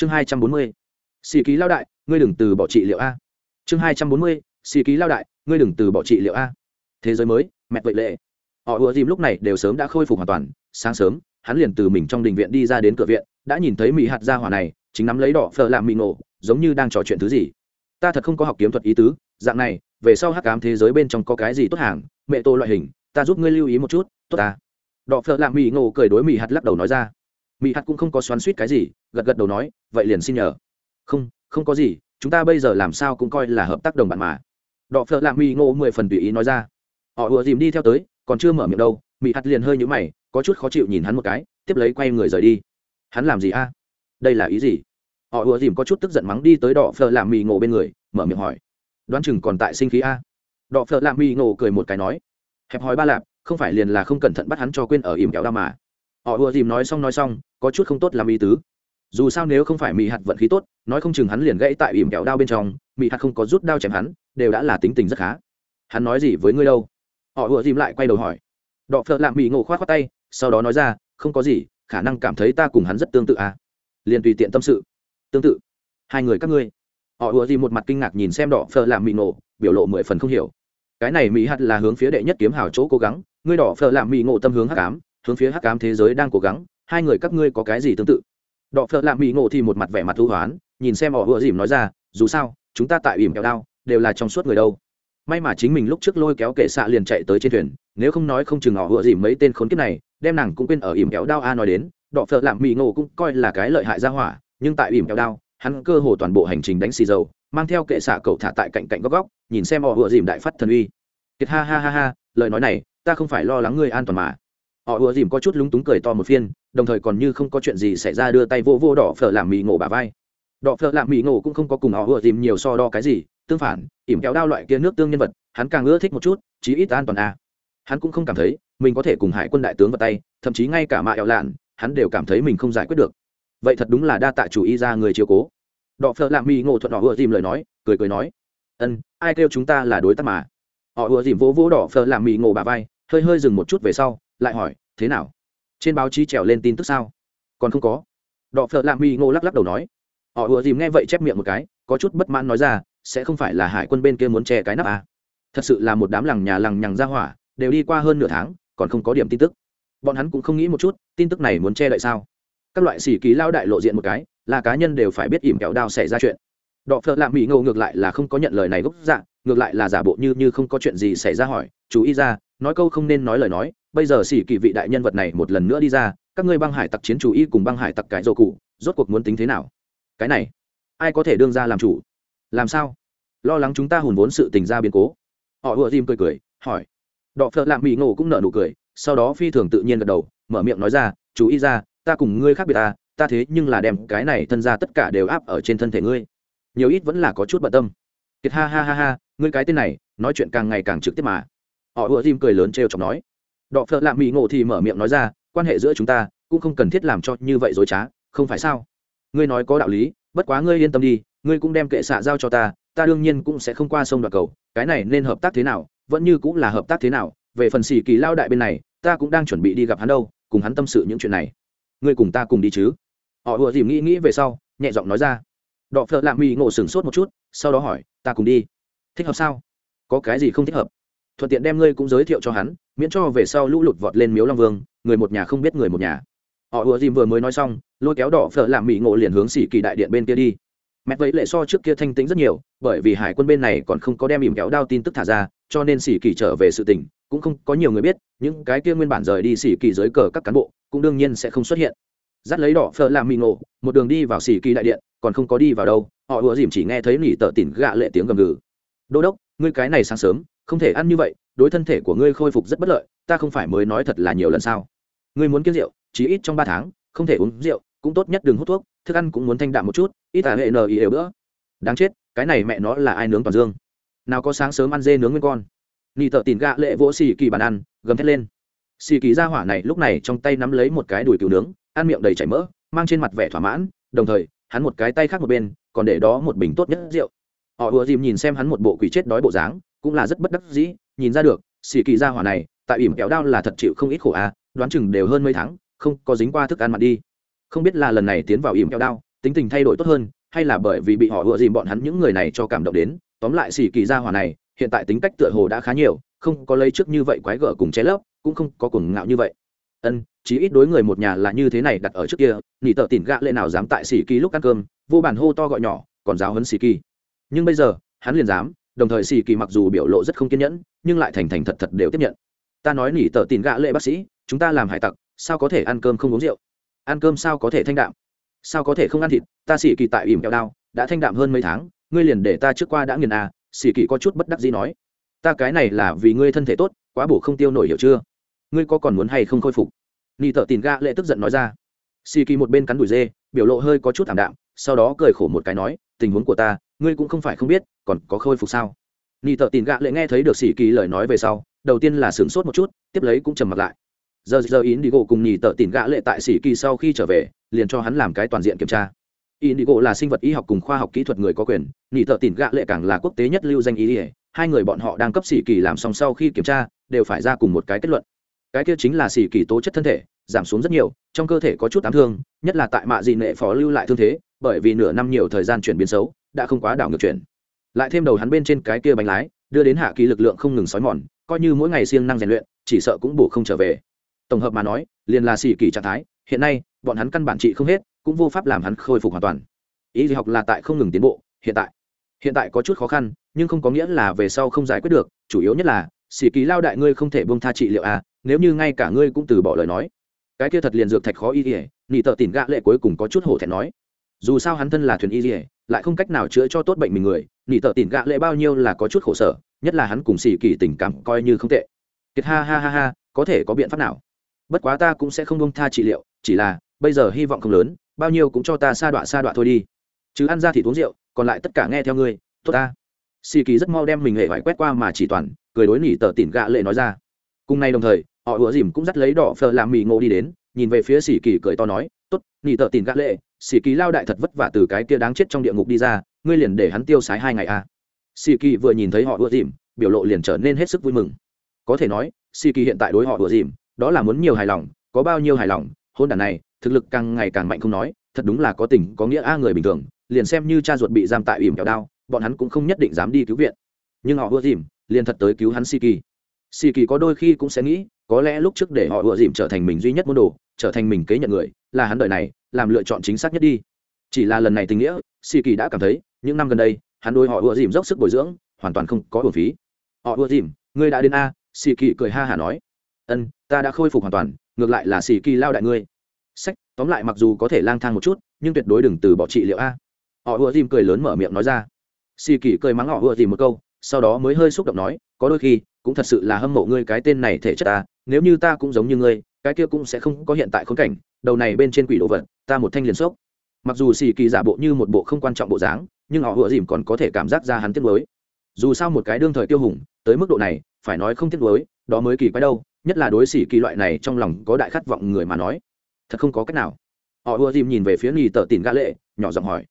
chương hai trăm bốn mươi, xì ký lao đại, ngươi đừng từ bỏ trị liệu a. Chương hai trăm bốn mươi, xì ký lao đại, ngươi đừng từ bỏ trị liệu a. Thế giới mới, mẹ vậy lệ. Họ ùa dìm lúc này đều sớm đã khôi phục hoàn toàn, sáng sớm, hắn liền từ mình trong đình viện đi ra đến cửa viện, đã nhìn thấy mỹ hạt gia hỏa này, chính nắm lấy đỏ phở làm mị nổ, giống như đang trò chuyện thứ gì. Ta thật không có học kiếm thuật ý tứ, dạng này, về sau hắc ám thế giới bên trong có cái gì tốt hàng, mẹ tô loại hình, ta giúp ngươi lưu ý một chút, tốt ta. Đỏ phở làm mị nổ cười đối mỹ hạt lắc đầu nói ra mỹ hạt cũng không có xoắn suýt cái gì, gật gật đầu nói, vậy liền xin nhờ. Không không có gì, chúng ta bây giờ làm sao cũng coi là hợp tác đồng bạn mà. Đọ phở lạ mị nổ mười phần tùy ý nói ra. Họ ùa dìm đi theo tới, còn chưa mở miệng đâu mỹ hạt liền hơi nhũ mày, có chút khó chịu nhìn hắn một cái, tiếp lấy quay người rời đi. Hắn làm gì a? Đây là ý gì? Họ ùa dìm có chút tức giận mắng đi tới Đọ phở lạ mỹ ngộ bên người, mở miệng hỏi. Đoán chừng còn tại sinh khí a? Đọ phở lạ mỹ ngộ cười một cái nói. Hẹp hòi ba lạp, không phải liền là không cẩn thận bắt hắn cho quên ở im kéo đao mà họ ùa dìm nói xong nói xong, có chút không tốt làm ý tứ. Dù sao nếu không phải mỹ hạt vận khí tốt, nói không chừng hắn liền gãy tại ìm kẹo đao bên trong mỹ hạt không có rút đao chém hắn, đều đã là tính tình rất khá. Hắn nói gì với ngươi đâu? Họ ùa dìm lại quay đầu hỏi. Đọ phợ lạm mỹ ngộ k h o á t khoác tay, sau đó nói ra, không có gì, khả năng cảm thấy ta cùng hắn rất tương tự à? Liền tùy tiện tâm sự. Tương tự. Hai người các ngươi. Họ ùa dìm một mặt kinh ngạc nhìn xem đỏ phở làm mỹ ngộ, biểu lộ mười phần không hiểu. Cái này mỹ hạt là hướng phía đệ nhất kiếm hào chỗ cố gắng, ngươi đỏ phở làm mỹ ngộ tâm hướng hắc ám hướng phía hắc ám thế giới đang cố gắng, hai người các ngươi có cái gì tương tự? Đọ phở lạ mỹ ngộ thì một mặt vẻ mặt thu hoán, nhìn xem họ vừa dìm nói ra, dù sao, chúng ta tại ỉm kẹo đao, đều là trong suốt người đâu. May mà chính mình lúc trước lôi kéo kệ xạ liền chạy tới trên thuyền, nếu không nói không chừng họ vừa dìm mấy tên khốn kiếp này, đem nàng cũng quên ở ỉm kéo đao a nói đến, đọ phợ lạm mỹ ngộ cũng coi là cái lợi hại ra hỏa, nhưng tại ỉm kéo đao, hắn cơ hồ toàn bộ hành trình đánh xì dầu, mang theo kệ xạ cậu thả tại cạnh cạnh góc góc, nhìn xem họ vừa dìm đại phát thần uy. Kiệt ha ha ha ha, lời nói này, ta không phải lo lắng ngươi an toàn mà họ ùa dìm có chút lúng túng cười to một phiên, đồng thời còn như không có chuyện gì xảy ra đưa tay vô vô đỏ phở làm mì ngộ bà vai. Đỏ phở làm mì ngộ cũng không có cùng họ ùa dìm nhiều so đo cái gì, tương phản, ỉm kéo đao loại kia nước tương nhân vật, hắn càng ưa thích một chút, chí ít an toàn a. Hắn cũng không cảm thấy mình có thể cùng hải quân đại tướng vào tay, thậm chí ngay cả mạ eo lạn, hắn đều cảm thấy mình không giải quyết được. Vậy thật đúng là đa tạ chủ ý ra người chiếu cố. Đọ phợ lạ mi ngộ thuận họ ùa dìm lời nói, cười cười nói, ân, ai kêu chúng ta là đối tác mà? Họ ùa dìm vỗ vỗ đỏ phợ lạ mi ngộ bà vai, hơi hơi dừng một chút về sau lại hỏi, thế nào? Trên báo chí trèo lên tin tức sao? Còn không có. Đọ phợ lạ mi ngô lắc lắc đầu nói, họ ùa dìm nghe vậy chép miệng một cái, có chút bất mãn nói ra, sẽ không phải là hải quân bên kia muốn che cái nắp à. thật sự là một đám lằng nhà lằng nhằng ra hỏa, đều đi qua hơn nửa tháng, còn không có điểm tin tức. Bọn hắn cũng không nghĩ một chút, tin tức này muốn che đậy sao? Các loại xỉ ký lao đại lộ diện một cái, là cá nhân đều phải biết ỉm kẹo đao xảy ra chuyện. Đọ phợ lạ mỹ ngô ngược lại là không có nhận lời này gốc dạng ngược lại là giả bộ như như không có chuyện gì xảy ra hỏi chú ý ra, nói câu không nên nói lời nói, bây giờ xỉ kỳ vị đại nhân vật này một lần nữa đi ra, các ngươi băng hải tặc chiến chủ y cùng băng hải tặc cải dầu cụ, rốt cuộc muốn tính thế nào? Cái này, ai có thể đương ra làm chủ? Làm sao? Lo lắng chúng ta hùn vốn sự tình ra biến cố. Họ ùa dìm cười cười, hỏi. Đọ phợ lạm mỹ ngộ cũng nở nụ cười, sau đó phi thường tự nhiên gật đầu, mở miệng nói ra, chú ý ra, ta cùng ngươi khác biệt ta ta thế nhưng là đem cái này thân ra tất cả đều áp ở trên thân thể ngươi. Nhiều ít vẫn là có chút bận tâm. Kiệt ha ha ha ha, ngươi cái tên này, nói chuyện càng ngày càng trực tiếp mà họ ùa dìm cười lớn trêu chọc nói. Đọ phợ lạ mỹ ngộ thì mở miệng nói ra, quan hệ giữa chúng ta cũng không cần thiết làm cho như vậy dối trá, không phải sao? Ngươi nói có đạo lý, bất quá ngươi yên tâm đi, ngươi cũng đem kệ xạ giao cho ta ta đương nhiên cũng sẽ không qua sông đoạt cầu, cái này nên hợp tác thế nào, vẫn như cũng là hợp tác thế nào, về phần xì kỳ lao đại bên này, ta cũng đang chuẩn bị đi gặp hắn đâu, cùng hắn tâm sự những chuyện này. Ngươi cùng ta cùng đi chứ? Họ ùa dìm nghĩ nghĩ về sau, nhẹ giọng nói ra. Đọ phợ lạ mỹ ngộ sửng sốt một chút, sau đó hỏi, ta cùng đi. Thích hợp sao? Có cái gì không thích hợp? Thuận tiện đem ngươi cũng giới thiệu cho hắn, miễn cho về sau lũ lụt vọt lên miếu long vương, người một nhà không biết người một nhà. Họ ùa dìm vừa mới nói xong, lôi kéo đỏ phở làm mỹ ngộ liền hướng xỉ kỳ đại điện bên kia đi. Mẹ vẫy lệ so trước kia thanh tĩnh rất nhiều, bởi vì hải quân bên này còn không có đem ìm kéo đao tin tức thả ra, cho nên xỉ kỳ trở về sự tình, cũng không có nhiều người biết, những cái kia nguyên bản rời đi xỉ kỳ dưới cờ các cán bộ, cũng đương nhiên sẽ không xuất hiện. Dắt lấy đỏ phở làm mỹ ngộ, một đường đi vào xỉ kỳ đại điện, còn không có đi vào đâu, họ ùa dìm chỉ nghe thấy nỉ tợ tỉn gạ lệ tiếng gầm gừ. Đô đốc, ngươi cái này sáng sớm không thể ăn như vậy, đối thân thể của ngươi khôi phục rất bất lợi, ta không phải mới nói thật là nhiều lần sao? Ngươi muốn kiêng rượu, chỉ ít trong ba tháng, không thể uống rượu, cũng tốt nhất đừng hút thuốc, thức ăn cũng muốn thanh đạm một chút, ít tà hệ nờ ý đều bữa. Đáng chết, cái này mẹ nó là ai nướng toàn dương? Nào có sáng sớm ăn dê nướng nguyên con. Nị tợ tìm gạ lệ vỗ xì kỳ bàn ăn, gầm thét lên. Xì kỳ ra hỏa này lúc này trong tay nắm lấy một cái đùi cừu nướng, ăn miệng đầy chảy mỡ, mang trên mặt vẻ thỏa mãn, đồng thời, hắn một cái tay khác một bên, còn để đó một bình tốt nhất rượu. Họ ùa dìm nhìn xem hắn một bộ quỷ chết đói bộ dáng cũng là rất bất đắc dĩ, nhìn ra được xì kỳ ra hỏa này, tại ỉm kéo đao là thật chịu không ít khổ à đoán chừng đều hơn mấy tháng, không có dính qua thức ăn mặn đi. Không biết là lần này tiến vào ỉm kéo đao, tính tình thay đổi tốt hơn, hay là bởi vì bị họ ựa dìm bọn hắn những người này cho cảm động đến, tóm lại xì kỳ ra hỏa này, hiện tại tính cách tựa hồ đã khá nhiều, không có lấy trước như vậy quái gở cùng che lấp, cũng không có cuồng ngạo như vậy. Ân, chí ít đối người một nhà là như thế này đặt ở trước kia, nỉ tợ tỉn gạ lệ nào dám tại xì kỳ lúc ăn cơm, vô bản hô to gọi nhỏ, còn giáo hấn xì kỳ. Nhưng bây giờ, hắn liền dám đồng thời xì kỳ mặc dù biểu lộ rất không kiên nhẫn, nhưng lại thành thành thật thật đều tiếp nhận. Ta nói nỉ tờ tin gạ lệ bác sĩ, chúng ta làm hải tặc, sao có thể ăn cơm không uống rượu? Ăn cơm sao có thể thanh đạm? Sao có thể không ăn thịt? Ta xì kỳ tại ỉm kẹo đao, đã thanh đạm hơn mấy tháng, ngươi liền để ta trước qua đã nghiền à xì kỳ có chút bất đắc gì nói. Ta cái này là vì ngươi thân thể tốt, quá bổ không tiêu nổi hiểu chưa? Ngươi có còn muốn hay không khôi phục? Nỉ tờ tin gã lệ tức giận nói ra. Xì kỳ một bên cắn đùi dê, biểu lộ hơi có chút thảm đạm, sau đó cười khổ một cái nói tình huống của ta, ngươi cũng không phải không biết, còn có khôi phục sao? Ni thợ tin gạ lệ nghe thấy được sĩ kỳ lời nói về sau, đầu tiên là sửng sốt một chút, tiếp lấy cũng trầm mặt lại. Giờ giờ in đi gỗ cùng nhì thợ tin gạ lệ tại sĩ kỳ sau khi trở về, liền cho hắn làm cái toàn diện kiểm tra. In đi gỗ là sinh vật y học cùng khoa học kỹ thuật người có quyền nhì thợ tin gạ lệ càng là quốc tế nhất lưu danh ý ỉa hai người bọn họ đang cấp sĩ kỳ làm xong sau khi kiểm tra, đều phải ra cùng một cái kết luận. Cái kia chính là sĩ kỳ tố chất thân thể giảm xuống rất nhiều, trong cơ thể có chút ám thương, nhất là tại mạ dị nệ phó lưu lại thương thế, bởi vì nửa năm nhiều thời gian chuyển biến xấu, đã không quá đảo ngược chuyển. Lại thêm đầu hắn bên trên cái kia bánh lái, đưa đến hạ kỳ lực lượng không ngừng xói mòn, coi như mỗi ngày siêng năng rèn luyện, chỉ sợ cũng bổ không trở về. Tổng hợp mà nói, liền là xì kỳ trạng thái, hiện nay, bọn hắn căn bản trị không hết, cũng vô pháp làm hắn khôi phục hoàn toàn. Ý gì học là tại không ngừng tiến bộ, hiện tại. Hiện tại có chút khó khăn, nhưng không có nghĩa là về sau không giải quyết được, chủ yếu nhất là xì kỳ lao đại ngươi không thể bông tha trị liệu à nếu như ngay cả ngươi cũng từ bỏ lời nói cái kia thật liền dược thạch khó y ỉa nỉ tợ tìm gạ lệ cuối cùng có chút hổ thẹn nói. Dù sao hắn thân là thuyền y ỉa lại không cách nào chữa cho tốt bệnh mình người nỉ tợ tìm gạ lệ bao nhiêu là có chút khổ sở, nhất là hắn cùng xì kỳ tình cảm coi như không tệ. Kiệt ha ha ha ha, có thể có biện pháp nào? Bất quá ta cũng sẽ không bông tha trị liệu, chỉ là, bây giờ hy vọng không lớn, bao nhiêu cũng cho ta sa đọa sa đọa thôi đi. Chứ ăn ra thì uống rượu, còn lại tất cả nghe theo ngươi, tốt ta. Xì kỳ rất mau đem mình hệ vải quét qua mà chỉ toàn, cười đối nỉ tờ tỉn gạ lệ nói ra. Cùng nay đồng thời họ ủa dìm cũng dắt lấy đỏ phờ làm mì ngộ đi đến, nhìn về phía xì kỳ cười to nói, tốt, nỉ tợ tìm gã lệ xì kỳ lao đại thật vất vả từ cái kia đáng chết trong địa ngục đi ra, ngươi liền để hắn tiêu sái hai ngày à. xì kỳ vừa nhìn thấy họ ủa dìm, biểu lộ liền trở nên hết sức vui mừng. Có thể nói xì kỳ hiện tại đối họ ủa dìm, đó là muốn nhiều hài lòng, có bao nhiêu hài lòng, hôn đàn này, thực lực càng ngày càng mạnh không nói, thật đúng là có tình, có nghĩa a người bình thường, liền xem như cha ruột bị giam tại ỉm kẹo đao, bọn hắn cũng không nhất định dám đi cứu viện. Nhưng họ ưa dìm, liền thật tới cứu hắn si kỳ. Xì kỳ có đôi khi cũng sẽ nghĩ có lẽ lúc trước để họ ùa dìm trở thành mình duy nhất môn đồ, trở thành mình kế nhận người, là hắn đời này, làm lựa chọn chính xác nhất đi. Chỉ là lần này tình nghĩa si kỳ đã cảm thấy, những năm gần đây, hắn đôi họ ùa dìm dốc sức bồi dưỡng, hoàn toàn không có hồn phí. Họ ùa dìm, ngươi đã đến a si kỳ cười ha hả nói. Ân, ta đã khôi phục hoàn toàn, ngược lại là si kỳ lao đại ngươi. Sách, tóm lại mặc dù có thể lang thang một chút, nhưng tuyệt đối đừng từ bỏ trị liệu a. Họ ùa dìm cười lớn mở miệng nói ra. Xì kỳ cười mắng họ ùa dìm một câu, sau đó mới hơi xúc động nói, có đôi khi, cũng thật sự là hâm mộ ngươi cái tên này thể chất ta nếu như ta cũng giống như ngươi, cái kia cũng sẽ không có hiện tại khốn cảnh, đầu này bên trên quỷ đồ vật, ta một thanh liền sốc. Mặc dù xì kỳ giả bộ như một bộ không quan trọng bộ dáng, nhưng họ hựa dìm còn có thể cảm giác ra hắn tiếc nuối. Dù sao một cái đương thời tiêu hùng, tới mức độ này, phải nói không tiếc nuối, đó mới kỳ quái đâu, nhất là đối xì kỳ loại này trong lòng có đại khát vọng người mà nói. Thật không có cách nào. Họ ưa dìm nhìn về phía ni tờ tìm gã lệ, nhỏ giọng hỏi.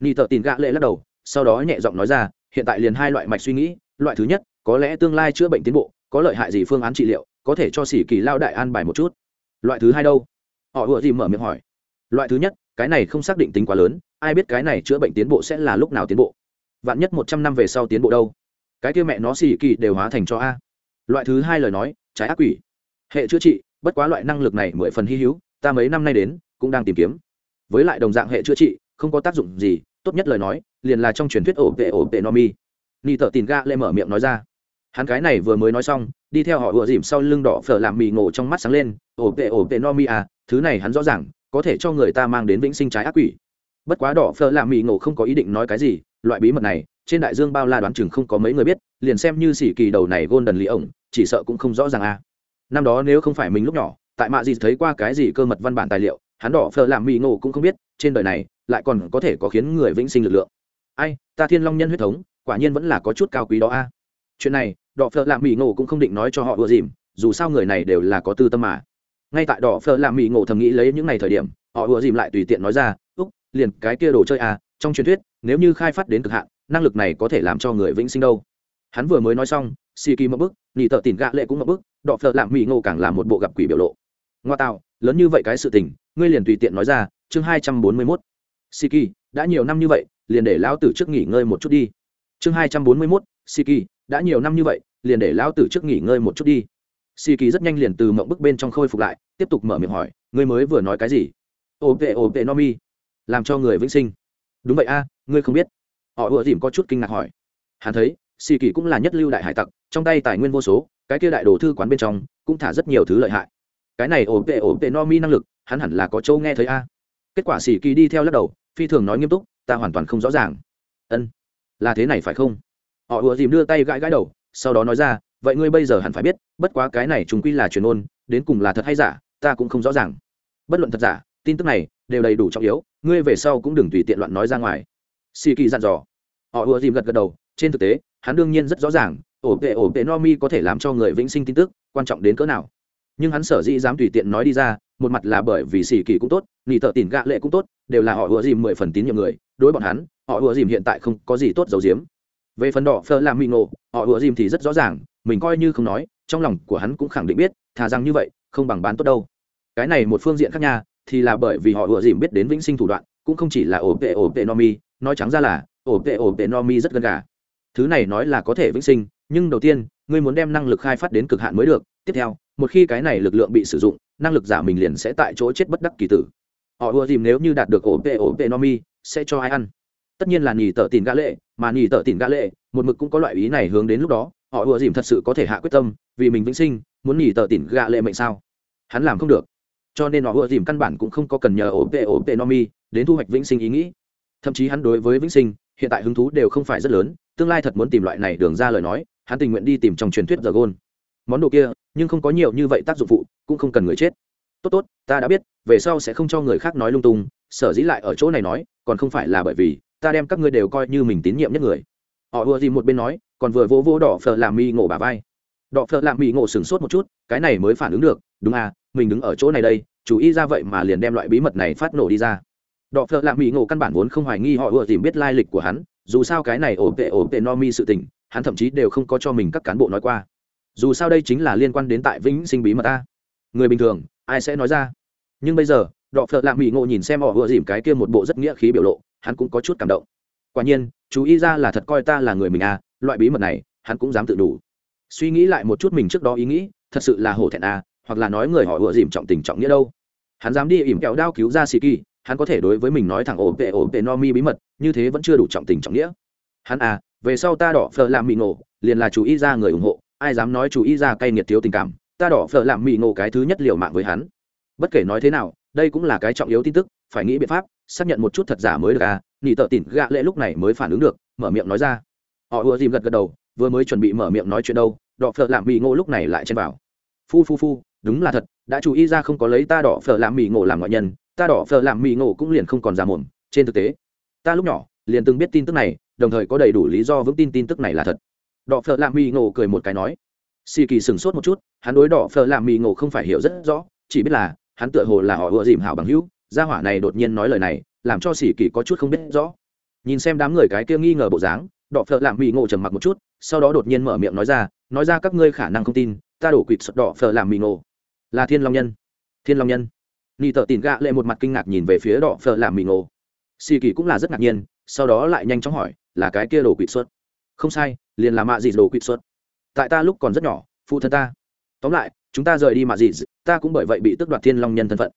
Ni tờ tin gã lệ lắc đầu, sau đó nhẹ giọng nói ra, hiện tại liền hai loại mạch suy nghĩ, loại thứ nhất, có lẽ tương lai chữa bệnh tiến bộ, có lợi hại gì phương án trị liệu có thể cho sĩ kỳ lao đại an bài một chút. Loại thứ hai đâu? Họ vừa gì mở miệng hỏi. Loại thứ nhất, cái này không xác định tính quá lớn, ai biết cái này chữa bệnh tiến bộ sẽ là lúc nào tiến bộ. Vạn nhất một trăm năm về sau tiến bộ đâu? Cái kia mẹ nó xì kỳ đều hóa thành cho a. Loại thứ hai lời nói, trái ác quỷ. Hệ chữa trị, bất quá loại năng lực này mười phần hy hữu, ta mấy năm nay đến, cũng đang tìm kiếm. Với lại đồng dạng hệ chữa trị, không có tác dụng gì, tốt nhất lời nói, liền là trong truyền thuyết ổ vệ ổ vệ no mi. Ni tờ tìm ga lê mở miệng nói ra. Hắn cái này vừa mới nói xong đi theo họ ùa dìm sau lưng đỏ phở làm mì ngộ trong mắt sáng lên ổ vệ ổ vệ no mi à thứ này hắn rõ ràng, có thể cho người ta mang đến vĩnh sinh trái ác quỷ. Bất quá đỏ phở làm mì ngộ không có ý định nói cái gì, loại bí mật này, trên đại dương bao la đoán chừng không có mấy người biết, liền xem như xỉ kỳ đầu này gôn đần lý ổng, chỉ sợ cũng không rõ ràng à. Năm đó nếu không phải mình lúc nhỏ, tại mạ gì thấy qua cái gì cơ mật văn bản tài liệu, hắn đỏ phở làm mì ngộ cũng không biết, trên đời này, lại còn có thể có khiến người vĩnh sinh lực lượng. Ai, ta thiên long nhân huyết thống, quả nhiên vẫn là có chút cao quý đó a chuyện này đỏ phở làm mỹ ngộ cũng không định nói cho họ ùa dìm, dù sao người này đều là có tư tâm mà. Ngay tại đỏ phở làm mỹ ngộ thầm nghĩ lấy những ngày thời điểm, họ ùa dìm lại tùy tiện nói ra, úc, liền cái kia đồ chơi à? trong truyền thuyết, nếu như khai phát đến cực hạn, năng lực này có thể làm cho người vĩnh sinh đâu. Hắn vừa mới nói xong xì kỳ một bức nhị tợ tìm gạ lệ cũng một bức đọ phợ làm mỹ ngộ càng là một bộ gặp quỷ biểu lộ. Ngoa tạo, lớn như vậy cái sự tình, ngươi liền tùy tiện nói ra, chương hai trăm bốn mươi mốt. Siki, đã nhiều năm như vậy, liền để lão tử trước nghỉ ngơi một chút đi. Chương hai trăm bốn mươi mốt, siki đã nhiều năm như vậy, liền để lão tử trước nghỉ ngơi một chút đi. Siki rất nhanh liền từ mộng bức bên trong khôi phục lại, tiếp tục mở miệng hỏi, ngươi mới vừa nói cái gì? Ồ vệ ồ vệ, no mi. Làm cho người vĩnh sinh. Đúng vậy a, ngươi không biết. Họ ùa dìm có chút kinh ngạc hỏi. Hắn thấy, xì kỳ cũng là nhất lưu đại hải tặc, trong tay tài nguyên vô số, cái kia đại đồ thư quán bên trong cũng thả rất nhiều thứ lợi hại. Cái này ổ vệ ổ vệ, no mi năng lực, hắn hẳn là có châu nghe thấy a. Kết quả xì kỳ đi theo lắc đầu, phi thường nói nghiêm túc, ta hoàn toàn không rõ ràng. Ân, là thế này phải không? Họ ùa dìm đưa tay gãi gãi đầu, sau đó nói ra, vậy ngươi bây giờ hẳn phải biết, bất quá cái này chúng quy là truyền ôn đến cùng là thật hay giả, ta cũng không rõ ràng. Bất luận thật giả, tin tức này đều đầy đủ trọng yếu, ngươi về sau cũng đừng tùy tiện loạn nói ra ngoài. Xì kỳ dặn dò. Họ ùa dìm gật gật đầu, trên thực tế, hắn đương nhiên rất rõ ràng, ổ vệ ổ vệ no mi có thể làm cho người vĩnh sinh tin tức, quan trọng đến cỡ nào. Nhưng hắn sở dĩ dám tùy tiện nói đi ra, một mặt là bởi vì xì kỳ cũng tốt nghỉ thợ tỉn gạ lệ cũng tốt, đều là họ ùa dìm mười phần tín nhiệm người, đối bọn hắn, họ ùa dìm hiện tại không có gì tốt dầu diếm về phần đỏ phơ làm mỹ ngộ, họ ủa dìm thì rất rõ ràng, mình coi như không nói, trong lòng của hắn cũng khẳng định biết, thà rằng như vậy, không bằng bán tốt đâu. Cái này một phương diện khác nha, thì là bởi vì họ ủa dìm biết đến vĩnh sinh thủ đoạn, cũng không chỉ là ổ tệ ổ tệ no mi, nói trắng ra là, ổ tệ ổ tệ no mi rất gần gà. Thứ này nói là có thể vĩnh sinh, nhưng đầu tiên, ngươi muốn đem năng lực khai phát đến cực hạn mới được. Tiếp theo, một khi cái này lực lượng bị sử dụng, năng lực giả mình liền sẽ tại chỗ chết bất đắc kỳ tử. Họ ùa dìm nếu như đạt được ổ tệ ổ tệ no mi, sẽ cho ai ăn? Tất nhiên là nhì tợ tìm gã lệ, mà nhì tợ tìm gã lệ, một mực cũng có loại ý này hướng đến lúc đó, họ ùa dìm thật sự có thể hạ quyết tâm, vì mình vĩnh sinh, muốn nhì tợ tìm gã lệ mệnh sao? Hắn làm không được. Cho nên họ ùa dìm căn bản cũng không có cần nhờ ổ tệ ổ tệ no mi, đến thu hoạch vĩnh sinh ý nghĩ. Thậm chí hắn đối với vĩnh sinh, hiện tại hứng thú đều không phải rất lớn, tương lai thật muốn tìm loại này đường ra lời nói, hắn tình nguyện đi tìm trong truyền thuyết giờ gôn món đồ kia, nhưng không có nhiều như vậy tác dụng phụ, cũng không cần người chết. Tốt tốt, ta đã biết, về sau sẽ không cho người khác nói lung tung, sở dĩ lại ở chỗ này nói, còn không phải là bởi vì ta đem các ngươi đều coi như mình tín nhiệm nhất người. Họ ùa gì một bên nói, còn vừa vỗ vỗ đỏ phở làm mi ngộ bà vai. Đỏ phở làm mi ngộ sửng sốt một chút, cái này mới phản ứng được, đúng à mình đứng ở chỗ này đây chú ý ra vậy mà liền đem loại bí mật này phát nổ đi ra. Đỏ phợ làm mi ngộ căn bản vốn không hoài nghi họ ùa gì biết lai lịch của hắn, dù sao cái này ổn tệ ổn tệ no mi sự tình, hắn thậm chí đều không có cho mình các cán bộ nói qua. Dù sao đây chính là liên quan đến tại vĩnh sinh bí mật ta. Người bình thường, ai sẽ nói ra? Nhưng bây giờ đọ phợ lạ mỹ ngộ nhìn xem họ ùa dìm cái kia một bộ rất nghĩa khí biểu lộ hắn cũng có chút cảm động. Quả nhiên, chú ý ra là thật coi ta là người mình à loại bí mật này, hắn cũng dám tự đủ. Suy nghĩ lại một chút mình trước đó ý nghĩ, thật sự là hổ thẹn à hoặc là nói người họ ùa dìm trọng tình trọng nghĩa đâu. Hắn dám đi ỉm kẹo đao cứu ra xì kỳ hắn có thể đối với mình nói thẳng ổ vệ ổ vệ no mi bí mật, như thế vẫn chưa đủ trọng tình trọng nghĩa. Hắn à về sau ta đỏ phờ làm mì ngộ, liền là chú ý ra người ủng hộ, ai dám nói chú ý ra cay nghiệt thiếu tình cảm, ta đỏ phở làm mì ngộ cái thứ nhất liều mạng với hắn. Bất kể nói thế nào đây cũng là cái trọng yếu tin tức, phải nghĩ biện pháp, xác nhận một chút thật giả mới được à nị tợ tỉn gạ lệ lúc này mới phản ứng được, mở miệng nói ra. Họ ùa dìm gật gật đầu, vừa mới chuẩn bị mở miệng nói chuyện đâu, đỏ phở làm mì ngộ lúc này lại chen vào. Phu phu phu, đúng là thật, đã chú ý ra không có lấy ta đỏ phở làm mì ngộ làm ngoại nhân, ta đỏ phở làm mì ngộ cũng liền không còn ra mồm, trên thực tế, ta lúc nhỏ, liền từng biết tin tức này, đồng thời có đầy đủ lý do vững tin tin tức này là thật. Đỏ phở làm mì ngộ cười một cái nói. Xì kỳ sửng sốt một chút, hắn đối đỏ phở làm mì ngộ không phải hiểu rất rõ, chỉ biết là hắn tựa hồ là họ ưa dìm hảo bằng hữu, gia hỏa này đột nhiên nói lời này, làm cho sĩ kỳ có chút không biết rõ. Nhìn xem đám người cái kia nghi ngờ bộ dáng, đọ phợ làm mỹ ngộ trầm mặc một chút, sau đó đột nhiên mở miệng nói ra nói ra các ngươi khả năng không tin, ta đổ quỵt sọt đỏ phở làm mì ngộ. Là thiên long nhân. Thiên long nhân. Ni tờ tìm gạ lệ một mặt kinh ngạc nhìn về phía đỏ phở làm mì ngộ. Xì kỳ cũng là rất ngạc nhiên, sau đó lại nhanh chóng hỏi, là cái kia đổ quỵt xuất không sai, liền là mạ gì đổ quỵt xuất tại ta lúc còn rất nhỏ, phụ thân ta. Tóm lại chúng ta rời đi mà gì, ta cũng bởi vậy bị tước đoạt thiên long nhân thân phận.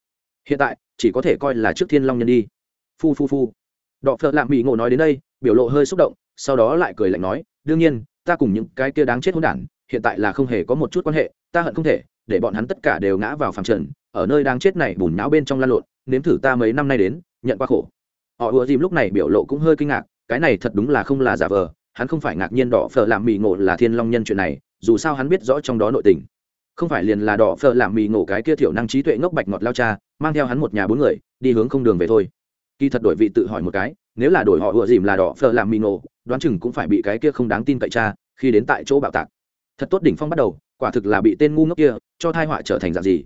Hiện tại, chỉ có thể coi là trước thiên long nhân đi. Phu phu phu. Đọ phợ lạm mỹ ngộ nói đến đây, biểu lộ hơi xúc động, sau đó lại cười lạnh nói, đương nhiên, ta cùng những cái kia đáng chết hỗn đản, hiện tại là không hề có một chút quan hệ, ta hận không thể, để bọn hắn tất cả đều ngã vào phàm trần, ở nơi đáng chết này bùn nhão bên trong lan lộn, nếm thử ta mấy năm nay đến, nhận qua khổ. Họ ùa dìm lúc này biểu lộ cũng hơi kinh ngạc, cái này thật đúng là không là giả vờ, hắn không phải ngạc nhiên đỏ phở làm mì ngộ là thiên long nhân chuyện này, dù sao hắn biết rõ trong đó nội tình không phải liền là đỏ phở làm mì ngộ cái kia thiểu năng trí tuệ ngốc bạch ngọt lao cha, mang theo hắn một nhà bốn người, đi hướng không đường về thôi. Kỳ thật đổi vị tự hỏi một cái, nếu là đổi họ ựa dìm là đỏ phở làm mì ngộ đoán chừng cũng phải bị cái kia không đáng tin cậy cha, khi đến tại chỗ bạo tạc. Thật tốt đỉnh phong bắt đầu, quả thực là bị tên ngu ngốc kia cho thai họa trở thành dạng gì.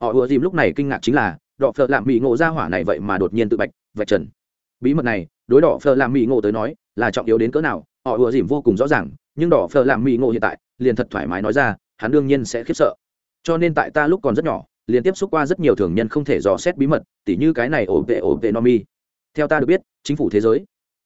Họ ựa dìm lúc này kinh ngạc chính là, đỏ phở làm mì ngộ ra hỏa này vậy mà đột nhiên tự bạch, vạch trần. Bí mật này, đối đỏ phở làm mì ngộ tới nói, là trọng yếu đến cỡ nào, họ ựa dìm vô cùng rõ ràng, nhưng đỏ phở làm mì ngộ hiện tại, liền thật thoải mái nói ra hắn đương nhiên sẽ khiếp sợ. Cho nên tại ta lúc còn rất nhỏ, liền tiếp xúc qua rất nhiều thường nhân không thể dò xét bí mật, tỉ như cái này ổ vệ ổ vệ no mi theo ta được biết, chính phủ thế giới.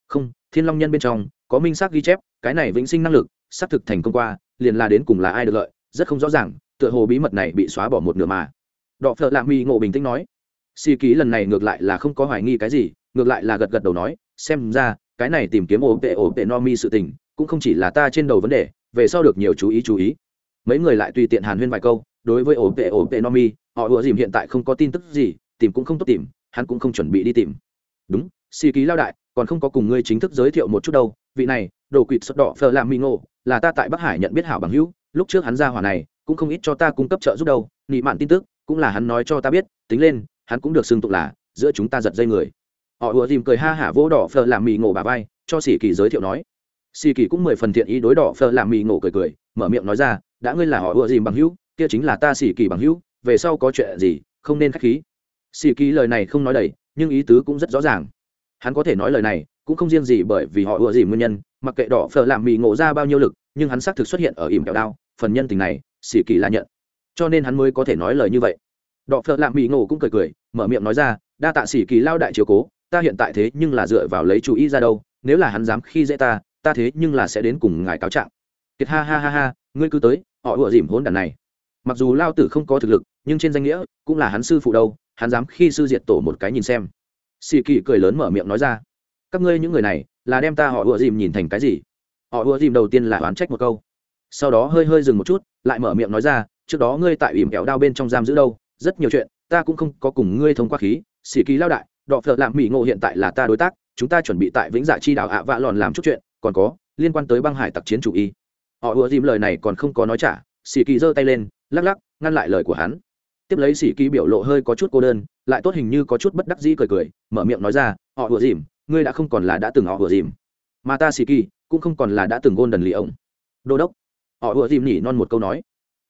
Không, thiên long nhân bên trong, có minh xác ghi chép, cái này vĩnh sinh năng lực, xác thực thành công qua, liền là đến cùng là ai được lợi, rất không rõ ràng, tựa hồ bí mật này bị xóa bỏ một nửa mà. Đọ phợ lạ mi ngộ bình tĩnh nói si ký lần này ngược lại là không có hoài nghi cái gì, ngược lại là gật gật đầu nói, xem ra, cái này tìm kiếm ổ vệ ổ vệ no mi sự tình, cũng không chỉ là ta trên đầu vấn đề, về sau được nhiều chú ý chú ý mấy người lại tùy tiện hàn huyên vài câu, đối với ổ tệ ổ tệ no mi, họ ùa dìm hiện tại không có tin tức gì, tìm cũng không tốt tìm, hắn cũng không chuẩn bị đi tìm. Đúng si ký lao đại, còn không có cùng ngươi chính thức giới thiệu một chút đâu, vị này, đồ quỵt xuất đỏ phờ làm mi ngộ là ta tại bắc hải nhận biết hảo bằng hữu, lúc trước hắn ra hỏa này, cũng không ít cho ta cung cấp trợ giúp đâu, nị mạn tin tức, cũng là hắn nói cho ta biết, tính lên, hắn cũng được xưng tụng là, giữa chúng ta giật dây người. Họ ùa dìm cười ha hả vỗ đỏ phờ làm mì ngộ bà vai, cho Si kỳ giới thiệu nói. Si kỳ cũng mười phần thiện ý đối đỏ phờ làm mì ngộ cười cười, mở miệng nói ra đã ngươi là họ ùa dìm bằng hữu, kia chính là ta xỉ kỳ bằng hữu, về sau có chuyện gì, không nên k h á c h khí. Xỉ kỳ lời này không nói đầy, nhưng ý tứ cũng rất rõ ràng. Hắn có thể nói lời này, cũng không riêng gì bởi vì họ ùa dìm nguyên nhân, mặc kệ đỏ phở làm mì ngộ ra bao nhiêu lực, nhưng hắn xác thực xuất hiện ở ỉm kẹo đao, phần nhân tình này, xỉ kỳ là nhận. Cho nên hắn mới có thể nói lời như vậy. Đọ phợ lạm mỹ ngộ cũng cười cười, mở miệng nói ra, đa tạ xỉ kỳ lao đại chiếu cố, ta hiện tại thế nhưng là dựa vào lấy chú ý ra đâu, nếu là hắn dám khi dễ ta ta thế nhưng là sẽ đến cùng ngài cáo trạng. Kiệt ha ha ha ha, ngươi cứ tới họ ủa dìm hốn đàn này. Mặc dù lao tử không có thực lực, nhưng trên danh nghĩa cũng là hắn sư phụ đâu, hắn dám khi sư diệt tổ một cái nhìn xem. Sĩ kỳ cười lớn mở miệng nói ra, các ngươi những người này là đem ta họ ủa dìm nhìn thành cái gì? Họ ủa dìm đầu tiên là oán trách một câu, sau đó hơi hơi dừng một chút, lại mở miệng nói ra, trước đó ngươi tại ỉm kẹo đao bên trong giam giữ đâu, rất nhiều chuyện, ta cũng không có cùng ngươi thông qua khí. Sĩ kỳ lao đại, đọ phợ lạm mỹ ngộ hiện tại là ta đối tác, chúng ta chuẩn bị tại vĩnh dạ chi đảo ạ vạ lòn làm chút chuyện, còn có liên quan tới băng hải tặc chiến chủ y họ ùa dìm lời này còn không có nói trả xì kỳ giơ tay lên, lắc lắc, ngăn lại lời của hắn. Tiếp lấy xì kỳ biểu lộ hơi có chút cô đơn, lại tốt hình như có chút bất đắc dĩ cười cười, mở miệng nói ra, họ ùa dìm, ngươi đã không còn là đã từng họ ùa dìm. Mà ta xì kỳ cũng không còn là đã từng gôn đần lì ổng đô đốc. Họ ùa dìm nhỉ non một câu nói.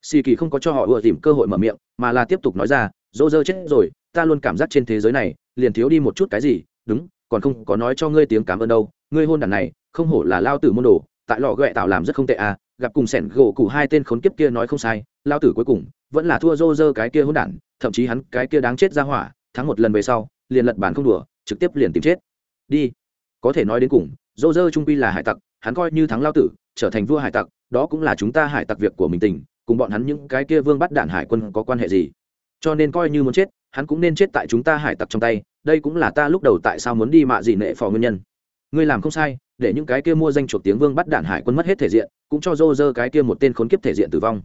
Xì kỳ không có cho họ ùa dìm cơ hội mở miệng, mà là tiếp tục nói ra dỗ dơ chết rồi, ta luôn cảm giác trên thế giới này, liền thiếu đi một chút cái gì, đúng, còn không có nói cho ngươi tiếng cảm ơn đâu, ngươi hôn đàn này, không hổ là lao tử môn đồ tại lò ghẹ tạo làm rất không tệ à gặp cùng sẻn gỗ cụ hai tên khốn kiếp kia nói không sai, lao tử cuối cùng vẫn là thua dô dơ cái kia hôn đản, thậm chí hắn cái kia đáng chết ra hỏa, thắng một lần về sau, liền lật bàn không đùa, trực tiếp liền tìm chết. Đi. Có thể nói đến cùng dô dơ trung pi là hải tặc, hắn coi như thắng lao tử, trở thành vua hải tặc, đó cũng là chúng ta hải tặc việc của mình tình, cùng bọn hắn những cái kia vương bắt đạn hải quân có quan hệ gì? Cho nên coi như muốn chết, hắn cũng nên chết tại chúng ta hải tặc trong tay, đây cũng là ta lúc đầu tại sao muốn đi mạ gì nệ phò nguyên nhân. Ngươi làm không sai để những cái kia mua danh chuộc tiếng vương bắt đạn hải quân mất hết thể diện, cũng cho dô dơ cái kia một tên khốn kiếp thể diện tử vong.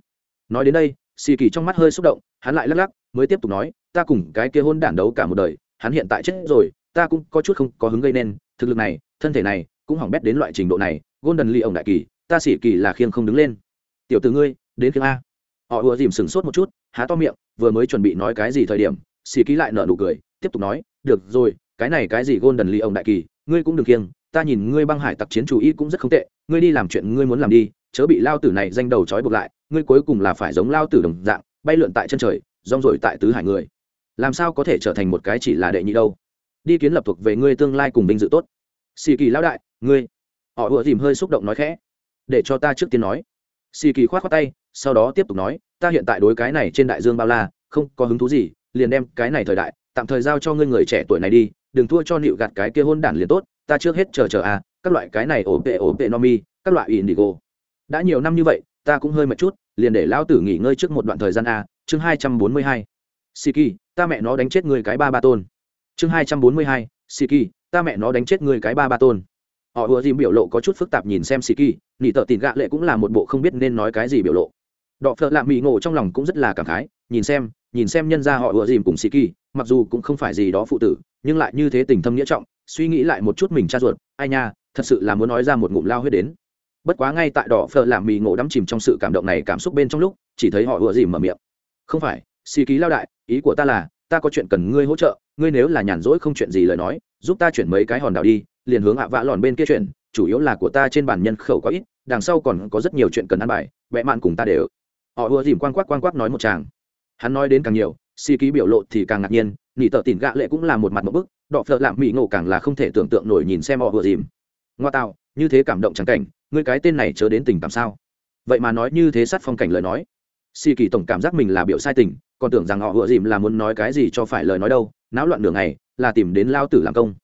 Nói đến đây xì kỳ trong mắt hơi xúc động, hắn lại lắc lắc, mới tiếp tục nói, ta cùng cái kia hôn đản đấu cả một đời, hắn hiện tại chết rồi, ta cũng có chút không có hứng gây nên, thực lực này, thân thể này, cũng hỏng bét đến loại trình độ này, golden lee ổng đại kỳ, ta xỉ kỳ là khiêng không đứng lên. Tiểu từ ngươi, đến khiêng a. Họ ùa dìm sừng sốt một chút, há to miệng, vừa mới chuẩn bị nói cái gì thời điểm xì ký lại nở nụ cười, tiếp tục nói, được rồi, cái này cái gì golden lee ông đại kỳ, ngươi cũng đừng kiêng ta nhìn ngươi băng hải tặc chiến chủ y cũng rất không tệ, ngươi đi làm chuyện ngươi muốn làm đi, chớ bị lao tử này danh đầu trói buộc lại, ngươi cuối cùng là phải giống lao tử đồng dạng, bay lượn tại chân trời, rong rổi tại tứ hải người. Làm sao có thể trở thành một cái chỉ là đệ nhị đâu? Đi kiến lập thuộc về ngươi tương lai cùng vinh dự tốt. Xì kỳ lão đại, ngươi. Họ ùa dìm hơi xúc động nói khẽ. Để cho ta trước tiên nói. Xì kỳ khoát khoát tay, sau đó tiếp tục nói, ta hiện tại đối cái này trên đại dương bao la, không có hứng thú gì, liền đem cái này thời đại tạm thời giao cho ngươi người trẻ tuổi này đi, đừng thua cho nịu gạt cái kia hôn đản liền tốt, ta trước hết chờ chờ à các loại cái này ổn tệ ổn tệ no mi, các loại indigo. Đã nhiều năm như vậy, ta cũng hơi mệt chút, liền để lão tử nghỉ ngơi trước một đoạn thời gian a chương hai trăm bốn mươi hai. Siki, ta mẹ nó đánh chết người cái ba ba tôn. Chương hai trăm bốn mươi hai, siki, ta mẹ nó đánh chết người cái ba ba tôn. Họ ùa dìm biểu lộ có chút phức tạp nhìn xem siki, nỉ tợ tìm gạ lệ cũng là một bộ không biết nên nói cái gì biểu lộ. Đọ phợ lạ mỹ ngộ trong lòng cũng rất là cảm khái, nhìn xem nhìn xem nhân gia họ ùa dìm cùng siki mặc dù cũng không phải gì đó phụ tử, nhưng lại như thế tình thâm nghĩa trọng, suy nghĩ lại một chút mình cha ruột, ai nha, thật sự là muốn nói ra một ngụm lao huyết đến. Bất quá ngay tại đỏ phở làm mì ngộ đắm chìm trong sự cảm động này cảm xúc bên trong lúc, chỉ thấy họ ùa dìm mở miệng. Không phải sĩ kỳ lao đại, ý của ta là, ta có chuyện cần ngươi hỗ trợ, ngươi nếu là nhàn rỗi không chuyện gì lời nói, giúp ta chuyển mấy cái hòn đảo đi, liền hướng ạ vạ lòn bên kia chuyển, chủ yếu là của ta trên bản nhân khẩu có ít, đằng sau còn có rất nhiều chuyện cần ăn bài, vẽ mạn cùng ta để ở. họ ùa dìm quang quắc quang quắc nói một chàng hắn nói đến càng nhiều, si ký biểu lộ thì càng ngạc nhiên, nỉ tợ tỉn gạ lệ cũng là một mặt một bức, đọ phợ lạm mỹ ngộ càng là không thể tưởng tượng nổi nhìn xem họ vừa dìm. Ngoa tạo, như thế cảm động trắng cảnh người cái tên này chớ đến tình cảm sao? Vậy mà nói như thế sát phong cảnh lời nói. Si kỳ tổng cảm giác mình là biểu sai tình, còn tưởng rằng họ vừa dìm là muốn nói cái gì cho phải lời nói đâu, náo loạn đường này là tìm đến lao tử làm công.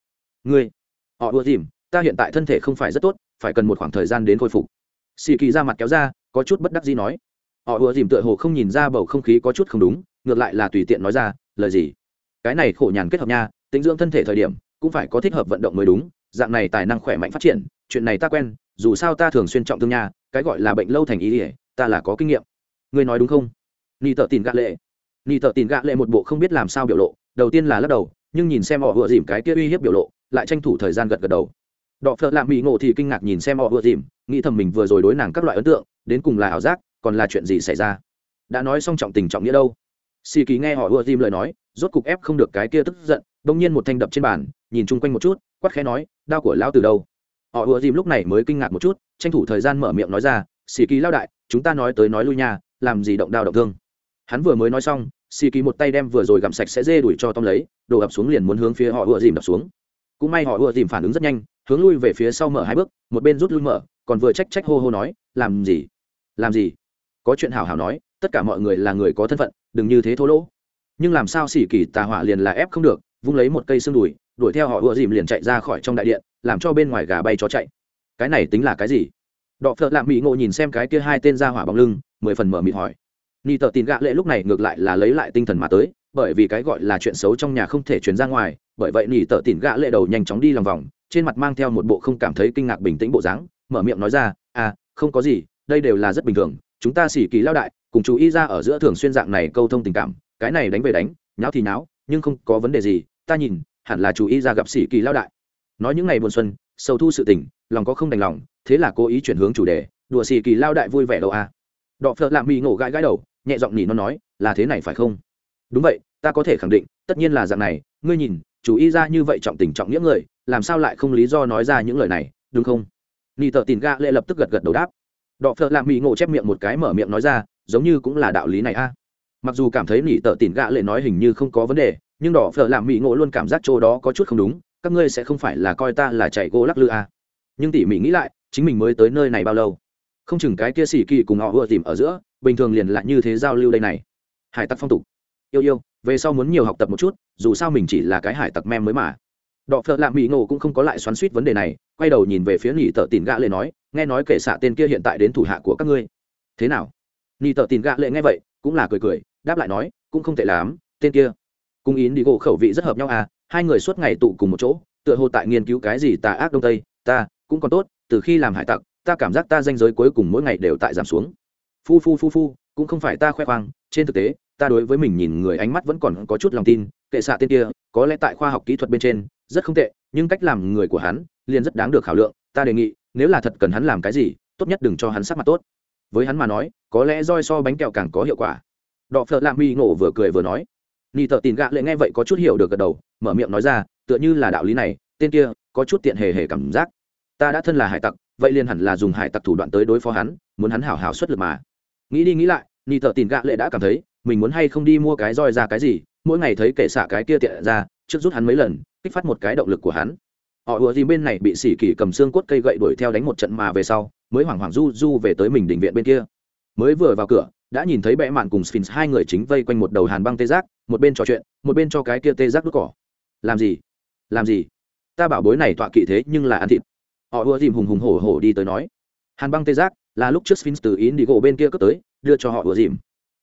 Ngươi, họ vừa dìm, ta hiện tại thân thể không phải rất tốt, phải cần một khoảng thời gian đến khôi phục. Xì kỳ ra mặt kéo ra, có chút bất đắc gì nói họ ùa dìm tựa hồ không nhìn ra bầu không khí có chút không đúng, ngược lại là tùy tiện nói ra, lời gì? Cái này khổ nhàn kết hợp nha, tính dưỡng thân thể thời điểm, cũng phải có thích hợp vận động mới đúng, dạng này tài năng khỏe mạnh phát triển, chuyện này ta quen, dù sao ta thường xuyên trọng thương nha, cái gọi là bệnh lâu thành ý ỉa ta là có kinh nghiệm. Ngươi nói đúng không? Ni tợ tin gạ lệ. Ni tợ tin gạ lệ một bộ không biết làm sao biểu lộ, đầu tiên là lắc đầu, nhưng nhìn xem họ vừa dìm cái kia uy hiếp biểu lộ, lại tranh thủ thời gian gật gật đầu. Đọ phợ lạ mỹ ngộ thì kinh ngạc nhìn xem họ vừa dìm, nghĩ thầm mình vừa rồi đối nàng các loại ấn tượng, đến cùng là ảo giác còn là chuyện gì xảy ra? Đã nói xong trọng tình trọng nghĩa đâu? Xì kỳ nghe họ ưa tim lời nói rốt cục ép không được cái kia tức giận đông nhiên một thanh đập trên bàn nhìn chung quanh một chút quắt khẽ nói đao của lão từ đâu? Họ ưa tim lúc này mới kinh ngạc một chút tranh thủ thời gian mở miệng nói ra xì kỳ lao đại chúng ta nói tới nói lui nhà, làm gì động đao động thương? Hắn vừa mới nói xong xì kỳ một tay đem vừa rồi gặm sạch sẽ dê đuổi cho tom lấy đổ ập xuống liền muốn hướng phía họ ưa dìm đập xuống. Cũng may họ ưa dìm phản ứng rất nhanh hướng lui về phía sau mở hai bước một bên rút lui mở còn vừa trách trách hô hô nói làm gì? Làm gì? Có chuyện hảo hảo nói, tất cả mọi người là người có thân phận, đừng như thế thô lỗ. Nhưng làm sao xỉ kỳ tà hỏa liền là ép không được, vung lấy một cây xương đùi, đuổi theo họ ùa dìm liền chạy ra khỏi trong đại điện, làm cho bên ngoài gà bay chó chạy. Cái này tính là cái gì? Đọ phợ lạ mỹ ngộ nhìn xem cái kia hai tên ra hỏa bóng lưng, mười phần mở mịt hỏi. Ni tờ tin gạ lệ lúc này ngược lại là lấy lại tinh thần mà tới, bởi vì cái gọi là chuyện xấu trong nhà không thể chuyển ra ngoài, bởi vậy ni tờ tin gạ lệ đầu nhanh chóng đi lòng vòng, trên mặt mang theo một bộ không cảm thấy kinh ngạc bình tĩnh bộ dáng, mở miệng nói ra à không có gì, đây đều là rất bình thường chúng ta xỉ kỳ lao đại, cùng chú ý ra ở giữa thường xuyên dạng này câu thông tình cảm, cái này đánh về đánh, nháo thì nháo, nhưng không có vấn đề gì, ta nhìn, hẳn là chú ý ra gặp xỉ kỳ lao đại. Nói những ngày buồn xuân, sầu thu sự tình, lòng có không đành lòng, thế là cố ý chuyển hướng chủ đề, đùa xỉ kỳ lao đại vui vẻ đâu à. Đọ phợ lạ mỹ ngộ gãi gãi đầu, nhẹ giọng nhỉ nó nói, là thế này phải không? Đúng vậy, ta có thể khẳng định, tất nhiên là dạng này, ngươi nhìn, chú ý ra như vậy trọng tình trọng nghĩa người, làm sao lại không lý do nói ra những lời này, đúng không? Nị tợ tìm ga lệ lập tức gật gật đầu đáp đọ phợ lạ mỹ ngộ chép miệng một cái mở miệng nói ra, giống như cũng là đạo lý này a. Mặc dù cảm thấy nỉ tợ tỉn gạ lệ nói hình như không có vấn đề, nhưng đỏ phở làm mỹ ngộ luôn cảm giác chỗ đó có chút không đúng, các ngươi sẽ không phải là coi ta là chạy gỗ lắc lư à nhưng tỉ mỉ nghĩ lại, chính mình mới tới nơi này bao lâu? Không chừng cái kia xỉ kỳ cùng họ vừa tìm ở giữa, bình thường liền lại như thế giao lưu đây này. Hải tặc phong tục. Yêu yêu, về sau muốn nhiều học tập một chút, dù sao mình chỉ là cái hải tặc mem mới mà đọ phợ lạ mỹ ngộ cũng không có lại xoắn suýt vấn đề này, quay đầu nhìn về phía nỉ tợ tìm gã lệ nói, nghe nói kể xạ tên kia hiện tại đến thủ hạ của các ngươi. Thế nào? Nỉ tợ tìm gã lệ nghe vậy, cũng là cười cười, đáp lại nói, cũng không tệ lắm, tên kia. Cung yến đi gỗ khẩu vị rất hợp nhau à hai người suốt ngày tụ cùng một chỗ, tựa hồ tại nghiên cứu cái gì tà ác đông tây, ta cũng còn tốt, từ khi làm hải tặc, ta cảm giác ta danh giới cuối cùng mỗi ngày đều tại giảm xuống. Phu phu phu phu, cũng không phải ta khoe khoang, trên thực tế, ta đối với mình nhìn người ánh mắt vẫn còn có chút lòng tin kệ xạ tên kia, có lẽ tại khoa học kỹ thuật bên trên rất không tệ, nhưng cách làm người của hắn liền rất đáng được khảo lượng, ta đề nghị, nếu là thật cần hắn làm cái gì, tốt nhất đừng cho hắn sắc mặt tốt. Với hắn mà nói, có lẽ roi so bánh kẹo càng có hiệu quả. Đọ phợ lạ mi ngộ vừa cười vừa nói. Ni thợ tin gạ lệ nghe vậy có chút hiểu được gật đầu, mở miệng nói ra, tựa như là đạo lý này, tên kia có chút tiện hề hề cảm giác. Ta đã thân là hải tặc, vậy liền hẳn là dùng hải tặc thủ đoạn tới đối phó hắn, muốn hắn hảo hảo xuất lực mà. Nghĩ đi nghĩ lại ni thợ tin gạ lệ đã cảm thấy, mình muốn hay không đi mua cái roi ra cái gì mỗi ngày thấy kệ xạ cái kia tiện ra, trước rút hắn mấy lần, kích phát một cái động lực của hắn. Họ ùa gì bên này bị xỉ kỳ cầm xương cốt cây gậy đuổi theo đánh một trận mà về sau, mới hoảng hoảng du du về tới mình đình viện bên kia. Mới vừa vào cửa, đã nhìn thấy bẽ mạn cùng sphinx hai người chính vây quanh một đầu hàn băng tê giác, một bên trò chuyện, một bên cho cái kia tê giác đốt cỏ. Làm gì? Làm gì? Ta bảo bối này tọa kỵ thế nhưng là ăn thịt. Họ ùa dìm hùng hùng hổ hổ đi tới nói. Hàn băng tê giác, là lúc trước sphinx từ ý đi gỗ bên kia cất tới, đưa cho họ ùa dìm.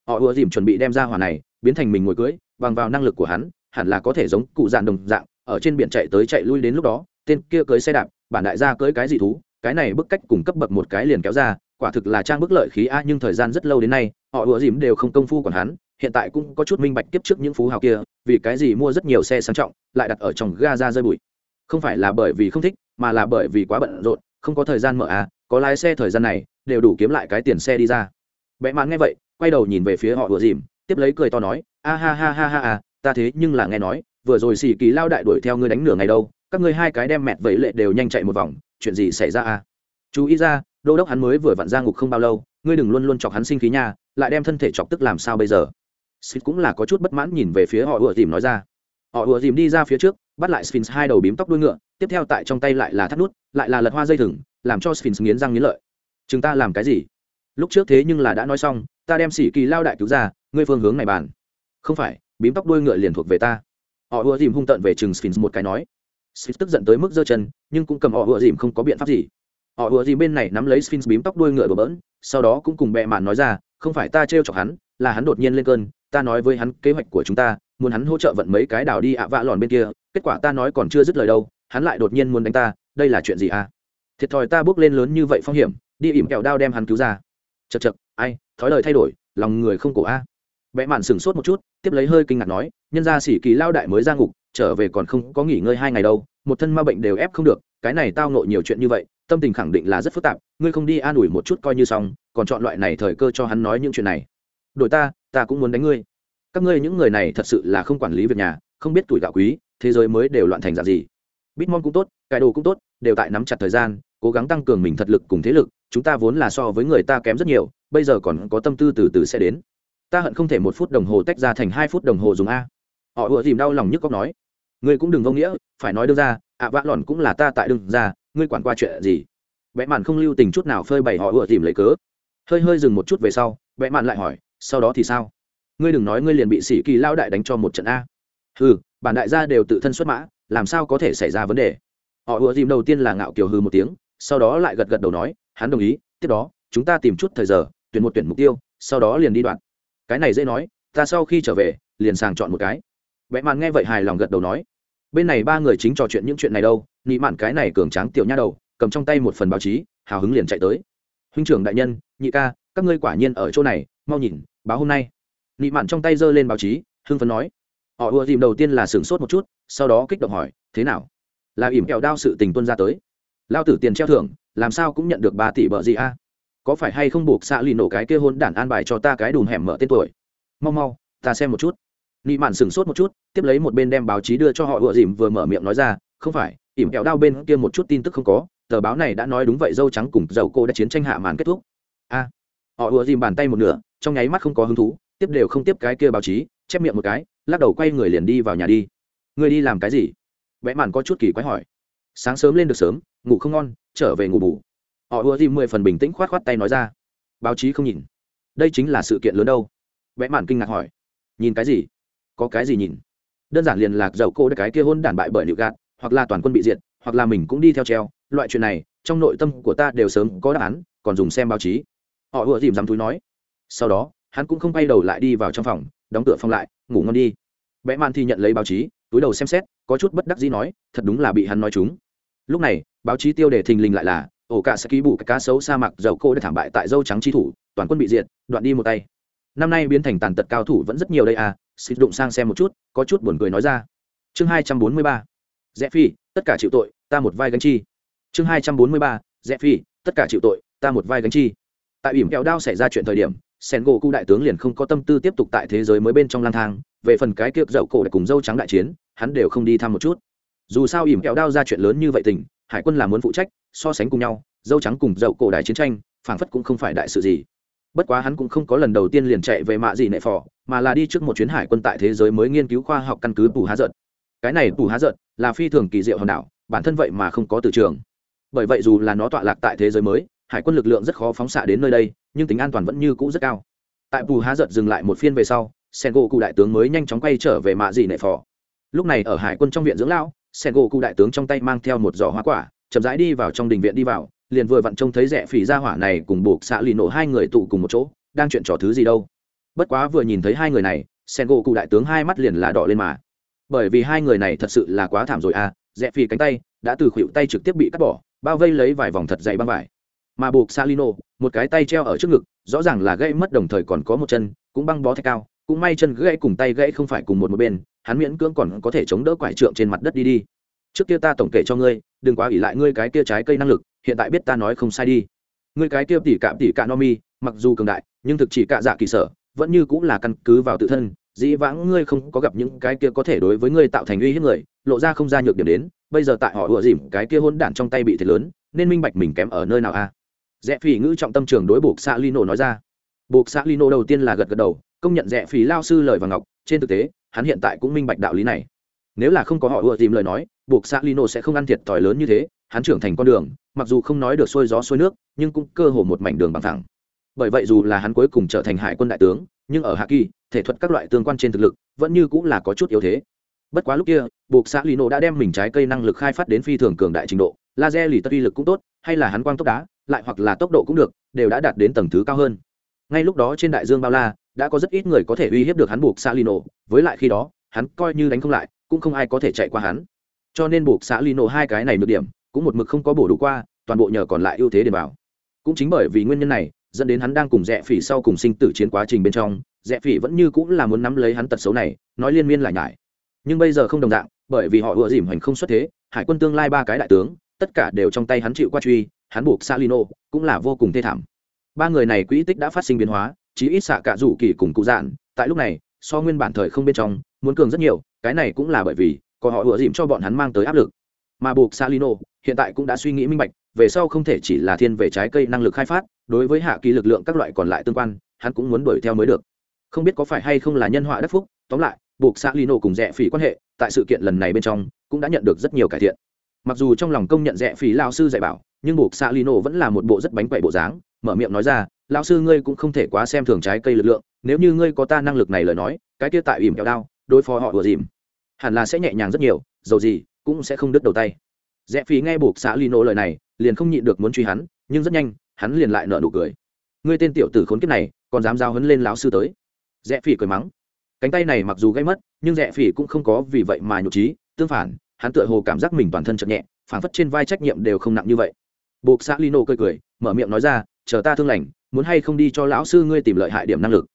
Họ ùa dìm chuẩn bị đem ra hỏa này biến thành mình ngồi cưới, bằng vào năng lực của hắn, hẳn là có thể giống cụ dạn đồng dạng, ở trên biển chạy tới chạy lui đến lúc đó, tên kia cưới xe đạp, bản đại gia cưới cái gì thú, cái này bức cách cùng cấp bậc một cái liền kéo ra, quả thực là trang bức lợi khí a, nhưng thời gian rất lâu đến nay, họ ủa dìm đều không công phu còn hắn, hiện tại cũng có chút minh bạch tiếp trước những phú hào kia, vì cái gì mua rất nhiều xe sang trọng, lại đặt ở trong ga ra rơi bụi. Không phải là bởi vì không thích, mà là bởi vì quá bận rộn, không có thời gian mở à có lái xe thời gian này, đều đủ kiếm lại cái tiền xe đi ra. Vẽ mãn nghe vậy, quay đầu nhìn về phía họ ủa dìm tiếp lấy cười to nói, a ha ha ha ha ha ta thế nhưng là nghe nói, vừa rồi xì kỳ lao đại đuổi theo ngươi đánh nửa ngày đâu, các ngươi hai cái đem mẹt vẫy lệ đều nhanh chạy một vòng, chuyện gì xảy ra à? Chú ý ra, đô đốc hắn mới vừa vặn ra ngục không bao lâu, ngươi đừng luôn luôn chọc hắn sinh khí nha, lại đem thân thể chọc tức làm sao bây giờ? Sphinx cũng là có chút bất mãn nhìn về phía họ ùa dìm nói ra. Họ ùa dìm đi ra phía trước, bắt lại Sphinx hai đầu bím tóc đuôi ngựa, tiếp theo tại trong tay lại là thắt nút, lại là lật hoa dây thừng, làm cho Sphinx nghiến răng nghiến lợi. Chúng ta làm cái gì? Lúc trước thế nhưng là đã nói xong, ta đem sĩ kỳ lao đại cứu ra ngươi phương hướng này bàn. Không phải, bím tóc đuôi ngựa liền thuộc về ta. Họ ùa dìm hung tận về chừng Sphinx một cái nói. Sphinx tức giận tới mức giơ chân, nhưng cũng cầm họ ùa dìm không có biện pháp gì. Họ ùa dìm bên này nắm lấy sphinx bím tóc đuôi ngựa bờ bỡn, sau đó cũng cùng bẹ mạn nói ra, không phải ta trêu chọc hắn, là hắn đột nhiên lên cơn, ta nói với hắn kế hoạch của chúng ta, muốn hắn hỗ trợ vận mấy cái đảo đi ạ vạ lòn bên kia, kết quả ta nói còn chưa dứt lời đâu, hắn lại đột nhiên muốn đánh ta, đây là chuyện gì à? Thiệt thòi ta bước lên lớn như vậy phong hiểm, đi ỉm kẹo đao đem hắn cứu ra. Chật chật ai, thói lời thay đổi, lòng người không cổ a. à vẽ mạn sửng sốt một chút, tiếp lấy hơi kinh ngạc nói, nhân ra sĩ kỳ lao đại mới ra ngục, trở về còn không có nghỉ ngơi hai ngày đâu, một thân ma bệnh đều ép không được, cái này tao nộ nhiều chuyện như vậy, tâm tình khẳng định là rất phức tạp, ngươi không đi an ủi một chút coi như xong, còn chọn loại này thời cơ cho hắn nói những chuyện này. Đội ta ta cũng muốn đánh ngươi. Các ngươi những người này thật sự là không quản lý việc nhà, không biết tuổi gạo quý, thế giới mới đều loạn thành dạng gì. Bitmon cũng tốt cải đồ cũng tốt, đều tại nắm chặt thời gian, cố gắng tăng cường mình thật lực cùng thế lực, chúng ta vốn là so với người ta kém rất nhiều, bây giờ còn có tâm tư từ từ sẽ đến ta hận không thể một phút đồng hồ tách ra thành hai phút đồng hồ dùng a. Họ ùa dìm đau lòng nhức cóc nói. Ngươi cũng đừng vô nghĩa, phải nói đương ra, ạ vã lòn cũng là ta tại đương ra, ngươi quản qua chuyện gì? Vẽ mạn không lưu tình chút nào phơi bày họ ùa dìm lấy cớ. Hơi hơi dừng một chút về sau vẽ mạn lại hỏi, sau đó thì sao? Ngươi đừng nói ngươi liền bị sĩ kỳ lao đại đánh cho một trận a. Ừ bản đại gia đều tự thân xuất mã, làm sao có thể xảy ra vấn đề? Họ ùa dìm đầu tiên là ngạo kiều hư một tiếng, sau đó lại gật gật đầu nói, hắn đồng ý, tiếp đó, chúng ta tìm chút thời giờ, tuyển một tuyển mục tiêu, sau đó liền đi đoạn cái này dễ nói, ta sau khi trở về, liền sàng chọn một cái. Vẽ mạn nghe vậy hài lòng gật đầu nói, bên này ba người chính trò chuyện những chuyện này đâu, nị mạn cái này cường tráng tiểu nha đầu, cầm trong tay một phần báo chí, hào hứng liền chạy tới. Huynh trưởng đại nhân, nhị ca, các ngươi quả nhiên ở chỗ này, mau nhìn, báo hôm nay. Nị mạn trong tay giơ lên báo chí, hưng phấn nói, họ ùa dìm đầu tiên là sửng sốt một chút, sau đó kích động hỏi, thế nào? Là ỉm kẹo đao sự tình tuân ra tới. Lao tử tiền treo thưởng, làm sao cũng nhận được ba tỷ bợ gì a? Có phải hay không buộc xạ lì nổ cái kia hôn đản an bài cho ta cái đùm hẻm mở tên tuổi? Mau mau, ta xem một chút. Nị mạn sửng sốt một chút, tiếp lấy một bên đem báo chí đưa cho họ ùa dìm vừa mở miệng nói ra, không phải, ỉm kẹo đao bên kia một chút tin tức không có, tờ báo này đã nói đúng vậy, dâu trắng cùng dầu cô đã chiến tranh hạ màn kết thúc. A, họ ùa dìm bàn tay một nửa, trong nháy mắt không có hứng thú, tiếp đều không tiếp cái kia báo chí, chép miệng một cái, lắc đầu quay người liền đi vào nhà đi. Người đi làm cái gì? Vẽ màn có chút kỳ quái hỏi. Sáng sớm lên được sớm, ngủ không ngon, trở về ngủ bù họ ùa dìm mười phần bình tĩnh khoát khoát tay nói ra. Báo chí không nhìn. Đây chính là sự kiện lớn đâu. Vẽ màn kinh ngạc hỏi. Nhìn cái gì? Có cái gì nhìn? Đơn giản liền lạc dầu cô cái kia hôn đản bại bởi liệu gạt, hoặc là toàn quân bị diệt, hoặc là mình cũng đi theo treo. Loại chuyện này, trong nội tâm của ta đều sớm có đáp án, còn dùng xem báo chí. Họ ùa dìm dám túi nói. Sau đó, hắn cũng không bay đầu lại đi vào trong phòng, đóng cửa phòng lại, ngủ ngon đi. Vẽ mạn thì nhận lấy báo chí, túi đầu xem xét, có chút bất đắc dĩ nói, thật đúng là bị hắn nói chúng. Lúc này, báo chí tiêu đề thình lình lại là ổ cả sẽ ký bù cái cá sấu sa mạc, dầu cô đã thảm bại tại dâu trắng chi thủ, toàn quân bị diệt, đoạn đi một tay. Năm nay biến thành tàn tật cao thủ vẫn rất nhiều đây à xịt đụng sang xem một chút, có chút buồn cười nói ra. Chương hai trăm bốn mươi ba, rẽ phi, tất cả chịu tội, ta một vai gánh chi. Chương hai trăm bốn mươi ba, rẽ phi, tất cả chịu tội, ta một vai gánh chi. Tại ỉm kẹo đao xảy ra chuyện thời điểm, sen gỗ cụ đại tướng liền không có tâm tư tiếp tục tại thế giới mới bên trong lang thang, về phần cái kiệp dậu cổ để cùng dâu trắng đại chiến, hắn đều không đi thăm một chút. Dù sao ỉm kẹo đao ra chuyện lớn như vậy tình, hải quân là muốn phụ trách so sánh cùng nhau, dâu trắng cùng dậu cổ đại chiến tranh, phảng phất cũng không phải đại sự gì. Bất quá hắn cũng không có lần đầu tiên liền chạy về mạ gì nệ phò, mà là đi trước một chuyến hải quân tại thế giới mới nghiên cứu khoa học căn cứ bù há giận cái này bù há giận là phi thường kỳ diệu hòn đảo, bản thân vậy mà không có từ trường. Bởi vậy dù là nó tọa lạc tại thế giới mới, hải quân lực lượng rất khó phóng xạ đến nơi đây, nhưng tính an toàn vẫn như cũ rất cao. Tại bù há giận dừng lại một phiên về sau sen gỗ cụ đại tướng mới nhanh chóng quay trở về mạ dị nệ phò. Lúc này ở hải quân trong viện dưỡng lão sen gỗ cụ đại tướng trong tay mang theo một giỏ hoa quả chậm rãi đi vào trong đình viện đi vào, liền vừa vặn trông thấy rẻ phỉ ra hỏa này cùng buộc xạ lì nổ hai người tụ cùng một chỗ, đang chuyện trò thứ gì đâu. Bất quá vừa nhìn thấy hai người này, sen gỗ cụ đại tướng hai mắt liền là đỏ lên mà. Bởi vì hai người này thật sự là quá thảm rồi à rẽ phỉ cánh tay đã từ khuỵu tay trực tiếp bị cắt bỏ, bao vây lấy vài vòng thật dày băng vải. Mà buộc salino một cái tay treo ở trước ngực, rõ ràng là gãy mất đồng thời còn có một chân, cũng băng bó thạch cao, cũng may chân gãy cùng tay gãy không phải cùng một một bên, hắn miễn cưỡng còn có thể chống đỡ quải trượng trên mặt đất đi đi. Trước kia ta tổng kể cho ngươi đừng quá ỉ lại ngươi cái kia trái cây năng lực, hiện tại biết ta nói không sai đi. Ngươi cái kia tỉ cạm tỉ cạ no mi, mặc dù cường đại, nhưng thực chỉ cạ dạ kỳ sở, vẫn như cũng là căn cứ vào tự thân, dĩ vãng ngươi không có gặp những cái kia có thể đối với ngươi tạo thành uy hiếp người, lộ ra không ra nhược điểm đến, bây giờ tại họ ùa dìm, cái kia hôn đản trong tay bị thiệt lớn, nên minh bạch mình kém ở nơi nào a? Rẽ phỉ ngữ trọng tâm trường đối buộc xạ lino nói ra. Buộc xạ lino đầu tiên là gật gật đầu, công nhận rẽ phỉ lao sư lời và ngọc, trên thực tế, hắn hiện tại cũng minh bạch đạo lý này nếu là không có họ ùa tìm lời nói, buộc xã lino sẽ không ăn thiệt thòi lớn như thế, hắn trưởng thành con đường, mặc dù không nói được xuôi gió xuôi nước, nhưng cũng cơ hồ một mảnh đường bằng thẳng. Bởi vậy dù là hắn cuối cùng trở thành hải quân đại tướng, nhưng ở hạ kỳ, thể thuật các loại tương quan trên thực lực, vẫn như cũng là có chút yếu thế. Bất quá lúc kia, buộc xã lino đã đem mình trái cây năng lực khai phát đến phi thường cường đại trình độ, laser lì tất uy lực cũng tốt, hay là hắn quang tốc đá, lại hoặc là tốc độ cũng được, đều đã đạt đến tầng thứ cao hơn. Ngay lúc đó trên đại dương bao la, đã có rất ít người có thể uy hiếp được hắn buộc xã lino, với lại khi đó, hắn coi như đánh không lại cũng không ai có thể chạy qua hắn. Cho nên buộc xã lino hai cái này được điểm, cũng một mực không có bổ đủ qua, toàn bộ nhờ còn lại ưu thế để bảo. Cũng chính bởi vì nguyên nhân này, dẫn đến hắn đang cùng rẽ phỉ sau cùng sinh tử chiến quá trình bên trong, rẽ phỉ vẫn như cũng là muốn nắm lấy hắn tật xấu này, nói liên miên lại nhải. Nhưng bây giờ không đồng dạng, bởi vì họ ùa dìm hành không xuất thế, hải quân tương lai ba cái đại tướng, tất cả đều trong tay hắn chịu qua truy, hắn buộc salino cũng là vô cùng thê thảm. Ba người này quỹ tích đã phát sinh biến hóa, chí ít xạ cả rủ kỳ cùng cụ dạn, tại lúc này, so nguyên bản thời không bên trong, muốn cường rất nhiều cái này cũng là bởi vì, có họ ủa dìm cho bọn hắn mang tới áp lực. Mà buộc salino, hiện tại cũng đã suy nghĩ minh bạch, về sau không thể chỉ là thiên về trái cây năng lực khai phát, đối với hạ kỳ lực lượng các loại còn lại tương quan, hắn cũng muốn đuổi theo mới được. Không biết có phải hay không là nhân họa đất phúc, tóm lại, buộc xã lino cùng rẽ phỉ quan hệ, tại sự kiện lần này bên trong, cũng đã nhận được rất nhiều cải thiện. Mặc dù trong lòng công nhận rẽ phỉ lao sư dạy bảo, nhưng buộc xã lino vẫn là một bộ rất bánh quậy bộ dáng, mở miệng nói ra lao sư ngươi cũng không thể quá xem thường trái cây lực lượng, nếu như ngươi có ta năng lực này lời nói, cái kia tại ỉm kẹo đao, đối phó họ vừa dìm hẳn là sẽ nhẹ nhàng rất nhiều, dầu gì cũng sẽ không đứt đầu tay. Rẽ phí nghe buộc xã lino lời này, liền không nhịn được muốn truy hắn, nhưng rất nhanh, hắn liền lại nợ nụ cười. Ngươi tên tiểu tử khốn kiếp này, còn dám giao hấn lên lão sư tới? Rẽ phỉ cười mắng. Cánh tay này mặc dù gây mất, nhưng rẽ phỉ cũng không có vì vậy mà nhục trí, tương phản, hắn tựa hồ cảm giác mình toàn thân chậm nhẹ phản phất trên vai trách nhiệm đều không nặng như vậy. Buộc xã lino cười cười, mở miệng nói ra, chờ ta thương lành, muốn hay không đi cho lão sư ngươi tìm lợi hại điểm năng lực.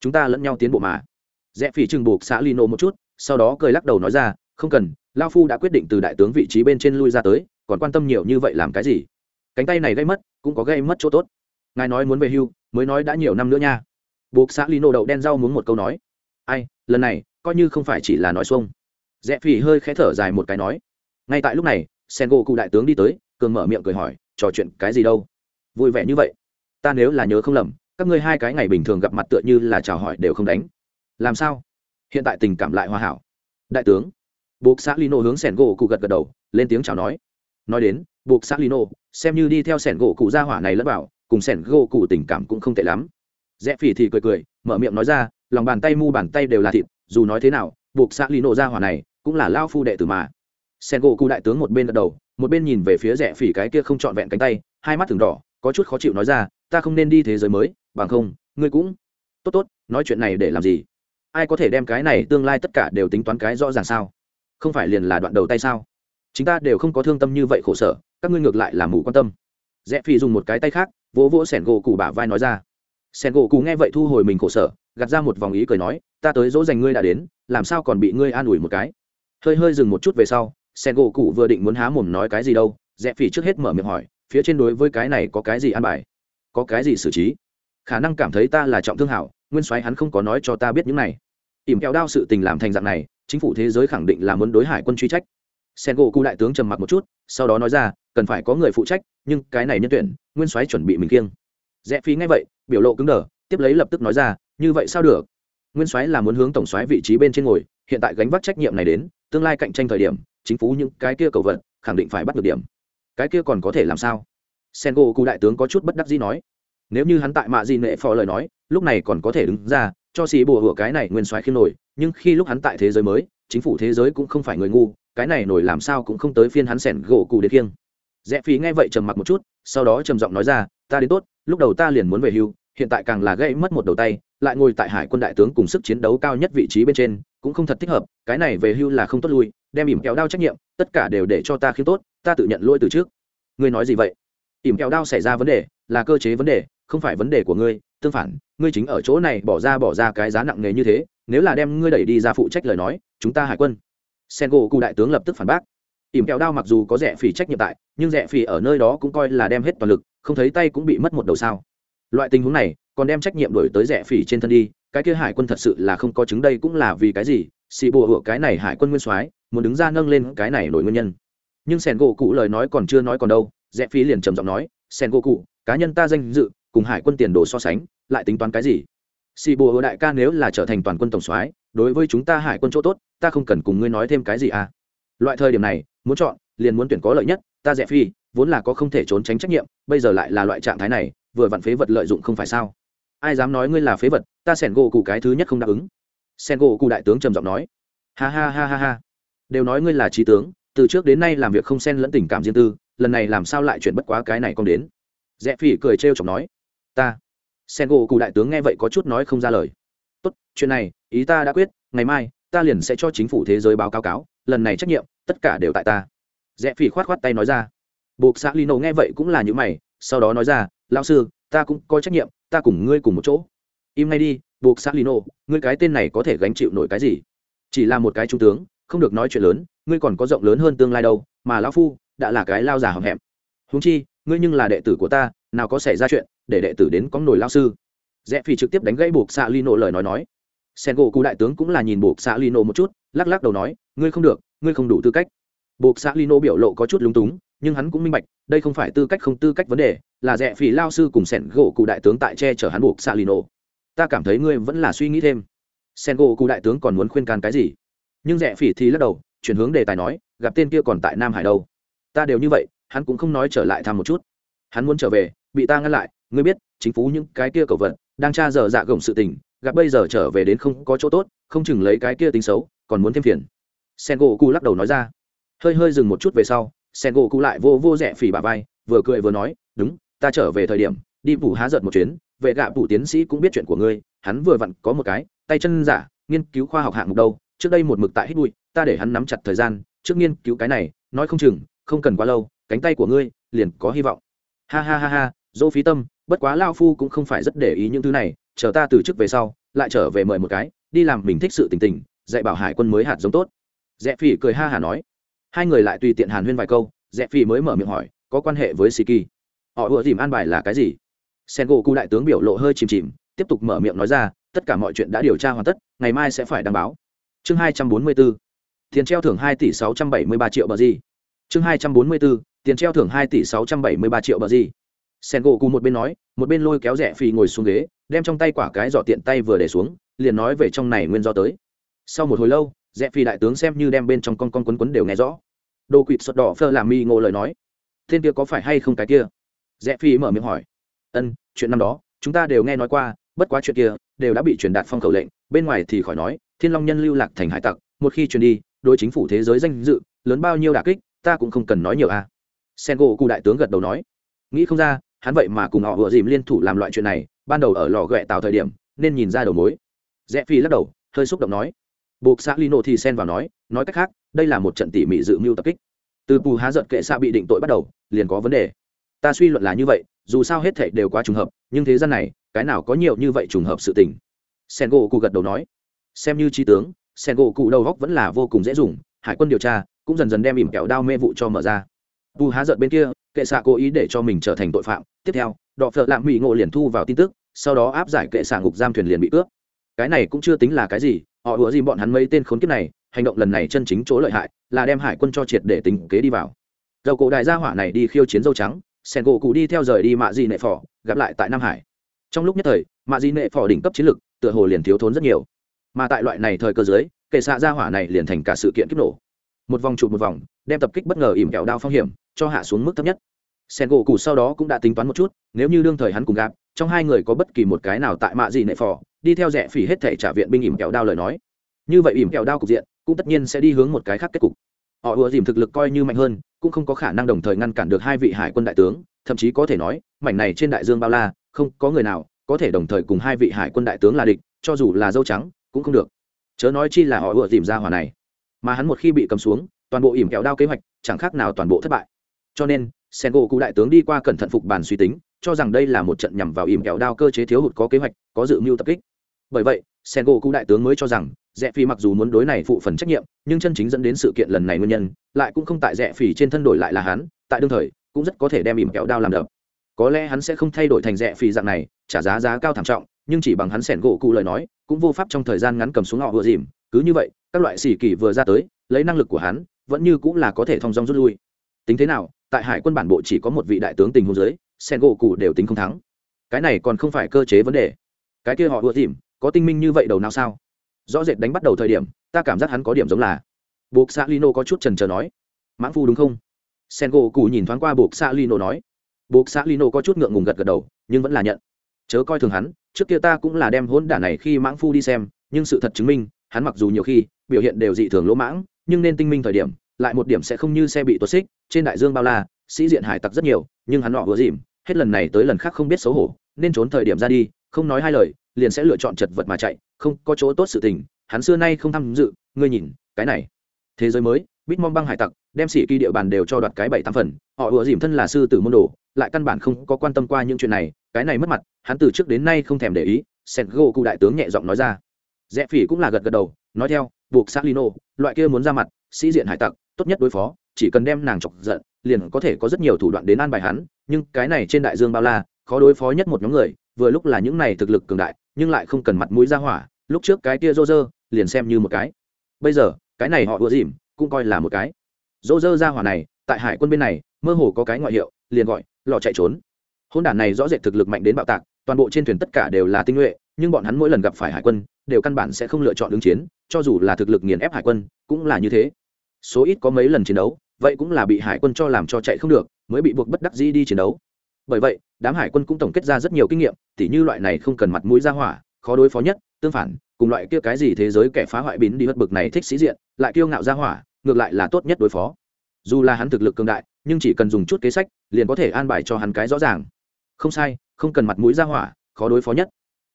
Chúng ta lẫn nhau tiến bộ mà. Rẽ phỉ chừng buộc xã lino một chút sau đó cười lắc đầu nói ra, không cần lao phu đã quyết định từ đại tướng vị trí bên trên lui ra tới, còn quan tâm nhiều như vậy làm cái gì? Cánh tay này gây mất, cũng có gây mất chỗ tốt. Ngài nói muốn về hưu, mới nói đã nhiều năm nữa nha. Buộc xã lino đậu đen rau muốn một câu nói. Ai, lần này, coi như không phải chỉ là nói xuông. Rẽ phỉ hơi khẽ thở dài một cái nói. Ngay tại lúc này sen gỗ cụ đại tướng đi tới, cường mở miệng cười hỏi, trò chuyện cái gì đâu? Vui vẻ như vậy? Ta nếu là nhớ không lầm, các ngươi hai cái ngày bình thường gặp mặt tựa như là chào hỏi đều không đánh. Làm sao? Hiện tại tình cảm lại hòa hảo. Đại tướng, buộc xã lino hướng sẻn gỗ cụ gật gật đầu, lên tiếng chào nói. Nói đến, buộc xã lino xem như đi theo sẻn gỗ cụ ra hỏa này lẫn vào, cùng sẻn gỗ cụ tình cảm cũng không tệ lắm. Rẽ phỉ thì cười cười, mở miệng nói ra, lòng bàn tay mu bàn tay đều là thịt, dù nói thế nào, buộc xã lino ra hỏa này cũng là lao phu đệ tử mà. Sẻn gỗ cụ đại tướng một bên gật đầu, một bên nhìn về phía rẽ phỉ cái kia không trọn vẹn cánh tay, hai mắt thường đỏ, có chút khó chịu nói ra, ta không nên đi thế giới mới, bằng không, ngươi cũng tốt tốt, nói chuyện này để làm gì? Ai có thể đem cái này tương lai tất cả đều tính toán cái rõ ràng sao? Không phải liền là đoạn đầu tay sao? Chúng ta đều không có thương tâm như vậy khổ sở, các ngươi ngược lại là mù quan tâm. Rẽ phi dùng một cái tay khác, vỗ vỗ sẻn gỗ cụ bả vai nói ra. Sẻn gỗ cụ nghe vậy thu hồi mình khổ sở, gạt ra một vòng ý cười nói, ta tới dỗ dành ngươi đã đến, làm sao còn bị ngươi an ủi một cái? Hơi hơi dừng một chút về sau, sẻn gỗ cụ vừa định muốn há mồm nói cái gì đâu, rẽ phi trước hết mở miệng hỏi, phía trên đối với cái này có cái gì an bài? Có cái gì xử trí? Khả năng cảm thấy ta là trọng thương hảo nguyên soái hắn không có nói cho ta biết những này. Ỉm kẹo đao sự tình làm thành dạng này, chính phủ thế giới khẳng định là muốn đối hải quân truy trách. Sen gỗ cụ đại tướng trầm mặc một chút, sau đó nói ra, cần phải có người phụ trách, nhưng cái này nhân tuyển, nguyên soái chuẩn bị mình kiêng. Rẽ phí ngay vậy, biểu lộ cứng đờ, tiếp lấy lập tức nói ra, như vậy sao được? Nguyên soái là muốn hướng tổng soái vị trí bên trên ngồi, hiện tại gánh vác trách nhiệm này đến, tương lai cạnh tranh thời điểm, chính phủ những cái kia cầu vận, khẳng định phải bắt được điểm. Cái kia còn có thể làm sao? Sen gỗ cụ đại tướng có chút bất đắc dĩ nói. Nếu như hắn tại mạ gì nệ phò lời nói lúc này còn có thể đứng ra, cho xì bùa hựa cái này nguyên soái khiêm nổi, nhưng khi lúc hắn tại thế giới mới, chính phủ thế giới cũng không phải người ngu, cái này nổi làm sao cũng không tới phiên hắn sẻn gỗ cụ đến kiêng rẽ phí nghe vậy trầm mặc một chút, sau đó trầm giọng nói ra, ta đến tốt, lúc đầu ta liền muốn về hưu, hiện tại càng là gây mất một đầu tay, lại ngồi tại hải quân đại tướng cùng sức chiến đấu cao nhất vị trí bên trên, cũng không thật thích hợp, cái này về hưu là không tốt lui, đem ỉm kéo đao trách nhiệm, tất cả đều để cho ta khiến tốt, ta tự nhận lỗi từ trước. Ngươi nói gì vậy? Ỉm kéo đao xảy ra vấn đề, là cơ chế vấn đề, không phải vấn đề của ngươi tương phản, ngươi chính ở chỗ này bỏ ra bỏ ra cái giá nặng nề như thế, nếu là đem ngươi đẩy đi ra phụ trách lời nói, chúng ta hải quân. Sen gỗ cụ đại tướng lập tức phản bác. Ỉm kẹo đao mặc dù có rẻ phỉ trách nhiệm tại, nhưng rẻ phỉ ở nơi đó cũng coi là đem hết toàn lực, không thấy tay cũng bị mất một đầu sao. Loại tình huống này, còn đem trách nhiệm đổi tới rẻ phỉ trên thân đi, cái kia hải quân thật sự là không có chứng đây cũng là vì cái gì, xì bùa hựa cái này hải quân nguyên soái, muốn đứng ra nâng lên cái này nổi nguyên nhân. Nhưng sen gỗ cụ lời nói còn chưa nói còn đâu rẽ phí liền trầm giọng nói sen gỗ cụ cá nhân ta danh dự, cùng hải quân tiền đồ so sánh lại tính toán cái gì? Xì bùa đại ca nếu là trở thành toàn quân tổng soái, đối với chúng ta hải quân chỗ tốt, ta không cần cùng ngươi nói thêm cái gì à? Loại thời điểm này, muốn chọn, liền muốn tuyển có lợi nhất, ta rẻ phi, vốn là có không thể trốn tránh trách nhiệm, bây giờ lại là loại trạng thái này, vừa vặn phế vật lợi dụng không phải sao? Ai dám nói ngươi là phế vật, ta sẻn gỗ cụ cái thứ nhất không đáp ứng. Sen gỗ cụ đại tướng trầm giọng nói. Ha ha ha ha ha. Đều nói ngươi là trí tướng, từ trước đến nay làm việc không xen lẫn tình cảm riêng tư, lần này làm sao lại chuyển bất quá cái này còn đến? Rẽ phỉ cười trêu chọc nói. Ta sen gỗ cụ đại tướng nghe vậy có chút nói không ra lời. Tốt, chuyện này, ý ta đã quyết, ngày mai, ta liền sẽ cho chính phủ thế giới báo cáo cáo, lần này trách nhiệm, tất cả đều tại ta. Rẽ phỉ khoát khoát tay nói ra. Buộc xã lino nghe vậy cũng là những mày, sau đó nói ra, lão sư, ta cũng có trách nhiệm, ta cùng ngươi cùng một chỗ. Im ngay đi, buộc xã lino ngươi cái tên này có thể gánh chịu nổi cái gì? Chỉ là một cái trung tướng, không được nói chuyện lớn, ngươi còn có rộng lớn hơn tương lai đâu, mà lão phu đã là cái lao già hậm hẹm. Húng chi, ngươi nhưng là đệ tử của ta nào có xảy ra chuyện, để đệ tử đến có nổi lao sư. Rẽ phi trực tiếp đánh gãy buộc xạ lino lời nói nói. Sen gỗ cụ đại tướng cũng là nhìn buộc xạ lino một chút, lắc lắc đầu nói, ngươi không được, ngươi không đủ tư cách. Buộc xạ lino biểu lộ có chút lúng túng, nhưng hắn cũng minh bạch, đây không phải tư cách không tư cách vấn đề, là rẽ phi lao sư cùng Sen gỗ cụ đại tướng tại che chở hắn buộc xạ lino ta cảm thấy ngươi vẫn là suy nghĩ thêm. Sen gỗ cụ đại tướng còn muốn khuyên can cái gì? Nhưng rẽ phi thì lắc đầu, chuyển hướng đề tài nói, gặp tên kia còn tại nam hải đâu? Ta đều như vậy, hắn cũng không nói trở lại thăm một chút. Hắn muốn trở về bị ta ngăn lại, ngươi biết, chính phủ những cái kia cầu vật, đang tra giờ dạ gồng sự tình, gặp bây giờ trở về đến không có chỗ tốt, không chừng lấy cái kia tính xấu, còn muốn thêm phiền. Sen gỗ cụ lắc đầu nói ra. Hơi hơi dừng một chút về sau sen gỗ cụ lại vô vô rẻ phỉ bà vai, vừa cười vừa nói, đúng, ta trở về thời điểm, đi phủ há giật một chuyến, vệ gạ phủ tiến sĩ cũng biết chuyện của ngươi, hắn vừa vặn có một cái, tay chân giả, nghiên cứu khoa học hạng mục đâu, trước đây một mực tại hít bụi, ta để hắn nắm chặt thời gian, trước nghiên cứu cái này, nói không chừng, không cần quá lâu, cánh tay của ngươi liền có hy vọng. Ha ha ha ha dỗ phí tâm, bất quá lao phu cũng không phải rất để ý những thứ này, chờ ta từ chức về sau, lại trở về mời một cái, đi làm mình thích sự tình tình, dạy bảo hải quân mới hạt giống tốt. Rẽ phỉ cười ha hả nói. Hai người lại tùy tiện hàn huyên vài câu rẽ phỉ mới mở miệng hỏi, có quan hệ với siki? Họ ùa dìm an bài là cái gì? Sen gỗ cụ đại tướng biểu lộ hơi chìm chìm, tiếp tục mở miệng nói ra, tất cả mọi chuyện đã điều tra hoàn tất, ngày mai sẽ phải đăng báo. Chương hai trăm bốn mươi bốn tiền treo thưởng hai tỷ sáu trăm bảy mươi ba triệu bờ gì? Chương hai trăm bốn mươi bốn tiền treo thưởng hai tỷ sáu trăm bảy mươi ba triệu bờ gì? Sen gỗ cụ một bên nói, một bên lôi kéo rẻ phì ngồi xuống ghế, đem trong tay quả cái giỏ tiện tay vừa để xuống, liền nói về trong này nguyên do tới. Sau một hồi lâu rẽ phi đại tướng xem như đem bên trong con con quấn quấn đều nghe rõ. Đồ quỵt sọt đỏ phơ làm mi ngộ lời nói, tên kia có phải hay không cái kia? Rẽ phi mở miệng hỏi, ân, chuyện năm đó, chúng ta đều nghe nói qua, bất quá chuyện kia đều đã bị truyền đạt phong khẩu lệnh, bên ngoài thì khỏi nói, thiên long nhân lưu lạc thành hải tặc, một khi truyền đi, đối chính phủ thế giới danh dự, lớn bao nhiêu đà kích, ta cũng không cần nói nhiều a à. sen gỗ cụ đại tướng gật đầu nói, nghĩ không ra hắn vậy mà cùng họ vừa dìm liên thủ làm loại chuyện này, ban đầu ở lò ghẹ tạo thời điểm, nên nhìn ra đầu mối. Rẽ phi lắc đầu, hơi xúc động nói. Buộc xã lino thì xen vào nói nói cách khác, đây là một trận tỉ mỉ dự mưu tập kích. Từ bù há giận kệ xạ bị định tội bắt đầu, liền có vấn đề. Ta suy luận là như vậy, dù sao hết thảy đều quá trùng hợp, nhưng thế gian này, cái nào có nhiều như vậy trùng hợp sự tình? Sen gỗ cụ gật đầu nói. Xem như trí tướng sen gỗ cụ đầu góc vẫn là vô cùng dễ dùng, hải quân điều tra, cũng dần dần đem ỉm kẹo đao mê vụ cho mở ra. Bù há giận bên kia, kệ xạ cố ý để cho mình trở thành tội phạm tiếp theo, đọ phợ lạm mỹ ngộ liền thu vào tin tức, sau đó áp giải kệ xả ngục giam thuyền liền bị cướp. Cái này cũng chưa tính là cái gì, họ ủa gì bọn hắn mấy tên khốn kiếp này, hành động lần này chân chính chỗ lợi hại, là đem hải quân cho triệt để tính kế đi vào. Dầu cổ đại gia hỏa này đi khiêu chiến dâu trắng, sen gỗ cụ đi theo rời đi mạ di nệ phỏ gặp lại tại nam hải. Trong lúc nhất thời, mạ di nệ phỏ đỉnh cấp chiến lực, tựa hồ liền thiếu thốn rất nhiều. Mà tại loại này thời cơ dưới, kệ xạ gia hỏa này liền thành cả sự kiện kích nổ. Một vòng chụp một vòng, đem tập kích bất ngờ ỉm kẹo đao phong hiểm, cho hạ xuống mức thấp nhất sen gỗ cụ sau đó cũng đã tính toán một chút, nếu như đương thời hắn cùng gặp, trong hai người có bất kỳ một cái nào tại mạ gì nệ phò, đi theo rẻ phỉ hết thể trả viện binh ỉm kẹo đao lời nói. Như vậy ỉm kẹo đao cục diện cũng tất nhiên sẽ đi hướng một cái khác kết cục. Họ ùa dìm thực lực coi như mạnh hơn, cũng không có khả năng đồng thời ngăn cản được hai vị hải quân đại tướng, thậm chí có thể nói, mảnh này trên đại dương bao la, không có người nào có thể đồng thời cùng hai vị hải quân đại tướng là địch, cho dù là dâu trắng, cũng không được. Chớ nói chi là họ ùa dìm ra hòa này. Mà hắn một khi bị cầm xuống, toàn bộ ỉm kẹo đao kế hoạch chẳng khác nào toàn bộ thất bại. Cho nên sen gỗ cụ đại tướng đi qua cẩn thận phục bàn suy tính, cho rằng đây là một trận nhằm vào ỉm kẹo đao cơ chế thiếu hụt có kế hoạch, có dự mưu tập kích. Bởi vậy, sen gỗ cụ đại tướng mới cho rằng, rẽ phi mặc dù muốn đối này phụ phần trách nhiệm, nhưng chân chính dẫn đến sự kiện lần này nguyên nhân, lại cũng không tại rẽ phi trên thân đổi lại là hắn, tại đương thời, cũng rất có thể đem ỉm kẹo đao làm đập. Có lẽ hắn sẽ không thay đổi thành rẽ phi dạng này, trả giá giá cao thảm trọng, nhưng chỉ bằng hắn sẻn gỗ cụ lời nói, cũng vô pháp trong thời gian ngắn cầm xuống họ vừa dìm. Cứ như vậy, các loại xỉ kỳ vừa ra tới, lấy năng lực của hắn, vẫn như cũng là có thể thong dong rút lui. Tính thế nào tại hải quân bản bộ chỉ có một vị đại tướng tình hôn giới sen gỗ cụ đều tính không thắng. Cái này còn không phải cơ chế vấn đề. Cái kia họ ưa tìm, có tinh minh như vậy đầu nào sao? Rõ rệt đánh bắt đầu thời điểm, ta cảm giác hắn có điểm giống là. Buộc xạ lino có chút trần trờ nói. Mãn phu đúng không? Sen gỗ cụ nhìn thoáng qua buộc xạ lino nói. Buộc xạ lino có chút ngượng ngùng gật gật đầu, nhưng vẫn là nhận. Chớ coi thường hắn, trước kia ta cũng là đem hôn đả này khi mãng phu đi xem, nhưng sự thật chứng minh, hắn mặc dù nhiều khi biểu hiện đều dị thường lỗ mãng, nhưng nên tinh minh thời điểm lại một điểm sẽ không như xe bị tuột xích, trên đại dương bao la, sĩ diện hải tặc rất nhiều, nhưng hắn họ vừa dìm, hết lần này tới lần khác không biết xấu hổ, nên trốn thời điểm ra đi, không nói hai lời, liền sẽ lựa chọn chật vật mà chạy, không có chỗ tốt sự tình, hắn xưa nay không tham dự, ngươi nhìn, cái này. Thế giới mới bitmom băng hải tặc, đem sĩ kỳ địa bàn đều cho đoạt cái bảy tam phần, họ ùa dìm thân là sư tử môn đồ, lại căn bản không có quan tâm qua những chuyện này, cái này mất mặt, hắn từ trước đến nay không thèm để ý sen gỗ cụ đại tướng nhẹ giọng nói ra. Rẽ phỉ cũng là gật gật đầu, nói theo, buộc xác lino loại kia muốn ra mặt, sĩ diện hải tặc tốt nhất đối phó, chỉ cần đem nàng chọc giận, liền có thể có rất nhiều thủ đoạn đến an bài hắn, nhưng cái này trên đại dương bao la, khó đối phó nhất một nhóm người, vừa lúc là những này thực lực cường đại, nhưng lại không cần mặt mũi ra hỏa, lúc trước cái kia rô rơ liền xem như một cái. Bây giờ, cái này họ ùa dìm, cũng coi là một cái. Rô rơ ra hỏa này, tại hải quân bên này, mơ hồ có cái ngoại hiệu, liền gọi, lò chạy trốn. Hôn đản này rõ rệt thực lực mạnh đến bạo tạc, toàn bộ trên thuyền tất cả đều là tinh nhuệ, nhưng bọn hắn mỗi lần gặp phải hải quân, đều căn bản sẽ không lựa chọn ứng chiến, cho dù là thực lực nghiền ép hải quân, cũng là như thế số ít có mấy lần chiến đấu, vậy cũng là bị hải quân cho làm cho chạy không được, mới bị buộc bất đắc dĩ đi chiến đấu. Bởi vậy, đám hải quân cũng tổng kết ra rất nhiều kinh nghiệm, tỉ như loại này không cần mặt mũi ra hỏa, khó đối phó nhất, tương phản, cùng loại kia cái gì thế giới kẻ phá hoại bín đi hất bực này thích sĩ diện, lại kiêu ngạo ra hỏa, ngược lại là tốt nhất đối phó. Dù là hắn thực lực cường đại, nhưng chỉ cần dùng chút kế sách, liền có thể an bài cho hắn cái rõ ràng. Không sai, không cần mặt mũi ra hỏa, khó đối phó nhất.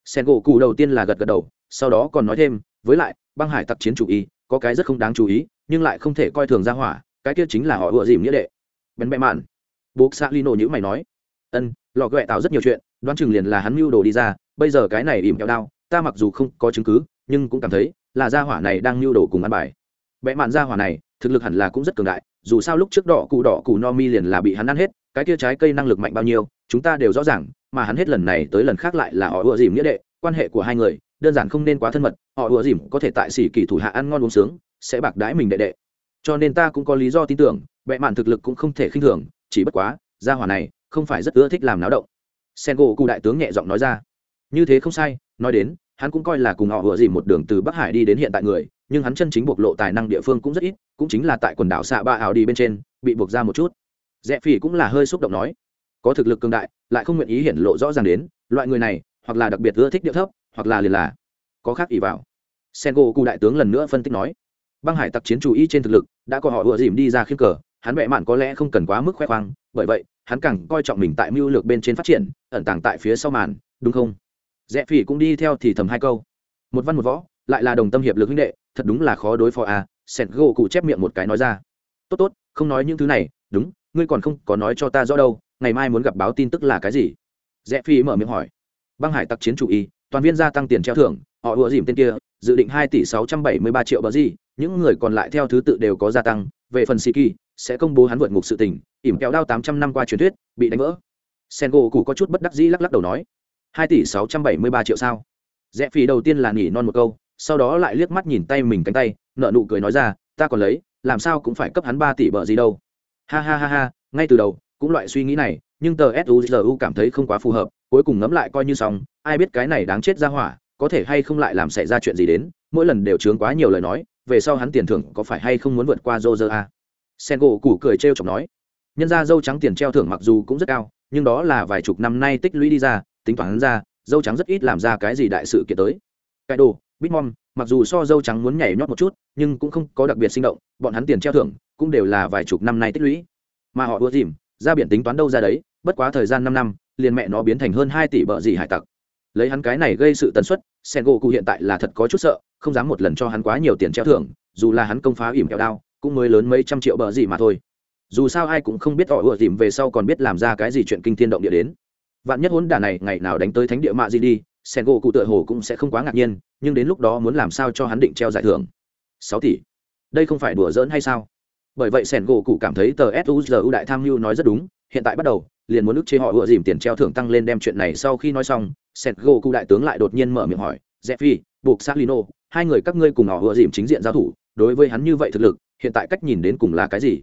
Sen gỗ cụ đầu tiên là gật gật đầu, sau đó còn nói thêm, với lại, băng hải tặc chiến chủ ý có cái rất không đáng chú ý nhưng lại không thể coi thường ra hỏa, cái kia chính là họ ựa dìm nghĩa đệ. Bén bẹ mạn. Bố xa lino nhữ mày nói, ân lò ghẹ tạo rất nhiều chuyện, đoán chừng liền là hắn mưu đồ đi ra, bây giờ cái này ìm kẹo đao, ta mặc dù không có chứng cứ, nhưng cũng cảm thấy là gia hỏa này đang mưu đồ cùng ăn bài. Bẽ mạn gia hỏa này, thực lực hẳn là cũng rất cường đại, dù sao lúc trước đỏ cụ đỏ cụ no mi liền là bị hắn ăn hết, cái kia trái cây năng lực mạnh bao nhiêu, chúng ta đều rõ ràng, mà hắn hết lần này tới lần khác lại là họ ùa dìm nghĩa đệ, quan hệ của hai người, đơn giản không nên quá thân mật, họ ùa dìm có thể tại xỉ kỳ thủ hạ ăn ngon uống sướng sẽ bạc đãi mình đệ đệ. Cho nên ta cũng có lý do tin tưởng, bệ mạn thực lực cũng không thể khinh thường, chỉ bất quá, gia hỏa này không phải rất ưa thích làm náo động. Sen gỗ cụ đại tướng nhẹ giọng nói ra. Như thế không sai, nói đến, hắn cũng coi là cùng họ vừa dìm một đường từ bắc hải đi đến hiện tại người, nhưng hắn chân chính bộc lộ tài năng địa phương cũng rất ít, cũng chính là tại quần đảo xạ ba ảo đi bên trên, bị buộc ra một chút. Rẽ phỉ cũng là hơi xúc động nói. Có thực lực cường đại, lại không nguyện ý hiển lộ rõ ràng đến, loại người này, hoặc là đặc biệt ưa thích điệu thấp, hoặc là liền là có khác ỷ vào. Sen gỗ cụ đại tướng lần nữa phân tích nói băng hải tặc chiến chủ y trên thực lực, đã có họ ựa dìm đi ra khiêm cờ, hắn bệ mạn có lẽ không cần quá mức khoe khoang, bởi vậy, hắn càng coi trọng mình tại mưu lược bên trên phát triển, ẩn tàng tại phía sau màn, đúng không? Rẽ phỉ cũng đi theo thì thầm hai câu. Một văn một võ, lại là đồng tâm hiệp lực huynh đệ, thật đúng là khó đối phó à sẹt gỗ cụ chép miệng một cái nói ra. Tốt tốt, không nói những thứ này, đúng, ngươi còn không có nói cho ta rõ đâu, ngày mai muốn gặp báo tin tức là cái gì? Rẽ phi mở miệng hỏi. Băng hải tặc chiến chủ y, toàn viên gia tăng tiền treo thưởng, họ ùa dìm tên kia dự định hai tỷ sáu trăm bảy mươi ba triệu bờ gì những người còn lại theo thứ tự đều có gia tăng về phần Siki, sẽ công bố hắn vượt ngục sự tình ỉm kéo đao tám trăm năm qua truyền thuyết bị đánh vỡ. Sengo cụ có chút bất đắc dĩ lắc lắc đầu nói hai tỷ sáu trăm bảy mươi ba triệu sao? Rẽ phi đầu tiên là nhỉ non một câu sau đó lại liếc mắt nhìn tay mình cánh tay nợ nụ cười nói ra ta còn lấy làm sao cũng phải cấp hắn ba tỷ bờ gì đâu. Ha ha ha ha ngay từ đầu cũng loại suy nghĩ này nhưng tờ suzu cảm thấy không quá phù hợp cuối cùng ngẫm lại coi như xong ai biết cái này đáng chết ra hỏa có thể hay không lại làm xảy ra chuyện gì đến, mỗi lần đều chướng quá nhiều lời nói, về sau hắn tiền thưởng có phải hay không muốn vượt qua dô dơ a? Sen gỗ củ cười trêu chọc nói, nhân ra dâu trắng tiền treo thưởng mặc dù cũng rất cao, nhưng đó là vài chục năm nay tích lũy đi ra, tính toán ra, dâu trắng rất ít làm ra cái gì đại sự kiện tới. Cái đồ bitmom mặc dù so dâu trắng muốn nhảy nhót một chút, nhưng cũng không có đặc biệt sinh động, bọn hắn tiền treo thưởng cũng đều là vài chục năm nay tích lũy. Mà họ ưa dìm, ra biển tính toán đâu ra đấy, bất quá thời gian năm năm, liền mẹ nó biến thành hơn hai tỷ bợ gì hải tặc lấy hắn cái này gây sự tần suất, sen gỗ cụ hiện tại là thật có chút sợ, không dám một lần cho hắn quá nhiều tiền treo thưởng, dù là hắn công phá ỉm kẹo đao, cũng mới lớn mấy trăm triệu bờ gì mà thôi. Dù sao ai cũng không biết họ ủa dìm về sau còn biết làm ra cái gì chuyện kinh thiên động địa đến. Vạn nhất hốn đả này ngày nào đánh tới thánh địa mạ gì đi, sen gỗ cụ tựa hồ cũng sẽ không quá ngạc nhiên, nhưng đến lúc đó muốn làm sao cho hắn định treo giải thưởng? Sáu tỷ. Đây không phải đùa giỡn hay sao? Bởi vậy sen gỗ cụ cảm thấy tờ suzu đại tham mưu nói rất đúng, hiện tại bắt đầu liền muốn ức chế họ ựa dìm tiền treo thưởng tăng lên đem chuyện này sau khi nói xong Sẹt gỗ cụ đại tướng lại đột nhiên mở miệng hỏi rẽ phi buộc salino hai người các ngươi cùng họ ựa dìm chính diện giao thủ, đối với hắn như vậy thực lực, hiện tại cách nhìn đến cùng là cái gì?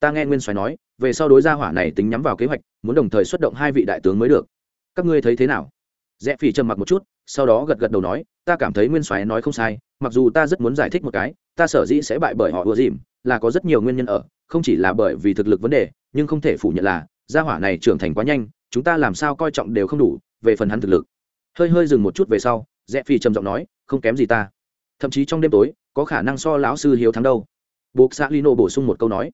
Ta nghe nguyên soái nói, về sau đối gia hỏa này tính nhắm vào kế hoạch, muốn đồng thời xuất động hai vị đại tướng mới được. Các ngươi thấy thế nào? Rẽ Phi trầm mặc một chút, sau đó gật gật đầu nói, ta cảm thấy nguyên soái nói không sai, mặc dù ta rất muốn giải thích một cái, ta sở dĩ sẽ bại bởi họ ùa dìm, là có rất nhiều nguyên nhân ở, không chỉ là bởi vì thực lực vấn đề, nhưng không thể phủ nhận là gia hỏa này trưởng thành quá nhanh, chúng ta làm sao coi trọng đều không đủ, về phần hắn thực lực. Hơi hơi dừng một chút về sau, rẽ phi trầm giọng nói, không kém gì ta. Thậm chí trong đêm tối, có khả năng so lão sư hiếu thắng đâu. Buộc xã lino bổ sung một câu nói.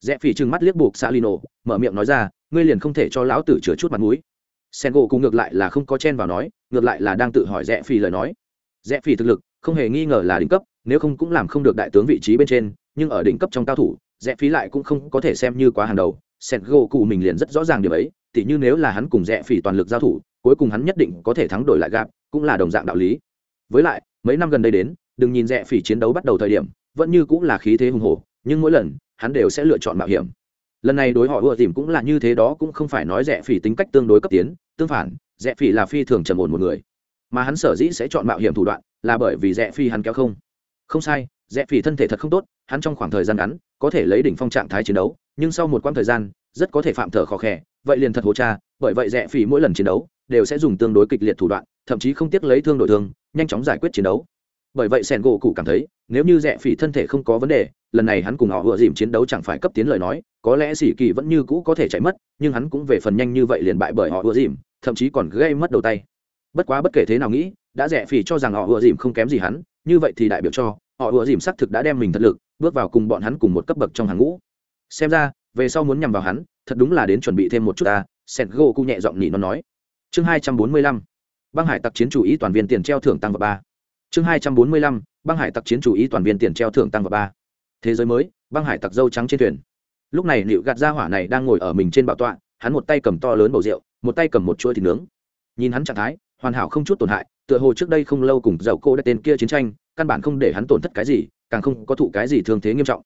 Rẽ Phi trừng mắt liếc buộc xã lino, mở miệng nói ra, ngươi liền không thể cho lão tử chừa chút mặt mũi. Sen gỗ cùng ngược lại là không có chen vào nói, ngược lại là đang tự hỏi rẽ Phi lời nói. Rẽ Phi thực lực, không hề nghi ngờ là đỉnh cấp, nếu không cũng làm không được đại tướng vị trí bên trên, nhưng ở đỉnh cấp trong cao thủ, rẽ Phi lại cũng không có thể xem như quá hàng đầu. Sẹt gỗ cụ mình liền rất rõ ràng điều ấy, tỉ như nếu là hắn cùng rẽ phỉ toàn lực giao thủ, cuối cùng hắn nhất định có thể thắng đổi lại gạp cũng là đồng dạng đạo lý. Với lại, mấy năm gần đây đến, đừng nhìn rẽ phỉ chiến đấu bắt đầu thời điểm, vẫn như cũng là khí thế hùng hổ, nhưng mỗi lần, hắn đều sẽ lựa chọn mạo hiểm. Lần này đối họ ưa tìm cũng là như thế đó, cũng không phải nói rẽ phỉ tính cách tương đối cấp tiến, tương phản, rẽ phỉ là phi thường trầm ổn một người. Mà hắn sở dĩ sẽ chọn mạo hiểm thủ đoạn, là bởi vì rẽ phi hắn kéo không. Không sai, rẽ phỉ thân thể thật không tốt, hắn trong khoảng thời gian ngắn, có thể lấy đỉnh phong trạng thái chiến đấu nhưng sau một quãng thời gian, rất có thể phạm thở khó khè, vậy liền thật hố cha, bởi vậy rẽ phỉ mỗi lần chiến đấu đều sẽ dùng tương đối kịch liệt thủ đoạn, thậm chí không tiếc lấy thương đổi thương, nhanh chóng giải quyết chiến đấu. Bởi vậy sẻn gỗ cụ cảm thấy, nếu như rẽ phỉ thân thể không có vấn đề, lần này hắn cùng họ vừa dìm chiến đấu chẳng phải cấp tiến lời nói, có lẽ sĩ kỳ vẫn như cũ có thể chạy mất, nhưng hắn cũng về phần nhanh như vậy liền bại bởi họ vừa dìm, thậm chí còn gây mất đầu tay. Bất quá bất kể thế nào nghĩ, đã rẽ phỉ cho rằng họ vừa dìm không kém gì hắn, như vậy thì đại biểu cho, họ vừa dìm xác thực đã đem mình thật lực, bước vào cùng bọn hắn cùng một cấp bậc trong hàng ngũ xem ra, về sau muốn nhằm vào hắn, thật đúng là đến chuẩn bị thêm một chút ta, sẹt gỗ cụ nhẹ giọng nhỉ nó nói. Chương hai trăm bốn mươi lăm, băng hải tặc chiến chủ ý toàn viên tiền treo thưởng tăng vào ba. Chương hai trăm bốn mươi lăm, băng hải tặc chiến chủ ý toàn viên tiền treo thưởng tăng vào ba. Thế giới mới, băng hải tặc dâu trắng trên thuyền. Lúc này liệu gạt ra hỏa này đang ngồi ở mình trên bảo tọa, hắn một tay cầm to lớn bầu rượu, một tay cầm một chuỗi thịt nướng. Nhìn hắn trạng thái, hoàn hảo không chút tổn hại, tựa hồ trước đây không lâu cùng dầu cô đã tên kia chiến tranh, căn bản không để hắn tổn thất cái gì, càng không có thụ cái gì thương thế nghiêm trọng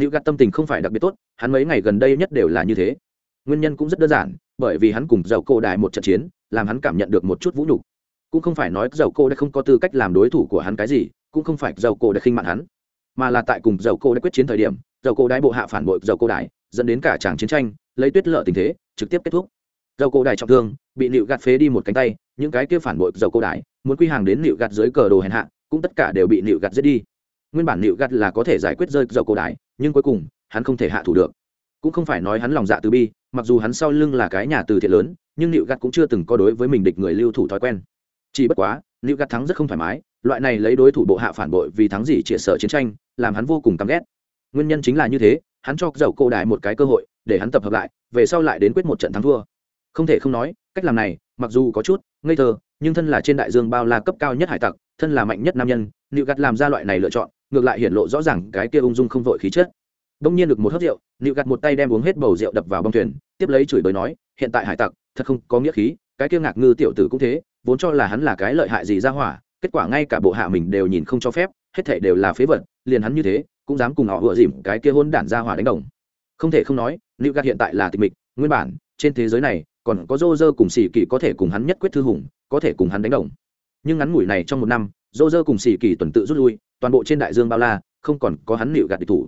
liệu gạt tâm tình không phải đặc biệt tốt hắn mấy ngày gần đây nhất đều là như thế. Nguyên nhân cũng rất đơn giản bởi vì hắn cùng dầu cô đại một trận chiến làm hắn cảm nhận được một chút vũ nhục. Cũng không phải nói dầu cô đã không có tư cách làm đối thủ của hắn cái gì cũng không phải dầu cô đã khinh mạn hắn mà là tại cùng dầu cô đã quyết chiến thời điểm dầu cô đại bộ hạ phản bội dầu cô đại, dẫn đến cả tràng chiến tranh lấy tuyết lợ tình thế trực tiếp kết thúc. Dầu cô đại trọng thương bị nịu gạt phế đi một cánh tay những cái kia phản bội dầu cô đại, muốn quy hàng đến nịu gạt dưới cờ đồ hèn hạ cũng tất cả đều bị nịu gạt giết đi nguyên bản nịu gạt là có thể giải quyết rơi dầu cô đài nhưng cuối cùng, hắn không thể hạ thủ được. Cũng không phải nói hắn lòng dạ từ bi, mặc dù hắn sau lưng là cái nhà từ thiện lớn, nhưng nịu gạt cũng chưa từng có đối với mình địch người lưu thủ thói quen. Chỉ bất quá, nịu gạt thắng rất không thoải mái, loại này lấy đối thủ bộ hạ phản bội vì thắng gì chĩa sợ chiến tranh, làm hắn vô cùng căm ghét. Nguyên nhân chính là như thế, hắn cho dầu cô đài một cái cơ hội, để hắn tập hợp lại, về sau lại đến quyết một trận thắng thua. Không thể không nói, cách làm này, mặc dù có chút ngây thơ, nhưng thân là trên đại dương bao la cấp cao nhất hải tặc, thân là mạnh nhất nam nhân, nịu gạt làm ra loại này lựa chọn ngược lại hiện lộ rõ ràng cái kia ung dung không vội khí chất. Đông nhiên được một hớp rượu, nịu gạt một tay đem uống hết bầu rượu đập vào bông thuyền, tiếp lấy chửi bới nói, hiện tại hải tặc, thật không có nghĩa khí, cái kia ngạc ngư tiểu tử cũng thế, vốn cho là hắn là cái lợi hại gì ra hỏa, kết quả ngay cả bộ hạ mình đều nhìn không cho phép, hết thảy đều là phế vật, liền hắn như thế, cũng dám cùng họ vừa dìm cái kia hôn đản ra hỏa đánh đồng. Không thể không nói, nịu gạt hiện tại là tịch mịch, nguyên bản, trên thế giới này, còn có dô dơ cùng xì kỳ có thể cùng hắn nhất quyết thư hùng, có thể cùng hắn đánh đồng. Nhưng ngắn ngủi này trong một năm dô dơ cùng xì kỳ tuần tự rút lui toàn bộ trên đại dương bao la, không còn có hắn nịu gạt địch thủ.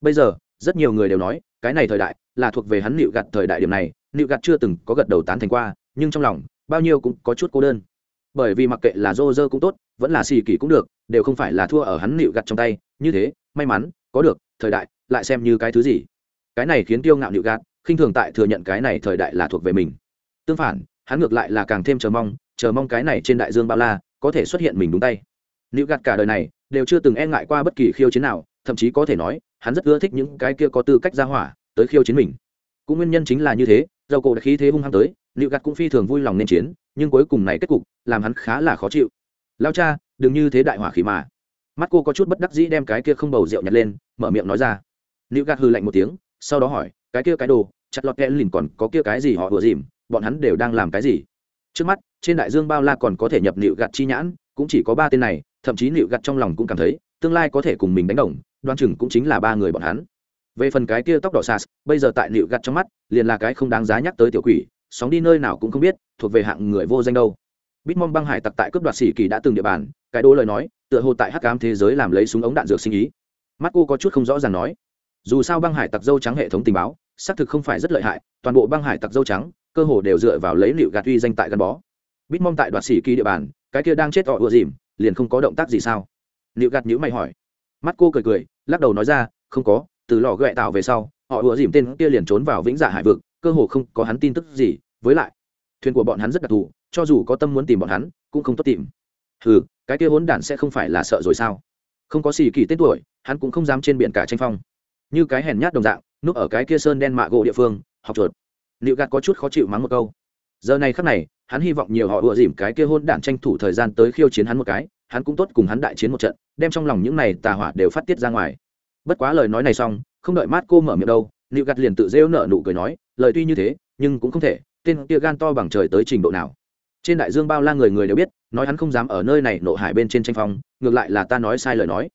Bây giờ, rất nhiều người đều nói, cái này thời đại là thuộc về hắn nịu gạt thời đại điểm này nịu gạt chưa từng có gật đầu tán thành qua, nhưng trong lòng, bao nhiêu cũng có chút cô đơn. Bởi vì mặc kệ là dô dơ cũng tốt, vẫn là xì kỳ cũng được, đều không phải là thua ở hắn nịu gạt trong tay, như thế, may mắn, có được, thời đại lại xem như cái thứ gì. Cái này khiến tiêu ngạo nịu gạt, khinh thường tại thừa nhận cái này thời đại là thuộc về mình. Tương phản, hắn ngược lại là càng thêm chờ mong chờ mong cái này trên đại dương bao la, có thể xuất hiện mình đúng tay. Nịu gạt cả đời này đều chưa từng e ngại qua bất kỳ khiêu chiến nào, thậm chí có thể nói, hắn rất ưa thích những cái kia có tư cách ra hỏa tới khiêu chiến mình. Cũng nguyên nhân chính là như thế, dầu cổ đã khí thế hung hăng tới, liệu gạt cũng phi thường vui lòng nên chiến, nhưng cuối cùng này kết cục làm hắn khá là khó chịu. Lao cha, đừng như thế đại hỏa khí mà. Mắt cô có chút bất đắc dĩ đem cái kia không bầu rượu nhặt lên, mở miệng nói ra. Liệu gạt hư lạnh một tiếng, sau đó hỏi, cái kia cái đồ, chặt lọt kẽ lìn còn có kia cái gì họ vừa dìm, bọn hắn đều đang làm cái gì? Trước mắt, trên đại dương bao la còn có thể nhập liệu gạt chi nhãn cũng chỉ có ba tên này, thậm chí nịu gạt trong lòng cũng cảm thấy, tương lai có thể cùng mình đánh đồng, đoan chừng cũng chính là ba người bọn hắn. Về phần cái kia tóc đỏ sas, bây giờ tại nịu gạt trong mắt, liền là cái không đáng giá nhắc tới tiểu quỷ, sóng đi nơi nào cũng không biết, thuộc về hạng người vô danh đâu. Bitmom băng hải tặc tại cướp đoạt sĩ kỳ đã từng địa bàn, cái đố lời nói, tựa hồ tại hắc ám thế giới làm lấy súng ống đạn dược sinh ý. Mắt cô có chút không rõ ràng nói, dù sao băng hải tặc dâu trắng hệ thống tình báo, xác thực không phải rất lợi hại, toàn bộ băng hải tặc dâu trắng, cơ hồ đều dựa vào lấy liệu gạt uy danh tại gắn bó. Bít mong tại đoạt xỉ kỳ địa bàn cái kia đang chết họ ùa dìm, liền không có động tác gì sao? Liệu gạt nhữ mày hỏi. Mắt cô cười cười, lắc đầu nói ra, không có, từ lò ghẹ tạo về sau, họ ùa dìm tên kia liền trốn vào vĩnh dạ hải vực, cơ hồ không có hắn tin tức gì. Với lại, thuyền của bọn hắn rất đặc thù, cho dù có tâm muốn tìm bọn hắn, cũng không tốt tìm. Ừ cái kia hốn đản sẽ không phải là sợ rồi sao? Không có xì kỳ tên tuổi, hắn cũng không dám trên biển cả tranh phong. Như cái hèn nhát đồng dạng, núp ở cái kia sơn đen mạ gỗ địa phương, học chuột. Liệu gạt có chút khó chịu mắng một câu giờ này khắc này, hắn hy vọng nhiều họ ùa dìm cái kia hôn đản tranh thủ thời gian tới khiêu chiến hắn một cái, hắn cũng tốt cùng hắn đại chiến một trận, đem trong lòng những này tà hỏa đều phát tiết ra ngoài. Bất quá lời nói này xong, không đợi mát cô mở miệng đâu liệu gạt liền tự rêu nợ nụ cười nói, lời tuy như thế, nhưng cũng không thể, tên kia gan to bằng trời tới trình độ nào. Trên đại dương bao la người người đều biết, nói hắn không dám ở nơi này nộ hải bên trên tranh phong, ngược lại là ta nói sai lời nói.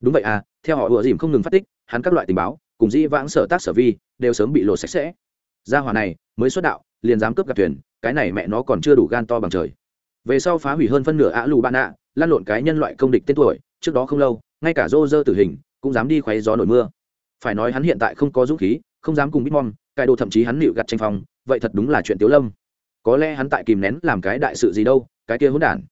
Đúng vậy à theo họ ùa dìm không ngừng phát tích, hắn các loại tình báo, cùng dĩ vãng sở tác sở vi, đều sớm bị lột sạch sẽ gia hỏa này, mới xuất đạo, liền dám cướp gặp thuyền, cái này mẹ nó còn chưa đủ gan to bằng trời. Về sau phá hủy hơn phân nửa ả lù bạn ạ lan lộn cái nhân loại công địch tên tuổi, trước đó không lâu, ngay cả rô rơ tử hình, cũng dám đi khoáy gió nổi mưa. Phải nói hắn hiện tại không có dũng khí, không dám cùng bitmom cài đồ thậm chí hắn nịu gặt tranh phong, vậy thật đúng là chuyện tiếu lâm. Có lẽ hắn tại kìm nén làm cái đại sự gì đâu, cái kia hỗn đản.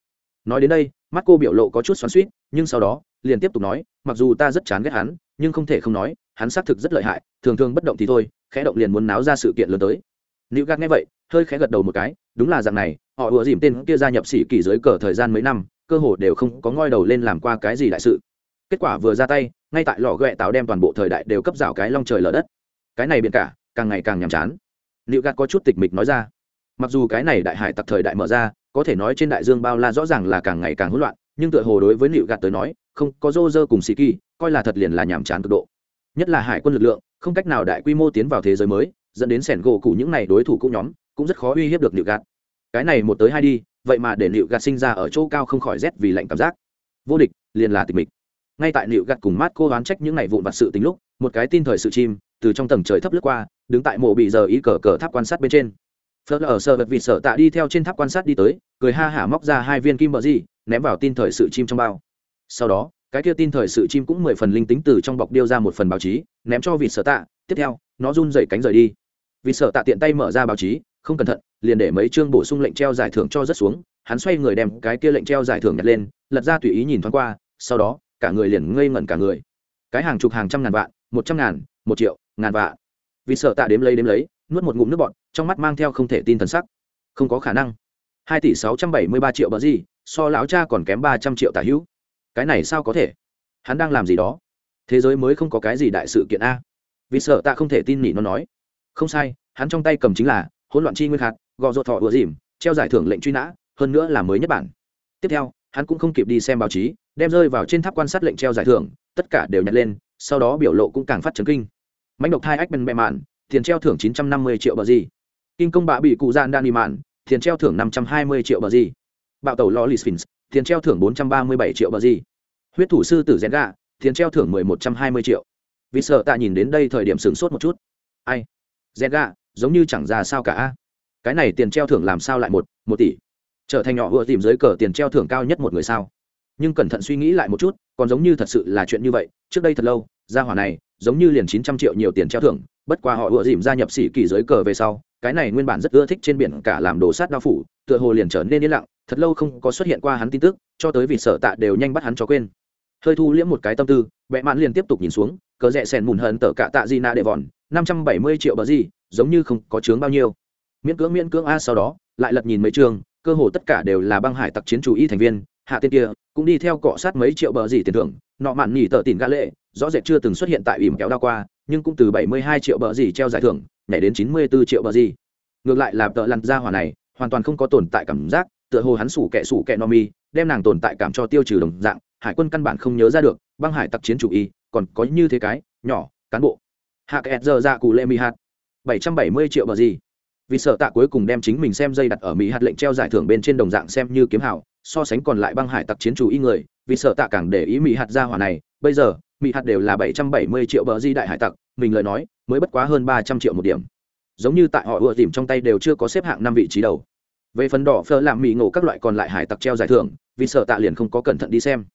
Nói đến đây, mắt cô biểu lộ có chút xoắn suýt nhưng sau đó, liền tiếp tục nói, mặc dù ta rất chán ghét hắn nhưng không thể không nói, hắn xác thực rất lợi hại, thường thường bất động thì thôi, khẽ động liền muốn náo ra sự kiện lớn tới. Nữ gác nghe vậy, hơi khẽ gật đầu một cái, đúng là dạng này, họ ùa dìm tên kia gia nhập sĩ kỳ dưới cờ thời gian mấy năm, cơ hồ đều không có ngoi đầu lên làm qua cái gì đại sự. Kết quả vừa ra tay, ngay tại lò ghẹ tạo đem toàn bộ thời đại đều cấp rào cái long trời lở đất. Cái này biển cả, càng ngày càng nhàm chán. Nữ gác có chút tịch mịch nói ra. Mặc dù cái này đại hải tặc thời đại mở ra, có thể nói trên đại dương bao la rõ ràng là càng ngày càng hỗn loạn nhưng tựa hồ đối với liệu gạt tới nói, không có rô rơ cùng sĩ kỳ, coi là thật liền là nhàm chán cực độ. Nhất là hải quân lực lượng, không cách nào đại quy mô tiến vào thế giới mới, dẫn đến sẻn gỗ cụ những n à y đối thủ cũ nhóm, cũng rất khó uy hiếp được nịu gạt. Cái này một tới hai đi, vậy mà để nịu gạt sinh ra ở chỗ cao không khỏi rét vì lạnh cảm giác. Vô địch, liền là tịch mịch. Ngay tại nịu gạt cùng mát cô đoán trách những n à y vụn vặt sự tính lúc, một cái tin thời sự chim, từ trong tầng trời thấp lướt qua, đứng tại mộ bị giờ ý cờ cờ tháp quan sát bên trên. Phớt ở sợ vật vịt sợ tạ đi theo trên tháp quan sát đi tới, cười ha hả móc ra hai viên kim bờ gì ném vào tin thời sự chim trong bao. Sau đó, cái kia tin thời sự chim cũng mười phần linh tính từ trong bọc điêu ra một phần báo chí, ném cho vịt sở tạ, tiếp theo, nó run dậy cánh rời đi. Vịt sở tạ tiện tay mở ra báo chí, không cẩn thận, liền để mấy chương bổ sung lệnh treo giải thưởng cho rất xuống, hắn xoay người đem cái kia lệnh treo giải thưởng nhặt lên, lật ra tùy ý nhìn thoáng qua, sau đó, cả người liền ngây ngẩn cả người. Cái hàng chục hàng trăm ngàn vạn, một trăm ngàn, một triệu, ngàn vạn. Vì sợ tạ đếm lấy đếm lấy, nuốt một ngụm nước bọt, trong mắt mang theo không thể tin thần sắc. Không có khả năng. Hai tỷ sáu trăm bảy mươi ba triệu bờ gì so lão cha còn kém ba trăm triệu tả hữu. Cái này sao có thể? Hắn đang làm gì đó? Thế giới mới không có cái gì đại sự kiện a. Vì sợ ta không thể tin nỉ nó nói. Không sai, hắn trong tay cầm chính là hỗn loạn chi nguyên hạt, gò ruột thọ ùa dìm, treo giải thưởng lệnh truy nã, hơn nữa là mới nhất bản. Tiếp theo, hắn cũng không kịp đi xem báo chí, đem rơi vào trên tháp quan sát lệnh treo giải thưởng, tất cả đều nhặt lên, sau đó biểu lộ cũng càng phát chấn kinh. Mánh độc thai ách bên bẹ mạn, tiền treo thưởng chín trăm năm mươi triệu bờ gì. Kinh công bạ bị cụ gian đan đi mạn, tiền treo thưởng năm trăm hai mươi triệu bờ gì bạo tàu lò sphinx tiền treo thưởng bốn trăm ba mươi bảy triệu bờ gì. Huyết thủ sư tử rèn gà tiền treo thưởng mười một trăm hai mươi triệu. Vì sợ tạ nhìn đến đây thời điểm sửng sốt một chút. Ai? Rèn gà giống như chẳng ra sao cả. Cái này tiền treo thưởng làm sao lại một một tỷ? Trở thành nhỏ vừa tìm dưới cờ tiền treo thưởng cao nhất một người sao? Nhưng cẩn thận suy nghĩ lại một chút, còn giống như thật sự là chuyện như vậy, trước đây thật lâu, gia hỏa này, giống như liền chín trăm triệu nhiều tiền treo thưởng, bất qua họ ựa dìm gia nhập sĩ kỳ dưới cờ về sau, cái này nguyên bản rất ưa thích trên biển cả làm đồ sát đao phủ, tựa hồ liền trở nên yên lặng thật lâu không có xuất hiện qua hắn tin tức, cho tới vì sợ tạ đều nhanh bắt hắn cho quên. Hơi thu liễm một cái tâm tư vẽ mạn liền tiếp tục nhìn xuống, cờ rẽ sèn mùn hận tở cả tạ di na đệ vòn, năm trăm bảy mươi triệu bờ gì, giống như không có chướng bao nhiêu. Miễn cưỡng miễn cưỡng, a, sau đó, lại lật nhìn mấy trường, cơ hồ tất cả đều là băng hải tặc chiến chủ y thành viên, hạ tên kia, cũng đi theo cọ sát mấy triệu bờ gì tiền thưởng, nọ mạn nhỉ tờ tìm gã lệ, rõ rệt chưa từng xuất hiện tại ỉm kéo đa qua, nhưng cũng từ bảy mươi hai triệu bờ gì treo giải thưởng, nhảy đến chín mươi 94 triệu bờ gì. Ngược lại là tợ lặn ra hỏa này, hoàn toàn không có tồn tại cảm giác tựa hồ hắn sủ kẻ sủ kẻ no mi, đem nàng tồn tại cảm cho tiêu trừ đồng dạng, hải quân căn bản không nhớ ra được, băng hải tặc chiến chủ y, còn có như thế cái, nhỏ, cán bộ. Hạ kẹt giờ ra cụ lệ mỹ hạt. bảy trăm bảy mươi triệu bờ gì. Vì sợ tạ cuối cùng đem chính mình xem dây đặt ở mỹ hạt lệnh treo giải thưởng bên trên đồng dạng xem như kiếm hảo, so sánh còn lại băng hải tặc chiến chủ y người, vì sợ tạ càng để ý mỹ hạt ra hỏa này, bây giờ mỹ hạt đều là bảy trăm bảy mươi triệu bờ di đại hải tặc, mình lời nói, mới bất quá hơn ba trăm triệu một điểm. Giống như tại họ ùa tìm trong tay đều chưa có xếp hạng năm vị trí đầu về phần đỏ phơ làm mỹ ngộ các loại còn lại hải tặc treo giải thưởng, vì sợ tạ liền không có cẩn thận đi xem.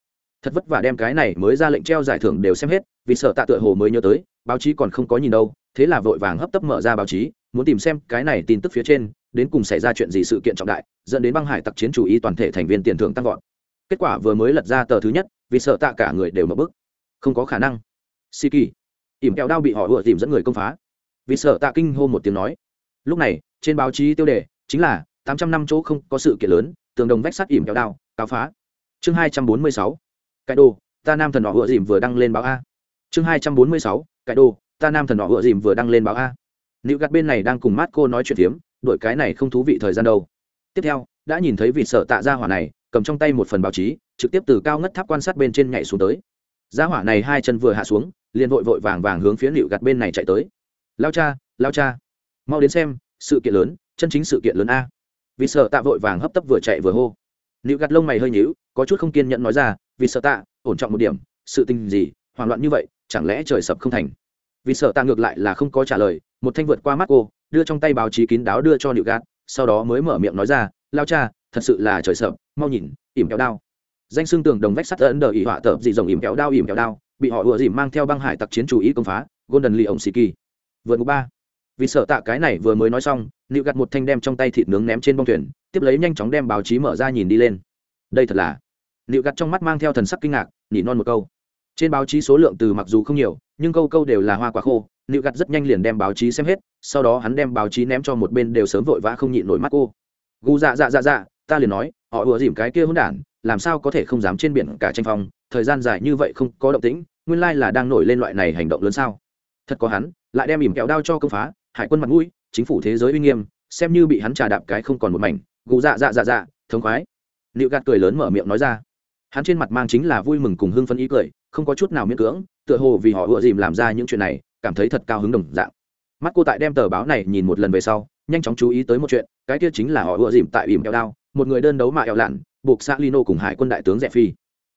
Thật vất vả đem cái này mới ra lệnh treo giải thưởng đều xem hết, vì sợ tạ tựa hồ mới nhớ tới, báo chí còn không có nhìn đâu, thế là vội vàng hấp tấp mở ra báo chí, muốn tìm xem cái này tin tức phía trên, đến cùng xảy ra chuyện gì sự kiện trọng đại, dẫn đến băng hải tặc chiến chủ ý toàn thể thành viên tiền thưởng tăng vọt. Kết quả vừa mới lật ra tờ thứ nhất, vì sợ tạ cả người đều mở bức. Không có khả năng. Si kỳ. Ỉm kẹo đao bị họ vừa tìm dẫn người công phá. Vì sợ tạ kinh hô một tiếng nói. Lúc này, trên báo chí tiêu đề chính là tám trăm năm chỗ không có sự kiện lớn, tường đồng vách sắt ỉm kéo đao, cáo phá. Chương hai trăm bốn mươi sáu cái đồ, ta nam thần họ vừa dìm vừa đăng lên báo a. Chương hai trăm bốn mươi sáu cái đồ, ta nam thần họ vừa dìm vừa đăng lên báo a. Nữ gạt bên này đang cùng mát cô nói chuyện phiếm đội cái này không thú vị thời gian đâu. Tiếp theo, đã nhìn thấy vị sợ tạ gia hỏa này, cầm trong tay một phần báo chí, trực tiếp từ cao ngất tháp quan sát bên trên nhảy xuống tới. Gia hỏa này hai chân vừa hạ xuống, liền vội vội vàng vàng hướng phía nịu gạt bên này chạy tới. Lao cha lao cha, mau đến xem, sự kiện lớn, chân chính sự kiện lớn a vì sợ tạ vội vàng hấp tấp vừa chạy vừa hô. Nữ gạt lông mày hơi nhíu, có chút không kiên nhẫn nói ra, vì sợ tạ, ổn trọng một điểm, sự tình gì, hoảng loạn như vậy, chẳng lẽ trời sập không thành? Vì sợ tạ ngược lại là không có trả lời, một thanh vượt qua mắt cô, đưa trong tay báo chí kín đáo đưa cho nữ gạt, sau đó mới mở miệng nói ra, lao cha, thật sự là trời sập, mau nhìn, ỉm kéo đao. Danh xương tường đồng vách sắt ấn đờ ỉ họa tợp dị dòng ỉm kéo đao, ỉm kéo đao, bị họ ùa dìm mang theo băng hải tặc chiến chủ ý công phá, golden lee ổng xì kỳ vượt ngục ba vì sợ tạ cái này vừa mới nói xong liệu gặt một thanh đem trong tay thịt nướng ném trên bông thuyền, tiếp lấy nhanh chóng đem báo chí mở ra nhìn đi lên. Đây thật là. Liệu gặt trong mắt mang theo thần sắc kinh ngạc, nhỉ non một câu. Trên báo chí số lượng từ mặc dù không nhiều, nhưng câu câu đều là hoa quả khô. Liệu gặt rất nhanh liền đem báo chí xem hết, sau đó hắn đem báo chí ném cho một bên đều sớm vội vã không nhịn nổi mắt cô. Gu dạ dạ dạ dạ ta liền nói, họ ùa dìm cái kia hỗn đản, làm sao có thể không dám trên biển cả tranh phong? Thời gian dài như vậy không có động tĩnh, nguyên lai là đang nổi lên loại này hành động lớn sao? Thật có hắn, lại đem ỉm kẹo đao cho công phá hải quân mặt mũi, chính phủ thế giới uy nghiêm, xem như bị hắn trà đạp cái không còn một mảnh, gù dạ dạ dạ dạ thống khoái. Liệu gạt cười lớn mở miệng nói ra. Hắn trên mặt mang chính là vui mừng cùng hưng phấn ý cười, không có chút nào miễn cưỡng, tựa hồ vì họ ựa dìm làm ra những chuyện này, cảm thấy thật cao hứng đồng dạng. Mắt cô tại đem tờ báo này nhìn một lần về sau, nhanh chóng chú ý tới một chuyện, cái kia chính là họ ựa dìm tại ỉm kẹo đao, một người đơn đấu mà eo lặn, buộc xã lino cùng hải quân đại tướng rẻ phi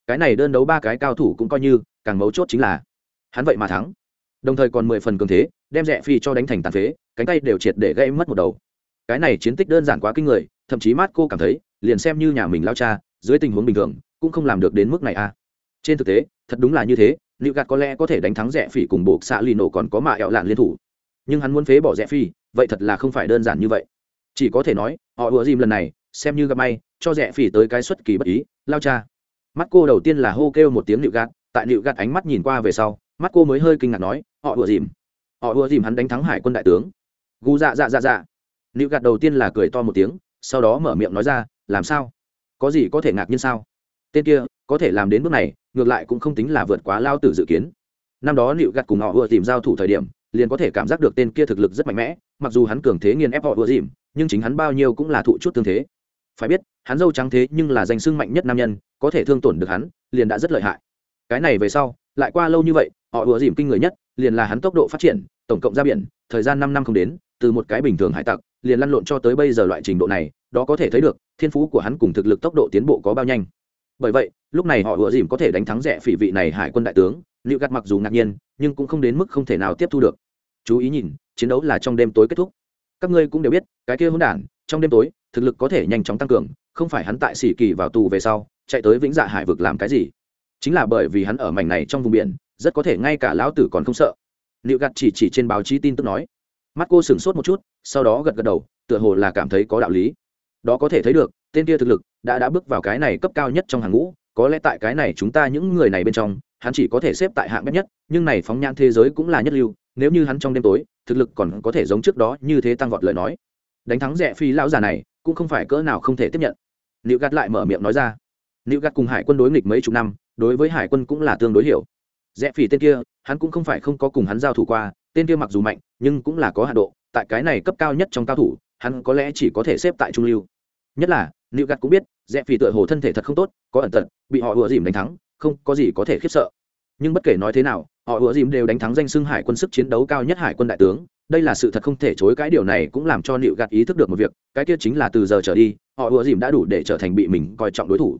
cái này đơn đấu ba cái cao thủ cũng coi như, càng mấu chốt chính là, hắn vậy mà thắng. Đồng thời còn mười phần cường thế đem rẽ phi cho đánh thành tàn phế, cánh tay đều triệt để gây mất một đầu. Cái này chiến tích đơn giản quá kinh người, thậm chí mát cô cảm thấy, liền xem như nhà mình lao cha, dưới tình huống bình thường, cũng không làm được đến mức này a à. trên thực tế, thật đúng là như thế, liệu gạt có lẽ có thể đánh thắng rẽ phỉ cùng buộc xạ lì nổ còn có mạ ẹo lạn liên thủ. Nhưng hắn muốn phế bỏ rẽ phi, vậy thật là không phải đơn giản như vậy. Chỉ có thể nói, họ ùa dìm lần này, xem như gặp may, cho rẽ phỉ tới cái xuất kỳ bất ý, lao cha. Mắt cô đầu tiên là hô kêu một tiếng liệu gạt, tại liệu gạt ánh mắt nhìn qua về sau, mắt cô mới hơi kinh ngạc nói, họ ùa dìm họ ùa dìm hắn đánh thắng hải quân đại tướng. Gu dạ dạ dạ dạ. Nịu gạt đầu tiên là cười to một tiếng, sau đó mở miệng nói ra, làm sao? Có gì có thể ngạc nhiên sao? Tên kia, có thể làm đến bước này, ngược lại cũng không tính là vượt quá lao tử dự kiến. Năm đó nịu gạt cùng họ ùa dìm giao thủ thời điểm, liền có thể cảm giác được tên kia thực lực rất mạnh mẽ, mặc dù hắn cường thế nghiền ép họ ùa dìm, nhưng chính hắn bao nhiêu cũng là thụ chút tương thế. Phải biết, hắn dâu trắng thế nhưng là danh sưng mạnh nhất nam nhân, có thể thương tổn được hắn, liền đã rất lợi hại. Cái này về sau, lại qua lâu như vậy, họ ùa dìm kinh người nhất liền là hắn tốc độ phát triển, tổng cộng ra biển, thời gian năm năm không đến, từ một cái bình thường hải tặc, liền lăn lộn cho tới bây giờ loại trình độ này, đó có thể thấy được, thiên phú của hắn cùng thực lực tốc độ tiến bộ có bao nhanh. Bởi vậy, lúc này họ ùa dìm có thể đánh thắng rẻ phỉ vị này hải quân đại tướng liệu gạt mặc dù ngạc nhiên, nhưng cũng không đến mức không thể nào tiếp thu được. Chú ý nhìn, chiến đấu là trong đêm tối kết thúc. Các ngươi cũng đều biết, cái kia hỗn đản, trong đêm tối, thực lực có thể nhanh chóng tăng cường, không phải hắn tại sĩ kỳ vào tù về sau, chạy tới vĩnh dạ hải vực làm cái gì? Chính là bởi vì hắn ở mảnh này trong vùng biển rất có thể ngay cả lão tử còn không sợ. Liệu gặt chỉ chỉ trên báo chí tin tức nói. Mắt cô sửng sốt một chút, sau đó gật gật đầu, tựa hồ là cảm thấy có đạo lý. Đó có thể thấy được, tên kia thực lực đã đã bước vào cái này cấp cao nhất trong hàng ngũ, có lẽ tại cái này chúng ta những người này bên trong, hắn chỉ có thể xếp tại hạng bét nhất, nhưng này phóng nhãn thế giới cũng là nhất lưu, nếu như hắn trong đêm tối, thực lực còn có thể giống trước đó như thế tăng vọt lời nói. Đánh thắng rẻ phi lão già này, cũng không phải cỡ nào không thể tiếp nhận. Liệu gạt lại mở miệng nói ra. Liệu gạt cùng hải quân đối nghịch mấy chục năm, đối với hải quân cũng là tương đối hiểu rẽ phỉ tên kia, hắn cũng không phải không có cùng hắn giao thủ qua, tên kia mặc dù mạnh, nhưng cũng là có hạ độ, tại cái này cấp cao nhất trong cao thủ, hắn có lẽ chỉ có thể xếp tại trung lưu. Nhất là liệu gạt cũng biết, rẽ phỉ tựa hồ thân thể thật không tốt, có ẩn tật, bị họ ùa dìm đánh thắng, không có gì có thể khiếp sợ. Nhưng bất kể nói thế nào, họ ùa dìm đều đánh thắng danh xưng hải quân sức chiến đấu cao nhất hải quân đại tướng, đây là sự thật không thể chối cái điều này cũng làm cho liệu gạt ý thức được một việc, cái kia chính là từ giờ trở đi, họ ùa dìm đã đủ để trở thành bị mình coi trọng đối thủ.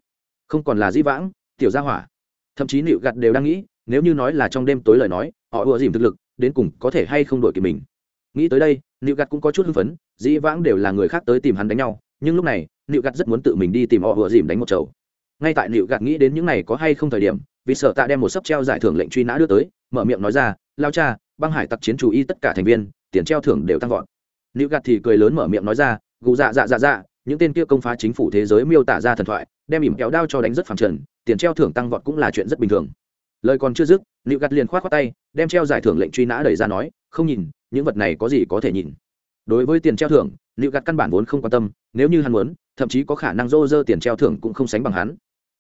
Không còn là di vãng, tiểu gia hỏa. Thậm chí liệu gạt đều đang nghĩ nếu như nói là trong đêm tối lời nói, họ ùa dìm thực lực, đến cùng có thể hay không đổi kịp mình. Nghĩ tới đây, nịu gạt cũng có chút hưng phấn, dĩ vãng đều là người khác tới tìm hắn đánh nhau, nhưng lúc này, nịu gạt rất muốn tự mình đi tìm họ ùa dìm đánh một chầu. Ngay tại nịu gạt nghĩ đến những này có hay không thời điểm, vì sợ tạ đem một sấp treo giải thưởng lệnh truy nã đưa tới, mở miệng nói ra, lao cha, băng hải tặc chiến chủ y tất cả thành viên, tiền treo thưởng đều tăng vọt. Nịu gạt thì cười lớn mở miệng nói ra, gù dạ dạ dạ dạ những tên kia công phá chính phủ thế giới miêu tả ra thần thoại, đem ỉm kéo đao cho đánh rất phẳng trần, tiền treo thưởng tăng vọt cũng là chuyện rất bình thường lời còn chưa dứt liệu gạt liền k h o á t khoác tay, đem treo giải thưởng lệnh truy nã đẩy ra nói, không nhìn, những vật này có gì có thể nhìn? Đối với tiền treo thưởng liệu gạt căn bản vốn không quan tâm, nếu như hắn muốn, thậm chí có khả năng dô dơ tiền treo thưởng cũng không sánh bằng hắn.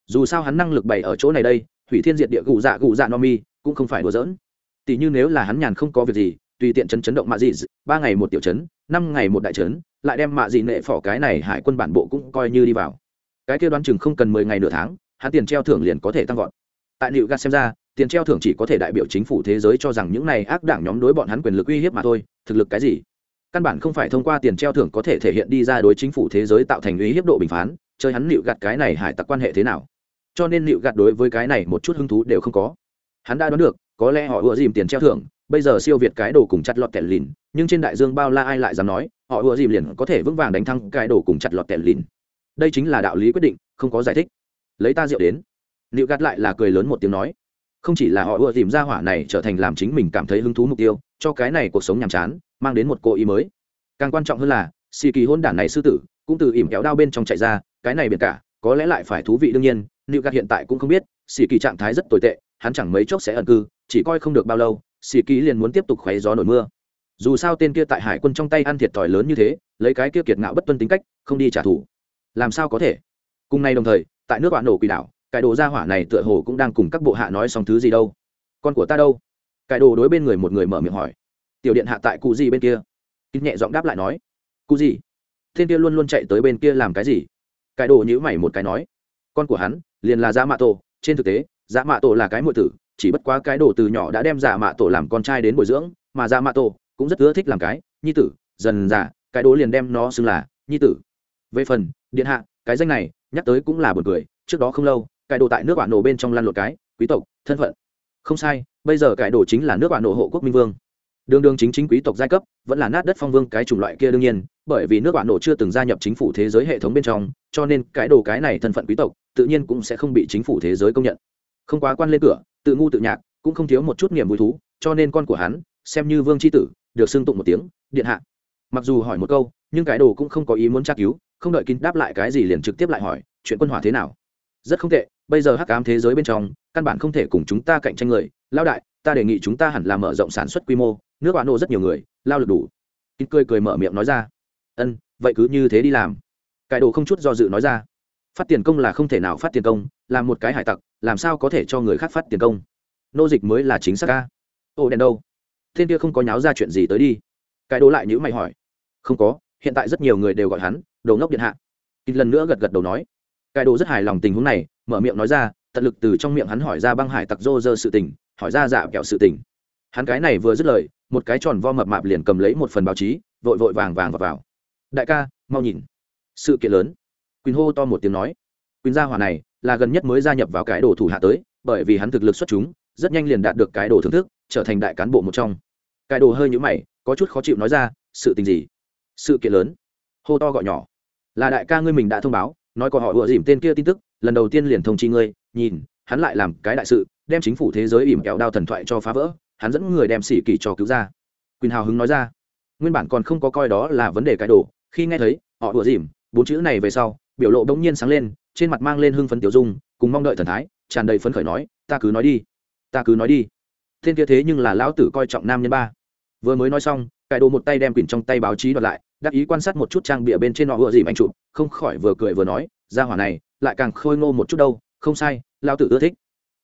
Dù sao hắn năng lực bày ở chỗ này đây thủy thiên diệt địa gù dạ gù dạ no mi, cũng không phải đùa giỡn. Tỷ như nếu là hắn nhàn không có việc gì, tùy tiện chấn chấn động mạ dị, ba ngày một tiểu chấn, năm ngày một đại chấn, lại đem mạ dị nệ phỏ cái này hải quân bản bộ cũng coi như đi vào. Cái kia đoán chừng không cần mười ngày nửa tháng, hắn tiền treo thưởng liền có thể tăng vọt tại liệu gạt xem ra, tiền treo thưởng chỉ có thể đại biểu chính phủ thế giới cho rằng những này ác đảng nhóm đối bọn hắn quyền lực uy hiếp mà thôi, thực lực cái gì? Căn bản không phải thông qua tiền treo thưởng có thể thể hiện đi ra đối chính phủ thế giới tạo thành uy hiếp độ bình phán, chơi hắn liệu gạt cái này hải tặc quan hệ thế nào. Cho nên liệu gạt đối với cái này một chút hứng thú đều không có. Hắn đã đoán được, có lẽ họ ùa dìm tiền treo thưởng, bây giờ siêu việt cái đồ cùng chặt lọt tẻ lìn, nhưng trên đại dương bao la ai lại dám nói, họ ùa dìm liền có thể vững vàng đánh thăng cái đồ cùng chặt lọt tẻ lìn. Đây chính là đạo lý quyết định, không có giải thích. Lấy ta rượu đến liệu gạt lại là cười lớn một tiếng nói, không chỉ là họ ưa tìm ra hỏa này trở thành làm chính mình cảm thấy hứng thú mục tiêu, cho cái này cuộc sống nhàm chán, mang đến một cô ý mới. Càng quan trọng hơn là xì kỳ hôn đản này sư tử, cũng từ ỉm kéo đao bên trong chạy ra, cái này biệt cả, có lẽ lại phải thú vị đương nhiên liệu gạt hiện tại cũng không biết xì kỳ trạng thái rất tồi tệ, hắn chẳng mấy chốc sẽ ẩn cư, chỉ coi không được bao lâu xì kỳ liền muốn tiếp tục khoé gió nổi mưa. Dù sao tên kia tại hải quân trong tay ăn thiệt thòi lớn như thế, lấy cái kia kiệt ngạo bất tuân tính cách, không đi trả thù. Làm sao có thể? Cùng nay đồng thời, tại nước bạn nổ quỷ đảo cải đồ gia hỏa này tựa hồ cũng đang cùng các bộ hạ nói xong thứ gì đâu. Con của ta đâu? Cải đồ đối bên người một người mở miệng hỏi. Tiểu điện hạ tại cụ gì bên kia? Kín nhẹ giọng đáp lại nói. Cụ gì? Thiên kia luôn luôn chạy tới bên kia làm cái gì? Cải đồ nhữ mày một cái nói. Con của hắn, liền là gia mạ tổ. Trên thực tế gia mạ tổ là cái muội tử, chỉ bất quá cái đồ từ nhỏ đã đem gia mạ tổ làm con trai đến bồi dưỡng, mà gia mạ tổ cũng rất ưa thích làm cái, nhi tử, dần dà, cái đồ liền đem nó xưng là nhi tử. Về phần, điện hạ, cái danh này, nhắc tới cũng là buồn cười, trước đó không lâu cải đồ tại nước bạn nổ bên trong lăn lộn cái, quý tộc, thân phận. Không sai, bây giờ cải đồ chính là nước bạn nổ hộ quốc minh vương. Đường đường chính chính quý tộc giai cấp, vẫn là nát đất phong vương cái chủng loại kia đương nhiên, bởi vì nước bạn nổ chưa từng gia nhập chính phủ thế giới hệ thống bên trong, cho nên cái đồ cái này thân phận quý tộc, tự nhiên cũng sẽ không bị chính phủ thế giới công nhận. Không quá quan lên cửa, tự ngu tự nhạc, cũng không thiếu một chút niềm vui thú, cho nên con của hắn, xem như vương c h i tử, được xưng tụng một tiếng, điện hạ. Mặc dù hỏi một câu, nhưng cái đồ cũng không có ý muốn tra cứu, không đợi kín đáp lại cái gì liền trực tiếp lại hỏi, chuyện quân hỏa thế nào? Rất không tệ bây giờ hắc ám thế giới bên trong, căn bản không thể cùng chúng ta cạnh tranh người. Lao đại, ta đề nghị chúng ta hẳn là mở rộng sản xuất quy mô, nước bạn nô rất nhiều người, lao lực đủ. Kín cười cười mở miệng nói ra. Ân, vậy cứ như thế đi làm. Cái đồ không chút do dự nói ra. Phát tiền công là không thể nào phát tiền công là một cái hải tặc, làm sao có thể cho người khác phát tiền công? Nô dịch mới là chính xác ca. Ô, đèn đâu? Thiên kia không có nháo ra chuyện gì tới đi. Cái đồ lại nhữ mày hỏi. Không có, hiện tại rất nhiều người đều gọi hắn, đồ ngốc điện hạ. Ít lần nữa gật gật đầu nói. Cái đồ rất hài lòng tình huống này mở miệng nói ra tận lực từ trong miệng hắn hỏi ra băng hải tặc rô rơ sự tình hỏi ra dạ kẹo sự tình. Hắn cái này vừa dứt lời một cái tròn vo mập mạp liền cầm lấy một phần báo chí vội vội vàng vàng vào, vào. đại ca mau nhìn. Sự kiện lớn. Quỳnh hô to một tiếng nói. Quỳnh gia hỏa này là gần nhất mới gia nhập vào cái đồ thủ hạ tới bởi vì hắn thực lực xuất chúng rất nhanh liền đạt được cái đồ thưởng thức trở thành đại cán bộ một trong. Cái đồ hơi nhũ mày có chút khó chịu nói ra sự tình gì? Sự kiện lớn. Hô to gọi nhỏ. Là đại ca ngươi mình đã thông báo nói có họ ủa dìm tên kia tin tức lần đầu tiên liền thông chi ngươi, nhìn, hắn lại làm cái đại sự, đem chính phủ thế giới ỉm kẹo đao thần thoại cho phá vỡ, hắn dẫn người đem sĩ kỳ cho cứu ra. Quyền hào hứng nói ra, nguyên bản còn không có coi đó là vấn đề cái đồ, khi nghe thấy, họ ủa dìm, bốn chữ này về sau, biểu lộ bỗng nhiên sáng lên, trên mặt mang lên hưng phấn tiểu dung, cùng mong đợi thần thái, tràn đầy phấn khởi nói, ta cứ nói đi, ta cứ nói đi. Thiên kia thế nhưng là lão tử coi trọng nam nhân ba. Vừa mới nói xong cải đồ một tay đem quyển trong tay báo chí đoạt lại, đắc ý quan sát một chút trang bịa bên trên họ vừa dìm anh chụp, không khỏi vừa cười vừa nói ra hỏa này lại càng khôi ngô một chút đâu, không sai lao tử ưa thích.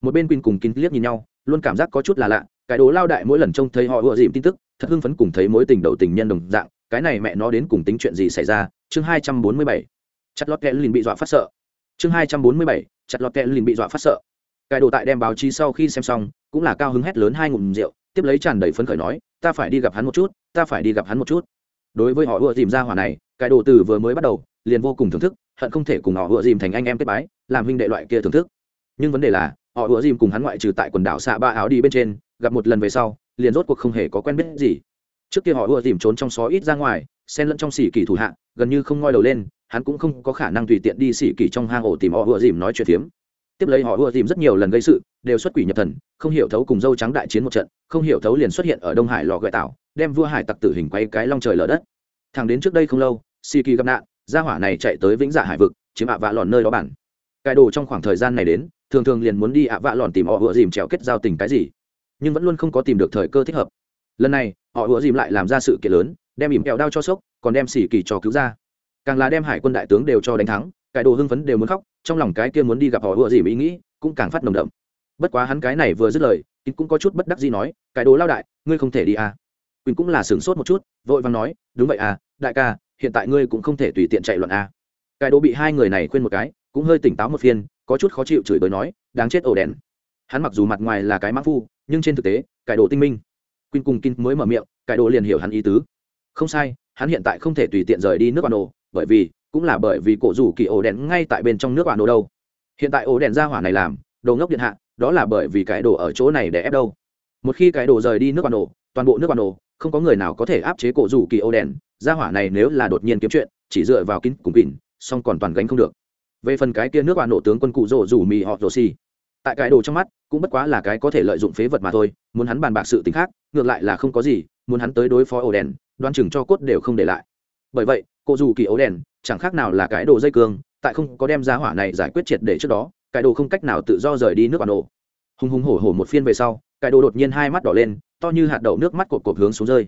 Một bên quỳnh cùng kín liếc nhìn nhau, luôn cảm giác có chút là lạ, cái đồ lao đại mỗi lần trông thấy họ vừa dìm tin tức, thật hưng phấn cùng thấy mối tình đầu tình nhân đồng dạng, cái này mẹ nó đến cùng tính chuyện gì xảy ra, chương hai trăm bốn mươi bảy. Chặt lọt kẽ liền bị dọa phát sợ. Chương hai trăm bốn mươi bảy, chặt lọt kẹ liền bị dọa phát sợ. Cái đồ tại đem báo chí sau khi xem xong, cũng là cao hứng hét lớn hai ngụm rượu, tiếp lấy tràn đầy phấn khởi nói, ta phải đi gặp hắn một chút, ta phải đi gặp hắn một chút. Đối với họ ưa dìm ra hỏa này, cái đồ từ vừa mới bắt đầu, liền vô cùng thưởng thức hận không thể cùng họ ủa dìm thành anh em kết bái, làm huynh đệ loại kia thưởng thức. Nhưng vấn đề là, họ ủa dìm cùng hắn ngoại trừ tại quần đảo xạ ba áo đi bên trên, gặp một lần về sau, liền rốt cuộc không hề có quen biết gì. Trước kia họ ủa dìm trốn trong xó ít ra ngoài, xen lẫn trong xỉ kỳ thủ hạ, gần như không ngoi đầu lên, hắn cũng không có khả năng tùy tiện đi xỉ kỳ trong hang ổ tìm họ ủa dìm nói chuyện phiếm. Tiếp lấy họ ưa tìm rất nhiều lần gây sự, đều xuất quỷ nhập thần, không hiểu thấu cùng dâu trắng đại chiến một trận, không hiểu thấu liền xuất hiện ở đông hải lò gợi tạo đem vua hải tặc tử hình quay cái long trời lở đất. Thằng đến trước đây không lâu si kỳ gặp nạn gia hỏa này chạy tới vĩnh dạ hải vực, chiếm ạ vạ lòn nơi đó bản. Cải đồ trong khoảng thời gian này đến, thường thường liền muốn đi ạ vạ lòn tìm họ vừa dìm trèo kết giao tình cái gì. Nhưng vẫn luôn không có tìm được thời cơ thích hợp. Lần này, họ vừa dìm lại làm ra sự kiện lớn, đem ỉm kẹo đao cho sốc, còn đem xỉ kỳ cho cứu ra. Càng là đem hải quân đại tướng đều cho đánh thắng cải đồ hưng phấn đều muốn khóc, trong lòng cái kia muốn đi gặp họ vừa dìm ý nghĩ, cũng càng phát nồng đậm. Bất quá hắn cái này vừa dứt lời kín cũng có chút bất đắc gì nói, cái đồ lao đại, ngươi không thể đi à. quỳnh cũng là sửng sốt một chút, vội vàng nói, đúng vậy à đại ca hiện tại ngươi cũng không thể tùy tiện chạy loạn à. cái đồ bị hai người này khuyên một cái, cũng hơi tỉnh táo một phiên, có chút khó chịu chửi bới nói, đáng chết ổ đèn. Hắn mặc dù mặt ngoài là cái mã phu, nhưng trên thực tế cải đồ tinh minh. Quyên cùng kinh mới mở miệng cải đồ liền hiểu hắn ý tứ. Không sai, hắn hiện tại không thể tùy tiện rời đi nước bà đồ, bởi vì, cũng là bởi vì cổ rủ kỳ ổ đèn ngay tại bên trong nước bà đồ đâu. Hiện tại ổ đèn ra hỏa này làm, đồ ngốc điện hạ, đó là bởi vì cái đồ ở chỗ này để ép đâu. Một khi cái đồ rời đi nước bà đồ toàn bộ nước bản đồ không có người nào có thể áp chế cổ rủ kỳ ô đèn. Gia hỏa này nếu là đột nhiên kiếm chuyện, chỉ dựa vào kín cùng kỉnh song còn toàn gánh không được. Về phần cái kia nước bản đồ tướng quân cụ rổ rủ mì họ rổ xì, tại cái đồ trong mắt, cũng bất quá là cái có thể lợi dụng phế vật mà thôi, muốn hắn bàn bạc sự t khác, ngược lại là không có gì, muốn hắn tới đối phó ổ đèn, đoan chừng cho cốt đều không để lại. Bởi vậy, Cổ dù kỳ ấu đèn, chẳng khác nào là cái đồ dây cương, tại không có đem giá hỏa này giải quyết triệt để trước đó, cái đồ không cách nào tự do rời đi nước bản đồ hùng hùng hổ hổ một phiên về sau, cái đồ đột nhiên hai mắt đỏ lên to như hạt đậu nước mắt cột cột hướng xuống rơi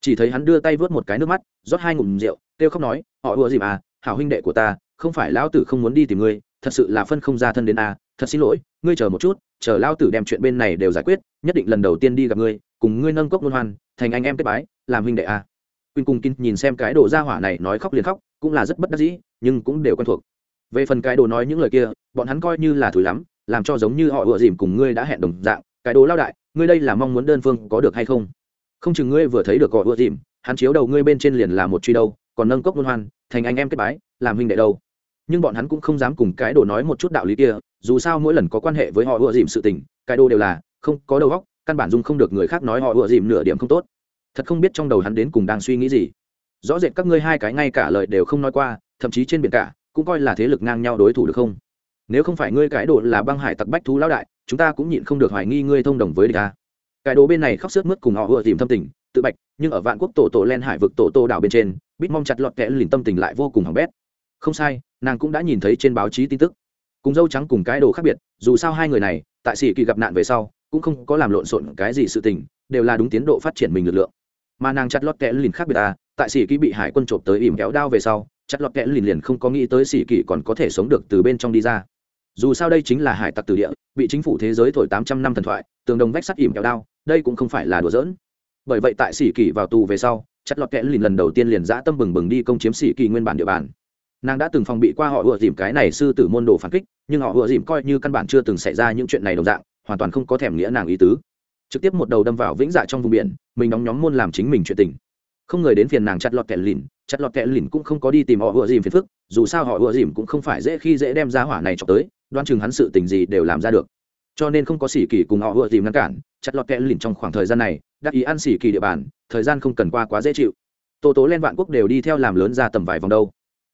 chỉ thấy hắn đưa tay vớt một cái nước mắt rót hai ngụm rượu kêu khóc nói họ ùa gì mà hảo huynh đệ của ta không phải lão tử không muốn đi tìm ngươi thật sự là phân không ra thân đến a thật xin lỗi ngươi chờ một chút chờ Lão tử đem chuyện bên này đều giải quyết nhất định lần đầu tiên đi gặp ngươi cùng ngươi nâng cốc luân hoan thành anh em kết bái làm huynh đệ à. a Quyên cùng Kinh nhìn xem cái đồ gia hỏa này nói khóc liền khóc, cũng là rất bất đắc dĩ, nhưng cũng đều quen thuộc. Về phần cái đồ nói những lời kia, bọn hắn coi như là thủi lắm, làm cho giống như họ ùa dìm cùng ngươi đã hẹn đồng dạng, cái đồ lao đại, ngươi đây là mong muốn đơn phương có được hay không? Không chừng ngươi vừa thấy được gọi ưa dìm, hắn chiếu đầu ngươi bên trên liền là một truy đâu, còn nâng cốc luân hoan, thành anh em kết bái, làm huynh đệ đâu. Nhưng bọn hắn cũng không dám cùng cái đồ nói một chút đạo lý kia, dù sao mỗi lần có quan hệ với họ ưa dìm sự tình, cái đồ đều là không có đầu óc, căn bản dung không được người khác nói họ ưa dìm nửa điểm không tốt thật không biết trong đầu hắn đến cùng đang suy nghĩ gì rõ rệt các ngươi hai cái ngay cả lời đều không nói qua thậm chí trên biển cả cũng coi là thế lực ngang nhau đối thủ được không nếu không phải ngươi cái đồ là băng hải tặc bách thú lão đại chúng ta cũng nhịn không được hoài nghi ngươi thông đồng với địch ta. Cái đồ bên này khóc sướt mướt cùng họ vừa tìm thâm tình, tự bạch, nhưng ở vạn quốc tổ tổ len hải vực tổ tô đảo bên trên bít mong chặt lọt kẽ lìn tâm tình lại vô cùng hỏng bét. Không sai, nàng cũng đã nhìn thấy trên báo chí tin tức. Cùng dâu trắng cùng cái đồ khác biệt, dù sao hai người này, tại sĩ kỳ gặp nạn về sau, cũng không có làm lộn xộn cái gì sự tình, đều là đúng tiến độ phát triển mình lực lượng. Mà nàng chặt lọt kẽ lìn khác biệt ta, tại sĩ kỳ bị hải quân trộm tới ỉm kéo đao về sau, chặt lọt kẽ lìn liền không có nghĩ tới sĩ kỳ còn có thể sống được từ bên trong đi ra dù sao đây chính là hải tặc từ địa, bị chính phủ thế giới thổi tám trăm năm thần thoại, tường đồng vách sắt ỉm kéo đao, đây cũng không phải là đùa giỡn. Bởi vậy tại sĩ kỳ vào tù về sau chặt lọt kẽ lìn lần đầu tiên liền dã tâm bừng bừng đi công chiếm sĩ kỳ nguyên bản địa bàn. Nàng đã từng phòng bị qua họ ùa dìm cái này sư tử môn đồ phản kích, nhưng họ ùa dìm coi như căn bản chưa từng xảy ra những chuyện này đồng dạng, hoàn toàn không có thèm nghĩa nàng ý tứ. Trực tiếp một đầu đâm vào vĩnh dạ trong vùng biển, mình đóng nhóm môn làm chính mình chuyện tình. Không người đến phiền nàng chặt lọt kẹ lìn, chặt lọt kẹ lìn cũng không có đi tìm họ ùa dìm phiền phức, dù sao họ ùa dìm cũng không phải dễ khi dễ đem ra hỏa này cho tới đoan chừng hắn sự tình gì đều làm ra được. Cho nên không có xỉ kỳ cùng họ ùa dìm ngăn cản, chặt lọt kẽ lìn trong khoảng thời gian này, đắc ý ăn xỉ kỳ địa bàn, thời gian không cần qua quá dễ chịu. Tô tố lên vạn quốc đều đi theo làm lớn ra tầm vài vòng đâu.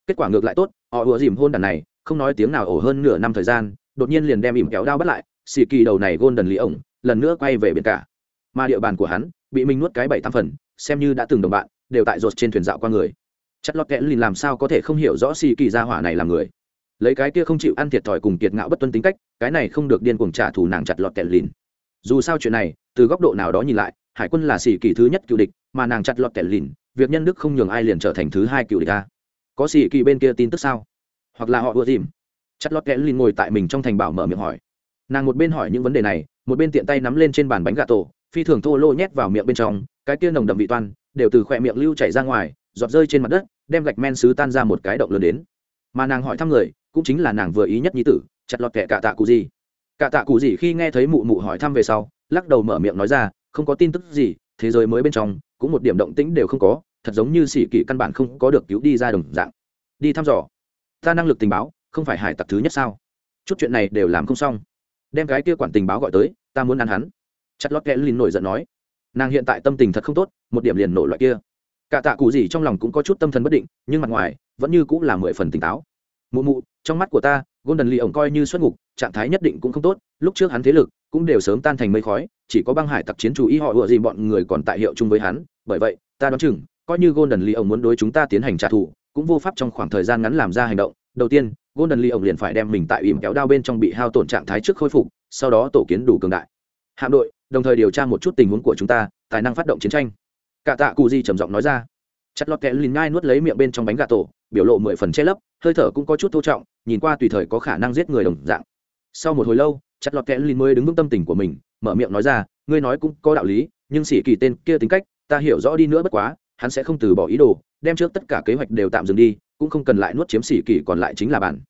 Kết quả ngược lại tốt, họ ùa dìm hôn đàn này, không nói tiếng nào ổ hơn nửa năm thời gian, đột nhiên liền đem ỉm kéo đao bắt lại xỉ kỳ đầu này gôn đần lý ổng, lần nữa quay về biển cả. Mà địa bàn của hắn, bị mình nuốt cái bảy tam phần, xem như đã từng đồng bạn, đều tại rột trên thuyền dạo qua người. Chất lót kẽ lìn làm sao có thể không hiểu rõ xì kỳ gia hỏa này là người lấy cái kia không chịu ăn thiệt thòi cùng kiệt ngạo bất tuân tính cách, cái này không được điên cuồng trả thù nàng chặt lọt kẹt lìn. Dù sao chuyện này, từ góc độ nào đó nhìn lại, hải quân là xì kỳ thứ nhất cựu địch, mà nàng chặt lọt kẹt lìn, việc nhân đức không nhường ai liền trở thành thứ hai cựu địch a. Có xì kỳ bên kia tin tức sao? Hoặc là họ ưa dìm chặt lọt kẹt lìn ngồi tại mình trong thành bảo mở miệng hỏi. Nàng một bên hỏi những vấn đề này, một bên tiện tay nắm lên trên bàn bánh gà tổ, phi thường thô lô nhét vào miệng bên trong, cái kia nồng đậm vị toan, đều từ khỏe miệng lưu chảy ra ngoài, giọt rơi trên mặt đất, đem gạch men xứ tan ra một cái động lớn đến. Mà nàng hỏi thăm người cũng chính là nàng vừa ý nhất nhi tử, chặt lọt kẻ cả tạ cụ gì. Cả tạ cụ gì khi nghe thấy mụ mụ hỏi thăm về sau, lắc đầu mở miệng nói ra, không có tin tức gì, thế giới mới bên trong, cũng một điểm động tĩnh đều không có, thật giống như sĩ kỷ căn bản không có được cứu đi ra đồng dạng. Đi thăm dò. Ta năng lực tình báo, không phải hải tặc thứ nhất sao? Chút chuyện này đều làm không xong. Đem cái kia quản tình báo gọi tới, ta muốn ăn hắn. Chặt lót kẽ lìn nổi giận nói, nàng hiện tại tâm tình thật không tốt, một điểm liền nổi loại kia. Cả tạ cụ gì trong lòng cũng có chút tâm thần bất định, nhưng mặt ngoài, vẫn như cũng là mười phần tỉnh táo. Mụ mụ trong mắt của ta, golden lee ổng coi như xuất ngục, trạng thái nhất định cũng không tốt, lúc trước hắn thế lực cũng đều sớm tan thành mây khói, chỉ có băng hải tặc chiến chủ ý họ ủa gì bọn người còn tại hiệu chung với hắn, bởi vậy, ta đoán chừng, coi như golden lee ổng muốn đối chúng ta tiến hành trả thù, cũng vô pháp trong khoảng thời gian ngắn làm ra hành động. Đầu tiên, golden lee ổng liền phải đem mình tại ỉm kéo đao bên trong bị hao tổn trạng thái trước khôi phục, sau đó tổ kiến đủ cường đại. Hạm đội, đồng thời điều tra một chút tình huống của chúng ta, tài năng phát động chiến tranh. Cả tạ cụ di trầm giọng nói ra chặt lọt kẽ lìn ngai nuốt lấy miệng bên trong bánh gà tổ, biểu lộ mười phần che lấp, hơi thở cũng có chút thô trọng, nhìn qua tùy thời có khả năng giết người đồng dạng. Sau một hồi lâu, chặt lọt kẽ lìn mới đứng vững tâm tình của mình, mở miệng nói ra, ngươi nói cũng có đạo lý, nhưng sĩ kỳ tên kia tính cách, ta hiểu rõ đi nữa bất quá, hắn sẽ không từ bỏ ý đồ, đem trước tất cả kế hoạch đều tạm dừng đi, cũng không cần lại nuốt chiếm sĩ kỳ còn lại chính là bản.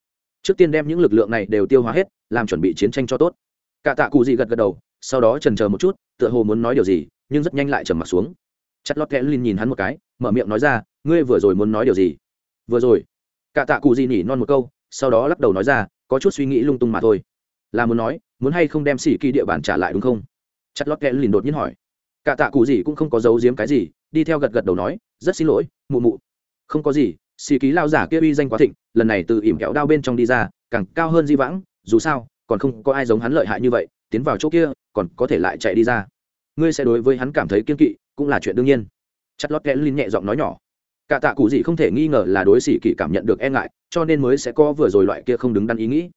Trước tiên đem những lực lượng này đều tiêu hóa hết, làm chuẩn bị chiến tranh cho tốt. Cả tạ cụ dị gật gật đầu, sau đó trần chờ một chút, tựa hồ muốn nói điều gì, nhưng rất nhanh lại trầm mặt xuống. Chặt lọt kẽ lìn nhìn hắn một cái mở miệng nói ra, ngươi vừa rồi muốn nói điều gì? Vừa rồi. Cả tạ cụ gì nhỉ, non một câu, sau đó lắc đầu nói ra, có chút suy nghĩ lung tung mà thôi. Là muốn nói, muốn hay không đem xỉ kỳ địa bàn trả lại đúng không? Chặt lót kẽ lìn đột nhiên hỏi. Cả tạ cụ gì cũng không có giấu giếm cái gì, đi theo gật gật đầu nói, rất xin lỗi, mụ mụ. Không có gì xì ký lao giả kia uy danh quá thịnh, lần này từ ỉm kẹo đao bên trong đi ra, càng cao hơn di vãng, dù sao, còn không có ai giống hắn lợi hại như vậy, tiến vào chỗ kia, còn có thể lại chạy đi ra. Ngươi sẽ đối với hắn cảm thấy kiên kỵ, cũng là chuyện đương nhiên chặt lót kẽ lìn nhẹ giọng nói nhỏ. Cả tạ cụ gì không thể nghi ngờ là đối xỉ kỳ cảm nhận được e ngại, cho nên mới sẽ có vừa rồi loại kia không đứng đắn ý nghĩ.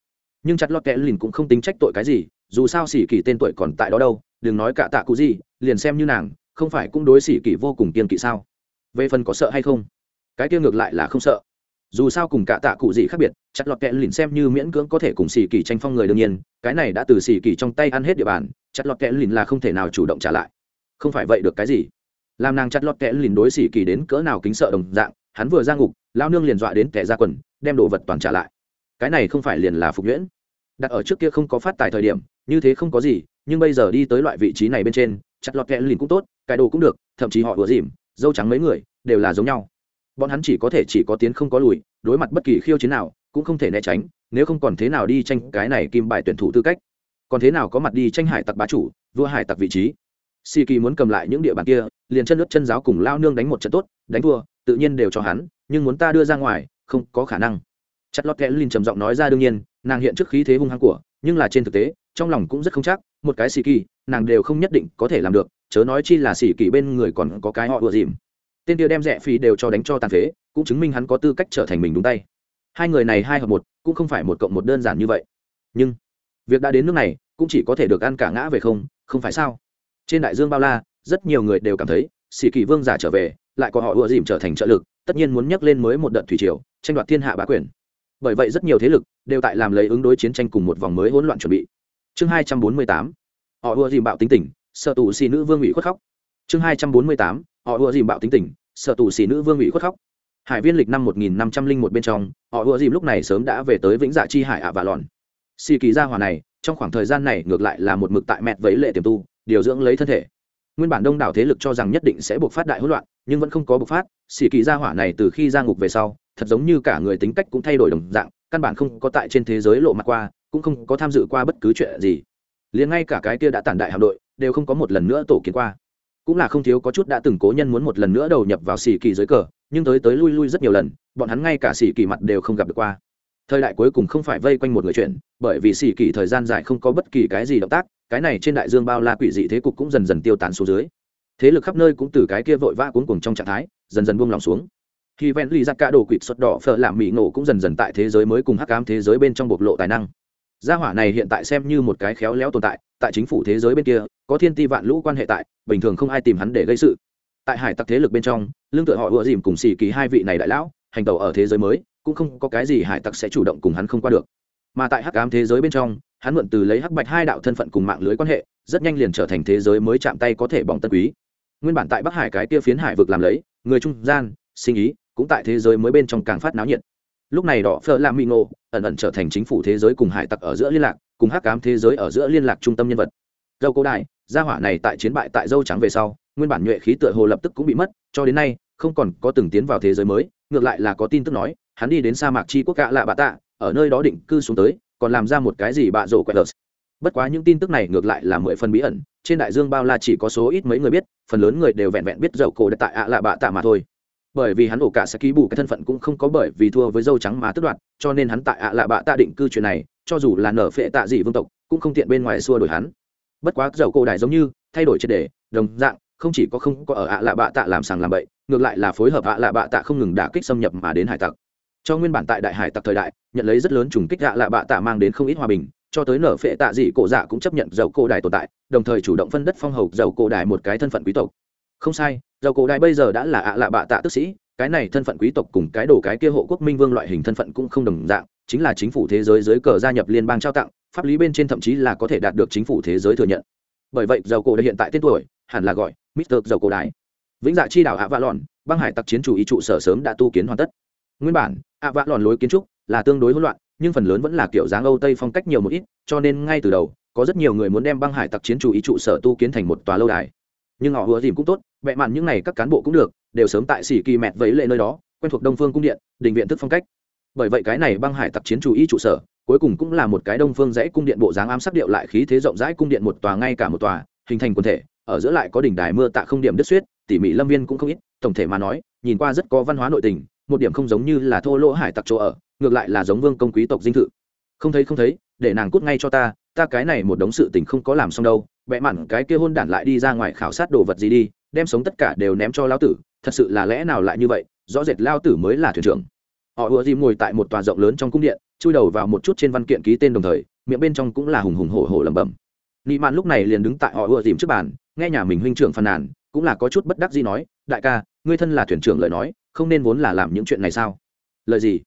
Nhưng chặt lót kẽ lìn cũng không tính trách tội cái gì, dù sao xỉ kỳ tên tuổi còn tại đó đâu, đừng nói cả tạ cụ gì, liền xem như nàng, không phải cũng đối xỉ kỳ vô cùng kiên kỵ sao? Về phần có sợ hay không? Cái kia ngược lại là không sợ. Dù sao cùng cả tạ cụ gì khác biệt, chặt lọt kẽ lìn xem như miễn cưỡng có thể cùng xỉ kỳ tranh phong người đương nhiên, cái này đã từ xỉ kỳ trong tay ăn hết địa bàn, chặt lọt kẽ lìn là không thể nào chủ động trả lại. Không phải vậy được cái gì? Làm nàng chặt lọt kẽ lìn đối xỉ kỳ đến cỡ nào kính sợ đồng dạng, hắn vừa ra ngục, lao nương liền dọa đến kẻ ra quần, đem đồ vật toàn trả lại. Cái này không phải liền là phục nhuyễn. Đặt ở trước kia không có phát tài thời điểm, như thế không có gì, nhưng bây giờ đi tới loại vị trí này bên trên, chặt lọt kẽ lìn cũng tốt, cái đồ cũng được, thậm chí họ vừa dìm, dâu trắng mấy người, đều là giống nhau. Bọn hắn chỉ có thể chỉ có tiến không có lùi, đối mặt bất kỳ khiêu chiến nào, cũng không thể né tránh, nếu không còn thế nào đi tranh cái này kim bài tuyển thủ tư cách. Còn thế nào có mặt đi tranh hải tặc bá chủ, vua hải tặc vị trí? Si kỳ muốn cầm lại những địa bàn kia, liền chân lướt chân giáo cùng lao nương đánh một trận tốt, đánh thua, tự nhiên đều cho hắn, nhưng muốn ta đưa ra ngoài, không có khả năng. Chặt lót kẽ linh trầm giọng nói ra đương nhiên, nàng hiện trước khí thế hung hăng của, nhưng là trên thực tế, trong lòng cũng rất không chắc, một cái xì kỳ, nàng đều không nhất định có thể làm được, chớ nói chi là xì kỳ bên người còn có cái họ ùa dìm. Tên kia đem rẻ phí đều cho đánh cho tàn phế, cũng chứng minh hắn có tư cách trở thành mình đúng tay. Hai người này hai hợp một, cũng không phải một cộng một đơn giản như vậy. Nhưng, việc đã đến nước này, cũng chỉ có thể được ăn cả ngã về không không phải sao? Trên đại dương bao la, rất nhiều người đều cảm thấy sĩ kỳ vương giả trở về, lại có họ ùa dìm trở thành trợ lực, tất nhiên muốn nhắc lên mới một đợt thủy triều, tranh đoạt thiên hạ bá quyền. Bởi vậy rất nhiều thế lực đều tại làm lấy ứng đối chiến tranh cùng một vòng mới hỗn loạn chuẩn bị. Chương hai trăm bốn mươi tám, họ ùa dìm bạo tính tình sợ tù xì nữ vương ủy khuất khóc. Chương hai trăm bốn mươi tám, họ ùa dìm bạo tính tình sợ tù xì nữ vương ủy khuất khóc. Hải viên lịch năm một nghìn năm trăm linh một bên trong, họ ùa dìm lúc này sớm đã về tới vĩnh dạ chi hải ạ và lòn. Xì kỳ gia hòa này, trong khoảng thời gian này ngược lại là một mực tại mẹt vấy lệ tiềm tu điều dưỡng lấy thân thể. Nguyên bản đông đảo thế lực cho rằng nhất định sẽ buộc phát đại hỗn loạn, nhưng vẫn không có bộc phát xì kỳ gia hỏa này từ khi ra ngục về sau, thật giống như cả người tính cách cũng thay đổi đồng dạng, căn bản không có tại trên thế giới lộ mặt qua, cũng không có tham dự qua bất cứ chuyện gì. Liền ngay cả cái kia đã tản đại hạm đội, đều không có một lần nữa tổ kiến qua. Cũng là không thiếu có chút đã từng cố nhân muốn một lần nữa đầu nhập vào xì kỳ dưới cờ, nhưng tới tới lui lui rất nhiều lần, bọn hắn ngay cả xì kỳ mặt đều không gặp được qua. Thời đại cuối cùng không phải vây quanh một người chuyện, bởi vì xì kỳ thời gian dài không có bất kỳ cái gì động tác cái này trên đại dương bao la quỷ dị thế cục cũng dần dần tiêu tán xuống dưới. Thế lực khắp nơi cũng từ cái kia vội vã cuốn cùng trong trạng thái, dần dần buông lòng xuống. Khi ven lì ra cả đồ quỵt xuất đỏ phở làm mỹ nổ cũng dần dần tại thế giới mới cùng hắc ám thế giới bên trong bộc lộ tài năng. Gia hỏa này hiện tại xem như một cái khéo léo tồn tại tại chính phủ thế giới bên kia, có thiên ti vạn lũ quan hệ tại, bình thường không ai tìm hắn để gây sự. Tại hải tặc thế lực bên trong, lương tựa họ ùa dìm cùng xì kỳ hai vị này đại lão, hành tàu ở thế giới mới, cũng không có cái gì hải tặc sẽ chủ động cùng hắn không qua được. Mà tại hắc ám thế giới bên trong hắn mượn từ lấy hắc bạch hai đạo thân phận cùng mạng lưới quan hệ, rất nhanh liền trở thành thế giới mới chạm tay có thể bỏng tân quý. Nguyên bản tại bắc hải cái kia phiến hải vực làm lấy, người trung gian, sinh ý, cũng tại thế giới mới bên trong càng phát náo nhiệt. Lúc này đỏ phở làm mỹ ngộ ẩn ẩn trở thành chính phủ thế giới cùng hải tặc ở giữa liên lạc, cùng hắc cám thế giới ở giữa liên lạc trung tâm nhân vật. Dâu cố đại gia hỏa này tại chiến bại tại dâu trắng về sau, nguyên bản nhuệ khí tựa hồ lập tức cũng bị mất, cho đến nay, không còn có từng tiến vào thế giới mới, ngược lại là có tin tức nói, hắn đi đến sa mạc chi quốc cạ lạ bạ tạ, ở nơi đó định cư xuống tới còn làm ra một cái gì bạ rổ quẹt lợt. Bất quá những tin tức này ngược lại là mười phần bí ẩn, trên đại dương bao la chỉ có số ít mấy người biết, phần lớn người đều vẹn vẹn biết dậu cổ tại ạ lạ bạ tạ mà thôi. Bởi vì hắn ổ cả sẽ ký bù cái thân phận cũng không có bởi vì thua với dâu trắng mà tức đoạt, cho nên hắn tại ạ lạ bạ tạ định cư chuyện này, cho dù là nở phệ tạ dị vương tộc, cũng không tiện bên ngoài xua đổi hắn. Bất quá dậu cổ đại giống như, thay đổi triệt đề đồng dạng, không chỉ có không có ở ạ lạ bạ tạ làm sàng làm bậy, ngược lại là phối hợp ạ lạ bạ tạ không ngừng đả kích xâm nhập mà đến hải tặc cho nguyên bản tại đại hải tặc thời đại, nhận lấy rất lớn trùng kích dạ lạ bạ tạ mang đến không ít hòa bình, cho tới nở phệ tạ dị cổ dạ cũng chấp nhận dầu cổ đài tồn tại, đồng thời chủ động phân đất phong hầu dầu cổ đài một cái thân phận quý tộc. Không sai, dầu cổ đài bây giờ đã là ạ lạ bạ tạ tức sĩ, cái này thân phận quý tộc cùng cái đồ cái kia hộ quốc minh vương loại hình thân phận cũng không đồng dạng, chính là chính phủ thế giới dưới cờ gia nhập liên bang trao tặng, pháp lý bên trên thậm chí là có thể đạt được chính phủ thế giới thừa nhận. Bởi vậy, dầu cổ đài hiện tại tên tuổi, hẳn là gọi mister dầu cổ đài. vĩnh dạ chi đảo ạ vạ lòn băng hải tặc chiến chủ ý trụ sở sớm đã tu kiến hoàn tất. Nguyên bản ạ vạ lòn lối kiến trúc là tương đối hỗn loạn, nhưng phần lớn vẫn là kiểu dáng âu tây phong cách nhiều một ít, cho nên ngay từ đầu, có rất nhiều người muốn đem băng hải tặc chiến chủ ý trụ sở tu kiến thành một tòa lâu đài. Nhưng họ hứa dìm cũng tốt vẹ mạn những n à y các cán bộ cũng được, đều sớm tại xỉ kỳ mẹt vẫy lệ nơi đó, quen thuộc đông phương cung điện, đình viện thức phong cách. Bởi vậy cái này băng hải tặc chiến chủ ý trụ sở, cuối cùng cũng là một cái đông phương dãy cung điện bộ dáng ám sắc điệu lại khí thế rộng rãi cung điện một tòa ngay cả một tòa, hình thành quần thể, ở giữa lại có đỉnh đài mưa tạ không điểm đất suyết, tỉ mỉ lâm viên cũng không ít, tổng thể mà nói, nhìn qua rất có văn hóa nội tình một điểm không giống như là thô lỗ hải tặc chỗ ở, ngược lại là giống vương công quý tộc dinh thự. Không thấy không thấy, để nàng cút ngay cho ta ta cái này một đống sự tình không có làm xong đâu bẽ mặn cái kia hôn đản lại đi ra ngoài khảo sát đồ vật gì đi, đem sống tất cả đều ném cho lão tử, thật sự là lẽ nào lại như vậy, rõ rệt lao tử mới là thuyền trưởng. Họ ùa dìm ngồi tại một tòa rộng lớn trong cung điện, chui đầu vào một chút trên văn kiện ký tên đồng thời, miệng bên trong cũng là hùng hùng hổ hổ lẩm bẩm. Nị mạn lúc này liền đứng tại họ ùa dìm trước bàn, nghe nhà mình huynh trưởng phàn nàn, cũng là có chút bất đắc gì nói, đại ca, ngươi thân là thuyền trưởng lời nói không nên vốn là làm những chuyện này sao? Lời gì?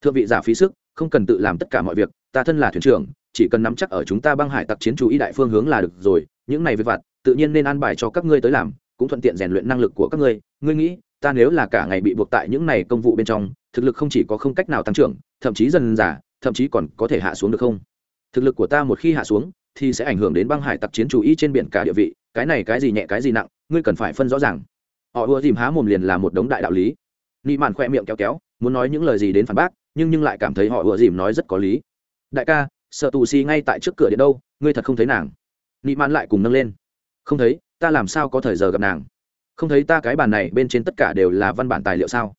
Thượng vị giả phí sức, không cần tự làm tất cả mọi việc, ta thân là thuyền trưởng, chỉ cần nắm chắc ở chúng ta băng hải tặc chiến chú ý đại phương hướng là được rồi, những này về vặt, tự nhiên nên an bài cho các ngươi tới làm, cũng thuận tiện rèn luyện năng lực của các ngươi. Ngươi nghĩ, ta nếu là cả ngày bị buộc tại những này công vụ bên trong, thực lực không chỉ có không cách nào tăng trưởng, thậm chí dần giả thậm chí còn có thể hạ xuống được không? Thực lực của ta một khi hạ xuống, thì sẽ ảnh hưởng đến băng hải tặc chiến chủ ý trên biển cả địa vị, cái này cái gì nhẹ cái gì nặng, ngươi cần phải phân rõ ràng. Họ ưa dìm há mồm liền là một đống đại đạo lý nị mạn khoe miệng kéo kéo, muốn nói những lời gì đến phản bác, nhưng nhưng lại cảm thấy họ ưa dìm nói rất có lý. Đại ca, sợ tù xì ngay tại trước cửa điện đâu, ngươi thật không thấy nàng. Nị mạn lại cùng nâng lên. Không thấy, ta làm sao có thời giờ gặp nàng? Không thấy ta cái bàn này bên trên tất cả đều là văn bản tài liệu sao?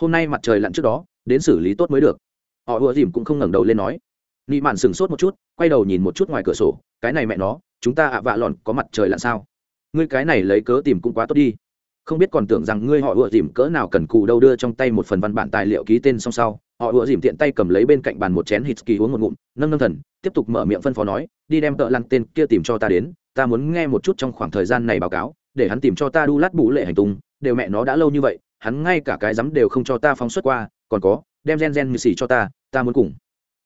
Hôm nay mặt trời lặn trước đó, đến xử lý tốt mới được. Họ ùa dìm cũng không ngẩng đầu lên nói. Nị mạn sừng sốt một chút, quay đầu nhìn một chút ngoài cửa sổ, cái này mẹ nó, chúng ta ạ vạ lòn có mặt trời lặn sao? Ngươi cái này lấy cớ tìm cũng quá tốt đi không biết còn tưởng rằng ngươi họ ủa dìm cỡ nào cần cù đâu đưa trong tay một phần văn bản tài liệu ký tên xong sau, họ ủa dìm tiện tay cầm lấy bên cạnh bàn một chén hít kỳ uống một ngụm, nâng nâng thần, tiếp tục mở miệng phân phó nói, đi đem tợ lăn tên kia tìm cho ta đến, ta muốn nghe một chút trong khoảng thời gian này báo cáo, để hắn tìm cho ta đu lát bù lệ hành tung, đều mẹ nó đã lâu như vậy, hắn ngay cả cái rắm đều không cho ta phóng xuất qua, còn có, đem gen gen như xì cho ta ta muốn cùng.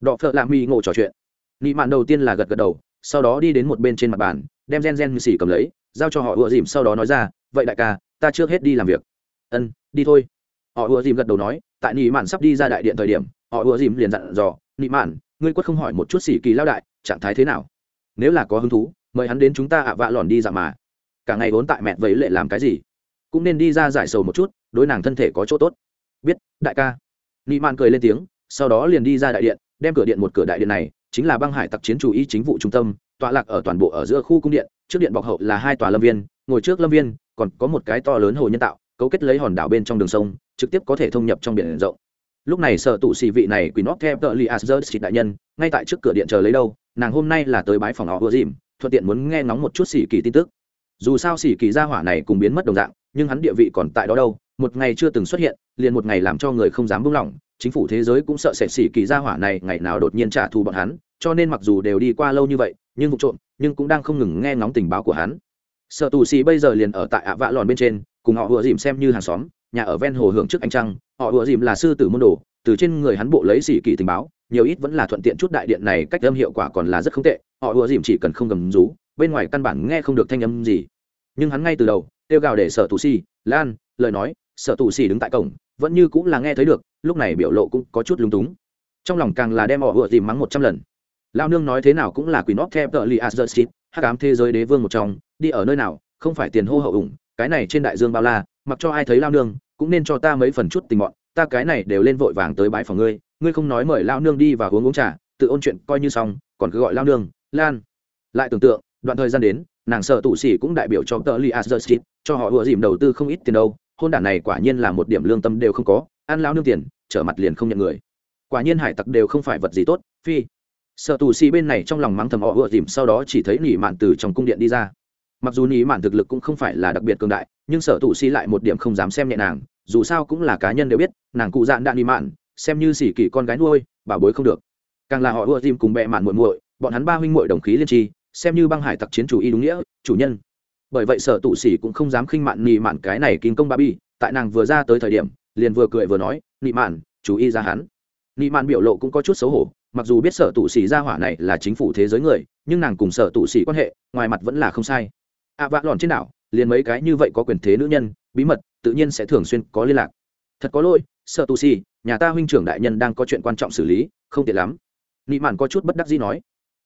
Đọ phợ lạ mi ngộ trò chuyện. Nị mạn đầu tiên là gật gật đầu, sau đó đi đến một bên trên mặt bàn, đem gen gen như xì cầm lấy, giao cho họ ủa dìm sau đó nói ra, vậy đại ca ta trước hết đi làm việc. Ân, đi thôi. Họ ùa dìm gật đầu nói, tại nị mạn sắp đi ra đại điện thời điểm, họ ùa dìm liền dặn dò, nị mạn, ngươi quất không hỏi một chút xỉ kỳ lao đại, trạng thái thế nào? Nếu là có hứng thú, mời hắn đến chúng ta ạ vạ lòn đi dạo mà. Cả ngày vốn tại mẹ vậy lệ làm cái gì? Cũng nên đi ra giải sầu một chút, đối nàng thân thể có chỗ tốt. Biết, đại ca. Nị mạn cười lên tiếng, sau đó liền đi ra đại điện, đem cửa điện một cửa đại điện này, chính là băng hải tặc chiến chủ y chính vụ trung tâm, tọa lạc ở toàn bộ ở giữa khu cung điện trước điện bọc hậu là hai tòa lâm viên, ngồi trước lâm viên, còn có một cái to lớn hồ nhân tạo, cấu kết lấy hòn đảo bên trong đường sông, trực tiếp có thể thông nhập trong biển rộng. Lúc này sở tụ xì vị này quỳ nót theo tờ li asger đại nhân, ngay tại trước cửa điện chờ lấy đâu, nàng hôm nay là tới bái phòng họ vừa dìm, thuận tiện muốn nghe ngóng một chút xì kỳ tin tức. Dù sao xì kỳ gia hỏa này cùng biến mất đồng dạng, nhưng hắn địa vị còn tại đó đâu, một ngày chưa từng xuất hiện, liền một ngày làm cho người không dám buông lỏng, chính phủ thế giới cũng sợ sệt xì kỳ gia hỏa này ngày nào đột nhiên trả thù bọn hắn, cho nên mặc dù đều đi qua lâu như vậy, nhưng vụ trộm nhưng cũng đang không ngừng nghe ngóng tình báo của hắn. Sợ tù xì bây giờ liền ở tại ạ vạ lòn bên trên, cùng họ vừa dìm xem như hàng xóm, nhà ở ven hồ hưởng trước anh trăng, họ vừa dìm là sư tử môn đồ, từ trên người hắn bộ lấy xì kỳ tình báo, nhiều ít vẫn là thuận tiện chút đại điện này cách âm hiệu quả còn là rất không tệ, họ vừa dìm chỉ cần không gầm rú, bên ngoài căn bản nghe không được thanh âm gì. Nhưng hắn ngay từ đầu, kêu gào để sợ tù xì, lan, lời nói sợ tù xì đứng tại cổng, vẫn như cũng là nghe thấy được, lúc này biểu lộ cũng có chút lúng túng. Trong lòng càng là đem họ vừa dìm mắng một trăm lần lao nương nói thế nào cũng là quỷ óc theo tờ li à asdursit hắc ám thế giới đế vương một trong, đi ở nơi nào, không phải tiền hô hậu ủng, cái này trên đại dương bao la, mặc cho ai thấy lao nương, cũng nên cho ta mấy phần chút tình bọn, ta cái này đều lên vội vàng tới bãi phòng ngươi ngươi không nói mời lao nương đi và uống uống trà, tự ôn chuyện coi như xong, còn cứ gọi lao nương, lan. Lại tưởng tượng, đoạn thời gian đến, nàng sợ tụ sĩ cũng đại biểu cho tờ li à asdursit cho họ vừa dìm đầu tư không ít tiền đâu, hôn đản này quả nhiên là một điểm lương tâm đều không có, ăn lao nương tiền, trở mặt liền không nhận người. Quả nhiên hải tặc đều không phải vật gì tốt, phi sợ tù xì bên này trong lòng mắng thầm họ ựa dìm sau đó chỉ thấy nỉ mạn từ trong cung điện đi ra. Mặc dù nỉ mạn thực lực cũng không phải là đặc biệt cường đại, nhưng sợ tù xì lại một điểm không dám xem nhẹ nàng, dù sao cũng là cá nhân đều biết, nàng cụ dạn đạn nỉ mạn, xem như xỉ kỳ con gái nuôi bảo bối không được. Càng là họ ựa dìm cùng bẹ mạn muội muội, bọn hắn ba huynh muội đồng khí liên tri, xem như băng hải tặc chiến chủ y đúng nghĩa, chủ nhân. Bởi vậy sở tụ Sĩ cũng không dám khinh mạn nị mạn cái này kinh công ba bi, tại nàng vừa ra tới thời điểm, liền vừa cười vừa nói nị mạn chú ý ra hắn. Nị mạn biểu lộ cũng có chút xấu hổ mặc dù biết sở tụ sĩ gia hỏa này là chính phủ thế giới người, nhưng nàng cùng sở tụ sĩ quan hệ, ngoài mặt vẫn là không sai. Ạ vạ lòn trên đảo, liền mấy cái như vậy có quyền thế nữ nhân, bí mật, tự nhiên sẽ thường xuyên có liên lạc. Thật có lỗi, sở tụ sĩ, nhà ta huynh trưởng đại nhân đang có chuyện quan trọng xử lý, không tiện lắm. Nị mạn có chút bất đắc dĩ nói.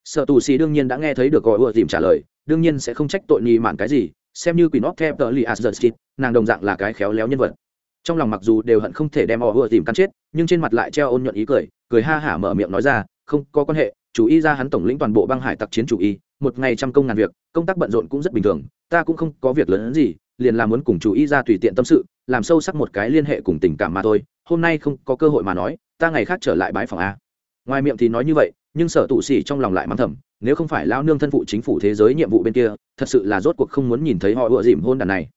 Sở tù sĩ đương nhiên đã nghe thấy được gọi ưa tìm trả lời, đương nhiên sẽ không trách tội nị mạn cái gì, xem như quỷ nóc theo tờ li asdert nàng đồng dạng là cái khéo léo nhân vật. Trong lòng mặc dù đều hận không thể đem họ ưa tìm cắn chết, nhưng trên mặt lại treo ôn nhuận ý cười cười ha hả mở miệng nói ra, không, có quan hệ, chủ y ra hắn tổng lĩnh toàn bộ băng hải tặc chiến chủ y, một ngày trăm công ngàn việc, công tác bận rộn cũng rất bình thường, ta cũng không có việc lớn gì, liền là muốn cùng chủ y ra tùy tiện tâm sự, làm sâu sắc một cái liên hệ cùng tình cảm mà thôi, hôm nay không có cơ hội mà nói, ta ngày khác trở lại bãi phòng a. Ngoài miệng thì nói như vậy, nhưng sở tụ xỉ trong lòng lại mắng thầm, nếu không phải lao nương thân phụ chính phủ thế giới nhiệm vụ bên kia, thật sự là rốt cuộc không muốn nhìn thấy họ ựa dìm hôn đàn này.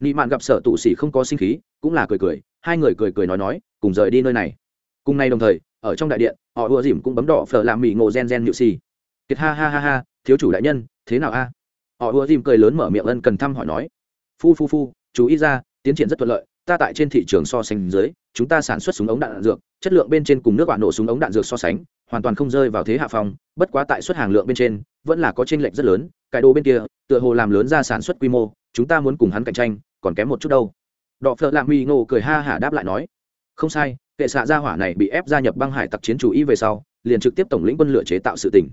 Nị mạn gặp sở tụ xỉ không có sinh khí, cũng là cười cười, hai người cười cười nói nói, cùng rời đi nơi này. Cùng nay đồng thời ở trong đại điện họ ùa dìm cũng bấm đỏ phở làm mì ngộ gen gen nhự xì. Kiệt ha ha ha ha thiếu chủ đại nhân thế nào a? Họ ùa dìm cười lớn mở miệng ân cần thăm hỏi nói. Phu phu phu chú ý ra tiến triển rất thuận lợi ta tại trên thị trường so sánh dưới chúng ta sản xuất súng ống đạn, đạn dược chất lượng bên trên cùng nước bạn nổ súng ống đạn dược so sánh hoàn toàn không rơi vào thế hạ phong bất quá tại xuất hàng lượng bên trên vẫn là có chênh lệch rất lớn cái đồ bên kia tựa hồ làm lớn ra sản xuất quy mô chúng ta muốn cùng hắn cạnh tranh còn kém một chút đâu. Đọ phợ lạng mi ngộ cười ha hả đáp lại nói. Không sai kệ xạ gia hỏa này bị ép gia nhập băng hải tặc chiến chủ y về sau liền trực tiếp tổng lĩnh quân lửa chế tạo sự tình.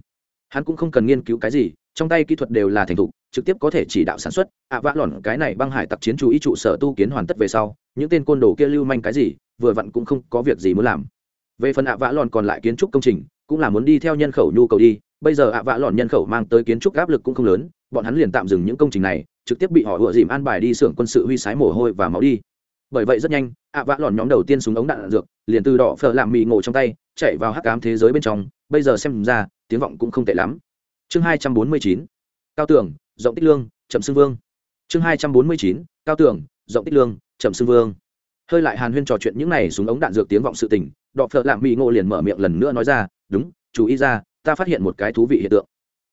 Hắn cũng không cần nghiên cứu cái gì trong tay kỹ thuật đều là thành thục trực tiếp có thể chỉ đạo sản xuất. Ạ à, vã lòn cái này băng hải tặc chiến chủ y trụ sở tu kiến hoàn tất về sau những tên côn đồ kia lưu manh cái gì vừa vặn cũng không có việc gì muốn làm. Về phần ạ à, vã lòn còn lại kiến trúc công trình cũng là muốn đi theo nhân khẩu nhu cầu đi. Bây giờ à, ạ vã lòn nhân khẩu mang tới kiến trúc áp lực cũng không lớn bọn hắn liền tạm dừng những công trình này trực tiếp bị họ ựa dìm an bài đi xưởng quân sự huy sái mồ hôi và máu đi bởi vậy rất nhanh ạ vã lòn nhóm đầu tiên súng ống đạn, đạn dược liền từ đỏ phở làm mì ngộ trong tay chạy vào hắc cám thế giới bên trong. Bây giờ xem ra tiếng vọng cũng không tệ lắm. Chương hai trăm bốn mươi chín cao tưởng rộng tích lương chậm xưng vương. Chương hai trăm bốn mươi chín cao tưởng rộng tích lương chậm xưng vương. Hơi lại hàn huyên trò chuyện những này súng ống đạn dược tiếng vọng sự tình đọ phợ lạm mỹ ngộ liền mở miệng lần nữa nói ra đúng chú ý ra ta phát hiện một cái thú vị hiện tượng.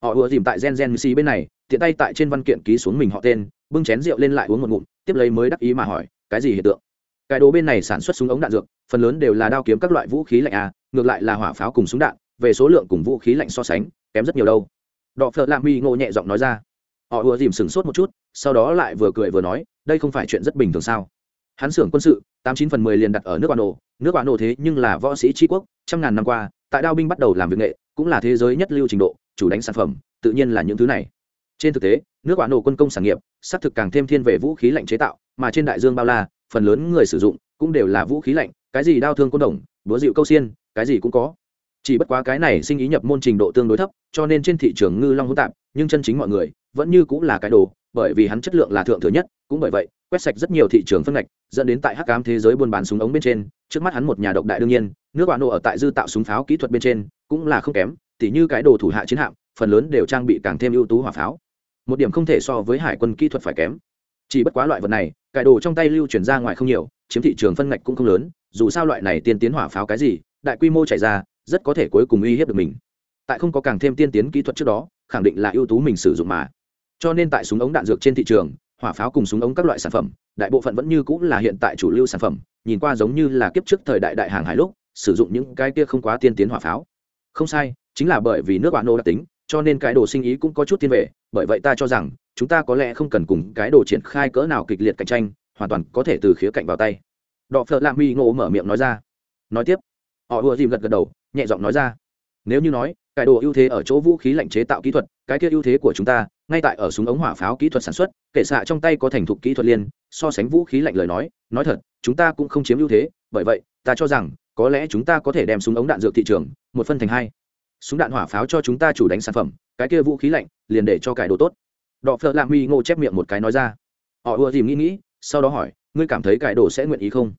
Họ ùa dìm tại gen gen xì bên này tiện tay tại trên văn kiện ký xuống mình họ tên bưng chén rượu lên lại uống một ngụm tiếp lấy mới đắc ý mà hỏi cái gì hiện tượng? Cái đồ bên này sản xuất súng ống đạn dược, phần lớn đều là đao kiếm các loại vũ khí lạnh a ngược lại là hỏa pháo cùng súng đạn, về số lượng cùng vũ khí lạnh so sánh, kém rất nhiều đâu. Đọ phợ lạ mi ngộ nhẹ giọng nói ra. Họ ùa dìm sừng sốt một chút, sau đó lại vừa cười vừa nói, đây không phải chuyện rất bình thường sao? Hắn xưởng quân sự, tám chín phần mười liền đặt ở nước bà nổ nước bà nổ thế nhưng là võ sĩ tri quốc, trăm ngàn năm qua, tại đao binh bắt đầu làm việc nghệ, cũng là thế giới nhất lưu trình độ, chủ đánh sản phẩm, tự nhiên là những thứ này trên thực tế, nước bà nổ quân công sản nghiệp, xác thực càng thêm thiên về vũ khí lạnh chế tạo, mà trên đại dương bao la, phần lớn người sử dụng cũng đều là vũ khí lạnh, cái gì đao thương côn đồng, búa dịu câu xiên, cái gì cũng có. Chỉ bất quá cái này sinh ý nhập môn trình độ tương đối thấp, cho nên trên thị trường ngư long hỗn tạp, nhưng chân chính mọi người vẫn như cũng là cái đồ, bởi vì hắn chất lượng là thượng thừa nhất, cũng bởi vậy, quét sạch rất nhiều thị trường phân ngạch, dẫn đến tại hắc cám thế giới buôn bán súng ống bên trên, trước mắt hắn một nhà độc đại đương nhiên, nước bạn nổ ở tại dư tạo súng pháo kỹ thuật bên trên, cũng là không kém, tỉ như cái đồ thủ hạ chiến hạm, phần lớn đều trang bị càng thêm ưu tú hỏa pháo một điểm không thể so với hải quân kỹ thuật phải kém. Chỉ bất quá loại vật này cải đồ trong tay lưu chuyển ra ngoài không nhiều, chiếm thị trường phân ngạch cũng không lớn, dù sao loại này tiên tiến hỏa pháo cái gì, đại quy mô chạy ra, rất có thể cuối cùng uy hiếp được mình. Tại không có càng thêm tiên tiến kỹ thuật trước đó, khẳng định là ưu tú mình sử dụng mà. Cho nên tại súng ống đạn dược trên thị trường, hỏa pháo cùng súng ống các loại sản phẩm, đại bộ phận vẫn như cũng là hiện tại chủ lưu sản phẩm, nhìn qua giống như là kiếp trước thời đại đại hàng hải lúc, sử dụng những cái kia không quá tiên tiến hỏa pháo. Không sai, chính là bởi vì nước bạn nô đặc tính cho nên cái đồ sinh ý cũng có chút thiên về, bởi vậy ta cho rằng chúng ta có lẽ không cần cùng cái đồ triển khai cỡ nào kịch liệt cạnh tranh hoàn toàn có thể từ khía cạnh vào tay. Đọ phợ lạ mi ngộ mở miệng nói ra. Nói tiếp họ ùa dìm gật gật đầu nhẹ giọng nói ra. Nếu như nói cái đồ ưu thế ở chỗ vũ khí lạnh chế tạo kỹ thuật cái kia ưu thế của chúng ta ngay tại ở súng ống hỏa pháo kỹ thuật sản xuất kệ xạ trong tay có thành thục kỹ thuật liên so sánh vũ khí lạnh lời nói nói thật chúng ta cũng không chiếm ưu thế bởi vậy ta cho rằng có lẽ chúng ta có thể đem súng ống đạn dược thị trường một phân thành hai súng đạn hỏa pháo cho chúng ta chủ đánh sản phẩm, cái kia vũ khí lạnh, liền để cho cải đồ tốt. Đọ phợ lạ huy ngô chép miệng một cái nói ra. Họ ùa dìm nghĩ nghĩ, sau đó hỏi, ngươi cảm thấy cải đồ sẽ nguyện ý không?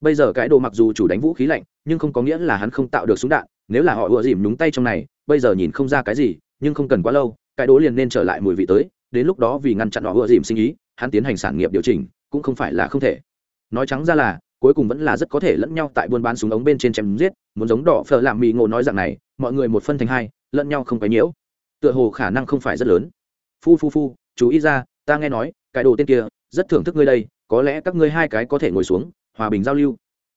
Bây giờ cải đồ mặc dù chủ đánh vũ khí lạnh, nhưng không có nghĩa là hắn không tạo được súng đạn. Nếu là họ ùa dìm nhúng tay trong này, bây giờ nhìn không ra cái gì, nhưng không cần quá lâu cái đồ liền nên trở lại mùi vị tới. Đến lúc đó vì ngăn chặn họ ùa dìm sinh ý, hắn tiến hành sản nghiệp điều chỉnh, cũng không phải là không thể. Nói trắng ra là cuối cùng vẫn là rất có thể lẫn nhau tại buôn bán súng ống bên trên chém giết, muốn giống đỏ phở làm mì ngộ nói rằng này, mọi người một phân thành hai, lẫn nhau không phải nhiễu. Tựa hồ khả năng không phải rất lớn. Phu phu phu, chú ý ra, ta nghe nói, cái đồ tên kia, rất thưởng thức ngươi đây, có lẽ các ngươi hai cái có thể ngồi xuống, hòa bình giao lưu.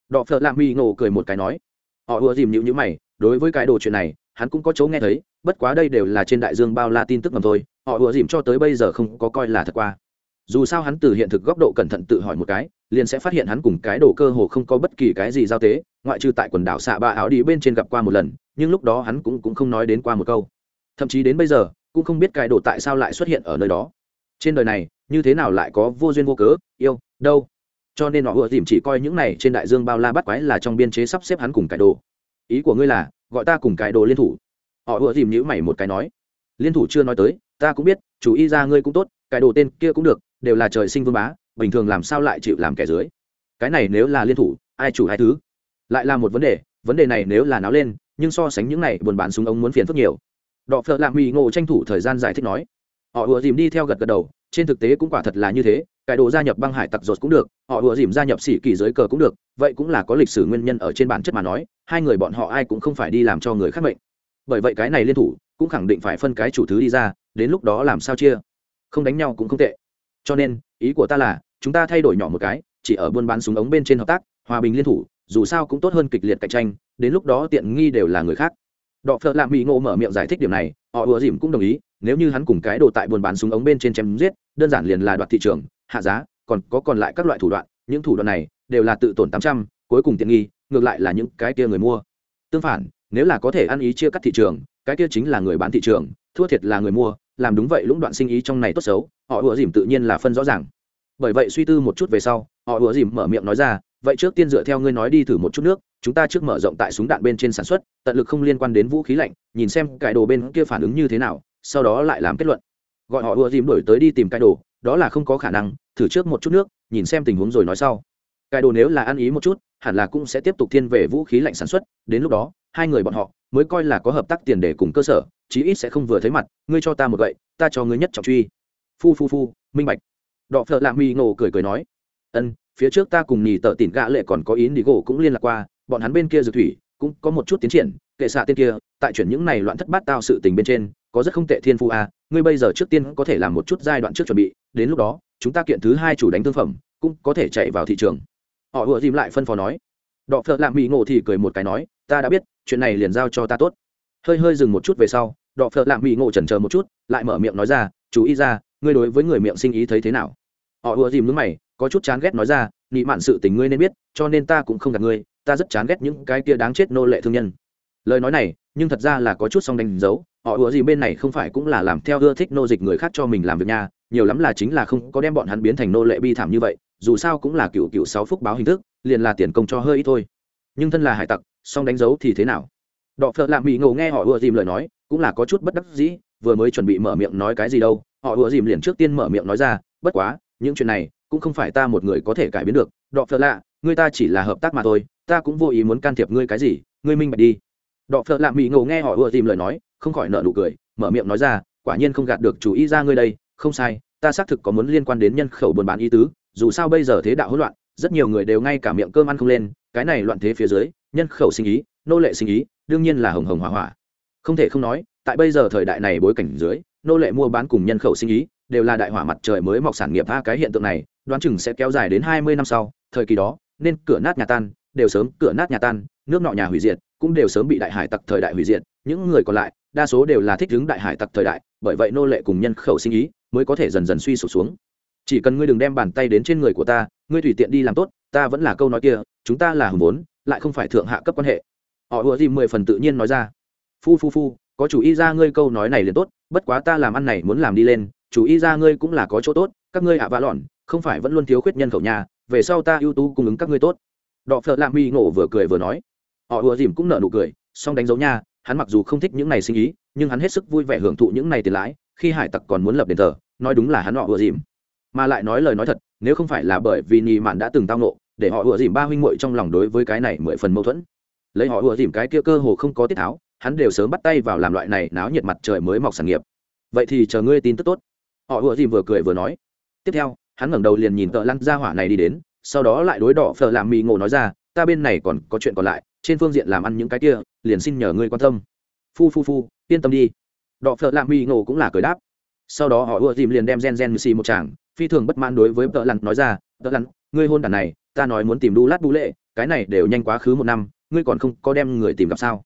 Đọ phợ lạ mì ngộ cười một cái nói. Họ ùa dìm nhịu nhữ mày, đối với cái đồ chuyện này, hắn cũng có chỗ nghe thấy, bất quá đây đều là trên đại dương bao la tin tức ngầm thôi, họ ùa dìm cho tới bây giờ không có coi là thật qua dù sao hắn từ hiện thực góc độ cẩn thận tự hỏi một cái liền sẽ phát hiện hắn cùng cái đồ cơ hồ không có bất kỳ cái gì giao tế ngoại trừ tại quần đảo xạ ba áo đi bên trên gặp qua một lần nhưng lúc đó hắn cũng, cũng không nói đến qua một câu. Thậm chí đến bây giờ cũng không biết cái đồ tại sao lại xuất hiện ở nơi đó. Trên đời này như thế nào lại có vô duyên vô cớ yêu đâu? Cho nên họ ùa dìm chỉ coi những này trên đại dương bao la bắt quái là trong biên chế sắp xếp hắn cùng cái đồ. Ý của ngươi là gọi ta cùng cái đồ liên thủ. Họ ùa dìm nhữ mày một cái nói. Liên thủ chưa nói tới ta cũng biết chủ y ra ngươi cũng tốt cái đồ tên kia cũng được đều là trời sinh vương bá, bình thường làm sao lại chịu làm kẻ dưới? Cái này nếu là liên thủ, ai chủ hai thứ? Lại là một vấn đề vấn đề này nếu là náo lên, nhưng so sánh những này buồn bán súng ống muốn phiền phức nhiều. Đọ phợ lạ mỹ ngộ tranh thủ thời gian giải thích nói. Họ ùa dìm đi theo gật gật đầu, trên thực tế cũng quả thật là như thế cải đồ gia nhập băng hải tặc dột cũng được, họ ùa dìm gia nhập sĩ kỳ giới cờ cũng được, vậy cũng là có lịch sử nguyên nhân ở trên bản chất mà nói, hai người bọn họ ai cũng không phải đi làm cho người khác mệnh. Bởi vậy cái này liên thủ, cũng khẳng định phải phân cái chủ thứ đi ra, đến lúc đó làm sao chia. Không đánh nhau cũng không tệ cho nên, ý của ta là, chúng ta thay đổi nhỏ một cái, chỉ ở buôn bán súng ống bên trên hợp tác, hòa bình liên thủ, dù sao cũng tốt hơn kịch liệt cạnh tranh, đến lúc đó tiện nghi đều là người khác. Đọ phợ lạ mỹ ngộ mở miệng giải thích điểm này, họ ùa dìm cũng đồng ý, nếu như hắn cùng cái đồ tại buôn bán súng ống bên trên chém giết, đơn giản liền là đoạt thị trường, hạ giá, còn có còn lại các loại thủ đoạn, những thủ đoạn này đều là tự tổn tám trăm, cuối cùng tiện nghi, ngược lại là những cái kia người mua. Tương phản, nếu là có thể ăn ý chia cắt thị trường, cái kia chính là người bán thị trường, thua thiệt là người mua, làm đúng vậy lũng đoạn sinh ý trong này tốt xấu họ ủa dìm tự nhiên là phân rõ ràng. Bởi vậy suy tư một chút về sau, họ ủa dìm mở miệng nói ra, vậy trước tiên dựa theo ngươi nói đi thử một chút nước, chúng ta trước mở rộng tại súng đạn bên trên sản xuất, tận lực không liên quan đến vũ khí lạnh, nhìn xem cải đồ bên kia phản ứng như thế nào, sau đó lại làm kết luận. Gọi họ ùa dìm đổi tới đi tìm cải đồ, đó là không có khả năng, thử trước một chút nước, nhìn xem tình huống rồi nói sau. Cải đồ nếu là ăn ý một chút, hẳn là cũng sẽ tiếp tục thiên về vũ khí lạnh sản xuất, đến lúc đó, hai người bọn họ mới coi là có hợp tác tiền để cùng cơ sở, chí ít sẽ không vừa thấy mặt, ngươi cho ta một gậy, ta cho ngươi nhất trọng truy phu phu phu, minh bạch. Đọ phợ lạ mi ngộ cười cười nói, ân, phía trước ta cùng nhì tợ tỉn gã lệ còn có ý đi gỗ cũng liên lạc qua, bọn hắn bên kia dược thủy cũng có một chút tiến triển, kệ xạ tên kia, tại chuyển những này loạn thất bát tao sự tình bên trên, có rất không tệ thiên phu a à, ngươi bây giờ trước tiên có thể làm một chút giai đoạn trước chuẩn bị, đến lúc đó, chúng ta kiện thứ hai chủ đánh thương phẩm, cũng có thể chạy vào thị trường. Họ ùa dìm lại phân phó nói. Đọ phợ lạ mỹ ngộ thì cười một cái nói, ta đã biết, chuyện này liền giao cho ta tốt. Hơi hơi dừng một chút về sau, đọ phợ lạ mỹ ngộ chần chờ một chút, lại mở miệng nói ra, chú ý ra ngươi đối với người miệng sinh ý thấy thế nào? Họ ùa dìm nước mày, có chút chán ghét nói ra, nị mạn sự tình ngươi nên biết, cho nên ta cũng không gạt ngươi, ta rất chán ghét những cái kia đáng chết nô lệ thương nhân. Lời nói này, nhưng thật ra là có chút song đánh dấu, họ ùa Dìm bên này không phải cũng là làm theo ưa thích nô dịch người khác cho mình làm việc nhà, nhiều lắm là chính là không có đem bọn hắn biến thành nô lệ bi thảm như vậy, dù sao cũng là cựu cựu sáu phúc báo hình thức, liền là tiền công cho hơi ít thôi. Nhưng thân là hải tặc, song đánh dấu thì thế nào? Đọ phợ lạ mỹ ngầu nghe họ ùa dìm lời nói, cũng là có chút bất đắc dĩ, vừa mới chuẩn bị mở miệng nói cái gì đâu họ ùa dìm liền trước tiên mở miệng nói ra, bất quá, những chuyện này cũng không phải ta một người có thể cải biến được. Đọ phợ lạ ngươi ta chỉ là hợp tác mà thôi, ta cũng vô ý muốn can thiệp ngươi cái gì, ngươi minh bạch đi. Đọ phợ lạ mỹ ngầu nghe họ ùa dìm lời nói, không khỏi nợ nụ cười, mở miệng nói ra, quả nhiên không gạt được chủ ý ra ngươi đây, không sai, ta xác thực có muốn liên quan đến nhân khẩu buôn bán y tứ, dù sao bây giờ thế đạo hỗn loạn, rất nhiều người đều ngay cả miệng cơm ăn không lên, cái này loạn thế phía dưới, nhân khẩu sinh ý, nô lệ sinh ý, đương nhiên là hồng hồng hỏa hỏa. Không thể không nói, tại bây giờ thời đại này bối cảnh dưới nô lệ mua bán cùng nhân khẩu sinh ý, đều là đại hỏa mặt trời mới mọc sản nghiệp a cái hiện tượng này, đoán chừng sẽ kéo dài đến hai mươi năm sau, thời kỳ đó, nên cửa nát nhà tan, đều sớm cửa nát nhà tan, nước nọ nhà hủy diệt, cũng đều sớm bị đại hải tặc thời đại hủy diệt, những người còn lại, đa số đều là thích ứng đại hải tặc thời đại, bởi vậy nô lệ cùng nhân khẩu sinh ý mới có thể dần dần suy sụp xuống. Chỉ cần ngươi đừng đem bàn tay đến trên người của ta, ngươi tùy tiện đi làm tốt, ta vẫn là câu nói kia, chúng ta là hùng vốn, lại không phải thượng hạ cấp quan hệ. Họ ùa gì mười phần tự nhiên nói ra. Phu phu phu có chủ y ra ngươi câu nói này liền tốt, bất quá ta làm ăn này muốn làm đi lên, chủ y ra ngươi cũng là có chỗ tốt, các ngươi ạ vạ lọn, không phải vẫn luôn thiếu khuyết nhân khẩu nhà, về sau ta ưu tú cung ứng các ngươi tốt. Đọ phợ lạ mi ngộ vừa cười vừa nói. Họ ùa dìm cũng nợ nụ cười, song đánh dấu nha, hắn mặc dù không thích những này sinh ý, nhưng hắn hết sức vui vẻ hưởng thụ những này tiền lãi, khi hải tặc còn muốn lập đền thờ, nói đúng là hắn họ ùa dìm. Mà lại nói lời nói thật, nếu không phải là bởi vì nhì mạn đã từng tao nộ để họ ùa dìm ba huynh muội trong lòng đối với cái này mười phần mâu thuẫn. Lấy họ ùa dìm cái kia cơ hồ không có tiết tháo hắn đều sớm bắt tay vào làm loại này náo nhiệt mặt trời mới mọc sản nghiệp. Vậy thì chờ ngươi tin tức tốt. Họ vừa dìm vừa cười vừa nói. Tiếp theo, hắn ngẩng đầu liền nhìn tợ lăn ra hỏa này đi đến, sau đó lại đối đỏ phở làm mì ngộ nói ra, ta bên này còn có chuyện còn lại, trên phương diện làm ăn những cái kia, liền xin nhờ ngươi quan tâm. Phu phu phu, yên tâm đi. Đỏ phở làm mì ngộ cũng là cười đáp. Sau đó họ vừa dìm liền đem gen gen như xì một chàng phi thường bất mãn đối với tợ lăn nói ra tợ lăn, ngươi hôn đàn này, ta nói muốn tìm đu lát bú lệ, cái này đều nhanh quá khứ một năm, ngươi còn không có đem người tìm gặp sao?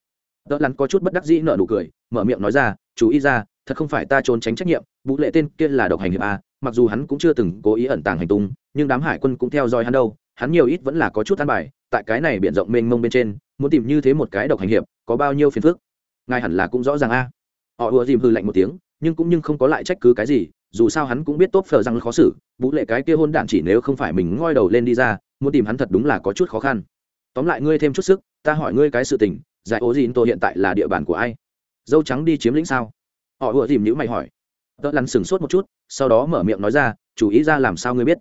Đỡ lắn có chút bất đắc dĩ nợ nụ cười, mở miệng nói ra, chú ý ra, thật không phải ta trốn tránh trách nhiệm vũ lệ tên kia là độc hành hiệp a, mặc dù hắn cũng chưa từng cố ý ẩn tàng hành tung, nhưng đám hải quân cũng theo dõi hắn đâu, hắn nhiều ít vẫn là có chút an bài, tại cái này biển rộng mênh mông bên trên, muốn tìm như thế một cái độc hành hiệp, có bao nhiêu phiền phức? Ngài hẳn là cũng rõ ràng a. Họ ùa dìm hư lạnh một tiếng, nhưng cũng nhưng không có lại trách cứ cái gì, dù sao hắn cũng biết tốt phờ rằng khó xử vũ lệ cái kia hôn đản chỉ nếu không phải mình ngoi đầu lên đi ra, muốn tìm hắn thật đúng là có chút khó khăn. Tóm lại ngươi thêm chút sức, ta hỏi ngươi cái sự tình giải ố dìn tô hiện tại là địa bàn của ai? Dâu trắng đi chiếm lĩnh sao? Họ ùa dìm nhữ mày hỏi. Tớ lăn sừng sốt một chút, sau đó mở miệng nói ra, chủ ý ra làm sao ngươi biết?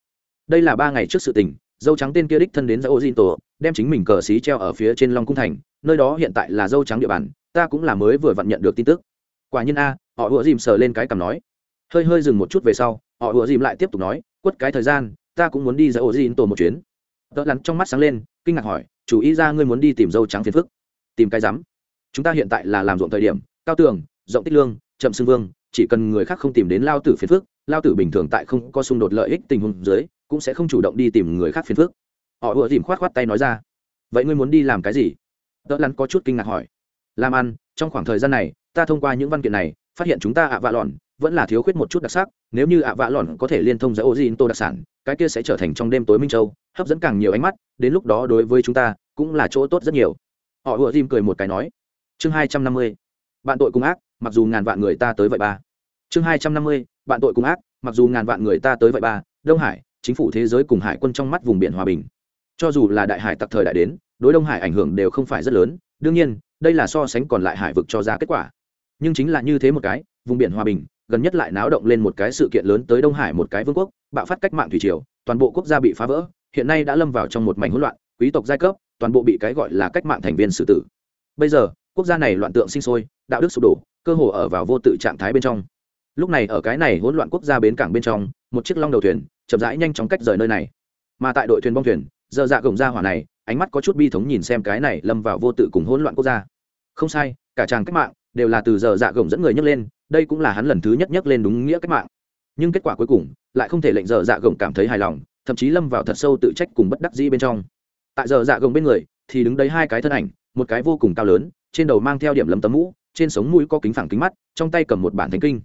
Đây là ba ngày trước sự tình, dâu trắng tên kia đích thân đến giải ố dìn tổ đem chính mình cờ xí treo ở phía trên long cung thành, nơi đó hiện tại là dâu trắng địa bàn, ta cũng là mới vừa vặn nhận được tin tức. Quả nhiên a, họ ùa dìm sờ lên cái cằm nói. Hơi hơi dừng một chút về sau, họ ùa dìm lại tiếp tục nói, quất cái thời gian, ta cũng muốn đi giải ổ dìn tổ một chuyến. Tớ lắn trong mắt sáng lên, kinh ngạc hỏi, chủ ý ra ngươi muốn đi tìm dâu trắng phiền phức? Tìm cái rắm. Chúng ta hiện tại là làm ruộng thời điểm, cao tường, rộng tích lương, chậm xưng vương, chỉ cần người khác không tìm đến lao tử phiền phức, lao tử bình thường tại không có xung đột lợi ích tình huống dưới, cũng sẽ không chủ động đi tìm người khác phiền phức. Họ ùa dìm khoát khoát tay nói ra. Vậy ngươi muốn đi làm cái gì? Đỡ lắn có chút kinh ngạc hỏi. Làm ăn, trong khoảng thời gian này, ta thông qua những văn kiện này, phát hiện chúng ta ạ vạ lòn vẫn là thiếu khuyết một chút đặc sắc. Nếu như ạ vạ lòn có thể liên thông giữa ô diên tô đặc sản, cái kia sẽ trở thành trong đêm tối minh châu, hấp dẫn càng nhiều ánh mắt, đến lúc đó đối với chúng ta cũng là chỗ tốt rất nhiều họ ùa dìm cười một cái nói, chương hai trăm năm mươi, bạn tội cùng ác, mặc dù ngàn vạn người ta tới vậy ba. Chương hai trăm năm mươi, bạn tội cùng ác, mặc dù ngàn vạn người ta tới vậy ba, đông hải, chính phủ thế giới cùng hải quân trong mắt vùng biển hòa bình. Cho dù là đại hải tặc thời đại đến, đối đông hải ảnh hưởng đều không phải rất lớn, đương nhiên, đây là so sánh còn lại hải vực cho ra kết quả. Nhưng chính là như thế một cái, vùng biển hòa bình, gần nhất lại náo động lên một cái sự kiện lớn tới đông hải một cái vương quốc, bạo phát cách mạng thủy triều, toàn bộ quốc gia bị phá vỡ, hiện nay đã lâm vào trong một mảnh hỗn loạn, quý tộc giai cấp toàn bộ bị cái gọi là cách mạng thành viên xử tử. Bây giờ, quốc gia này loạn tượng sinh sôi, đạo đức sụp đổ, cơ hồ ở vào vô tự trạng thái bên trong. Lúc này ở cái này hỗn loạn quốc gia bến cảng bên trong, một chiếc long đầu thuyền chậm rãi nhanh chóng cách rời nơi này. Mà tại đội thuyền bong thuyền dơ dạ gồng ra hỏa này, ánh mắt có chút bi thống nhìn xem cái này lâm vào vô tự cùng hỗn loạn quốc gia. Không sai, cả chàng cách mạng đều là từ giờ dạ gồng dẫn người nhấc lên, đây cũng là hắn lần thứ nhất nhấc lên đúng nghĩa cách mạng. Nhưng kết quả cuối cùng lại không thể lệnh giờ dạ gồng cảm thấy hài lòng, thậm chí lâm vào thật sâu tự trách cùng bất đắc dĩ bên trong tại giờ dạ gồng bên người, thì đứng đấy hai cái thân ảnh, một cái vô cùng cao lớn, trên đầu mang theo điểm lấm tấm mũ, trên sống mũi có kính phẳng kính mắt, trong tay cầm một bản thánh kinh.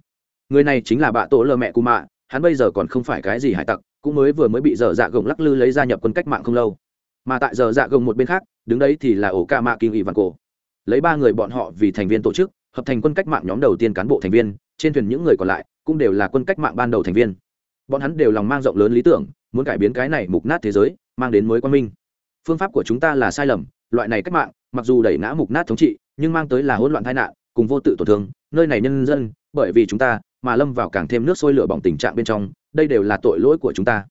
Người này chính là bạ tổ lờ mẹ cụ mạ, hắn bây giờ còn không phải cái gì hải tặc, cũng mới vừa mới bị giờ dạ gồng lắc lư lấy ra nhập quân cách mạng không lâu. Mà tại giờ dạ gồng một bên khác, đứng đấy thì là ổ ca mạ kinh ủy văn cổ lấy ba người bọn họ vì thành viên tổ chức, hợp thành quân cách mạng nhóm đầu tiên cán bộ thành viên, trên thuyền những người còn lại cũng đều là quân cách mạng ban đầu thành viên. Bọn hắn đều lòng mang rộng lớn lý tưởng, muốn cải biến cái này mục nát thế giới, mang đến mới quan minh phương pháp của chúng ta là sai lầm, loại này cách mạng, mặc dù đẩy ngã mục nát thống trị, nhưng mang tới là hỗn loạn tai nạn, cùng vô tự tổn thương, nơi này nhân dân, bởi vì chúng ta mà lâm vào càng thêm nước sôi lửa bỏng tình trạng bên trong, đây đều là tội lỗi của chúng ta.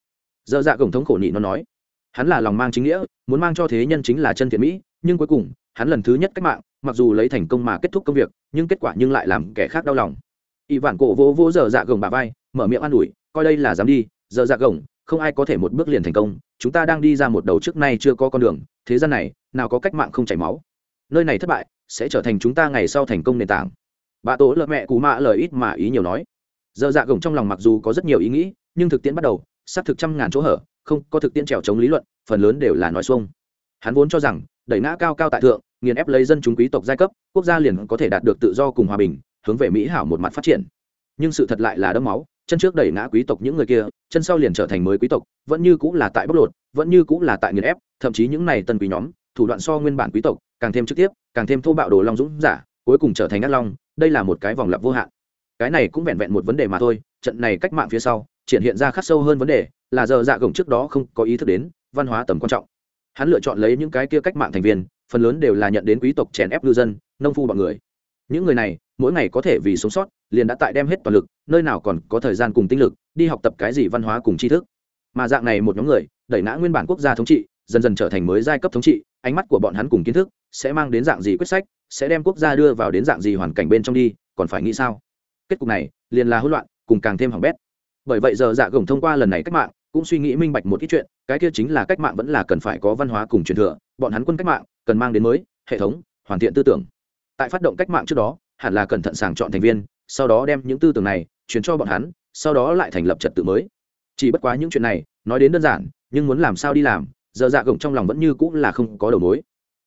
Dơ dạ cổng thống khổ nhị nó nói. Hắn là lòng mang chính nghĩa, muốn mang cho thế nhân chính là chân thiện mỹ, nhưng cuối cùng, hắn lần thứ nhất cách mạng, mặc dù lấy thành công mà kết thúc công việc, nhưng kết quả nhưng lại làm kẻ khác đau lòng. Y vạn cổ vỗ vỗ dở dạ gồng bà vai, mở miệng an ủi, coi đây là dám đi, dở dạ gồng không ai có thể một bước liền thành công, chúng ta đang đi ra một đầu trước nay chưa có con đường, thế gian này, nào có cách mạng không chảy máu. Nơi này thất bại, sẽ trở thành chúng ta ngày sau thành công nền tảng. Bà tổ lợi mẹ cú mạ lời ít mà ý nhiều nói. Giờ dạ gồng trong lòng mặc dù có rất nhiều ý nghĩ, nhưng thực tiễn bắt đầu, xác thực trăm ngàn chỗ hở, không có thực tiễn trèo chống lý luận, phần lớn đều là nói xuông. Hắn vốn cho rằng, đẩy ngã cao cao tại thượng, nghiền ép lấy dân chúng quý tộc giai cấp, quốc gia liền có thể đạt được tự do cùng hòa bình, hướng về mỹ hảo một mặt phát triển. Nhưng sự thật lại là đẫm máu chân trước đẩy ngã quý tộc những người kia, chân sau liền trở thành mới quý tộc, vẫn như cũng là tại bóc lột, vẫn như cũng là tại nghiền ép, thậm chí những này tân quý nhóm, thủ đoạn so nguyên bản quý tộc, càng thêm trực tiếp, càng thêm thô bạo đồ long dũng giả, cuối cùng trở thành ác long, đây là một cái vòng lặp vô hạn. Cái này cũng vẹn vẹn một vấn đề mà thôi, trận này cách mạng phía sau, triển hiện ra khắc sâu hơn vấn đề, là giờ dạ gồng trước đó không có ý thức đến, văn hóa tầm quan trọng. Hắn lựa chọn lấy những cái kia cách mạng thành viên, phần lớn đều là nhận đến quý tộc chèn ép ngư dân, nông phu bọn người. Những người này, mỗi ngày có thể vì sống sót liền đã tại đem hết toàn lực, nơi nào còn có thời gian cùng tinh lực, đi học tập cái gì văn hóa cùng tri thức. Mà dạng này một nhóm người, đẩy ngã nguyên bản quốc gia thống trị, dần dần trở thành mới giai cấp thống trị, ánh mắt của bọn hắn cùng kiến thức sẽ mang đến dạng gì quyết sách, sẽ đem quốc gia đưa vào đến dạng gì hoàn cảnh bên trong đi, còn phải nghĩ sao? Kết cục này liền là hỗn loạn, cùng càng thêm hỏng bét. Bởi vậy giờ dạ gồng thông qua lần này cách mạng, cũng suy nghĩ minh bạch một ít chuyện, cái kia chính là cách mạng vẫn là cần phải có văn hóa cùng truyền thừa, bọn hắn quân cách mạng cần mang đến mới, hệ thống, hoàn thiện tư tưởng. Tại phát động cách mạng trước đó, hẳn là cẩn thận sàng chọn thành viên sau đó đem những tư tưởng này chuyển cho bọn hắn, sau đó lại thành lập trật tự mới. Chỉ bất quá những chuyện này, nói đến đơn giản, nhưng muốn làm sao đi làm, giờ dạ gồng trong lòng vẫn như cũng là không có đầu mối.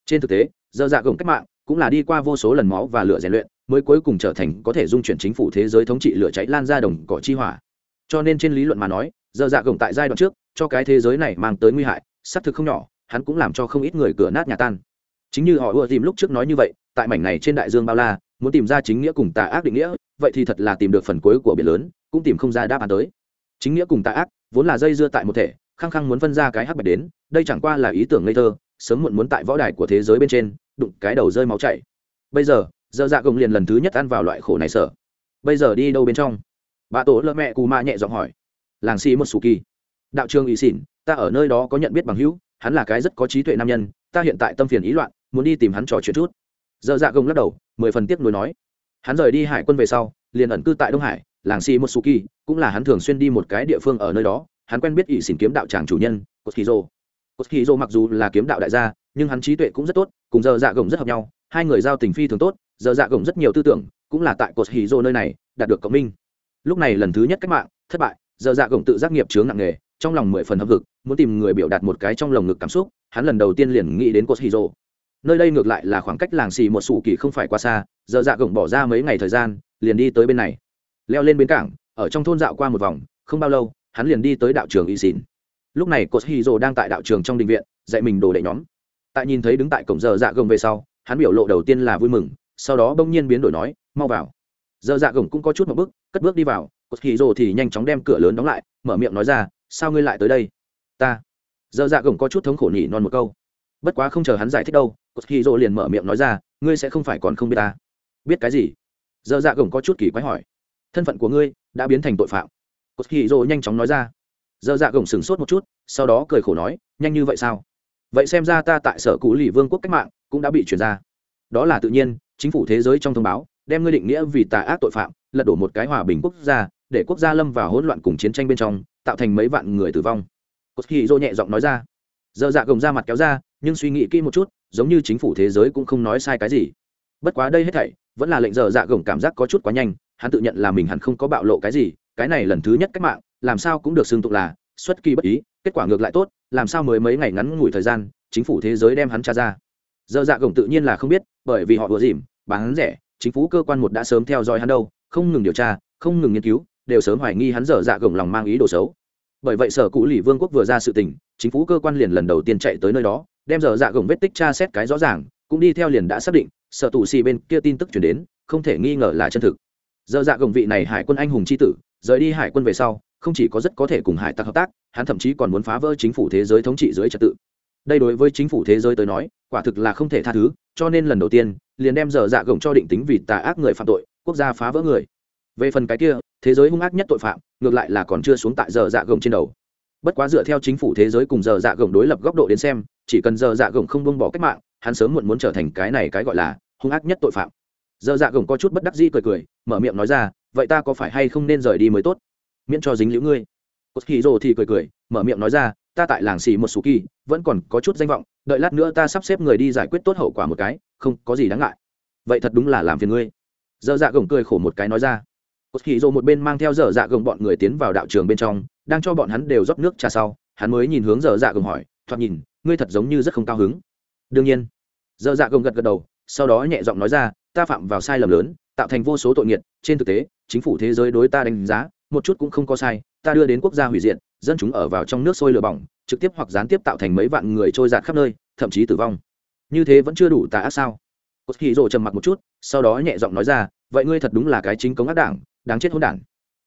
Trên thực tế, giờ dạ gồng cách mạng cũng là đi qua vô số lần máu và lửa rèn luyện, mới cuối cùng trở thành có thể dung chuyển chính phủ thế giới thống trị lửa cháy lan ra đồng cỏ chi hỏa. Cho nên trên lý luận mà nói, giờ dạ gồng tại giai đoạn trước, cho cái thế giới này mang tới nguy hại, xác thực không nhỏ, hắn cũng làm cho không ít người cửa nát nhà tan. Chính như họ ưa tìm lúc trước nói như vậy, tại mảnh này trên đại dương bao la, muốn tìm ra chính nghĩa cùng tà ác định nghĩa vậy thì thật là tìm được phần cuối của biển lớn, cũng tìm không ra đáp án tới. Chính nghĩa cùng tà ác, vốn là dây dưa tại một thể, khăng khăng muốn phân ra cái hắc bạch đến, đây chẳng qua là ý tưởng ngây thơ, sớm muộn muốn tại võ đài của thế giới bên trên, đụng cái đầu rơi máu chảy. Bây giờ dơ dạ gồng liền lần thứ nhất ăn vào loại khổ này sợ. Bây giờ đi đâu bên trong? Bà tổ lơ mẹ cù ma nhẹ giọng hỏi. Làng xì một sù kỳ đạo trường ý xỉn, ta ở nơi đó có nhận biết bằng hữu, hắn là cái rất có trí tuệ nam nhân, ta hiện tại tâm phiền ý loạn, muốn đi tìm hắn trò chuyện chút. Dơ dạ gồng lắc đầu, mười phần tiếc nuối nói hắn rời đi hải quân về sau, liền ẩn cư tại đông hải, làng xì một sù cũng là hắn thường xuyên đi một cái địa phương ở nơi đó. Hắn quen biết ỷ xỉn kiếm đạo tràng chủ nhân koskizo koskizo mặc dù là kiếm đạo đại gia, nhưng hắn trí tuệ cũng rất tốt, cùng giờ dạ gồng rất hợp nhau. Hai người giao tình phi thường tốt, giờ dạ gồng rất nhiều tư tưởng, cũng là tại koskizo nơi này, đạt được cộng minh. Lúc này lần thứ nhất cách mạng, thất bại, giờ dạ gồng tự giác nghiệp chướng nặng nề, trong lòng mười phần hấp lực muốn tìm người biểu đạt một cái trong lồng ngực cảm xúc. Hắn lần đầu tiên liền nghĩ đến koskizo nơi đây ngược lại là khoảng cách làng xì một sủ kỳ không phải quá xa, giờ dạ gồng bỏ ra mấy ngày thời gian, liền đi tới bên này. Leo lên bến cảng, ở trong thôn dạo qua một vòng, không bao lâu, hắn liền đi tới đạo trường y xìn lúc này cột hy đang tại đạo trường trong đình viện, dạy mình đồ đệ nhóm. Tại nhìn thấy đứng tại cổng giờ dạ gồng về sau, hắn biểu lộ đầu tiên là vui mừng, sau đó bỗng nhiên biến đổi nói, mau vào. Giờ dạ gồng cũng có chút một bước, cất bước đi vào cột hy thì nhanh chóng đem cửa lớn đóng lại, mở miệng nói ra, sao ngươi lại tới đây? Ta. Giờ dạ gồng có chút thống khổ nhỉ non một câu. Bất quá không chờ hắn giải thích đâu cột hy liền mở miệng nói ra, ngươi sẽ không phải còn không biết ta. Biết cái gì? Dơ dạ gồng có chút kỳ quái hỏi. Thân phận của ngươi đã biến thành tội phạm. Cột nhanh chóng nói ra. Dơ dạ gồng sửng sốt một chút, sau đó cười khổ nói, nhanh như vậy sao? Vậy xem ra ta tại sở cũ lì vương quốc cách mạng cũng đã bị chuyển ra. Đó là tự nhiên, chính phủ thế giới trong thông báo, đem ngươi định nghĩa vì tà ác tội phạm, lật đổ một cái hòa bình quốc gia, để quốc gia lâm vào hỗn loạn cùng chiến tranh bên trong, tạo thành mấy vạn người tử vong. Cột nhẹ giọng nói ra dơ dạ gồng ra mặt kéo ra, nhưng suy nghĩ kỹ một chút, giống như chính phủ thế giới cũng không nói sai cái gì. Bất quá đây hết thảy, vẫn là lệnh dơ dạ gồng cảm giác có chút quá nhanh, hắn tự nhận là mình hẳn không có bạo lộ cái gì, cái này lần thứ nhất cách mạng, làm sao cũng được xưng tụng là xuất kỳ bất ý, kết quả ngược lại tốt, làm sao mới mấy ngày ngắn ngủi thời gian, chính phủ thế giới đem hắn tra ra. Dơ dạ gồng tự nhiên là không biết, bởi vì họ vừa dìm, bán rẻ, chính phủ cơ quan một đã sớm theo dõi hắn đâu, không ngừng điều tra, không ngừng nghiên cứu, đều sớm hoài nghi hắn dở dạ gồng lòng mang ý đồ xấu bởi vậy sở cụ lì vương quốc vừa ra sự tình, chính phủ cơ quan liền lần đầu tiên chạy tới nơi đó, đem dở dạ gồng vết tích tra xét cái rõ ràng, cũng đi theo liền đã xác định, sở tù xì bên kia tin tức chuyển đến, không thể nghi ngờ là chân thực. Dở dạ gồng vị này hải quân anh hùng c h i tử, rời đi hải quân về sau, không chỉ có rất có thể cùng hải tặc hợp tác, hắn thậm chí còn muốn phá vỡ chính phủ thế giới thống trị dưới trật tự. Đây đối với chính phủ thế giới tới nói, quả thực là không thể tha thứ, cho nên lần đầu tiên, liền đem dở dạ gồng cho định tính vì tà ác người phạm tội, quốc gia phá vỡ người. Về phần cái kia thế giới hung ác nhất tội phạm, ngược lại là còn chưa xuống tại giờ dạ gồng trên đầu. Bất quá dựa theo chính phủ thế giới cùng giờ dạ gồng đối lập góc độ đến xem, chỉ cần giờ dạ gồng không buông bỏ cách mạng, hắn sớm muộn muốn trở thành cái này cái gọi là hung ác nhất tội phạm. Giờ dạ gồng có chút bất đắc dĩ cười cười, mở miệng nói ra, vậy ta có phải hay không nên rời đi mới tốt? Miễn cho dính liễu ngươi. Cốt kỳ rồ thì cười cười, mở miệng nói ra, ta tại làng xì một số kỳ, vẫn còn có chút danh vọng, đợi lát nữa ta sắp xếp người đi giải quyết tốt hậu quả một cái, không có gì đáng ngại. Vậy thật đúng là làm phiền ngươi. Dơ dạ gồng cười khổ một cái nói ra cốt kỳ rồ một bên mang theo dở dạ gồng bọn người tiến vào đạo trường bên trong, đang cho bọn hắn đều rót nước trà sau, hắn mới nhìn hướng dở dạ gồng hỏi, thoạt nhìn, ngươi thật giống như rất không cao hứng. Đương nhiên. Dở dạ gồng gật gật đầu, sau đó nhẹ giọng nói ra, ta phạm vào sai lầm lớn, tạo thành vô số tội nghiệt, trên thực tế, chính phủ thế giới đối ta đánh giá, một chút cũng không có sai, ta đưa đến quốc gia hủy diệt, dân chúng ở vào trong nước sôi lửa bỏng, trực tiếp hoặc gián tiếp tạo thành mấy vạn người trôi giạt khắp nơi, thậm chí tử vong. Như thế vẫn chưa đủ tà ác sao? Cốt hì rồ trầm mặc một chút, sau đó nhẹ giọng nói ra, vậy ngươi thật đúng là cái chính cống ác đảng đáng chết hôn đản.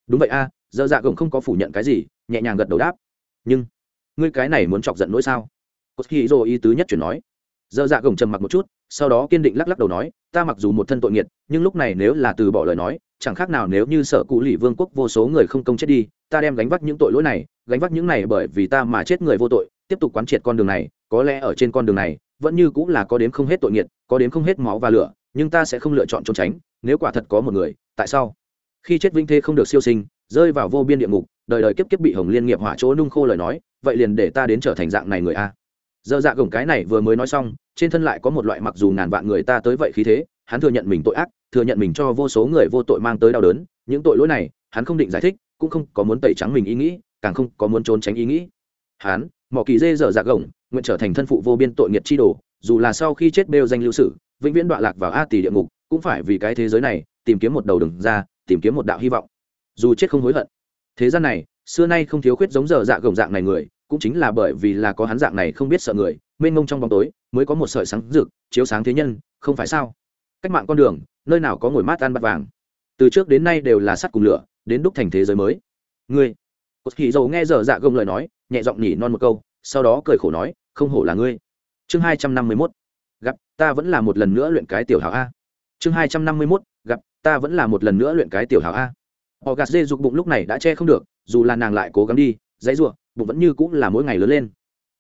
Đúng vậy a à, dơ dạ gồng không có phủ nhận cái gì nhẹ nhàng gật đầu đáp. Nhưng ngươi cái này muốn chọc giận nỗi sao? Cốt khi dô ý tứ nhất chuyển nói. Dơ dạ gồng trầm mặc một chút sau đó kiên định lắc lắc đầu nói ta mặc dù một thân tội nghiệt nhưng lúc này nếu là từ bỏ lời nói chẳng khác nào nếu như sở cụ lì vương quốc vô số người không công chết đi ta đem gánh vác những tội lỗi này gánh vác những này bởi vì ta mà chết người vô tội tiếp tục quán triệt con đường này có lẽ ở trên con đường này vẫn như cũng là có đến không hết tội nghiệt có đến không hết máu và lửa nhưng ta sẽ không lựa chọn trốn tránh nếu quả thật có một người tại sao? Khi chết vinh thế không được siêu sinh, rơi vào vô biên địa ngục, đời đời kiếp kiếp bị hồng liên nghiệp hỏa chỗ nung khô lời nói, vậy liền để ta đến trở thành dạng này người a. Dơ dạ gồng cái này vừa mới nói xong, trên thân lại có một loại mặc dù ngàn vạn người ta tới vậy khí thế, hắn thừa nhận mình tội ác, thừa nhận mình cho vô số người vô tội mang tới đau đớn, những tội lỗi này, hắn không định giải thích, cũng không có muốn tẩy trắng mình ý nghĩ, càng không có muốn trốn tránh ý nghĩ. Hắn, mỏ kỳ dê dở dạ gồng, nguyện trở thành thân phụ vô biên tội nghiệt chi đồ, dù là sau khi chết bêu danh lưu sử, vĩnh viễn đọa lạc vào a tỷ địa ngục, cũng phải vì cái thế giới này, tìm kiếm một đầu đường ra tìm kiếm một đạo hy vọng. Dù chết không hối hận. Thế gian này, xưa nay không thiếu khuyết giống giờ dạ gồng dạng này người, cũng chính là bởi vì là có hắn dạng này không biết sợ người, mênh mông trong bóng tối, mới có một sợi sáng rực, chiếu sáng thế nhân, không phải sao? Cách mạng con đường, nơi nào có ngồi mát ăn bát vàng? Từ trước đến nay đều là sắt cùng lửa, đến đúc thành thế giới mới. Ngươi cột kỳ dầu nghe giờ dạ gồng lời nói, nhẹ giọng nhỉ non một câu, sau đó cười khổ nói, không hổ là ngươi. Chương hai trăm năm mươi mốt. Gặp, ta vẫn là một lần nữa luyện cái tiểu hảo a. Chương hai trăm năm mươi mốt ta vẫn là một lần nữa luyện cái tiểu hảo a. Họ gạt dê dục bụng lúc này đã che không được, dù là nàng lại cố gắng đi, dãy ruộng, bụng vẫn như cũng là mỗi ngày lớn lên.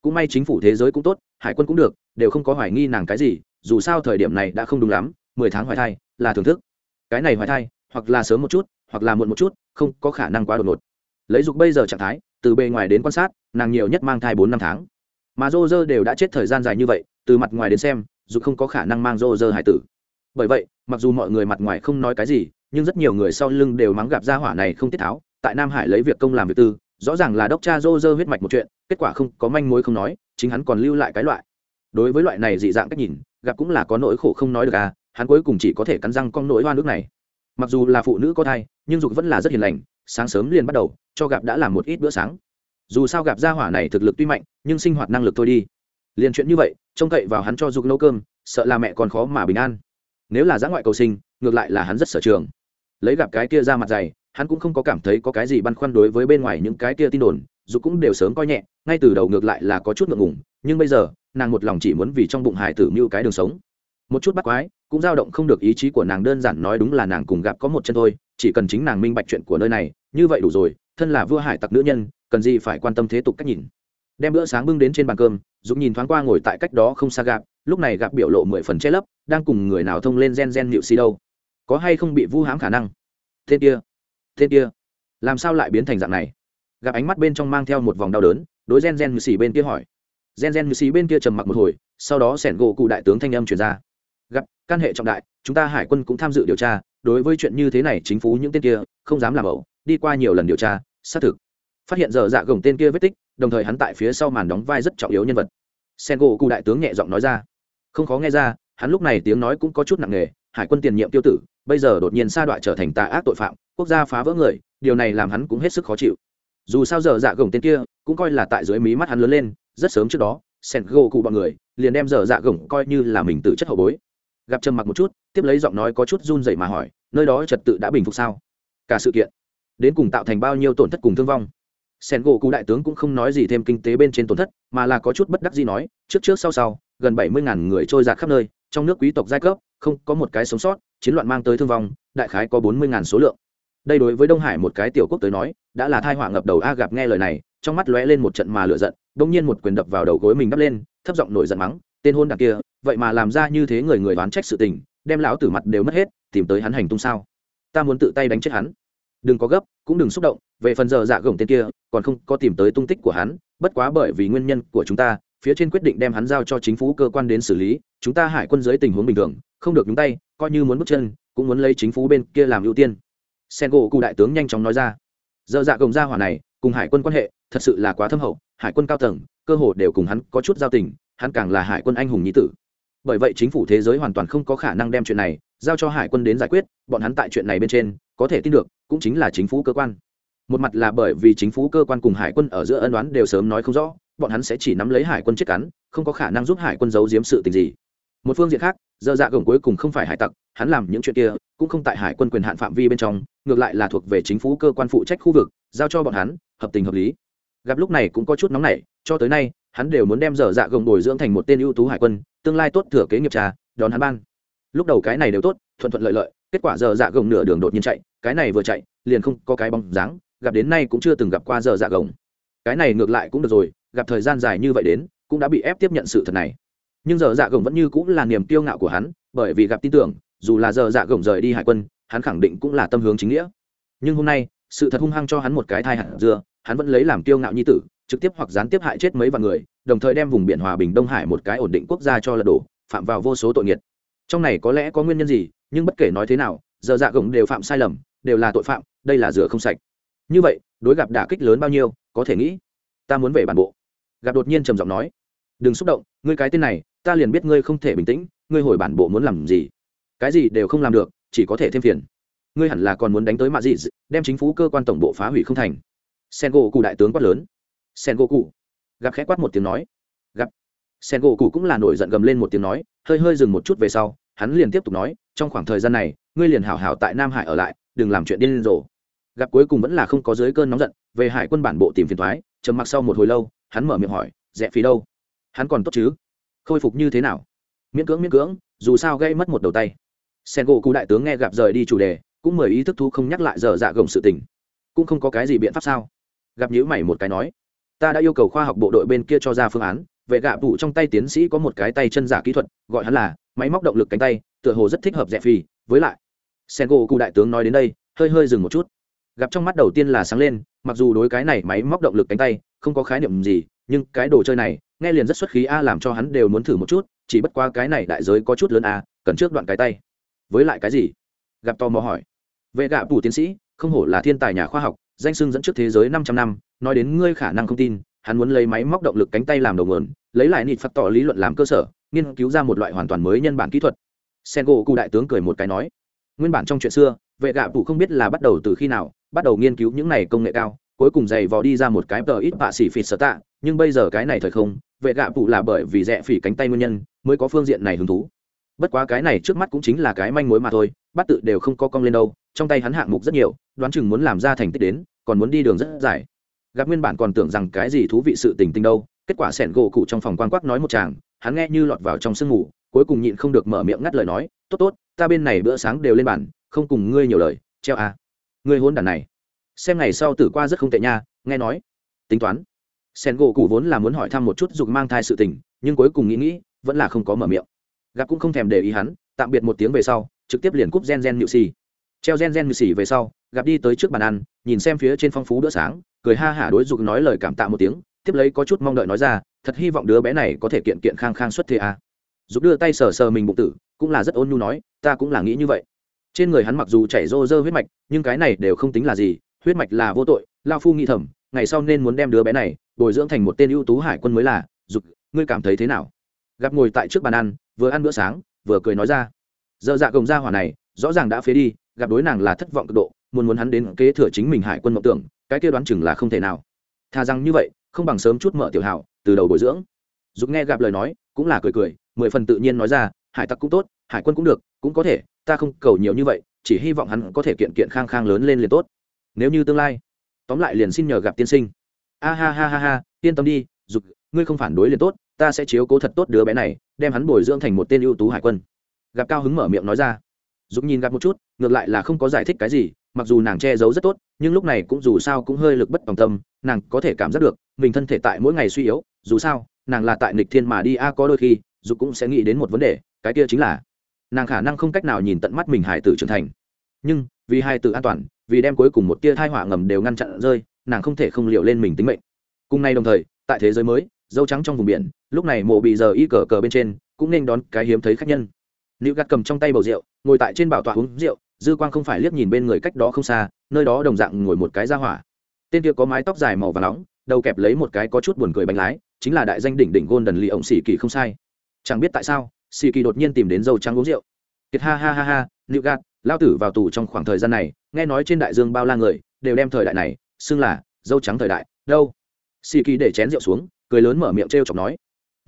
Cũng may chính phủ thế giới cũng tốt, hải quân cũng được, đều không có hoài nghi nàng cái gì, dù sao thời điểm này đã không đúng lắm, mười tháng hoài thai là thưởng thức. Cái này hoài thai, hoặc là sớm một chút, hoặc là muộn một chút, không có khả năng quá đột ngột. Lấy dục bây giờ trạng thái, từ bề ngoài đến quan sát, nàng nhiều nhất mang thai bốn năm tháng. Mà rô rơ đều đã chết thời gian dài như vậy, từ mặt ngoài đến xem, dục không có khả năng mang rô rơ hải tử bởi vậy, mặc dù mọi người mặt ngoài không nói cái gì, nhưng rất nhiều người sau lưng đều mắng gặp gia hỏa này không tiết tháo, tại nam hải lấy việc công làm việc tư, rõ ràng là đốc cha dô dơ huyết mạch một chuyện, kết quả không có manh mối không nói, chính hắn còn lưu lại cái loại. Đối với loại này dị dạng cách nhìn, gặp cũng là có nỗi khổ không nói được à hắn cuối cùng chỉ có thể cắn răng con nỗi hoa nước này. Mặc dù là phụ nữ có thai, nhưng dục vẫn là rất hiền lành, sáng sớm liền bắt đầu, cho gặp đã làm một ít bữa sáng. Dù sao gặp gia hỏa này thực lực tuy mạnh, nhưng sinh hoạt năng lực thôi đi. Liền chuyện như vậy, trông cậy vào hắn cho dục nấu cơm, sợ là mẹ còn khó mà bình an nếu là giã ngoại cầu sinh, ngược lại là hắn rất sở trường. Lấy gặp cái kia ra mặt dày, hắn cũng không có cảm thấy có cái gì băn khoăn đối với bên ngoài những cái kia tin đồn, dù cũng đều sớm coi nhẹ, ngay từ đầu ngược lại là có chút ngượng ngùng, nhưng bây giờ, nàng một lòng chỉ muốn vì trong bụng hải tử mưu cái đường sống. Một chút bắt quái, cũng dao động không được ý chí của nàng đơn giản nói đúng là nàng cùng gặp có một chân thôi, chỉ cần chính nàng minh bạch chuyện của nơi này, như vậy đủ rồi, thân là vua hải tặc nữ nhân, cần gì phải quan tâm thế tục cách nhìn. Đem bữa sáng bưng đến trên bàn cơm, dũng nhìn thoáng qua ngồi tại cách đó không xa gạp lúc này gặp biểu lộ mười phần che lấp, đang cùng người nào thông lên gen gen nhịu si đâu. Có hay không bị vu hãm khả năng? Tên kia tên kia, làm sao lại biến thành dạng này? Gặp ánh mắt bên trong mang theo một vòng đau đớn, đối gen gen nhịu xì bên kia hỏi. Gen gen nhịu xì bên kia trầm mặc một hồi, sau đó sẻn gỗ cụ đại tướng thanh âm truyền ra. Gặp căn hệ trọng đại, chúng ta hải quân cũng tham dự điều tra, đối với chuyện như thế này chính phủ những tên kia, không dám làm ẩu, đi qua nhiều lần điều tra, xác thực. Phát hiện giờ dạ gồng tên kia vết tích, đồng thời hắn tại phía sau màn đóng vai rất trọng yếu nhân vật. Sen gỗ cụ đại tướng nhẹ giọng nói ra không khó nghe ra, hắn lúc này tiếng nói cũng có chút nặng nề, hải quân tiền nhiệm tiêu tử, bây giờ đột nhiên sa đọa trở thành tà ác tội phạm, quốc gia phá vỡ người, điều này làm hắn cũng hết sức khó chịu. Dù sao giờ dạ gồng tên kia, cũng coi là tại dưới mí mắt hắn lớn lên, rất sớm trước đó sen gỗ cụ bọn người, liền đem giờ dạ gồng coi như là mình tự chất hậu bối. Gặp trầm mặc một chút, tiếp lấy giọng nói có chút run dậy mà hỏi, nơi đó trật tự đã bình phục sao? Cả sự kiện, đến cùng tạo thành bao nhiêu tổn thất cùng thương vong? Sen gỗ cụ đại tướng cũng không nói gì thêm kinh tế bên trên tổn thất, mà là có chút bất đắc gì nói, trước trước sau sau gần bảy mươi ngàn người trôi giạt khắp nơi, trong nước quý tộc giai cấp, không có một cái sống sót, chiến loạn mang tới thương vong, đại khái có bốn mươi ngàn số lượng. Đây đối với đông hải một cái tiểu quốc tới nói, đã là thai họa ngập đầu a gặp nghe lời này, trong mắt lóe lên một trận mà lựa giận đông nhiên một quyền đập vào đầu gối mình đắp lên, thấp giọng nổi giận mắng, tên hôn đảng kia, vậy mà làm ra như thế người người đoán trách sự tình, đem lão tử mặt đều mất hết, tìm tới hắn hành tung sao? Ta muốn tự tay đánh chết hắn. Đừng có gấp, cũng đừng xúc động, về phần giờ dạ gồng tên kia, còn không có tìm tới tung tích của hắn, bất quá bởi vì nguyên nhân của chúng ta phía trên quyết định đem hắn giao cho chính phủ cơ quan đến xử lý, chúng ta hải quân dưới tình huống bình thường, không được nhúng tay, coi như muốn bước chân, cũng muốn lấy chính phủ bên kia làm ưu tiên. Sen gỗ cụ đại tướng nhanh chóng nói ra. Dơ dạ gồng ra hỏa này, cùng hải quân quan hệ, thật sự là quá thâm hậu, hải quân cao tầng, cơ hồ đều cùng hắn có chút giao tình, hắn càng là hải quân anh hùng nhí tử. Bởi vậy chính phủ thế giới hoàn toàn không có khả năng đem chuyện này giao cho hải quân đến giải quyết, bọn hắn tại chuyện này bên trên, có thể tin được, cũng chính là chính phủ cơ quan. Một mặt là bởi vì chính phủ cơ quan cùng hải quân ở giữa ân đoán đều sớm nói không rõ bọn hắn sẽ chỉ nắm lấy hải quân chết cắn, không có khả năng giúp hải quân giấu giếm sự tình gì. Một phương diện khác dơ dạ gồng cuối cùng không phải hải tặc, hắn làm những chuyện kia, cũng không tại hải quân quyền hạn phạm vi bên trong, ngược lại là thuộc về chính phủ cơ quan phụ trách khu vực, giao cho bọn hắn, hợp tình hợp lý. Gặp lúc này cũng có chút nóng nảy, cho tới nay, hắn đều muốn đem dở dạ gồng bồi dưỡng thành một tên ưu tú hải quân, tương lai tốt thừa kế nghiệp trà, đón hắn ban. Lúc đầu cái này đều tốt, thuận thuận lợi lợi, kết quả dở dạ gồng nửa đường đột nhiên chạy, cái này vừa chạy, liền không có cái bóng dáng, gặp đến nay cũng chưa từng gặp qua dở dạ gồng. Cái này ngược lại cũng được rồi gặp thời gian dài như vậy đến, cũng đã bị ép tiếp nhận sự thật này. Nhưng giờ dạ gồng vẫn như cũng là niềm kiêu ngạo của hắn, bởi vì gặp tin tưởng, dù là giờ dạ gồng rời đi hải quân, hắn khẳng định cũng là tâm hướng chính nghĩa. Nhưng hôm nay, sự thật hung hăng cho hắn một cái thai hạt dưa, hắn vẫn lấy làm kiêu ngạo nhi tử, trực tiếp hoặc gián tiếp hại chết mấy vạn người, đồng thời đem vùng biển hòa bình đông hải một cái ổn định quốc gia cho lật đổ phạm vào vô số tội nghiệt. Trong này có lẽ có nguyên nhân gì, nhưng bất kể nói thế nào, giờ dạ gồng đều phạm sai lầm, đều là tội phạm, đây là rửa không sạch. Như vậy, đối gặp đả kích lớn bao nhiêu, có thể nghĩ. Ta muốn về bản bộ gặp đột nhiên trầm giọng nói, đừng xúc động, ngươi cái tên này, ta liền biết ngươi không thể bình tĩnh, ngươi hồi bản bộ muốn làm gì? Cái gì đều không làm được, chỉ có thể thêm phiền. Ngươi hẳn là còn muốn đánh tới mạ dị đem chính phủ cơ quan tổng bộ phá hủy không thành. Sen gỗ cụ đại tướng quát lớn. Sen gỗ cụ gặp khẽ quát một tiếng nói. Gặp. Sen gỗ cụ cũng là nổi giận gầm lên một tiếng nói, hơi hơi dừng một chút về sau, hắn liền tiếp tục nói, trong khoảng thời gian này, ngươi liền hảo hảo tại nam hải ở lại, đừng làm chuyện điên rồ. Gặp cuối cùng vẫn là không có dưới cơn nóng giận, về hải quân bản bộ tìm phiền thoái trầm mặc sau một hồi lâu hắn mở miệng hỏi rẽ phí đâu? Hắn còn tốt chứ? Khôi phục như thế nào? Miễn cưỡng miễn cưỡng, dù sao gây mất một đầu tay. Sen gỗ cụ đại tướng nghe gặp rời đi chủ đề, cũng mời ý thức thu không nhắc lại giờ dạ gồng sự tình. Cũng không có cái gì biện pháp sao? Gặp nhữ mày một cái nói, ta đã yêu cầu khoa học bộ đội bên kia cho ra phương án, vệ gạ vụ trong tay tiến sĩ có một cái tay chân giả kỹ thuật, gọi hắn là máy móc động lực cánh tay, tựa hồ rất thích hợp rẽ phi với lại sen gỗ cụ đại tướng nói đến đây, hơi hơi dừng một chút. Gặp trong mắt đầu tiên là sáng lên, mặc dù đối cái này máy móc động lực cánh tay không có khái niệm gì, nhưng cái đồ chơi này, nghe liền rất xuất khí a, làm cho hắn đều muốn thử một chút, chỉ bất qua cái này đại giới có chút lớn a, cần trước đoạn cái tay. Với lại cái gì? Gặp tò mò hỏi. Vệ gạ phủ tiến sĩ, không hổ là thiên tài nhà khoa học, danh sưng dẫn trước thế giới 500 năm, nói đến ngươi khả năng không tin, hắn muốn lấy máy móc động lực cánh tay làm đầu nguồn, lấy lại nịt phát tỏ lý luận làm cơ sở, nghiên cứu ra một loại hoàn toàn mới nhân bản kỹ thuật. Sen gỗ cụ đại tướng cười một cái nói. Nguyên bản trong chuyện xưa, vệ gạ phủ không biết là bắt đầu từ khi nào, bắt đầu nghiên cứu những này công nghệ cao cuối cùng dày vò đi ra một cái tờ ít bạ xỉ phịt sở tạ, nhưng bây giờ cái này thời không, vệ gạ phụ là bởi vì rẽ phỉ cánh tay nguyên nhân, mới có phương diện này hứng thú. Bất quá cái này trước mắt cũng chính là cái manh mối mà thôi bắt tự đều không có cong lên đâu, trong tay hắn hạng mục rất nhiều, đoán chừng muốn làm ra thành tích đến, còn muốn đi đường rất dài. Gặp nguyên bản còn tưởng rằng cái gì thú vị sự tình tình đâu, kết quả sẻn gỗ cụ trong phòng quan quắc nói một chàng, hắn nghe như lọt vào trong sương ngủ cuối cùng nhịn không được mở miệng ngắt lời nói, tốt tốt, ta bên này bữa sáng đều lên bản không cùng ngươi nhiều lời, treo à. ngươi hôn đàn này xem ngày sau tử qua rất không tệ nha, nghe nói. Tính toán. Sen gỗ cụ vốn là muốn hỏi thăm một chút dục mang thai sự tình, nhưng cuối cùng nghĩ nghĩ, vẫn là không có mở miệng. Gặp cũng không thèm để ý hắn, tạm biệt một tiếng về sau, trực tiếp liền cúp gen gen nhự xì treo gen gen nhự xì về sau, gặp đi tới trước bàn ăn, nhìn xem phía trên phong phú bữa sáng, cười ha hả đối dục nói lời cảm tạ một tiếng, tiếp lấy có chút mong đợi nói ra, thật hy vọng đứa bé này có thể kiện kiện khang khang xuất thế à. dục đưa tay sờ sờ mình bụng tử, cũng là rất ôn nhu nói, ta cũng là nghĩ như vậy. Trên người hắn mặc dù chảy rô rơ huyết mạch, nhưng cái này đều không tính là gì huyết mạch là vô tội, lao phu nghĩ thầm, ngày sau nên muốn đem đứa bé này bồi dưỡng thành một tên ưu tú hải quân mới là, dục, ngươi cảm thấy thế nào? Gặp ngồi tại trước bàn ăn, vừa ăn bữa sáng, vừa cười nói ra. Giờ dạ gồng ra hỏa này, rõ ràng đã phế đi, gặp đối nàng là thất vọng cực độ, muốn muốn hắn đến kế thừa chính mình hải quân mộng tưởng, cái kia đoán chừng là không thể nào. Thà rằng như vậy, không bằng sớm chút mở tiểu hảo, từ đầu bồi dưỡng. Dục nghe gặp lời nói, cũng là cười cười, mười phần tự nhiên nói ra, hải tặc cũng tốt, hải quân cũng được, cũng có thể, ta không cầu nhiều như vậy, chỉ hy vọng hắn có thể kiện kiện khang khang lớn lên liền tốt nếu như tương lai. Tóm lại liền xin nhờ gặp tiên sinh. A ha ha ha ha, yên tâm đi, dục, ngươi không phản đối liền tốt, ta sẽ chiếu cố thật tốt đứa bé này, đem hắn bồi dưỡng thành một tên ưu tú hải quân. Gặp cao hứng mở miệng nói ra. Dục nhìn gặp một chút, ngược lại là không có giải thích cái gì, mặc dù nàng che giấu rất tốt, nhưng lúc này cũng dù sao cũng hơi lực bất tòng tâm, nàng có thể cảm giác được, mình thân thể tại mỗi ngày suy yếu, dù sao, nàng là tại nịch thiên mà đi, a, có đôi khi, dục cũng sẽ nghĩ đến một vấn đề, cái kia chính là, nàng khả năng không cách nào nhìn tận mắt mình hải tử trưởng thành. Nhưng, vì hai tử an toàn vì đem cuối cùng một tia thai họa ngầm đều ngăn chặn rơi, nàng không thể không liệu lên mình tính mệnh. Cùng nay đồng thời, tại thế giới mới, dâu trắng trong vùng biển, lúc này mộ bị giờ y cờ cờ bên trên, cũng nên đón cái hiếm thấy khách nhân. Nữ gạt cầm trong tay bầu rượu, ngồi tại trên bảo tọa uống rượu, dư quang không phải liếc nhìn bên người cách đó không xa, nơi đó đồng dạng ngồi một cái ra hỏa. Tên kia có mái tóc dài màu và nóng, đầu kẹp lấy một cái có chút buồn cười bánh lái, chính là đại danh đỉnh đỉnh gôn đần lì ổng xì kỳ không sai. Chẳng biết tại sao xì kỳ đột nhiên tìm đến dâu trắng uống rượu. Kiệt ha ha ha ha nữ gạt, lao tử vào tù trong khoảng thời gian này nghe nói trên đại dương bao la người, đều đem thời đại này xưng là dâu trắng thời đại, đâu? Xì kỳ để chén rượu xuống, cười lớn mở miệng t r e o chọc nói.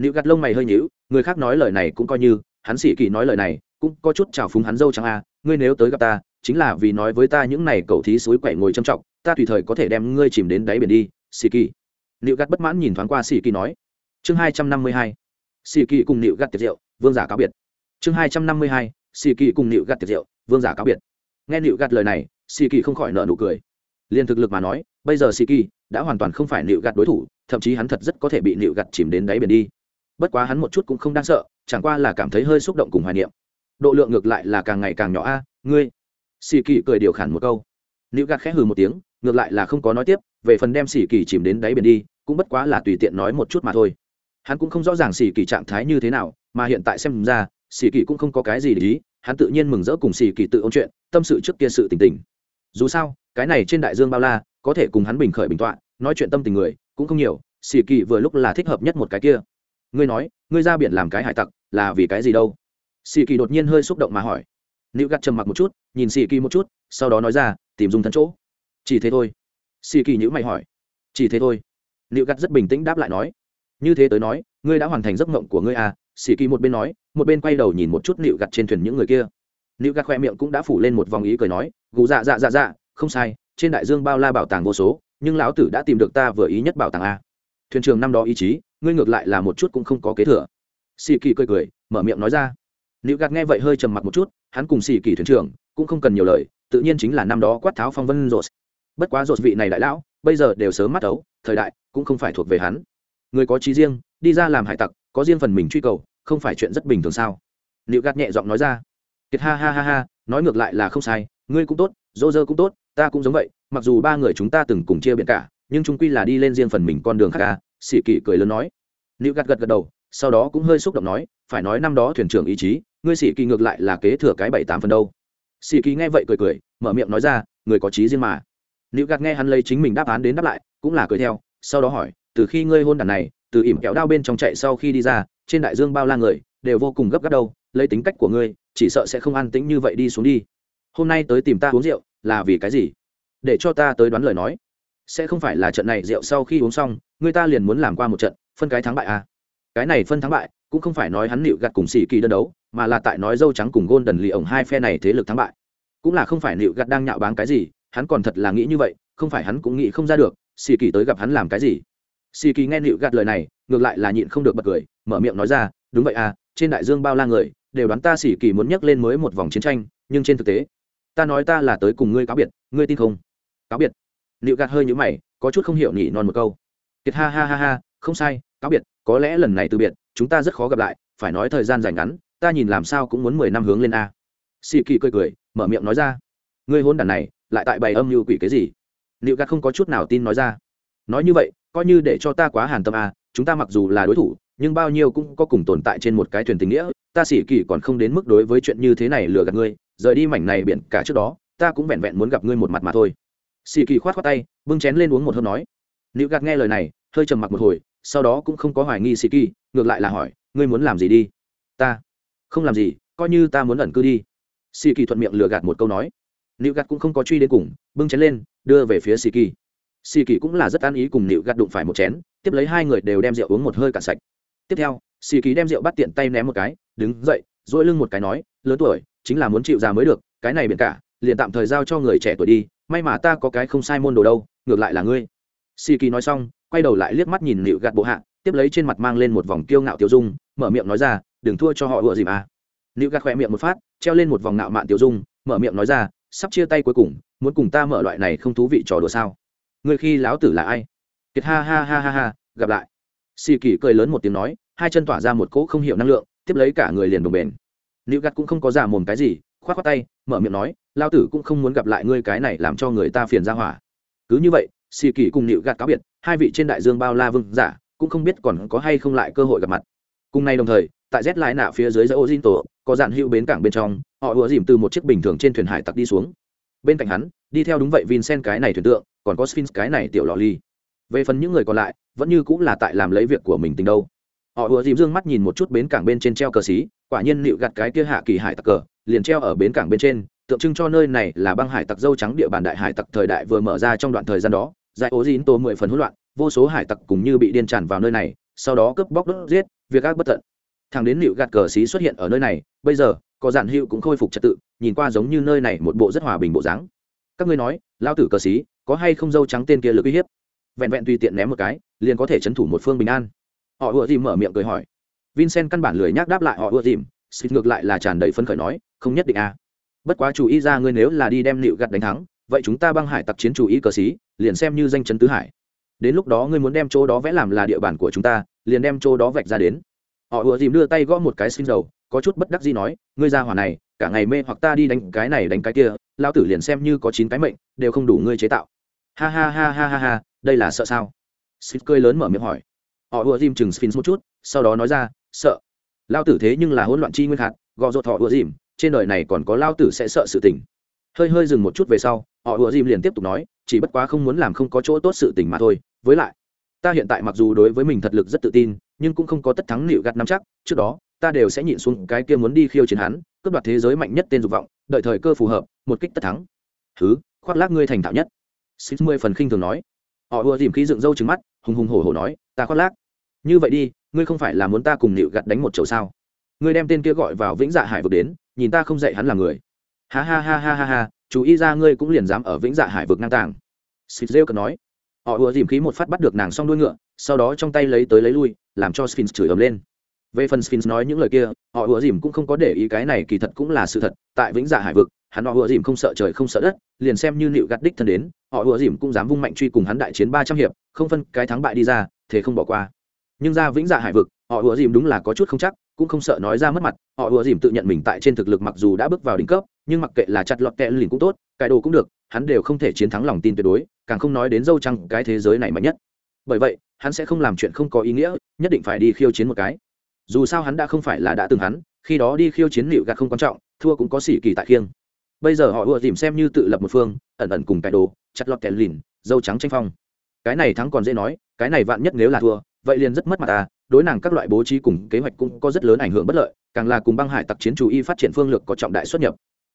Nữ gạt lông mày hơi nhíu, người khác nói lời này cũng coi như, hắn xì kỳ nói lời này cũng có chút trào phúng hắn dâu trắng à ngươi nếu tới gặp ta, chính là vì nói với ta những này cậu thí suối quậy ngồi trầm trọng ta tùy thời có thể đem ngươi chìm đến đáy biển đi xì kỳ. Nữ gắt bất mãn nhìn thoáng qua xì kỳ nói. Chương hai trăm năm mươi hai xì kỳ cùng nữ gắt tiệt rượu, vương giả cáo biệt. Chương hai trăm năm mươi hai xì kỳ cùng nịu gắt tiệt rượu, vương giả cáo biệt nghe nịu gạt lời này xì kỳ không khỏi nợ nụ cười. Liên thực lực mà nói, bây giờ xì kỳ đã hoàn toàn không phải nịu gạt đối thủ, thậm chí hắn thật rất có thể bị nịu gạt chìm đến đáy biển đi. Bất quá hắn một chút cũng không đáng sợ, chẳng qua là cảm thấy hơi xúc động cùng hoài niệm. Độ lượng ngược lại là càng ngày càng nhỏ a, ngươi. Xì kỳ cười điều khản một câu. Nịu gạt khẽ hừ một tiếng, ngược lại là không có nói tiếp, về phần đem xì kỳ chìm đến đáy biển đi, cũng bất quá là tùy tiện nói một chút mà thôi. Hắn cũng không rõ ràng xì kỳ trạng thái như thế nào, mà hiện tại xem ra xì kỳ cũng không có cái gì để ý hắn tự nhiên mừng rỡ cùng xì kỳ tự ôn chuyện, tâm sự trước kia sự tình tình. Dù sao, cái này trên đại dương bao la, có thể cùng hắn bình khởi bình tọa, nói chuyện tâm tình người, cũng không nhiều, xì kỳ vừa lúc là thích hợp nhất một cái kia. Ngươi nói, ngươi ra biển làm cái hải tặc, là vì cái gì đâu? Xì kỳ đột nhiên hơi xúc động mà hỏi. Nữ gắt trầm mặc một chút, nhìn xì kỳ một chút, sau đó nói ra, tìm dùng thân chỗ. Chỉ thế thôi. Xì kỳ nhữ mày hỏi. Chỉ thế thôi. Nữ gắt rất bình tĩnh đáp lại nói. Như thế tới nói, ngươi đã hoàn thành giấc mộng của ngươi à? Xì kỳ một bên nói một bên quay đầu nhìn một chút nịu gặt trên thuyền những người kia. Nịu gặt khoe miệng cũng đã phủ lên một vòng ý cười nói, gù dạ dạ dạ dạ không sai, trên đại dương bao la bảo tàng vô số, nhưng lão tử đã tìm được ta vừa ý nhất bảo tàng a. Thuyền trường năm đó ý chí, ngươi ngược lại là một chút cũng không có kế thừa. Xì kỳ cười cười, mở miệng nói ra. Nịu gặt nghe vậy hơi trầm mặc một chút, hắn cùng xì kỳ thuyền trưởng cũng không cần nhiều lời, tự nhiên chính là năm đó quát tháo phong vân rột. Bất quá rột vị này đại lão, bây giờ đều sớm mắt ấu, thời đại cũng không phải thuộc về hắn. Người có trí riêng, đi ra làm hải tặc, có riêng phần mình truy cầu không phải chuyện rất bình thường sao? Liệu gạt nhẹ giọng nói ra. Kiệt ha ha ha ha, nói ngược lại là không sai, ngươi cũng tốt, dô dơ cũng tốt, ta cũng giống vậy, mặc dù ba người chúng ta từng cùng chia biển cả, nhưng chúng quy là đi lên riêng phần mình con đường khác ca sĩ kỷ cười lớn nói. Liệu gạt gật gật đầu, sau đó cũng hơi xúc động nói, phải nói năm đó thuyền trưởng ý chí, ngươi sĩ kỳ ngược lại là kế thừa cái bảy tám phần đâu. Sĩ kỳ nghe vậy cười cười, mở miệng nói ra, người có trí riêng mà. Liệu gạt nghe hắn lấy chính mình đáp án đến đáp lại, cũng là cười theo, sau đó hỏi, từ khi ngươi hôn đàn này từ ỉm kéo đao bên trong chạy sau khi đi ra, trên đại dương bao la người, đều vô cùng gấp gáp đâu, lấy tính cách của ngươi, chỉ sợ sẽ không an tĩnh như vậy đi xuống đi. Hôm nay tới tìm ta uống rượu, là vì cái gì? Để cho ta tới đoán lời nói. Sẽ không phải là trận này rượu sau khi uống xong, người ta liền muốn làm qua một trận, phân cái thắng bại à. cái này phân thắng bại, cũng không phải nói hắn nịu gặt cùng xì kỳ đơn đấu, mà là tại nói dâu trắng cùng gôn đần lì ổng hai phe này thế lực thắng bại. Cũng là không phải nịu gặt đang nhạo báng cái gì, hắn còn thật là nghĩ như vậy, không phải hắn cũng nghĩ không ra được xì kỳ tới gặp hắn làm cái gì xì kỳ nghe nịu Gạt lời này, ngược lại là nhịn không được bật cười, mở miệng nói ra, đúng vậy à trên đại dương bao la người, đều đoán ta xỉ kỳ muốn nhắc lên mới một vòng chiến tranh, nhưng trên thực tế, ta nói ta là tới cùng ngươi cáo biệt, ngươi tin không? Cáo biệt. Liễu gạt hơi nhũ mày, có chút không hiểu nhỉ non một câu. Kiệt, ha ha ha ha, không sai, cáo biệt, có lẽ lần này từ biệt, chúng ta rất khó gặp lại, phải nói thời gian dài ngắn, ta nhìn làm sao cũng muốn mười năm hướng lên a. Xì kỳ cười cười, mở miệng nói ra, ngươi hôn đàn này, lại tại bày âm mưu quỷ cái gì? Liệu gạt không có chút nào tin nói ra. Nói như vậy coi như để cho ta quá hàn tâm à chúng ta mặc dù là đối thủ, nhưng bao nhiêu cũng có cùng tồn tại trên một cái thuyền tình nghĩa, ta xỉ kỳ còn không đến mức đối với chuyện như thế này lừa gạt ngươi, rời đi mảnh này biển cả trước đó, ta cũng vẹn vẹn muốn gặp ngươi một mặt mà thôi. Xỉ kỳ khoát khoát tay, bưng chén lên uống một hơi nói. Nữ gạt nghe lời này, hơi trầm mặc một hồi, sau đó cũng không có hoài nghi xỉ kỳ ngược lại là hỏi, ngươi muốn làm gì đi? Ta không làm gì, coi như ta muốn ẩn cư đi. Xỉ kỳ thuận miệng lừa gạt một câu nói. Nữ gạt cũng không có truy đến cùng, bưng chén lên, đưa về phía xỉ kỳ xì kỳ cũng là rất an ý cùng nịu gạt đụng phải một chén, tiếp lấy hai người đều đem rượu uống một hơi cạn sạch. Tiếp theo, xì kỳ đem rượu bắt tiện tay ném một cái, đứng dậy dỗi lưng một cái nói, lớn tuổi, chính là muốn chịu già mới được, cái này biển cả, liền tạm thời giao cho người trẻ tuổi đi, may mà ta có cái không sai môn đồ đâu, ngược lại là ngươi. Xì kỳ nói xong, quay đầu lại liếc mắt nhìn nịu gạt bộ hạ, tiếp lấy trên mặt mang lên một vòng kiêu ngạo tiêu dung, mở miệng nói ra, đừng thua cho họ ựa gì mà. nịu gạt khỏe miệng một phát, treo lên một vòng nạo mạn tiêu dung, mở miệng nói ra, sắp chia tay cuối cùng, muốn cùng ta mở loại này không thú vị trò đùa sao? Ngươi khi lão tử là ai? Kiệt ha ha ha ha ha, gặp lại. Xì kỳ cười lớn một tiếng nói, hai chân tỏa ra một cỗ không hiểu năng lượng, tiếp lấy cả người liền đồng bền nữ gắt cũng không có giả mồm cái gì k h o á t khoác tay, mở miệng nói lao tử cũng không muốn gặp lại ngươi cái này làm cho người ta phiền ra hỏa. Cứ như vậy, xì kỳ cùng nữ gạt cáo biệt, hai vị trên đại dương bao la vương giả, cũng không biết còn có hay không lại cơ hội gặp mặt. Cùng nay đồng thời, tại rét lại nạ phía dưới dãy ô diên tổ, có dạn hữu bến cảng bên trong, họ ùa dìm từ một chiếc bình thường trên thuyền hải tặc đi xuống bên cạnh hắn, đi theo đúng vậy vincent cái này thuyền tượng, còn có sphinx cái này tiểu lò ly. Về phần những người còn lại, vẫn như cũng là tại làm lấy việc của mình tình đâu. Họ vừa dìm dương mắt nhìn một chút bến cảng bên trên treo cờ xí, quả nhiên nịu gặt cái kia hạ kỳ hải tặc cờ, liền treo ở bến cảng bên trên, tượng trưng cho nơi này là băng hải tặc dâu trắng địa bàn đại hải tặc thời đại vừa mở ra trong đoạn thời gian đó, giải ố dín tô mười phần hỗn loạn, vô số hải tặc cùng như bị điên tràn vào nơi này, sau đó cướp bóc đốt giết, việc ác bất tận. Thằng đến nịu gạt cờ xí xuất hiện ở nơi này, bây giờ, có giản hữu cũng khôi phục trật tự nhìn qua giống như nơi này một bộ rất hòa bình bộ dáng. Các ngươi nói lao tử cờ xí, có hay không dâu trắng tên kia lực uy hiếp? Vẹn vẹn tùy tiện ném một cái, liền có thể trấn thủ một phương bình an. Họ ùa dìm mở miệng cười hỏi. Vincent căn bản lười nhác đáp lại họ ùa dìm xịt ngược lại là tràn đầy phấn khởi nói, không nhất định a à. bất quá chủ ý ra ngươi nếu là đi đem nịu gặt đánh thắng, vậy chúng ta băng hải tặc chiến chủ ý cờ xí, liền xem như danh chấn tứ hải. Đến lúc đó ngươi muốn đem chỗ đó vẽ làm là địa bàn của chúng ta, liền đem chỗ đó vạch ra đến. Họ ùa dìm đưa tay gõ một cái xin dầu, có chút bất đắc gì nói, ngươi ra hỏa này cả ngày mê hoặc ta đi đánh cái này đánh cái kia lao tử liền xem như có chín cái mệnh, đều không đủ ngươi chế tạo. Ha ha ha ha ha ha, đây là sợ sao? Sphinx cười lớn mở miệng hỏi. Họ ùa dìm chừng Sphinx một chút, sau đó nói ra, sợ. Lao tử thế nhưng là hỗn loạn chi nguyên hạt, gò rột họ ùa dìm, trên đời này còn có lao tử sẽ sợ sự tình. Hơi hơi dừng một chút về sau, họ ùa dìm liền tiếp tục nói, chỉ bất quá không muốn làm không có chỗ tốt sự tình mà thôi. Với lại, ta hiện tại mặc dù đối với mình thật lực rất tự tin, nhưng cũng không có tất thắng nịu gạt nắm chắc, trước đó ta đều sẽ nhịn xuống cái kia muốn đi khiêu chiến hắn, cướp đoạt thế giới mạnh nhất tên dục vọng, đợi thời cơ phù hợp, một kích tất thắng. Thứ khoác lác ngươi thành thạo nhất. Xích mười phần khinh thường nói. Họ ùa dìm khí dựng râu trứng mắt, hùng hùng hổ hổ nói, ta khoác lác. Như vậy đi, ngươi không phải là muốn ta cùng nịu gặt đánh một chầu sao? Ngươi đem tên kia gọi vào vĩnh dạ hải vực đến, nhìn ta không dạy hắn là người. Ha ha ha ha ha ha, chú ý ra ngươi cũng liền dám ở vĩnh dạ hải vực ngang tàng. Xích rêu cần nói. Họ ùa dìm khí một phát bắt được nàng song đuôi ngựa, sau đó trong tay lấy tới lấy lui, làm cho sphinx chửi ầm lên về phần sphinx nói những lời kia, họ ùa dìm cũng không có để ý cái này kỳ thật cũng là sự thật. Tại vĩnh dạ hải vực, hắn họ ùa dìm không sợ trời, không sợ đất, liền xem như nịu gạt đích thân đến, họ ùa dìm cũng dám vung mạnh truy cùng hắn đại chiến ba trăm hiệp, không phân cái thắng bại đi ra, thế không bỏ qua. Nhưng ra vĩnh dạ hải vực, họ ùa dìm đúng là có chút không chắc, cũng không sợ nói ra mất mặt. Họ ùa dìm tự nhận mình tại trên thực lực mặc dù đã bước vào đỉnh cấp, nhưng mặc kệ là chặt lọt kẹ lìn cũng tốt cải đồ cũng được, hắn đều không thể chiến thắng lòng tin tuyệt đối, càng không nói đến dâu trăng cái thế giới này mạnh nhất. Bởi vậy, hắn sẽ không làm chuyện không có ý nghĩa, nhất định phải đi khiêu chiến một cái dù sao hắn đã không phải là đã từng hắn, khi đó đi khiêu chiến liệu gạt không quan trọng, thua cũng có xỉ kỳ tại khiêng. Bây giờ họ ùa dìm xem như tự lập một phương, ẩn ẩn cùng cải đồ, chặt lọt kẻ lìn, dâu trắng tranh phong. Cái này thắng còn dễ nói, cái này vạn nhất nếu là thua, vậy liền rất mất mặt ta, đối nàng các loại bố trí cùng kế hoạch cũng có rất lớn ảnh hưởng bất lợi, càng là cùng băng hải tặc chiến chủ y phát triển phương lược có trọng đại xuất nhập.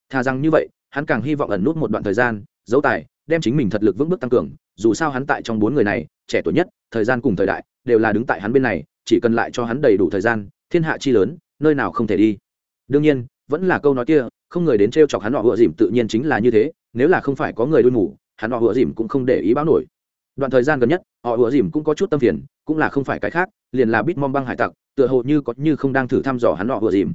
Thà rằng như vậy, hắn càng hy vọng ẩn nút một đoạn thời gian, giấu tài, đem chính mình thật lực vững bước tăng cường, dù sao hắn tại trong bốn người này, trẻ tuổi nhất, thời gian cùng thời đại, đều là đứng tại hắn bên này chỉ cần lại cho hắn đầy đủ thời gian, thiên hạ chi lớn, nơi nào không thể đi. Đương nhiên, vẫn là câu nói kia, không người đến t chọc hắn họ vựa dìm tự nhiên chính là như thế, nếu là không phải có người đuôi mù, hắn họ vựa dìm cũng không để ý báo nổi. Đoạn thời gian gần nhất, họ vựa dìm cũng có chút tâm phiền, cũng là không phải cái khác, liền là bít mong băng hải tặc, tựa hồ như có như không đang thử thăm dò hắn họ vựa dìm.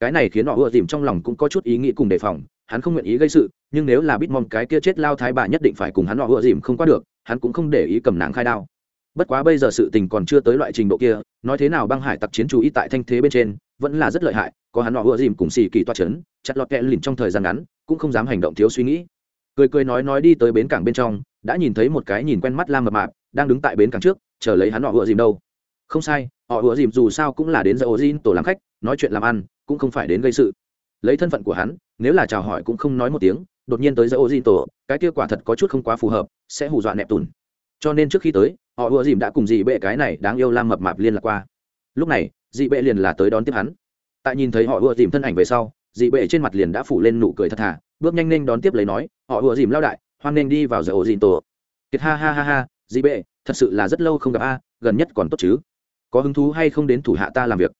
Cái này khiến họ vựa dìm trong lòng cũng có chút ý nghĩ cùng đề phòng, hắn không nguyện ý gây sự, nhưng nếu là bít mong cái kia chết lao thái bà nhất định phải cùng hắn họ vựa dìm không qua được, hắn cũng không để ý cầm nàng khai đao bất quá bây giờ sự tình còn chưa tới loại trình độ kia, nói thế nào băng hải tặc chiến chú ý tại thanh thế bên trên vẫn là rất lợi hại, có hắn họ ủa dìm cùng xì kỳ toa c h ấ n chặt lọt kẹ lìn trong thời gian ngắn, cũng không dám hành động thiếu suy nghĩ. Cười cười nói nói đi tới bến cảng bên trong, đã nhìn thấy một cái nhìn quen mắt lam mập mạp, đang đứng tại bến cảng trước, chờ lấy hắn họ ựa dìm đâu. Không sai, họ ựa dìm dù sao cũng là đến giờ ô dìm tổ làm khách, nói chuyện làm ăn, cũng không phải đến gây sự. Lấy thân phận của hắn, nếu là chào hỏi cũng không nói một tiếng, đột nhiên tới giờ ô dìm tổ, cái kia quả thật có chút không quá phù hợp, sẽ hù dọa nẹp tùn. Cho nên trước khi tới họ ùa dìm đã cùng dị bệ cái này đáng yêu lam mập mạp liên lạc qua. Lúc này dị bệ liền là tới đón tiếp hắn. Tại nhìn thấy họ ùa dìm thân ảnh về sau dị bệ trên mặt liền đã phủ lên nụ cười thật thà, bước nhanh nên đón tiếp lấy nói, họ ùa dìm lao đại, hoan nên đi vào giờ ổ dìm tổ. Kiệt ha ha ha ha dị bệ, thật sự là rất lâu không gặp a, gần nhất còn tốt chứ? Có hứng thú hay không đến thủ hạ ta làm việc?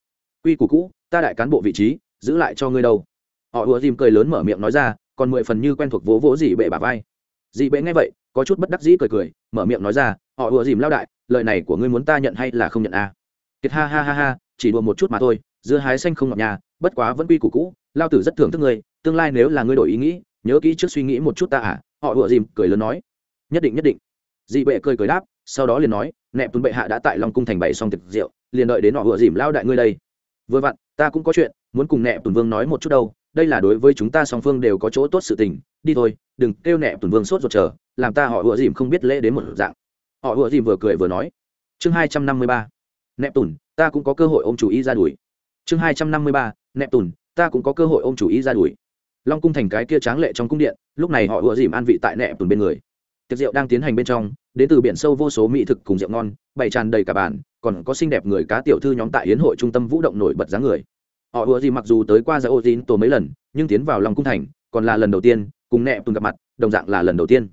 Quy củ cũ, ta đại cán bộ vị trí, giữ lại cho ngươi đâu. Họ ùa dìm cười lớn mở miệng nói ra, còn mười phần như quen thuộc vố vố dị bệ bà vai. Dị bệ nghe vậy, có chút bất đắc dĩ cười cười, mở miệng nói ra họ ùa dìm lao đại, lời này của ngươi muốn ta nhận hay là không nhận a kiệt ha ha ha ha, chỉ đùa một chút mà thôi, dưa hái xanh không ngọt nhà, bất quá vẫn quy củ cũ, lao tử rất thưởng thức ngươi, tương lai nếu là ngươi đổi ý nghĩ, nhớ kỹ trước suy nghĩ một chút ta à? Họ ùa dìm cười lớn nói. Nhất định nhất định. Dị bệ cười cười đáp, sau đó liền nói, nẹp tuấn bệ hạ đã tại long cung thành bày xong tiệc rượu, liền đợi đến họ ùa dìm lao đại ngươi đây. Vừa vặn, ta cũng có chuyện, muốn cùng nẹp tuấn vương nói một chút đâu, đây là đối với chúng ta song phương đều có chỗ tốt sự tình, đi thôi, đừng kêu nẹp tuấn vương sốt ruột chờ, làm ta họ ùa dìm không biết lễ đến một dạng họ ùa dìm vừa cười vừa nói. Chương hai trăm năm mươi ba. Nẹp tùn ta cũng có cơ hội ôm chủ ý ra đuổi. Chương hai trăm năm mươi ba nẹp tùn ta cũng có cơ hội ôm chủ ý ra đuổi. Long cung thành cái kia tráng lệ trong cung điện, lúc này họ ùa dìm an vị tại nẹp tùn bên người. Tiệc rượu đang tiến hành bên trong, đến từ biển sâu vô số mỹ thực cùng rượu ngon, bày tràn đầy cả bàn, còn có xinh đẹp người cá tiểu thư nhóm tại hiến hội trung tâm vũ động nổi bật dáng người. Họ ùa dìm mặc dù tới qua giải ô dín tổ mấy lần, nhưng tiến vào long cung thành, còn là lần đầu tiên cùng nẹp tùn gặp mặt, đồng dạng là lần đầu tiên.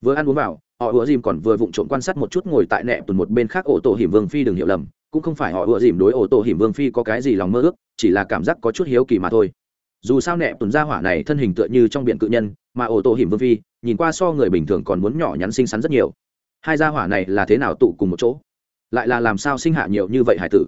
Vừa ăn uống vào họ ủa dìm còn vừa vụng trộm quan sát một chút ngồi tại nẹp tùn một bên khác ổ tổ hiểm vương phi đừng hiểu lầm, cũng không phải họ ủa dìm đối ổ tổ hiểm vương phi có cái gì lòng mơ ước, chỉ là cảm giác có chút hiếu kỳ mà thôi. Dù sao nẹp tuần gia hỏa này thân hình tựa như trong biển cự nhân, mà ổ tổ hiểm vương phi, nhìn qua so người bình thường còn muốn nhỏ nhắn xinh xắn rất nhiều. Hai gia hỏa này là thế nào tụ cùng một chỗ? Lại là làm sao sinh hạ nhiều như vậy hải tử?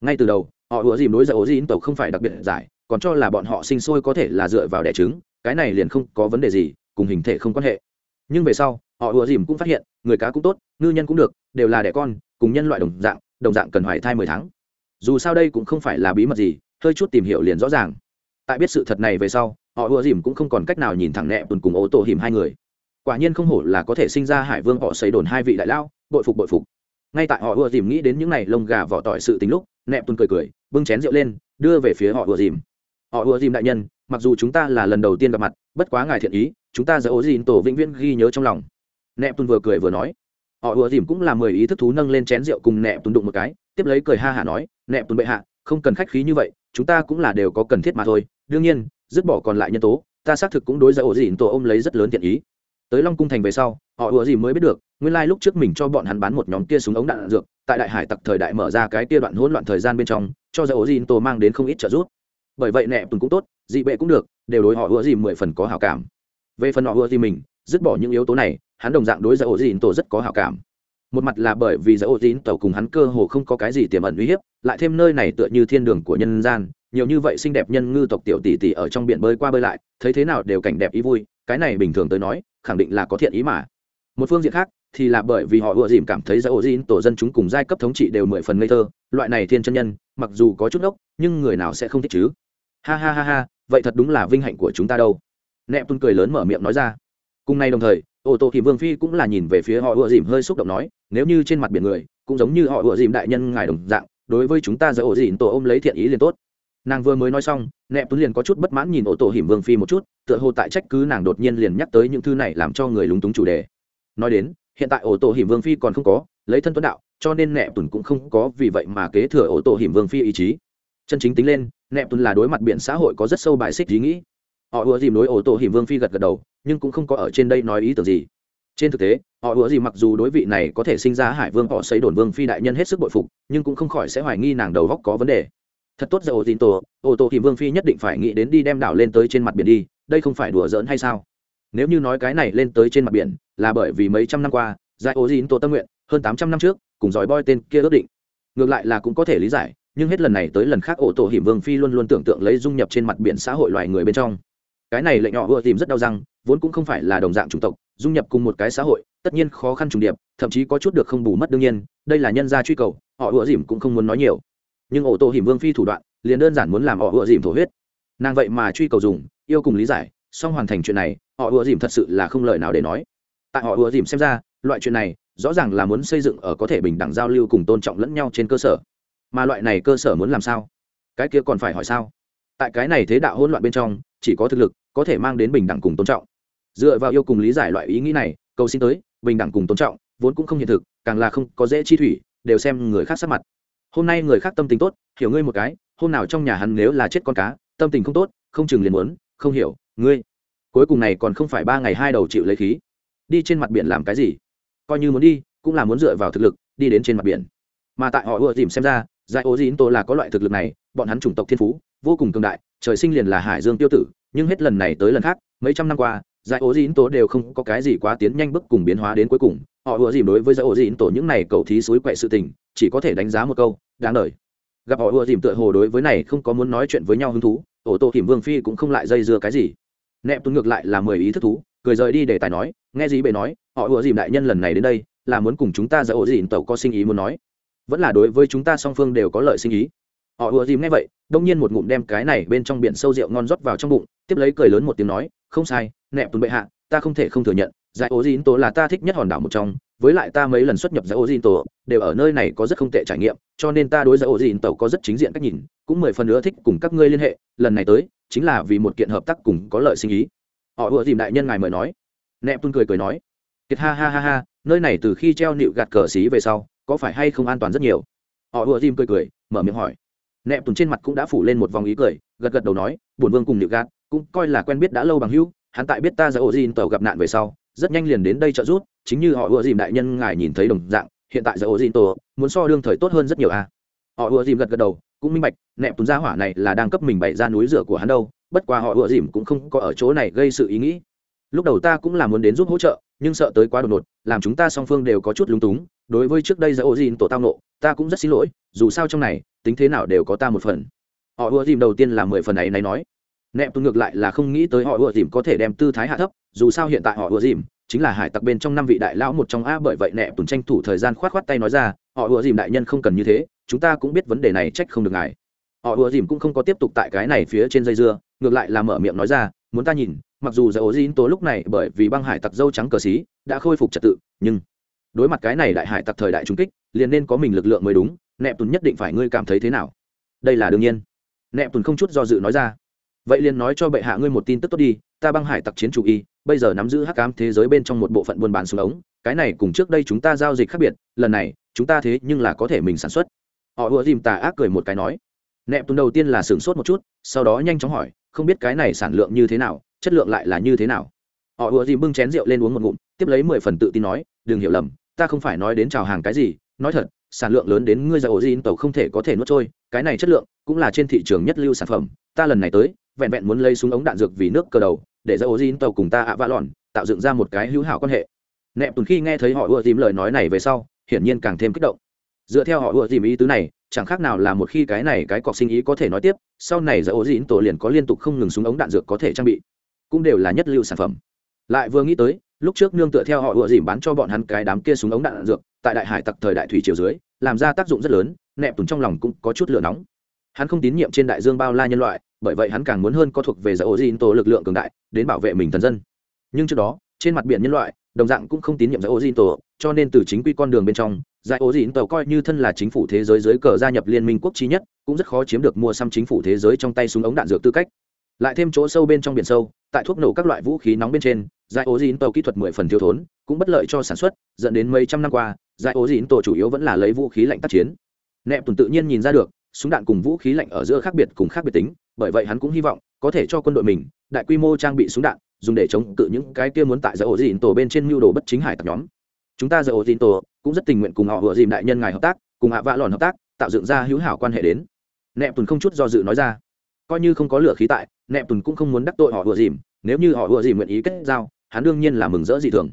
Ngay từ đầu, họ ủa dìm đối với ổ dìm tàu không phải đặc biệt giải, còn cho là bọn họ sinh sôi có thể là dựa vào đẻ trứng, cái này liền không có vấn đề gì, cùng hình thể không quan hệ. Nhưng về sau họ ùa dìm cũng phát hiện, người cá cũng tốt, ngư nhân cũng được, đều là đẻ con, cùng nhân loại đồng dạng đồng dạng cần hoài thai mười tháng. Dù sao đây cũng không phải là bí mật gì, hơi chút tìm hiểu liền rõ ràng. Tại biết sự thật này về sau, họ ùa dìm cũng không còn cách nào nhìn thẳng nẹ tuần cùng ô tô hiểm hai người. Quả nhiên không hổ là có thể sinh ra hải vương họ xây đồn hai vị đại lao, bội phục bội phục. Ngay tại họ ùa dìm nghĩ đến những n à y lông gà vỏ tỏi sự tính lúc, nẹ tuần cười cười, bưng chén rượu lên, đưa về phía họ ùa dìm. Họ ùa dìm đại nhân, mặc dù chúng ta là lần đầu tiên gặp mặt, bất quá ngài thiện ý, chúng ta sẽ ố dìm tổ vĩnh viễn ghi nhớ trong lòng nẹp tùn vừa cười vừa nói. Họ ùa dìm cũng là mười ý thức thú nâng lên chén rượu cùng nẹp tùn đụng một cái tiếp lấy cười ha hả nói nẹp tùn bệ hạ không cần khách khí như vậy chúng ta cũng là đều có cần thiết mà thôi. Đương nhiên dứt bỏ còn lại nhân tố ta xác thực cũng đối với ổ dìm tổ ôm lấy rất lớn tiện ý. Tới long cung thành về sau họ ùa dìm mới biết được nguyên lai lúc trước mình cho bọn hắn bán một nhóm kia súng ống đạn, đạn dược tại đại hải tặc thời đại mở ra cái kia đoạn hỗn loạn thời gian bên trong cho ra ổ dìm tổ mang đến không ít trợ giúp. Bởi vậy nẹp tùn cũng tốt dị bệ cũng được đều đối họ ùa dìm mười phần có hảo cảm. Về phần họ ùa dìm mình dứt bỏ những yếu tố này, hắn đồng dạng đối với ổ dìn tổ rất có hảo cảm. Một mặt là bởi vì dỡ ô tín tàu cùng hắn cơ hồ không có cái gì tiềm ẩn uy hiếp, lại thêm nơi này tựa như thiên đường của nhân gian, nhiều như vậy xinh đẹp nhân ngư tộc tiểu tỷ tỷ ở trong biển bơi qua bơi lại, thấy thế nào đều cảnh đẹp ý vui, cái này bình thường tới nói, khẳng định là có thiện ý mà. Một phương diện khác, thì là bởi vì họ ùa dìm cảm thấy dỡ ô tín tổ dân chúng cùng giai cấp thống trị đều mười phần ngây thơ, loại này thiên chân nhân, mặc dù có chút ốc, nhưng người nào sẽ không thích chứ? Ha ha ha ha, vậy thật đúng là vinh hạnh của chúng ta đâu. Nẹp tuân cười lớn mở miệng nói ra cùng nay đồng thời, ô tô thì vương phi cũng là nhìn về phía họ ùa dìm hơi xúc động nói, nếu như trên mặt biển người cũng giống như họ ùa dìm đại nhân ngài đồng dạng, đối với chúng ta giữa ổ dìm tổ ôm lấy thiện ý liền tốt. Nàng vừa mới nói xong, nẹp tuấn liền có chút bất mãn nhìn ô tô hiểm vương phi một chút, tựa hồ tại trách cứ nàng đột nhiên liền nhắc tới những thứ này làm cho người lúng túng chủ đề. Nói đến, hiện tại ô tô hiểm vương phi còn không có, lấy thân tuấn đạo, cho nên nẹp tuấn cũng không có vì vậy mà kế thừa ô tô hiểm vương phi ý chí. Chân chính tính lên, nẹp tuấn là đối mặt biển xã hội có rất sâu bài xích ý nghĩ. Họ ùa dìm đối ô tô hiểm vương phi gật gật đầu nhưng cũng không có ở trên đây nói ý tưởng gì. Trên thực tế, họ hứa gì mặc dù đối vị này có thể sinh ra hải vương, họ xây đồn vương phi đại nhân hết sức bội phục, nhưng cũng không khỏi sẽ hoài nghi nàng đầu góc có vấn đề. Thật tốt giờ ô tin tổ, ô tô thì vương phi nhất định phải nghĩ đến đi đem đảo lên tới trên mặt biển đi, đây không phải đùa giỡn hay sao? Nếu như nói cái này lên tới trên mặt biển, là bởi vì mấy trăm năm qua, giải ô dín tổ tâm nguyện, hơn tám trăm năm trước, cùng giỏi boy tên kia ước định. Ngược lại là cũng có thể lý giải, nhưng hết lần này tới lần khác ổ tổ hiểm vương phi luôn luôn tưởng tượng lấy dung nhập trên mặt biển xã hội loài người bên trong cái này lệnh nhỏ vừa tìm rất đau răng, vốn cũng không phải là đồng dạng chủng tộc, dung nhập cùng một cái xã hội, tất nhiên khó khăn trùng điệp, thậm chí có chút được không bù mất đương nhiên, đây là nhân gia truy cầu, họ ủa dìm cũng không muốn nói nhiều. Nhưng ổ tổ hiểm vương phi thủ đoạn, liền đơn giản muốn làm họ ủa dìm thổ huyết. Nàng vậy mà truy cầu dùng, yêu cùng lý giải, song hoàn thành chuyện này, họ ủa dìm thật sự là không lời nào để nói. Tại họ ủa dìm xem ra, loại chuyện này, rõ ràng là muốn xây dựng ở có thể bình đẳng giao lưu cùng tôn trọng lẫn nhau trên cơ sở. Mà loại này cơ sở muốn làm sao? Cái kia còn phải hỏi sao? Tại cái này thế đạo hỗn loạn bên trong, chỉ có thực lực, có thể mang đến bình đẳng cùng tôn trọng. Dựa vào yêu cùng lý giải loại ý nghĩ này, cầu xin tới, bình đẳng cùng tôn trọng, vốn cũng không hiện thực, càng là không có dễ chi thủy, đều xem người khác sắc mặt. Hôm nay người khác tâm tình tốt, hiểu ngươi một cái, hôm nào trong nhà hắn nếu là chết con cá, tâm tình không tốt, không chừng liền muốn, không hiểu, ngươi. Cuối cùng này còn không phải ba ngày hai đầu chịu lấy khí. Đi trên mặt biển làm cái gì? Coi như muốn đi, cũng là muốn dựa vào thực lực, đi đến trên mặt biển. Mà tại họ ưa tìm xem ra, giải ố dín tô là có loại thực lực này, bọn hắn chủng tộc thiên phú vô cùng cường đại, trời sinh liền là hải dương tiêu tử, nhưng hết lần này tới lần khác, mấy trăm năm qua, giải ố dín tổ đều không có cái gì quá tiến nhanh bước cùng biến hóa đến cuối cùng. Họ ùa dìm đối với giải ố dín tổ những này cầu thí suối quậy sự tình, chỉ có thể đánh giá một câu, đáng đời. Gặp họ ùa dìm tựa hồ đối với này không có muốn nói chuyện với nhau hứng thú, ổ tô hiểm vương phi cũng không lại dây dưa cái gì. Nẹp tuấn ngược lại là mười ý thức thú, cười rời đi để tài nói, nghe gì bề nói, họ ùa dìm đại nhân lần này đến đây, là muốn cùng chúng ta giải ố dìm tổ có sinh ý muốn nói. Vẫn là đối với chúng ta song phương đều có lợi sinh ý họ ùa dìm nghe vậy, đông nhiên một ngụm đem cái này bên trong biển sâu rượu ngon rót vào trong bụng, tiếp lấy cười lớn một tiếng nói, không sai, nẹp tuấn bệ hạ, ta không thể không thừa nhận, giải ô dìn tổ là ta thích nhất hòn đảo một trong, với lại ta mấy lần xuất nhập giải ô dìn tổ, đều ở nơi này có rất không tệ trải nghiệm, cho nên ta đối giải ô dìn tổ có rất chính diện cách nhìn, cũng mười phần nữa thích cùng các ngươi liên hệ, lần này tới, chính là vì một kiện hợp tác cùng có lợi sinh ý. Họ ùa dìm đại nhân ngài mời nói. Nẹp tuân cười cười nói, kiệt ha ha ha ha, nơi này từ khi treo nịu gạt cờ xí về sau, có phải hay không an toàn rất nhiều? Họ ùa dìm cười cười, mở miệng hỏi nẹp tuần trên mặt cũng đã phủ lên một vòng ý cười, gật gật đầu nói, bổn vương cùng nịu gạt, cũng coi là quen biết đã lâu bằng hữu, hắn tại biết ta ra ô dìn tàu gặp nạn về sau, rất nhanh liền đến đây trợ giúp, chính như họ ùa dìm đại nhân ngài nhìn thấy đồng dạng, hiện tại ra ô dìn tổ muốn so đương thời tốt hơn rất nhiều a à. họ ùa dìm gật gật đầu, cũng minh bạch nẹp tùn gia hỏa này là đang cấp mình bày ra núi rửa của hắn đâu, bất qua họ ùa dìm cũng không có ở chỗ này gây sự ý nghĩ lúc đầu ta cũng là muốn đến giúp hỗ trợ, nhưng sợ tới quá đột ngột, làm chúng ta song phương đều có chút lúng túng, đối với trước đây ra ô dìn tổ tao nộ ta cũng rất xin lỗi dù sao trong này, tính thế nào đều có ta một phần. Họ ùa dìm đầu tiên là mười phần ấy này nói. Nẹp tùn ngược lại là không nghĩ tới họ ùa dìm có thể đem tư thái hạ thấp, dù sao hiện tại họ ùa dìm chính là hải tặc bên trong năm vị đại lão một trong a bởi vậy nẹp tùng tranh thủ thời gian khoát khoát tay nói ra, họ ùa dìm đại nhân không cần như thế, chúng ta cũng biết vấn đề này trách không được ngài. Họ ùa dìm cũng không có tiếp tục tại cái này phía trên dây dưa, ngược lại là mở miệng nói ra, muốn ta nhìn, mặc dù dầu ố tố lúc này bởi vì băng hải tặc dâu trắng cờ xí, đã khôi phục trật tự, nhưng đối mặt cái này đại hải tặc thời đại trung kích, liền nên có mình lực lượng mới đúng nẹp tùn nhất định phải ngươi cảm thấy thế nào? Đây là đương nhiên. Nẹp tùn không chút do dự nói ra. Vậy liền nói cho bệ hạ ngươi một tin tức tốt đi, ta băng hải tặc chiến chủ y, bây giờ nắm giữ hắc ám thế giới bên trong một bộ phận buôn bán xuống ống, cái này cùng trước đây chúng ta giao dịch khác biệt, lần này, chúng ta thế nhưng là có thể mình sản xuất. Họ ùa dìm tà ác cười một cái nói. Nẹp tùn đầu tiên là sửng sốt một chút, sau đó nhanh chóng hỏi, không biết cái này sản lượng như thế nào, chất lượng lại là như thế nào? Họ ùa dìm bưng chén rượu lên uống một ngụm, tiếp lấy mười phần tự tin nói, đừng hiểu lầm, ta không phải nói đến chào hàng cái gì, nói thật sản lượng lớn đến ngươi ra ổ dìn tàu không thể có thể nuốt trôi, cái này chất lượng cũng là trên thị trường nhất lưu sản phẩm. Ta lần này tới, vẹn vẹn muốn lấy súng ống đạn dược vì nước cờ đầu, để ra ổ dìn tàu cùng ta ạ vã lòn tạo dựng ra một cái hữu hảo quan hệ. Nẹp tùn khi nghe thấy họ ùa dìm lời nói này về sau, hiển nhiên càng thêm kích động. Dựa theo họ ùa dìm ý tứ này, chẳng khác nào là một khi cái này cái cọc sinh ý có thể nói tiếp, sau này giải ổ dìn tổ liền có liên tục không ngừng súng ống đạn dược có thể trang bị. Cũng đều là nhất lưu sản phẩm. Lại vừa nghĩ tới lúc trước nương tựa theo họ ựa dìm bán cho bọn hắn cái đám kia súng ống đạn, đạn dược tại đại hải tặc thời đại thủy triều dưới làm ra tác dụng rất lớn nẹp tùng trong lòng cũng có chút lửa nóng. Hắn không tín nhiệm trên đại dương bao la nhân loại bởi vậy hắn càng muốn hơn có thuộc về giải ô dìn tổ lực lượng cường đại đến bảo vệ mình thần dân. Nhưng trước đó trên mặt biển nhân loại đồng dạng cũng không tín nhiệm giải ô dìn tổ cho nên từ chính quy con đường bên trong giải ô dìn tổ coi như thân là chính phủ thế giới dưới cờ gia nhập liên minh quốc trí nhất cũng rất khó chiếm được mua xăm chính phủ thế giới trong tay súng ống đạn dược tư cách. Lại thêm chỗ sâu bên trong biển sâu tại thuốc nổ các loại vũ khí nóng bên trên giải ố dín tổ kỹ thuật mười phần thiếu thốn, cũng bất lợi cho sản xuất, dẫn đến mấy trăm năm qua, giải ố dín tổ chủ yếu vẫn là lấy vũ khí lạnh tác chiến. Nẹp tuần tự nhiên nhìn ra được, súng đạn cùng vũ khí lạnh ở giữa khác biệt cùng khác biệt tính, bởi vậy hắn cũng hy vọng, có thể cho quân đội mình, đại quy mô trang bị súng đạn, dùng để chống cự những cái kia muốn tại giải ổ dìn tổ bên trên mưu đồ bất chính hải tặc nhóm. Chúng ta giải ổ dìn tổ cũng rất tình nguyện cùng họ vừa dìm đại nhân ngài hợp tác, cùng hạ vã lòn hợp tác, tạo dựng ra hữu hảo quan hệ đến. Nẹp tuần không chút do dự nói ra. Coi như không có lửa khí tại, nẹp tuần cũng không muốn đắc tội họ vừa dìm nếu như họ vừa dìm nguyện ý kết giao hắn đương nhiên là mừng rỡ dị thường.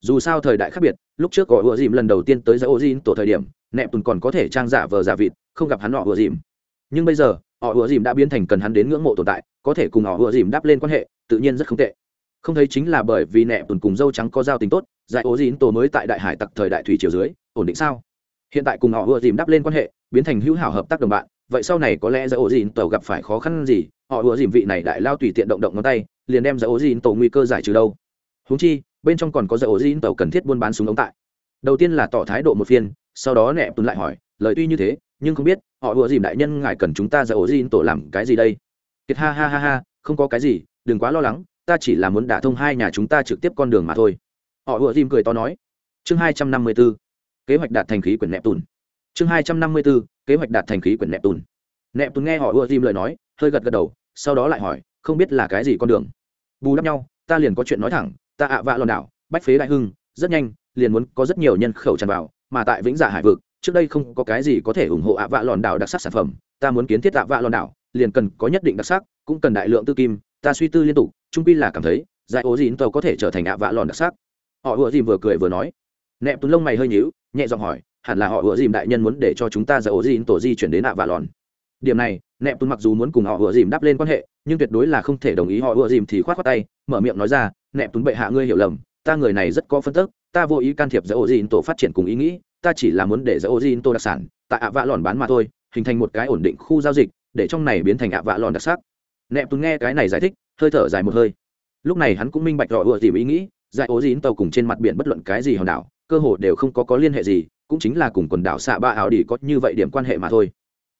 Dù sao thời đại khác biệt, lúc trước gọi ùa dìm lần đầu tiên tới giải ô dìm tổ thời điểm nẹp tuần còn có thể trang giả vờ giả vịt, không gặp hắn họ ùa dìm nhưng bây giờ, họ ùa dìm đã biến thành cần hắn đến ngưỡng mộ tồn tại, có thể cùng họ ùa dìm đáp lên quan hệ, tự nhiên rất không tệ. Không thấy chính là bởi vì nẹp tuần cùng dâu trắng có giao tình tốt, giải ô dìm tổ mới tại đại hải tặc thời đại thủy triều dưới, ổn định sao? Hiện tại cùng họ ùa dìm đáp lên quan hệ, biến thành hữu hảo hợp tác đồng bạn, vậy sau này có lẽ giải ô dìm tổ gặp phải khó khăn gì? Họ ùa dìm vị này đại lao tùy tiện động động ngón tay, liền đem giải ô dìm tổ nguy cơ giải trừ đâu? Húng chi, bên trong còn có dầu ố tàu cần thiết buôn bán súng ống tại. Đầu tiên là tỏ thái độ một phiên, sau đó nẹp tuần lại hỏi, lời tuy như thế, nhưng không biết, họ vừa dìm đại nhân ngài cần chúng ta dầu ổ tổ làm cái gì đây? Kiệt ha ha ha ha, không có cái gì, đừng quá lo lắng, ta chỉ là muốn đả thông hai nhà chúng ta trực tiếp con đường mà thôi. Họ vừa dìm cười to nói. Chương hai trăm năm mươi b ố kế hoạch đạt thành khí quyển nẹp tùn. Chương hai trăm năm mươi b ố kế hoạch đạt thành khí quyển nẹp tùn. Nẹp tùn nghe họ ùa dìm lời nói, hơi gật gật đầu, sau đó lại hỏi, không biết là cái gì con đường? Bù đắp nhau, ta liền có chuyện nói thẳng ta ạ vạ lòn đảo, bách phế đại hưng, rất nhanh, liền muốn có rất nhiều nhân khẩu tràn vào, mà tại vĩnh dạ hải vực, trước đây không có cái gì có thể ủng hộ ạ vạ lòn đảo đặc sắc sản phẩm, ta muốn kiến thiết ạ vạ lòn đảo, liền cần có nhất định đặc sắc, cũng cần đại lượng tư kim, ta suy tư liên tục trung pi là cảm thấy, giải ố dịn tàu có thể trở thành ạ vạ lòn đặc sắc. Họ ủa dìm vừa cười vừa nói. Nẹp tuấn lông mày hơi nhíu, nhẹ giọng hỏi, hẳn là họ ủa dìm đại nhân muốn để cho chúng ta giải ố dịn tổ di chuyển đến ạ vạ lòn. Điểm này nẹp tuấn mặc dù muốn cùng họ ủa dìm đáp lên quan hệ, nhưng tuyệt đối là không thể đồng ý họ ủa dìm thì khoát khoát tay, mở miệng nói ra nẹp tuấn bệ hạ ngươi hiểu lầm, ta người này rất có phân tức, ta vô ý can thiệp giữa ố dìn tổ phát triển cùng ý nghĩ, ta chỉ là muốn để giữa ô tổ đặc sản, tại ạ vạ lòn bán mà thôi, hình thành một cái ổn định khu giao dịch, để trong này biến thành ạ vạ lòn đặc sắc. Nẹp tuấn nghe cái này giải thích, hơi thở dài một hơi. Lúc này hắn cũng minh bạch rõ ựa tìm ý nghĩ dạy ô dín tàu cùng trên mặt biển bất luận cái gì hòn đảo, cơ hồ đều không có có liên hệ gì, cũng chính là cùng quần đảo xạ ba áo đi có như vậy điểm quan hệ mà thôi.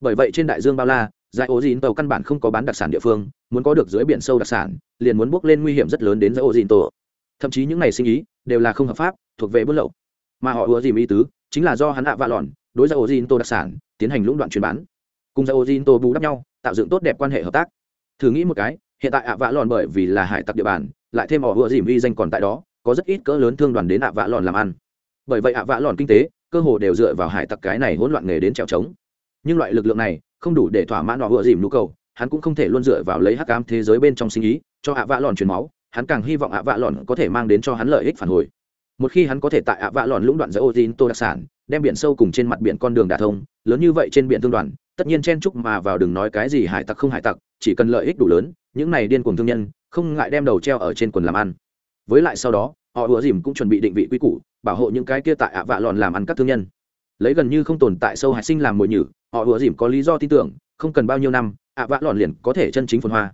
Bởi vậy trên đại dương bao la giải ô dìn tàu căn bản không có bán đặc sản địa phương, muốn có được dưới biển sâu đặc sản, liền muốn bước lên nguy hiểm rất lớn đến giải ô dìn tổ thậm chí những ngày sinh ý đều là không hợp pháp, thuộc về buôn lậu. Mà họ ưa dìm ý tứ chính là do hắn hạ vạ lòn đối ra ô dìn tổ đặc sản tiến hành lũng đoạn truyền bán. Cùng ra ô dìn tổ bù đắp nhau, tạo dựng tốt đẹp quan hệ hợp tác. Thử nghĩ một cái, hiện tại ạ vạ lòn bởi vì là hải tặc địa bàn, lại thêm họ ưa dìm uy danh còn tại đó, có rất ít cỡ lớn thương đoàn đến ạ vạ lòn làm ăn. Bởi vậy ạ vạ lòn kinh tế, cơ hồ đều dựa vào hải tặc cái này hỗn loạn nghề đến trèo trống. Nhưng loại lực lượng này không đủ để thỏa mãn họ ưa dìm nhu cầu, hắn cũng không thể luôn dựa vào lấy hắc cam thế giới bên trong sinh ý, cho ạ vạ lòn truyền máu, hắn càng hy vọng ạ vạ lòn có thể mang đến cho hắn lợi ích phản hồi. Một khi hắn có thể tại ạ vạ lòn lũng đoạn giữa ô tin tô đặc sản, đem biển sâu cùng trên mặt biển con đường đà thông, lớn như vậy trên biển thương đoàn, tất nhiên chen chúc mà vào đừng nói cái gì hải tặc không hải tặc, chỉ cần lợi ích đủ lớn, những này điên cuồng thương nhân, không ngại đem đầu treo ở trên quần làm ăn. Với lại sau đó, họ ủa dìm cũng chuẩn bị định vị quy củ, bảo hộ những cái kia tại ạ vạ lòn làm ăn các thương nhân lấy gần như không tồn tại sâu hải sinh làm mồi nhử, họ ùa dìm có lý do tin tưởng, không cần bao nhiêu năm, ạ vạ lòn liền có thể chân chính phồn hoa.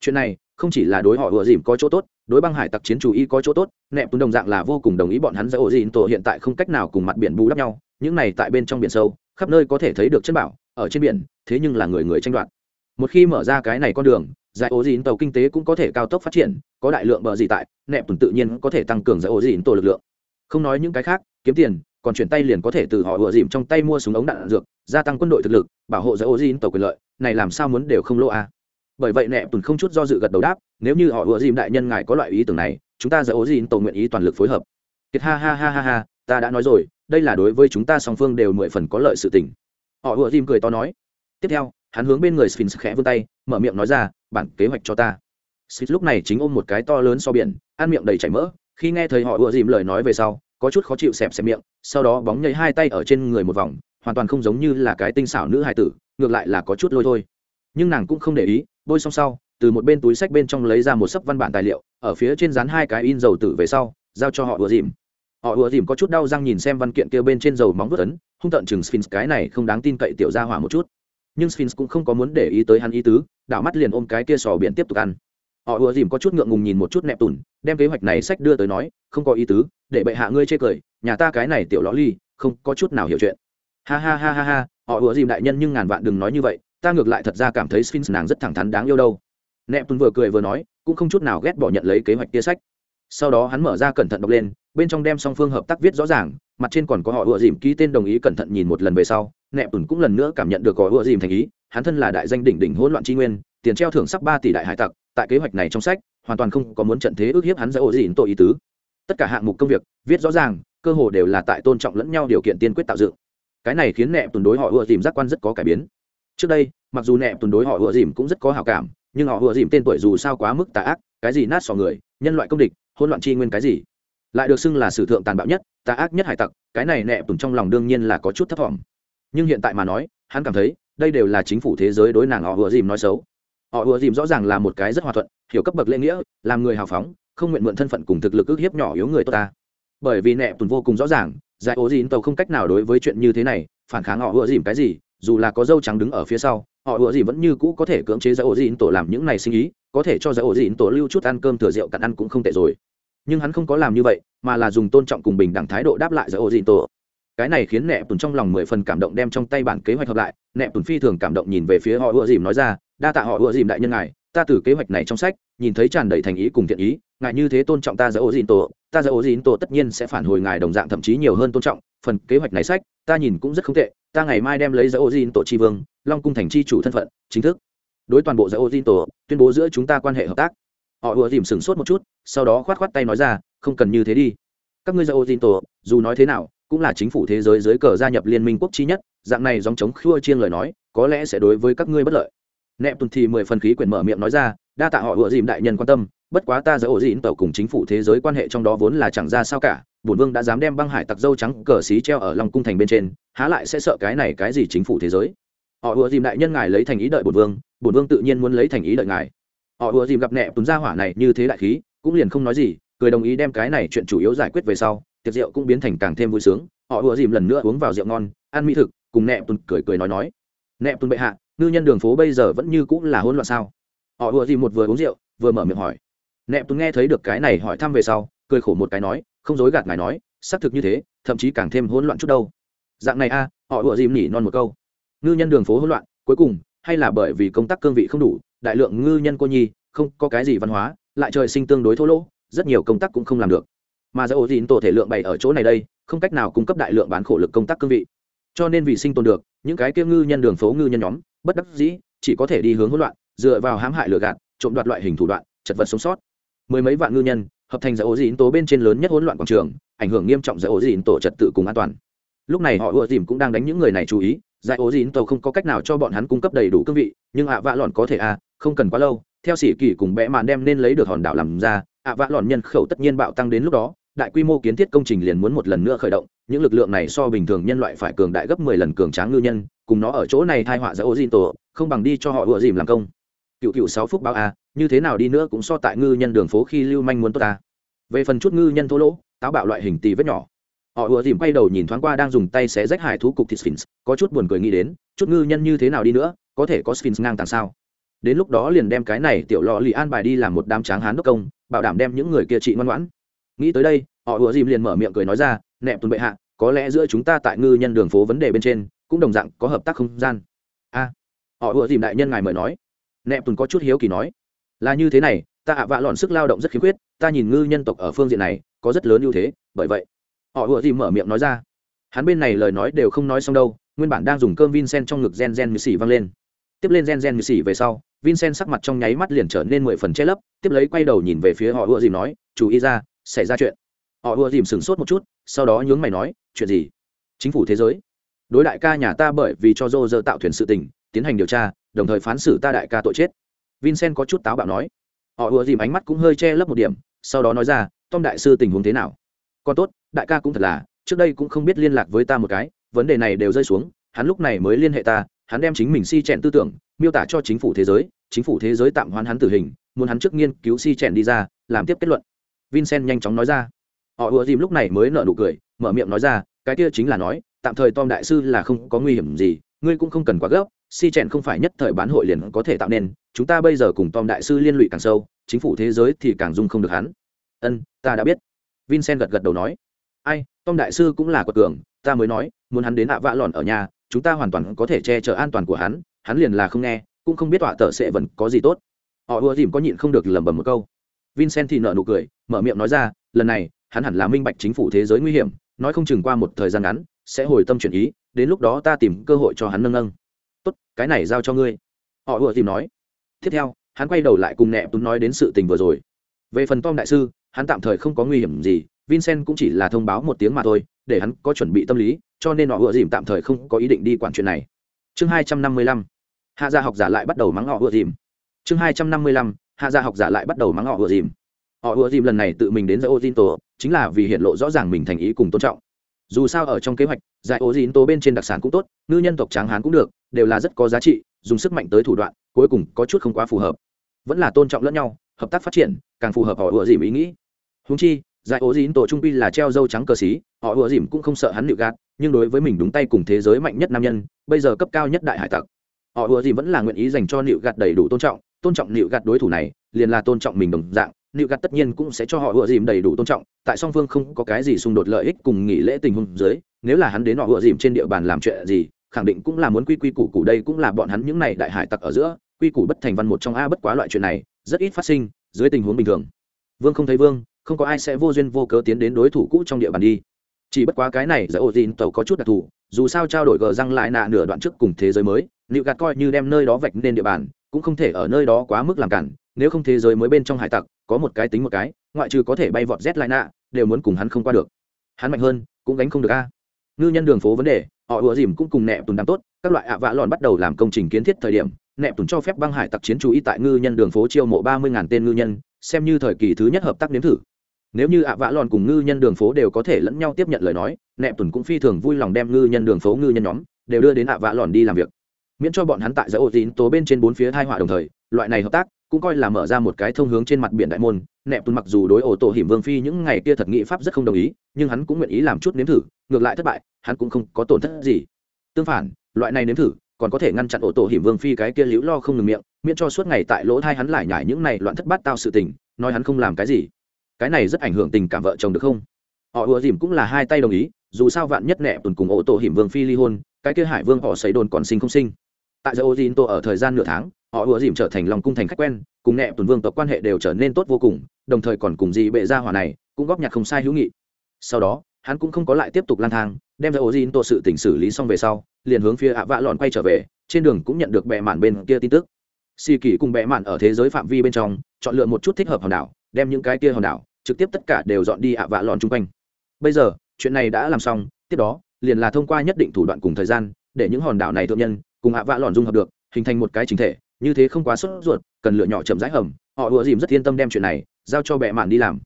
Chuyện này, không chỉ là đối họ ùa dìm có chỗ tốt, đối băng hải tặc chiến chủ y có chỗ tốt, nẹp tùng đồng dạng là vô cùng đồng ý bọn hắn giữa ổ dìn tổ hiện tại không cách nào cùng mặt biển bù đắp nhau, những này tại bên trong biển sâu, khắp nơi có thể thấy được chân bảo, ở trên biển, thế nhưng là người người tranh đoạt. Một khi mở ra cái này con đường, giải ổ dìn tàu kinh tế cũng có thể cao tốc phát triển, có đại lượng bờ gì tại, nẹp tùng tự nhiên có thể tăng cường giải ổ dìn tổ lực lượng. Không nói những cái khác, kiếm tiền còn chuyển tay liền có thể từ họ ùa dìm trong tay mua súng ống đạn, đạn dược gia tăng quân đội thực lực bảo hộ giới ô dìm tàu quyền lợi này làm sao muốn đều không lỗ à bởi vậy nẹ tùn không chút do dự gật đầu đáp nếu như họ ủa dìm đại nhân ngài có loại ý tưởng này chúng ta giới ô dìm tổ nguyện ý toàn lực phối hợp. Kiệt ha ha ha ha ha ta đã nói rồi đây là đối với chúng ta song phương đều mười phần có lợi sự tình. Họ ủa dìm cười to nói. Tiếp theo hắn hướng bên người sphinx khẽ vươn tay mở miệng nói ra bản kế hoạch cho ta. Sphinx lúc này chính ôm một cái to lớn so biển ăn miệng đầy chảy mỡ khi nghe thấy họ ủa dìm lời nói về sau có chút khó chịu xẹp xẹp miệng sau đó bóng nhảy hai tay ở trên người một vòng, hoàn toàn không giống như là cái tinh xảo nữ hài tử, ngược lại là có chút lôi thôi. Nhưng nàng cũng không để ý, bôi xong sau, từ một bên túi sách bên trong lấy ra một sấp văn bản tài liệu, ở phía trên dán hai cái in dầu tử về sau, giao cho họ ùa dìm. Họ ùa dìm có chút đau răng nhìn xem văn kiện kia bên trên dầu móng vớt ấn, hung tận chừng sphinx, cái này không đáng tin cậy tiểu ra hỏa một chút. Nhưng sphinx cũng không có muốn để ý tới hắn ý tứ, đảo mắt liền ôm cái kia sò biển tiếp tục ăn. Họ ùa dìm có chút ngượng ngùng nhìn một chút nẹp tùn đem kế hoạch này sách đưa tới nói, không có ý tứ, để bệ hạ ngươi chê cười nhà ta cái này tiểu lõ ly, không có chút nào hiểu chuyện. Ha ha ha ha ha, họ ủa dìm đại nhân nhưng ngàn vạn đừng nói như vậy, ta ngược lại thật ra cảm thấy sphinx nàng rất thẳng thắn đáng yêu đâu. Nẹp tuấn vừa cười vừa nói, cũng không chút nào ghét bỏ nhận lấy kế hoạch kia sách. Sau đó hắn mở ra cẩn thận đọc lên, bên trong đem song phương hợp tác viết rõ ràng, mặt trên còn có họ ủa dìm ký tên đồng ý cẩn thận nhìn một lần về sau nẹp tuấn cũng lần nữa cảm nhận được họ ủa dìm thành ý, hắn thân là đại danh đỉnh đỉnh hỗn loạn tri nguyên, tiền treo thưởng sắc ba tỷ đại hải tặc, tại kế hoạch này trong sách, hoàn toàn không có muốn trận thế ước hiếp hắn ra ổ dìm tội ý tứ. Tất cả hạng mục công việc, viết rõ ràng cơ hồ đều là tại tôn trọng lẫn nhau điều kiện tiên quyết tạo dựng. Cái này khiến nẹp tuần đối họ ưa dìm giác quan rất có cải biến. Trước đây, mặc dù nẹp tuần đối họ ưa dìm cũng rất có hào cảm, nhưng họ ưa dìm tên tuổi dù sao quá mức tà ác, cái gì nát sò người, nhân loại công địch hôn loạn tri nguyên cái gì. Lại được xưng là sử thượng tàn bạo nhất, tà ác nhất hải tặc, cái này nẹp tuần trong lòng đương nhiên là có chút thấp thỏm. Nhưng hiện tại mà nói, hắn cảm thấy, đây đều là chính phủ thế giới đối nàng họ ưa dìm nói xấu. Họ ưa dìm rõ ràng là một cái rất hòa thuận, hiểu cấp bậc lễ nghĩa, làm người hào phóng, không nguyện mượn thân phận cùng thực lực ước hiếp nhỏ yếu người tốt ta bởi vì nẹp tùn vô cùng rõ ràng, giải ố dìn tàu không cách nào đối với chuyện như thế này, phản kháng họ ựa dìm cái gì, dù là có dâu trắng đứng ở phía sau, họ ựa dìm vẫn như cũ có thể cưỡng chế giải ô dìn tổ làm những này sinh ý, có thể cho giải ô dìn tổ lưu chút ăn cơm thừa rượu cặn ăn cũng không tệ rồi. Nhưng hắn không có làm như vậy, mà là dùng tôn trọng cùng bình đẳng thái độ đáp lại giải ô dìn tổ. Cái này khiến nẹ tùn trong lòng mười phần cảm động đem trong tay bản kế hoạch hợp lại, nẹ tùn phi thường cảm động nhìn về phía họ ựa dìm nói ra, đa tạ họ ựa dìm đại nhân ngài, ta từ kế hoạch này trong sách, nhìn thấy tràn đầy thành ý cùng thiện ý, ngài như thế tôn trọng ta giải ô dìn tổ ta giải ô dín tổ tất nhiên sẽ phản hồi ngài đồng dạng thậm chí nhiều hơn tôn trọng, phần kế hoạch này sách, ta nhìn cũng rất không tệ, ta ngày mai đem lấy giải ô dín tổ tri vương, long cung thành Tri chủ thân phận, chính thức. Đối toàn bộ giải ô dín tổ, tuyên bố giữa chúng ta quan hệ hợp tác. Họ ùa dìm sửng sốt một chút, sau đó khoát khoát tay nói ra, không cần như thế đi. Các ngươi giải ô dín tổ, dù nói thế nào, cũng là chính phủ thế giới dưới cờ gia nhập liên minh quốc chi nhất, dạng này dòng chống khua chiên lời nói, có lẽ sẽ đối với các ngươi bất lợi. Nẹp tuần thì mười phần khí quyển mở miệng nói ra, đa tạ họ ùa dìm đại nhân quan tâm bất quá ta giữa ổ dịn tàu cùng chính phủ thế giới quan hệ trong đó vốn là chẳng ra sao cả, bổn vương đã dám đem băng hải tặc dâu trắng cờ xí treo ở lòng cung thành bên trên, há lại sẽ sợ cái này cái gì chính phủ thế giới? Họ ùa dìm đại nhân ngài lấy thành ý đợi bổn vương bổn vương tự nhiên muốn lấy thành ý đợi ngài. Họ ùa dìm gặp nẹ tuấn gia hỏa này như thế đại khí, cũng liền không nói gì, cười đồng ý đem cái này chuyện chủ yếu giải quyết về sau, tiệc rượu cũng biến thành càng thêm vui sướng. Họ ùa dìm lần nữa uống vào rượu ngon, ăn mỹ thực, cùng nẹ tuấn cười cười nói nói. Nẹ tuấn bệ hạ, ngư nhân đường phố bây giờ vẫn như cũng là hỗn loạn sao? Họ ùa dìm một vừa uống rượu, vừa mở miệng hỏi nẹp tuấn nghe thấy được cái này hỏi thăm về sau, cười khổ một cái nói, không dối gạt ngài nói, xác thực như thế, thậm chí càng thêm hỗn loạn chút đâu. Dạng này a, họ ùa dìm nhỉ non một câu. Ngư nhân đường phố hỗn loạn, cuối cùng, hay là bởi vì công tác cương vị không đủ, đại lượng ngư nhân cô nhi, không có cái gì văn hóa, lại trời sinh tương đối thô lỗ, rất nhiều công tác cũng không làm được. Mà do ô dịn tổ thể lượng bày ở chỗ này đây, không cách nào cung cấp đại lượng bán khổ lực công tác cương vị. Cho nên vì sinh tồn được, những cái kia ngư nhân đường phố, ngư nhân nhóm, bất đắc dĩ, chỉ có thể đi hướng hỗn loạn, dựa vào hãm hại lừa gạt, trộm đoạt loại hình thủ đoạn, chật vật sống sót mười mấy vạn ngư nhân, hợp thành giải ổ dịn tổ bên trên lớn nhất hỗn loạn quảng trường, ảnh hưởng nghiêm trọng giải ổ dịn tổ trật tự cùng an toàn. Lúc này họ ùa dìm cũng đang đánh những người này chú ý giải ố dịn tổ không có cách nào cho bọn hắn cung cấp đầy đủ cương vị, nhưng ạ vạ lòn có thể à không cần quá lâu, theo sĩ kỳ cùng bẽ màn đem nên lấy được hòn đảo làm ra, ạ vạ lòn nhân khẩu tất nhiên bạo tăng đến lúc đó, đại quy mô kiến thiết công trình liền muốn một lần nữa khởi động, những lực lượng này so bình thường nhân loại phải cường đại gấp mười lần cường tráng ngư nhân, cùng nó ở chỗ này thai họa giải ố dịn tổ, không bằng đi cho họ ùa dìm làm công cựu cựu sáu phúc báo à như thế nào đi nữa cũng so tại ngư nhân đường phố khi lưu manh muốn tốt ta. Về phần chút ngư nhân thô lỗ, táo bạo loại hình tì vết nhỏ. Họ ùa dìm quay đầu nhìn thoáng qua đang dùng tay xé rách hải thú cục thịt sphinx, có chút buồn cười nghĩ đến, chút ngư nhân như thế nào đi nữa, có thể có sphinx ngang tàng sao? Đến lúc đó liền đem cái này tiểu lò lì an bài đi làm một đám tráng hán đốc công, bảo đảm đem những người kia trị ngoan ngoãn. Nghĩ tới đây, họ ùa dìm liền mở miệng cười nói ra nẹp tuần bệ hạ, có lẽ giữa chúng ta tại ngư nhân đường phố vấn đề bên trên, cũng đồng dạng có hợp tác không gian. A. Họ ùa dìm đại nhân ngài mời nói nẹp tùn có chút hiếu kỳ nói, là như thế này, ta ạ vạ lọn sức lao động rất khiếm khuyết, ta nhìn ngư nhân tộc ở phương diện này, có rất lớn ưu thế, bởi vậy. Họ ùa gì mở miệng nói ra, hắn bên này lời nói đều không nói xong đâu, nguyên bản đang dùng cơm vincent trong ngực gen gen như xỉ văng lên. Tiếp lên gen gen như xỉ về sau, vincent sắc mặt trong nháy mắt liền trở nên mười phần che lấp, tiếp lấy quay đầu nhìn về phía họ ùa dìm nói, chú ý ra, xảy ra chuyện. Họ ùa dìm sửng sốt một chút, sau đó nhướng mày nói, chuyện gì? Chính phủ thế giới. Đối đại ca nhà ta bởi vì cho dô dơ tạo thuyền sự tình, tiến hành điều tra đồng thời phán xử ta đại ca tội chết. Vincent có chút táo bạo nói. Họ ùa dìm ánh mắt cũng hơi che lấp một điểm, sau đó nói ra, tom đại sư tình huống thế nào? Còn tốt, đại ca cũng thật là, trước đây cũng không biết liên lạc với ta một cái, vấn đề này đều rơi xuống, hắn lúc này mới liên hệ ta, hắn đem chính mình si chèn tư tưởng, miêu tả cho chính phủ thế giới, chính phủ thế giới tạm hoãn hắn tử hình, muốn hắn trước nghiên cứu si chèn đi ra, làm tiếp kết luận. Vincent nhanh chóng nói ra. Họ ùa dìm lúc này mới nở nụ cười, mở miệng nói ra, cái kia chính là nói, tạm thời tom đại sư là không có nguy hiểm gì, ngươi cũng không cần quá gấp si chèn không phải nhất thời bán hội liền có thể tạo nên, chúng ta bây giờ cùng tom đại sư liên lụy càng sâu, chính phủ thế giới thì càng dung không được hắn. Ân, ta đã biết. Vincent gật gật đầu nói. Ai, tom đại sư cũng là quật cường, ta mới nói, muốn hắn đến ạ vạ lòn ở nhà, chúng ta hoàn toàn có thể che chở an toàn của hắn hắn liền là không nghe, cũng không biết tọa tờ sẽ vẫn có gì tốt. Họ ùa dìm có nhịn không được lẩm bẩm một câu. Vincent thì nợ nụ cười, mở miệng nói ra, lần này, hắn hẳn là minh bạch chính phủ thế giới nguy hiểm, nói không chừng qua một thời gian ngắn, sẽ hồi tâm chuyển ý, đến lúc đó ta tìm cơ hội cho hắn nâng nâng tốt, cái này giao cho ngươi. Họ ùa dìm nói. Tiếp theo, hắn quay đầu lại cùng nẹ tún nói đến sự tình vừa rồi. Về phần tom đại sư, hắn tạm thời không có nguy hiểm gì, vincent cũng chỉ là thông báo một tiếng mà thôi, để hắn có chuẩn bị tâm lý, cho nên họ ùa dìm tạm thời không có ý định đi quản chuyện này. Chương hai trăm năm mươi lăm, hạ gia học giả lại bắt đầu mắng họ ùa dìm. Chương hai trăm năm mươi lăm, hạ gia học giả lại bắt đầu mắng họ ùa dìm. Họ ùa dìm lần này tự mình đến giải ô tổ chính là vì hiện lộ rõ ràng mình thành ý cùng tôn trọng dù sao ở trong kế hoạch, giải ô dín tố bên trên đặc sản cũng tốt, ngư nhân tộc tráng hán cũng được, đều là rất có giá trị, dùng sức mạnh tới thủ đoạn, cuối cùng có chút không quá phù hợp. Vẫn là tôn trọng lẫn nhau, hợp tác phát triển, càng phù hợp họ ủa dìm ý nghĩ. Húng chi, giải ố dín tổ trung pi là treo dâu trắng cờ xí, họ ủa dìm cũng không sợ hắn nịu gạt, nhưng đối với mình đúng tay cùng thế giới mạnh nhất nam nhân, bây giờ cấp cao nhất đại hải tặc. Họ ủa dìm vẫn là nguyện ý dành cho nịu gạt đầy đủ tôn trọng tôn trọng nịu gạt đối thủ này, liền là tôn trọng mình đồng dạng nịu gạt tất nhiên cũng sẽ cho họ ựa dìm đầy đủ tôn trọng, tại song phương không có cái gì xung đột lợi ích cùng nghỉ lễ tình huống dưới, nếu là hắn đến họ ựa dìm trên địa bàn làm chuyện gì, khẳng định cũng là muốn quy quy củ củ đây cũng là bọn hắn những này đại hải tặc ở giữa, quy củ bất thành văn một trong a bất quá loại chuyện này, rất ít phát sinh, dưới tình huống bình thường. Vương không thấy vương, không có ai sẽ vô duyên vô cớ tiến đến đối thủ cũ trong địa bàn đi. Chỉ bất quá cái này giải ô dìm tàu có chút đặc thù, dù sao trao đổi gờ răng lại nạ nửa đoạn trước cùng thế giới mới liệu gạt coi như đem nơi đó vạch nên địa bàn cũng không thể ở nơi đó quá mức làm cản, nếu không thế giới mới bên trong hải tặc, có một cái tính một cái, ngoại trừ có thể bay vọt z lại nạ đều muốn cùng hắn không qua được. Hắn mạnh hơn, cũng gánh không được a. Ngư nhân đường phố vấn đề, họ ùa dìm cũng cùng nẹp tùn đám tốt, các loại ạ vạ lòn bắt đầu làm công trình kiến thiết thời điểm, Nẹp tùn cho phép băng hải tặc chiến chú ý tại ngư nhân đường phố chiêu mộ ba mươi ngàn tên ngư nhân, xem như thời kỳ thứ nhất hợp tác nếm thử. Nếu như ạ vạ lòn cùng ngư nhân đường phố đều có thể lẫn nhau tiếp nhận lời nói, nẹp tuần cũng phi thường vui lòng đem ngư nhân đường phố ngư nhân nhóm, đều đưa đến ạ vạ lòn đi làm việc miễn cho bọn hắn tại giải ô tín tố bên trên bốn phía thai họa đồng thời, loại này hợp tác cũng coi là mở ra một cái thông hướng trên mặt biển đại môn. Nẹp tuần mặc dù đối ổ tổ hiểm vương phi những ngày kia thật nghị pháp rất không đồng ý, nhưng hắn cũng nguyện ý làm chút nếm thử, ngược lại thất bại, hắn cũng không có tổn thất gì. Tương phản, loại này nếm thử còn có thể ngăn chặn ổ tổ hiểm vương phi cái kia liễu lo không ngừng miệng, miễn cho suốt ngày tại lỗ thai hắn lại nhải những này loạn thất bát tao sự tình, nói hắn không làm cái gì. Cái này rất ảnh hưởng tình cảm vợ chồng được không? Họ ùa dìm cũng là hai tay đồng ý, dù sao vạn nhất nẹ tuần cùng ổ tổ hiểm vương phi ly hôn, cái kia hải vương họ xấy đồn còn sinh không sinh? Tại giới ojin tổ ở thời gian nửa tháng, họ ùa dìm trở thành lòng cung thành khách quen, cùng nẹ tuần vương tộc quan hệ đều trở nên tốt vô cùng, đồng thời còn cùng dì bệ gia hỏa này cũng góp nhặt không sai hữu nghị. Sau đó, hắn cũng không có lại tiếp tục lang thang, đem dầu ojin tô sự tỉnh xử lý xong về sau, liền hướng phía ạ vạ lòn quay trở về, trên đường cũng nhận được bệ mạn bên kia tin tức. Xì kỳ cùng bệ mạn ở thế giới phạm vi bên trong, chọn lựa một chút thích hợp hòn đảo, đem những cái kia hòn đảo, trực tiếp tất cả đều dọn đi ạ vạ lòn chung quanh. Bây giờ, chuyện này đã làm xong, tiếp đó, liền là thông qua nhất định thủ đoạn cùng thời gian, để những hòn đảo này thượng nhân cùng ạ vạ lòn dung hợp được, hình thành một cái chính thể, như thế không quá sốt ruột, cần lựa nhỏ chậm rãi hầm. Họ ùa dìm rất yên tâm đem chuyện này giao cho bệ mạn đi làm.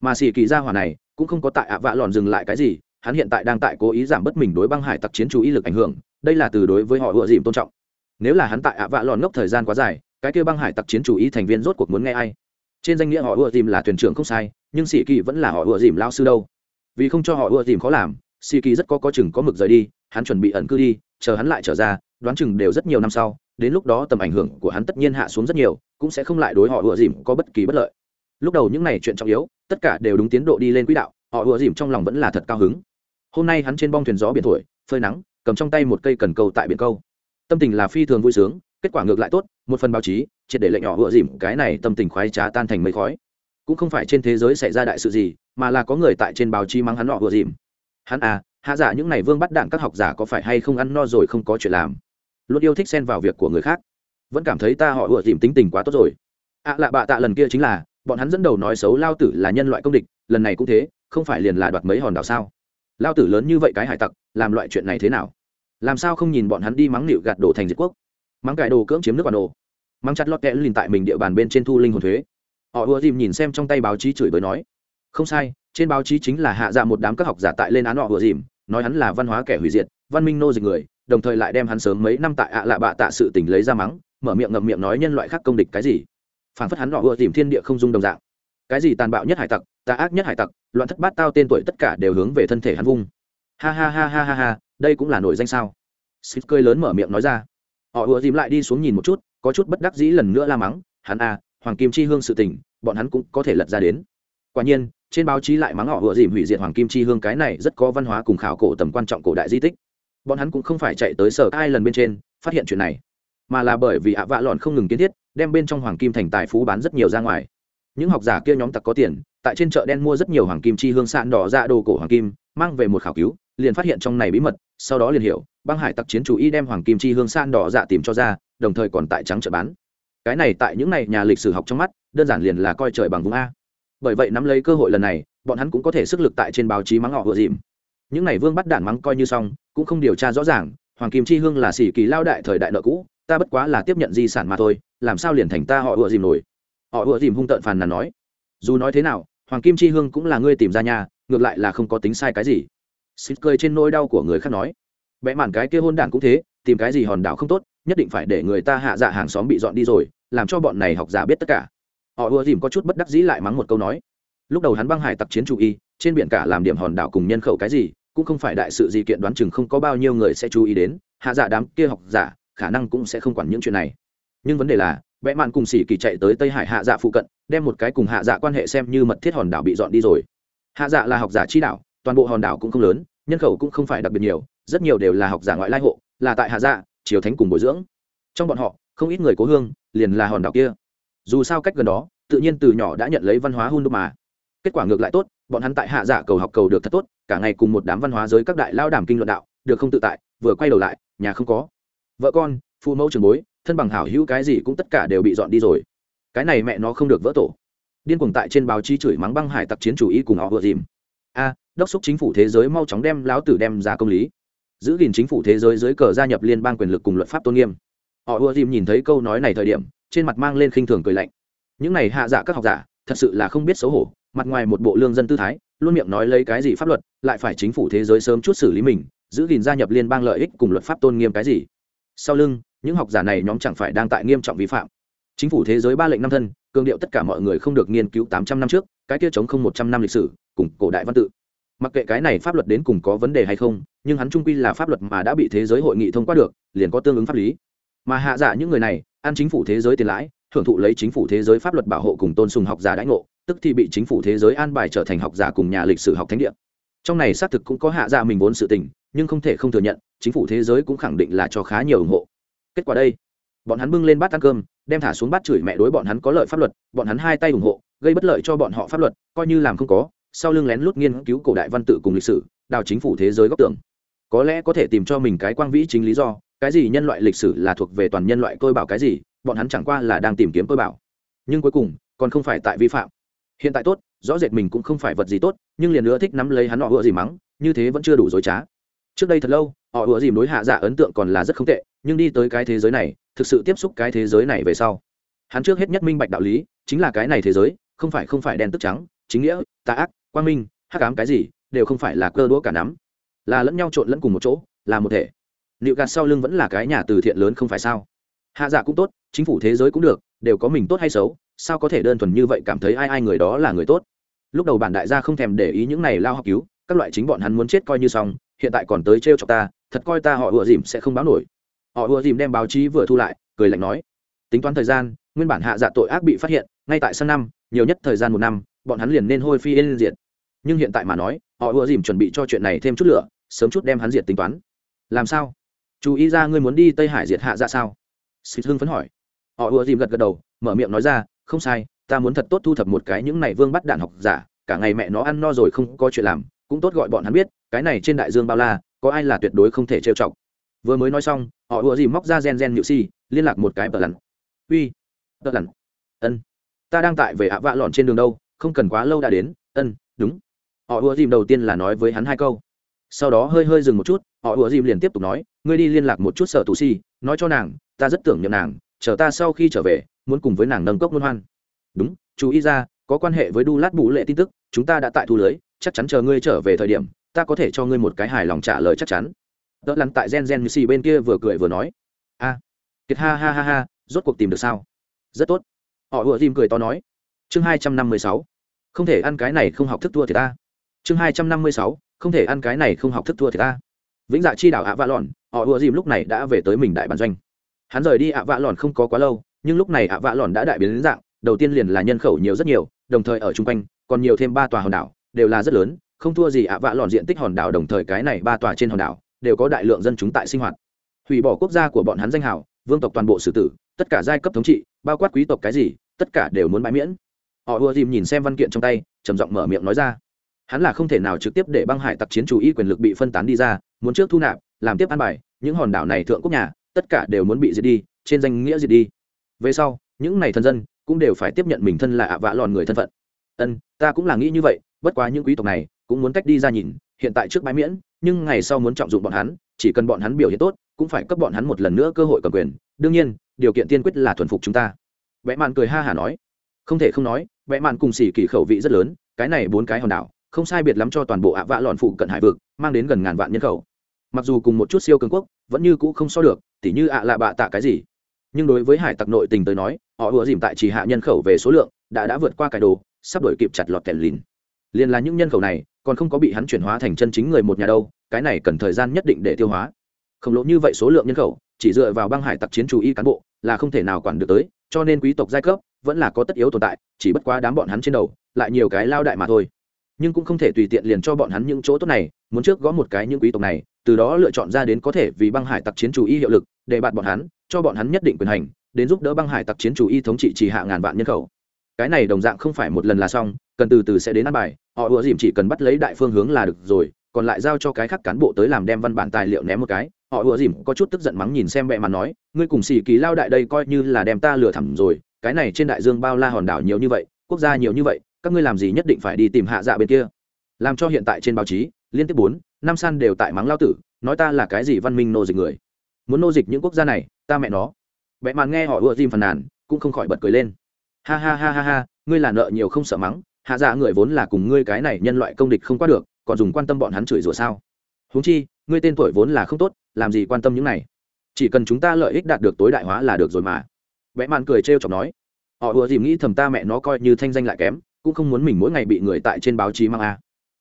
Mà xì kỳ gia hỏa này cũng không có tại ạ vạ lòn dừng lại cái gì, hắn hiện tại đang tại cố ý giảm bớt mình đối băng hải tặc chiến chú ý lực ảnh hưởng, đây là từ đối với họ ùa dìm tôn trọng. Nếu là hắn tại ạ vạ lòn ngốc thời gian quá dài, cái kia băng hải tặc chiến chủ ý thành viên rốt cuộc muốn nghe ai? Trên danh nghĩa họ ùa dìm là thuyền trưởng không sai, nhưng sĩ kỳ vẫn là họ ùa dìm lao sư đâu. Vì không cho họ ùa dìm khó làm sĩ kỳ rất có có chừng có mực rời đi, hắn chuẩn bị ẩn cư đi, chờ hắn lại trở ra đoán chừng đều rất nhiều năm sau, đến lúc đó tầm ảnh hưởng của hắn tất nhiên hạ xuống rất nhiều, cũng sẽ không lại đối họ ùa dìm có bất kỳ bất lợi. Lúc đầu những n à y chuyện trọng yếu, tất cả đều đúng tiến độ đi lên quỹ đạo, họ ùa dìm trong lòng vẫn là thật cao hứng. Hôm nay hắn trên bong thuyền gió biển thổi, phơi nắng, cầm trong tay một cây cần câu tại biển câu. Tâm tình là phi thường vui sướng, kết quả ngược lại tốt, một phần báo chí, triệt để lệnh họ vựa dìm cái này tâm tình khoái trá tan thành mây khói. Cũng không phải trên thế giới xảy ra đại sự gì, mà là có người tại trên báo chí mắng hắn họ vừa dìm. Hắn à hạ giả những n à y vương bắt đạn các học giả có phải hay không ăn no rồi không có chuyện làm? Luôn yêu thích xen vào việc của người khác. Vẫn cảm thấy ta họ ủa dìm tính tình quá tốt rồi. Ạ lạ bạ tạ lần kia chính là, bọn hắn dẫn đầu nói xấu lao tử là nhân loại công địch, lần này cũng thế, không phải liền là đoạt mấy hòn đảo sao? Lao tử lớn như vậy cái hải tặc, làm loại chuyện này thế nào? Làm sao không nhìn bọn hắn đi mắng nịu gạt đổ thành diệt quốc? Mắng cải đồ cưỡng chiếm nước bản đồ mắng chặt lọt kẽ lìn tại mình địa bàn bên trên thu linh hồn thuế. Họ ùa dìm nhìn xem trong tay báo chí chửi bới nói. Không sai, trên báo chí chính là hạ dạ một đám các học giả tại lên án họ ùa dìm, nói hắn là văn hóa kẻ hủy diệt, văn minh nô dịch người đồng thời lại đem hắn sớm mấy năm tại ạ lạ bạ tạ sự tình lấy ra mắng mở miệng ngậm miệng nói nhân loại khác công địch cái gì? Phản phất hắn họ ưa tìm thiên địa không dung đồng dạng. Cái gì tàn bạo nhất hải tặc tà ác nhất hải tặc loạn thất bát tao tên tuổi tất cả đều hướng về thân thể hắn vung. Ha ha ha ha ha ha đây cũng là nổi danh sao? Xịt cười lớn mở miệng nói ra. Họ ùa dìm lại đi xuống nhìn một chút có chút bất đắc dĩ lần nữa la mắng hắn a à, hoàng kim chi hương sự tình bọn hắn cũng có thể lật ra đến. Quả nhiên trên báo chí lại mắng họ ùa dìm hủy diệt hoàng kim chi hương cái này rất có văn hóa cùng khảo cổ tầm quan trọng cổ đại di tích bọn hắn cũng không phải chạy tới sở ai lần bên trên, phát hiện chuyện này, mà là bởi vì ạ vạ lòn không ngừng kiến thiết, đem bên trong hoàng kim thành tài phú bán rất nhiều ra ngoài. Những học giả kia nhóm tặc có tiền, tại trên chợ đen mua rất nhiều hoàng kim chi hương sạn đỏ ra đồ cổ hoàng kim, mang về một khảo cứu, liền phát hiện trong này bí mật, sau đó liền hiểu, băng hải tặc chiến chủ y đem hoàng kim chi hương san đỏ dạ tìm cho ra, đồng thời còn tại trắng chợ bán. Cái này tại những này nhà lịch sử học trong mắt, đơn giản liền là coi trời bằng vùng a. Bởi vậy nắm lấy cơ hội lần này, bọn hắn cũng có thể sức lực tại trên báo chí mắng họ vừa dìm những này vương bắt đạn mắng coi như xong, cũng không điều tra rõ ràng, hoàng kim chi hương là xỉ kỳ lao đại thời đại nợ cũ, ta bất quá là tiếp nhận di sản mà thôi, làm sao liền thành ta họ ựa dìm nổi? Họ ựa dìm hung tợn phàn nàn nói. Dù nói thế nào, hoàng kim chi hương cũng là ngươi tìm ra nhà, ngược lại là không có tính sai cái gì. Xịt cười trên nỗi đau của người khác nói. Vẽ màn cái kia hôn đản cũng thế, tìm cái gì hòn đảo không tốt, nhất định phải để người ta hạ dạ hàng xóm bị dọn đi rồi, làm cho bọn này học giả biết tất cả. Họ ưa dìm có chút bất đắc dĩ lại mắng một câu nói. Lúc đầu hắn băng hải tặc chiến chủ y, trên biển cả làm điểm hòn đảo cùng nhân khẩu cái gì cũng không phải đại sự gì kiện đoán chừng không có bao nhiêu người sẽ chú ý đến, hạ dạ đám kia học giả khả năng cũng sẽ không quản những chuyện này. Nhưng vấn đề là vẽ mạn cùng xỉ kỳ chạy tới tây hải hạ dạ phụ cận, đem một cái cùng hạ dạ quan hệ xem như mật thiết hòn đảo bị dọn đi rồi. Hạ dạ là học giả chi đảo, toàn bộ hòn đảo cũng không lớn, nhân khẩu cũng không phải đặc biệt nhiều, rất nhiều đều là học giả ngoại lai hộ, là tại hạ dạ triều thánh cùng bồi dưỡng. Trong bọn họ, không ít người cố hương, liền là hòn đảo kia. Dù sao cách gần đó, tự nhiên từ nhỏ đã nhận lấy văn hóa hun đúc mà kết quả ngược lại tốt bọn hắn tại hạ giả cầu học cầu được thật tốt, cả ngày cùng một đám văn hóa giới các đại lao đàm kinh luận đạo, được không tự tại, vừa quay đầu lại, nhà không có. Vợ con, phụ mẫu trường bối, thân bằng hảo hữu cái gì cũng tất cả đều bị dọn đi rồi. Cái này mẹ nó không được vỡ tổ. Điên cuồng tại trên báo chí chửi mắng băng hải tặc chiến chủ ý cùng họ vừa dìm. A, đốc xúc chính phủ thế giới mau chóng đem lão tử đem ra công lý. Giữ gìn chính phủ thế giới dưới cờ gia nhập liên bang quyền lực cùng luật pháp tôn nghiêm. Họ vừa dìm nhìn thấy câu nói này thời điểm, trên mặt mang lên khinh thường cười lạnh. Những này hạ dạ các học giả, thật sự là không biết xấu hổ mặt ngoài một bộ lương dân tư thái, luôn miệng nói lấy cái gì pháp luật, lại phải chính phủ thế giới sớm chút xử lý mình, giữ gìn gia nhập liên bang lợi ích cùng luật pháp tôn nghiêm cái gì. Sau lưng, những học giả này nhóm chẳng phải đang tại nghiêm trọng vi phạm. Chính phủ thế giới ba lệnh năm thân cương điệu tất cả mọi người không được nghiên cứu tám trăm năm trước, cái kia chống không một trăm năm lịch sử, cùng cổ đại văn tự. Mặc kệ cái này pháp luật đến cùng có vấn đề hay không, nhưng hắn trung quy là pháp luật mà đã bị thế giới hội nghị thông qua được, liền có tương ứng pháp lý. Mà hạ giả những người này, ăn chính phủ thế giới tiền lãi hưởng thụ lấy chính phủ thế giới pháp luật bảo hộ cùng tôn sùng học giả đãi ngộ tức thì bị chính phủ thế giới an bài trở thành học giả cùng nhà lịch sử học thánh địa. Trong này xác thực cũng có hạ giả mình vốn sự tình, nhưng không thể không thừa nhận, chính phủ thế giới cũng khẳng định là cho khá nhiều ủng hộ. Kết quả đây, bọn hắn bưng lên bát ăn cơm, đem thả xuống bát chửi mẹ đối bọn hắn có lợi pháp luật, bọn hắn hai tay ủng hộ, gây bất lợi cho bọn họ pháp luật, coi như làm không có, sau lưng lén lút nghiên cứu cổ đại văn tự cùng lịch sử, đào chính phủ thế giới góc tưởng có lẽ có thể tìm cho mình cái quang vĩ chính lý do, cái gì nhân loại lịch sử là thuộc về toàn nhân loại tôi bảo cái gì, bọn hắn chẳng qua là đang tìm kiếm tôi bảo. Nhưng cuối cùng, còn không phải tại vi phạm hiện tại tốt, rõ rệt mình cũng không phải vật gì tốt, nhưng liền nữa thích nắm lấy hắn họ ựa gì mắng, như thế vẫn chưa đủ dối trá. Trước đây thật lâu, họ ựa dìm đối hạ giả ấn tượng còn là rất không tệ, nhưng đi tới cái thế giới này, thực sự tiếp xúc cái thế giới này về sau. Hắn trước hết nhất minh bạch đạo lý, chính là cái này thế giới, không phải không phải đen tức trắng, chính nghĩa, tà ác, quang minh, hắc ám cái gì, đều không phải là cơ đũa cả nắm. Là lẫn nhau trộn lẫn cùng một chỗ, là một thể. Liệu gạt sau lưng vẫn là cái nhà từ thiện lớn không phải sao? Hạ dạ cũng tốt, chính phủ thế giới cũng được, đều có mình tốt hay xấu sao có thể đơn thuần như vậy cảm thấy ai ai người đó là người tốt? Lúc đầu bản đại gia không thèm để ý những này lao học cứu, các loại chính bọn hắn muốn chết coi như xong, hiện tại còn tới trêu chọc ta, thật coi ta họ ùa dìm sẽ không báo nổi. Họ ùa dìm đem báo chí vừa thu lại, cười lạnh nói, tính toán thời gian, nguyên bản hạ dạ tội ác bị phát hiện, ngay tại sân năm, nhiều nhất thời gian một năm, bọn hắn liền nên hôi phi yên diệt. Nhưng hiện tại mà nói, họ ùa dìm chuẩn bị cho chuyện này thêm chút lửa, sớm chút đem hắn diệt tính toán. Làm sao? Chú ý ra ngươi muốn đi tây hải diệt hạ dạ sao? Xịt hưng phấn hỏi. Họ ùa dìm gật gật đầu, mở miệng nói ra không sai, ta muốn thật tốt thu thập một cái những này vương bắt đạn học giả, cả ngày mẹ nó ăn no rồi không có chuyện làm, cũng tốt gọi bọn hắn biết, cái này trên đại dương bao la, có ai là tuyệt đối không thể trêu chọc. Vừa mới nói xong, họ ùa gì móc ra gen gen nhự si, liên lạc một cái bờ lặn. Uy tợ lặn. Ân, ta đang tại về ạ vạ lọn trên đường đâu, không cần quá lâu đã đến. Ân, đúng. Họ ùa dìm đầu tiên là nói với hắn hai câu. Sau đó hơi hơi dừng một chút, họ ùa dìm liền tiếp tục nói, ngươi đi liên lạc một chút sở tù si, nói cho nàng, ta rất tưởng nhầm nàng, chờ ta sau khi trở về muốn cùng với nàng nâng cốc luân hoan. Đúng, chú ý ra, có quan hệ với đu lát bù lệ tin tức, chúng ta đã tại thu lưới, chắc chắn chờ ngươi trở về thời điểm, ta có thể cho ngươi một cái hài lòng trả lời chắc chắn. Đỡ lăn tại gen gen xì bên kia vừa cười vừa nói. A, kiệt ha ha ha ha, rốt cuộc tìm được sao? Rất tốt. Họ ùa dìm cười to nói. Chương hai trăm năm mươi sáu. Không thể ăn cái này không học thức thua thì ta. Chương hai trăm năm mươi sáu. Không thể ăn cái này không học thức thua thì ta. Vĩnh dạ chi đảo ạ vạ lòn họ ùa dìm lúc này đã về tới mình đại bản doanh. Hắn rời đi ạ vạ lòn không có quá lâu nhưng lúc này ạ vạ lòn đã đại biến đến dạng, đầu tiên liền là nhân khẩu nhiều rất nhiều, đồng thời ở chung quanh, còn nhiều thêm ba tòa hòn đảo, đều là rất lớn, không thua gì ạ vạ lòn diện tích hòn đảo đồng thời cái này ba tòa trên hòn đảo đều có đại lượng dân chúng tại sinh hoạt. Hủy bỏ quốc gia của bọn hắn danh hào, vương tộc toàn bộ xử tử, tất cả giai cấp thống trị, bao quát quý tộc cái gì, tất cả đều muốn bãi miễn. Họ ùa dìm nhìn xem văn kiện trong tay, trầm giọng mở miệng nói ra. Hắn là không thể nào trực tiếp để băng hải tặc chiến chủ y quyền lực bị phân tán đi ra, muốn trước thu nạp, làm tiếp an bài, những hòn đảo này thượng quốc nhà, tất cả đều muốn bị diệt đi, trên danh nghĩa diệt đi về sau, những này thân dân cũng đều phải tiếp nhận mình thân là ạ vạ lòn người thân phận. Ân, ta cũng là nghĩ như vậy, bất quá những quý tộc này cũng muốn cách đi ra nhìn, hiện tại trước bãi miễn, nhưng ngày sau muốn trọng dụng bọn hắn, chỉ cần bọn hắn biểu hiện tốt, cũng phải cấp bọn hắn một lần nữa cơ hội cầm quyền. Đương nhiên, điều kiện tiên quyết là thuần phục chúng ta. Vẽ mạn cười ha hả nói. Không thể không nói, vẽ mạn cùng xỉ kỳ khẩu vị rất lớn, cái này bốn cái hòn đảo, không sai biệt lắm cho toàn bộ ạ vạ lòn phụ cận hải vực, mang đến gần ngàn vạn nhân khẩu. Mặc dù cùng một chút siêu cường quốc, vẫn như cũ không so được, tỉ như ạ lạ bạ tạ cái gì nhưng đối với hải tặc nội tình tới nói, họ ùa dìm tại chỉ hạ nhân khẩu về số lượng, đã đã vượt qua cải đồ, sắp đổi kịp chặt lọt kèn lìn. Liền là những nhân khẩu này, còn không có bị hắn chuyển hóa thành chân chính người một nhà đâu, cái này cần thời gian nhất định để tiêu hóa. Khổng lồ như vậy số lượng nhân khẩu, chỉ dựa vào băng hải tặc chiến chủ y cán bộ, là không thể nào quản được tới, cho nên quý tộc giai cấp vẫn là có tất yếu tồn tại, chỉ bất quá đám bọn hắn trên đầu, lại nhiều cái lao đại mà thôi. Nhưng cũng không thể tùy tiện liền cho bọn hắn những chỗ tốt này, muốn trước gõ một cái những quý tộc này, từ đó lựa chọn ra đến có thể vì băng hải tặc chiến chủ y hiệu lực, để bạn bọn hắn cho bọn hắn nhất định quyền hành, đến giúp đỡ băng hải tặc chiến chủ y thống trị chỉ hạ ngàn vạn nhân khẩu. Cái này đồng dạng không phải một lần là xong, cần từ từ sẽ đến ăn bài, họ ủa dìm chỉ cần bắt lấy đại phương hướng là được rồi, còn lại giao cho cái khác cán bộ tới làm đem văn bản tài liệu ném một cái. Họ ủa dìm có chút tức giận mắng nhìn xem bệ mà nói, ngươi cùng xì kỳ lao đại đây coi như là đem ta lừa thẳm rồi, cái này trên đại dương bao la hòn đảo nhiều như vậy, quốc gia nhiều như vậy, các ngươi làm gì nhất định phải đi tìm hạ dạ bên kia. Làm cho hiện tại trên báo chí, liên tiếp bốn, năm san đều tại mắng lao tử, nói ta là cái gì văn minh nô dịch người. Muốn nô dịch những quốc gia này ta mẹ nó. Vẽ màn nghe họ ùa dìm phàn nàn, cũng không khỏi bật cười lên. Ha ha ha ha ha, ngươi là nợ nhiều không sợ mắng, hạ dạ người vốn là cùng ngươi cái này nhân loại công địch không qua được, còn dùng quan tâm bọn hắn chửi rủa sao? Huống chi, ngươi tên tuổi vốn là không tốt, làm gì quan tâm những này? Chỉ cần chúng ta lợi ích đạt được tối đại hóa là được rồi mà. Vẽ màn cười trêu chọc nói. Họ ùa dìm nghĩ thầm ta mẹ nó coi như thanh danh lại kém, cũng không muốn mình mỗi ngày bị người tại trên báo chí mang a.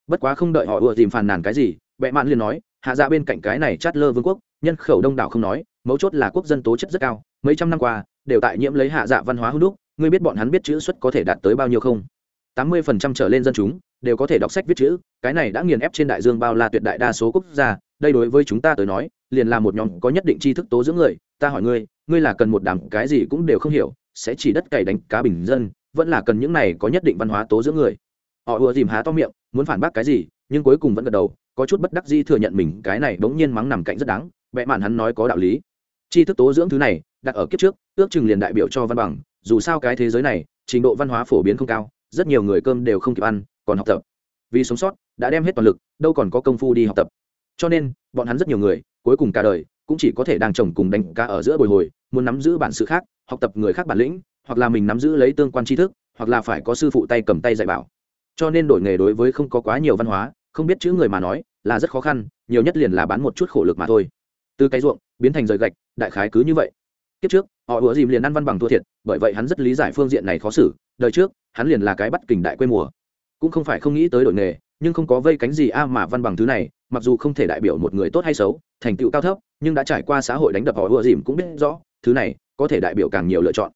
Bất quá không đợi họ ùa dìm phàn nàn cái gì vẽ mạn liền nói, hạ dạ bên cạnh cái này chát lơ vương quốc, nhân khẩu đông đảo không nói mấu chốt là quốc dân tố chất rất cao, mấy trăm năm qua, đều tại nhiễm lấy hạ dạ văn hóa hữu đúc, ngươi biết bọn hắn biết chữ xuất có thể đạt tới bao nhiêu không? Tám mươi phần trăm trở lên dân chúng đều có thể đọc sách viết chữ, cái này đã nghiền ép trên đại dương bao la tuyệt đại đa số quốc gia, đây đối với chúng ta tới nói, liền là một nhóm có nhất định tri thức tố dưỡng người, ta hỏi ngươi ngươi là cần một đảng cái gì cũng đều không hiểu, sẽ chỉ đất cày đánh cá bình dân, vẫn là cần những này có nhất định văn hóa tố dưỡng người? Họ ùa dìm há to miệng, muốn phản bác cái gì, nhưng cuối cùng vẫn gật đầu, có chút bất đắc di thừa nhận mình, cái này bỗng nhiên mắng nằm cạnh rất đáng vẽ mạn hắn nói có đạo lý tri thức tố dưỡng thứ này, đặt ở kiếp trước, ước chừng liền đại biểu cho văn bằng, dù sao cái thế giới này, trình độ văn hóa phổ biến không cao, rất nhiều người cơm đều không kịp ăn, còn học tập. Vì sống sót, đã đem hết toàn lực, đâu còn có công phu đi học tập. Cho nên, bọn hắn rất nhiều người, cuối cùng cả đời, cũng chỉ có thể đang trồng cùng đánh cá ở giữa bồi hồi, muốn nắm giữ bản sự khác, học tập người khác bản lĩnh, hoặc là mình nắm giữ lấy tương quan tri thức, hoặc là phải có sư phụ tay cầm tay dạy bảo. Cho nên đổi nghề đối với không có quá nhiều văn hóa, không biết chữ người mà nói, là rất khó khăn, nhiều nhất liền là bán một chút khổ lực mà thôi từ cái ruộng biến thành rời gạch, đại khái cứ như vậy. Kiếp trước, họ ủa dìm liền ăn văn bằng thua thiệt, bởi vậy hắn rất lý giải phương diện này khó xử, đời trước, hắn liền là cái bắt kình đại quê mùa. Cũng không phải không nghĩ tới đổi nghề, nhưng không có vây cánh gì a à mà văn bằng thứ này, mặc dù không thể đại biểu một người tốt hay xấu, thành tựu cao thấp, nhưng đã trải qua xã hội đánh đập họ ủa dìm cũng biết rõ, thứ này có thể đại biểu càng nhiều lựa chọn.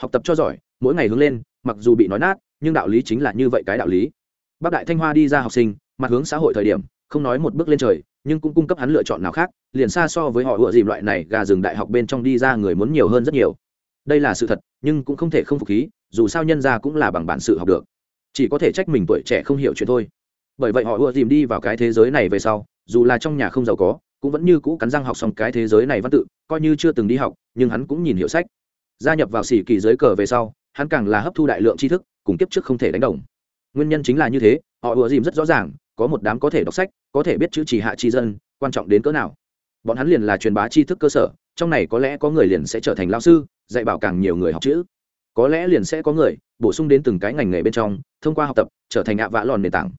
Học tập cho giỏi, mỗi ngày hướng lên, mặc dù bị nói nát, nhưng đạo lý chính là như vậy cái đạo lý. Bác đại thanh hoa đi ra học sinh, mặt hướng xã hội thời điểm, không nói một bước lên trời nhưng cũng cung cấp hắn lựa chọn nào khác, liền xa so với họ ựa dìm loại này gà rừng đại học bên trong đi ra người muốn nhiều hơn rất nhiều. Đây là sự thật, nhưng cũng không thể không phục khí, dù sao nhân ra cũng là bằng bản sự học được. Chỉ có thể trách mình tuổi trẻ không hiểu chuyện thôi. Bởi vậy họ ưa dìm đi vào cái thế giới này về sau, dù là trong nhà không giàu có, cũng vẫn như cũ cắn răng học xong cái thế giới này văn tự, coi như chưa từng đi học, nhưng hắn cũng nhìn hiểu sách. Gia nhập vào xỉ kỳ giới cờ về sau, hắn càng là hấp thu đại lượng tri thức, cùng kiếp trước không thể đánh đồng. Nguyên nhân chính là như thế, họ Ưa dìm rất rõ ràng có một đám có thể đọc sách, có thể biết chữ chỉ hạ tri dân, quan trọng đến cỡ nào. Bọn hắn liền là truyền bá tri thức cơ sở, trong này có lẽ có người liền sẽ trở thành lao sư, dạy bảo càng nhiều người học chữ. Có lẽ liền sẽ có người bổ sung đến từng cái ngành nghề bên trong, thông qua học tập, trở thành ạ vã lòn nền tảng.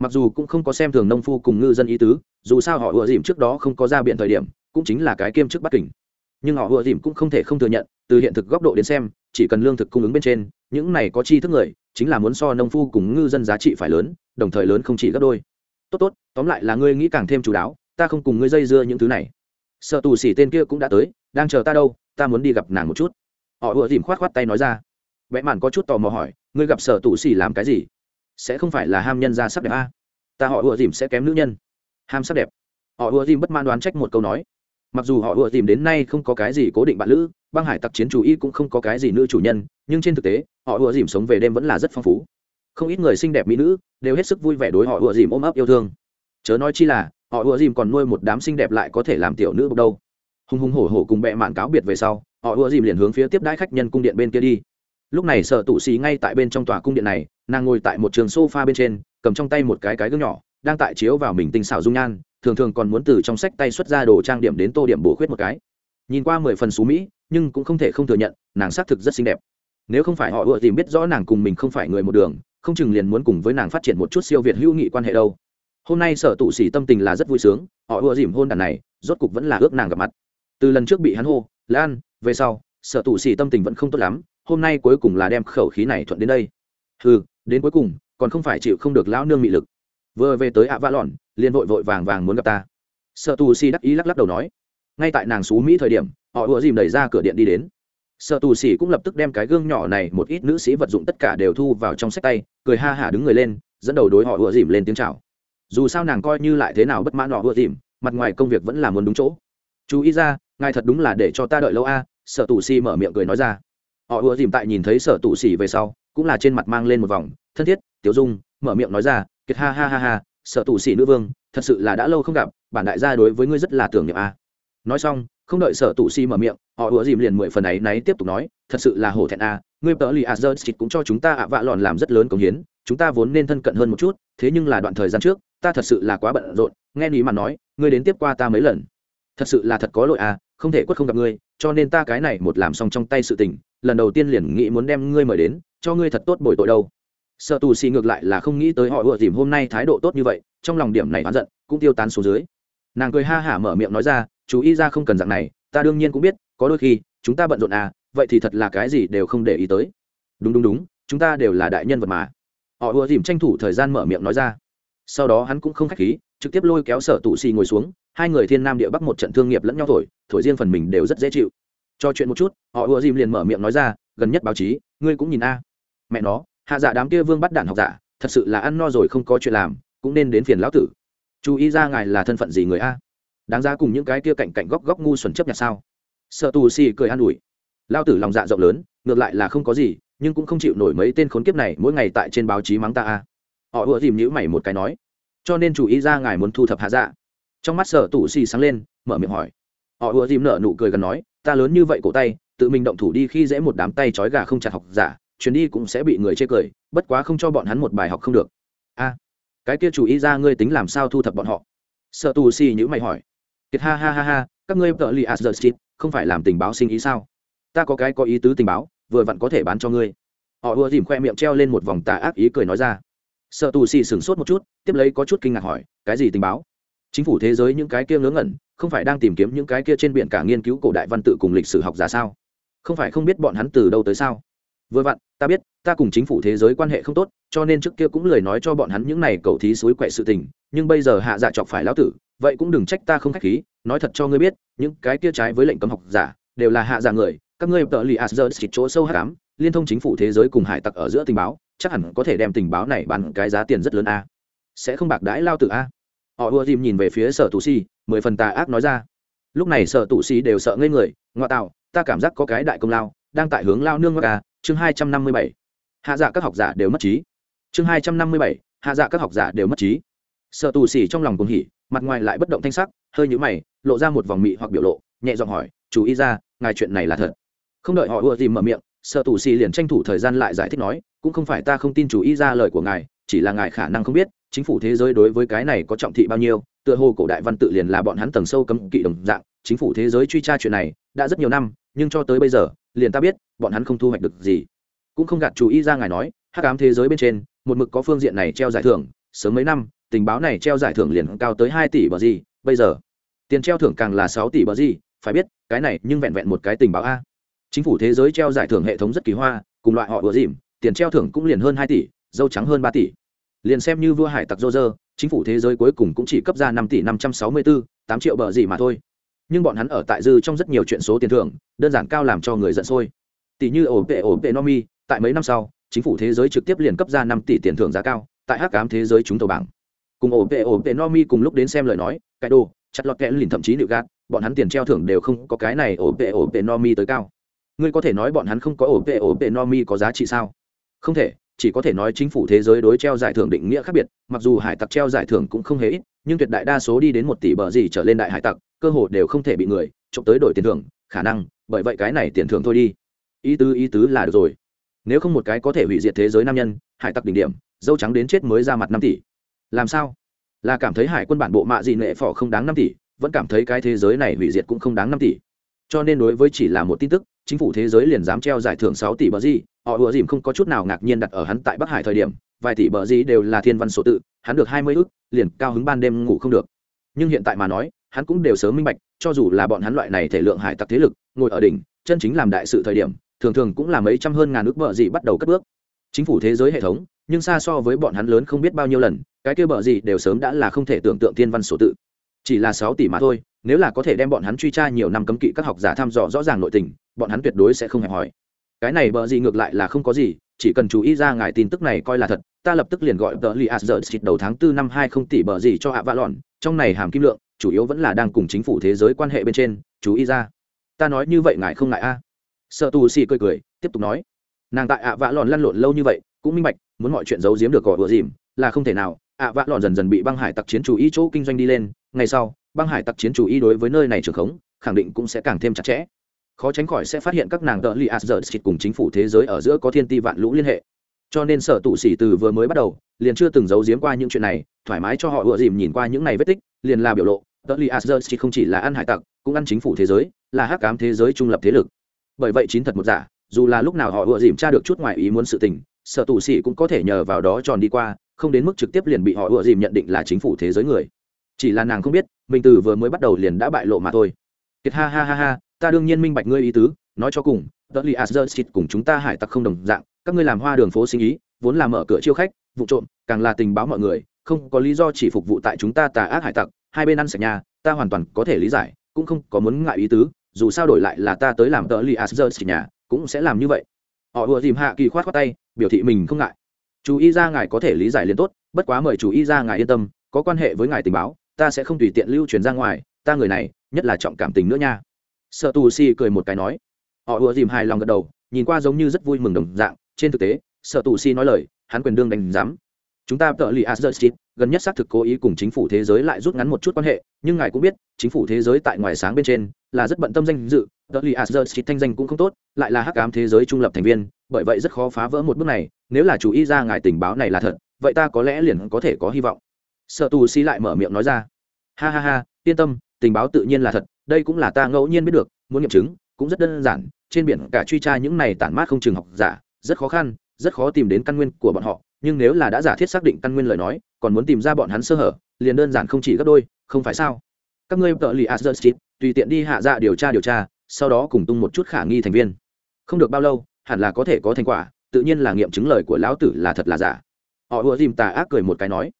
Mặc dù cũng không có xem thường nông phu cùng ngư dân ý tứ, dù sao họ ùa dìm trước đó không có ra biện thời điểm, cũng chính là cái kiêm chức bắt kình. Nhưng họ ùa dìm cũng không thể không thừa nhận, từ hiện thực góc độ đến xem, chỉ cần lương thực cung ứng bên trên, những này có chi thức người, chính là muốn so nông phu cùng ngư dân giá trị phải lớn đồng thời lớn không chỉ gấp đôi. Tốt tốt, tóm lại là ngươi nghĩ càng thêm chú đáo, ta không cùng ngươi dây dưa những thứ này. Sợ tù xỉ tên kia cũng đã tới, đang chờ ta đâu, ta muốn đi gặp nàng một chút. Họ ùa dìm khoát khoát tay nói ra. Vẽ mạn có chút tò mò hỏi, ngươi gặp sở tù xỉ làm cái gì? Sẽ không phải là ham nhân ra sắc đẹp a? Ta họ ùa dìm sẽ kém nữ nhân. Ham sắc đẹp. Họ ùa dìm bất man đoán trách một câu nói. Mặc dù họ ùa dìm đến nay không có cái gì cố định bạn lữ, băng hải tặc chiến chủ y cũng không có cái gì nữ chủ nhân, nhưng trên thực tế, họ ùa dìm sống về đêm vẫn là rất phong phú không ít người xinh đẹp mỹ nữ đều hết sức vui vẻ đối họ ùa dìm ôm ấp yêu thương. Chớ nói chi là, họ ùa dìm còn nuôi một đám xinh đẹp lại có thể làm tiểu nữ bốc đâu. Hùng hùng hổ hổ cùng bẹ mạn cáo biệt về sau, họ ùa dìm liền hướng phía tiếp đãi khách nhân cung điện bên kia đi. Lúc này sợ tụ xì ngay tại bên trong tòa cung điện này, nàng ngồi tại một trường sofa bên trên, cầm trong tay một cái cái gương nhỏ, đang tại chiếu vào mình tinh xảo dung nhan, thường thường còn muốn từ trong sách tay xuất ra đồ trang điểm đến tô điểm bổ khuyết một cái. Nhìn qua mười phần xú mỹ, nhưng cũng không thể không thừa nhận, nàng xác thực rất xinh đẹp. Nếu không phải họ ùa tìm biết rõ nàng cùng mình không phải người một đường không chừng liền muốn cùng với nàng phát triển một chút siêu việt hữu nghị quan hệ đâu. Hôm nay sở tụ sỉ tâm tình là rất vui sướng, họ ưa dìm hôn đàn này, rốt cục vẫn là ước nàng gặp mặt. Từ lần trước bị hắn hô lan về sau, sở tụ sỉ tâm tình vẫn không tốt lắm, hôm nay cuối cùng là đem khẩu khí này thuận đến đây. Ừ đến cuối cùng, còn không phải chịu không được lão nương mị lực. Vừa về tới ạ vã lòn liền vội vội vàng vàng muốn gặp ta. Sợ tù si đắc ý lắc lắc đầu nói, ngay tại nàng xú mỹ thời điểm, họ ùa dìm đẩy ra cửa điện đi đến sợ tù sĩ cũng lập tức đem cái gương nhỏ này một ít nữ sĩ vật dụng tất cả đều thu vào trong sách tay cười ha hả đứng người lên dẫn đầu đối họ ùa dìm lên tiếng chào. Dù sao nàng coi như lại thế nào bất mãn họ ùa dìm mặt ngoài công việc vẫn là muốn đúng chỗ. Chú ý ra ngài thật đúng là để cho ta đợi lâu a à, sợ tù sĩ mở miệng cười nói ra. Họ ùa dìm tại nhìn thấy sở tù sĩ về sau cũng là trên mặt mang lên một vòng thân thiết tiểu dung mở miệng nói ra kiệt ha ha ha ha sợ tù sĩ nữ vương thật sự là đã lâu không gặp bản đại gia đối với ngươi rất là tưởng niệm a nói xong, không đợi sở tù sĩ mở miệng, họ ủa dìm liền mười phần ấy náy tiếp tục nói, thật sự là hổ thẹn a, ngươi tớ lì a dơ cũng cho chúng ta ạ vạ lòn làm rất lớn công hiến, chúng ta vốn nên thân cận hơn một chút, thế nhưng là đoạn thời gian trước, ta thật sự là quá bận rộn, nghe lý mà nói, ngươi đến tiếp qua ta mấy lần. Thật sự là thật có lỗi a, không thể quất không gặp ngươi, cho nên ta cái này một làm xong trong tay sự tình, lần đầu tiên liền nghĩ muốn đem ngươi mời đến, cho ngươi thật tốt bồi tội đâu. Sợ tù xì ngược lại là không nghĩ tới họ ủa dìm hôm nay thái độ tốt như vậy, trong lòng điểm này oán giận, cũng tiêu tán xuống dưới nàng cười ha hả mở miệng nói ra, chú ý ra không cần dạng này, ta đương nhiên cũng biết, có đôi khi, chúng ta bận rộn à vậy thì thật là cái gì đều không để ý tới. Đúng đúng đúng, chúng ta đều là đại nhân vật mà. Họ ùa dìm tranh thủ thời gian mở miệng nói ra. Sau đó hắn cũng không khách khí, trực tiếp lôi kéo sở tụ xì ngồi xuống, hai người thiên nam địa bắc một trận thương nghiệp lẫn nhau thổi thổi riêng phần mình đều rất dễ chịu. Cho chuyện một chút, họ ùa dìm liền mở miệng nói ra, gần nhất báo chí, ngươi cũng nhìn a. Mẹ nó, hạ dạ đám kia vương bắt đạn học giả, thật sự là ăn no rồi không có chuyện làm, cũng nên đến phiền lão tử chú ý ra ngài là thân phận gì người a? Đáng giá cùng những cái kia cạnh cạnh góc góc ngu xuẩn chấp nhặt sao? Sợ tù xì cười an ủi. Lao tử lòng dạ rộng lớn, ngược lại là không có gì, nhưng cũng không chịu nổi mấy tên khốn kiếp này mỗi ngày tại trên báo chí mắng ta a. Họ ùa dìm nhữ mày một cái nói. Cho nên chú ý ra ngài muốn thu thập hạ dạ. Trong mắt sợ tù xì sáng lên, mở miệng hỏi. Họ ùa dìm nở nụ cười gần nói, ta lớn như vậy cổ tay, tự mình động thủ đi khi dễ một đám tay trói gà không chặt học giả, chuyến đi cũng sẽ bị người chê cười, bất quá không cho bọn hắn một bài học không được. A cái kia chủ ý ra ngươi tính làm sao thu thập bọn họ? Sợ tù si nhữ mày hỏi. Kiệt ha ha ha ha, các ngươi tợ li asder street không phải làm tình báo sinh ý sao? Ta có cái có ý tứ tình báo, vừa vặn có thể bán cho ngươi. Họ ùa dìm khoe miệng treo lên một vòng tà ác ý cười nói ra. Sợ tù si sửng sốt một chút, tiếp lấy có chút kinh ngạc hỏi, cái gì tình báo? Chính phủ thế giới những cái kia ngớ ngẩn, không phải đang tìm kiếm những cái kia trên biển cả nghiên cứu cổ đại văn tự cùng lịch sử học giả sao? Không phải không biết bọn hắn từ đâu tới sao? Vừa vặn, ta biết, ta cùng chính phủ thế giới quan hệ không tốt, cho nên trước kia cũng lời nói cho bọn hắn những này cầu thí suối quậy sự tình, nhưng bây giờ hạ dạ chọc phải lão tử, vậy cũng đừng trách ta không khách khí, nói thật cho ngươi biết, những cái kia trái với lệnh cấm học giả, đều là hạ dạ người, các ngươi tợ lì asger xịt chỗ sâu hạ cám liên thông chính phủ thế giới cùng hải tặc ở giữa tình báo, chắc hẳn có thể đem tình báo này bán cái giá tiền rất lớn a. Sẽ không bạc đãi lao tử a. Họ ưa tìm nhìn về phía sở tù si mười phần tà ác nói ra. Lúc này sở tù si đều sợ ngây người ngoại tạo, ta cảm giác có cái đại công lao, đang tại hướng lao nương ngoại chương hai trăm năm mươi bảy, hạ dạ các học giả đều mất trí. chương hai trăm năm mươi bảy, hạ dạ các học giả đều mất trí. sợ tù xỉ trong lòng cùng hỉ, mặt ngoài lại bất động thanh sắc, hơi nhũ mày, lộ ra một vòng mị hoặc biểu lộ, nhẹ giọng hỏi, chú ý ra, ngài chuyện này là thật? Không đợi họ ùa dìm mở miệng, sợ tù xì liền tranh thủ thời gian lại giải thích nói, cũng không phải ta không tin chủ ý ra lời của ngài, chỉ là ngài khả năng không biết, chính phủ thế giới đối với cái này có trọng thị bao nhiêu tựa hồ cổ đại văn tự liền là bọn hắn tầng sâu cấm kỵ đồng dạng, chính phủ thế giới truy tra chuyện này đã rất nhiều năm, nhưng cho tới bây giờ, liền ta biết, bọn hắn không thu hoạch được gì. Cũng không gạt chú ý ra ngài nói, hắc ám thế giới bên trên, một mực có phương diện này treo giải thưởng, sớm mấy năm, tình báo này treo giải thưởng liền cao tới hai tỷ bờ gì, bây giờ, tiền treo thưởng càng là sáu tỷ bờ gì, phải biết, cái này nhưng vẹn vẹn một cái tình báo a. Chính phủ thế giới treo giải thưởng hệ thống rất kỳ hoa, cùng loại họ vừa dìm, tiền treo thưởng cũng liền hơn hai tỷ, dâu trắng hơn ba tỷ. Liền xem như vua hải tặc dô dơ chính phủ thế giới cuối cùng cũng chỉ cấp ra năm tỷ năm trăm sáu mươi bốn, tám triệu bờ gì mà thôi. Nhưng bọn hắn ở tại dư trong rất nhiều chuyện số tiền thưởng, đơn giản cao làm cho người giận sôi. Tỷ như ổ vệ ổ vệ nomi tại mấy năm sau, chính phủ thế giới trực tiếp liền cấp ra năm tỷ tiền thưởng giá cao, tại hắc ám thế giới chúng tàu bảng. Cùng ổ vệ ổ vệ nomi cùng lúc đến xem lời nói, cái đồ, chặt lọt kẽ lìn thậm chí nịu gạt, bọn hắn tiền treo thưởng đều không có cái này ổ vệ ổ vệ nomi tới cao. Ngươi có thể nói bọn hắn không có ổ vệ ổ vệ nomi có giá trị sao? Không thể chỉ có thể nói chính phủ thế giới đối treo giải thưởng định nghĩa khác biệt, mặc dù hải tặc treo giải thưởng cũng không hề ít, nhưng tuyệt đại đa số đi đến một tỷ bờ gì trở lên đại hải tặc, cơ hội đều không thể bị người trộm tới đổi tiền thưởng, khả năng, bởi vậy cái này tiền thưởng thôi đi. Ý tứ ý tứ là được rồi. Nếu không một cái có thể hủy diệt thế giới nam nhân, hải tặc đỉnh điểm, dâu trắng đến chết mới ra mặt năm tỷ. Làm sao? Là cảm thấy hải quân bản bộ mạ gì nệ phỏ không đáng năm tỷ, vẫn cảm thấy cái thế giới này hủy diệt cũng không đáng năm tỷ. Cho nên đối với chỉ là một tin tức, chính phủ thế giới liền dám treo giải thưởng sáu tỷ bờ gì họ ùa dìm không có chút nào ngạc nhiên đặt ở hắn tại bắc hải thời điểm, vài tỷ bờ gì đều là thiên văn số tự, hắn được hai mươi ước liền cao hứng ban đêm ngủ không được. Nhưng hiện tại mà nói, hắn cũng đều sớm minh bạch, cho dù là bọn hắn loại này thể lượng hải tặc thế lực, ngồi ở đỉnh, chân chính làm đại sự thời điểm, thường thường cũng là mấy trăm hơn ngàn ước bờ gì bắt đầu cất bước. Chính phủ thế giới hệ thống, nhưng xa so với bọn hắn lớn không biết bao nhiêu lần, cái kia bờ gì đều sớm đã là không thể tưởng tượng thiên văn số tự. Chỉ là sáu tỷ mà thôi, nếu là có thể đem bọn hắn truy tra nhiều năm cấm kỵ các học giả thăm dò rõ ràng nội tình, bọn hắn tuyệt đối sẽ không hẹp hỏi cái này bờ gì ngược lại là không có gì, chỉ cần chú ý ra ngài tin tức này coi là thật, ta lập tức liền gọi tờ li asger xịt đầu tháng tư năm hai không tỷ bờ gì cho hạ vạ lọn, trong này hàm kim lượng, chủ yếu vẫn là đang cùng chính phủ thế giới quan hệ bên trên, chú ý ra. Ta nói như vậy ngài không ngại a? Sợ tù xì cười cười, tiếp tục nói. Nàng tại ạ vạ lọn lăn lộn lâu như vậy, cũng minh bạch, muốn mọi chuyện giấu giếm được gọi vừa dìm, là không thể nào. Ạ vạ lọn dần dần bị băng hải tặc chiến chủ ý chỗ kinh doanh đi lên, ngày sau, băng hải tặc chiến chủ ý đối với nơi này trường khống, khẳng định cũng sẽ càng thêm chặt chẽ khó tránh khỏi sẽ phát hiện các nàng tợ li asger cùng chính phủ thế giới ở giữa có thiên ti vạn lũ liên hệ. Cho nên sở tụ xỉ từ vừa mới bắt đầu, liền chưa từng giấu giếm qua những chuyện này, thoải mái cho họ ựa dìm nhìn qua những này vết tích, liền là biểu lộ, tợ li asger không chỉ là ăn hải tặc, cũng ăn chính phủ thế giới, là hắc cám thế giới trung lập thế lực. Bởi vậy chín thật một giả, dù là lúc nào họ ựa dìm tra được chút ngoài ý muốn sự tình, sở tụ xỉ cũng có thể nhờ vào đó tròn đi qua, không đến mức trực tiếp liền bị họ ựa dìm nhận định là chính phủ thế giới người. Chỉ là nàng không biết, mình từ vừa mới bắt đầu liền đã bại lộ mà thôi. Kiệt ha ha ha ha ta đương nhiên minh bạch ngươi ý tứ, nói cho cùng tờ li asger cùng chúng ta hải tặc không đồng dạng, các ngươi làm hoa đường phố sinh ý, vốn là mở cửa chiêu khách, vụ trộm, càng là tình báo mọi người, không có lý do chỉ phục vụ tại chúng ta tà ác hải tặc, hai bên ăn sạch nhà, ta hoàn toàn có thể lý giải, cũng không có muốn ngại ý tứ, dù sao đổi lại là ta tới làm tờ li asger nhà, cũng sẽ làm như vậy. Họ vừa dìm hạ kỳ khoát khoát tay, biểu thị mình không ngại. Chú ý ra ngài có thể lý giải liền tốt, bất quá mời chú ý ra ngài yên tâm, có quan hệ với ngài tình báo, ta sẽ không tùy tiện lưu truyền ra ngoài, ta người này, nhất là trọng cảm tình nữa nha sợ tù si cười một cái nói. Họ ùa dìm hài lòng gật đầu, nhìn qua giống như rất vui mừng đồng dạng. Trên thực tế sợ tù si nói lời, hắn quyền đương đánh giám. Chúng ta tợ lì asdert gần nhất xác thực cố ý cùng chính phủ thế giới lại rút ngắn một chút quan hệ, nhưng ngài cũng biết, chính phủ thế giới tại ngoài sáng bên trên là rất bận tâm danh dự, tợ lì asdert thanh danh cũng không tốt, lại là hắc ám thế giới trung lập thành viên, bởi vậy rất khó phá vỡ một bước này. Nếu là chủ ý ra ngài tình báo này là thật, vậy ta có lẽ liền có thể có hy vọng. Sợ tù si lại mở miệng nói ra. Ha ha ha, yên tâm, tình báo tự nhiên là thật đây cũng là ta ngẫu nhiên biết được, muốn nghiệm chứng cũng rất đơn giản, trên biển cả truy tra những này tản mát không trường học giả, rất khó khăn, rất khó tìm đến căn nguyên của bọn họ, nhưng nếu là đã giả thiết xác định căn nguyên lời nói, còn muốn tìm ra bọn hắn sơ hở, liền đơn giản không chỉ gấp đôi, không phải sao? Các ngươi tợ lì asdert tùy tiện đi hạ dạ điều tra điều tra, sau đó cùng tung một chút khả nghi thành viên. Không được bao lâu, hẳn là có thể có thành quả, tự nhiên là nghiệm chứng lời của lão tử là thật là giả. Họ ùa dìm tà ác cười một cái nói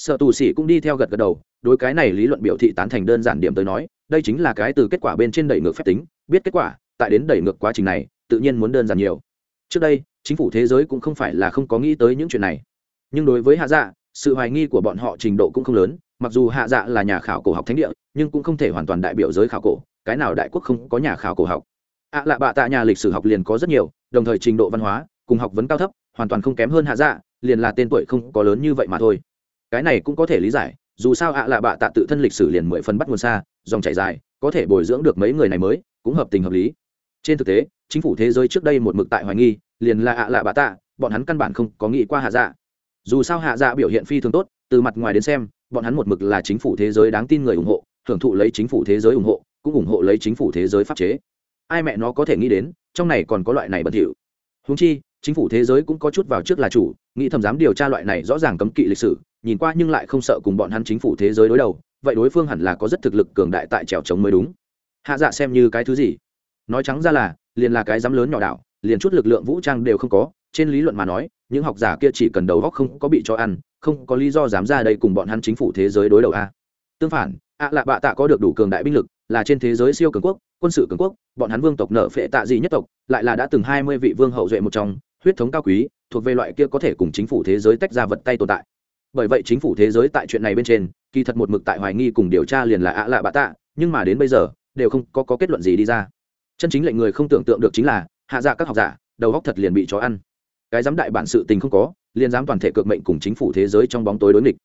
sợ tù sĩ cũng đi theo gật gật đầu, đối cái này lý luận biểu thị tán thành đơn giản điểm tới nói, đây chính là cái từ kết quả bên trên đẩy ngược phép tính, biết kết quả, tại đến đẩy ngược quá trình này, tự nhiên muốn đơn giản nhiều. Trước đây, chính phủ thế giới cũng không phải là không có nghĩ tới những chuyện này. Nhưng đối với hạ dạ sự hoài nghi của bọn họ trình độ cũng không lớn, mặc dù hạ dạ là nhà khảo cổ học thánh địa, nhưng cũng không thể hoàn toàn đại biểu giới khảo cổ, cái nào đại quốc không có nhà khảo cổ học. Ạ à lạ bạ tạ nhà lịch sử học liền có rất nhiều, đồng thời trình độ văn hóa, cùng học vấn cao thấp, hoàn toàn không kém hơn hạ dạ liền là tên tuổi không có lớn như vậy mà thôi cái này cũng có thể lý giải, dù sao ạ là bạ tạ tự thân lịch sử liền mười phần bắt nguồn xa, dòng chảy dài, có thể bồi dưỡng được mấy người này mới, cũng hợp tình hợp lý. Trên thực tế, chính phủ thế giới trước đây một mực tại hoài nghi, liền là ạ là bạ tạ, bọn hắn căn bản không có nghĩ qua hạ dạ. Dù sao hạ dạ biểu hiện phi thường tốt, từ mặt ngoài đến xem, bọn hắn một mực là chính phủ thế giới đáng tin người ủng hộ, hưởng thụ lấy chính phủ thế giới ủng hộ, cũng ủng hộ lấy chính phủ thế giới pháp chế. Ai mẹ nó có thể nghĩ đến, trong này còn có loại này bẩn thỉu. Húng chi, chính phủ thế giới cũng có chút vào trước là chủ, nghĩ thầm dám điều tra loại này rõ ràng cấm kỵ lịch sử nhìn qua nhưng lại không sợ cùng bọn hắn chính phủ thế giới đối đầu, vậy đối phương hẳn là có rất thực lực cường đại tại trèo trống mới đúng. Hạ dạ xem như cái thứ gì? Nói trắng ra là, liền là cái dám lớn nhỏ đảo, liền chút lực lượng vũ trang đều không có, trên lý luận mà nói, những học giả kia chỉ cần đầu góc không có bị cho ăn, không có lý do dám ra đây cùng bọn hắn chính phủ thế giới đối đầu a. Tương phản, ạ lạ bạ tạ có được đủ cường đại binh lực, là trên thế giới siêu cường quốc, quân sự cường quốc, bọn hắn vương tộc nợ phệ tạ gì nhất tộc, lại là đã từng hai mươi vị vương hậu duệ một trong, huyết thống cao quý, thuộc về loại kia có thể cùng chính phủ thế giới tách ra vật tay tồn tại bởi vậy chính phủ thế giới tại chuyện này bên trên kỳ thật một mực tại hoài nghi cùng điều tra liền là ạ lạ bạ tạ nhưng mà đến bây giờ đều không có, có kết luận gì đi ra. Chân chính lệnh người không tưởng tượng được chính là hạ dạ các học giả đầu góc thật liền bị chó ăn. Cái dám đại bản sự tình không có liền dám toàn thể cược mệnh cùng chính phủ thế giới trong bóng tối đối nghịch.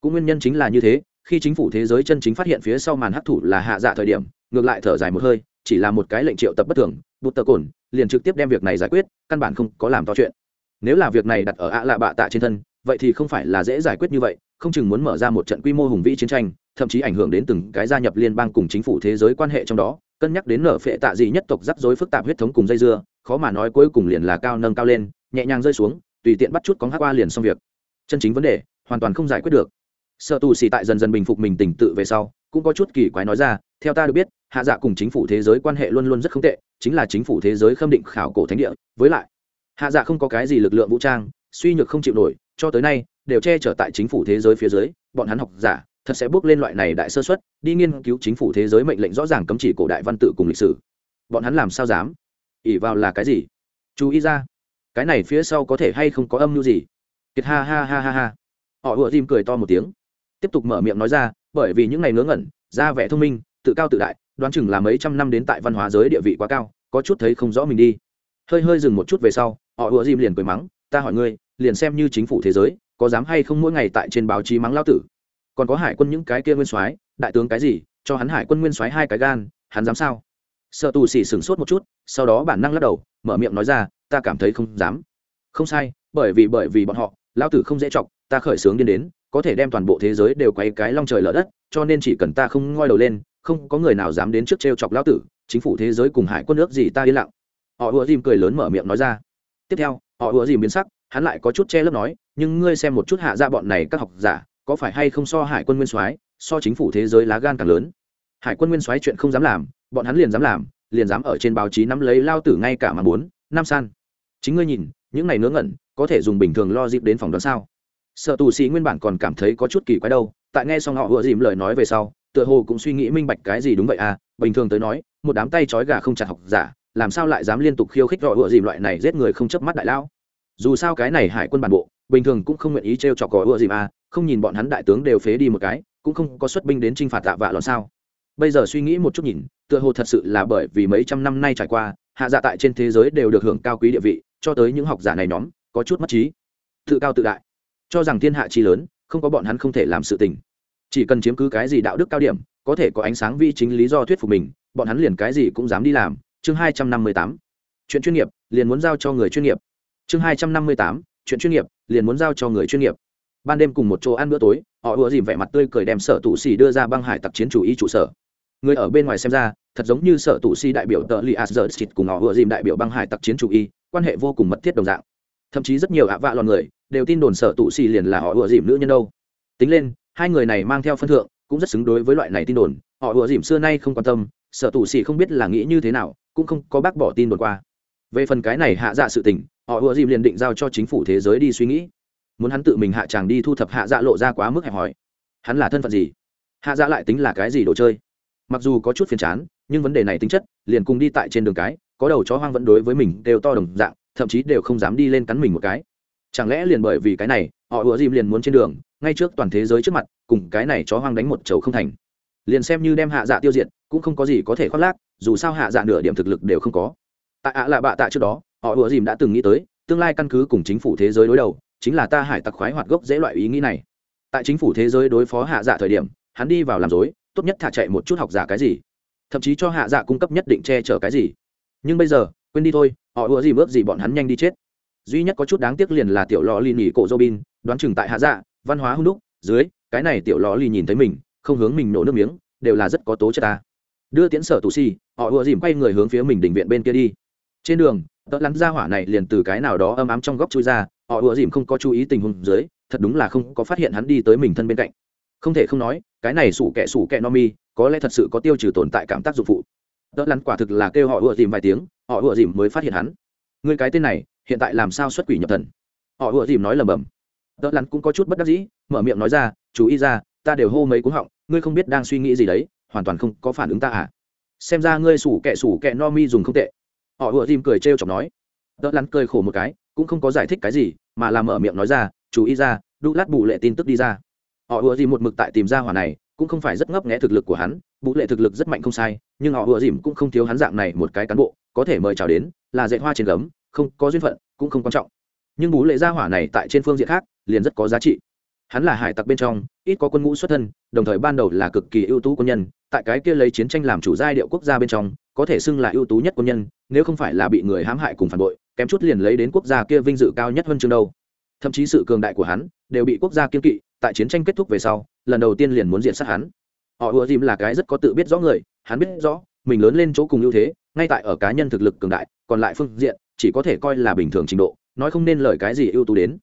Cũng nguyên nhân chính là như thế khi chính phủ thế giới chân chính phát hiện phía sau màn hấp thụ là hạ dạ thời điểm ngược lại thở dài một hơi chỉ là một cái lệnh triệu tập bất thường bút tờ cồn liền trực tiếp đem việc này giải quyết căn bản không có làm to chuyện. Nếu là việc này đặt ở ạ lạ bạ tạ trên thân vậy thì không phải là dễ giải quyết như vậy, không chừng muốn mở ra một trận quy mô hùng vĩ chiến tranh, thậm chí ảnh hưởng đến từng cái gia nhập liên bang cùng chính phủ thế giới quan hệ trong đó, cân nhắc đến nở phệ tạ gì nhất tộc rắc rối phức tạp huyết thống cùng dây dưa, khó mà nói cuối cùng liền là cao nâng cao lên, nhẹ nhàng rơi xuống, tùy tiện bắt chút có hát qua liền xong việc. Chân chính vấn đề, hoàn toàn không giải quyết được. Sợ tù xì tại dần dần bình phục mình tỉnh tự về sau, cũng có chút kỳ quái nói ra, theo ta được biết, hạ dạ cùng chính phủ thế giới quan hệ luôn luôn rất không tệ, chính là chính phủ thế giới khâm định khảo cổ thánh địa, với lại, hạ dạ không có cái gì lực lượng vũ trang, suy nhược không chịu nổi cho tới nay, đều che chở tại chính phủ thế giới phía dưới, bọn hắn học giả, thật sẽ bước lên loại này đại sơ xuất đi nghiên cứu chính phủ thế giới mệnh lệnh rõ ràng cấm chỉ cổ đại văn tự cùng lịch sử. Bọn hắn làm sao dám? Ỉ vào là cái gì? Chú ý ra. Cái này phía sau có thể hay không có âm mưu gì? Kiệt ha ha ha ha ha. Họ ùa dìm cười to một tiếng. Tiếp tục mở miệng nói ra, bởi vì những ngày ngớ ngẩn, ra vẻ thông minh, tự cao tự đại, đoán chừng là mấy trăm năm đến tại văn hóa giới địa vị quá cao, có chút thấy không rõ mình đi. Hơi hơi dừng một chút về sau, họ ùa dìm liền cười mắng, ta hỏi ngươi liền xem như chính phủ thế giới, có dám hay không mỗi ngày tại trên báo chí mắng lao tử. Còn có hải quân những cái kia nguyên soái, đại tướng cái gì, cho hắn hải quân nguyên soái hai cái gan, hắn dám sao? Sợ tù xỉ sửng sốt một chút, sau đó bản năng lắc đầu, mở miệng nói ra, ta cảm thấy không dám. Không sai, bởi vì bởi vì bọn họ lao tử không dễ chọc, ta khởi sướng điên đến, có thể đem toàn bộ thế giới đều quay cái long trời lở đất, cho nên chỉ cần ta không ngoi đầu lên, không có người nào dám đến trước t r e o chọc lao tử, chính phủ thế giới cùng hải quân nước gì ta yên lặng. Họ ùa dìm cười lớn mở miệng nói ra. Tiếp theo, họ ùa dìm biến sắc hắn lại có chút che lấp nói, nhưng ngươi xem một chút hạ ra bọn này các học giả, có phải hay không so hải quân nguyên soái, so chính phủ thế giới lá gan càng lớn? Hải quân nguyên soái chuyện không dám làm, bọn hắn liền dám làm, liền dám ở trên báo chí nắm lấy lao tử ngay cả mà bốn năm san. Chính ngươi nhìn, những này ngớ ngẩn, có thể dùng bình thường lo dịp đến phòng đoán sao? Sợ tù sĩ nguyên bản còn cảm thấy có chút kỳ quái đâu, tại nghe xong họ vừa dìm lời nói về sau, tựa hồ cũng suy nghĩ minh bạch cái gì đúng vậy à bình thường tới nói, một đám tay trói gà không chặt học giả, làm sao lại dám liên tục khiêu khích họ vừa dìm loại này giết người không chớp mắt đại lao? Dù sao cái này hải quân bản bộ, bình thường cũng không nguyện ý t r e o trọc cỏ ưa gì mà, không nhìn bọn hắn đại tướng đều phế đi một cái, cũng không có xuất binh đến t r i n h phạt tạ vạ lọn sao. Bây giờ suy nghĩ một chút nhìn, tựa hồ thật sự là bởi vì mấy trăm năm nay trải qua, hạ dạ tại trên thế giới đều được hưởng cao quý địa vị, cho tới những học giả này nhóm, có chút mất trí. Tự cao tự đại. Cho rằng thiên hạ chi lớn, không có bọn hắn không thể làm sự tình. Chỉ cần chiếm cứ cái gì đạo đức cao điểm, có thể có ánh sáng vi chính lý do thuyết phục mình, bọn hắn liền cái gì cũng dám đi làm. Chương hai trăm năm mươi tám. Chuyện chuyên nghiệp, liền muốn giao cho người chuyên nghiệp chương hai trăm năm mươi tám, chuyện chuyên nghiệp, liền muốn giao cho người chuyên nghiệp. Ban đêm cùng một chỗ ăn bữa tối, họ ùa dìm vẻ mặt tươi cười đem sở tụ xì đưa ra băng hải tặc chiến chủ y trụ sở. Người ở bên ngoài xem ra, thật giống như sở tụ xì đại biểu tờ li asger cùng họ ùa dìm đại biểu băng hải tặc chiến chủ y, quan hệ vô cùng mật thiết đồng dạng. Thậm chí rất nhiều ạ vạ lòn người, đều tin đồn sở tụ xì liền là họ ùa dìm nữ nhân đâu. Tính lên, hai người này mang theo phân thượng, cũng rất xứng đối với loại này tin đồn. Họ ùa dìm xưa nay không quan tâm, sở tụ xì không biết là nghĩ như thế nào, cũng không có bác bỏ tin đồn qua về phần cái này hạ dạ sự tình, họ ùa dìm liền định giao cho chính phủ thế giới đi suy nghĩ. Muốn hắn tự mình hạ tràng đi thu thập hạ dạ lộ ra quá mức hẹp hòi. Hắn là thân phận gì? Hạ dạ lại tính là cái gì đồ chơi? Mặc dù có chút phiền chán, nhưng vấn đề này tính chất, liền cùng đi tại trên đường cái, có đầu chó hoang vẫn đối với mình đều to đồng dạng, thậm chí đều không dám đi lên cắn mình một cái. Chẳng lẽ liền bởi vì cái này, họ ùa dìm liền muốn trên đường, ngay trước toàn thế giới trước mặt, cùng cái này chó hoang đánh một chầu không thành? Liền xem như đem hạ dạ tiêu diệt, cũng không có gì có thể khoác lác, dù sao hạ dạ nửa điểm thực lực đều không có tại ạ à là bạ tạ trước đó, họ ùa dìm đã từng nghĩ tới, tương lai căn cứ cùng chính phủ thế giới đối đầu, chính là ta hải tặc khoái hoạt gốc dễ loại ý nghĩ này. Tại chính phủ thế giới đối phó hạ dạ thời điểm, hắn đi vào làm dối, tốt nhất thả chạy một chút học giả cái gì. Thậm chí cho hạ dạ cung cấp nhất định che chở cái gì. Nhưng bây giờ, quên đi thôi, họ ùa dìm ướp gì bọn hắn nhanh đi chết. Duy nhất có chút đáng tiếc liền là tiểu lò lì nghỉ cổ robin, đoán chừng tại hạ dạ văn hóa hung đúc, dưới, cái này tiểu lò lì nhìn thấy mình, không hướng mình nổ nước miếng, đều là rất có tố chất ta. Đưa tiễn sở tù si, họ ùa dìm quay người hướng phía mình định viện bên kia đi trên đường, tớ lắn ra hỏa này liền từ cái nào đó âm ám trong góc chui ra, họ ùa dìm không có chú ý tình huống dưới, thật đúng là không có phát hiện hắn đi tới mình thân bên cạnh. Không thể không nói, cái này sủ kẹ sủ kẹ no mi, có lẽ thật sự có tiêu trừ tồn tại cảm tác dụng phụ. Tớ lắn quả thực là kêu họ ùa dìm vài tiếng, họ ùa dìm mới phát hiện hắn. Người cái tên này, hiện tại làm sao xuất quỷ nhập thần? Họ ùa dìm nói lầm bầm tớ lắn cũng có chút bất đắc dĩ, mở miệng nói ra, chú ý ra, ta đều hô mấy cú họng, ngươi không biết đang suy nghĩ gì đấy, hoàn toàn không có phản ứng ta à. Xem ra ngươi sủ kẹ sủ kẹ no mi dùng không tệ họ ùa dìm cười trêu chọc nói. Đỡ lắn cười khổ một cái, cũng không có giải thích cái gì, mà làm mở miệng nói ra, chú ý ra, đu lát bù lệ tin tức đi ra. Họ ùa dìm một mực tại tìm ra hỏa này, cũng không phải rất ngấp nghẽ thực lực của hắn, bù lệ thực lực rất mạnh không sai, nhưng họ ùa dìm cũng không thiếu hắn dạng này một cái cán bộ, có thể mời chào đến, là dạy hoa trên gấm, không có duyên phận, cũng không quan trọng. Nhưng bù lệ gia hỏa này tại trên phương diện khác, liền rất có giá trị. Hắn là hải tặc bên trong, ít có quân ngũ xuất thân, đồng thời ban đầu là cực kỳ ưu tú quân nhân tại cái kia lấy chiến tranh làm chủ giai điệu quốc gia bên trong, có thể xưng là ưu tú nhất quân nhân, nếu không phải là bị người hãm hại cùng phản bội, kém chút liền lấy đến quốc gia kia vinh dự cao nhất hơn chương đâu. Thậm chí sự cường đại của hắn đều bị quốc gia kiên kỵ, tại chiến tranh kết thúc về sau, lần đầu tiên liền muốn diện sát hắn. Họ ùa dìm là cái rất có tự biết rõ người, hắn biết rõ, mình lớn lên chỗ cùng ưu thế, ngay tại ở cá nhân thực lực cường đại, còn lại phương diện, chỉ có thể coi là bình thường trình độ, nói không nên lời cái gì ưu tú đến.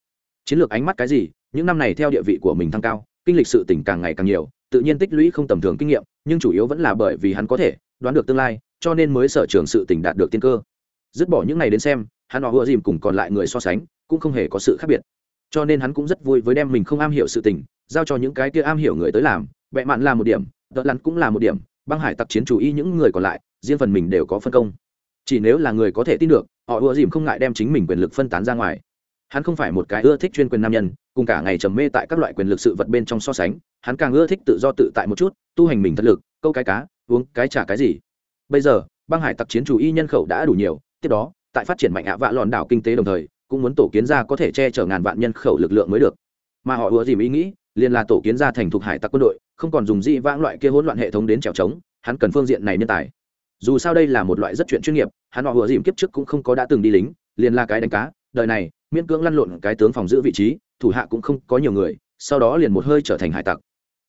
Chiến lược ánh mắt cái gì, những năm này theo địa vị của mình tăng cao, kinh lịch sự tỉnh càng ngày càng nhiều tự nhiên tích lũy không tầm thường kinh nghiệm, nhưng chủ yếu vẫn là bởi vì hắn có thể đoán được tương lai, cho nên mới sở trường sự tình đạt được tiên cơ. Dứt bỏ những này đến xem, hắn họ ưa dìm cùng còn lại người so sánh, cũng không hề có sự khác biệt. Cho nên hắn cũng rất vui với đem mình không am hiểu sự tình, giao cho những cái kia am hiểu người tới làm vẹ mạn là một điểm, đợt lắn cũng là một điểm, băng hải tặc chiến chủ y những người còn lại, riêng phần mình đều có phân công. Chỉ nếu là người có thể tin được, họ ưa dìm không ngại đem chính mình quyền lực phân tán ra ngoài hắn không phải một cái ưa thích chuyên quyền nam nhân, cùng cả ngày trầm mê tại các loại quyền lực sự vật bên trong so sánh, hắn càng ưa thích tự do tự tại một chút, tu hành mình thật lực, câu cái cá, uống cái trả cái gì. Bây giờ, băng hải tặc chiến chủ y nhân khẩu đã đủ nhiều, tiếp đó, tại phát triển mạnh ạ vạ lòn đảo kinh tế đồng thời, cũng muốn tổ kiến ra có thể che chở ngàn vạn nhân khẩu lực lượng mới được. Mà họ ưa dìm ý nghĩ, liền là tổ kiến ra thành thuộc hải tặc quân đội, không còn dùng dị vãng loại kia hỗn loạn hệ thống đến trèo trống hắn cần phương diện này nhân tài. Dù sao đây là một loại rất chuyện chuyên nghiệp, hắn họ ưa dìm kiếp trước cũng không có đã từng đi lính, liền là cái đánh cá, đời này miễn cưỡng lăn lộn cái tướng phòng giữ vị trí, thủ hạ cũng không có nhiều người, sau đó liền một hơi trở thành hải tặc.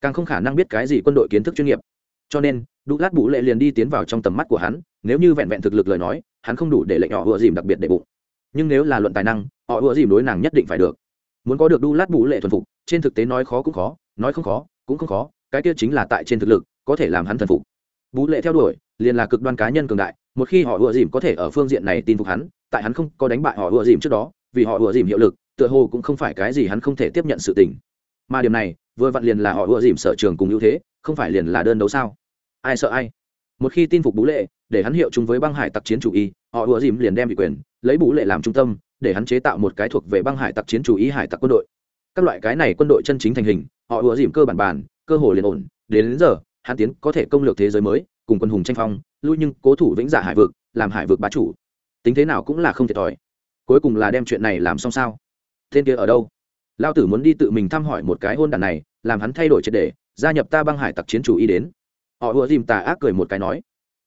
Càng không khả năng biết cái gì quân đội kiến thức chuyên nghiệp. Cho nên, đu lát bụ lệ liền đi tiến vào trong tầm mắt của hắn, nếu như vẹn vẹn thực lực lời nói, hắn không đủ để lệnh họ ựa dìm đặc biệt để bụng. Nhưng nếu là luận tài năng, họ ựa dìm đối nàng nhất định phải được. Muốn có được đu lát bụ lệ thuần phục, trên thực tế nói khó cũng khó, nói không khó, cũng không khó, cái kia chính là tại trên thực lực, có thể làm hắn thần phục. Bú lệ theo đuổi, liền là cực đoan cá nhân cường đại, một khi họ ựa dìm có thể ở phương diện này tin phục hắn, tại hắn không có đánh bại họ ựa dìm trước đó vì họ ủa dìm hiệu lực tựa hồ cũng không phải cái gì hắn không thể tiếp nhận sự tình. Mà điểm này vừa vặn liền là họ ủa dìm sở trường cùng ưu thế không phải liền là đơn đấu sao? Ai sợ ai? Một khi tin phục bú lệ để hắn hiệu chung với băng hải tặc chiến chủ y họ ủa dìm liền đem bị quyền lấy bú lệ làm trung tâm để hắn chế tạo một cái thuộc về băng hải tặc chiến chủ y hải tặc quân đội. Các loại cái này quân đội chân chính thành hình họ ủa dìm cơ bản bản cơ hồ liền ổn. Đến, đến giờ hắn tiến có thể công lược thế giới mới cùng quân hùng tranh phong lui nhưng cố thủ vĩnh giả hải vực làm hải vực bá chủ. Tính thế nào cũng là không thiệt thòi cuối cùng là đem chuyện này làm xong sao? Tên kia ở đâu? Lao tử muốn đi tự mình thăm hỏi một cái hôn đàn này, làm hắn thay đổi triệt đề gia nhập ta băng hải tặc chiến chủ y đến. Họ ùa dìm tà ác cười một cái nói.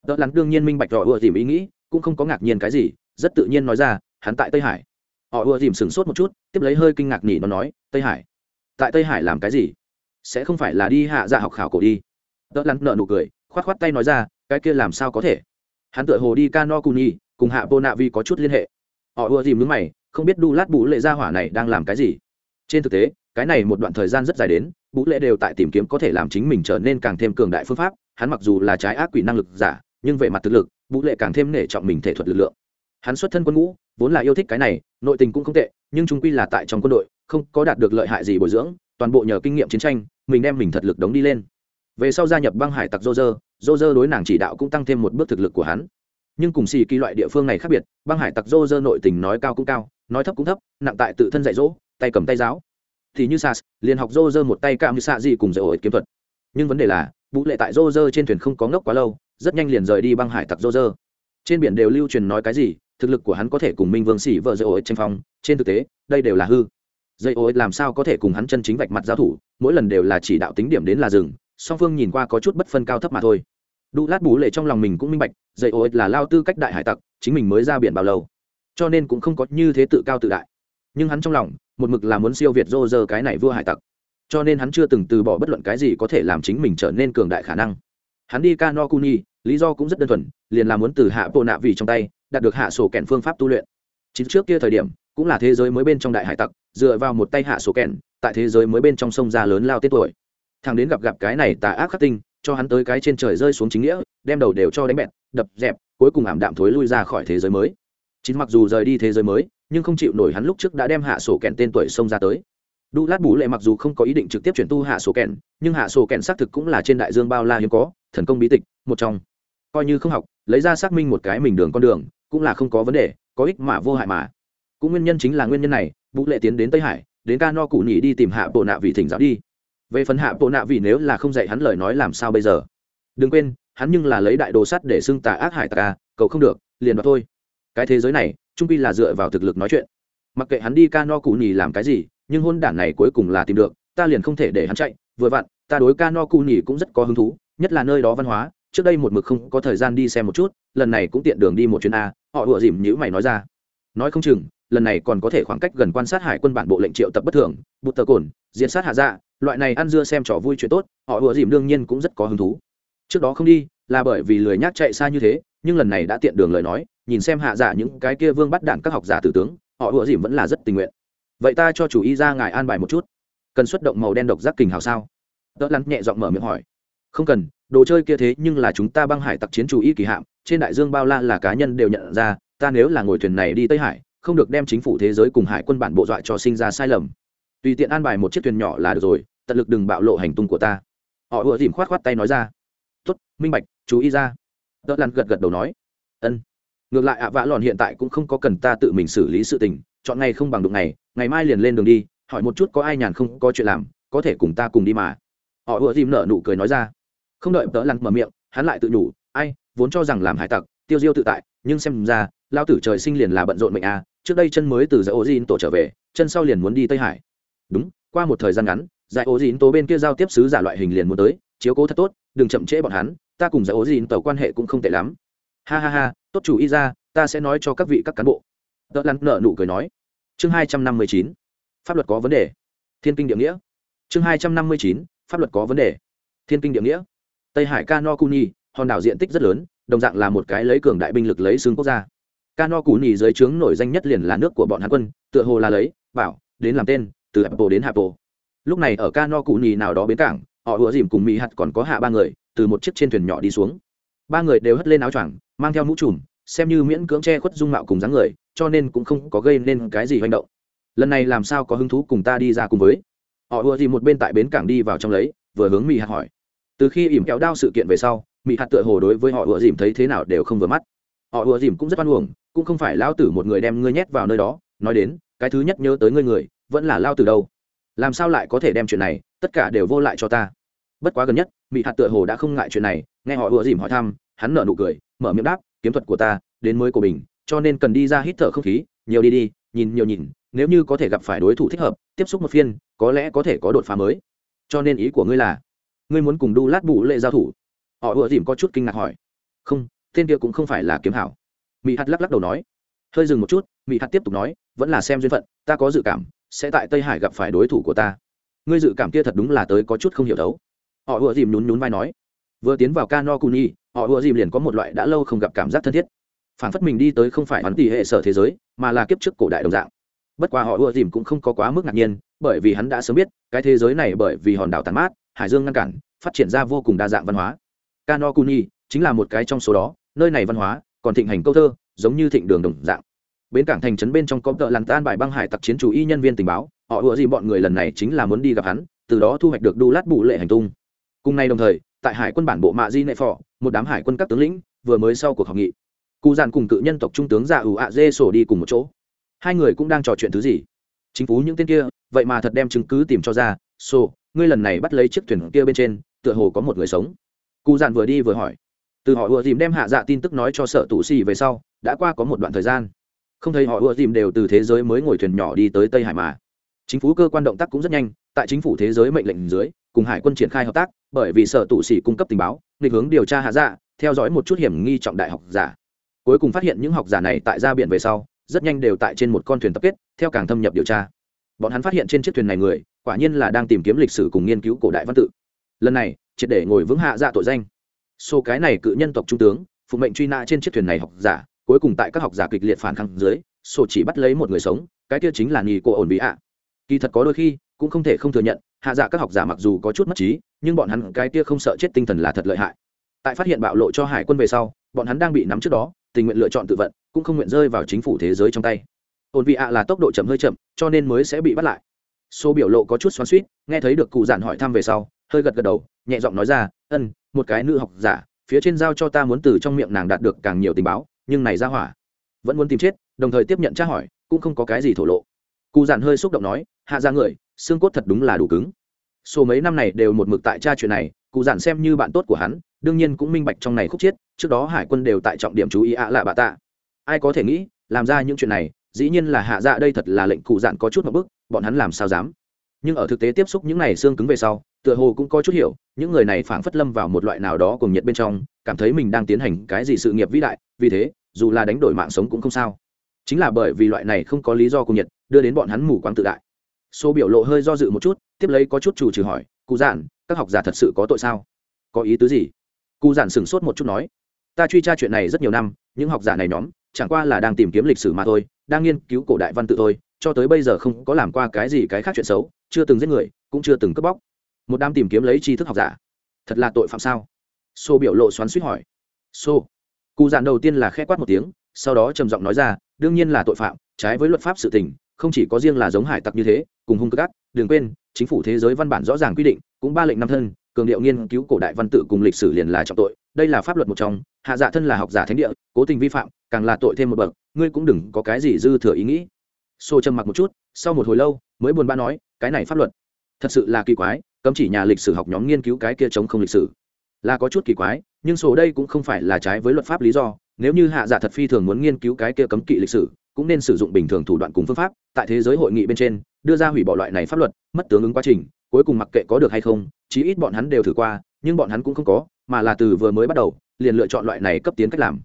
Đợt lắn đương nhiên minh bạch họ ùa dìm ý nghĩ, cũng không có ngạc nhiên cái gì, rất tự nhiên nói ra, hắn tại tây hải. Họ ùa dìm sửng sốt một chút, tiếp lấy hơi kinh ngạc nhỉ nó nói, tây hải? Tại tây hải làm cái gì? Sẽ không phải là đi hạ dạ học khảo cổ đi. Đợt lắn nợ nụ cười, khoát khoát tay nói ra, cái kia làm sao có thể? Hắn tựa hồ đi cano cuni cùng hạ bô nạ vi có chút liên hệ họ ùa dìm nước mày, không biết đu lát bú lệ gia hỏa này đang làm cái gì. Trên thực tế, cái này một đoạn thời gian rất dài đến, bú lệ đều tại tìm kiếm có thể làm chính mình trở nên càng thêm cường đại phương pháp. Hắn mặc dù là trái ác quỷ năng lực giả, nhưng về mặt thực lực, bú lệ càng thêm nể trọng mình thể thuật lực lượng. Hắn xuất thân quân ngũ, vốn là yêu thích cái này, nội tình cũng không tệ, nhưng chúng quy là tại trong quân đội, không có đạt được lợi hại gì bồi dưỡng, toàn bộ nhờ kinh nghiệm chiến tranh, mình đem mình thật lực đóng đi lên. Về sau gia nhập băng hải tặc dô dơ dô dơ đối nàng chỉ đạo cũng tăng thêm một bước thực lực của hắn nhưng cùng xì kỳ loại địa phương này khác biệt, băng hải tặc dô dơ nội tình nói cao cũng cao, nói thấp cũng thấp, nặng tại tự thân dạy dỗ, tay cầm tay giáo. Thì như sas, liền học dô dơ một tay cam như xạ gì cùng dạy ổi kiếm thuật. Nhưng vấn đề là, vũ lệ tại dô dơ trên thuyền không có ngốc quá lâu, rất nhanh liền rời đi băng hải tặc dô dơ trên biển đều lưu truyền nói cái gì, thực lực của hắn có thể cùng minh vương xỉ vợ dạy ổi tranh phong, trên thực tế, đây đều là hư. Dạy ổi làm sao có thể cùng hắn chân chính vạch mặt giao thủ, mỗi lần đều là chỉ đạo tính điểm đến là rừng song phương nhìn qua có chút bất phân cao thấp mà thôi. Đu lát bú lệ trong lòng mình cũng minh bạch dạy ô là lao tư cách đại hải tặc chính mình mới ra biển bao lâu cho nên cũng không có như thế tự cao tự đại nhưng hắn trong lòng một mực là muốn siêu việt rô rơ cái này vua hải tặc cho nên hắn chưa từng từ bỏ bất luận cái gì có thể làm chính mình trở nên cường đại khả năng hắn đi Kano Kuni, lý do cũng rất đơn thuần, liền là muốn từ hạ bộ nạ vì trong tay, đạt được hạ sổ kèn phương pháp tu luyện. Chính trước kia thời điểm, cũng là thế giới mới bên trong đại hải tặc, dựa vào một tay hạ sổ kèn, tại thế giới mới bên trong sông ra lớn lao tết tuổi. Thằng đến gặp gặp cái này tà ác khắc tinh, cho hắn tới cái trên trời rơi xuống chính nghĩa, đem đầu đều cho đánh bẹt, đập dẹp, cuối cùng ảm đạm thối lui ra khỏi thế giới mới. Chính mặc dù rời đi thế giới mới, nhưng không chịu nổi hắn lúc trước đã đem hạ sổ kèn tên tuổi sông ra tới. Đu lát bú lệ mặc dù không có ý định trực tiếp chuyển tu hạ sổ kèn nhưng hạ sổ kèn xác thực cũng là trên đại dương bao la hiếm có thần công bí tịch một trong. Coi như không học lấy ra xác minh một cái mình đường con đường cũng là không có vấn đề có ích mà vô hại mà. Cũng nguyên nhân chính là nguyên nhân này bú lệ tiến đến tây hải đến ca no cụ nhị đi tìm hạ bộ nạ vị thỉnh giáo đi. Về phần hạ bộ nạ vị nếu là không dạy hắn lời nói làm sao bây giờ? Đừng quên hắn nhưng là lấy đại đồ sắt để xưng tà ác hải tà ca cậu không được, liền đoạt thôi. Cái thế giới này, trung pi là dựa vào thực lực nói chuyện. Mặc kệ hắn đi ca no cụ nhì làm cái gì, nhưng hôn đản này cuối cùng là tìm được, ta liền không thể để hắn chạy. Vừa vặn, ta đối ca no cụ nhì cũng rất có hứng thú, nhất là nơi đó văn hóa, trước đây một mực không có thời gian đi xem một chút, lần này cũng tiện đường đi một chuyến a, họ ủa dìm nhữ mày nói ra. Nói không chừng, lần này còn có thể khoảng cách gần quan sát hải quân bản bộ lệnh triệu tập bất thường, bụt tờ cồn diễn sát hạ dạ loại này ăn dưa xem trò vui chuyện tốt, họ ủa dìm đương nhiên cũng rất có hứng thú trước đó không đi, là bởi vì lười nhác chạy xa như thế, nhưng lần này đã tiện đường lời nói, nhìn xem hạ giả những cái kia vương bắt đạn các học giả tử tướng, họ ủa dìm vẫn là rất tình nguyện. Vậy ta cho chủ y ra ngài an bài một chút. Cần xuất động màu đen độc giác kình hào sao? Đỡ lắn nhẹ giọng mở miệng hỏi. Không cần, đồ chơi kia thế nhưng là chúng ta băng hải tặc chiến chủ y kỳ hạm, trên đại dương bao la là cá nhân đều nhận ra, ta nếu là ngồi thuyền này đi tây hải, không được đem chính phủ thế giới cùng hải quân bản bộ dọa cho sinh ra sai lầm. Tùy tiện an bài một chiếc thuyền nhỏ là được rồi, tận lực đừng bạo lộ hành tung của ta. Họ ủa dìm khoát khoát tay nói ra tốt, minh bạch, chú ý ra. Đỡ lắn gật gật đầu nói. Ân. Ngược lại ạ vã lòn hiện tại cũng không có cần ta tự mình xử lý sự tình, chọn ngày không bằng đụng ngày ngày mai liền lên đường đi, hỏi một chút có ai nhàn không, có chuyện làm, có thể cùng ta cùng đi mà. Họ ùa dìm nở nụ cười nói ra. Không đợi đỡ lặn mở miệng, hắn lại tự nhủ, ai, vốn cho rằng làm hải tặc, tiêu diêu tự tại, nhưng xem ra, lao tử trời sinh liền là bận rộn mệnh a, trước đây chân mới từ giải ô dìn tổ trở về, chân sau liền muốn đi tây hải. Đúng, qua một thời gian ngắn giải ô dìn tổ bên kia giao tiếp sứ giả loại hình liền muốn tới, chiếu cố thật tốt đừng chậm trễ bọn hắn, ta cùng giải ố dìn tàu quan hệ cũng không tệ lắm. Ha ha ha, tốt chủ y ra, ta sẽ nói cho các vị các cán bộ. Tợ lặn nợ nụ cười nói. Chương hai trăm năm mươi chín, pháp luật có vấn đề. Thiên kinh địa nghĩa. Chương hai trăm năm mươi chín, pháp luật có vấn đề. Thiên kinh địa nghĩa. Tây hải kano kuni hòn đảo diện tích rất lớn, đồng dạng là một cái lấy cường đại binh lực lấy xương quốc gia. Kano kuni dưới trướng nổi danh nhất liền là nước của bọn hàn quân, tựa hồ là lấy, bảo, đến làm tên, từ apple đến apple lúc này ở kano kuni nào đó bến cảng họ ùa dìm cùng mỹ hạt còn có hạ ba người, từ một chiếc trên thuyền nhỏ đi xuống. Ba người đều hất lên áo choàng, mang theo mũ trùm, xem như miễn cưỡng che khuất dung mạo cùng dáng người, cho nên cũng không có gây nên cái gì hành động. Lần này làm sao có hứng thú cùng ta đi ra cùng với? Họ ùa Dìm một bên tại bến cảng đi vào trong lấy, vừa hướng mỹ hạt hỏi. Từ khi ỉm kéo đao sự kiện về sau, mỹ hạt tựa hồ đối với họ ùa dìm thấy thế nào đều không vừa mắt. Họ ùa dìm cũng rất oan uổng, cũng không phải lao tử một người đem ngươi nhét vào nơi đó, nói đến, cái thứ nhất nhớ tới ngươi người, vẫn là lao tử đâu làm sao lại có thể đem chuyện này, tất cả đều vô lại cho ta? Bất quá gần nhất mỹ hạt tựa hồ đã không ngại chuyện này, nghe họ ùa dìm hỏi thăm, hắn nở nụ cười, mở miệng đáp, kiếm thuật của ta, đến mới của mình, cho nên cần đi ra hít thở không khí, nhiều đi đi, nhìn nhiều nhìn, nếu như có thể gặp phải đối thủ thích hợp, tiếp xúc một phiên, có lẽ có thể có đột phá mới. Cho nên ý của ngươi là, ngươi muốn cùng đu lát bụ lệ giao thủ? Họ ùa dìm có chút kinh ngạc hỏi. Không, tên kia cũng không phải là kiếm hảo. Mỹ hạt lắc lắc đầu nói. Hơi dừng một chút mỹ hạt tiếp tục nói, vẫn là xem duyên phận, ta có dự cảm sẽ tại tây hải gặp phải đối thủ của ta. Ngươi dự cảm kia thật đúng là tới có chút không hiểu thấu họ ùa dìm nhún nhún vai nói. Vừa tiến vào cano cuni họ ùa dìm liền có một loại đã lâu không gặp cảm giác thân thiết. Phản phất mình đi tới không phải hắn tỷ hệ sở thế giới, mà là kiếp trước cổ đại đồng dạng. Bất quá họ ùa dìm cũng không có quá mức ngạc nhiên, bởi vì hắn đã sớm biết, cái thế giới này bởi vì hòn đảo tàn mát, hải dương ngăn cản, phát triển ra vô cùng đa dạng văn hóa. Kano kuni chính là một cái trong số đó, nơi này văn hóa còn thịnh hành câu thơ, giống như thịnh đường đồng dạng bến cảng thành trấn bên trong có tợ làn tan bài băng hải tặc chiến chủ y nhân viên tình báo, họ ùa gì bọn người lần này chính là muốn đi gặp hắn, từ đó thu hoạch được đu lát bù lệ hành tung. Cùng ngày đồng thời, tại hải quân bản bộ mạ di nệ phò, một đám hải quân các tướng lĩnh vừa mới sau cuộc họp nghị. Cụ dàn cùng cự nhân tộc trung tướng già ủ ạ dê sổ đi cùng một chỗ. Hai người cũng đang trò chuyện thứ gì? Chính phủ những tên kia, vậy mà thật đem chứng cứ tìm cho ra. Sổ, ngươi lần này bắt lấy chiếc thuyền kia bên trên, tựa hồ có một người sống. Cụ dàn vừa đi vừa hỏi. Từ họ ùa dìm đem hạ dạ tin tức nói cho sợ tù xì về sau, đã qua có một đoạn thời gian không thấy họ ưa dìm đều từ thế giới mới ngồi thuyền nhỏ đi tới tây hải mà. Chính phủ cơ quan động tác cũng rất nhanh, tại chính phủ thế giới mệnh lệnh dưới, cùng hải quân triển khai hợp tác, bởi vì sở tụ sĩ cung cấp tình báo định hướng điều tra hạ dạ theo dõi một chút hiểm nghi trọng đại học giả. Cuối cùng phát hiện những học giả này tại ra biển về sau, rất nhanh đều tại trên một con thuyền tập kết, theo càng thâm nhập điều tra. Bọn hắn phát hiện trên chiếc thuyền này người, quả nhiên là đang tìm kiếm lịch sử cùng nghiên cứu cổ đại văn tự. Lần này, triệt để ngồi vững hạ dạ tội danh. Số cái này cự nhân tộc trung tướng, phụ mệnh truy nã trên chiếc thuyền này học giả cuối cùng tại các học giả kịch liệt phản kháng dưới sổ chỉ bắt lấy một người sống, cái kia chính là nghỉ cô ổn bị ạ. Kỳ thật có đôi khi, cũng không thể không thừa nhận, hạ dạ các học giả mặc dù có chút mất trí, nhưng bọn hắn cái kia không sợ chết tinh thần là thật lợi hại. Tại phát hiện bạo lộ cho hải quân về sau, bọn hắn đang bị nắm trước đó, tình nguyện lựa chọn tự vận, cũng không nguyện rơi vào chính phủ thế giới trong tay. Ổn vị ạ là tốc độ chậm hơi chậm, cho nên mới sẽ bị bắt lại. Số biểu lộ có chút xoắn suýt nghe thấy được cụ giản hỏi thăm về sau, hơi gật gật đầu, nhẹ giọng nói ra, ân, một cái nữ học giả, phía trên giao cho ta muốn từ trong miệng nàng đạt được càng nhiều tình báo nhưng này ra hỏa vẫn muốn tìm chết, đồng thời tiếp nhận tra hỏi, cũng không có cái gì thổ lộ. Cụ dạn hơi xúc động nói, hạ ra người, xương cốt thật đúng là đủ cứng. Số mấy năm này đều một mực tại tra chuyện này cụ dạn xem như bạn tốt của hắn, đương nhiên cũng minh bạch trong này khúc chiết trước đó hải quân đều tại trọng điểm chú ý ạ lạ bà tạ. Ai có thể nghĩ, làm ra những chuyện này, dĩ nhiên là hạ dạ đây thật là lệnh cụ dạn có chút một bức, bọn hắn làm sao dám? Nhưng ở thực tế tiếp xúc những này xương cứng về sau tựa hồ cũng có chút hiểu, những người này phảng phất lâm vào một loại nào đó cùng nhiệt bên trong, cảm thấy mình đang tiến hành cái gì sự nghiệp vĩ đại, vì thế, dù là đánh đổi mạng sống cũng không sao. Chính là bởi vì loại này không có lý do cùng nhiệt, đưa đến bọn hắn mù quáng tự đại. Số biểu lộ hơi do dự một chút, tiếp lấy có chút chủ trừ hỏi, cụ giản, các học giả thật sự có tội sao? Có ý tứ gì? Cụ giản sửng sốt một chút nói, ta truy tra chuyện này rất nhiều năm, những học giả này nhóm, chẳng qua là đang tìm kiếm lịch sử mà thôi, đang nghiên cứu cổ đại văn tự thôi, cho tới bây giờ không có làm qua cái gì cái khác chuyện xấu, chưa từng giết người, cũng chưa từng cướp bóc một đám tìm kiếm lấy tri thức học giả. Thật là tội phạm sao? Xô biểu lộ xoắn suýt hỏi. Xô cụ dạn đầu tiên là khẽ quát một tiếng, sau đó trầm giọng nói ra, đương nhiên là tội phạm, trái với luật pháp sự tình, không chỉ có riêng là giống hải tặc như thế, cùng hung cực gắt đừng quên, chính phủ thế giới văn bản rõ ràng quy định, cũng ba lệnh năm thân, cường điệu nghiên cứu cổ đại văn tự cùng lịch sử liền là trọng tội, đây là pháp luật một trong, hạ dạ thân là học giả thánh địa, cố tình vi phạm, càng là tội thêm một bậc, ngươi cũng đừng có cái gì dư thừa ý nghĩ. Xô trầm mặc một chút, sau một hồi lâu, mới buồn bã nói, cái này pháp luật, thật sự là kỳ quái cấm chỉ nhà lịch sử học nhóm nghiên cứu cái kia chống không lịch sử. Là có chút kỳ quái, nhưng số đây cũng không phải là trái với luật pháp lý do. Nếu như hạ giả thật phi thường muốn nghiên cứu cái kia cấm kỵ lịch sử, cũng nên sử dụng bình thường thủ đoạn cùng phương pháp. Tại thế giới hội nghị bên trên, đưa ra hủy bỏ loại này pháp luật, mất tướng ứng quá trình, cuối cùng mặc kệ có được hay không, chí ít bọn hắn đều thử qua, nhưng bọn hắn cũng không có, mà là từ vừa mới bắt đầu, liền lựa chọn loại này cấp tiến cách làm.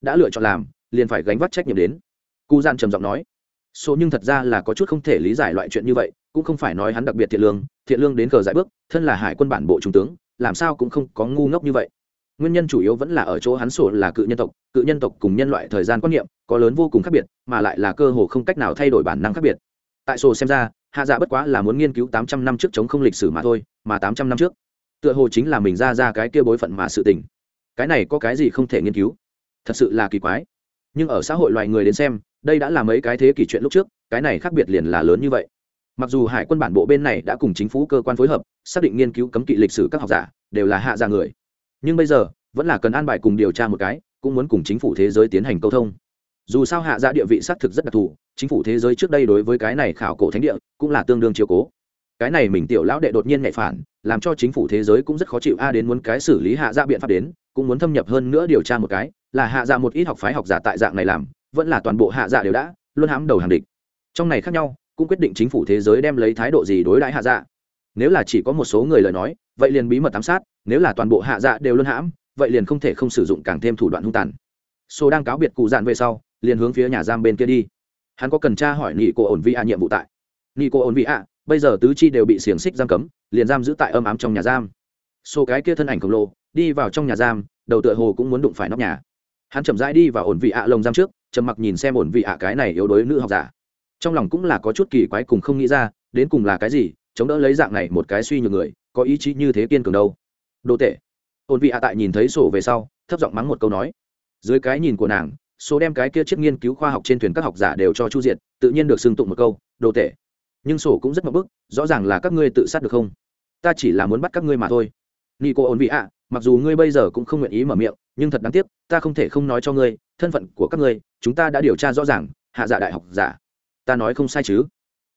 Đã lựa chọn làm, liền phải gánh vác trách nhiệm đến. Cụ gian trầm giọng nói số nhưng thật ra là có chút không thể lý giải loại chuyện như vậy, cũng không phải nói hắn đặc biệt thiện lương thiện lương đến cờ giải bước, thân là hải quân bản bộ trung tướng, làm sao cũng không có ngu ngốc như vậy. Nguyên nhân chủ yếu vẫn là ở chỗ hắn sổ là cự nhân tộc, cự nhân tộc cùng nhân loại thời gian quan niệm có lớn vô cùng khác biệt, mà lại là cơ hồ không cách nào thay đổi bản năng khác biệt. Tại sổ xem ra, hạ dạ bất quá là muốn nghiên cứu tám trăm năm trước chống không lịch sử mà thôi, mà tám trăm năm trước, tựa hồ chính là mình ra ra cái kia bối phận mà sự tình. Cái này có cái gì không thể nghiên cứu? Thật sự là kỳ quái. Nhưng ở xã hội loài người đến xem đây đã là mấy cái thế kỷ chuyện lúc trước, cái này khác biệt liền là lớn như vậy. Mặc dù hải quân bản bộ bên này đã cùng chính phủ cơ quan phối hợp, xác định nghiên cứu cấm kỵ lịch sử các học giả, đều là hạ gia người. Nhưng bây giờ, vẫn là cần an bài cùng điều tra một cái, cũng muốn cùng chính phủ thế giới tiến hành câu thông. Dù sao hạ gia địa vị xác thực rất đặc thù, chính phủ thế giới trước đây đối với cái này khảo cổ thánh địa, cũng là tương đương chiều cố. Cái này mình tiểu lão đệ đột nhiên nhạy phản, làm cho chính phủ thế giới cũng rất khó chịu a đến muốn cái xử lý hạ gia biện pháp đến, cũng muốn thâm nhập hơn nữa điều tra một cái, là hạ dạ một ít học phái học giả tại dạng này làm vẫn là toàn bộ hạ dạ đều đã luôn hãm đầu hàng địch. Trong này khác nhau, cũng quyết định chính phủ thế giới đem lấy thái độ gì đối đãi hạ dạ. Nếu là chỉ có một số người lời nói, vậy liền bí mật giám sát, nếu là toàn bộ hạ dạ đều luôn hãm, vậy liền không thể không sử dụng càng thêm thủ đoạn hung tàn. Số đang cáo biệt cụ dạn về sau, liền hướng phía nhà giam bên kia đi. Hắn có cần tra hỏi nghị cô ổn vị ạ nhiệm vụ tại. Nghị cô ổn vị ạ bây giờ tứ chi đều bị xiềng xích giam cấm, liền giam giữ tại âm ám trong nhà giam. Số cái kia thân ảnh khổng lồ, đi vào trong nhà giam, đầu tựa hồ cũng muốn đụng phải nóc nhà. Hắn chậm rãi đi vào ổn vị ạ lồng giam trước trầm mặc nhìn xem ổn vị ạ cái này yếu đuối nữ học giả. Trong lòng cũng là có chút kỳ quái cùng không nghĩ ra, đến cùng là cái gì, chống đỡ lấy dạng này một cái suy nhược người, có ý chí như thế kiên cường đâu. Đồ tệ. Ổn vị ạ tại nhìn thấy sổ về sau, thấp giọng mắng một câu nói. Dưới cái nhìn của nàng, số đem cái kia chiếc nghiên cứu khoa học trên thuyền các học giả đều cho chu diệt, tự nhiên được xưng tụng một câu, đồ tệ. Nhưng sổ cũng rất mập bức, rõ ràng là các ngươi tự sát được không? Ta chỉ là muốn bắt các ngươi mà thôi. Nico ổn vị ạ, mặc dù ngươi bây giờ cũng không nguyện ý mở miệng nhưng thật đáng tiếc, ta không thể không nói cho ngươi, thân phận của các ngươi, chúng ta đã điều tra rõ ràng, hạ dạ đại học giả. Ta nói không sai chứ?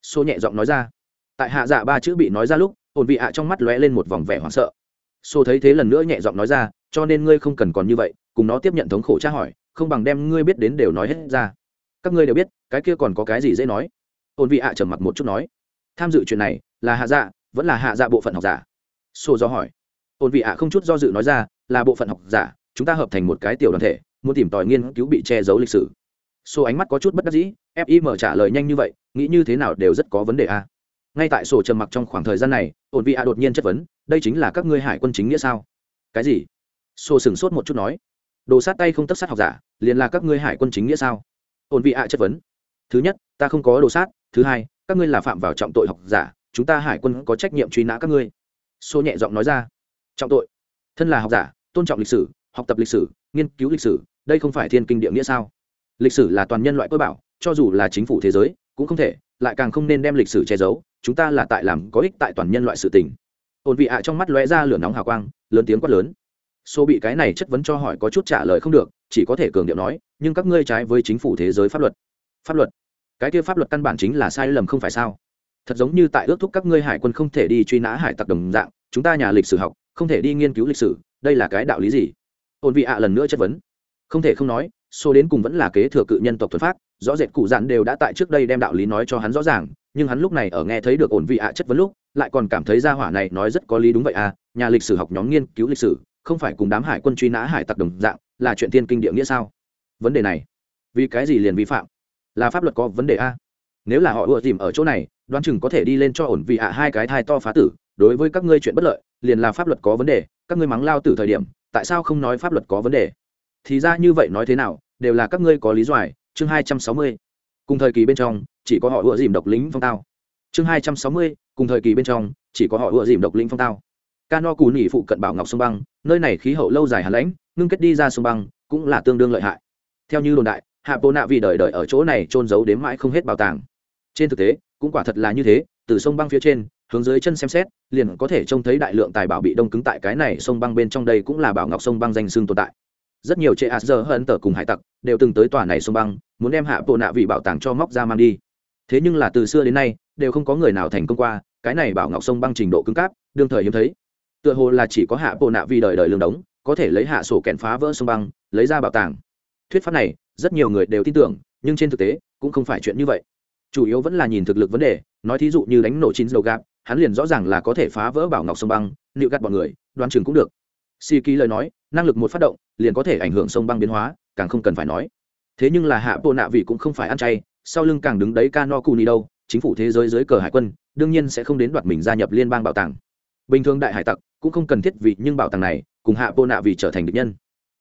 Xô nhẹ giọng nói ra. Tại hạ dạ ba chữ bị nói ra lúc, ổn vị ạ trong mắt lóe lên một vòng vẻ hoảng sợ. Xô thấy thế lần nữa nhẹ giọng nói ra, cho nên ngươi không cần còn như vậy, cùng nó tiếp nhận thống khổ tra hỏi, không bằng đem ngươi biết đến đều nói hết ra. Các ngươi đều biết, cái kia còn có cái gì dễ nói? Ổn vị ạ trầm mặc một chút nói. Tham dự chuyện này, là hạ dạ vẫn là hạ dạ bộ phận học giả? Xô do hỏi. Ổn vị ạ không chút do dự nói ra, là bộ phận học giả chúng ta hợp thành một cái tiểu đoàn thể, muốn tìm tòi nghiên cứu bị che giấu lịch sử. Số ánh mắt có chút bất đắc dĩ fim trả lời nhanh như vậy, nghĩ như thế nào đều rất có vấn đề a. Ngay tại sổ trầm mặc trong khoảng thời gian này, ổn vị a đột nhiên chất vấn, đây chính là các ngươi hải quân chính nghĩa sao? Cái gì? Sổ sửng sốt một chút nói. Đồ sát tay không tất sát học giả, liền là các ngươi hải quân chính nghĩa sao? Ổn vị a chất vấn. Thứ nhất, ta không có đồ sát. Thứ hai, các ngươi là phạm vào trọng tội học giả, chúng ta hải quân có trách nhiệm truy nã các ngươi. Sô nhẹ giọng nói ra. Trọng tội. Thân là học giả, tôn trọng lịch sử học tập lịch sử, nghiên cứu lịch sử, đây không phải thiên kinh địa nghĩa sao? Lịch sử là toàn nhân loại cơ bảo, cho dù là chính phủ thế giới, cũng không thể, lại càng không nên đem lịch sử che giấu, chúng ta là tại làm có ích tại toàn nhân loại sự tình. Ổn vị ạ trong mắt lóe ra lửa nóng hào quang, lớn tiếng quát lớn. Số bị cái này chất vấn cho hỏi có chút trả lời không được, chỉ có thể cường điệu nói, nhưng các ngươi trái với chính phủ thế giới pháp luật. Pháp luật? Cái kia pháp luật căn bản chính là sai lầm không phải sao? Thật giống như tại ước thúc các ngươi hải quân không thể đi truy nã hải tặc đồng dạng, chúng ta nhà lịch sử học, không thể đi nghiên cứu lịch sử, đây là cái đạo lý gì? Ổn vị ạ lần nữa chất vấn. Không thể không nói, số đến cùng vẫn là kế thừa cự nhân tộc thuần phát rõ rệt cụ dặn đều đã tại trước đây đem đạo lý nói cho hắn rõ ràng, nhưng hắn lúc này ở nghe thấy được ổn vị ạ chất vấn lúc, lại còn cảm thấy ra hỏa này nói rất có lý đúng vậy à nhà lịch sử học nhóm nghiên cứu lịch sử, không phải cùng đám hải quân truy nã hải tặc đồng dạng, là chuyện thiên kinh địa nghĩa sao? Vấn đề này, vì cái gì liền vi phạm? Là pháp luật có vấn đề a nếu là họ ùa tìm ở chỗ này, đoán chừng có thể đi lên cho ổn vị ạ hai cái thai to phá tử, đối với các ngươi chuyện bất lợi, liền là pháp luật có vấn đề, các ngươi mắng lao từ thời điểm tại sao không nói pháp luật có vấn đề? Thì ra như vậy nói thế nào, đều là các ngươi có lý doài chương hai trăm sáu mươi. Cùng thời kỳ bên trong, chỉ có họ ủa dìm độc lính phong tao. Chương hai trăm sáu mươi, cùng thời kỳ bên trong, chỉ có họ ủa dìm độc lính phong tao. Cano cù nỉ phụ cận bảo ngọc sông băng, nơi này khí hậu lâu dài hàn lãnh, ngưng kết đi ra sông băng, cũng là tương đương lợi hại. Theo như đồn đại hạ bồ nạ vì đời đời ở chỗ này trôn giấu đến mãi không hết bảo tàng. Trên thực tế, cũng quả thật là như thế, từ sông băng phía trên hướng dưới chân xem xét, liền có thể trông thấy đại lượng tài bảo bị đông cứng tại cái này sông băng bên trong đây cũng là bảo ngọc sông băng danh xương tồn tại. Rất nhiều trệ giờ hận tờ cùng hải tặc đều từng tới tòa này sông băng, muốn đem hạ bộ nạ vị bảo tàng cho móc ra mang đi. Thế nhưng là từ xưa đến nay, đều không có người nào thành công qua, cái này bảo ngọc sông băng trình độ cứng cáp, đương thời hiếm thấy. Tựa hồ là chỉ có hạ bộ nạ vị đời đời lương đống, có thể lấy hạ sổ kẹn phá vỡ sông băng, lấy ra bảo tàng. Thuyết pháp này, rất nhiều người đều tin tưởng, nhưng trên thực tế, cũng không phải chuyện như vậy. Chủ yếu vẫn là nhìn thực lực vấn đề, nói thí dụ như đánh nổ chín dầu gạp hắn liền rõ ràng là có thể phá vỡ bảo ngọc sông băng nịu gắt bọn người, đoán chừng cũng được. Si ký lời nói, năng lực một phát động, liền có thể ảnh hưởng sông băng biến hóa, càng không cần phải nói. Thế nhưng là hạ bộ nạ vị cũng không phải ăn chay, sau lưng càng đứng đấy ca no cu ni đâu, chính phủ thế giới dưới cờ hải quân, đương nhiên sẽ không đến đoạt mình gia nhập liên bang bảo tàng. Bình thường đại hải tặc cũng không cần thiết vị nhưng bảo tàng này cùng hạ bộ nạ vị trở thành địch nhân.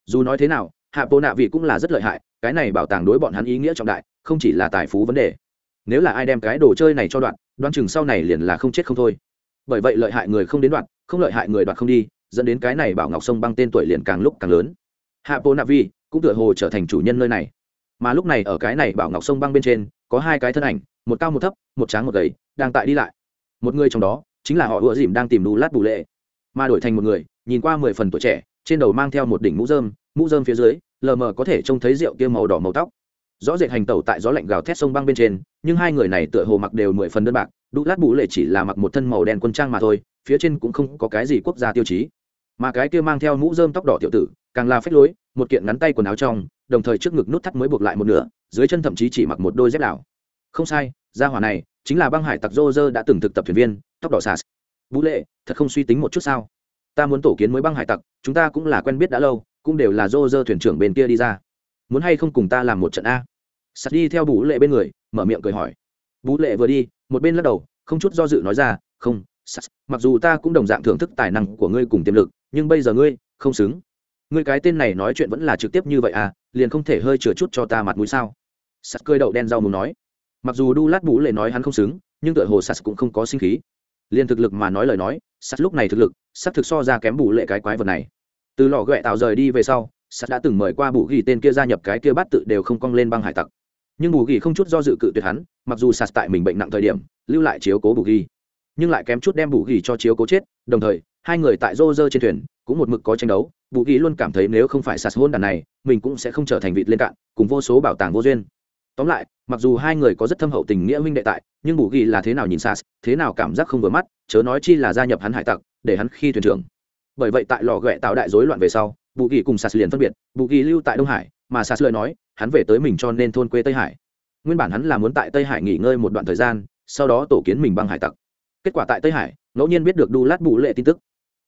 Dù nói thế nào, hạ bộ nạ vị cũng là rất lợi hại, cái này bảo tàng đối bọn hắn ý nghĩa trọng đại, không chỉ là tài phú vấn đề. Nếu là ai đem cái đồ chơi này cho đoạn đoán chừng sau này liền là không chết không thôi. Bởi vậy lợi hại người không đến đoạn không lợi hại người đoạt không đi, dẫn đến cái này bảo ngọc sông băng tên tuổi liền càng lúc càng lớn. Hạ bộ navi cũng tựa hồ trở thành chủ nhân nơi này. Mà lúc này ở cái này bảo ngọc sông băng bên trên, có hai cái thân ảnh, một cao một thấp, một tráng một gầy, đang tại đi lại. Một người trong đó chính là họ ùa dìm đang tìm đủ lát bù lệ. Mà đổi thành một người, nhìn qua mười phần tuổi trẻ, trên đầu mang theo một đỉnh mũ dơm mũ dơm phía dưới, lờ mờ có thể trông thấy rượu kia màu đỏ màu tóc rõ rệt hành tẩu tại gió lạnh gào thét sông băng bên trên, nhưng hai người này tựa hồ mặc đều mười phần đơn bạc, đu lát bù lệ chỉ là mặc một thân màu đen quân trang mà thôi, phía trên cũng không có cái gì quốc gia tiêu chí. Mà cái kia mang theo mũ dơm tóc đỏ tiểu tử, càng là phách lối, một kiện ngắn tay quần áo trong, đồng thời trước ngực nút thắt mới buộc lại một nửa, dưới chân thậm chí chỉ mặc một đôi dép đảo. Không sai, gia hỏa này chính là băng hải tặc rô rơ đã từng thực tập thuyền viên, tóc đỏ sạt vũ lệ, thật không suy tính một chút sao? Ta muốn tổ kiến mới băng hải tặc, chúng ta cũng là quen biết đã lâu, cũng đều là rô rơ thuyền trưởng bên kia đi ra muốn hay không cùng ta làm một trận a? Sạt đi theo bú lệ bên người, mở miệng cười hỏi. Bú lệ vừa đi, một bên lắc đầu, không chút do dự nói ra, không sạt mặc dù ta cũng đồng dạng thưởng thức tài năng của ngươi cùng tiềm lực, nhưng bây giờ ngươi không xứng. Ngươi cái tên này nói chuyện vẫn là trực tiếp như vậy à liền không thể hơi chừa chút cho ta mặt mũi sao? Sạt cười đậu đen rau mù nói. Mặc dù đu lát bú lệ nói hắn không xứng, nhưng tựa hồ sạt cũng không có sinh khí. Liền thực lực mà nói lời nói sạt lúc này thực lực, sắt thực so ra kém bù lệ cái quái vật này. Từ lò ghẹ tạo rời đi về sau sắt đã từng mời qua bù ghi tên kia gia nhập cái kia bát tự đều không cong lên băng hải tặc. Nhưng bù ghi không chút do dự cự tuyệt hắn, mặc dù sạt tại mình bệnh nặng thời điểm, lưu lại chiếu cố bù ghi, nhưng lại kém chút đem bù ghi cho chiếu cố chết, đồng thời, hai người tại rô rơ trên thuyền, cũng một mực có tranh đấu, bù ghi luôn cảm thấy nếu không phải sạt hôn đàn này, mình cũng sẽ không trở thành vịt lên cạn, cùng vô số bảo tàng vô duyên. Tóm lại, mặc dù hai người có rất thâm hậu tình nghĩa huynh đệ tại, nhưng bù ghi là thế nào nhìn sas thế nào cảm giác không vừa mắt, chớ nói chi là gia nhập hắn hải tặc, để hắn khi thuyền trưởng. Bởi vậy tại lò ghẹ tạo đại rối loạn về sau bù ghi cùng sạt liền phân biệt, bù ghi lưu tại đông hải, mà sạt lời nói, hắn về tới mình cho nên thôn quê tây hải. Nguyên bản hắn là muốn tại tây hải nghỉ ngơi một đoạn thời gian, sau đó tổ kiến mình băng hải tặc. Kết quả tại tây hải, ngẫu nhiên biết được đu lát bù lệ tin tức.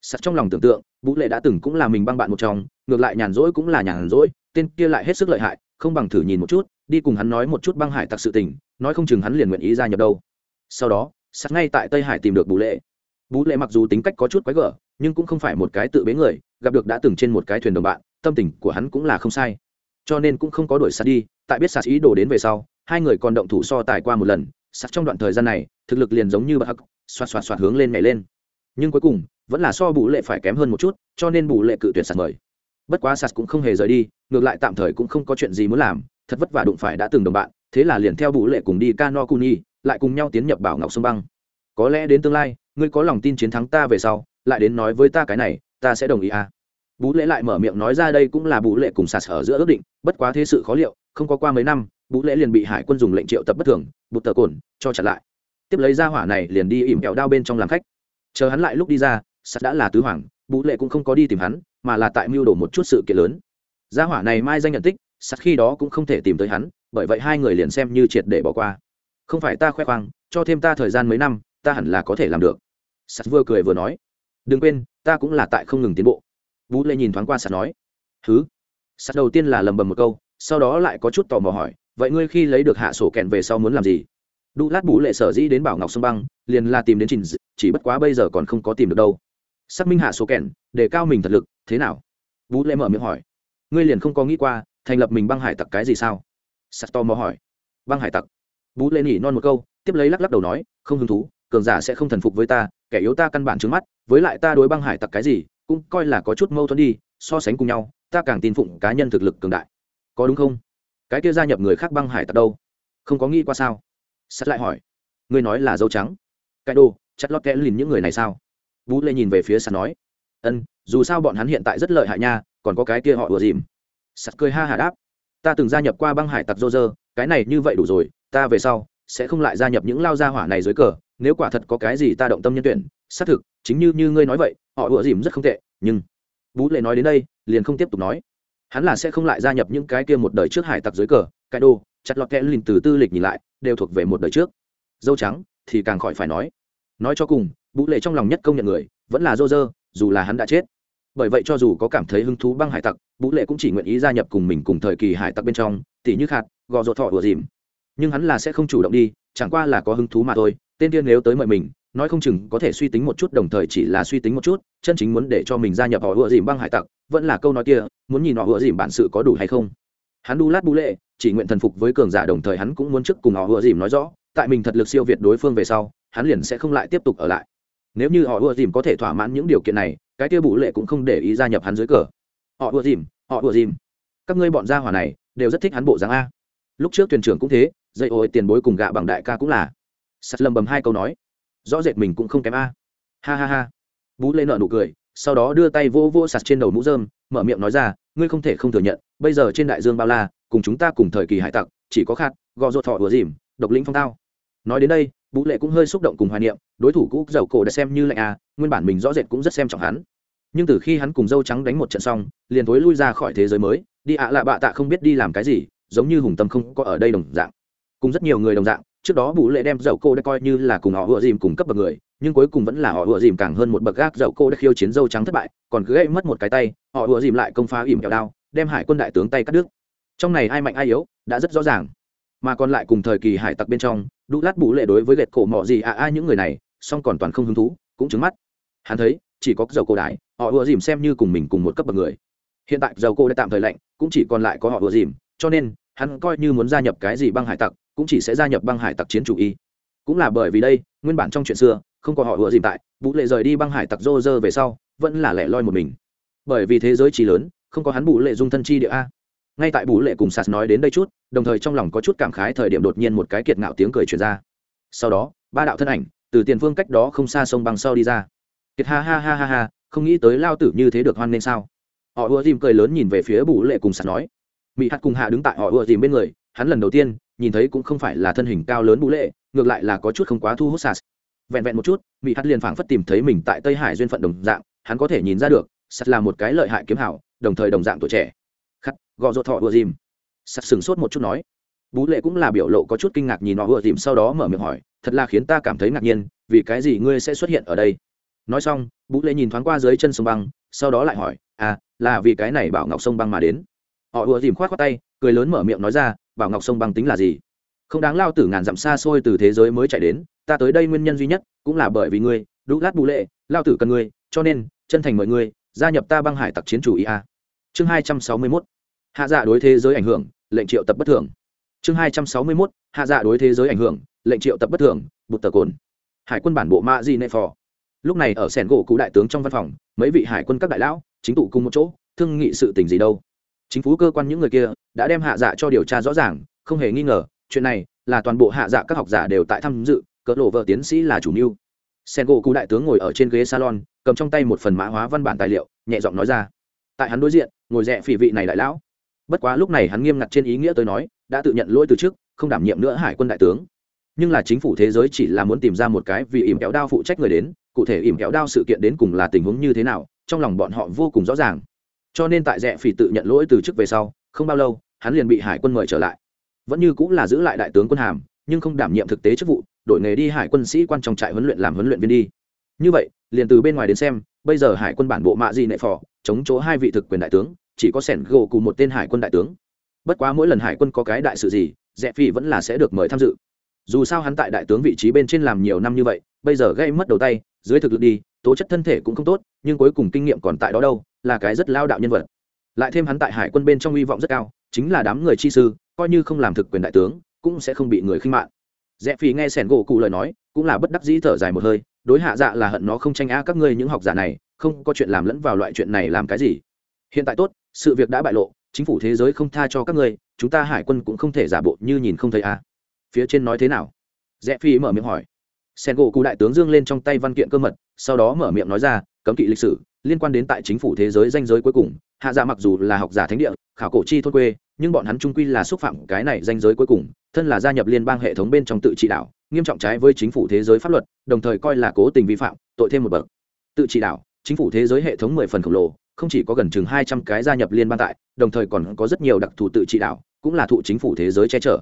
Sắt trong lòng tưởng tượng, bù lệ đã từng cũng là mình băng bạn một trong, ngược lại nhàn rỗi cũng là nhàn rỗi, tên kia lại hết sức lợi hại, không bằng thử nhìn một chút, đi cùng hắn nói một chút băng hải tặc sự tình, nói không chừng hắn liền nguyện ý gia nhập đâu. Sau đó sắt ngay tại tây hải tìm được bù lệ bú lệ mặc dù tính cách có chút quái gở, nhưng cũng không phải một cái tự bế người, gặp được đã từng trên một cái thuyền đồng bạn, tâm tình của hắn cũng là không sai. Cho nên cũng không có đuổi sạt đi, tại biết sạt ý đồ đến về sau, hai người còn động thủ so tài qua một lần, sạt trong đoạn thời gian này, thực lực liền giống như bậc xoạt xoạt xoạt hướng lên nhảy lên. Nhưng cuối cùng, vẫn là so bù lệ phải kém hơn một chút, cho nên bù lệ cự tuyển sạt mời. Bất quá sạt cũng không hề rời đi, ngược lại tạm thời cũng không có chuyện gì muốn làm, thật vất vả đụng phải đã từng đồng bạn, thế là liền theo bù lệ cùng đi cano kuni lại cùng nhau tiến nhập bảo ngọc sông băng. Có lẽ đến tương lai ngươi có lòng tin chiến thắng ta về sau, lại đến nói với ta cái này, ta sẽ đồng ý à? Bú lễ lại mở miệng nói ra đây cũng là bú lệ cùng sạt ở giữa ước định, bất quá thế sự khó liệu, không có qua mấy năm, bú lễ liền bị hải quân dùng lệnh triệu tập bất thường, bụt tờ cồn, cho chặt lại. Tiếp lấy ra hỏa này liền đi ỉm kẹo đao bên trong làm khách. Chờ hắn lại lúc đi ra, sạt đã là tứ hoàng, bú lệ cũng không có đi tìm hắn, mà là tại mưu đồ một chút sự kiện lớn. Gia hỏa này mai danh nhận tích, sạt khi đó cũng không thể tìm tới hắn, bởi vậy hai người liền xem như triệt để bỏ qua. Không phải ta khoe khoang, cho thêm ta thời gian mấy năm, ta hẳn là có thể làm được sạt vừa cười vừa nói, đừng quên, ta cũng là tại không ngừng tiến bộ. Vũ lệ nhìn thoáng qua sạt nói thứ sạt đầu tiên là lầm bầm một câu, sau đó lại có chút tò mò hỏi, vậy ngươi khi lấy được hạ sổ kẹn về sau muốn làm gì? Đu lát Vũ lệ sở dĩ đến bảo ngọc sông băng, liền là tìm đến trình chỉ bất quá bây giờ còn không có tìm được đâu. Xác minh hạ sổ kẹn, để cao mình thật lực, thế nào? Vũ lệ mở miệng hỏi, ngươi liền không có nghĩ qua, thành lập mình băng hải tặc cái gì sao? Sắt to mò hỏi, băng hải tặc? Vũ lệ nhỉ non một câu, tiếp lấy lắc lắc đầu nói, không hứng thú, cường giả sẽ không thần phục với ta kẻ yếu ta căn bản trước mắt, với lại ta đối băng hải tặc cái gì, cũng coi là có chút mâu thuẫn đi, so sánh cùng nhau, ta càng tin phụng cá nhân thực lực cường đại. Có đúng không? Cái kia gia nhập người khác băng hải tặc đâu? Không có nghĩ qua sao? Sắt lại hỏi. Ngươi nói là dâu trắng. Cái đồ, chặt lót kẽ lìn những người này sao? Vũ lê nhìn về phía sắt nói. Ân, dù sao bọn hắn hiện tại rất lợi hại nha, còn có cái kia họ ùa dìm. Sắt cười ha hà đáp. Ta từng gia nhập qua băng hải tặc dô dơ cái này như vậy đủ rồi, ta về sau sẽ không lại gia nhập những lao gia hỏa này dưới cờ nếu quả thật có cái gì ta động tâm nhân tuyển, xác thực, chính như như ngươi nói vậy, họ ủa dìm rất không tệ, nhưng vũ lệ nói đến đây, liền không tiếp tục nói. Hắn là sẽ không lại gia nhập những cái kia một đời trước hải tặc dưới cờ, cái đô chặt lọt kẽ lìn từ tư lịch nhìn lại, đều thuộc về một đời trước. Dâu trắng, thì càng khỏi phải nói. Nói cho cùng vũ lệ trong lòng nhất công nhận người, vẫn là dô dơ, dù là hắn đã chết. Bởi vậy cho dù có cảm thấy hứng thú băng hải tặc vũ lệ cũng chỉ nguyện ý gia nhập cùng mình cùng thời kỳ hải tặc bên trong, tỉ như khạt, gò rột thọ ủa dìm. Nhưng hắn là sẽ không chủ động đi, chẳng qua là có hứng thú mà thôi tên tiên nếu tới mời mình, nói không chừng có thể suy tính một chút, đồng thời chỉ là suy tính một chút, chân chính muốn để cho mình gia nhập họ ựa dìm băng hải tặc, vẫn là câu nói kia, muốn nhìn họ ựa dìm bản sự có đủ hay không. Hắn đu lát bu lệ, chỉ nguyện thần phục với cường giả, đồng thời hắn cũng muốn trước cùng họ ựa dìm nói rõ, tại mình thật lực siêu việt đối phương về sau, hắn liền sẽ không lại tiếp tục ở lại. Nếu như họ ựa dìm có thể thỏa mãn những điều kiện này, cái kia bụ lệ cũng không để ý gia nhập hắn dưới cờ. Họ ựa dìm họ ựa dìm các ngươi bọn gia hỏa này, đều rất thích hắn bộ dáng a. Lúc trước thuyền trưởng cũng thế, dây ôi tiền bối cùng gạ bằng đại ca cũng là sắt lầm bầm hai câu nói. Rõ rệt mình cũng không kém a. Ha ha ha. Bú lê nợ nụ cười sau đó đưa tay vô vô sạt trên đầu mũ dơm mở miệng nói ra ngươi không thể không thừa nhận bây giờ trên đại dương bao la cùng chúng ta cùng thời kỳ hải tặc chỉ có khát gò ruột thọ ùa dìm độc lĩnh phong tao. Nói đến đây bú lệ cũng hơi xúc động cùng hoài niệm đối thủ cũ dầu cổ đã xem như lạnh à, nguyên bản mình rõ rệt cũng rất xem trọng hắn. Nhưng từ khi hắn cùng dâu trắng đánh một trận xong liền thối lui ra khỏi thế giới mới đi ạ lạ bạ tạ không biết đi làm cái gì giống như hùng tâm không có ở đây đồng dạng. Cùng rất nhiều người đồng dạng trước đó bù lệ đem dậu cô đã coi như là cùng họ ựa dìm cùng cấp bậc người, nhưng cuối cùng vẫn là họ ựa dìm càng hơn một bậc gác dậu cô đã khiêu chiến dâu trắng thất bại, còn cứ gây mất một cái tay, họ ựa dìm lại công phá ỉm kẹo đao, đem hải quân đại tướng tay cắt đứt. Trong này ai mạnh ai yếu, đã rất rõ ràng. Mà còn lại cùng thời kỳ hải tặc bên trong, đu lát bù lệ đối với gệt cổ mọ gì à ai những người này, song còn toàn không hứng thú, cũng chứng mắt. Hắn thấy, chỉ có dầu cô đái, họ ựa dìm xem như cùng mình cùng một cấp bậc người. Hiện tại dầu cô đã tạm thời lạnh, cũng chỉ còn lại có họ ựa dìm, cho nên, hắn coi như muốn gia nhập cái gì băng hải tặc cũng chỉ sẽ gia nhập băng hải tặc chiến chủ y. Cũng là bởi vì đây, nguyên bản trong chuyện xưa, không có họ ựa dìm tại, vũ lệ rời đi băng hải tặc rô rơ về sau, vẫn là lẻ loi một mình. Bởi vì thế giới trí lớn, không có hắn bù lệ dung thân chi địa a. Ngay tại bù lệ cùng sạt nói đến đây chút, đồng thời trong lòng có chút cảm khái thời điểm đột nhiên một cái kiệt ngạo tiếng cười truyền ra. Sau đó, ba đạo thân ảnh, từ tiền phương cách đó không xa sông băng sau đi ra. Kiệt ha ha ha ha ha, không nghĩ tới lao tử như thế được hoan nên sao? Họ ùa dìm cười lớn nhìn về phía bù lệ cùng sạt nói. Mỹ hạt cùng hạ đứng tại họ ùa dìm bên người, hắn lần đầu tiên nhìn thấy cũng không phải là thân hình cao lớn bú lệ, ngược lại là có chút không quá thu hút sas. Vẹn vẹn một chút mỹ hát liền phảng phất tìm thấy mình tại tây hải duyên phận đồng dạng, hắn có thể nhìn ra được, sas là một cái lợi hại kiếm hảo, đồng thời đồng dạng tuổi trẻ. Khắc, gò dỗ thọ ùa dìm. Sas sửng sốt một chút nói. Bú lệ cũng là biểu lộ có chút kinh ngạc nhìn họ ùa dìm, sau đó mở miệng hỏi, thật là khiến ta cảm thấy ngạc nhiên, vì cái gì ngươi sẽ xuất hiện ở đây? Nói xong bú lệ nhìn thoáng qua dưới chân sông băng, sau đó lại hỏi à là vì cái này bảo ngọc sông băng mà đến. Họ ùa dìm khoát khoát tay, cười lớn mở miệng nói ra bảo ngọc sông băng tính là gì? Không đáng lao tử ngàn dặm xa xôi từ thế giới mới chạy đến, ta tới đây nguyên nhân duy nhất cũng là bởi vì ngươi, đũ lát bù lệ, lao tử cần ngươi, cho nên, chân thành mời ngươi, gia nhập ta băng hải tặc chiến chủ ý a. Chương hai trăm sáu mươi mốt. Hạ dạ đối thế giới ảnh hưởng, lệnh triệu tập bất thường chương hai trăm sáu mươi mốt. Hạ dạ đối thế giới ảnh hưởng, lệnh triệu tập bất thường bụt tờ cồn. Hải quân bản bộ ma di nệ phò. Lúc này ở sẻn gỗ cụ đại tướng trong văn phòng, mấy vị hải quân các đại lão, chính tụ cùng một chỗ, thương nghị sự tình gì đâu? Chính phủ cơ quan những người kia đã đem hạ dạ cho điều tra rõ ràng, không hề nghi ngờ, chuyện này là toàn bộ hạ dạ các học giả đều tại tham dự, cỡ lộ vợ tiến sĩ là chủ mưu. Sen gỗ cụ đại tướng ngồi ở trên ghế salon, cầm trong tay một phần mã hóa văn bản tài liệu, nhẹ giọng nói ra. Tại hắn đối diện, ngồi rẽ phỉ vị này đại lão. Bất quá lúc này hắn nghiêm ngặt trên ý nghĩa tới nói, đã tự nhận lỗi từ trước, không đảm nhiệm nữa hải quân đại tướng. Nhưng là chính phủ thế giới chỉ là muốn tìm ra một cái vì ỉm kéo đao phụ trách người đến, cụ thể ỉm kéo đao sự kiện đến cùng là tình huống như thế nào, trong lòng bọn họ vô cùng rõ ràng cho nên tại rẽ phỉ tự nhận lỗi từ chức về sau, không bao lâu, hắn liền bị hải quân mời trở lại. Vẫn như cũng là giữ lại đại tướng quân hàm, nhưng không đảm nhiệm thực tế chức vụ, đổi nghề đi hải quân sĩ quan trong trại huấn luyện làm huấn luyện viên đi. Như vậy, liền từ bên ngoài đến xem, bây giờ hải quân bản bộ mạ di nệ phò, chống chỗ hai vị thực quyền đại tướng, chỉ có sẻn gỗ cùng một tên hải quân đại tướng. Bất quá mỗi lần hải quân có cái đại sự gì, rẽ phi vẫn là sẽ được mời tham dự. Dù sao hắn tại đại tướng vị trí bên trên làm nhiều năm như vậy, bây giờ gây mất đầu tay, dưới thực lực đi, tố chất thân thể cũng không tốt, nhưng cuối cùng kinh nghiệm còn tại đó đâu là cái rất lao đạo nhân vật. Lại thêm hắn tại hải quân bên trong hy vọng rất cao, chính là đám người chi sư, coi như không làm thực quyền đại tướng, cũng sẽ không bị người khinh mạng. Rẽ phi nghe sẻn gỗ cụ lời nói, cũng là bất đắc dĩ thở dài một hơi, đối hạ dạ là hận nó không tranh á các ngươi những học giả này, không có chuyện làm lẫn vào loại chuyện này làm cái gì. Hiện tại tốt, sự việc đã bại lộ, chính phủ thế giới không tha cho các ngươi, chúng ta hải quân cũng không thể giả bộ như nhìn không thấy a phía trên nói thế nào? Rẽ phi mở miệng hỏi. Sen gỗ cụ đại tướng dương lên trong tay văn kiện cơ mật, sau đó mở miệng nói ra, cấm kỵ lịch sử liên quan đến tại chính phủ thế giới danh giới cuối cùng, hạ dạ mặc dù là học giả thánh địa, khảo cổ chi thôn quê, nhưng bọn hắn trung quy là xúc phạm cái này danh giới cuối cùng, thân là gia nhập liên bang hệ thống bên trong tự trị đảo nghiêm trọng trái với chính phủ thế giới pháp luật, đồng thời coi là cố tình vi phạm, tội thêm một bậc. Tự trị đảo chính phủ thế giới hệ thống mười phần khổng lồ, không chỉ có gần chừng hai trăm cái gia nhập liên bang tại, đồng thời còn có rất nhiều đặc thù tự trị đảo cũng là thụ chính phủ thế giới che chở.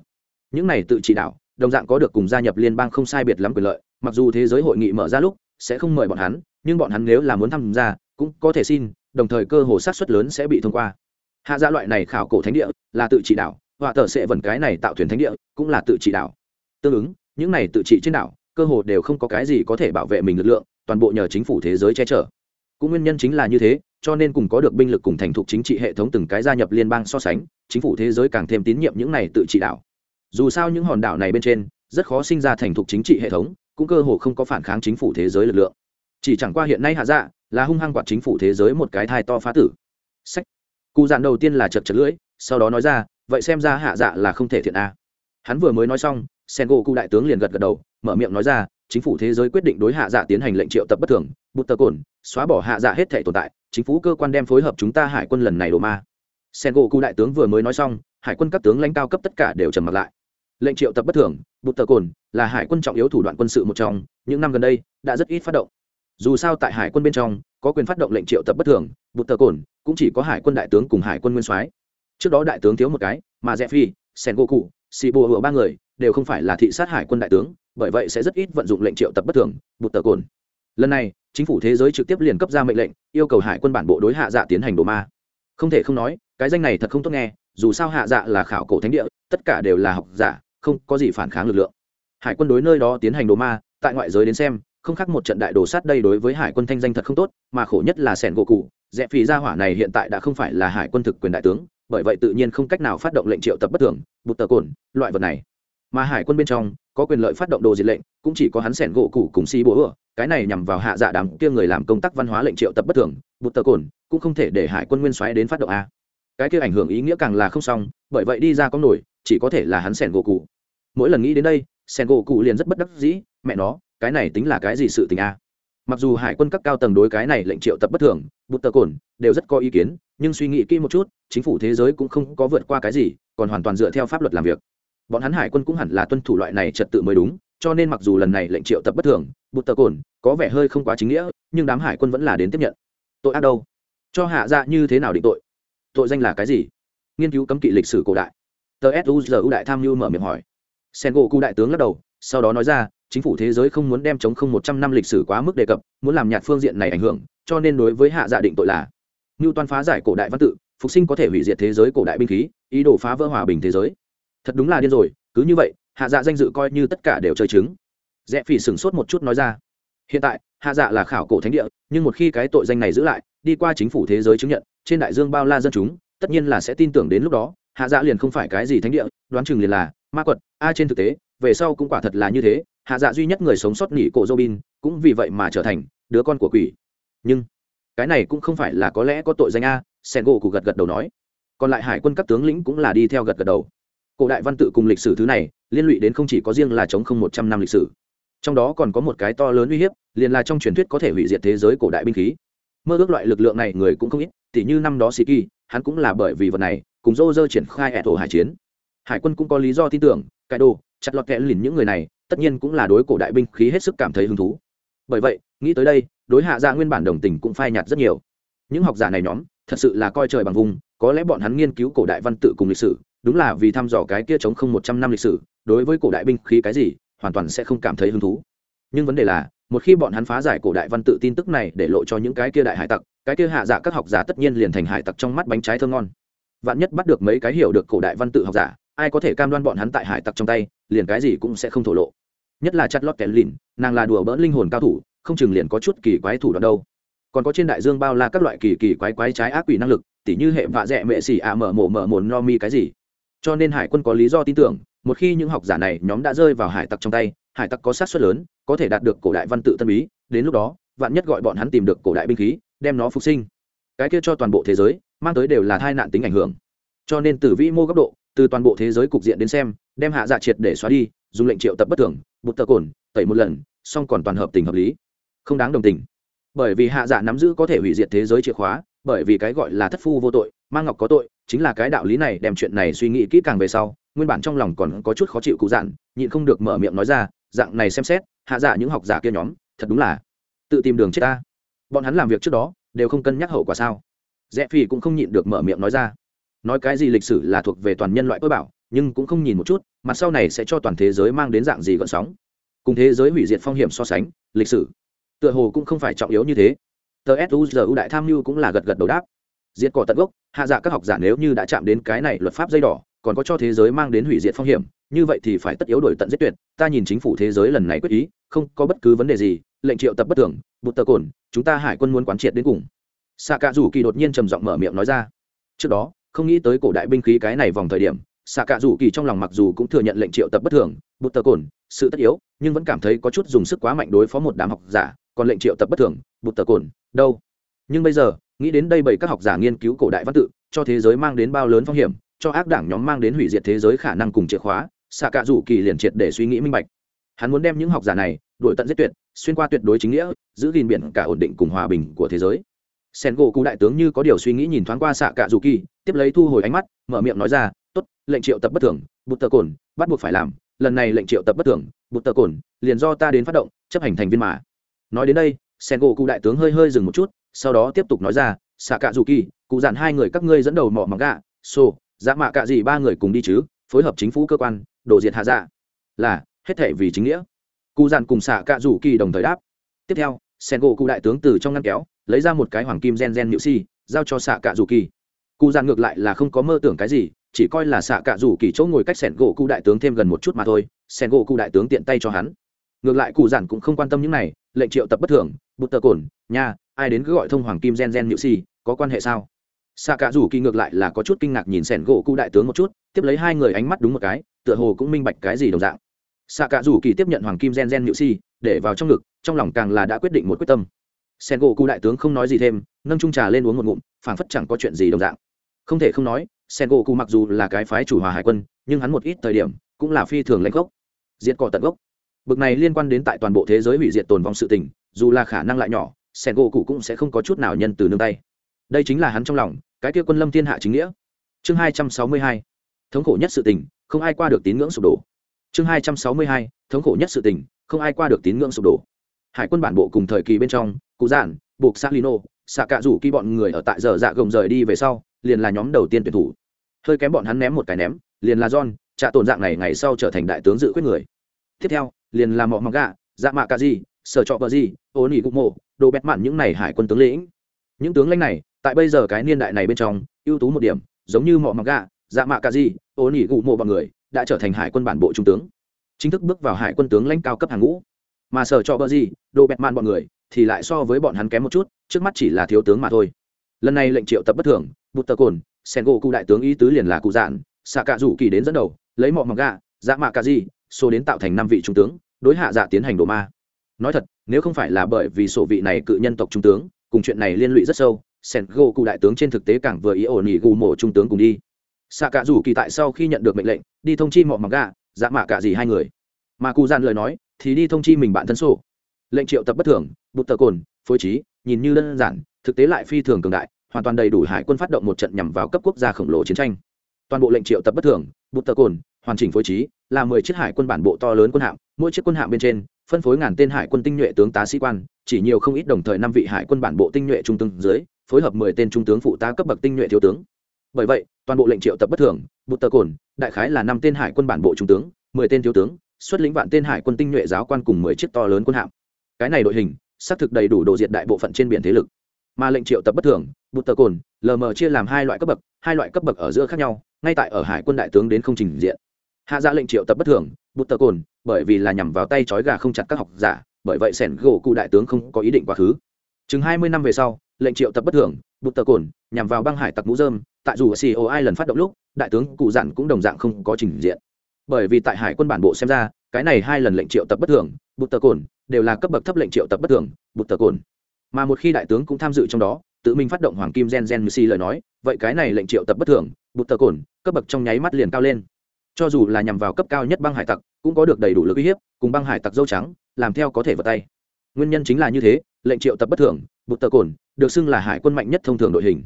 Những này tự trị đảo đồng dạng có được cùng gia nhập liên bang không sai biệt lắm quyền lợi, mặc dù thế giới hội nghị mở ra lúc sẽ không mời bọn hắn, nhưng bọn hắn nếu là muốn tham gia cũng có thể xin, đồng thời cơ hồ sát xuất lớn sẽ bị thông qua. Hạ gia loại này khảo cổ thánh địa là tự trị đảo họa tờ sẽ vần cái này tạo thuyền thánh địa cũng là tự trị đảo. Tương ứng, những này tự trị trên đảo, cơ hồ đều không có cái gì có thể bảo vệ mình lực lượng, toàn bộ nhờ chính phủ thế giới che chở. Cũng nguyên nhân chính là như thế, cho nên cùng có được binh lực cùng thành thục chính trị hệ thống từng cái gia nhập liên bang so sánh, chính phủ thế giới càng thêm tín nhiệm những này tự trị đảo. Dù sao những hòn đảo này bên trên, rất khó sinh ra thành thục chính trị hệ thống, cũng cơ hồ không có phản kháng chính phủ thế giới lực lượng. Chỉ chẳng qua hiện nay hạ dạ là hung hăng quạt chính phủ thế giới một cái thai to phá tử. Sách. Cụ dạn đầu tiên là chật chật lưỡi, sau đó nói ra, vậy xem ra hạ dạ là không thể thiện a. Hắn vừa mới nói xong, sen gỗ cụ đại tướng liền gật gật đầu, mở miệng nói ra, chính phủ thế giới quyết định đối hạ dạ tiến hành lệnh triệu tập bất thường, bút tờ cồn, xóa bỏ hạ dạ hết thể tồn tại, chính phủ cơ quan đem phối hợp chúng ta hải quân lần này đồ ma. Sen gỗ cụ đại tướng vừa mới nói xong, hải quân các tướng lãnh cao cấp tất cả đều trầm mặt lại. Lệnh triệu tập bất thường, bút tờ cồn, là hải quân trọng yếu thủ đoạn quân sự một trong, những năm gần đây, đã rất ít phát động dù sao tại hải quân bên trong, có quyền phát động lệnh triệu tập bất thường, bụt tờ cồn, cũng chỉ có hải quân đại tướng cùng hải quân nguyên soái. Trước đó đại tướng thiếu một cái, mà rẽ phi, sen gỗ cụ xì bùa hựa ba người, đều không phải là thị sát hải quân đại tướng, bởi vậy sẽ rất ít vận dụng lệnh triệu tập bất thường, bụt tờ cồn. Lần này, chính phủ thế giới trực tiếp liền cấp ra mệnh lệnh, yêu cầu hải quân bản bộ đối hạ dạ tiến hành đồ ma. Không thể không nói, cái danh này thật không tốt nghe, dù sao hạ dạ là khảo cổ thánh địa, tất cả đều là học giả, không có gì phản kháng lực lượng. Hải quân đối nơi đó tiến hành đồ ma, tại ngoại giới đến xem không khác một trận đại đồ sát đây đối với hải quân thanh danh thật không tốt, mà khổ nhất là sẻn gỗ cụ. Rẽ phì gia hỏa này hiện tại đã không phải là hải quân thực quyền đại tướng, bởi vậy tự nhiên không cách nào phát động lệnh triệu tập bất thường, bụt tờ cồn, loại vật này. Mà hải quân bên trong, có quyền lợi phát động đồ diệt lệnh, cũng chỉ có hắn sẻn gỗ cụ cùng si bố ửa cái này nhằm vào hạ dạ đám kia người làm công tác văn hóa lệnh triệu tập bất thường, bụt tờ cồn, cũng không thể để hải quân nguyên soái đến phát động a. Cái kia ảnh hưởng ý nghĩa càng là không xong, bởi vậy đi ra có nổi, chỉ có thể là hắn sẻn gỗ cụ. Mỗi lần nghĩ đến đây, sẻn gỗ cụ liền rất bất đắc dĩ, mẹ nó cái này tính là cái gì sự tình a? Mặc dù hải quân các cao tầng đối cái này lệnh triệu tập bất thường, bụt tờ cồn đều rất có ý kiến, nhưng suy nghĩ kỹ một chút, chính phủ thế giới cũng không có vượt qua cái gì, còn hoàn toàn dựa theo pháp luật làm việc. Bọn hắn hải quân cũng hẳn là tuân thủ loại này trật tự mới đúng, cho nên mặc dù lần này lệnh triệu tập bất thường, bụt tờ cồn có vẻ hơi không quá chính nghĩa, nhưng đám hải quân vẫn là đến tiếp nhận. Tội ác đâu? Cho hạ dạ như thế nào định tội? Tội danh là cái gì? Nghiên cứu cấm kỵ lịch sử cổ đại. Tờ suzu đại tham mưu mở miệng hỏi. Sen gỗ cụ đại tướng lắc đầu sau đó nói ra, chính phủ thế giới không muốn đem chống không một trăm năm lịch sử quá mức đề cập, muốn làm nhạt phương diện này ảnh hưởng, cho nên đối với hạ dạ định tội là như toan phá giải cổ đại văn tự, phục sinh có thể hủy diệt thế giới cổ đại binh khí, ý đồ phá vỡ hòa bình thế giới. Thật đúng là điên rồi, cứ như vậy, hạ dạ danh dự coi như tất cả đều chơi chứng rẽ phỉ sửng sốt một chút nói ra, hiện tại, hạ dạ là khảo cổ thánh địa, nhưng một khi cái tội danh này giữ lại, đi qua chính phủ thế giới chứng nhận, trên đại dương bao la dân chúng, tất nhiên là sẽ tin tưởng đến lúc đó, hạ dạ liền không phải cái gì thánh địa, đoán chừng liền là ma quật, a trên thực tế về sau cũng quả thật là như thế, hạ dạ duy nhất người sống sót nghỉ cổ robin cũng vì vậy mà trở thành đứa con của quỷ. Nhưng, cái này cũng không phải là có lẽ có tội danh a sen gỗ cụ gật gật đầu nói. Còn lại hải quân các tướng lĩnh cũng là đi theo gật gật đầu. Cổ đại văn tự cùng lịch sử thứ này, liên lụy đến không chỉ có riêng là chống không một trăm năm lịch sử. Trong đó còn có một cái to lớn uy hiếp, liền là trong truyền thuyết có thể hủy diệt thế giới cổ đại binh khí. Mơ ước loại lực lượng này người cũng không ít, tỉ như năm đó sĩ kỳ hắn cũng là bởi vì vật này, cùng dô dơ triển khai ẹ tổ hải chiến. Hải quân cũng có lý do tin tưởng cải đồ chặt lọt kẽ lìn những người này, tất nhiên cũng là đối cổ đại binh khí hết sức cảm thấy hứng thú. Bởi vậy, nghĩ tới đây, đối hạ ra nguyên bản đồng tình cũng phai nhạt rất nhiều. Những học giả này nhóm, thật sự là coi trời bằng vùng, có lẽ bọn hắn nghiên cứu cổ đại văn tự cùng lịch sử, đúng là vì thăm dò cái kia chống không một trăm năm lịch sử, đối với cổ đại binh khí cái gì, hoàn toàn sẽ không cảm thấy hứng thú. Nhưng vấn đề là, một khi bọn hắn phá giải cổ đại văn tự tin tức này để lộ cho những cái kia đại hải tặc, cái kia hạ giả các học giả tất nhiên liền thành hải tặc trong mắt bánh trái thơ ngon. Vạn nhất bắt được mấy cái hiểu được cổ đại văn tự học giả, ai có thể cam đoan bọn hắn tại hải tặc trong tay liền cái gì cũng sẽ không thổ lộ. Nhất là chặt lót kẻ lìn, nàng là đùa bỡn linh hồn cao thủ, không chừng liền có chút kỳ quái thủ đoạn đâu. Còn có trên đại dương bao la các loại kỳ kỳ quái quái trái ác quỷ năng lực, tỉ như hệ vạ dẹ mệ xỉ ạ mở mổ mở mồn no mi cái gì. Cho nên hải quân có lý do tin tưởng, một khi những học giả này nhóm đã rơi vào hải tặc trong tay, hải tặc có sát xuất lớn, có thể đạt được cổ đại văn tự tân bí, đến lúc đó, vạn nhất gọi bọn hắn tìm được cổ đại binh khí, đem nó phục sinh. Cái kia cho toàn bộ thế giới, mang tới đều là tai nạn tính ảnh hưởng. Cho nên từ vĩ mô góc độ từ toàn bộ thế giới cục diện đến xem, đem hạ dạ triệt để xóa đi, dùng lệnh triệu tập bất thường, bụt tờ cồn, tẩy một lần song còn toàn hợp tình hợp lý. Không đáng đồng tình. Bởi vì hạ dạ nắm giữ có thể hủy diệt thế giới chìa khóa, bởi vì cái gọi là thất phu vô tội mang ngọc có tội, chính là cái đạo lý này đem chuyện này suy nghĩ kỹ càng về sau, nguyên bản trong lòng còn có chút khó chịu cụ dạn nhịn không được mở miệng nói ra, dạng này xem xét, hạ dạ những học giả kia nhóm, thật đúng là tự tìm đường chết ta. Bọn hắn làm việc trước đó, đều không cân nhắc hậu quả sao. Rẽ phi cũng không nhịn được mở miệng nói ra nói cái gì lịch sử là thuộc về toàn nhân loại cơ bảo, nhưng cũng không nhìn một chút mặt sau này sẽ cho toàn thế giới mang đến dạng gì gợn sóng. Cùng thế giới hủy diệt phong hiểm so sánh, lịch sử tựa hồ cũng không phải trọng yếu như thế. Tờ suzu đại tham mưu cũng là gật gật đầu đáp. Diệt cỏ tận gốc, hạ dạ các học giả nếu như đã chạm đến cái này luật pháp dây đỏ, còn có cho thế giới mang đến hủy diệt phong hiểm, như vậy thì phải tất yếu đổi tận giết tuyệt. Ta nhìn chính phủ thế giới lần này quyết ý, không có bất cứ vấn đề gì, lệnh triệu tập bất thường, bụt tờ cồn, chúng ta hải quân muốn quán triệt đến cùng. Xạ cạ rủ kỳ đột nhiên trầm giọng mở miệng nói ra. Trước đó không nghĩ tới cổ đại binh khí cái này vòng thời điểm xạ cạ rủ kỳ trong lòng mặc dù cũng thừa nhận lệnh triệu tập bất thường bụt tờ cồn, sự tất yếu, nhưng vẫn cảm thấy có chút dùng sức quá mạnh đối phó một đám học giả, còn lệnh triệu tập bất thường bụt tờ cồn, đâu? Nhưng bây giờ, nghĩ đến đây bảy các học giả nghiên cứu cổ đại văn tự, cho thế giới mang đến bao lớn phong hiểm, cho ác đảng nhóm mang đến hủy diệt thế giới khả năng cùng chìa khóa xạ cạ rủ kỳ liền triệt để suy nghĩ minh bạch. Hắn muốn đem những học giả này đổi tận giết tuyệt, xuyên qua tuyệt đối chính nghĩa, giữ gìn biển cả ổn định cùng hòa bình của thế giới sen gỗ cụ đại tướng như có điều suy nghĩ nhìn thoáng qua xạ cạ dù kỳ, tiếp lấy thu hồi ánh mắt, mở miệng nói ra, tốt, lệnh triệu tập bất thường bụt tờ cồn, bắt buộc phải làm, lần này lệnh triệu tập bất thường bụt tờ cồn, liền do ta đến phát động, chấp hành thành viên mà. Nói đến đây, sen gỗ cụ đại tướng hơi hơi dừng một chút, sau đó tiếp tục nói ra xạ cạ dù kỳ, cụ dặn hai người các ngươi dẫn đầu mỏ mỏng gạ, xô dạ mạ cạ gì ba người cùng đi chứ, phối hợp chính phủ cơ quan, đổ diệt hạ dạ. Là, hết thể vì chính nghĩa. Cụ dặn cùng xạ cạ dù kỳ đồng thời đáp. Tiếp theo, sen gỗ cụ đại tướng từ trong ngăn kéo lấy ra một cái hoàng kim gen gen nhự si, giao cho xạ cạ dù kỳ. Cụ dàn ngược lại là không có mơ tưởng cái gì, chỉ coi là xạ cạ dù kỳ chỗ ngồi cách sẻn gỗ cụ đại tướng thêm gần một chút mà thôi, sẻn gỗ cụ đại tướng tiện tay cho hắn. Ngược lại cụ giản cũng không quan tâm những này, lệnh triệu tập bất thường bút tờ cồn nha, ai đến cứ gọi thông hoàng kim gen gen nhự si, có quan hệ sao? Xạ cạ rủ kỳ ngược lại là có chút kinh ngạc nhìn sẻn gỗ cụ đại tướng một chút, tiếp lấy hai người ánh mắt đúng một cái, tựa hồ cũng minh bạch cái gì đồng dạng. Xạ cạ rủ kỳ tiếp nhận hoàng kim gen gen nhự si, để vào trong ngực, trong lòng càng là đã quyết định một quyết tâm sen gỗ cụ đại tướng không nói gì thêm, nâng trung trà lên uống một ngụm, phảng phất chẳng có chuyện gì đồng dạng. Không thể không nói, sen gỗ cụ mặc dù là cái phái chủ hòa hải quân, nhưng hắn một ít thời điểm cũng là phi thường lãnh gốc, diệt cỏ tận gốc. Bực này liên quan đến tại toàn bộ thế giới hủy diệt tồn vong sự tình, dù là khả năng lại nhỏ, sen gỗ cụ cũng sẽ không có chút nào nhân từ nương tay. Đây chính là hắn trong lòng, cái kia quân lâm thiên hạ chính nghĩa. Chương hai trăm sáu mươi hai, thống khổ nhất sự tình, không ai qua được tín ngưỡng sụp đổ. Chương hai trăm sáu mươi hai, thống khổ nhất sự tình, không ai qua được tín ngưỡng sụp đổ. Hải quân bản bộ cùng thời kỳ bên trong cụ giản, buộc salino xạ cạ rủ khi bọn người ở tại giờ dạ gồng rời đi về sau, liền là nhóm đầu tiên tuyển thủ. Hơi kém bọn hắn ném một cái ném, liền là john trạ tồn dạng này ngày sau trở thành đại tướng dự quyết người. Tiếp theo, liền là mọ mọc gạ dạ mạ cà di, sở trọ bờ di, ô nỉ gục mộ, đồ bẹt mạn những này hải quân tướng lĩnh. Những tướng lãnh này, tại bây giờ cái niên đại này bên trong, ưu tú một điểm, giống như mọ mọc gà dạ mạ cà di, ô nỉ gục mộ bọn người, đã trở thành hải quân bản bộ trung tướng. Chính thức bước vào hải quân tướng lãnh cao cấp hàng ngũ. Mà sở trọ bờ di, đồ bẹt mạn bọn người thì lại so với bọn hắn kém một chút, trước mắt chỉ là thiếu tướng mà thôi. Lần này lệnh triệu tập bất thường bút tờ cồn sen gỗ cụ đại tướng ý tứ liền là cụ dạn xạ cạ rủ kỳ đến dẫn đầu, lấy mọi mặc gà dạ mạ cà di, số đến tạo thành năm vị trung tướng, đối hạ dạ tiến hành đồ ma. Nói thật, nếu không phải là bởi vì sổ vị này cự nhân tộc trung tướng, cùng chuyện này liên lụy rất sâu sen gỗ cụ đại tướng trên thực tế càng vừa ý ổn ỉ gù mổ trung tướng cùng đi. Xạ cạ rủ kỳ tại sau khi nhận được mệnh lệnh, đi thông chi mọi mặc gà dạ mạ cả gì hai người. Mà cụ dạn lời nói, thì đi thông chi mình bạn thân sổ lệnh triệu tập bất thường bút tờ cồn, phối trí, nhìn như đơn giản, thực tế lại phi thường cường đại, hoàn toàn đầy đủ hải quân phát động một trận nhằm vào cấp quốc gia khổng lồ chiến tranh. Toàn bộ lệnh triệu tập bất thường bút tờ cồn, hoàn chỉnh phối trí, là mười chiếc hải quân bản bộ to lớn quân hạm, mỗi chiếc quân hạm bên trên, phân phối ngàn tên hải quân tinh nhuệ tướng tá sĩ quan, chỉ nhiều không ít đồng thời năm vị hải quân bản bộ tinh nhuệ trung tướng dưới, phối hợp mười tên trung tướng phụ tá cấp bậc tinh nhuệ thiếu tướng. Bởi vậy, toàn bộ lệnh triệu tập bất thường bút tờ cồn, đại khái là năm tên hải quân bản bộ trung tướng, mười tên thiếu tướng, xuất lĩnh vạn tên hải quân tinh nhuệ giáo quan cùng mười chiếc to lớn quân hạm cái này đội hình, xác thực đầy đủ đồ diệt đại bộ phận trên biển thế lực. Mà lệnh triệu tập bất thường bút tờ cồn lm chia làm hai loại cấp bậc, hai loại cấp bậc ở giữa khác nhau, ngay tại ở hải quân đại tướng đến không trình diện. Hạ ra lệnh triệu tập bất thường bút tờ cồn bởi vì là nhằm vào tay trói gà không chặt các học giả, bởi vậy sẻn gỗ cụ đại tướng không có ý định quá khứ. Chừng hai mươi năm về sau, lệnh triệu tập bất thường bút tờ cồn nhằm vào băng hải tặc mũ dơm tại dù co ai lần phát động lúc, đại tướng cụ dặn cũng đồng dạng không có trình diện. Bởi vì tại hải quân bản bộ xem ra cái này hai lần lệnh triệu tập bất thường, bụt tờ cồn, đều là cấp bậc thấp lệnh triệu tập bất thường, bụt tờ cồn. Mà một khi đại tướng cũng tham dự trong đó, tự mình phát động hoàng kim gen gen mc lời nói, vậy cái này lệnh triệu tập bất thường, bụt tờ cồn, cấp bậc trong nháy mắt liền cao lên. Cho dù là nhằm vào cấp cao nhất băng hải tặc, cũng có được đầy đủ lực uy hiếp, cùng băng hải tặc dâu trắng, làm theo có thể vào tay. Nguyên nhân chính là như thế, lệnh triệu tập bất thường, bụt tờ cồn, được xưng là hải quân mạnh nhất thông thường đội hình.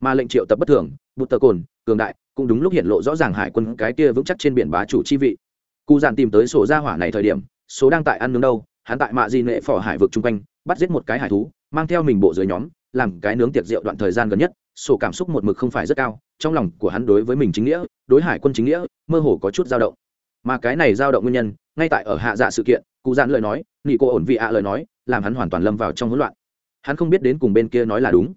Mà lệnh triệu tập bất thường, bụt tờ cồn, cường đại, cũng đúng lúc hiện lộ rõ ràng hải quân cái kia vững chắc trên biển bá chủ chi vị cụ dàn tìm tới sổ gia hỏa này thời điểm, số đang tại ăn nướng đâu, hắn tại mạ di nệ phò hải vực chung quanh, bắt giết một cái hải thú, mang theo mình bộ dưới nhóm, làm cái nướng tiệc rượu đoạn thời gian gần nhất, sổ cảm xúc một mực không phải rất cao, trong lòng của hắn đối với mình chính nghĩa, đối hải quân chính nghĩa, mơ hồ có chút dao động. Mà cái này dao động nguyên nhân, ngay tại ở hạ dạ sự kiện, cụ giản lời nói nghị cô ổn vị ạ lời nói, làm hắn hoàn toàn lâm vào trong hỗn loạn. Hắn không biết đến cùng bên kia nói là đúng.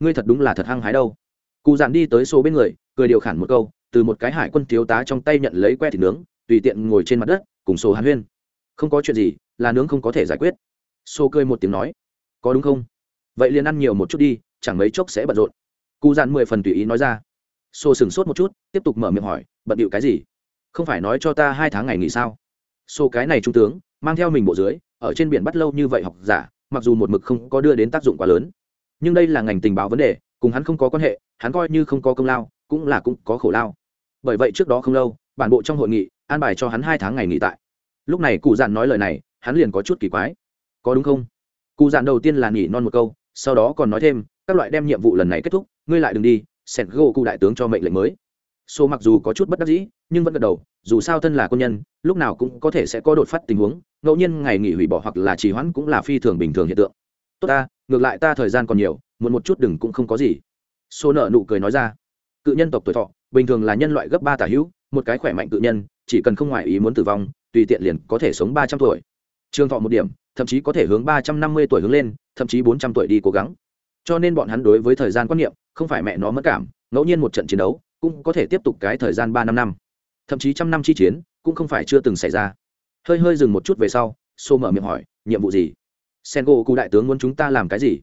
Ngươi thật đúng là thật hăng hái đâu. Cụ giản đi tới số bên người, cười điều khản một câu, từ một cái hải quân thiếu tá trong tay nhận lấy que thịt nướng tùy tiện ngồi trên mặt đất, cùng sổ hàn huyên. Không có chuyện gì, là nướng không có thể giải quyết. Xô cười một tiếng nói, có đúng không? Vậy liền ăn nhiều một chút đi, chẳng mấy chốc sẽ bận rộn. Cụ dạn mười phần tùy ý nói ra. Xô sừng sốt một chút, tiếp tục mở miệng hỏi, bận điệu cái gì? Không phải nói cho ta hai tháng ngày nghỉ sao? Xô cái này trung tướng, mang theo mình bộ dưới, ở trên biển bắt lâu như vậy học giả, mặc dù một mực không có đưa đến tác dụng quá lớn. Nhưng đây là ngành tình báo vấn đề, cùng hắn không có quan hệ, hắn coi như không có công lao, cũng là cũng có khổ lao. Bởi vậy trước đó không lâu, bản bộ trong hội nghị an bài cho hắn hai tháng ngày nghỉ tại. Lúc này cụ dạn nói lời này, hắn liền có chút kỳ quái. Có đúng không? Cụ dạn đầu tiên là nghỉ non một câu, sau đó còn nói thêm, các loại đem nhiệm vụ lần này kết thúc, ngươi lại đừng đi, sẹt gỗ cụ đại tướng cho mệnh lệnh mới. Số mặc dù có chút bất đắc dĩ, nhưng vẫn gật đầu, dù sao thân là quân nhân, lúc nào cũng có thể sẽ có đột phát tình huống, ngẫu nhiên ngày nghỉ hủy bỏ hoặc là trì hoãn cũng là phi thường bình thường hiện tượng. Tốt ta, ngược lại ta thời gian còn nhiều muốn một chút đừng cũng không có gì. Số nợ nụ cười nói ra. Cự nhân tộc tuổi thọ, bình thường là nhân loại gấp ba tả hữu, một cái khỏe mạnh cự nhân chỉ cần không ngoài ý muốn tử vong, tùy tiện liền có thể sống ba trăm tuổi. Trường thọ một điểm, thậm chí có thể hướng ba trăm năm mươi tuổi hướng lên, thậm chí bốn trăm tuổi đi cố gắng. Cho nên bọn hắn đối với thời gian quan niệm, không phải mẹ nó mất cảm, ngẫu nhiên một trận chiến đấu, cũng có thể tiếp tục cái thời gian ba năm năm. Thậm chí trăm năm chi chiến, cũng không phải chưa từng xảy ra. Hơi hơi dừng một chút về sau xô mở miệng hỏi, nhiệm vụ gì? Sen gỗ cụ đại tướng muốn chúng ta làm cái gì?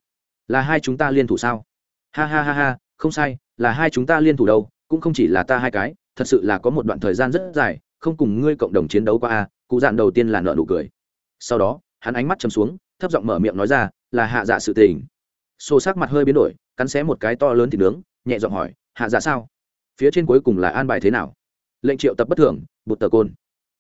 Là hai chúng ta liên thủ sao? Ha ha ha ha, không sai, là hai chúng ta liên thủ đâu, cũng không chỉ là ta hai cái, thật sự là có một đoạn thời gian rất dài không cùng ngươi cộng đồng chiến đấu qua a, cụ dạn đầu tiên là nợ nụ cười. Sau đó, hắn ánh mắt chầm xuống, thấp giọng mở miệng nói ra, là hạ dạ sự tình. Xô sắc mặt hơi biến đổi, cắn xé một cái to lớn thịt nướng, nhẹ giọng hỏi, hạ dạ sao? Phía trên cuối cùng là an bài thế nào? Lệnh triệu tập bất thường, bụt tờ côn.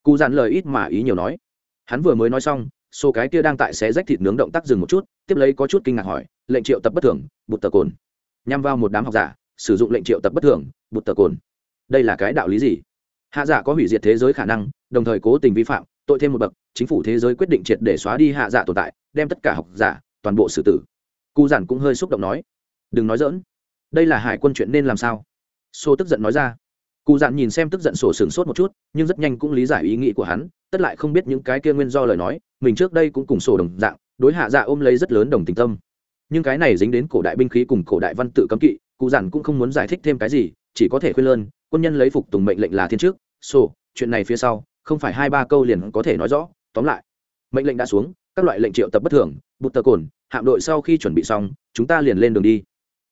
Cụ dạn lời ít mà ý nhiều nói. Hắn vừa mới nói xong xô cái kia đang tại xé rách thịt nướng động tác dừng một chút, tiếp lấy có chút kinh ngạc hỏi, lệnh triệu tập bất thường, bụt tờ cồn nhằm vào một đám học giả, sử dụng lệnh triệu tập bất thường, bụt tờ cồn đây là cái đạo lý gì? Hạ giả có hủy diệt thế giới khả năng, đồng thời cố tình vi phạm, tội thêm một bậc, chính phủ thế giới quyết định triệt để xóa đi hạ giả tồn tại, đem tất cả học giả, toàn bộ xử tử. Cụ giản cũng hơi xúc động nói, đừng nói dỡn đây là hải quân chuyện nên làm sao? Sô tức giận nói ra. Cụ giản nhìn xem tức giận sổ sừng sốt một chút, nhưng rất nhanh cũng lý giải ý nghĩ của hắn, tất lại không biết những cái kia nguyên do lời nói, mình trước đây cũng cùng sổ đồng dạng, đối hạ dạ ôm lấy rất lớn đồng tình tâm. Nhưng cái này dính đến cổ đại binh khí cùng cổ đại văn tự cấm kỵ cụ giản cũng không muốn giải thích thêm cái gì, chỉ có thể khuyên lơn, quân nhân lấy phục tùng mệnh lệnh là thiên trước sổ, chuyện này phía sau, không phải hai ba câu liền có thể nói rõ, tóm lại, mệnh lệnh đã xuống, các loại lệnh triệu tập bất thường, bụt tờ cồn, hạm đội sau khi chuẩn bị xong, chúng ta liền lên đường đi.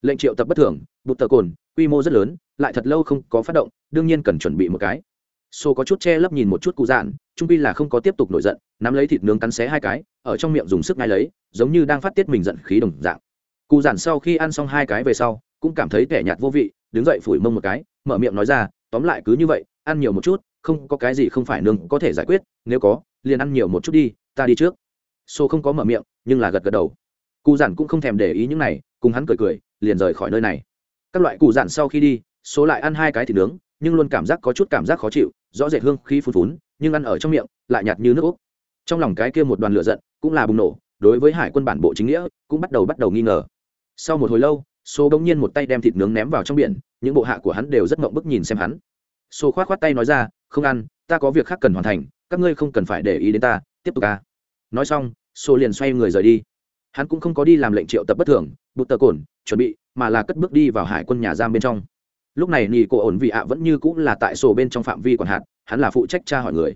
Lệnh triệu tập bất thường, bụt tờ cồn, quy mô rất lớn, lại thật lâu không có phát động, đương nhiên cần chuẩn bị một cái. Xô có chút che lấp nhìn một chút cụ dạn trung pi là không có tiếp tục nổi giận, nắm lấy thịt nướng cắn xé hai cái, ở trong miệng dùng sức ngay lấy, giống như đang phát tiết mình giận khí đồng dạng. Cụ dạn sau khi ăn xong hai cái về sau, cũng cảm thấy kẻ nhạt vô vị, đứng dậy phủi mông một cái, mở miệng nói ra, tóm lại cứ như vậy ăn nhiều một chút, không có cái gì không phải nương có thể giải quyết, nếu có, liền ăn nhiều một chút đi, ta đi trước. Xô không có mở miệng, nhưng là gật gật đầu. Cụ giản cũng không thèm để ý những này, cùng hắn cười cười, liền rời khỏi nơi này. Các loại cụ giản sau khi đi số lại ăn hai cái thịt nướng, nhưng luôn cảm giác có chút cảm giác khó chịu, rõ rệt hương khí phun phún, nhưng ăn ở trong miệng, lại nhạt như nước úc. Trong lòng cái kia một đoàn lửa giận, cũng là bùng nổ, đối với hải quân bản bộ chính nghĩa, cũng bắt đầu bắt đầu nghi ngờ. Sau một hồi lâu số bỗng nhiên một tay đem thịt nướng ném vào trong biển, những bộ hạ của hắn đều rất mộng bức nhìn xem hắn sô khoát khoát tay nói ra không ăn ta có việc khác cần hoàn thành các ngươi không cần phải để ý đến ta tiếp tục ca nói xong sô liền xoay người rời đi. Hắn cũng không có đi làm lệnh triệu tập bất thường bụt tờ cồn chuẩn bị mà là cất bước đi vào hải quân nhà giam bên trong. Lúc này nỉ cổ ổn vị ạ vẫn như cũng là tại sổ bên trong phạm vi còn hạt, hắn là phụ trách tra hỏi người.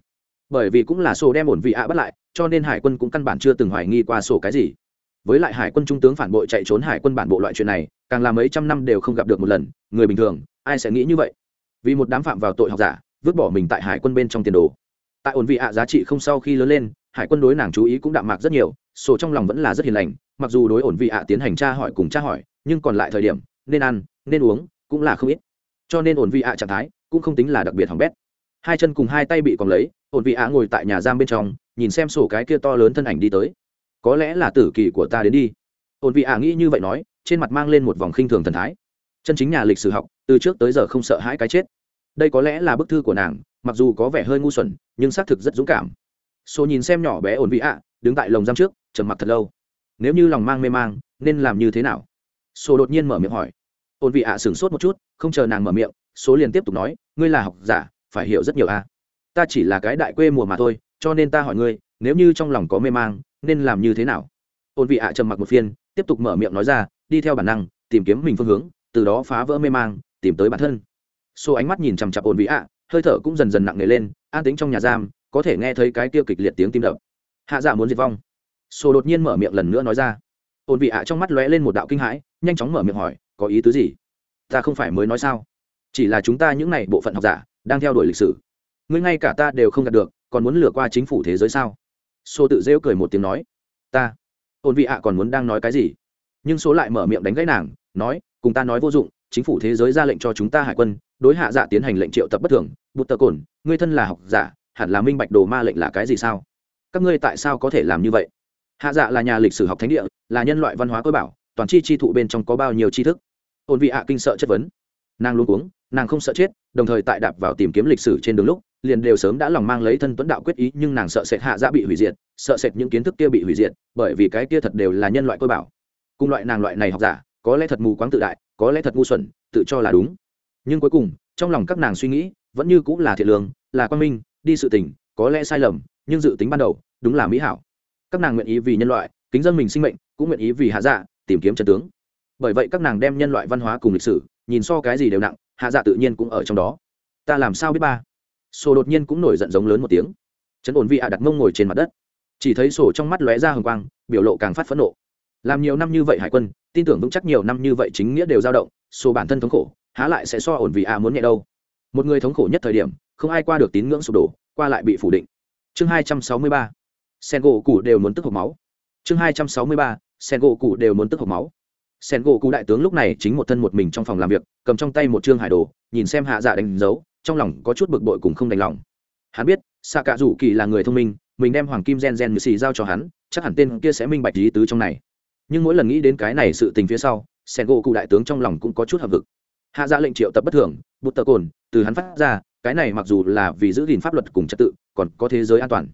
Bởi vì cũng là sổ đem ổn vị ạ bắt lại cho nên hải quân cũng căn bản chưa từng hoài nghi qua sổ cái gì. Với lại hải quân trung tướng phản bội chạy trốn hải quân bản bộ loại chuyện này càng là mấy trăm năm đều không gặp được một lần người bình thường ai sẽ nghĩ như vậy? Vì một đám phạm vào tội học giả, vứt bỏ mình tại hải quân bên trong tiền đồ. Tại ổn vị ạ, giá trị không sau khi lớn lên, hải quân đối nàng chú ý cũng đạm mạc rất nhiều, sổ trong lòng vẫn là rất hiền lành, mặc dù đối ổn vị ạ tiến hành tra hỏi cùng tra hỏi, nhưng còn lại thời điểm, nên ăn, nên uống cũng là không ít. Cho nên ổn vị ạ trạng thái cũng không tính là đặc biệt hỏng bét. Hai chân cùng hai tay bị còn lấy, ổn vị ạ ngồi tại nhà giam bên trong, nhìn xem sổ cái kia to lớn thân ảnh đi tới. Có lẽ là tử kỳ của ta đến đi. Ổn vị ạ nghĩ như vậy nói, trên mặt mang lên một vòng khinh thường thần thái. Chân chính nhà lịch sử học, từ trước tới giờ không sợ hãi cái chết đây có lẽ là bức thư của nàng, mặc dù có vẻ hơi ngu xuẩn, nhưng xác thực rất dũng cảm. Số nhìn xem nhỏ bé ổn vị ạ, đứng tại lồng giam trước, trầm mặc thật lâu. Nếu như lòng mang mê mang, nên làm như thế nào? Số đột nhiên mở miệng hỏi. Ổn vị ạ sửng sốt một chút, không chờ nàng mở miệng số liền tiếp tục nói, ngươi là học giả, phải hiểu rất nhiều a ta chỉ là cái đại quê mùa mà thôi, cho nên ta hỏi ngươi, nếu như trong lòng có mê mang, nên làm như thế nào? Ổn vị ạ trầm mặc một phiên, tiếp tục mở miệng nói ra, đi theo bản năng, tìm kiếm mình phương hướng, từ đó phá vỡ mê mang, tìm tới bản thân số ánh mắt nhìn chằm chặp ổn vị ạ, hơi thở cũng dần dần nặng nề lên, an tính trong nhà giam, có thể nghe thấy cái tiêu kịch liệt tiếng tim đập. Hạ dạ muốn diệt vong. Số đột nhiên mở miệng lần nữa nói ra. Ổn vị ạ trong mắt lóe lên một đạo kinh hãi, nhanh chóng mở miệng hỏi, có ý tứ gì? Ta không phải mới nói sao? Chỉ là chúng ta những này bộ phận học giả, đang theo đuổi lịch sử. Ngươi ngay cả ta đều không đạt được, còn muốn lừa qua chính phủ thế giới sao? Xô tự rêu cười một tiếng nói, ta. Ổn vị ạ còn muốn đang nói cái gì? Nhưng số lại mở miệng đánh gãy nàng, nói, cùng ta nói vô dụng chính phủ thế giới ra lệnh cho chúng ta hải quân, đối hạ dạ tiến hành lệnh triệu tập bất thường. Bút tờ cồn ngươi thân là học giả, hẳn là minh bạch đồ ma lệnh là cái gì sao? Các ngươi tại sao có thể làm như vậy? Hạ dạ là nhà lịch sử học thánh địa, là nhân loại văn hóa cơ bảo, toàn chi chi thụ bên trong có bao nhiêu tri thức? Ôn vị hạ kinh sợ chất vấn. Nàng luôn uống nàng không sợ chết, đồng thời tại đạp vào tìm kiếm lịch sử trên đường lúc, liền đều sớm đã lòng mang lấy thân tuấn đạo quyết ý, nhưng nàng sợ sệt hạ dạ bị hủy diệt, sợ sệt những kiến thức kia bị hủy diệt, bởi vì cái kia thật đều là nhân loại cơ bảo. Cùng loại nàng loại này học giả có lẽ thật mù quáng tự đại, có lẽ thật ngu xuẩn, tự cho là đúng. Nhưng cuối cùng, trong lòng các nàng suy nghĩ vẫn như cũng là thiện lương, là quan minh, đi sự tình, có lẽ sai lầm, nhưng dự tính ban đầu, đúng là mỹ hảo. Các nàng nguyện ý vì nhân loại, kính dân mình sinh mệnh, cũng nguyện ý vì hạ dạ tìm kiếm chân tướng. Bởi vậy các nàng đem nhân loại văn hóa cùng lịch sử, nhìn so cái gì đều nặng, hạ dạ tự nhiên cũng ở trong đó. Ta làm sao biết ba? Sổ đột nhiên cũng nổi giận giống lớn một tiếng. Chấn ổn vị ạ đặt mông ngồi trên mặt đất. Chỉ thấy sổ trong mắt lóe ra hồng quang, biểu lộ càng phát phẫn nộ. Làm nhiều năm như vậy hải quân tin tưởng vững chắc nhiều năm như vậy chính nghĩa đều dao động, số bản thân thống khổ, há lại sẽ so ổn vì ạ muốn nhẹ đâu. Một người thống khổ nhất thời điểm, không ai qua được tín ngưỡng sụp đổ, qua lại bị phủ định. Chương hai trăm sáu mươi ba, sen gỗ cụ đều muốn tức hộp máu. Chương hai trăm sáu mươi ba, sen gỗ cụ đều muốn tức hộp máu. Sen gỗ cụ đại tướng lúc này chính một thân một mình trong phòng làm việc, cầm trong tay một chương hải đồ, nhìn xem hạ dạ đánh dấu, trong lòng có chút bực bội cùng không đành lòng. Hắn biết xạ cạ rủ kỳ là người thông minh, mình đem hoàng kim gen gen như xì giao cho hắn, chắc hẳn tên kia sẽ minh bạch lý tứ trong này nhưng mỗi lần nghĩ đến cái này sự tình phía sau, sen gỗ cụ đại tướng trong lòng cũng có chút hợp vực. Hạ ra lệnh triệu tập bất thường, bút tờ cồn, từ hắn phát ra, cái này mặc dù là vì giữ gìn pháp luật cùng trật tự, còn có thế giới an toàn.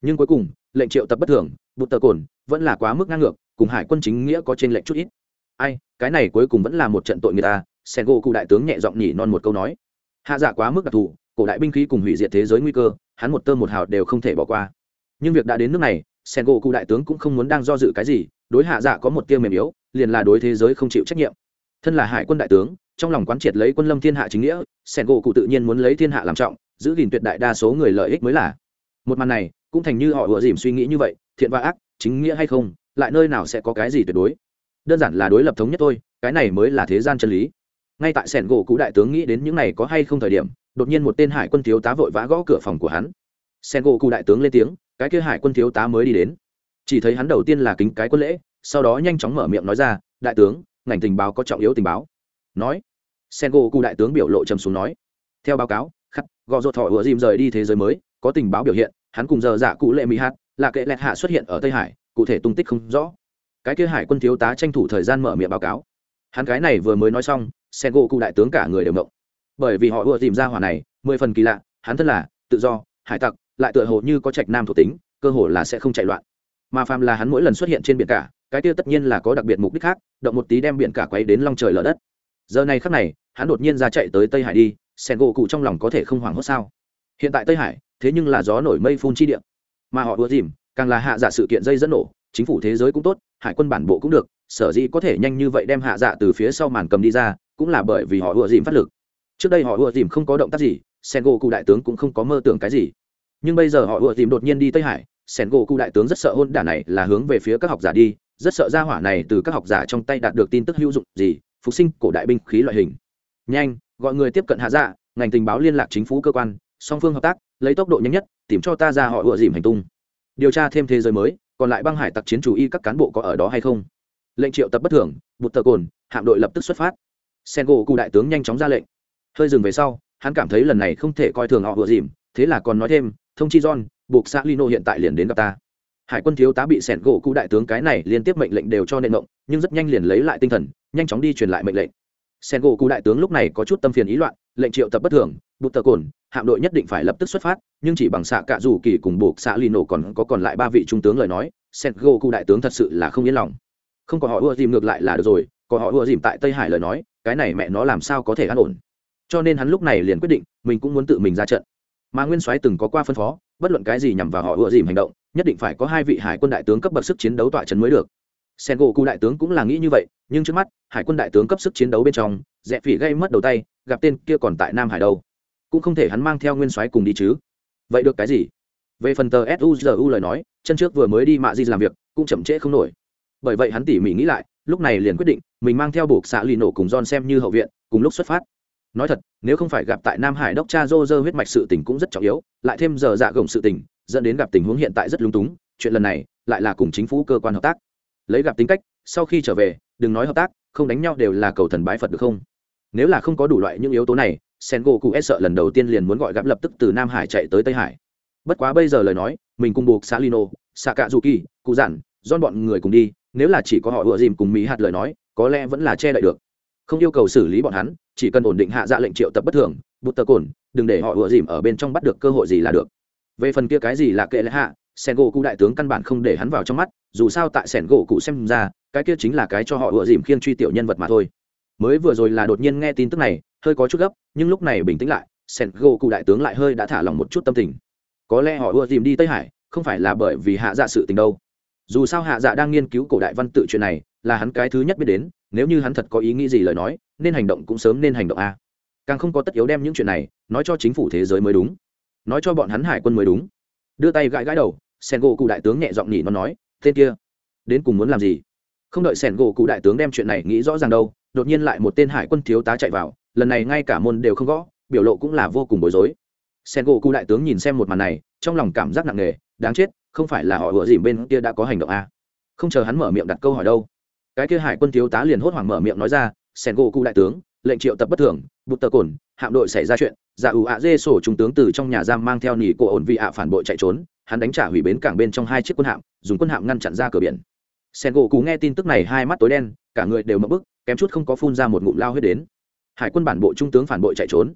Nhưng cuối cùng, lệnh triệu tập bất thường, bút tờ cồn, vẫn là quá mức ngang ngược, cùng hải quân chính nghĩa có trên lệnh chút ít. Ai, cái này cuối cùng vẫn là một trận tội người ta à, sen gỗ cụ đại tướng nhẹ giọng nhỉ non một câu nói. Hạ giả quá mức đặc thù, cổ đại binh khí cùng hủy diệt thế giới nguy cơ, hắn một tơ một hào đều không thể bỏ qua. Nhưng việc đã đến nước này sen gỗ cụ đại tướng cũng không muốn đang do dự cái gì, đối hạ dạ có một tiêu mềm yếu, liền là đối thế giới không chịu trách nhiệm. Thân là hải quân đại tướng, trong lòng quán triệt lấy quân lâm thiên hạ chính nghĩa sen gỗ cụ tự nhiên muốn lấy thiên hạ làm trọng, giữ gìn tuyệt đại đa số người lợi ích mới là. Một màn này, cũng thành như họ ủa dìm suy nghĩ như vậy, thiện và ác, chính nghĩa hay không, lại nơi nào sẽ có cái gì tuyệt đối. Đơn giản là đối lập thống nhất thôi, cái này mới là thế gian chân lý. Ngay tại sẻn gỗ cụ đại tướng nghĩ đến những này có hay không thời điểm, đột nhiên một tên hải quân thiếu tá vội vã gõ cửa phòng của hắn sen gỗ cụ đại tướng lên tiếng, cái kia hải quân thiếu tá mới đi đến. Chỉ thấy hắn đầu tiên là kính cái quân lễ, sau đó nhanh chóng mở miệng nói ra, đại tướng, ngành tình báo có trọng yếu tình báo. Nói, sen gỗ cụ đại tướng biểu lộ trầm xuống nói, theo báo cáo, khắc, gò rột thọ vừa dìm rời đi thế giới mới, có tình báo biểu hiện, hắn cùng giờ dạ cụ lệ mỹ hát, là kệ lẹt hạ xuất hiện ở tây hải, cụ thể tung tích không rõ. Cái kia hải quân thiếu tá tranh thủ thời gian mở miệng báo cáo. Hắn cái này vừa mới nói xong, sen gỗ cụ đại tướng cả người đều mộng bởi vì họ vừa tìm ra hỏa này, mười phần kỳ lạ, hắn thân là, tự do, hải tặc lại tựa hồ như có trạch nam thuộc tính, cơ hồ là sẽ không chạy loạn. Mà phàm là hắn mỗi lần xuất hiện trên biển cả, cái tiêu tất nhiên là có đặc biệt mục đích khác, động một tí đem biển cả quấy đến long trời lở đất. Giờ này khắc này, hắn đột nhiên ra chạy tới tây hải đi, sen gỗ cụ trong lòng có thể không hoảng hốt sao? Hiện tại tây hải, thế nhưng là gió nổi mây phun chi điện mà họ ùa dìm, càng là hạ giả sự kiện dây dẫn nổ, chính phủ thế giới cũng tốt, hải quân bản bộ cũng được, sở dĩ có thể nhanh như vậy đem hạ dạ từ phía sau màn cầm đi ra, cũng là bởi vì họ ùa dìm phát lực. Trước đây họ ùa dìm không có động tác gì, sen gỗ cụ đại tướng cũng không có mơ tưởng cái gì nhưng bây giờ họ ùa dìm đột nhiên đi tây hải sen gỗ cụ đại tướng rất sợ hôn đả này là hướng về phía các học giả đi, rất sợ ra hỏa này từ các học giả trong tay đạt được tin tức hữu dụng gì, phục sinh cổ đại binh khí loại hình. Nhanh, gọi người tiếp cận hạ dạ ngành tình báo liên lạc chính phủ cơ quan, song phương hợp tác, lấy tốc độ nhanh nhất, tìm cho ta ra họ ùa dìm hành tung. Điều tra thêm thế giới mới, còn lại băng hải tặc chiến chủ y các cán bộ có ở đó hay không? Lệnh triệu tập bất thường, bụt tờ cồn, hạm đội lập tức xuất phát. Sen gỗ cụ đại tướng nhanh chóng ra lệnh. Hơi dừng về sau, hắn cảm thấy lần này không thể coi thường họ ùa dìm, thế là còn nói thêm thông chi john buộc xã lino hiện tại liền đến gặp ta. Hải quân thiếu tá bị sẻn gỗ cụ đại tướng cái này liên tiếp mệnh lệnh đều cho nên động, nhưng rất nhanh liền lấy lại tinh thần nhanh chóng đi truyền lại mệnh lệnh. Sen gỗ cụ đại tướng lúc này có chút tâm phiền ý loạn lệnh triệu tập bất thường bụt tờ cồn hạm đội nhất định phải lập tức xuất phát nhưng chỉ bằng xạ cạ dù kỳ cùng buộc xã lino còn có còn lại ba vị trung tướng lời nói sen gỗ cụ đại tướng thật sự là không yên lòng. Không có họ ưa dìm ngược lại là được rồi có họ ưa dìm tại tây hải lời nói cái này mẹ nó làm sao có thể an ổn. Cho nên hắn lúc này liền quyết định mình cũng muốn tự mình ra trận mà nguyên soái từng có qua phân phó, bất luận cái gì nhằm vào họ ựa dìm hành động, nhất định phải có hai vị hải quân đại tướng cấp bậc sức chiến đấu tọa trấn mới được. Sen gỗ cụ đại tướng cũng là nghĩ như vậy, nhưng trước mắt, hải quân đại tướng cấp sức chiến đấu bên trong rẽ phỉ gây mất đầu tay, gặp tên kia còn tại nam hải đâu. Cũng không thể hắn mang theo nguyên soái cùng đi chứ. Vậy được cái gì? Về phần tờ suzu lời nói, chân trước vừa mới đi mạ di làm việc, cũng chậm trễ không nổi. Bởi vậy hắn tỉ mỉ nghĩ lại, lúc này liền quyết định, mình mang theo buộc xạ lì nổ cùng john xem như hậu viện, cùng lúc xuất phát nói thật, nếu không phải gặp tại nam hải đốc cha dô dơ huyết mạch sự tình cũng rất trọng yếu, lại thêm giờ dạ gồng sự tình, dẫn đến gặp tình huống hiện tại rất lung túng, chuyện lần này lại là cùng chính phủ cơ quan hợp tác. Lấy gặp tính cách, sau khi trở về, đừng nói hợp tác, không đánh nhau đều là cầu thần bái phật được không? Nếu là không có đủ loại những yếu tố này sen gỗ cụ e sợ lần đầu tiên liền muốn gọi gặp lập tức từ nam hải chạy tới tây hải. Bất quá bây giờ lời nói, mình cùng buộc xã lino xạ cạ dù kỳ cụ giản don bọn người cùng đi, nếu là chỉ có họ ựa dìm cùng mỹ hạt lời nói, có lẽ vẫn là che đậy được không yêu cầu xử lý bọn hắn, chỉ cần ổn định hạ dạ lệnh triệu tập bất thường bút tờ cồn, đừng để họ ựa dìm ở bên trong bắt được cơ hội gì là được. Về phần kia cái gì là kệ lệ hạ Sẻn gỗ cụ đại tướng căn bản không để hắn vào trong mắt, dù sao tại sẻn gỗ cụ xem ra, cái kia chính là cái cho họ ựa dìm khiêng truy tiểu nhân vật mà thôi. Mới vừa rồi là đột nhiên nghe tin tức này, hơi có chút gấp, nhưng lúc này bình tĩnh lại sẻn gỗ cụ đại tướng lại hơi đã thả lòng một chút tâm tình. Có lẽ họ ưa dìm đi tây hải, không phải là bởi vì hạ dạ sự tình đâu. Dù sao hạ dạ đang nghiên cứu cổ đại văn tự chuyện này, là hắn cái thứ nhất biết đến nếu như hắn thật có ý nghĩ gì lời nói, nên hành động cũng sớm nên hành động a. Càng không có tất yếu đem những chuyện này nói cho chính phủ thế giới mới đúng. Nói cho bọn hắn hải quân mới đúng. Đưa tay gãi gãi đầu sen gỗ cụ đại tướng nhẹ giọng nhỉ nó nói, tên kia, đến cùng muốn làm gì? Không đợi sen gỗ cụ đại tướng đem chuyện này nghĩ rõ ràng đâu, đột nhiên lại một tên hải quân thiếu tá chạy vào, lần này ngay cả môn đều không gõ, biểu lộ cũng là vô cùng bối rối. Sen gỗ cụ đại tướng nhìn xem một màn này, trong lòng cảm giác nặng nề, đáng chết, không phải là họ vừa dìm bên kia đã có hành động a. Không chờ hắn mở miệng đặt câu hỏi đâu cái kia hải quân thiếu tá liền hốt hoảng mở miệng nói ra, sen gỗ cụ đại tướng, lệnh triệu tập bất thường, bụt tờ cồn, hạm đội xảy ra chuyện giả ủ ạ dê sổ trung tướng từ trong nhà giam mang theo nỉ cổ ổn vị ạ phản bội chạy trốn, hắn đánh trả hủy bến cảng bên trong hai chiếc quân hạm, dùng quân hạm ngăn chặn ra cửa biển. Sen gỗ cụ nghe tin tức này hai mắt tối đen, cả người đều mất bức, kém chút không có phun ra một ngụm lao huyết đến. Hải quân bản bộ trung tướng phản bội chạy trốn.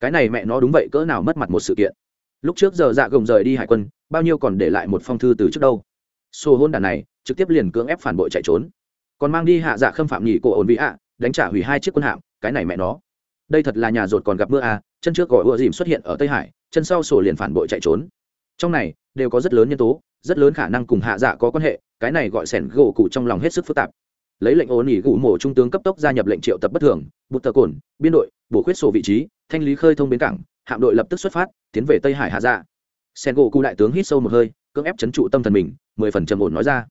Cái này mẹ nó đúng vậy, cỡ nào mất mặt một sự kiện. Lúc trước giờ dạ gồng rời đi hải quân, bao nhiêu còn để lại một phong thư từ trước đâu. Xô hôn đàn này, trực tiếp liền cưỡng ép phản bội chạy trốn còn mang đi hạ dạ khâm phạm nhị cổ ổn vị ạ, đánh trả hủy hai chiếc quân hạm, cái này mẹ nó. Đây thật là nhà rột còn gặp mưa à chân trước gọi ùa dìm xuất hiện ở tây hải, chân sau sổ liền phản bội chạy trốn. Trong này, đều có rất lớn nhân tố, rất lớn khả năng cùng hạ dạ có quan hệ, cái này gọi sẻn gỗ cụ trong lòng hết sức phức tạp. Lấy lệnh ổn ỉ gụ mổ trung tướng cấp tốc gia nhập lệnh triệu tập bất thường, bụt tờ cồn, biên đội, bổ khuyết sổ vị trí, thanh lý khơi thông bến cảng, hạm đội lập tức xuất phát, tiến về tây hải hạ dạ. Sẻn gỗ cụ đại tướng hít sâu một hơi, cưỡng ép chấn trụ tâm thần mình, mười phần trầm ổn nói ra.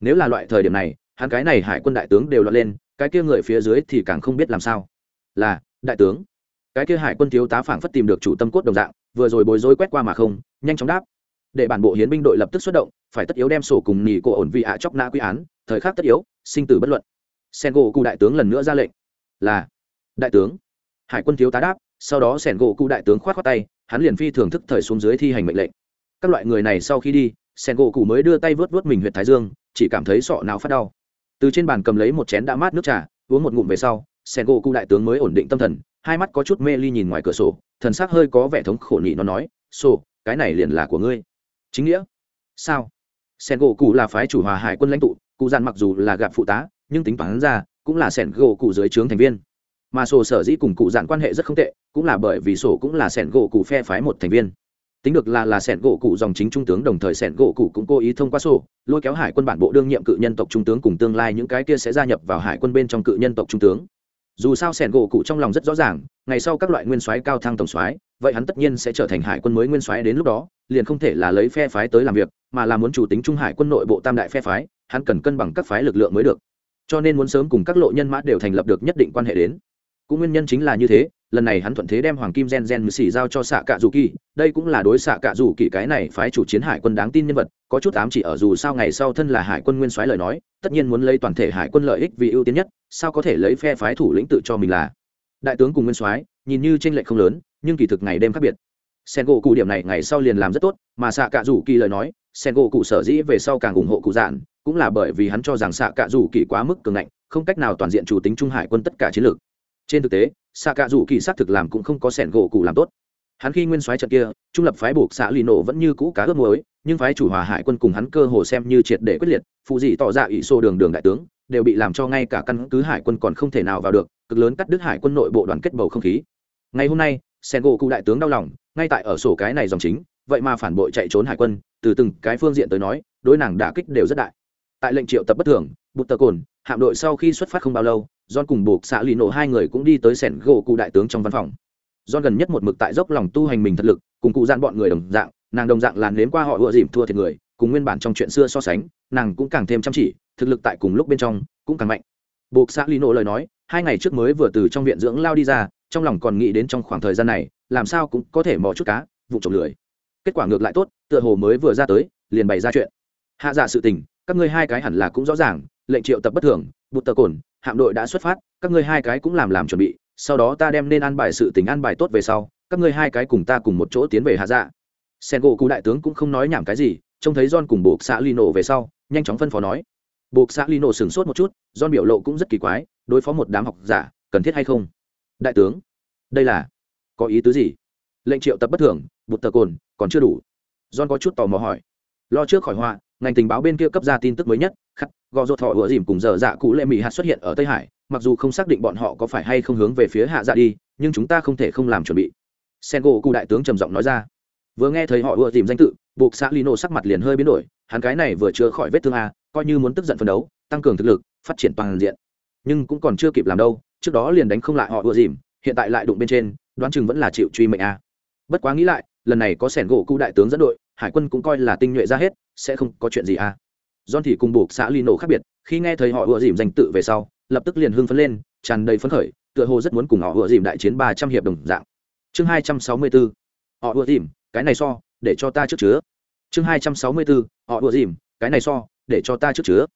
Nếu là loại thời điểm này hắn cái này hải quân đại tướng đều lọt lên, cái kia người phía dưới thì càng không biết làm sao. Là, đại tướng. Cái kia hải quân thiếu tá phảng phất tìm được chủ tâm cốt đồng dạng, vừa rồi bối rối quét qua mà không, nhanh chóng đáp. Để bản bộ hiến binh đội lập tức xuất động, phải tất yếu đem sổ cùng nỉ cổ ổn vị ạ chóc nã quy án, thời khắc tất yếu, sinh tử bất luận. Sen gỗ cụ đại tướng lần nữa ra lệnh. Là, đại tướng. Hải quân thiếu tá đáp, sau đó sẻn gỗ cụ đại tướng khoát khoát tay, hắn liền phi thưởng thức thời xuống dưới thi hành mệnh lệnh. Các loại người này sau khi đi sẻn gỗ cụ mới đưa tay vớt vớt mình huyện thái dương, chỉ cảm thấy sọ não phát đau từ trên bàn cầm lấy một chén đã mát nước trà, uống một ngụm về sau sengo gỗ cụ đại tướng mới ổn định tâm thần, hai mắt có chút mê ly nhìn ngoài cửa sổ, thần sắc hơi có vẻ thống khổ nhị nó nói, sổ, cái này liền là của ngươi. Chính nghĩa? Sao? Sen gỗ cụ là phái chủ hòa hải quân lãnh tụ, cụ dàn mặc dù là gặp phụ tá, nhưng tính toán ra, cũng là sẻn gỗ cụ dưới trướng thành viên. Mà sổ sở dĩ cùng cụ dạn quan hệ rất không tệ, cũng là bởi vì sổ cũng là sẻn gỗ cụ phe phái một thành viên tính được là là sẻn gỗ cụ dòng chính trung tướng, đồng thời sẻn gỗ cụ cũng cố ý thông qua sổ, lôi kéo hải quân bản bộ đương nhiệm cự nhân tộc trung tướng cùng tương lai những cái kia sẽ gia nhập vào hải quân bên trong cự nhân tộc trung tướng. Dù sao sẻn gỗ cụ trong lòng rất rõ ràng, ngày sau các loại nguyên soái cao thăng tổng soái, vậy hắn tất nhiên sẽ trở thành hải quân mới nguyên soái đến lúc đó, liền không thể là lấy phe phái tới làm việc, mà là muốn chủ tính trung hải quân nội bộ tam đại phe phái, hắn cần cân bằng các phái lực lượng mới được. Cho nên muốn sớm cùng các lộ nhân mã đều thành lập được nhất định quan hệ đến. Cũng nguyên nhân chính là như thế lần này hắn thuận thế đem hoàng kim gen gen mười xỉ giao cho xạ cạ dù kỳ. Đây cũng là đối xạ cạ dù kỳ cái này phái chủ chiến hải quân đáng tin nhân vật, có chút ám chỉ ở dù sao ngày sau thân là hải quân nguyên soái lời nói, tất nhiên muốn lấy toàn thể hải quân lợi ích vì ưu tiên nhất, sao có thể lấy phe phái thủ lĩnh tự cho mình là? Đại tướng cùng nguyên soái, nhìn như tranh lệch không lớn, nhưng kỳ thực ngày đêm khác biệt. Sen gỗ cụ điểm này ngày sau liền làm rất tốt, mà xạ cạ rủ kỳ lời nói sen gỗ cụ sở dĩ về sau càng ủng hộ cụ dạn, cũng là bởi vì hắn cho rằng xạ cạ rủ kỳ quá mức cường ngạnh, không cách nào toàn diện chủ tính trung hải quân tất cả chiến lược. Trên thực tế xạ cạ rủ kỳ xác thực làm cũng không có sẻn gỗ cụ làm tốt. Hắn khi nguyên soái trận kia, trung lập phái buộc xạ lì nổ vẫn như cũ cá ướp muối, nhưng phái chủ hòa hải quân cùng hắn cơ hồ xem như triệt để quyết liệt, phụ dị tỏ ra ỷ xô đường đường đại tướng, đều bị làm cho ngay cả căn cứ hải quân còn không thể nào vào được, cực lớn cắt đứt hải quân nội bộ đoàn kết bầu không khí. Ngày hôm nay sen gỗ cụ đại tướng đau lòng, ngay tại ở sổ cái này dòng chính, vậy mà phản bội chạy trốn hải quân, từ từng cái phương diện tới nói, đối nàng đả kích đều rất đại. Tại lệnh triệu tập bất thường Bụt tờ cồn, hạm đội sau khi xuất phát không bao lâu, john cùng buộc xạ lì nổ hai người cũng đi tới sẻn gỗ cụ đại tướng trong văn phòng. John gần nhất một mực tại dốc lòng tu hành mình thật lực, cùng cụ gian bọn người đồng dạng, nàng đồng dạng làn nếm qua họ ựa dìm thua thiệt người, cùng nguyên bản trong chuyện xưa so sánh, nàng cũng càng thêm chăm chỉ, thực lực tại cùng lúc bên trong, cũng càng mạnh. Buộc xã nổ lời nói, hai ngày trước mới vừa từ trong viện dưỡng lao đi ra, trong lòng còn nghĩ đến trong khoảng thời gian này, làm sao cũng có thể mò chút cá vụ trộm lười. Kết quả ngược lại tốt, tựa hồ mới vừa ra tới, liền bày ra chuyện. Hạ dạ sự tình, các ngươi hai cái hẳn là cũng rõ ràng lệnh triệu tập bất thường, bụt tờ cồn, hạm đội đã xuất phát, các ngươi hai cái cũng làm làm chuẩn bị, sau đó ta đem nên an bài sự tình an bài tốt về sau, các ngươi hai cái cùng ta cùng một chỗ tiến về hạ dạ. Sen gỗ cụ đại tướng cũng không nói nhảm cái gì, trông thấy john cùng buộc xã lino về sau, nhanh chóng phân phó nói. Buộc xã lino sửng sốt một chút, john biểu lộ cũng rất kỳ quái, đối phó một đám học giả, cần thiết hay không? Đại tướng, đây là, có ý tứ gì? Lệnh triệu tập bất thường, bụt tờ cồn, còn chưa đủ. John có chút tò mò hỏi. Lo trước khỏi họa, ngành tình báo bên kia cấp ra tin tức mới nhất gò ruột thọ ủa dìm cùng giờ dạ cụ lệ mỹ hạt xuất hiện ở tây hải, mặc dù không xác định bọn họ có phải hay không hướng về phía hạ dạ đi, nhưng chúng ta không thể không làm chuẩn bị. Sen gỗ cụ đại tướng trầm giọng nói ra. Vừa nghe thấy họ ủa dìm danh tự, buộc xã lino sắc mặt liền hơi biến đổi, hắn cái này vừa chữa khỏi vết thương a, coi như muốn tức giận phấn đấu, tăng cường thực lực, phát triển toàn diện. Nhưng cũng còn chưa kịp làm đâu, trước đó liền đánh không lại họ ủa dìm, hiện tại lại đụng bên trên, đoán chừng vẫn là chịu truy mệnh a. Bất quá nghĩ lại, lần này có sẻn gỗ cụ đại tướng dẫn đội, hải quân cũng coi là tinh nhuệ ra hết, sẽ không có chuyện gì a. John thì cùng buộc xã Lino khác biệt, khi nghe thấy họ ủa dìm danh tự về sau, lập tức liền hưng phấn lên, tràn đầy phấn khởi, tựa hồ rất muốn cùng họ ủa dìm đại chiến ba trăm hiệp đồng dạng. Chương hai trăm sáu mươi 264. Họ ủa dìm, cái này so để cho ta trước chứa chương hai trăm sáu mươi bốn họ ùa dìm cái này so để cho ta trước chứa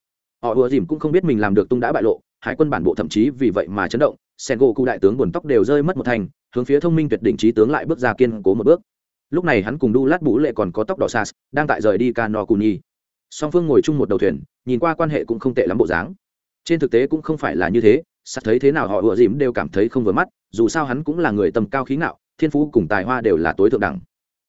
họ ùa dìm cũng không biết mình làm được tung đã bại lộ hải quân bản bộ thậm chí vì vậy mà chấn động Sengo cụ đại tướng buồn tóc đều rơi mất một thành hướng phía thông minh tuyệt đỉnh trí tướng lại bước ra kiên cố một bước lúc này hắn cùng đu lát bú lệ còn có tóc đỏ sas đang tại rời đi Kanokuni. cù song phương ngồi chung một đầu thuyền, nhìn qua quan hệ cũng không tệ lắm bộ dáng. Trên thực tế cũng không phải là như thế, sắp thấy thế nào họ ủa dìm đều cảm thấy không vừa mắt, dù sao hắn cũng là người tầm cao khí ngạo, thiên phú cùng tài hoa đều là tối thượng đẳng.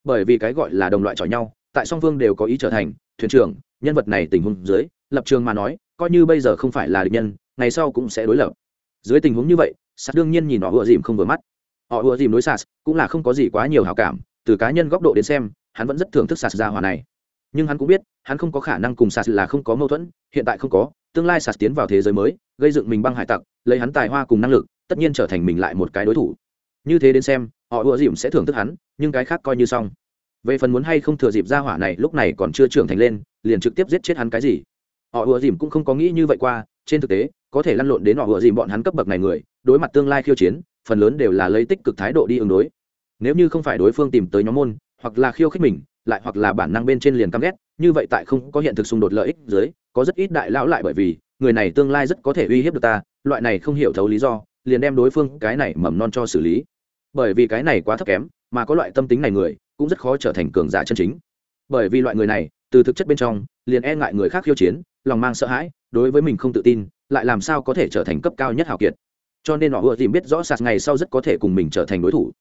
Bởi vì cái gọi là đồng loại chọi nhau, tại song phương đều có ý trở thành, thuyền trưởng, nhân vật này tình huống dưới, lập trường mà nói, coi như bây giờ không phải là địch nhân, ngày sau cũng sẽ đối lập. Dưới tình huống như vậy sạt đương nhiên nhìn họ ủa dìm không vừa mắt. Họ ủa dìm đối sạt cũng là không có gì quá nhiều hào cảm, từ cá nhân góc độ đến xem, hắn vẫn rất thưởng thức sạt ra hòa này nhưng hắn cũng biết, hắn không có khả năng cùng sạt là không có mâu thuẫn, hiện tại không có, tương lai sạt tiến vào thế giới mới, gây dựng mình băng hải tặc, lấy hắn tài hoa cùng năng lực, tất nhiên trở thành mình lại một cái đối thủ. Như thế đến xem, họ ùa dịm sẽ thưởng thức hắn, nhưng cái khác coi như xong. Về phần muốn hay không thừa dịp ra hỏa này, lúc này còn chưa trưởng thành lên, liền trực tiếp giết chết hắn cái gì? Họ ùa dìm cũng không có nghĩ như vậy qua, trên thực tế, có thể lăn lộn đến họ ùa dìm bọn hắn cấp bậc này người, đối mặt tương lai khiêu chiến, phần lớn đều là lấy tích cực thái độ đi ứng đối. Nếu như không phải đối phương tìm tới nhóm môn, hoặc là khiêu khích mình lại hoặc là bản năng bên trên liền căm ghét, như vậy tại không có hiện thực xung đột lợi ích dưới, có rất ít đại lão lại bởi vì, người này tương lai rất có thể uy hiếp được ta, loại này không hiểu thấu lý do, liền đem đối phương cái này mầm non cho xử lý. Bởi vì cái này quá thấp kém, mà có loại tâm tính này người, cũng rất khó trở thành cường giả chân chính. Bởi vì loại người này, từ thực chất bên trong, liền e ngại người khác khiêu chiến, lòng mang sợ hãi, đối với mình không tự tin, lại làm sao có thể trở thành cấp cao nhất hào kiệt. Cho nên họ ưa tìm biết rõ sạt ngày sau rất có thể cùng mình trở thành đối thủ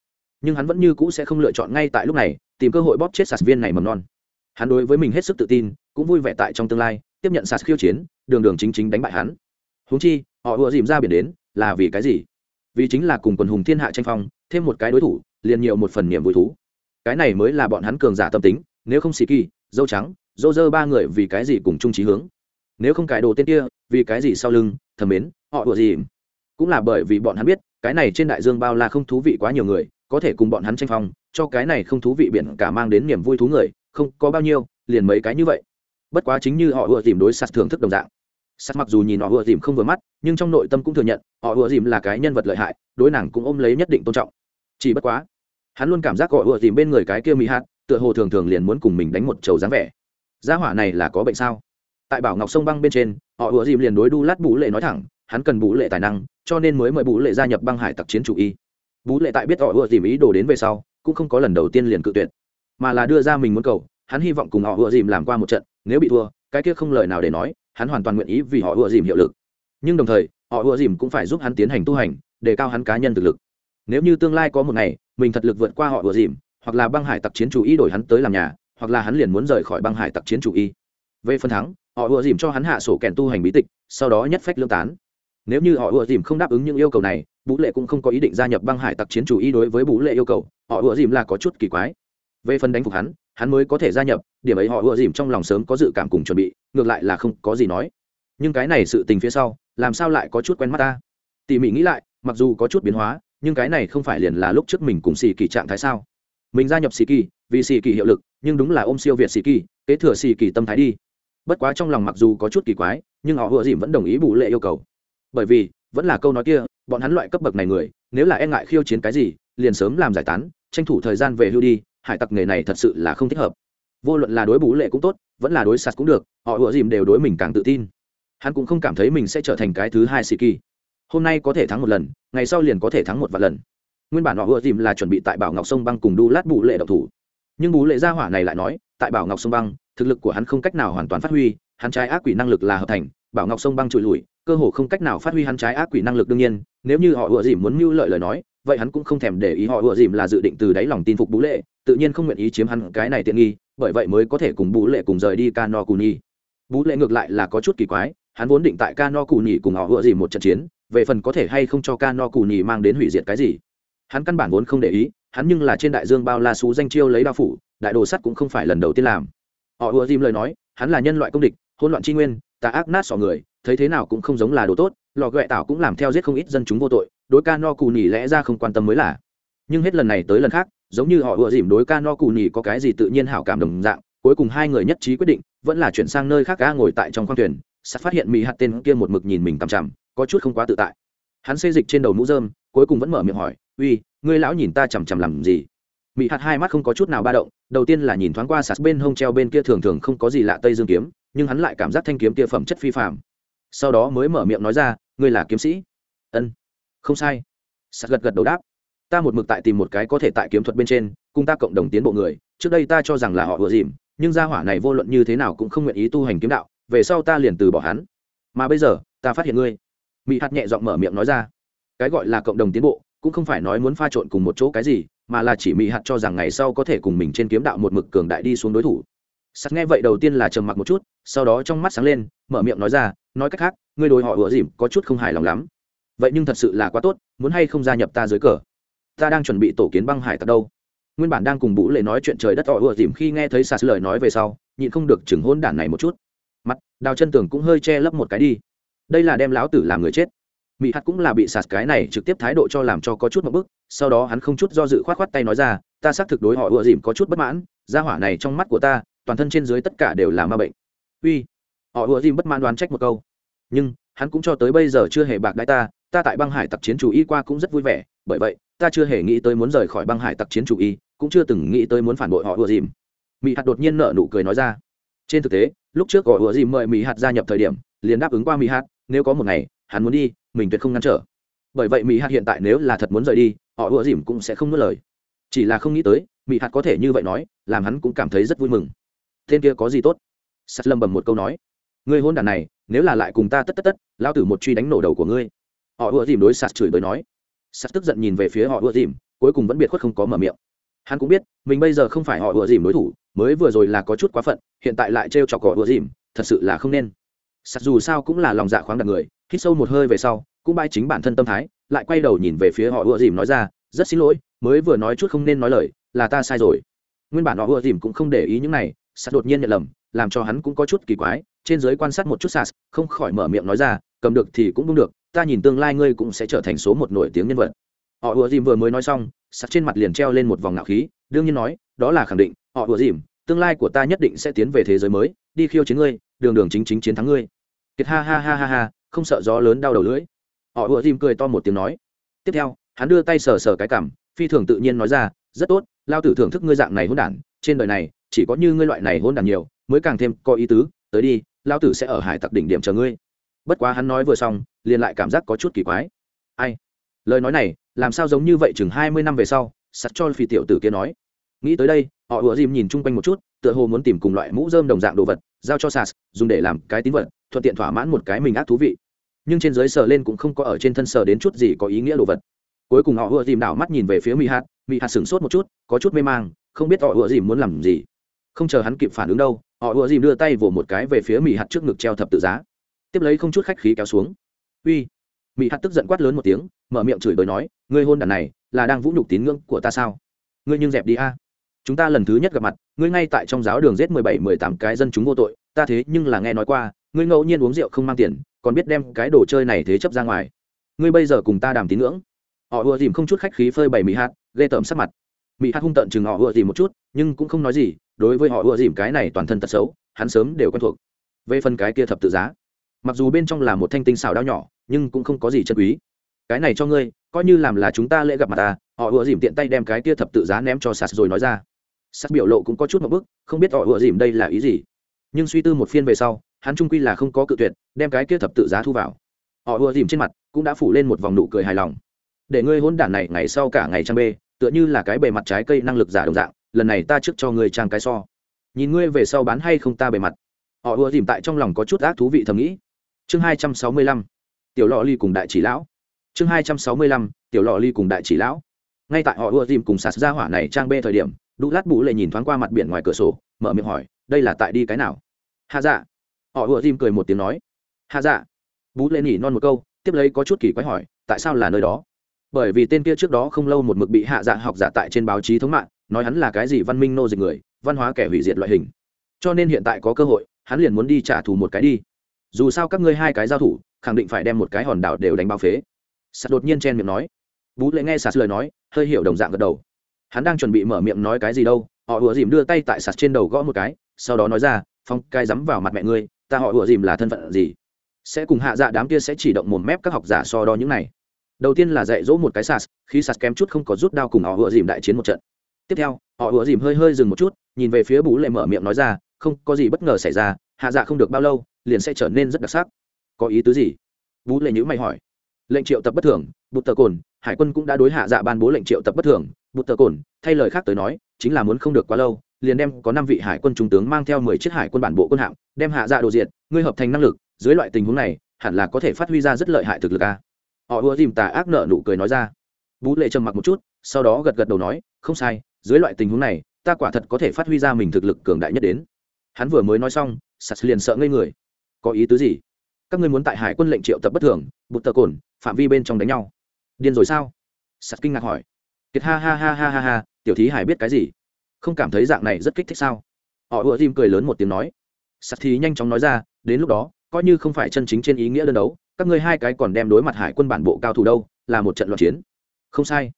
nhưng hắn vẫn như cũ sẽ không lựa chọn ngay tại lúc này tìm cơ hội bóp chết sạt viên này mầm non. Hắn đối với mình hết sức tự tin, cũng vui vẻ tại trong tương lai, tiếp nhận sạt khiêu chiến, đường đường chính chính đánh bại hắn. Húng chi, họ ưa dìm ra biển đến, là vì cái gì? Vì chính là cùng quần hùng thiên hạ tranh phong, thêm một cái đối thủ, liền nhiều một phần niềm vui thú. Cái này mới là bọn hắn cường giả tâm tính, nếu không xì kỳ, dâu trắng, dô dơ ba người vì cái gì cùng chung trí hướng? Nếu không cải đồ tên kia, vì cái gì sau lưng, thầm mến, họ đùa dìm? Cũng là bởi vì bọn hắn biết, cái này trên đại dương bao la không thú vị quá nhiều người có thể cùng bọn hắn tranh phong, cho cái này không thú vị biển cả mang đến niềm vui thú người, không có bao nhiêu, liền mấy cái như vậy. Bất quá chính như họ ùa dìm đối sạt thưởng thức đồng dạng. Sắt mặc dù nhìn họ ùa dìm không vừa mắt, nhưng trong nội tâm cũng thừa nhận, họ ùa dìm là cái nhân vật lợi hại, đối nàng cũng ôm lấy nhất định tôn trọng. Chỉ bất quá, hắn luôn cảm giác họ ùa dìm bên người cái kia mỹ hạt, tựa hồ thường thường liền muốn cùng mình đánh một trầu dáng vẻ. Gia hỏa này là có bệnh sao? Tại bảo ngọc sông băng bên trên, họ ùa dìm liền đối đu lát bú lệ nói thẳng, hắn cần bú lệ tài năng, cho nên mới mời bú lệ gia nhập băng hải tặc chiến chủ y bú lệ tại biết họ ùa dìm ý đồ đến về sau, cũng không có lần đầu tiên liền cự tuyệt. Mà là đưa ra mình muốn cầu, hắn hy vọng cùng họ ùa dìm làm qua một trận, nếu bị thua, cái kia không lời nào để nói, hắn hoàn toàn nguyện ý vì họ ùa dìm hiệu lực. Nhưng đồng thời, họ ùa dìm cũng phải giúp hắn tiến hành tu hành để cao hắn cá nhân thực lực. Nếu như tương lai có một ngày, mình thật lực vượt qua họ ùa dìm, hoặc là băng hải tặc chiến chủ y đổi hắn tới làm nhà, hoặc là hắn liền muốn rời khỏi băng hải tặc chiến chủ y về phần thắng, họ ùa dìm cho hắn hạ sổ kèn tu hành bí tịch, sau đó nhất phách lương tán nếu như họ ùa dìm không đáp ứng những yêu cầu này, bú lệ cũng không có ý định gia nhập băng hải tặc chiến chủ y đối với bú lệ yêu cầu. Họ ùa dìm là có chút kỳ quái. Về phần đánh phục hắn hắn mới có thể gia nhập, điểm ấy họ ùa dìm trong lòng sớm có dự cảm cùng chuẩn bị, ngược lại là không có gì nói. Nhưng cái này sự tình phía sau, làm sao lại có chút quen mắt ta? Tỉ mỉ nghĩ lại, mặc dù có chút biến hóa, nhưng cái này không phải liền là lúc trước mình cùng xì kỳ trạng thái sao? Mình gia nhập xì kỳ vì xì kỳ hiệu lực, nhưng đúng là ôm siêu việt xì kỳ kế thừa xì kỳ tâm thái đi. Bất quá trong lòng mặc dù có chút kỳ quái, nhưng họ ùa dìm vẫn đồng ý bù lệ yêu cầu bởi vì, vẫn là câu nói kia, bọn hắn loại cấp bậc này người, nếu là e ngại khiêu chiến cái gì, liền sớm làm giải tán, tranh thủ thời gian về hưu đi, hải tặc nghề này thật sự là không thích hợp. Vô luận là đối bú lệ cũng tốt, vẫn là đối sạt cũng được, họ ủa dìm đều đối mình càng tự tin. Hắn cũng không cảm thấy mình sẽ trở thành cái thứ hai sĩ kỳ hôm nay có thể thắng một lần, ngày sau liền có thể thắng một vài lần. Nguyên bản họ ủa dìm là chuẩn bị tại bảo ngọc sông băng cùng đu lát bù lệ độc thủ. Nhưng bú lệ gia hỏa này lại nói, tại bảo ngọc sông băng, thực lực của hắn không cách nào hoàn toàn phát huy, hắn trái ác quỷ năng lực là hợp thành, bảo ngọc sông băng trụi lùi cơ hồ không cách nào phát huy hắn trái ác quỷ năng lực đương nhiên, nếu như họ ủa dìm muốn mưu lợi lời nói, vậy hắn cũng không thèm để ý họ ủa dìm là dự định từ đáy lòng tin phục bú lệ, tự nhiên không nguyện ý chiếm hắn cái này tiện nghi, bởi vậy mới có thể cùng bú lệ cùng rời đi cano cù nhi bú lệ ngược lại là có chút kỳ quái, hắn vốn định tại cano cù nhi cùng họ ủa dìm một trận chiến, về phần có thể hay không cho cano cù nhi mang đến hủy diệt cái gì? Hắn căn bản vốn không để ý, hắn nhưng là trên đại dương bao la xú danh chiêu lấy đao phủ, đại đồ sắt cũng không phải lần đầu tiên làm. Họ ủa dìm lời nói, hắn là nhân loại công địch, hỗn loạn tri nguyên tà ác nát sọ người, thấy thế nào cũng không giống là đồ tốt, lò ghẹ tảo cũng làm theo giết không ít dân chúng vô tội, đối ca no cù nỉ lẽ ra không quan tâm mới là. Nhưng hết lần này tới lần khác, giống như họ ùa dìm đối ca no cù nỉ có cái gì tự nhiên hảo cảm đồng dạng, cuối cùng hai người nhất trí quyết định, vẫn là chuyển sang nơi khác ga ngồi tại trong khoang thuyền sắp phát hiện mỹ hạt tên kia một mực nhìn mình tằm chằm, có chút không quá tự tại. Hắn xê dịch trên đầu mũ dơm cuối cùng vẫn mở miệng hỏi, uy, ngươi lão nhìn ta chằm chằm làm gì? Mỹ hạt hai mắt không có chút nào ba động, đầu tiên là nhìn thoáng qua sạt bên hông treo bên kia thường thường không có gì lạ tây dương kiếm nhưng hắn lại cảm giác thanh kiếm kia phẩm chất phi phạm sau đó mới mở miệng nói ra, ngươi là kiếm sĩ? Ân, không sai. Sạt gật gật đầu đáp, ta một mực tại tìm một cái có thể tại kiếm thuật bên trên, cùng ta cộng đồng tiến bộ người, trước đây ta cho rằng là họ vừa dìm, nhưng gia hỏa này vô luận như thế nào cũng không nguyện ý tu hành kiếm đạo, về sau ta liền từ bỏ hắn. Mà bây giờ, ta phát hiện ngươi. Mỹ hạt nhẹ giọng mở miệng nói ra, cái gọi là cộng đồng tiến bộ, cũng không phải nói muốn pha trộn cùng một chỗ cái gì, mà là chỉ mỹ hạt cho rằng ngày sau có thể cùng mình trên kiếm đạo một mực cường đại đi xuống đối thủ. Sắt nghe vậy đầu tiên là trầm mặc một chút sau đó trong mắt sáng lên, mở miệng nói ra, nói cách khác, ngươi đối họ ủa dìm có chút không hài lòng lắm. Vậy nhưng thật sự là quá tốt, muốn hay không gia nhập ta dưới cờ? Ta đang chuẩn bị tổ kiến băng hải tặc đâu? Nguyên bản đang cùng bú lệ nói chuyện trời đất họ ủa dìm khi nghe thấy sạt lời nói về sau, nhịn không được chừng hôn đản này một chút. Mặt, đào chân tường cũng hơi che lấp một cái đi. Đây là đem lão tử làm người chết. Mỹ hạt cũng là bị sạt cái này trực tiếp thái độ cho làm cho có chút một bức, sau đó hắn không chút do dự khoát khoát tay nói ra, ta xác thực đối họ ủa dìm có chút bất mãn, gia hỏa này trong mắt của ta, toàn thân trên dưới tất cả đều là ma bệnh uy, họ ùa dìm bất mãn đoán trách một câu. Nhưng, hắn cũng cho tới bây giờ chưa hề bạc đái ta ta tại băng hải tặc chiến chủ y qua cũng rất vui vẻ, bởi vậy, ta chưa hề nghĩ tới muốn rời khỏi băng hải tặc chiến chủ y, cũng chưa từng nghĩ tới muốn phản bội họ ùa dìm. Mỹ hạt đột nhiên nở nụ cười nói ra. Trên thực tế, lúc trước gọi ùa dìm mời mỹ hạt gia nhập thời điểm, liền đáp ứng qua mỹ hạt, nếu có một ngày, hắn muốn đi, mình tuyệt không ngăn trở. Bởi vậy mỹ hạt hiện tại nếu là thật muốn rời đi, họ ùa dìm cũng sẽ không nuốt lời. Chỉ là không nghĩ tới mỹ hạt có thể như vậy nói, làm hắn cũng cảm thấy rất vui mừng. Tên kia có gì tốt? Sắt lâm bầm một câu nói người hôn đàn này, nếu là lại cùng ta tất tất tất lao tử một truy đánh nổ đầu của ngươi. Họ ùa dìm đối sạt chửi bới nói. Sạt tức giận nhìn về phía họ ùa dìm, cuối cùng vẫn biệt khuất không có mở miệng. Hắn cũng biết, mình bây giờ không phải họ ùa dìm đối thủ, mới vừa rồi là có chút quá phận, hiện tại lại trêu chọc họ ùa dìm, thật sự là không nên. Sạt dù sao cũng là lòng dạ khoáng đặt người, hít sâu một hơi về sau, cũng bay chính bản thân tâm thái, lại quay đầu nhìn về phía họ ùa dìm nói ra, rất xin lỗi, mới vừa nói chút không nên nói lời, là ta sai rồi. Nguyên bản họ ùa dìm cũng không để ý những này sạt đột nhiên nhận lầm làm cho hắn cũng có chút kỳ quái, trên giới quan sát một chút sas không khỏi mở miệng nói ra, cầm được thì cũng không được, ta nhìn tương lai ngươi cũng sẽ trở thành số một nổi tiếng nhân vật. Họ ùa dìm vừa mới nói xong sas trên mặt liền treo lên một vòng ngạo khí, đương nhiên nói, đó là khẳng định, họ ùa dìm, tương lai của ta nhất định sẽ tiến về thế giới mới, đi khiêu chiến ngươi, đường đường chính chính chiến thắng ngươi. Kiệt ha ha ha ha ha, không sợ gió lớn đau đầu lưỡi. Họ ùa dìm cười to một tiếng nói. Tiếp theo, hắn đưa tay sờ sờ cái cảm, phi thường tự nhiên nói ra, rất tốt, lao tử thưởng thức ngươi dạng này hôn đản, trên đời này, chỉ có như ngươi loại này hôn đản nhiều mới càng thêm có ý tứ, tới đi lao tử sẽ ở hải tặc đỉnh điểm chờ ngươi. Bất quá hắn nói vừa xong, liền lại cảm giác có chút kỳ quái. Ai? Lời nói này, làm sao giống như vậy chừng hai mươi năm về sau, sắt cho phi tiểu tử kia nói. Nghĩ tới đây, họ ùa dìm nhìn chung quanh một chút, tựa hồ muốn tìm cùng loại mũ dơm đồng dạng đồ vật, giao cho sas, dùng để làm cái tín vật, thuận tiện thỏa mãn một cái mình ác thú vị. Nhưng trên dưới sờ lên cũng không có ở trên thân sờ đến chút gì có ý nghĩa đồ vật. Cuối cùng họ ùa dìm đảo mắt nhìn về phía mỹ hạt mỹ hạt sửng sốt một chút, có chút mê mang, không biết họ ùa dìm muốn làm gì không chờ hắn kịp phản ứng đâu, họ ùa dìm đưa tay vỗ một cái về phía mỹ hạt trước ngực treo thập tự giá. Tiếp lấy không chút khách khí kéo xuống. Uy. Mỹ hạt tức giận quát lớn một tiếng, mở miệng chửi bới nói, ngươi hôn đàn này, là đang vũ nhục tín ngưỡng của ta sao? Ngươi nhưng dẹp đi a. Chúng ta lần thứ nhất gặp mặt, ngươi ngay tại trong giáo đường giết mười bảy, mười tám cái dân chúng vô tội, ta thế nhưng là nghe nói qua, ngươi ngẫu nhiên uống rượu không mang tiền, còn biết đem cái đồ chơi này thế chấp ra ngoài. Ngươi bây giờ cùng ta đàm tín ngưỡng. Họ ùa dìm không chút khách khí phơi bày mỹ hạt, ghê tởm sắc mặt. Mỹ hạt hung tận chừng họ ùa dìm một chút, nhưng cũng không nói gì đối với họ ưa dìm cái này toàn thân tật xấu, hắn sớm đều quen thuộc. Về phần cái kia thập tự giá, mặc dù bên trong là một thanh tinh xào đao nhỏ, nhưng cũng không có gì chân quý. Cái này cho ngươi, coi như làm là chúng ta lễ gặp mặt ta, họ ưa dìm tiện tay đem cái kia thập tự giá ném cho sas rồi nói ra. Sas biểu lộ cũng có chút một bức không biết họ ưa dìm đây là ý gì. Nhưng suy tư một phiên về sau, hắn trung quy là không có cự tuyệt, đem cái kia thập tự giá thu vào. Họ ưa dìm trên mặt cũng đã phủ lên một vòng nụ cười hài lòng. Để ngươi hôn đản này ngày sau cả ngày trang bê, tựa như là cái bề mặt trái cây năng lực giả đồng dạng lần này ta trước cho ngươi trang cái so. Nhìn ngươi về sau bán hay không ta bề mặt. Họ ùa dìm tại trong lòng có chút ác thú vị thầm nghĩ. Chương hai trăm sáu mươi lăm, tiểu lọ ly cùng đại chỉ lão. Chương hai trăm sáu mươi lăm, tiểu lọ ly cùng đại chỉ lão. Ngay tại họ ùa dìm cùng sạt ra hỏa này trang bê thời điểm đu lát Bụ lệ nhìn thoáng qua mặt biển ngoài cửa sổ, mở miệng hỏi, đây là tại đi cái nào? Hạ dạ. Họ ùa dìm cười một tiếng nói hạ dạ. Bú lệ nhỉ non một câu, tiếp lấy có chút kỳ quái hỏi, tại sao là nơi đó? Bởi vì tên kia trước đó không lâu một mực bị hạ dạ học giả tại trên báo chí thống mạng nói hắn là cái gì văn minh nô dịch người, văn hóa kẻ hủy diệt loại hình. Cho nên hiện tại có cơ hội, hắn liền muốn đi trả thù một cái đi. Dù sao các ngươi hai cái giao thủ, khẳng định phải đem một cái hòn đảo đều đánh bao phế. Sạt đột nhiên chen miệng nói. Bú lệ nghe sạt lời nói, hơi hiểu đồng dạng gật đầu. Hắn đang chuẩn bị mở miệng nói cái gì đâu, họ ùa dìm đưa tay tại sạt trên đầu gõ một cái, sau đó nói ra, phong cai dám vào mặt mẹ ngươi, ta họ ùa dìm là thân phận gì? Sẽ cùng hạ dạ đám kia sẽ chỉ động một mép các học giả so đo những này. Đầu tiên là dạy dỗ một cái sạt, khi sạt kém chút không có rút đao cùng họ ùa dìm đại chiến một trận tiếp theo họ ùa dìm hơi hơi dừng một chút nhìn về phía bú lệ mở miệng nói ra không có gì bất ngờ xảy ra hạ dạ không được bao lâu liền sẽ trở nên rất đặc sắc. Có ý tứ gì? Bú lệ nhữ mày hỏi. Lệnh triệu tập bất thường bút tờ cồn hải quân cũng đã đối hạ dạ ban bố lệnh triệu tập bất thường bút tờ cồn thay lời khác tới nói chính là muốn không được quá lâu liền đem có năm vị hải quân trung tướng mang theo mười chiếc hải quân bản bộ quân hạm đem hạ dạ đồ diện, ngươi hợp thành năng lực dưới loại tình huống này hẳn là có thể phát huy ra rất lợi hại thực lực a. Họ ưa dìm tà ác nợ nụ cười nói ra. Bú lệ trầm mặc một chút sau đó gật gật đầu nói không sai, dưới loại tình huống này, ta quả thật có thể phát huy ra mình thực lực cường đại nhất đến. Hắn vừa mới nói xong sas liền sợ ngây người. Có ý tứ gì? Các ngươi muốn tại hải quân lệnh triệu tập bất thường, bụt tờ cồn, phạm vi bên trong đánh nhau. Điên rồi sao? Sas kinh ngạc hỏi. Kiệt ha ha ha ha ha ha, tiểu thí hải biết cái gì? Không cảm thấy dạng này rất kích thích sao? Họ ùa dìm cười lớn một tiếng nói. Sas thì nhanh chóng nói ra, đến lúc đó, coi như không phải chân chính trên ý nghĩa đơn đấu, các ngươi hai cái còn đem đối mặt hải quân bản bộ cao thủ đâu, là một trận loạn chiến. Không sai.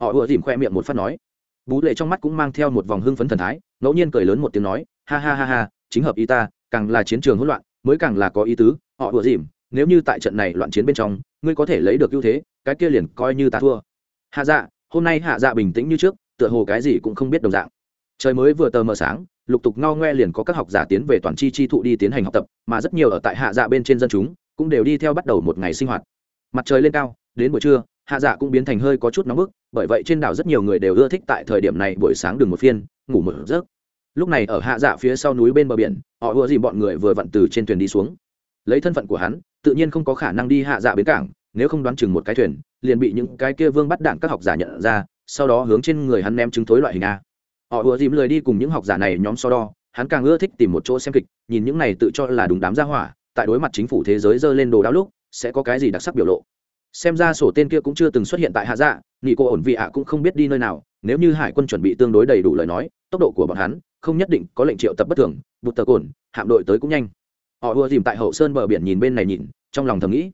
Họ ùa dìm khoe miệng một phát nói bú lệ trong mắt cũng mang theo một vòng hưng phấn thần thái, ngẫu nhiên cười lớn một tiếng nói, ha ha ha ha, chính hợp ý ta, càng là chiến trường hỗn loạn, mới càng là có ý tứ, họ ủa dìm, nếu như tại trận này loạn chiến bên trong, ngươi có thể lấy được ưu thế, cái kia liền coi như ta thua. Hạ dạ hôm nay hạ dạ bình tĩnh như trước, tựa hồ cái gì cũng không biết đồng dạng. Trời mới vừa tờ mờ sáng, lục tục ngao ngoe liền có các học giả tiến về toàn chi chi thụ đi tiến hành học tập, mà rất nhiều ở tại hạ dạ bên trên dân chúng, cũng đều đi theo bắt đầu một ngày sinh hoạt. Mặt trời lên cao, đến buổi trưa hạ dạ cũng biến thành hơi có chút nóng bức, bởi vậy trên đảo rất nhiều người đều ưa thích tại thời điểm này buổi sáng đường một phiên, ngủ một giấc. Lúc này ở hạ dạ phía sau núi bên bờ biển, họ ưa gì bọn người vừa vặn từ trên thuyền đi xuống. Lấy thân phận của hắn, tự nhiên không có khả năng đi hạ dạ bến cảng, nếu không đoán chừng một cái thuyền, liền bị những cái kia vương bắt đạn các học giả nhận ra, sau đó hướng trên người hắn ném chứng thối loại hình a. Họ ưa dìm lời đi cùng những học giả này nhóm so đo, hắn càng ưa thích tìm một chỗ xem kịch, nhìn những này tự cho là đúng đám ra hỏa, tại đối mặt chính phủ thế giới dơ lên đồ đáo lúc, sẽ có cái gì đặc sắc biểu lộ xem ra sổ tên kia cũng chưa từng xuất hiện tại hạ dạ nghị cô ổn vị ạ cũng không biết đi nơi nào, nếu như hải quân chuẩn bị tương đối đầy đủ lời nói, tốc độ của bọn hắn không nhất định có lệnh triệu tập bất thường bụt tờ cồn, hạm đội tới cũng nhanh. Họ ùa dìm tại hậu sơn bờ biển nhìn bên này nhìn, trong lòng thầm nghĩ.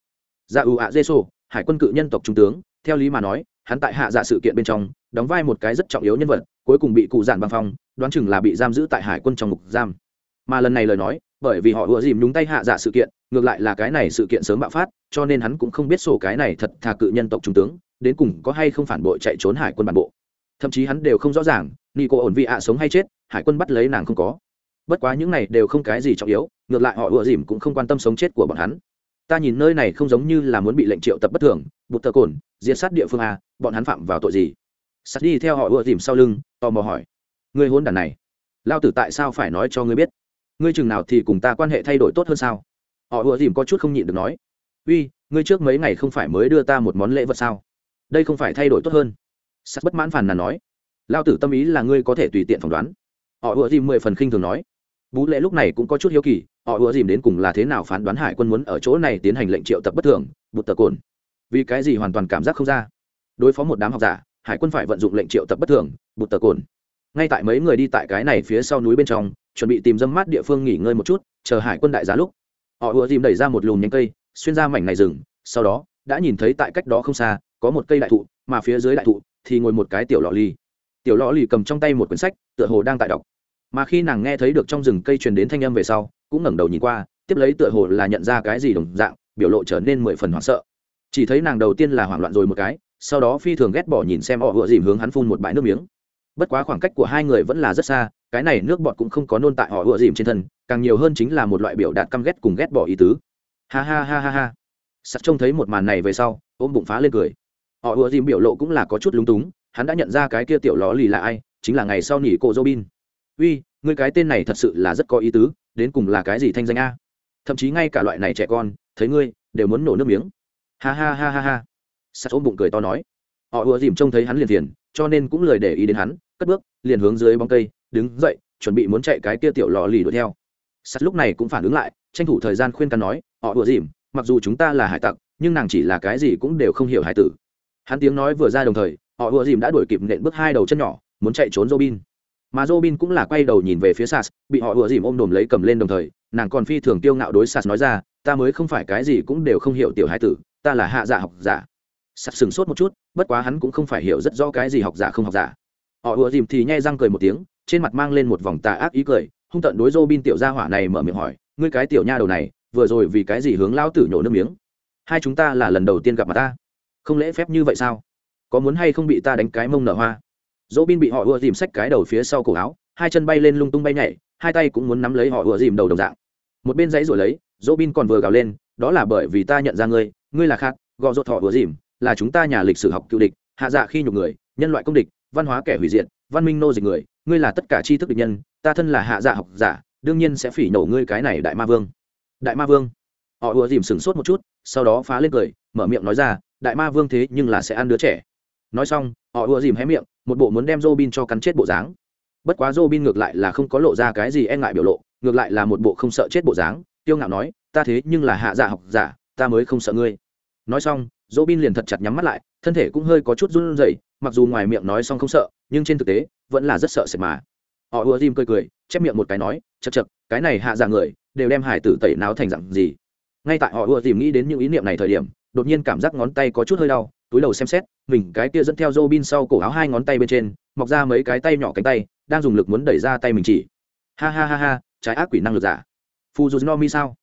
Dạ ù ạ dê sô, hải quân cự nhân tộc trung tướng, theo lý mà nói, hắn tại hạ dạ sự kiện bên trong, đóng vai một cái rất trọng yếu nhân vật, cuối cùng bị cụ giản băng phong, đoán chừng là bị giam giữ tại hải quân trong ngục giam. Mà lần này lời nói bởi vì họ ùa dìm nhúng tay hạ giả sự kiện, ngược lại là cái này sự kiện sớm bạo phát, cho nên hắn cũng không biết sổ cái này thật thà cự nhân tộc trung tướng, đến cùng có hay không phản bội chạy trốn hải quân bản bộ. Thậm chí hắn đều không rõ ràng ni cô ổn vị ạ sống hay chết, hải quân bắt lấy nàng không có. Bất quá những này đều không cái gì trọng yếu, ngược lại họ ùa dìm cũng không quan tâm sống chết của bọn hắn. Ta nhìn nơi này không giống như là muốn bị lệnh triệu tập bất thường, bụt tờ cồn, diệt sát địa phương a bọn hắn phạm vào tội gì? Sắt đi theo họ ùa dìm sau lưng, tò mò hỏi. Người hôn đàn này, lao tử tại sao phải nói cho ngươi biết? Ngươi chừng nào thì cùng ta quan hệ thay đổi tốt hơn sao? Họ ùa dìm có chút không nhịn được nói. Uy, ngươi trước mấy ngày không phải mới đưa ta một món lễ vật sao? Đây không phải thay đổi tốt hơn. Sắt bất mãn phàn là nói. Lao tử tâm ý là ngươi có thể tùy tiện phỏng đoán. Họ ùa dìm mười phần khinh thường nói. Bú lệ lúc này cũng có chút hiếu kỳ, họ ùa dìm đến cùng là thế nào phán đoán hải quân muốn ở chỗ này tiến hành lệnh triệu tập bất thường, bụt tờ cồn. Vì cái gì hoàn toàn cảm giác không ra? Đối phó một đám học giả, hải quân phải vận dụng lệnh triệu tập bất thường, bụt tờ cồn. Ngay tại mấy người đi tại cái này phía sau núi bên trong chuẩn bị tìm dâm mát địa phương nghỉ ngơi một chút, chờ hải quân đại giá lúc. Họ ùa dìm đẩy ra một lùm nhánh cây, xuyên ra mảnh này rừng, sau đó, đã nhìn thấy tại cách đó không xa, có một cây đại thụ, mà phía dưới đại thụ thì ngồi một cái tiểu lọ ly tiểu lọ ly cầm trong tay một quyển sách, tựa hồ đang tại đọc. Mà khi nàng nghe thấy được trong rừng cây truyền đến thanh âm về sau, cũng ngẩng đầu nhìn qua, tiếp lấy tựa hồ là nhận ra cái gì đồng dạng, biểu lộ trở nên mười phần hoảng sợ. Chỉ thấy nàng đầu tiên là hoảng loạn rồi một cái, sau đó phi thường ghét bỏ nhìn xem họ vựa dìm hướng hắn phun một bãi nước miếng. Bất quá khoảng cách của hai người vẫn là rất xa cái này nước bọt cũng không có nôn tại họ vựa dìm trên thân, càng nhiều hơn chính là một loại biểu đạt căm ghét cùng ghét bỏ ý tứ. Ha ha ha ha ha. Sắt trông thấy một màn này về sau, ôm bụng phá lên cười. Họ ùa dìm biểu lộ cũng là có chút lúng túng, hắn đã nhận ra cái kia tiểu ló lì là ai, chính là ngày sau nỉ cô Robin. bin uy, ngươi cái tên này thật sự là rất có ý tứ, đến cùng là cái gì thanh danh a? Thậm chí ngay cả loại này trẻ con, thấy ngươi, đều muốn nổ nước miếng. Ha ha ha ha ha. Sắt ôm bụng cười to nói. Họ ùa dìm trông thấy hắn liền thiền, cho nên cũng lời để ý đến hắn, cất bước, liền hướng dưới bóng cây đứng dậy, chuẩn bị muốn chạy cái kia tiểu lò lì đuổi theo. Sắt lúc này cũng phản ứng lại, tranh thủ thời gian khuyên can nói, họ đùa dìm, mặc dù chúng ta là hải tặc, nhưng nàng chỉ là cái gì cũng đều không hiểu hải tử. Hắn tiếng nói vừa ra đồng thời, họ đùa dìm đã đuổi kịp nện bước hai đầu chân nhỏ, muốn chạy trốn robin. Mà robin cũng là quay đầu nhìn về phía sas, bị họ đùa dìm ôm đồm lấy cầm lên đồng thời, nàng còn phi thường tiêu ngạo đối sas nói ra, ta mới không phải cái gì cũng đều không hiểu tiểu hải tử, ta là hạ dạ học giả. Sas sừng sốt một chút, bất quá hắn cũng không phải hiểu rất rõ cái gì học giả không học giả. Họ ùa dìm thì nhai răng cười một tiếng trên mặt mang lên một vòng tà ác ý cười, hung tận đối robin tiểu gia hỏa này mở miệng hỏi, ngươi cái tiểu nha đầu này, vừa rồi vì cái gì hướng lão tử nhổ nước miếng? Hai chúng ta là lần đầu tiên gặp mặt ta. Không lễ phép như vậy sao? Có muốn hay không bị ta đánh cái mông nở hoa? Dỗ bin bị họ ùa dìm xách cái đầu phía sau cổ áo, hai chân bay lên lung tung bay nhảy, hai tay cũng muốn nắm lấy họ ùa dìm đầu đồng dạng. Một bên dãy rồi lấy dỗ bin còn vừa gào lên, đó là bởi vì ta nhận ra ngươi ngươi là khác, gò rột họ ùa dìm, là chúng ta nhà lịch sử học cựu địch, hạ dạ khi nhục người, nhân loại công địch văn hóa kẻ hủy diệt văn minh nô dịch người ngươi là tất cả tri thức địch nhân ta thân là hạ giả học giả đương nhiên sẽ phỉ nổ ngươi cái này đại ma vương đại ma vương họ ùa dìm sửng sốt một chút sau đó phá lên cười mở miệng nói ra đại ma vương thế nhưng là sẽ ăn đứa trẻ nói xong họ ùa dìm hé miệng một bộ muốn đem Robin cho cắn chết bộ dáng. Bất quá Robin ngược lại là không có lộ ra cái gì e ngại biểu lộ, ngược lại là một bộ không sợ chết bộ dáng, tiêu ngạo nói, ta thế nhưng là hạ giả học giả, ta mới không sợ ngươi. Nói xong, dô bin liền thật chặt nhắm mắt lại thân thể cũng hơi có chút run rẩy, mặc dù ngoài miệng nói xong không sợ, nhưng trên thực tế, vẫn là rất sợ sệt mà. Họ ùa dìm cười cười, chép miệng một cái nói chật chật cái này hạ dạng người, đều đem hải tử tẩy náo thành dạng gì? Ngay tại họ ùa dìm nghĩ đến những ý niệm này thời điểm, đột nhiên cảm giác ngón tay có chút hơi đau, túi đầu xem xét, mình cái kia dẫn theo dô bin sau cổ áo hai ngón tay bên trên, mọc ra mấy cái tay nhỏ cánh tay, đang dùng lực muốn đẩy ra tay mình chỉ. Ha ha ha ha, trái ác quỷ năng lực giả. Phù dù no mi sao?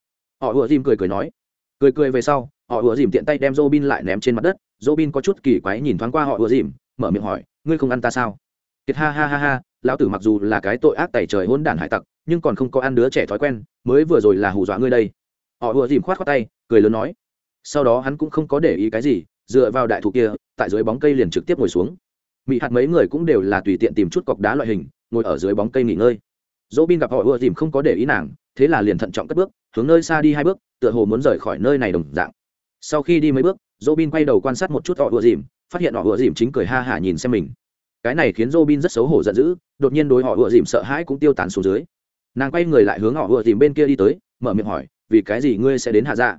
Họ ùa dìm cười cười nói. Cười cười về sau họ ùa dìm tiện tay đem dô bin lại ném trên mặt đất. Dô bin có chút kỳ quái nhìn thoáng qua họ ùa dìm, mở miệng hỏi, ngươi không ăn ta sao? Kiệt ha ha ha ha, lão tử mặc dù là cái tội ác tẩy trời hôn đản hải tặc, nhưng còn không có ăn đứa trẻ thói quen, mới vừa rồi là hù dọa ngươi đây. Họ ùa dìm khoát khoát tay, cười lớn nói. Sau đó hắn cũng không có để ý cái gì, dựa vào đại thụ kia, tại dưới bóng cây liền trực tiếp ngồi xuống. Mị hạt mấy người cũng đều là tùy tiện tìm chút cọc đá loại hình, ngồi ở dưới bóng cây nghỉ ngơi. Dỗ bin gặp họ ùa dìm không có để ý nàng, thế là liền thận trọng cất bước, hướng nơi xa đi hai bước, tựa hồ muốn rời khỏi nơi này đồng dạng sau khi đi mấy bước dỗ bin quay đầu quan sát một chút họ ùa dìm, phát hiện họ ùa dìm chính cười ha hả nhìn xem mình. Cái này khiến dỗ bin rất xấu hổ giận dữ, đột nhiên đối họ ùa dìm sợ hãi cũng tiêu tán xuống dưới. Nàng quay người lại hướng họ ùa dìm bên kia đi tới, mở miệng hỏi, vì cái gì ngươi sẽ đến hạ dạ?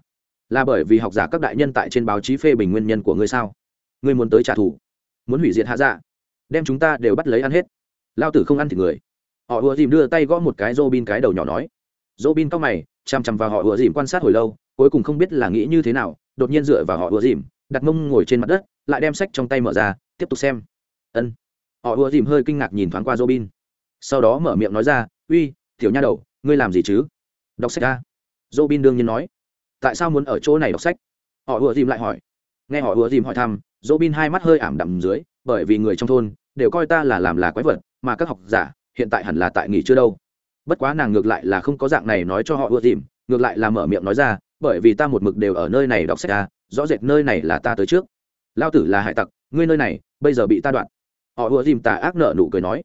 Là bởi vì học giả các đại nhân tại trên báo chí phê bình nguyên nhân của ngươi sao? Ngươi muốn tới trả thù, muốn hủy diệt hạ dạ? Đem chúng ta đều bắt lấy ăn hết. Lao tử không ăn thì người. Họ ùa dìm đưa tay gõ một cái dô bin cái đầu nhỏ nói. Dô bin cao mày chằm chằm vào họ ùa dìm quan sát hồi lâu, cuối cùng không biết là nghĩ như thế nào đột nhiên dựa vào họ ùa dìm, đặt mông ngồi trên mặt đất, lại đem sách trong tay mở ra, tiếp tục xem. Ân. Họ ùa dìm hơi kinh ngạc nhìn thoáng qua dô bin sau đó mở miệng nói ra, uy, tiểu nha đầu, ngươi làm gì chứ? Đọc sách ra dô bin đương nhiên nói. Tại sao muốn ở chỗ này đọc sách? Họ ùa dìm lại hỏi. Nghe họ ùa dìm hỏi thăm dô bin hai mắt hơi ảm đạm dưới, bởi vì người trong thôn đều coi ta là làm là quái vật, mà các học giả hiện tại hẳn là tại nghỉ chưa đâu. Bất quá nàng ngược lại là không có dạng này nói cho họ ùa dìm, ngược lại là mở miệng nói ra bởi vì ta một mực đều ở nơi này đọc sách ta rõ rệt nơi này là ta tới trước. Lao tử là hải tặc, ngươi nơi này, bây giờ bị ta đoạn. Họ ùa dìm tà ác nợ nụ cười nói.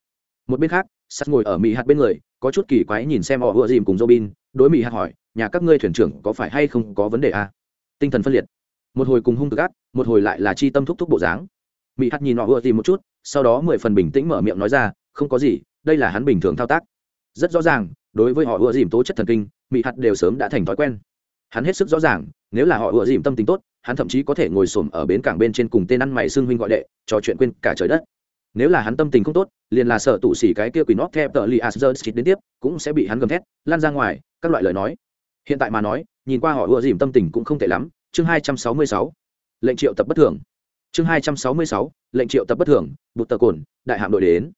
Một bên khác, sắt ngồi ở mỹ hạt bên người, có chút kỳ quái nhìn xem họ ùa dìm cùng robin, đối mỹ hạt hỏi, nhà các ngươi thuyền trưởng có phải hay không có vấn đề à? tinh thần phân liệt. Một hồi cùng hung cực ác, một hồi lại là chi tâm thúc thúc bộ dáng. Mỹ hạt nhìn họ ùa dìm một chút, sau đó mười phần bình tĩnh mở miệng nói ra, không có gì, đây là hắn bình thường thao tác. Rất rõ ràng, đối với họ ùa dìm tố chất thần kinh mỹ hạt đều sớm đã thành thói quen hắn hết sức rõ ràng, nếu là họ ựa dìm tâm tính tốt, hắn thậm chí có thể ngồi xổm ở bến cảng bên trên cùng tên ăn mày xưng huynh gọi đệ, trò chuyện quên cả trời đất. Nếu là hắn tâm tình không tốt, liền là sợ tụ xỉ cái kia quỷ nót theo tờ li asger đến tiếp, cũng sẽ bị hắn gầm thét, lan ra ngoài, các loại lời nói. Hiện tại mà nói, nhìn qua họ ựa dìm tâm tình cũng không tệ lắm. Chương hai trăm sáu mươi sáu, lệnh triệu tập bất thường. Chương hai trăm sáu mươi sáu, lệnh triệu tập bất thường, bụt tờ cồn, đại hạm đội đến.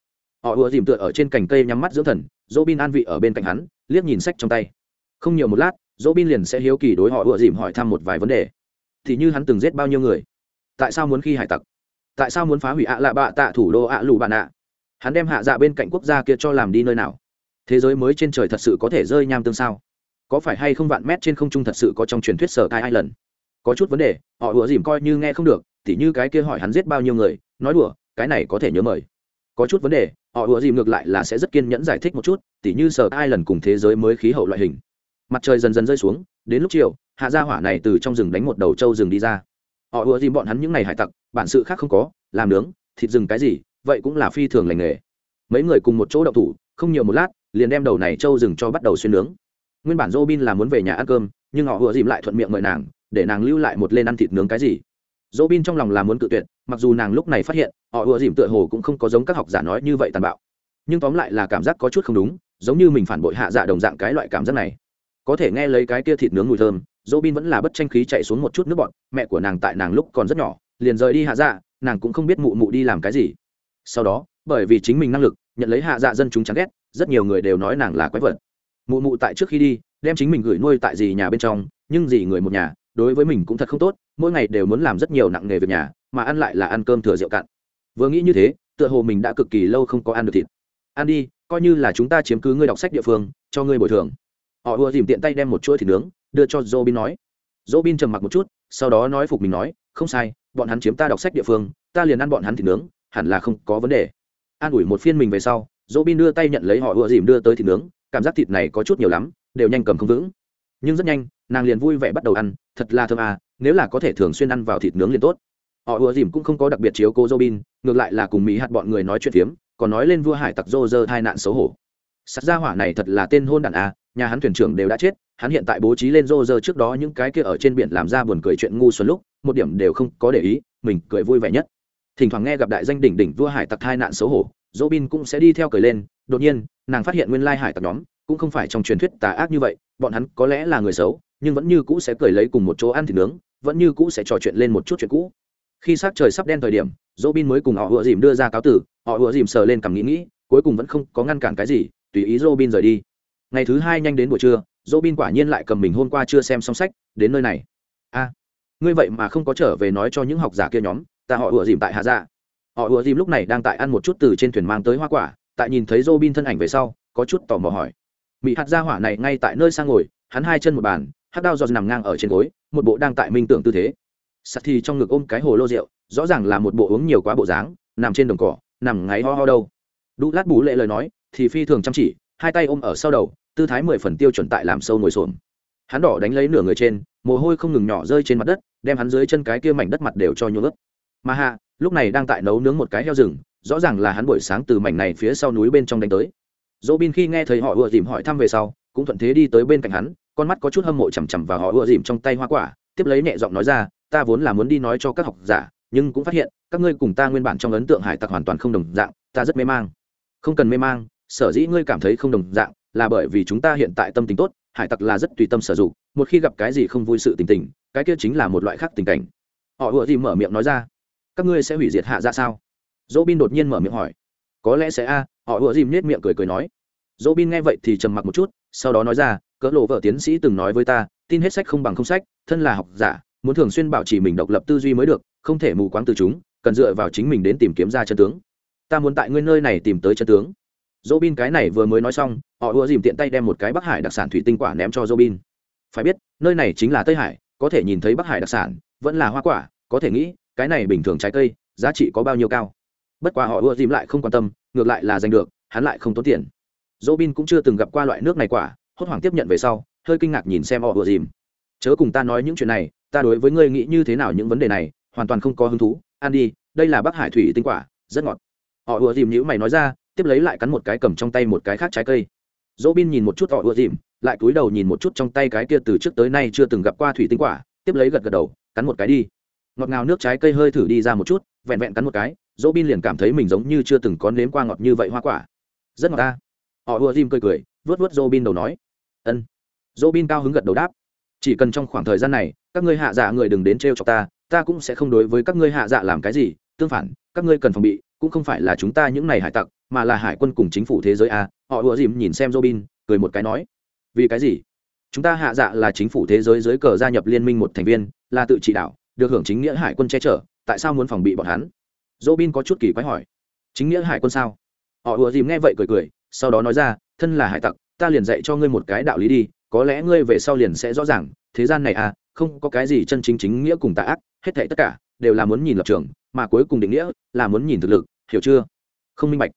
Họ ùa dìm tựa ở trên cành cây nhắm mắt dưỡng thần dỗ bin an vị ở bên cạnh hắn, liếc nhìn sách trong tay. Không nhiều một lát dỗ bin liền sẽ hiếu kỳ đối họ ựa dìm hỏi thăm một vài vấn đề. Thì như hắn từng giết bao nhiêu người? Tại sao muốn khi hải tặc? Tại sao muốn phá hủy ạ lạ bạ tạ thủ đô ạ lù bạn ạ hắn đem hạ dạ bên cạnh quốc gia kia cho làm đi nơi nào? Thế giới mới trên trời thật sự có thể rơi nham tương sao? Có phải hay không vạn mét trên không trung thật sự có trong truyền thuyết sở tai ai lần có chút vấn đề, họ ủa dìm coi như nghe không được, tỉ như cái kia hỏi hắn giết bao nhiêu người, nói đùa, cái này có thể nhớ mời. Có chút vấn đề, họ ủa dìm ngược lại là sẽ rất kiên nhẫn giải thích một chút, tỉ như sở ai lần cùng thế giới mới khí hậu loại hình mặt trời dần dần rơi xuống, đến lúc chiều, hạ gia hỏa này từ trong rừng đánh một đầu trâu rừng đi ra. Họ ùa dìm bọn hắn những ngày hải tặc, bản sự khác không có, làm nướng, thịt rừng cái gì, vậy cũng là phi thường lành nghề. Mấy người cùng một chỗ đậu thủ, không nhiều một lát, liền đem đầu này trâu rừng cho bắt đầu xuyên nướng. Nguyên bản robin là muốn về nhà ăn cơm, nhưng họ ùa dìm lại thuận miệng mời nàng, để nàng lưu lại một lên ăn thịt nướng cái gì. Robin trong lòng là muốn cự tuyệt, mặc dù nàng lúc này phát hiện, họ ùa dìm tựa hồ cũng không có giống các học giả nói như vậy tàn bạo. Nhưng tóm lại là cảm giác có chút không đúng, giống như mình phản bội hạ dạ đồng dạng cái loại cảm giác này có thể nghe lấy cái kia thịt nướng mùi thơm dỗ bin vẫn là bất tranh khí chạy xuống một chút nước bọn mẹ của nàng tại nàng lúc còn rất nhỏ, liền rời đi hạ dạ nàng cũng không biết mụ mụ đi làm cái gì. Sau đó, bởi vì chính mình năng lực, nhận lấy hạ dạ dân chúng chán ghét, rất nhiều người đều nói nàng là quái vật. Mụ mụ tại trước khi đi, đem chính mình gửi nuôi tại dì nhà bên trong, nhưng dì người một nhà, đối với mình cũng thật không tốt, mỗi ngày đều muốn làm rất nhiều nặng nghề việc nhà, mà ăn lại là ăn cơm thừa rượu cạn. Vừa nghĩ như thế, tựa hồ mình đã cực kỳ lâu không có ăn được thịt. Ăn đi, coi như là chúng ta chiếm cứ ngươi đọc sách địa phương, cho ngươi bồi thường họ ùa dìm tiện tay đem một chuỗi thịt nướng, đưa cho dô bin nói. Dô bin trầm mặc một chút, sau đó nói phục mình nói, không sai, bọn hắn chiếm ta đọc sách địa phương, ta liền ăn bọn hắn thịt nướng, hẳn là không có vấn đề. An ủi một phiên mình về sau dô bin đưa tay nhận lấy họ ùa dìm đưa tới thịt nướng, cảm giác thịt này có chút nhiều lắm, đều nhanh cầm không vững. Nhưng rất nhanh, nàng liền vui vẻ bắt đầu ăn, thật là thơm à nếu là có thể thường xuyên ăn vào thịt nướng liền tốt. Họ ùa dìm cũng không có đặc biệt chiếu cô dô bin ngược lại là cùng mỹ hạt bọn người nói chuyện phiếm, còn nói lên vua hải tặc dô dơ tai nạn xấu hổ. Sắt ra hỏa này thật là tên hôn đản à nhà hắn thuyền trưởng đều đã chết, hắn hiện tại bố trí lên rô rơ trước đó những cái kia ở trên biển làm ra buồn cười chuyện ngu xuẩn lúc, một điểm đều không có để ý, mình cười vui vẻ nhất. Thỉnh thoảng nghe gặp đại danh đỉnh đỉnh vua hải tặc thai nạn xấu hổ dỗ bin cũng sẽ đi theo cười lên, đột nhiên, nàng phát hiện nguyên lai hải tặc nhóm cũng không phải trong truyền thuyết tà ác như vậy, bọn hắn có lẽ là người xấu, nhưng vẫn như cũ sẽ cười lấy cùng một chỗ ăn thịt nướng, vẫn như cũ sẽ trò chuyện lên một chút chuyện cũ. Khi s trời sắp đen thời điểm dỗ bin mới cùng họ vừa dìm đưa ra cáo tử, họ vừa dìm sờ lên cằm nghĩ nghĩ, cuối cùng vẫn không có ngăn cản cái gì, tùy ý dỗ bin rời đi ngày thứ hai nhanh đến buổi trưa dỗ bin quả nhiên lại cầm mình hôm qua chưa xem xong sách, đến nơi này. A, ngươi vậy mà không có trở về nói cho những học giả kia nhóm, ta họ ủa dìm tại hạ dạ. Họ ủa dìm lúc này đang tại ăn một chút từ trên thuyền mang tới hoa quả, tại nhìn thấy dỗ bin thân ảnh về sau, có chút tò mò hỏi. Mỹ hạt gia hỏa này ngay tại nơi sang ngồi, hắn hai chân một bàn hát đao giọt nằm ngang ở trên gối, một bộ đang tại minh tưởng tư thế. Sắt thì trong ngực ôm cái hồ lô rượu, rõ ràng là một bộ uống nhiều quá bộ dáng, nằm trên đồng cỏ, nằm ngáy ho ho đâu. Đu lát bú lệ lời nói, thì phi thường chăm chỉ, hai tay ôm ở sau đầu tư thái mười phần tiêu chuẩn tại làm sâu ngồi xổm. Hắn đỏ đánh lấy nửa người trên, mồ hôi không ngừng nhỏ rơi trên mặt đất, đem hắn dưới chân cái kia mảnh đất mặt đều cho nhuộm ướt. Mà hạ, lúc này đang tại nấu nướng một cái heo rừng, rõ ràng là hắn buổi sáng từ mảnh này phía sau núi bên trong đánh tới. Dỗ bin khi nghe thấy họ ùa dìm hỏi thăm về sau, cũng thuận thế đi tới bên cạnh hắn, con mắt có chút hâm mộ chằm chằm và họ ùa dìm trong tay hoa quả, tiếp lấy nhẹ giọng nói ra, ta vốn là muốn đi nói cho các học giả, nhưng cũng phát hiện, các ngươi cùng ta nguyên bản trong ấn tượng hải tặc hoàn toàn không đồng dạng, ta rất mê mang. Không cần mê mang, sở dĩ ngươi cảm thấy không đồng dạng là bởi vì chúng ta hiện tại tâm tình tốt, hải tặc là rất tùy tâm sử dụng, một khi gặp cái gì không vui sự tình tình, cái kia chính là một loại khác tình cảnh. Họ ùa dìm mở miệng nói ra, các ngươi sẽ hủy diệt hạ ra sao? Dỗ bin đột nhiên mở miệng hỏi, có lẽ sẽ a. Họ ùa dìm nết miệng cười cười nói. Dỗ bin nghe vậy thì trầm mặc một chút, sau đó nói ra, cỡ lộ vợ tiến sĩ từng nói với ta, tin hết sách không bằng không sách, thân là học giả, muốn thường xuyên bảo trì mình độc lập tư duy mới được, không thể mù quáng từ chúng, cần dựa vào chính mình đến tìm kiếm ra chân tướng. Ta muốn tại nguyên nơi này tìm tới chân tướng dỗ bin cái này vừa mới nói xong, họ ùa dìm tiện tay đem một cái bắc hải đặc sản thủy tinh quả ném cho dỗ bin phải biết, nơi này chính là tây hải, có thể nhìn thấy bắc hải đặc sản, vẫn là hoa quả, có thể nghĩ, cái này bình thường trái cây, giá trị có bao nhiêu cao. Bất quá họ ùa dìm lại không quan tâm, ngược lại là giành được, hắn lại không tốn tiền. Dỗ bin cũng chưa từng gặp qua loại nước này quả, hốt hoảng tiếp nhận về sau, hơi kinh ngạc nhìn xem họ ùa dìm. Chớ cùng ta nói những chuyện này, ta đối với ngươi nghĩ như thế nào những vấn đề này, hoàn toàn không có hứng thú. Ăn đi, đây là bắc hải thủy tinh quả, rất ngọt. Họ ùa dìm nhữ mày nói ra tiếp lấy lại cắn một cái cầm trong tay một cái khác trái cây. Dỗ bin nhìn một chút họ ưa dìm, lại cúi đầu nhìn một chút trong tay cái kia từ trước tới nay chưa từng gặp qua thủy tinh quả, tiếp lấy gật gật đầu, cắn một cái đi. Ngọt ngào nước trái cây hơi thử đi ra một chút, vẹn vẹn cắn một cái dỗ bin liền cảm thấy mình giống như chưa từng có nếm qua ngọt như vậy hoa quả. Rất ngọt ta. Họ ưa dìm cười cười vớt vớt dỗ bin đầu nói. Ân. Dỗ bin cao hứng gật đầu đáp. Chỉ cần trong khoảng thời gian này, các ngươi hạ dạ người đừng đến t r e o ta ta cũng sẽ không đối với các ngươi hạ dạ làm cái gì tương phản, các ngươi cần phòng bị, cũng không phải là chúng ta những này hải tặc, mà là hải quân cùng chính phủ thế giới a, họ ùa dìm nhìn xem robin, cười một cái nói. Vì cái gì? Chúng ta hạ dạ là chính phủ thế giới dưới cờ gia nhập liên minh một thành viên, là tự trị đạo, được hưởng chính nghĩa hải quân che chở, tại sao muốn phòng bị bọn hắn? Robin có chút kỳ quái hỏi. Chính nghĩa hải quân sao? Họ ùa dìm nghe vậy cười cười, sau đó nói ra, thân là hải tặc, ta liền dạy cho ngươi một cái đạo lý đi, có lẽ ngươi về sau liền sẽ rõ ràng, thế gian này à không có cái gì chân chính chính nghĩa cùng tà ác, hết thảy tất cả đều là muốn nhìn lập trường, mà cuối cùng định nghĩa là muốn nhìn thực lực, hiểu chưa? Không minh bạch.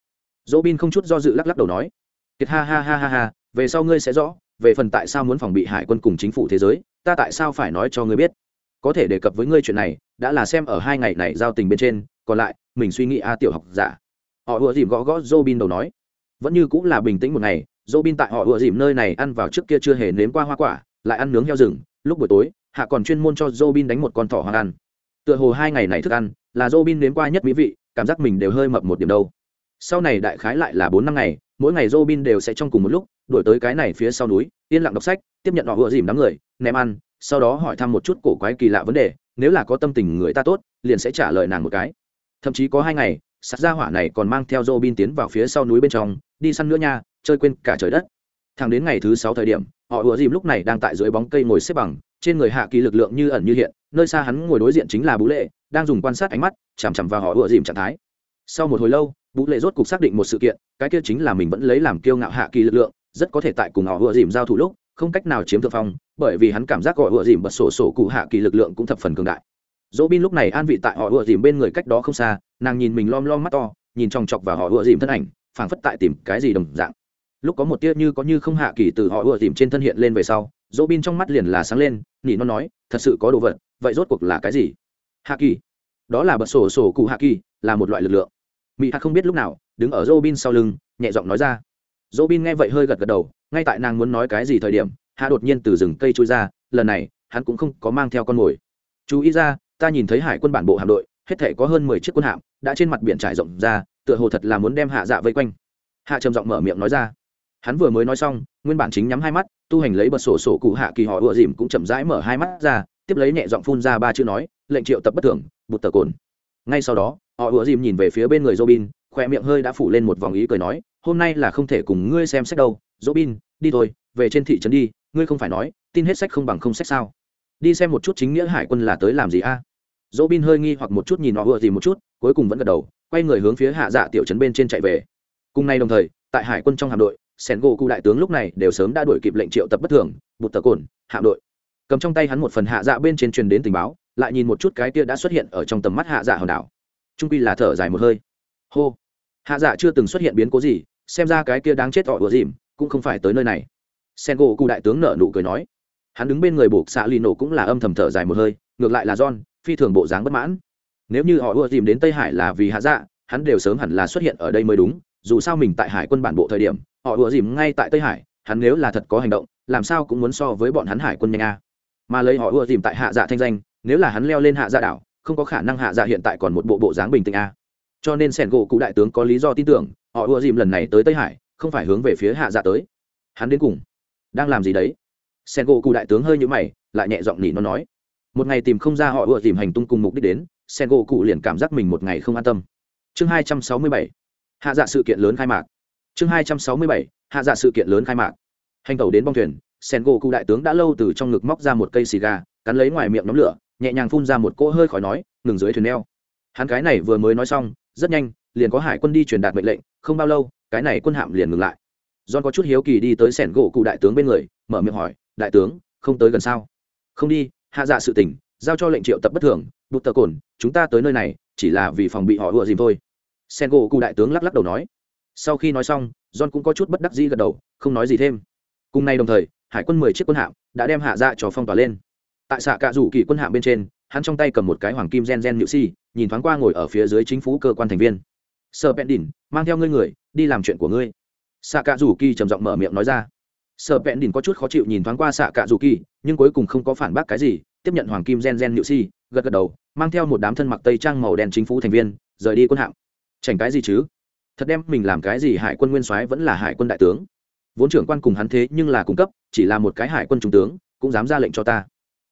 Dỗ bin không chút do dự lắc lắc đầu nói, kiệt, ha ha ha ha ha, về sau ngươi sẽ rõ, về phần tại sao muốn phòng bị hải quân cùng chính phủ thế giới, ta tại sao phải nói cho ngươi biết? Có thể đề cập với ngươi chuyện này, đã là xem ở hai ngày này giao tình bên trên, còn lại, mình suy nghĩ a tiểu học giả. Họ ùa dìm gõ gõ dô bin đầu nói. Vẫn như cũng là bình tĩnh một ngày dô bin tại họ ùa dìm nơi này ăn vào trước kia chưa hề nếm qua hoa quả, lại ăn nướng heo rừng, lúc buổi tối, hạ còn chuyên môn cho dô bin đánh một con thỏ hoang ăn tựa hồ hai ngày này thức ăn là Robin nếm qua nhất mỹ vị, cảm giác mình đều hơi mập một điểm đâu. Sau này đại khái lại là bốn năm ngày, mỗi ngày Robin đều sẽ trong cùng một lúc đuổi tới cái này phía sau núi, yên lặng đọc sách, tiếp nhận họ ùa dìm đám người, ném ăn, sau đó hỏi thăm một chút cổ quái kỳ lạ vấn đề, nếu là có tâm tình người ta tốt, liền sẽ trả lời nàng một cái. Thậm chí có hai ngày sát gia hỏa này còn mang theo Robin tiến vào phía sau núi bên trong, đi săn nữa nha, chơi quên cả trời đất. Thẳng đến ngày thứ sáu thời điểm, họ ùa dìm lúc này đang tại dưới bóng cây ngồi xếp bằng trên người hạ kỳ lực lượng như ẩn như hiện, nơi xa hắn ngồi đối diện chính là bú lệ, đang dùng quan sát ánh mắt, chằm chằm vào họ ựa dìm trạng thái. Sau một hồi lâu, bú lệ rốt cục xác định một sự kiện, cái kia chính là mình vẫn lấy làm kiêu ngạo hạ kỳ lực lượng, rất có thể tại cùng họ ựa dìm giao thủ lúc, không cách nào chiếm thượng phong, bởi vì hắn cảm giác họ ựa dìm bật sổ sổ cụ hạ kỳ lực lượng cũng thập phần cường đại. Dỗ bin lúc này an vị tại họ ựa dìm bên người cách đó không xa, nàng nhìn mình lom lom mắt to, nhìn chòng chọc vào họ ựa dìm thân ảnh, phảng phất tại tìm cái gì đồng dạng lúc có một tia như có như không hạ kỳ từ họ ùa dìm trên thân hiện lên về sau, dỗ bin trong mắt liền là sáng lên, nỉ nó nói, thật sự có đồ vật, vậy rốt cuộc là cái gì? Hạ kỳ. Đó là bật sổ sổ cụ hạ kỳ, là một loại lực lượng. Mỹ hạ không biết lúc nào, đứng ở dỗ bin sau lưng, nhẹ giọng nói ra. Dỗ bin nghe vậy hơi gật gật đầu, ngay tại nàng muốn nói cái gì thời điểm, hạ đột nhiên từ rừng cây trôi ra, lần này, hắn cũng không có mang theo con mồi. Chú ý ra, ta nhìn thấy hải quân bản bộ hạm đội, hết thể có hơn mười chiếc quân hạm, đã trên mặt biển trải rộng ra, tựa hồ thật là muốn đem hạ dạ vây quanh. Hạ trầm giọng mở miệng nói ra hắn vừa mới nói xong, nguyên bản chính nhắm hai mắt, tu hành lấy bật sổ sổ cụ hạ kỳ họ ựa dìm cũng chậm rãi mở hai mắt ra, tiếp lấy nhẹ giọng phun ra ba chữ nói, lệnh triệu tập bất thường bụt tờ cồn. Ngay sau đó, họ ựa dìm nhìn về phía bên người robin khoe miệng hơi đã phủ lên một vòng ý cười nói, hôm nay là không thể cùng ngươi xem sách đâu. Robin, đi thôi, về trên thị trấn đi, ngươi không phải nói, tin hết sách không bằng không sách sao? Đi xem một chút chính nghĩa hải quân là tới làm gì a? À? robin hơi nghi hoặc một chút nhìn họ ựa dìm một chút, cuối cùng vẫn gật đầu, quay người hướng phía hạ dạ tiểu trấn bên trên chạy về. Cùng nay đồng thời, tại hải quân trong hạm đội sẻn gỗ cụ đại tướng lúc này đều sớm đã đuổi kịp lệnh triệu tập bất thường, bụt tờ cồn, hạm đội. Cầm trong tay hắn một phần hạ dạ bên trên truyền đến tình báo, lại nhìn một chút cái kia đã xuất hiện ở trong tầm mắt hạ dạ hòn đảo. Trung quy là thở dài một hơi. Hô. Hạ dạ chưa từng xuất hiện biến cố gì, xem ra cái kia đáng chết tỏ ùa dìm, cũng không phải tới nơi này. Sen gỗ cụ đại tướng nợ nụ cười nói. Hắn đứng bên người buộc xạ lì nổ cũng là âm thầm thở dài một hơi, ngược lại là john, phi thường bộ dáng bất mãn. Nếu như họ ùa dìm đến tây hải là vì hạ dạ hắn đều sớm hẳn là xuất hiện ở đây mới đúng dù sao mình tại hải quân bản bộ thời điểm, họ ùa dìm ngay tại tây hải, hắn nếu là thật có hành động, làm sao cũng muốn so với bọn hắn hải quân nhanh a. Mà lấy họ ùa dìm tại hạ dạ thanh danh, nếu là hắn leo lên hạ dạ đảo, không có khả năng hạ dạ hiện tại còn một bộ bộ dáng bình tĩnh a. Cho nên sẻn gỗ cụ đại tướng có lý do tin tưởng, họ ùa dìm lần này tới tây hải, không phải hướng về phía hạ dạ tới. Hắn đến cùng đang làm gì đấy? Sẻn gỗ cụ đại tướng hơi nhũ mày, lại nhẹ giọng nỉ nó nói. Một ngày tìm không ra họ ùa dìm hành tung cùng mục đích đến, sẻn gỗ cụ liền cảm giác mình một ngày không an tâm. Chương hai trăm sáu mươi bảy hạ dạ sự kiện lớn khai mạc. Chương hai trăm sáu mươi bảy, hạ dạ sự kiện lớn khai mạc. Hành tàu đến bong thuyền sen gỗ cụ đại tướng đã lâu từ trong ngực móc ra một cây xì gà, cắn lấy ngoài miệng nóng lửa, nhẹ nhàng phun ra một cỗ hơi khỏi nói, ngừng dưới thuyền neo. Hắn cái này vừa mới nói xong, rất nhanh, liền có hải quân đi truyền đạt mệnh lệnh, không bao lâu, cái này quân hạm liền ngừng lại. John có chút hiếu kỳ đi tới sẻn gỗ cụ đại tướng bên người, mở miệng hỏi, đại tướng, không tới gần sao? Không đi, hạ dạ sự tình giao cho lệnh triệu tập bất thường, bụt tờ cồn chúng ta tới nơi này, chỉ là vì phòng bị họ ùa dìm thôi sen gỗ cụ đại tướng lắc lắc đầu nói. Sau khi nói xong, john cũng có chút bất đắc dĩ gật đầu, không nói gì thêm. Cùng nay đồng thời, hải quân mười chiếc quân hạm đã đem hạ dạ cho phong tỏa lên. Tại xạ cạ rủ kỳ quân hạm bên trên, hắn trong tay cầm một cái hoàng kim gen gen nhự si, nhìn thoáng qua ngồi ở phía dưới chính phủ cơ quan thành viên. Sợ bẹn đỉnh mang theo ngươi người, đi làm chuyện của ngươi. Xạ cạ rủ kỳ trầm giọng mở miệng nói ra. Sợ bẹn đỉnh có chút khó chịu nhìn thoáng qua xạ cạ rủ kỳ, nhưng cuối cùng không có phản bác cái gì, tiếp nhận hoàng kim gen gen nhự si, gật gật đầu, mang theo một đám thân mặc tây trang màu đen chính phủ thành viên, rời đi quân hạm chảnh cái gì chứ? Thật đem mình làm cái gì hải quân nguyên soái vẫn là hải quân đại tướng. Vốn trưởng quan cùng hắn thế nhưng là cung cấp, chỉ là một cái hải quân trung tướng, cũng dám ra lệnh cho ta.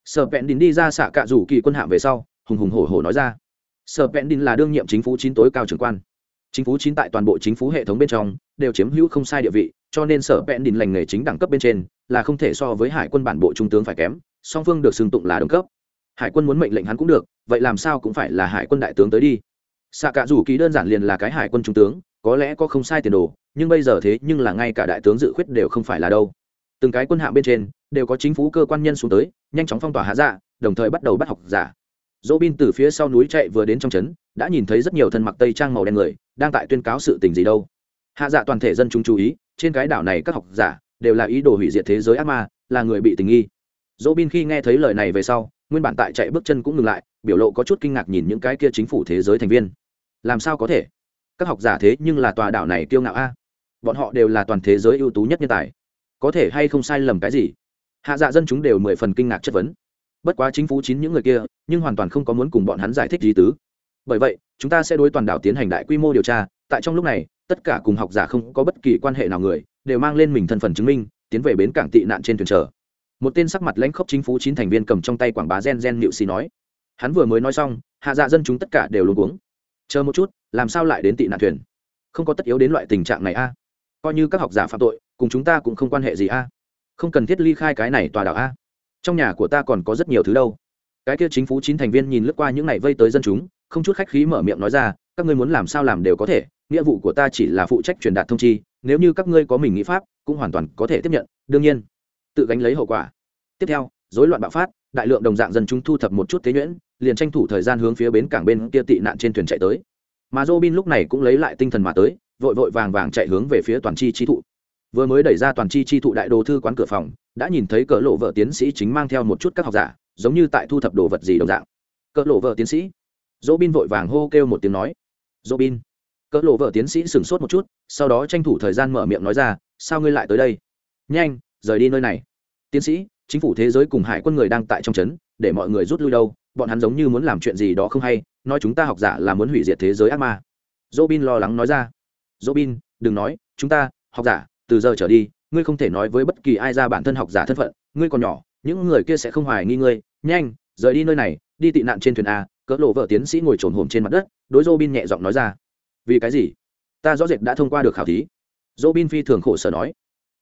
Sở vẹn đình đi ra xạ cạ rủ kỳ quân hạm về sau, hùng hùng hổ hổ nói ra. Sở vẹn đình là đương nhiệm chính phủ chín tối cao trưởng quan. Chính phủ chín tại toàn bộ chính phủ hệ thống bên trong, đều chiếm hữu không sai địa vị, cho nên sở vẹn đình lành nghề chính đẳng cấp bên trên, là không thể so với hải quân bản bộ trung tướng phải kém, song phương được xưng tụng là đồng cấp. Hải quân muốn mệnh lệnh hắn cũng được, vậy làm sao cũng phải là hải quân đại tướng tới đi xạ cả dù kỳ đơn giản liền là cái hải quân trung tướng, có lẽ có không sai tiền đồ, nhưng bây giờ thế nhưng là ngay cả đại tướng dự khuyết đều không phải là đâu. Từng cái quân hạng bên trên, đều có chính phủ cơ quan nhân xuống tới, nhanh chóng phong tỏa hạ dạ đồng thời bắt đầu bắt học giả. Dỗ bin từ phía sau núi chạy vừa đến trong trấn, đã nhìn thấy rất nhiều thân mặc tây trang màu đen người, đang tại tuyên cáo sự tình gì đâu. Hạ dạ toàn thể dân chúng chú ý, trên cái đảo này các học giả, đều là ý đồ hủy diệt thế giới ác ma, là người bị tình nghi. Dỗ bin khi nghe thấy lời này về sau, nguyên bản tại chạy bước chân cũng ngừng lại, biểu lộ có chút kinh ngạc nhìn những cái kia chính phủ thế giới thành viên làm sao có thể? Các học giả thế nhưng là tòa đảo này kiêu ngạo a. Bọn họ đều là toàn thế giới ưu tú nhất nhân tài. Có thể hay không sai lầm cái gì? Hạ dạ dân chúng đều mười phần kinh ngạc chất vấn. Bất quá chính phủ chín những người kia, nhưng hoàn toàn không có muốn cùng bọn hắn giải thích gì tứ. Bởi vậy, chúng ta sẽ đối toàn đảo tiến hành đại quy mô điều tra, tại trong lúc này, tất cả cùng học giả không có bất kỳ quan hệ nào người, đều mang lên mình thân phần chứng minh, tiến về bến cảng tị nạn trên thuyền chờ một tên sắc mặt lãnh khốc chính phủ chín thành viên cầm trong tay quảng bá gen gen nịu xì nói. Hắn vừa mới nói xong, hạ dạ dân chúng tất cả đều luôn uống chờ một chút, làm sao lại đến tị nạn thuyền? Không có tất yếu đến loại tình trạng này a. Coi như các học giả phạm tội, cùng chúng ta cũng không quan hệ gì a. Không cần thiết ly khai cái này tòa đảo a. Trong nhà của ta còn có rất nhiều thứ đâu. Cái kia chính phủ chín thành viên nhìn lướt qua những này vây tới dân chúng, không chút khách khí mở miệng nói ra, các ngươi muốn làm sao làm đều có thể, nghĩa vụ của ta chỉ là phụ trách truyền đạt thông chi, nếu như các ngươi có mình nghĩ pháp, cũng hoàn toàn có thể tiếp nhận, đương nhiên, tự gánh lấy hậu quả. Tiếp theo dối loạn bạo phát, đại lượng đồng dạng dân chúng thu thập một chút thế nhuyễn liền tranh thủ thời gian hướng phía bến cảng bên kia tị nạn trên thuyền chạy tới. Mà Robin lúc này cũng lấy lại tinh thần mà tới, vội vội vàng vàng chạy hướng về phía toàn chi chi thụ. Vừa mới đẩy ra toàn chi chi thụ đại đồ thư quán cửa phòng, đã nhìn thấy cỡ lộ vợ tiến sĩ chính mang theo một chút các học giả, giống như tại thu thập đồ vật gì đồng dạng. Cỡ lộ vợ tiến sĩ. Robin vội vàng hô kêu một tiếng nói. Robin. Cỡ lộ vợ tiến sĩ sửng sốt một chút, sau đó tranh thủ thời gian mở miệng nói ra, sao ngươi lại tới đây? Nhanh, rời đi nơi này. Tiến sĩ, chính phủ thế giới cùng hải quân người đang tại trong trấn, để mọi người rút lui đâu? Bọn hắn giống như muốn làm chuyện gì đó không hay, nói chúng ta học giả là muốn hủy diệt thế giới ác ma. Robin lo lắng nói ra. Robin, đừng nói, chúng ta, học giả, từ giờ trở đi, ngươi không thể nói với bất kỳ ai ra bản thân học giả thân phận, ngươi còn nhỏ, những người kia sẽ không hoài nghi ngươi. Nhanh, rời đi nơi này, đi tị nạn trên thuyền a, cỡ lộ vợ tiến sĩ ngồi trồn hồm trên mặt đất, đối robin nhẹ giọng nói ra. Vì cái gì? Ta rõ rệt đã thông qua được khảo thí. Robin phi thường khổ sở nói.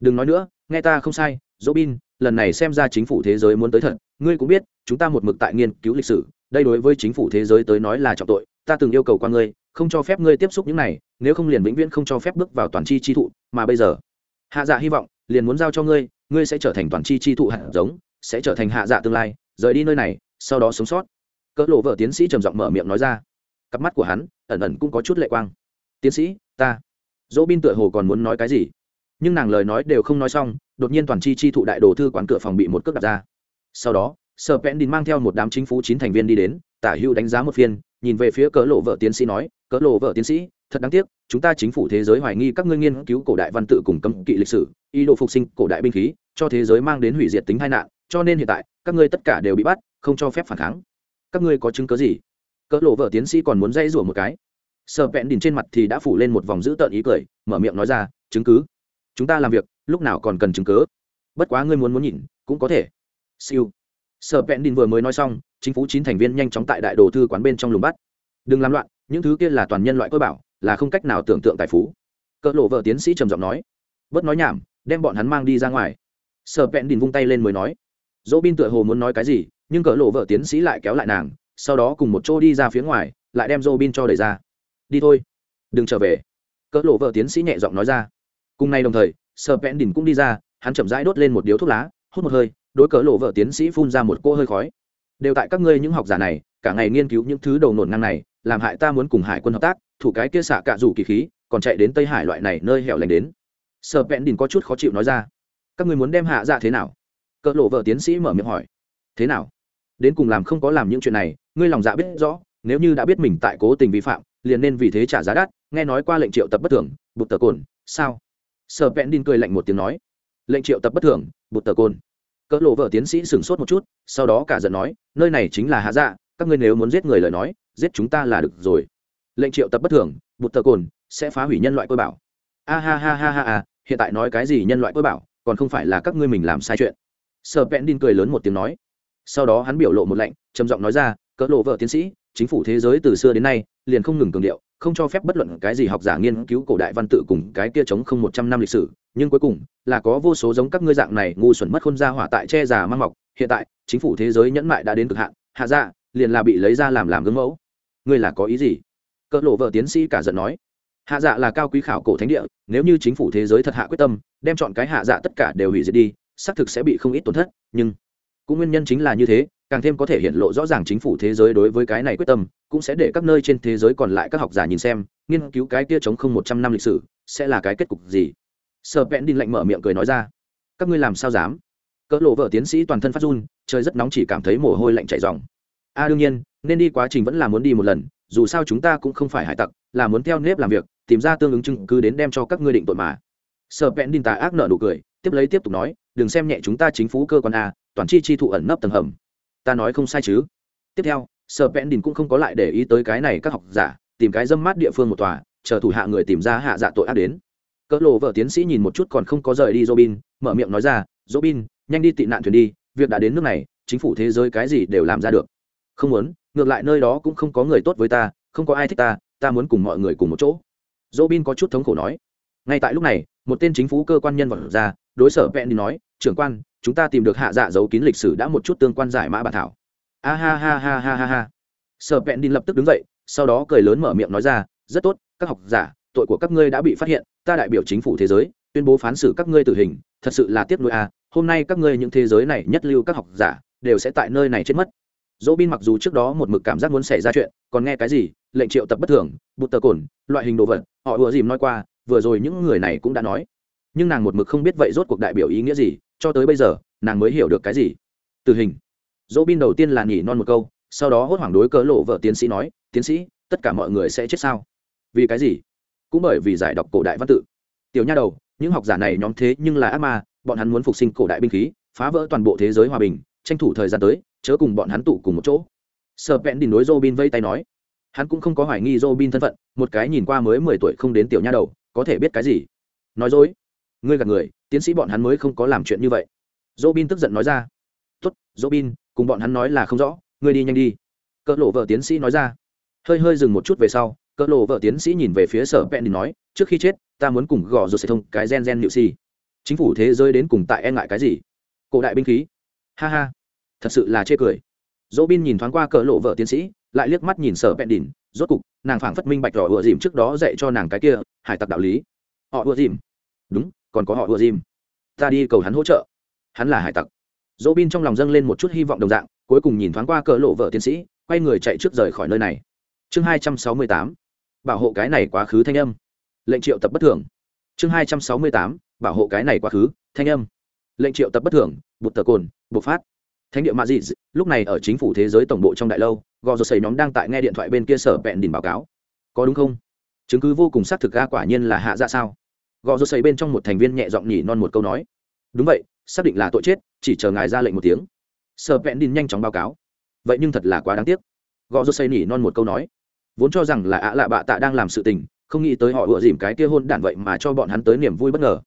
Đừng nói nữa, nghe ta không sai, robin, lần này xem ra chính phủ thế giới muốn tới thật, ngươi cũng biết chúng ta một mực tại nghiên cứu lịch sử, đây đối với chính phủ thế giới tới nói là trọng tội, ta từng yêu cầu qua ngươi, không cho phép ngươi tiếp xúc những này, nếu không liền vĩnh viễn không cho phép bước vào toàn chi chi thụ, mà bây giờ, hạ dạ hy vọng, liền muốn giao cho ngươi ngươi sẽ trở thành toàn chi chi thụ hạt giống, sẽ trở thành hạ dạ tương lai, rời đi nơi này, sau đó sống sót. Cỡ lộ vợ tiến sĩ trầm giọng mở miệng nói ra. Cặp mắt của hắn, ẩn ẩn cũng có chút lệ quang. Tiến sĩ, ta, dỗ bin tựa hồ còn muốn nói cái gì? Nhưng nàng lời nói đều không nói xong, đột nhiên toàn chi chi thụ đại đồ thư quán cửa phòng bị một cước đặt ra. Sau đó sở pẹn đình mang theo một đám chính phủ chín thành viên đi đến, tả hữu đánh giá một phiên, nhìn về phía cỡ lộ vợ tiến sĩ nói, cỡ lộ vợ tiến sĩ, thật đáng tiếc, chúng ta chính phủ thế giới hoài nghi các ngươi nghiên cứu cổ đại văn tự cùng cấm kỵ lịch sử, ý đồ phục sinh cổ đại binh khí, cho thế giới mang đến hủy diệt tính tai nạn, cho nên hiện tại, các ngươi tất cả đều bị bắt, không cho phép phản kháng. Các ngươi có chứng cớ gì? Cỡ lộ vợ tiến sĩ còn muốn dây rủa một cái. Sợ vẹn đìn trên mặt thì đã phủ lên một vòng dữ tợn ý cười, mở miệng nói ra, chứng cứ? Chúng ta làm việc, lúc nào còn cần chứng cớ bất quá ngươi muốn muốn nhìn, cũng có thể. Siêu. Sở vẹn đình vừa mới nói xong, chính phủ chín thành viên nhanh chóng tại đại đồ thư quán bên trong lùng bắt. Đừng làm loạn, những thứ kia là toàn nhân loại cơ bảo, là không cách nào tưởng tượng tài phú. Cỡ lộ vợ tiến sĩ trầm giọng nói, bớt nói nhảm, đem bọn hắn mang đi ra ngoài. Sở vẹn đình vung tay lên mới nói, dỗ bin tựa hồ muốn nói cái gì, nhưng cỡ lộ vợ tiến sĩ lại kéo lại nàng, sau đó cùng một chỗ đi ra phía ngoài, lại đem dỗ bin cho đẩy ra. Đi thôi, đừng trở về. Cỡ lộ vợ tiến sĩ nhẹ giọng nói ra. Cùng nay đồng thời, Sở vẹn đình cũng đi ra, hắn chậm rãi đốt lên một điếu thuốc lá, hút một hơi đối cỡ lộ vợ tiến sĩ phun ra một cô hơi khói. Đều tại các ngươi những học giả này, cả ngày nghiên cứu những thứ đầu nổn ngang này, làm hại ta muốn cùng hải quân hợp tác, thủ cái kia xạ cạ rủ kỳ khí, còn chạy đến tây hải loại này nơi hẻo lánh đến. Sợ vẹn đình có chút khó chịu nói ra, các ngươi muốn đem hạ dạ thế nào? Cỡ lộ vợ tiến sĩ mở miệng hỏi, thế nào? Đến cùng làm không có làm những chuyện này, ngươi lòng dạ biết rõ, nếu như đã biết mình tại cố tình vi phạm, liền nên vì thế trả giá đắt, nghe nói qua lệnh triệu tập bất thường bụt tờ cồn, sao? Sợ vẹn đình cười lạnh một tiếng nói, lệnh triệu tập bất thường bụt tờ cồn cỡ lộ vợ tiến sĩ sửng sốt một chút, sau đó cả giận nói, nơi này chính là hạ dạ các ngươi nếu muốn giết người lời nói, giết chúng ta là được rồi. Lệnh triệu tập bất thường, bụt tờ cồn, sẽ phá hủy nhân loại cơ bảo. A ha ha ha ha ha, hiện tại nói cái gì nhân loại cơ bảo, còn không phải là các ngươi mình làm sai chuyện. Sợ vẹn đin cười lớn một tiếng nói. Sau đó hắn biểu lộ một lệnh trầm giọng nói ra, cỡ lộ vợ tiến sĩ, chính phủ thế giới từ xưa đến nay, liền không ngừng cường điệu, không cho phép bất luận cái gì học giả nghiên cứu cổ đại văn tự cùng cái kia chống không một trăm năm lịch sử nhưng cuối cùng là có vô số giống các ngươi dạng này ngu xuẩn mất khôn ra hỏa tại che già mang mọc. Hiện tại, chính phủ thế giới nhẫn mại đã đến cực hạn, hạ dạ liền là bị lấy ra làm làm gương mẫu. Ngươi là có ý gì? Cỡ lộ vợ tiến sĩ cả giận nói. Hạ dạ là cao quý khảo cổ thánh địa, nếu như chính phủ thế giới thật hạ quyết tâm, đem chọn cái hạ dạ tất cả đều hủy diệt đi, xác thực sẽ bị không ít tổn thất, nhưng cũng nguyên nhân chính là như thế, càng thêm có thể hiện lộ rõ ràng chính phủ thế giới đối với cái này quyết tâm, cũng sẽ để các nơi trên thế giới còn lại các học giả nhìn xem, nghiên cứu cái kia chống không một trăm năm lịch sử, sẽ là cái kết cục gì? Sợ vẹn đinh lạnh mở miệng cười nói ra. Các ngươi làm sao dám? Cỡ lộ vợ tiến sĩ toàn thân phát run, trời rất nóng chỉ cảm thấy mồ hôi lạnh chảy dòng a, đương nhiên, nên đi quá trình vẫn là muốn đi một lần, dù sao chúng ta cũng không phải hải tặc, là muốn theo nếp làm việc, tìm ra tương ứng chứng cứ đến đem cho các ngươi định tội mà. Sợ vẹn đinh tà ác nợ nụ cười, tiếp lấy tiếp tục nói, đừng xem nhẹ chúng ta chính phủ cơ quan a, toàn chi chi thụ ẩn nấp tầng hầm. Ta nói không sai chứ. Tiếp theo sợ vẹn đinh cũng không có lại để ý tới cái này các học giả, tìm cái dâm mát địa phương một tòa, chờ thủ hạ người tìm ra hạ dạ tội ác đến cỡ lộ vợ tiến sĩ nhìn một chút còn không có rời đi robin, mở miệng nói ra, robin, nhanh đi tị nạn thuyền đi, việc đã đến nước này, chính phủ thế giới cái gì đều làm ra được. Không muốn, ngược lại nơi đó cũng không có người tốt với ta, không có ai thích ta ta muốn cùng mọi người cùng một chỗ. Robin có chút thống khổ nói. Ngay tại lúc này, một tên chính phủ cơ quan nhân vật ra, đối sở vẹn đi nói, trưởng quan, chúng ta tìm được hạ dạ giấu kín lịch sử đã một chút tương quan giải mã bản thảo. A ha ha ha ha ha ha. Sở vẹn đi lập tức đứng dậy, sau đó cười lớn mở miệng nói ra, rất tốt, các học giả tội của các ngươi đã bị phát hiện, ta đại biểu chính phủ thế giới, tuyên bố phán xử các ngươi tử hình, thật sự là tiếc nuối à hôm nay các ngươi những thế giới này nhất lưu các học giả, đều sẽ tại nơi này chết mất. Dỗ bin mặc dù trước đó một mực cảm giác muốn xảy ra chuyện, còn nghe cái gì, lệnh triệu tập bất thường, bụt tờ cồn, loại hình đồ vật, họ vừa dìm nói qua, vừa rồi những người này cũng đã nói. Nhưng nàng một mực không biết vậy rốt cuộc đại biểu ý nghĩa gì, cho tới bây giờ, nàng mới hiểu được cái gì. Tử hình. Dỗ bin đầu tiên là nhỉ non một câu, sau đó hốt hoảng đối cớ lộ vợ tiến sĩ nói, tiến sĩ, tất cả mọi người sẽ chết sao? Vì cái gì? Cũng bởi vì giải đọc cổ đại văn tự. Tiểu nha đầu, những học giả này nhóm thế nhưng là ác ma, bọn hắn muốn phục sinh cổ đại binh khí, phá vỡ toàn bộ thế giới hòa bình, tranh thủ thời gian tới, chớ cùng bọn hắn tụ cùng một chỗ. Sợ vẹn đình đối robin vây tay nói. Hắn cũng không có hoài nghi robin thân phận, một cái nhìn qua mới mười tuổi không đến tiểu nha đầu, có thể biết cái gì. Nói dối. Ngươi gạt người, tiến sĩ bọn hắn mới không có làm chuyện như vậy. Robin tức giận nói ra. Tốt, robin, cùng bọn hắn nói là không rõ, ngươi đi nhanh đi. Cỡ lộ vợ tiến sĩ nói ra. Hơi hơi dừng một chút về sau cỡ lộ vợ tiến sĩ nhìn về phía sở penny nói, trước khi chết, ta muốn cùng gò rồi sẽ thông cái gen gen nhự si chính phủ thế giới đến cùng tại e ngại cái gì? Cổ đại binh khí. Ha ha, thật sự là chê cười. Dỗ bin nhìn thoáng qua cỡ lộ vợ tiến sĩ, lại liếc mắt nhìn sở bẹn đỉn rốt cục, nàng phảng phất minh bạch họ ùa dìm trước đó dạy cho nàng cái kia, hải tặc đạo lý. Họ ùa dìm. Đúng, còn có họ ùa dìm. Ta đi cầu hắn hỗ trợ. Hắn là hải tặc. Dỗ bin trong lòng dâng lên một chút hy vọng đồng dạng, cuối cùng nhìn thoáng qua cỡ lộ vợ tiến sĩ, quay người chạy trước rời khỏi nơi này. Chương hai trăm sáu mươi tám bảo hộ cái này quá khứ thanh âm. Lệnh triệu tập bất thường chương hai trăm sáu mươi tám, bảo hộ cái này quá khứ, thanh âm. Lệnh triệu tập bất thường bụt tờ cồn, bộc phát. Thánh địa mazit lúc này ở chính phủ thế giới tổng bộ trong đại lâu, gò rột xầy nhóm đang tại nghe điện thoại bên kia sở vẹn đình báo cáo. Có đúng không? Chứng cứ vô cùng xác thực ga quả nhiên là hạ ra sao? Gò rột xầy bên trong một thành viên nhẹ giọng nhỉ non một câu nói. Đúng vậy, xác định là tội chết, chỉ chờ ngài ra lệnh một tiếng. Sở vẹn đình nhanh chóng báo cáo. Vậy nhưng thật là quá đáng tiếc. Gò rột xầy nhỉ non một câu nói vốn cho rằng là ạ lạ bạ tạ đang làm sự tình, không nghĩ tới họ ựa dìm cái kia hôn đản vậy mà cho bọn hắn tới niềm vui bất ngờ.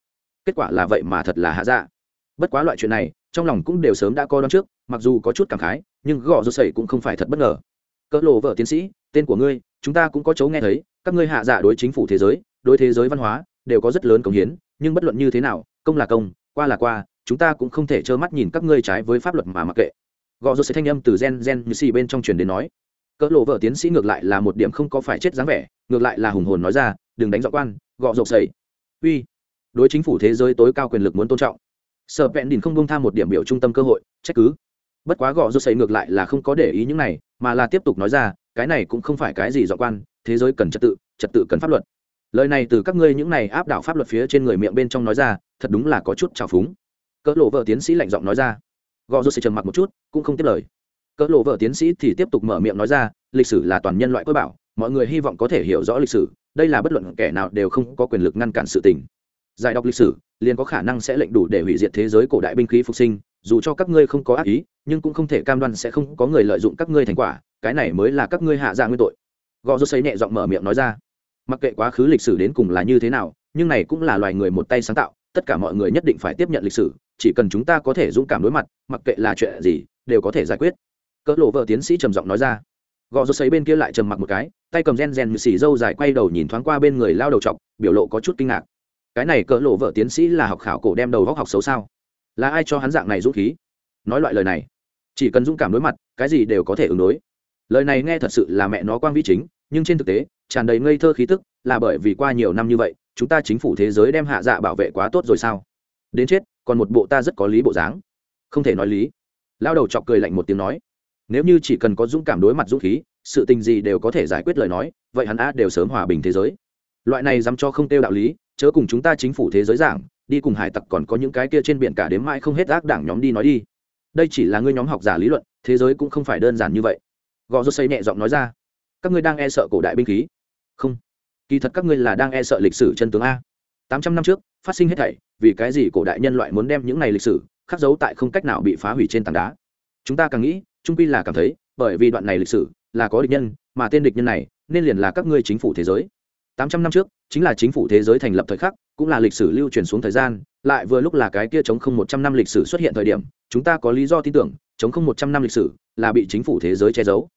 Kết quả là vậy mà thật là hạ dạ. Bất quá loại chuyện này, trong lòng cũng đều sớm đã coi đón trước, mặc dù có chút cảm khái, nhưng gõ rô sẩy cũng không phải thật bất ngờ. Cỡ lộ vợ tiến sĩ, tên của ngươi, chúng ta cũng có chấu nghe thấy, các ngươi hạ dạ đối chính phủ thế giới, đối thế giới văn hóa, đều có rất lớn công hiến, nhưng bất luận như thế nào, công là công, qua là qua, chúng ta cũng không thể trơ mắt nhìn các ngươi trái với pháp luật mà mặc kệ. Gõ rô sẩy thanh âm từ gen gen như xì bên trong truyền đến nói cỡ lộ vợ tiến sĩ ngược lại là một điểm không có phải chết dáng vẻ, ngược lại là hùng hồn nói ra, đừng đánh dọ quan, gọ rộp sầy. Uy, đối chính phủ thế giới tối cao quyền lực muốn tôn trọng. Sợ vẹn đình không bông tham một điểm biểu trung tâm cơ hội, trách cứ. Bất quá gọ rộp sầy ngược lại là không có để ý những này, mà là tiếp tục nói ra, cái này cũng không phải cái gì dọ quan, thế giới cần trật tự trật tự cần pháp luật. Lời này từ các ngươi những này áp đảo pháp luật phía trên người miệng bên trong nói ra, thật đúng là có chút trào phúng. Cỡ lộ vợ tiến sĩ lạnh giọng nói ra. Gò rô sẽ trầm mặc một chút, cũng không tiếp lời cỡ lộ vợ tiến sĩ thì tiếp tục mở miệng nói ra, lịch sử là toàn nhân loại quốc bảo, mọi người hy vọng có thể hiểu rõ lịch sử, đây là bất luận kẻ nào đều không có quyền lực ngăn cản sự tình. Giải đọc lịch sử, liền có khả năng sẽ lệnh đủ để hủy diệt thế giới cổ đại binh khí phục sinh, dù cho các ngươi không có ác ý, nhưng cũng không thể cam đoan sẽ không có người lợi dụng các ngươi thành quả, cái này mới là các ngươi hạ ra nguyên tội. Gò rô xấy nhẹ giọng mở miệng nói ra, mặc kệ quá khứ lịch sử đến cùng là như thế nào, nhưng này cũng là loài người một tay sáng tạo, tất cả mọi người nhất định phải tiếp nhận lịch sử, chỉ cần chúng ta có thể dũng cảm đối mặt, mặc kệ là chuyện gì, đều có thể giải quyết cỡ lộ vợ tiến sĩ trầm giọng nói ra. Gò rột xấy bên kia lại trầm mặc một cái, tay cầm gen gen xì dâu dài quay đầu nhìn thoáng qua bên người lao đầu chọc, biểu lộ có chút kinh ngạc. Cái này cỡ lộ vợ tiến sĩ là học khảo cổ đem đầu góc học xấu sao? Là ai cho hắn dạng này dũng khí? Nói loại lời này, chỉ cần dũng cảm đối mặt, cái gì đều có thể ứng đối. Lời này nghe thật sự là mẹ nó quang vi chính, nhưng trên thực tế, tràn đầy ngây thơ khí tức, là bởi vì qua nhiều năm như vậy, chúng ta chính phủ thế giới đem hạ dạ bảo vệ quá tốt rồi sao? Đến chết, còn một bộ ta rất có lý bộ dáng. Không thể nói lý. Lao đầu chọc cười lạnh một tiếng nói nếu như chỉ cần có dũng cảm đối mặt dũng khí, sự tình gì đều có thể giải quyết lời nói, vậy hắn a đều sớm hòa bình thế giới. Loại này dám cho không tiêu đạo lý, chớ cùng chúng ta chính phủ thế giới giảng, đi cùng hải tặc còn có những cái kia trên biển cả đếm mãi không hết ác đảng nhóm đi nói đi. Đây chỉ là ngươi nhóm học giả lý luận, thế giới cũng không phải đơn giản như vậy. Gò rô xây nhẹ giọng nói ra. Các ngươi đang e sợ cổ đại binh khí. Không. Kỳ thật các ngươi là đang e sợ lịch sử chân tướng a. Tám trăm năm trước, phát sinh hết thảy, vì cái gì cổ đại nhân loại muốn đem những này lịch sử, khắc dấu tại không cách nào bị phá hủy trên tảng đá? Chúng ta càng nghĩ trung quy là cảm thấy, bởi vì đoạn này lịch sử là có địch nhân, mà tên địch nhân này nên liền là các ngươi chính phủ thế giới. Tám trăm năm trước, chính là chính phủ thế giới thành lập thời khắc, cũng là lịch sử lưu truyền xuống thời gian, lại vừa lúc là cái kia chống không một trăm năm lịch sử xuất hiện thời điểm, chúng ta có lý do tin tưởng, chống không một trăm năm lịch sử là bị chính phủ thế giới che giấu.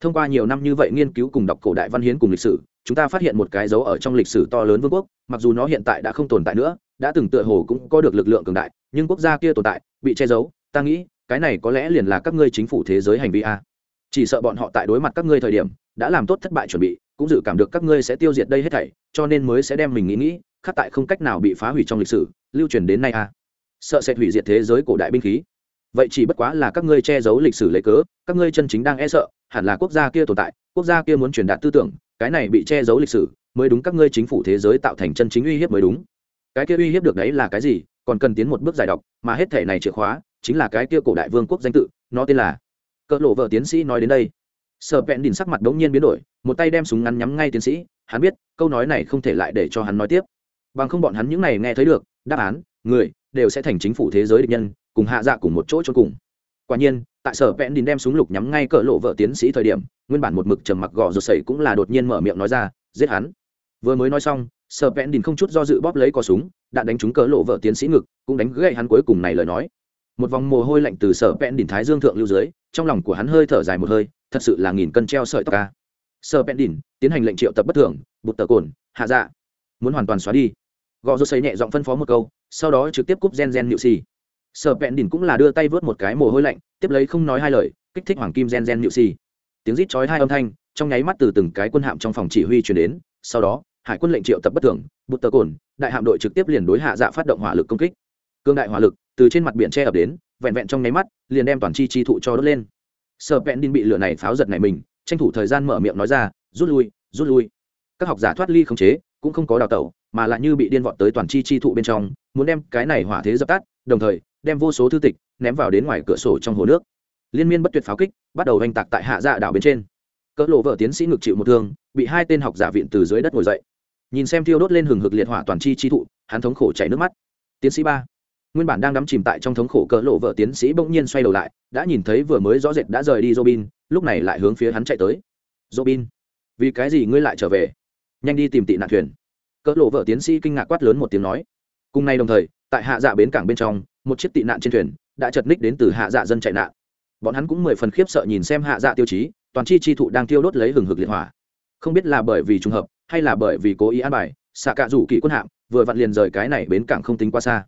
Thông qua nhiều năm như vậy nghiên cứu cùng đọc cổ đại văn hiến cùng lịch sử, chúng ta phát hiện một cái dấu ở trong lịch sử to lớn vương quốc, mặc dù nó hiện tại đã không tồn tại nữa, đã từng tựa hồ cũng có được lực lượng cường đại, nhưng quốc gia kia tồn tại, bị che giấu, ta nghĩ cái này có lẽ liền là các ngươi chính phủ thế giới hành vi a. Chỉ sợ bọn họ tại đối mặt các ngươi thời điểm, đã làm tốt thất bại chuẩn bị, cũng dự cảm được các ngươi sẽ tiêu diệt đây hết thảy, cho nên mới sẽ đem mình nghĩ nghĩ khắc tại không cách nào bị phá hủy trong lịch sử, lưu truyền đến nay a. Sợ sẽ hủy diệt thế giới cổ đại binh khí. Vậy chỉ bất quá là các ngươi che giấu lịch sử lấy cớ, các ngươi chân chính đang e sợ, hẳn là quốc gia kia tồn tại, quốc gia kia muốn truyền đạt tư tưởng, cái này bị che giấu lịch sử, mới đúng các ngươi chính phủ thế giới tạo thành chân chính uy hiếp mới đúng. Cái kia uy hiếp được đấy là cái gì, còn cần tiến một bước giải đọc mà hết thể này chìa khóa chính là cái kia cổ đại vương quốc danh tự, nó tên là cỡ lộ vợ tiến sĩ nói đến đây. Sợ vẹn đỉnh sắc mặt đống nhiên biến đổi, một tay đem súng ngắn nhắm ngay tiến sĩ, hắn biết, câu nói này không thể lại để cho hắn nói tiếp. Bằng không bọn hắn những này nghe thấy được, đáp án, người, đều sẽ thành chính phủ thế giới địch nhân, cùng hạ dạ cùng một chỗ cho cùng. Quả nhiên, tại sở vẹn đình đem súng lục nhắm ngay cỡ lộ vợ tiến sĩ thời điểm, nguyên bản một mực trầm mặc gò rột sẩy cũng là đột nhiên mở miệng nói ra, giết hắn. Vừa mới nói xong, sở vẹn đình không chút do dự bóp lấy cò súng đạn đánh trúng cỡ lộ vợ tiến sĩ ngực, cũng đánh gậy hắn cuối cùng này lời nói một vòng mồ hôi lạnh từ sở pẹn đỉnh thái dương thượng lưu dưới, trong lòng của hắn hơi thở dài một hơi, thật sự là nghìn cân treo sợi tóc ca. Sở pẹn đỉnh, tiến hành lệnh triệu tập bất thường, bụt tờ cồn, hạ dạ. Muốn hoàn toàn xóa đi. Gò rô xây nhẹ giọng phân phó một câu, sau đó trực tiếp cúp gen gen nhự xì sở pẹn đỉnh cũng là đưa tay vớt một cái mồ hôi lạnh, tiếp lấy không nói hai lời, kích thích hoàng kim gen gen nhự xì tiếng rít chói hai âm thanh, trong nháy mắt từ từng cái quân hạm trong phòng chỉ huy chuyển đến, sau đó, hải quân lệnh triệu tập bất thường bút tờ cồn, đại hạm đội trực tiếp liền đối hạ dạ phát động hỏa lực công kích. Cương đại hỏa lực từ trên mặt biển che ập đến, vẹn vẹn trong nháy mắt, liền đem toàn chi chi thụ cho đốt lên. Sợ vẹn đinh bị lửa này pháo giật này mình, tranh thủ thời gian mở miệng nói ra, rút lui rút lui. Các học giả thoát ly không chế, cũng không có đào tẩu, mà lại như bị điên vọt tới toàn chi chi thụ bên trong, muốn đem cái này hỏa thế dập tắt, đồng thời, đem vô số thư tịch ném vào đến ngoài cửa sổ trong hồ nước. Liên miên bất tuyệt pháo kích, bắt đầu oanh tạc tại hạ dạ đảo bên trên. Cỡ lộ vợ tiến sĩ ngực chịu một thương, bị hai tên học giả viện từ dưới đất ngồi dậy. Nhìn xem thiêu đốt lên hừng hực liệt hỏa toàn chi chi thụ, hắn thống khổ chảy nước mắt. Tiến sĩ ba nguyên bản đang đắm chìm tại trong thống khổ cỡ lộ vợ tiến sĩ bỗng nhiên xoay đầu lại, đã nhìn thấy vừa mới rõ rệt đã rời đi robin, lúc này lại hướng phía hắn chạy tới. Robin, vì cái gì ngươi lại trở về? Nhanh đi tìm tị nạn thuyền. Cỡ lộ vợ tiến sĩ kinh ngạc quát lớn một tiếng nói. Cùng nay đồng thời, tại hạ dạ bến cảng bên trong, một chiếc tị nạn trên thuyền đã chật ních đến từ hạ dạ dân chạy nạn. Bọn hắn cũng mười phần khiếp sợ nhìn xem hạ dạ tiêu chí, toàn chi chi thụ đang tiêu đốt lấy hừng hực liệt hỏa. Không biết là bởi vì trùng hợp, hay là bởi vì cố ý an bài, xạ cạ rủ kỵ quân hạm, vừa vặn liền rời cái này bến cảng không tính quá xa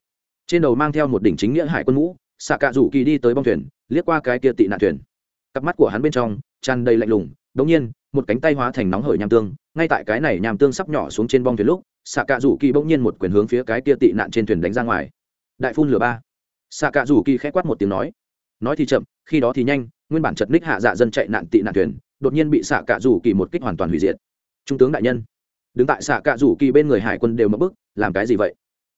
trên đầu mang theo một đỉnh chính nghĩa hải quân mũ xạ cạ rủ kỳ đi tới bong thuyền, liếc qua cái kia tị nạn thuyền. Cặp mắt của hắn bên trong, tràn đầy lạnh lùng, đống nhiên, một cánh tay hóa thành nóng hởi nham tương, ngay tại cái này nham tương sắp nhỏ xuống trên bong thuyền lúc xạ cạ rủ kỳ bỗng nhiên một quyền hướng phía cái kia tị nạn trên thuyền đánh ra ngoài. Đại phun lửa ba. Xạ cạ rủ kỳ khẽ quát một tiếng nói. Nói thì chậm, khi đó thì nhanh, nguyên bản chật ních hạ dạ dân chạy nạn tị nạn thuyền, đột nhiên bị xạ cạ rủ kỳ một kích hoàn toàn hủy diệt. Trung tướng đại nhân. Đứng tại xạ cạ rủ kỳ bên người hải quân đều mất bức làm cái gì vậy?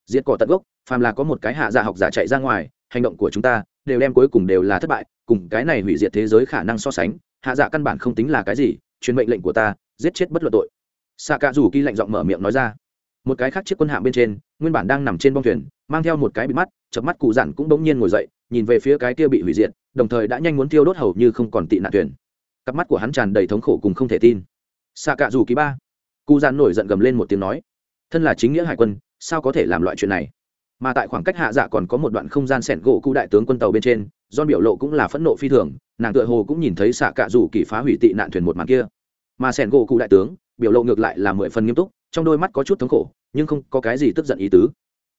Diệt cỏ tận gốc phàm là có một cái hạ dạ học giả chạy ra ngoài, hành động của chúng ta đều đem cuối cùng đều là thất bại, cùng cái này hủy diệt thế giới khả năng so sánh, hạ dạ căn bản không tính là cái gì, truyền mệnh lệnh của ta, giết chết bất luận tội. Xạ cạ rủ kỳ lạnh giọng mở miệng nói ra. Một cái khác chiếc quân hạm bên trên, nguyên bản đang nằm trên bong thuyền, mang theo một cái bị mắt chập mắt cụ dặn cũng bỗng nhiên ngồi dậy, nhìn về phía cái kia bị hủy diệt, đồng thời đã nhanh muốn tiêu đốt hầu như không còn tị nạn thuyền. Cặp mắt của hắn tràn đầy thống khổ cùng không thể tin. Xạ cạ rủ kỳ ba. Cụ dặn nổi giận gầm lên một tiếng nói. Thân là chính nghĩa hải quân, sao có thể làm loại chuyện này? Mà tại khoảng cách hạ dạ còn có một đoạn không gian sẻn gỗ cụ đại tướng quân tàu bên trên do biểu lộ cũng là phẫn nộ phi thường, nàng tựa hồ cũng nhìn thấy xạ cạ rủ kỳ phá hủy tị nạn thuyền một màn kia. Mà sẻn gỗ cụ đại tướng, biểu lộ ngược lại là mười phần nghiêm túc, trong đôi mắt có chút thống khổ, nhưng không có cái gì tức giận ý tứ.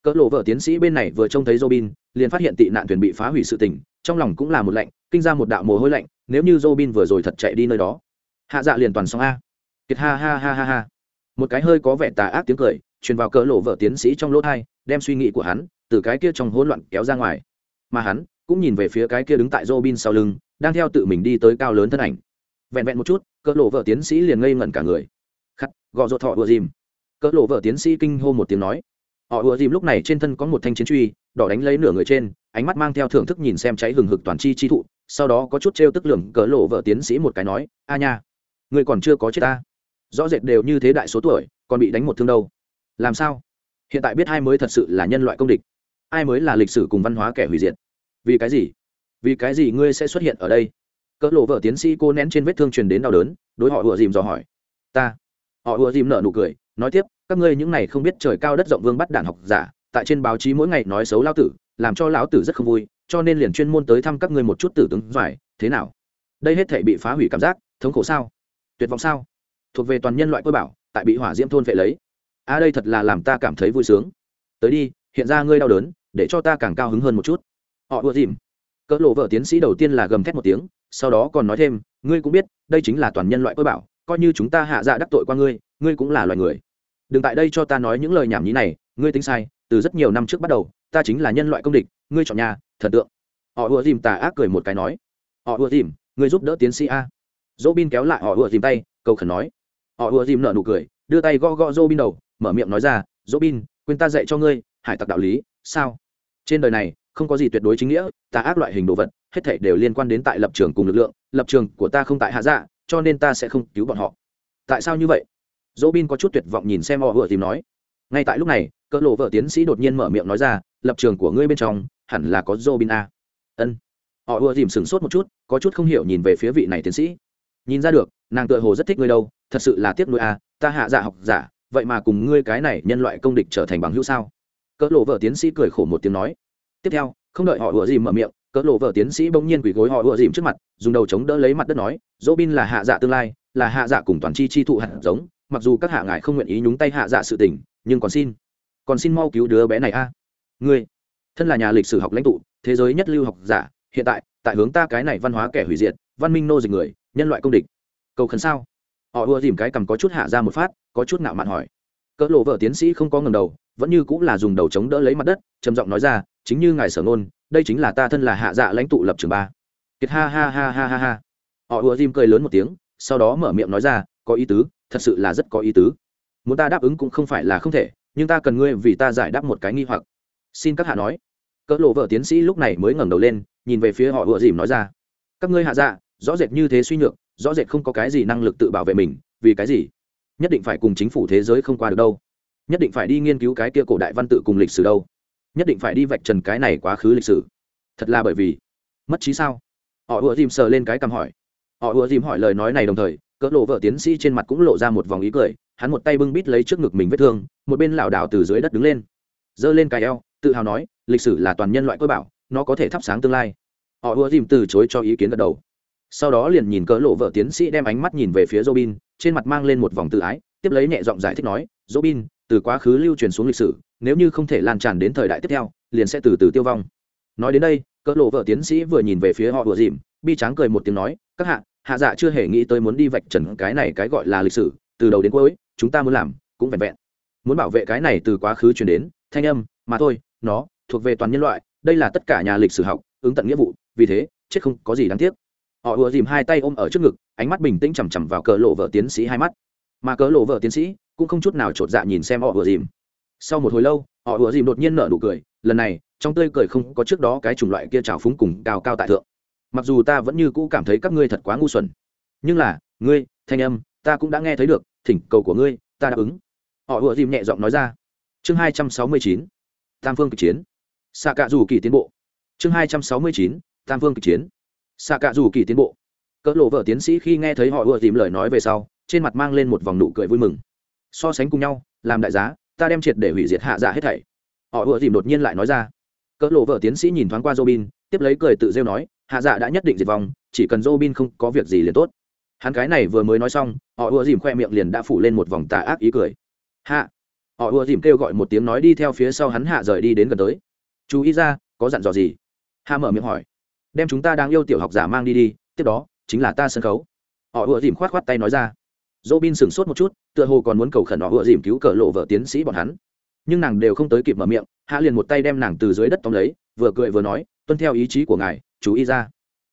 Cỡ lộ vợ tiến sĩ bên này vừa trông thấy robin, liền phát hiện tị nạn thuyền bị phá hủy sự tình, trong lòng cũng là một lạnh, kinh ra một đạo mồ hôi lạnh, nếu như robin vừa rồi thật chạy đi nơi đó, hạ dạ liền toàn xong a. Kiệt ha ha ha ha ha. Một cái hơi có vẻ tà ác tiếng cười truyền vào cỡ lộ vợ tiến sĩ trong lỗ thai, đem suy nghĩ của hắn từ cái kia trong hỗn loạn kéo ra ngoài. Mà hắn cũng nhìn về phía cái kia đứng tại robin sau lưng, đang theo tự mình đi tới cao lớn thân ảnh. Vẹn vẹn một chút, cỡ lộ vợ tiến sĩ liền ngây ngẩn cả người. Khắc, gò rột thọ ùa dìm. Cỡ lộ vợ tiến sĩ kinh hô một tiếng nói. Họ ùa dìm lúc này trên thân có một thanh chiến truy, đỏ đánh lấy nửa người trên, ánh mắt mang theo thưởng thức nhìn xem cháy hừng hực toàn chi chi thụ, sau đó có chút t tức lường cỡ lộ vợ tiến sĩ một cái nói, a nha người còn chưa có chết ta. Rõ rệt đều như thế đại số tuổi, còn bị đánh một thương đâu làm sao? Hiện tại biết ai mới thật sự là nhân loại công địch, ai mới là lịch sử cùng văn hóa kẻ hủy diệt. Vì cái gì? Vì cái gì ngươi sẽ xuất hiện ở đây? Cỡ lộ vợ tiến sĩ cô nén trên vết thương truyền đến đau đớn, đối họ ùa dìm dò hỏi. Ta. Họ ùa dìm nợ nụ cười, nói tiếp, các ngươi những này không biết trời cao đất rộng vương bắt đàn học giả, tại trên báo chí mỗi ngày nói xấu lao tử, làm cho lão tử rất không vui, cho nên liền chuyên môn tới thăm các ngươi một chút tử tướng giỏi thế nào? Đây hết thể bị phá hủy cảm giác, thống khổ sao? Tuyệt vọng sao? Thuộc về toàn nhân loại cơ bảo, tại bị hỏa diễm thôn vệ lấy a à đây thật là làm ta cảm thấy vui sướng. Tới đi, hiện ra ngươi đau đớn, để cho ta càng cao hứng hơn một chút. Họ ưa dìm. Cỡ lộ vợ tiến sĩ đầu tiên là gầm thét một tiếng, sau đó còn nói thêm, ngươi cũng biết, đây chính là toàn nhân loại cơ bảo, coi như chúng ta hạ dạ đắc tội qua ngươi ngươi cũng là loài người. Đừng tại đây cho ta nói những lời nhảm nhí này, ngươi tính sai, từ rất nhiều năm trước bắt đầu, ta chính là nhân loại công địch, ngươi chọn nhà, thần tượng. Họ ưa dìm tà ác cười một cái nói. Họ ưa dìm, ngươi giúp đỡ tiến sĩ a. Dỗ bin kéo lại họ ưa dìm tay, cầu khẩn nói. Họ ưa dìm nợ nụ cười, đưa tay gõ gõ dỗ bin đầu mở miệng nói ra dỗ bin quên ta dạy cho ngươi, hải tặc đạo lý, sao? Trên đời này, không có gì tuyệt đối chính nghĩa ta ác loại hình đồ vật, hết thảy đều liên quan đến tại lập trường cùng lực lượng, lập trường của ta không tại hạ dạ cho nên ta sẽ không cứu bọn họ. Tại sao như vậy? Dỗ bin có chút tuyệt vọng nhìn xem họ vừa tìm nói. Ngay tại lúc này, cỡ lộ vợ tiến sĩ đột nhiên mở miệng nói ra, lập trường của ngươi bên trong, hẳn là có dỗ bin a. Ân. Họ vừa dìm sửng sốt một chút, có chút không hiểu nhìn về phía vị này tiến sĩ. Nhìn ra được, nàng tựa hồ rất thích ngươi đâu, thật sự là tiếc nuôi à ta hạ dạ học giả vậy mà cùng ngươi cái này nhân loại công địch trở thành bằng hữu sao? Cỡ lộ vợ tiến sĩ cười khổ một tiếng nói. Tiếp theo, không đợi họ ủa dìm mở miệng, cỡ lộ vợ tiến sĩ bỗng nhiên quỳ gối họ ủa dìm trước mặt, dùng đầu chống đỡ lấy mặt đất nói dỗ bin là hạ dạ tương lai, là hạ dạ cùng toàn chi chi thụ hạt giống, mặc dù các hạ ngài không nguyện ý nhúng tay hạ dạ sự tình, nhưng còn xin còn xin mau cứu đứa bé này a. Ngươi, thân là nhà lịch sử học lãnh tụ, thế giới nhất lưu học giả, hiện tại tại hướng ta cái này văn hóa kẻ hủy diệt, văn minh nô dịch người, nhân loại công địch. Cầu khẩn sao? Họ ùa dìm cái cầm có chút hạ ra một phát, có chút nạo mạn hỏi. Cỡ lộ vợ tiến sĩ không có ngầm đầu, vẫn như cũng là dùng đầu chống đỡ lấy mặt đất, trầm giọng nói ra, chính như ngài sở ngôn, đây chính là ta thân là hạ dạ lãnh tụ lập trường ba. Kiệt ha ha ha ha ha ha. Họ ùa dìm cười lớn một tiếng, sau đó mở miệng nói ra, có ý tứ, thật sự là rất có ý tứ. Muốn ta đáp ứng cũng không phải là không thể, nhưng ta cần ngươi vì ta giải đáp một cái nghi hoặc. Xin các hạ nói. Cỡ lộ vợ tiến sĩ lúc này mới ngẩng đầu lên, nhìn về phía họ ùa dìm nói ra, các ngươi hạ dạ rõ rệt như thế suy nhược rõ rệt không có cái gì năng lực tự bảo vệ mình, vì cái gì? Nhất định phải cùng chính phủ thế giới không qua được đâu. Nhất định phải đi nghiên cứu cái kia cổ đại văn tự cùng lịch sử đâu. Nhất định phải đi vạch trần cái này quá khứ lịch sử. Thật là bởi vì, mất trí sao? Họ ùa dìm sờ lên cái cằm hỏi. Họ ùa dìm hỏi lời nói này đồng thời, cỡ lộ vợ tiến sĩ trên mặt cũng lộ ra một vòng ý cười, hắn một tay bưng bít lấy trước ngực mình vết thương, một bên lảo đảo từ dưới đất đứng lên. Giơ lên cài eo, tự hào nói, lịch sử là toàn nhân loại cơ bảo, nó có thể thắp sáng tương lai. Họ ùa dìm từ chối cho ý kiến gật đầu sau đó liền nhìn cỡ lộ vợ tiến sĩ đem ánh mắt nhìn về phía robin, trên mặt mang lên một vòng tự ái, tiếp lấy nhẹ giọng giải thích nói, robin, từ quá khứ lưu truyền xuống lịch sử, nếu như không thể lan tràn đến thời đại tiếp theo, liền sẽ từ từ tiêu vong. Nói đến đây, cỡ lộ vợ tiến sĩ vừa nhìn về phía họ vừa dìm, bi tráng cười một tiếng nói, các hạ hạ dạ chưa hề nghĩ tới muốn đi vạch trần cái này cái gọi là lịch sử, từ đầu đến cuối, chúng ta muốn làm cũng vẹn vẹn. Muốn bảo vệ cái này từ quá khứ truyền đến, thanh âm, mà thôi, nó thuộc về toàn nhân loại, đây là tất cả nhà lịch sử học, ứng tận nghĩa vụ, vì thế, chết không có gì đáng tiếc họ ùa dìm hai tay ôm ở trước ngực, ánh mắt bình tĩnh chằm chằm vào cỡ lộ vợ tiến sĩ hai mắt. Mà cỡ lộ vợ tiến sĩ cũng không chút nào chột dạ nhìn xem họ ùa dìm. Sau một hồi lâu, họ ùa dìm đột nhiên nở nụ cười, lần này, trong tươi cười không có trước đó cái chủng loại kia trào phúng cùng cao cao tại thượng. Mặc dù ta vẫn như cũ cảm thấy các ngươi thật quá ngu xuẩn, nhưng là, ngươi, thanh âm, ta cũng đã nghe thấy được, thỉnh cầu của ngươi, ta đáp ứng. Họ ùa dìm nhẹ giọng nói ra. Chương hai trăm sáu mươi chín, tam phương kịch chiến. Xạ cạ dù kỳ tiến bộ. Chương hai trăm sáu mươi chín, tam phương kịch chiến xạ cạ dù kỳ tiến bộ. Cỡ lộ vợ tiến sĩ khi nghe thấy họ ưa dìm lời nói về sau, trên mặt mang lên một vòng nụ cười vui mừng. So sánh cùng nhau, làm đại giá, ta đem triệt để hủy diệt hạ dạ hết thảy. Họ ưa dìm đột nhiên lại nói ra. Cỡ lộ vợ tiến sĩ nhìn thoáng qua robin, tiếp lấy cười tự rêu nói, hạ dạ đã nhất định diệt vong, chỉ cần robin không có việc gì liền tốt. Hắn cái này vừa mới nói xong, họ ưa dìm khoe miệng liền đã phủ lên một vòng tà ác ý cười. Hạ. Họ ưa dìm kêu gọi một tiếng nói đi theo phía sau hắn hạ rời đi đến gần tới. Chú ý ra, có dặn dò gì? Hạ mở miệng hỏi đem chúng ta đang yêu tiểu học giả mang đi đi, tiếp đó, chính là ta sân khấu. Họ ùa dìm khoát khoát tay nói ra. Dỗ bin sửng sốt một chút, tựa hồ còn muốn cầu khẩn họ ùa dìm cứu cờ lộ vợ tiến sĩ bọn hắn. Nhưng nàng đều không tới kịp mở miệng, hạ liền một tay đem nàng từ dưới đất tóm lấy, vừa cười vừa nói, tuân theo ý chí của ngài, chú ý ra.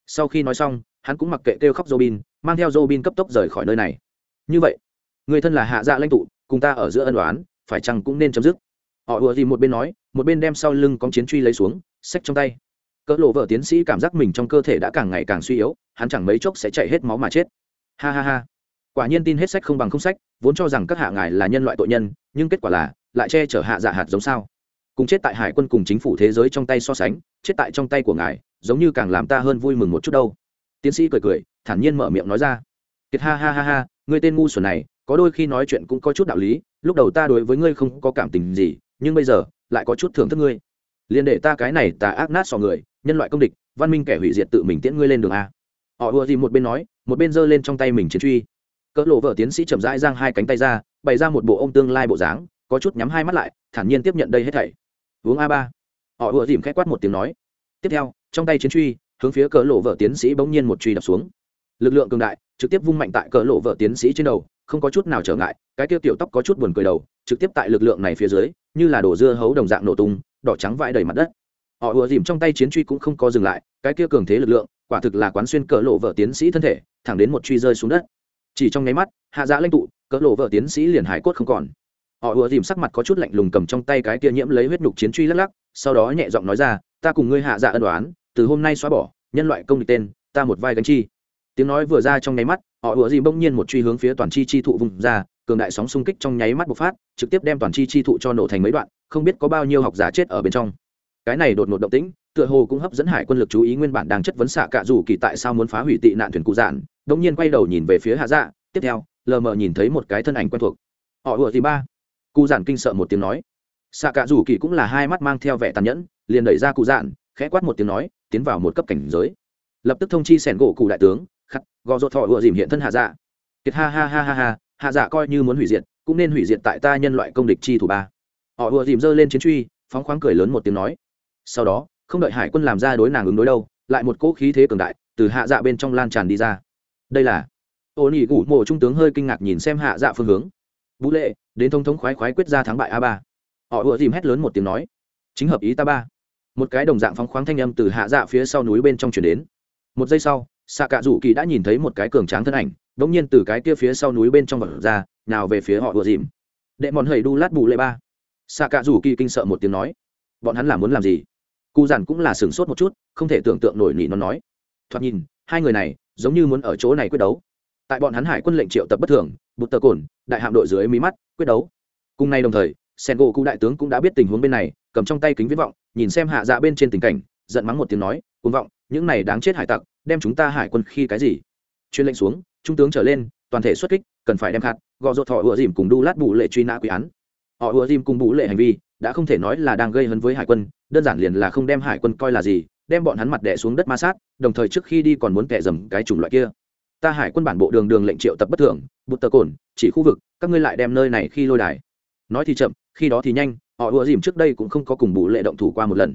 Sau khi nói xong, hắn cũng mặc kệ kêu khóc robin, mang theo robin cấp tốc rời khỏi nơi này. Như vậy, người thân là hạ dạ lãnh tụ, cùng ta ở giữa ân đoán phải chăng cũng nên chấm dứt? Họ ùa gì một bên nói, một bên đem sau lưng con chiến truy lấy xuống, xách trong tay cỡ lộ vợ tiến sĩ cảm giác mình trong cơ thể đã càng ngày càng suy yếu, hắn chẳng mấy chốc sẽ chạy hết máu mà chết. Ha ha ha. Quả nhiên tin hết sách không bằng không sách, vốn cho rằng các hạ ngài là nhân loại tội nhân, nhưng kết quả là, lại che chở hạ dạ hạt giống sao. Cùng chết tại hải quân cùng chính phủ thế giới trong tay so sánh, chết tại trong tay của ngài, giống như càng làm ta hơn vui mừng một chút đâu. Tiến sĩ cười cười, thản nhiên mở miệng nói ra. Kiệt ha ha ha ha người tên ngu xuẩn này, có đôi khi nói chuyện cũng có chút đạo lý, lúc đầu ta đối với ngươi không có cảm tình gì, nhưng bây giờ, lại có chút thưởng thức ngươi. Liền để ta cái này ta ác nát sò người nhân loại công địch, văn minh kẻ hủy diệt tự mình tiễn ngươi lên đường a. Họ ùa gì một bên nói, một bên giơ lên trong tay mình chiến truy. Cỡ lộ vợ tiến sĩ chậm rãi giang hai cánh tay ra, bày ra một bộ ông tương lai bộ dáng, có chút nhắm hai mắt lại, thản nhiên tiếp nhận đây hết thảy. Uống a ba. Họ ùa dìm k h á quát một tiếng nói. Tiếp theo, trong tay chiến truy, hướng phía cỡ lộ vợ tiến sĩ bỗng nhiên một truy đập xuống. Lực lượng cường đại, trực tiếp vung mạnh tại cỡ lộ vợ tiến sĩ trên đầu, không có chút nào trở ngại, cái tiêu tiểu tóc có chút buồn cười đầu, trực tiếp tại lực lượng này phía dưới, như là đổ dưa hấu đồng dạng nổ tung, đỏ trắng vãi đầy mặt đất họ ùa dìm trong tay chiến truy cũng không có dừng lại, cái kia cường thế lực lượng, quả thực là quán xuyên cỡ lộ vợ tiến sĩ thân thể, thẳng đến một truy rơi xuống đất. Chỉ trong nháy mắt, hạ giã lãnh tụ, cỡ lộ vợ tiến sĩ liền hải cốt không còn. Họ ùa dìm sắc mặt có chút lạnh lùng cầm trong tay cái kia nhiễm lấy huyết nhục chiến truy lắc lắc, sau đó nhẹ giọng nói ra, ta cùng ngươi hạ dạ ân đoán từ hôm nay xóa bỏ, nhân loại công địch tên, ta một vai gánh chi. Tiếng nói vừa ra trong nháy mắt, họ ùa dìm bỗng nhiên một truy hướng phía toàn chi chi thụ vùng ra, cường đại sóng xung kích trong nháy mắt bộc phát, trực tiếp đem toàn chi chi thụ cho nổ thành mấy đoạn, không biết có bao nhiêu học giả chết ở bên trong cái này đột ngột động tĩnh, tựa hồ cũng hấp dẫn hải quân lực chú ý nguyên bản đang chất vấn xạ cạ dù kỳ tại sao muốn phá hủy tị nạn thuyền cụ dạn đống nhiên quay đầu nhìn về phía hạ dạ tiếp theo, lờ mờ nhìn thấy một cái thân ảnh quen thuộc. Họ ùa thì ba? Cụ dạn kinh sợ một tiếng nói. Xạ cạ dù kỳ cũng là hai mắt mang theo vẻ tàn nhẫn, liền đẩy ra cụ dạn, khẽ quát một tiếng nói, tiến vào một cấp cảnh giới. Lập tức thông chi sẻn gỗ cụ đại tướng, khắc, gò rột thọ ùa dìm hiện thân hạ dạ. Kiệt ha ha ha ha ha, hạ dạ coi như muốn hủy diệt, cũng nên hủy diệt tại ta nhân loại công địch chi thủ ba. Họ ùa dìm giơ lên chiến truy, phóng khoáng cười lớn một tiếng nói sau đó, không đợi hải quân làm ra đối nàng ứng đối đâu, lại một cỗ khí thế cường đại từ hạ dạ bên trong lan tràn đi ra. Đây là ô nỉ gủ mộ trung tướng hơi kinh ngạc nhìn xem hạ dạ phương hướng. Vũ lệ, đến thông thống khoái khoái quyết ra thắng bại a ba. Họ ùa dìm hét lớn một tiếng nói, chính hợp ý ta ba. Một cái đồng dạng phóng khoáng thanh âm từ hạ dạ phía sau núi bên trong chuyển đến. Một giây sau xạ cạ rủ kỳ đã nhìn thấy một cái cường tráng thân ảnh đ ỗ n g nhiên từ cái kia phía sau núi bên trong vật ra, nào về phía họ ùa dìm. Đệ mòn hầy đu lát bù lệ ba. Xạ cạ rủ kỳ kinh sợ một tiếng nói, bọn hắn là muốn làm gì? Cụ giản cũng là sửng sốt một chút, không thể tưởng tượng nổi nỉ nó nói. Thoạt nhìn, hai người này giống như muốn ở chỗ này quyết đấu. Tại bọn hắn hải quân lệnh triệu tập bất thường, bụt tờ cồn đại hạm đội dưới mí mắt, quyết đấu. Cùng nay đồng thời sen gỗ cụ đại tướng cũng đã biết tình huống bên này, cầm trong tay kính viết vọng, nhìn xem hạ dạ bên trên tình cảnh, giận mắng một tiếng nói, cuồng vọng, những này đáng chết hải tặc, đem chúng ta hải quân khi cái gì? Chuyên lệnh xuống, trung tướng trở lên, toàn thể xuất kích, cần phải đem khát gò rột họ ựa dìm cùng đu lát bù lệ truy nã quy án. Họ ựa dìm cùng bù lệ hành vi đã không thể nói là đang gây hấn với hải quân, đơn giản liền là không đem hải quân coi là gì, đem bọn hắn mặt đẻ xuống đất ma sát, đồng thời trước khi đi còn muốn kẻ dầm cái chủng loại kia. Ta hải quân bản bộ đường đường lệnh triệu tập bất thường, bụt tờ cồn, chỉ khu vực, các ngươi lại đem nơi này khi lôi đài. Nói thì chậm, khi đó thì nhanh, họ ùa dìm trước đây cũng không có cùng bú lệ động thủ qua một lần.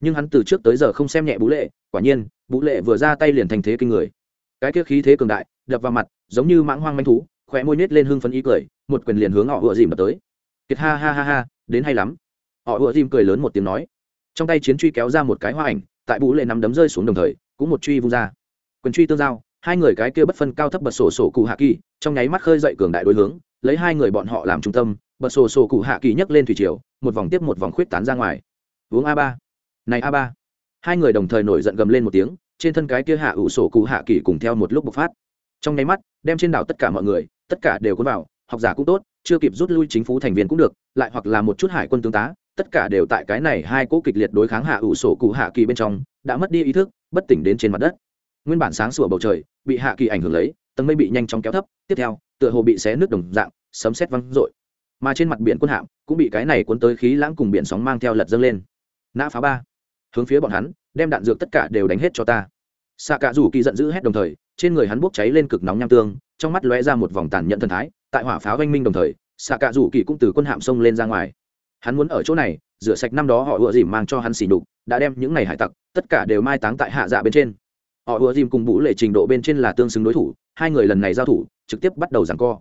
Nhưng hắn từ trước tới giờ không xem nhẹ bú lệ, quả nhiên bú lệ vừa ra tay liền thành thế kinh người. Cái kia khí thế cường đại, đập vào mặt, giống như mãng hoang manh thú, khóe môi nết lên hưng phấn ý cười, một quyền liền hướng họ ùa dìm đập tới. Kiệt ha ha ha ha, đến hay lắm họ ùa dìm cười lớn một tiếng nói. Trong tay chiến truy kéo ra một cái hoa ảnh, tại bú lệ nắm đấm rơi xuống đồng thời, cũng một truy vung ra. Quyền truy tương giao, hai người cái kia bất phân cao thấp bật sổ sổ cụ hạ kỳ, trong nháy mắt khơi dậy cường đại đối hướng, lấy hai người bọn họ làm trung tâm, bật sổ sổ cụ hạ kỳ nhấc lên thủy triều, một vòng tiếp một vòng khuyết tán ra ngoài. Uống a ba. Này a ba. Hai người đồng thời nổi giận gầm lên một tiếng, trên thân cái kia hạ ủ sổ cụ hạ kỳ cùng theo một lúc bộc phát. Trong nháy mắt, đem trên đảo tất cả mọi người, tất cả đều cuốn vào, học giả cũng tốt, chưa kịp rút lui chính phủ thành viên cũng được, lại hoặc là một chút hải quân tướng tá tất cả đều tại cái này hai cỗ kịch liệt đối kháng hạ ủ sổ cụ hạ kỳ bên trong, đã mất đi ý thức, bất tỉnh đến trên mặt đất. Nguyên bản sáng sủa bầu trời, bị hạ kỳ ảnh hưởng lấy, tầng mây bị nhanh chóng kéo thấp, tiếp theo, tựa hồ bị xé nước đồng dạng, sấm xét văng rội mà trên mặt biển quân hạm, cũng bị cái này cuốn tới khí lãng cùng biển sóng mang theo lật dâng lên. Nã phá ba. Hướng phía bọn hắn, đem đạn dược tất cả đều đánh hết cho ta. Xạ cả rủ kỳ giận dữ hết đồng thời, trên người hắn bốc cháy lên cực nóng nham tương, trong mắt lóe ra một vòng tàn nhận thần thái, tại hỏa pháo oanh minh đồng thời xạ cả rủ kỳ cũng từ quân hạm sông lên ra ngoài hắn muốn ở chỗ này, rửa sạch năm đó họ ùa dìm mang cho hắn xỉ đục đã đem những ngày hải tặc, tất cả đều mai táng tại hạ dạ bên trên. Họ ùa dìm cùng vũ lệ trình độ bên trên là tương xứng đối thủ, hai người lần này giao thủ, trực tiếp bắt đầu giằng co.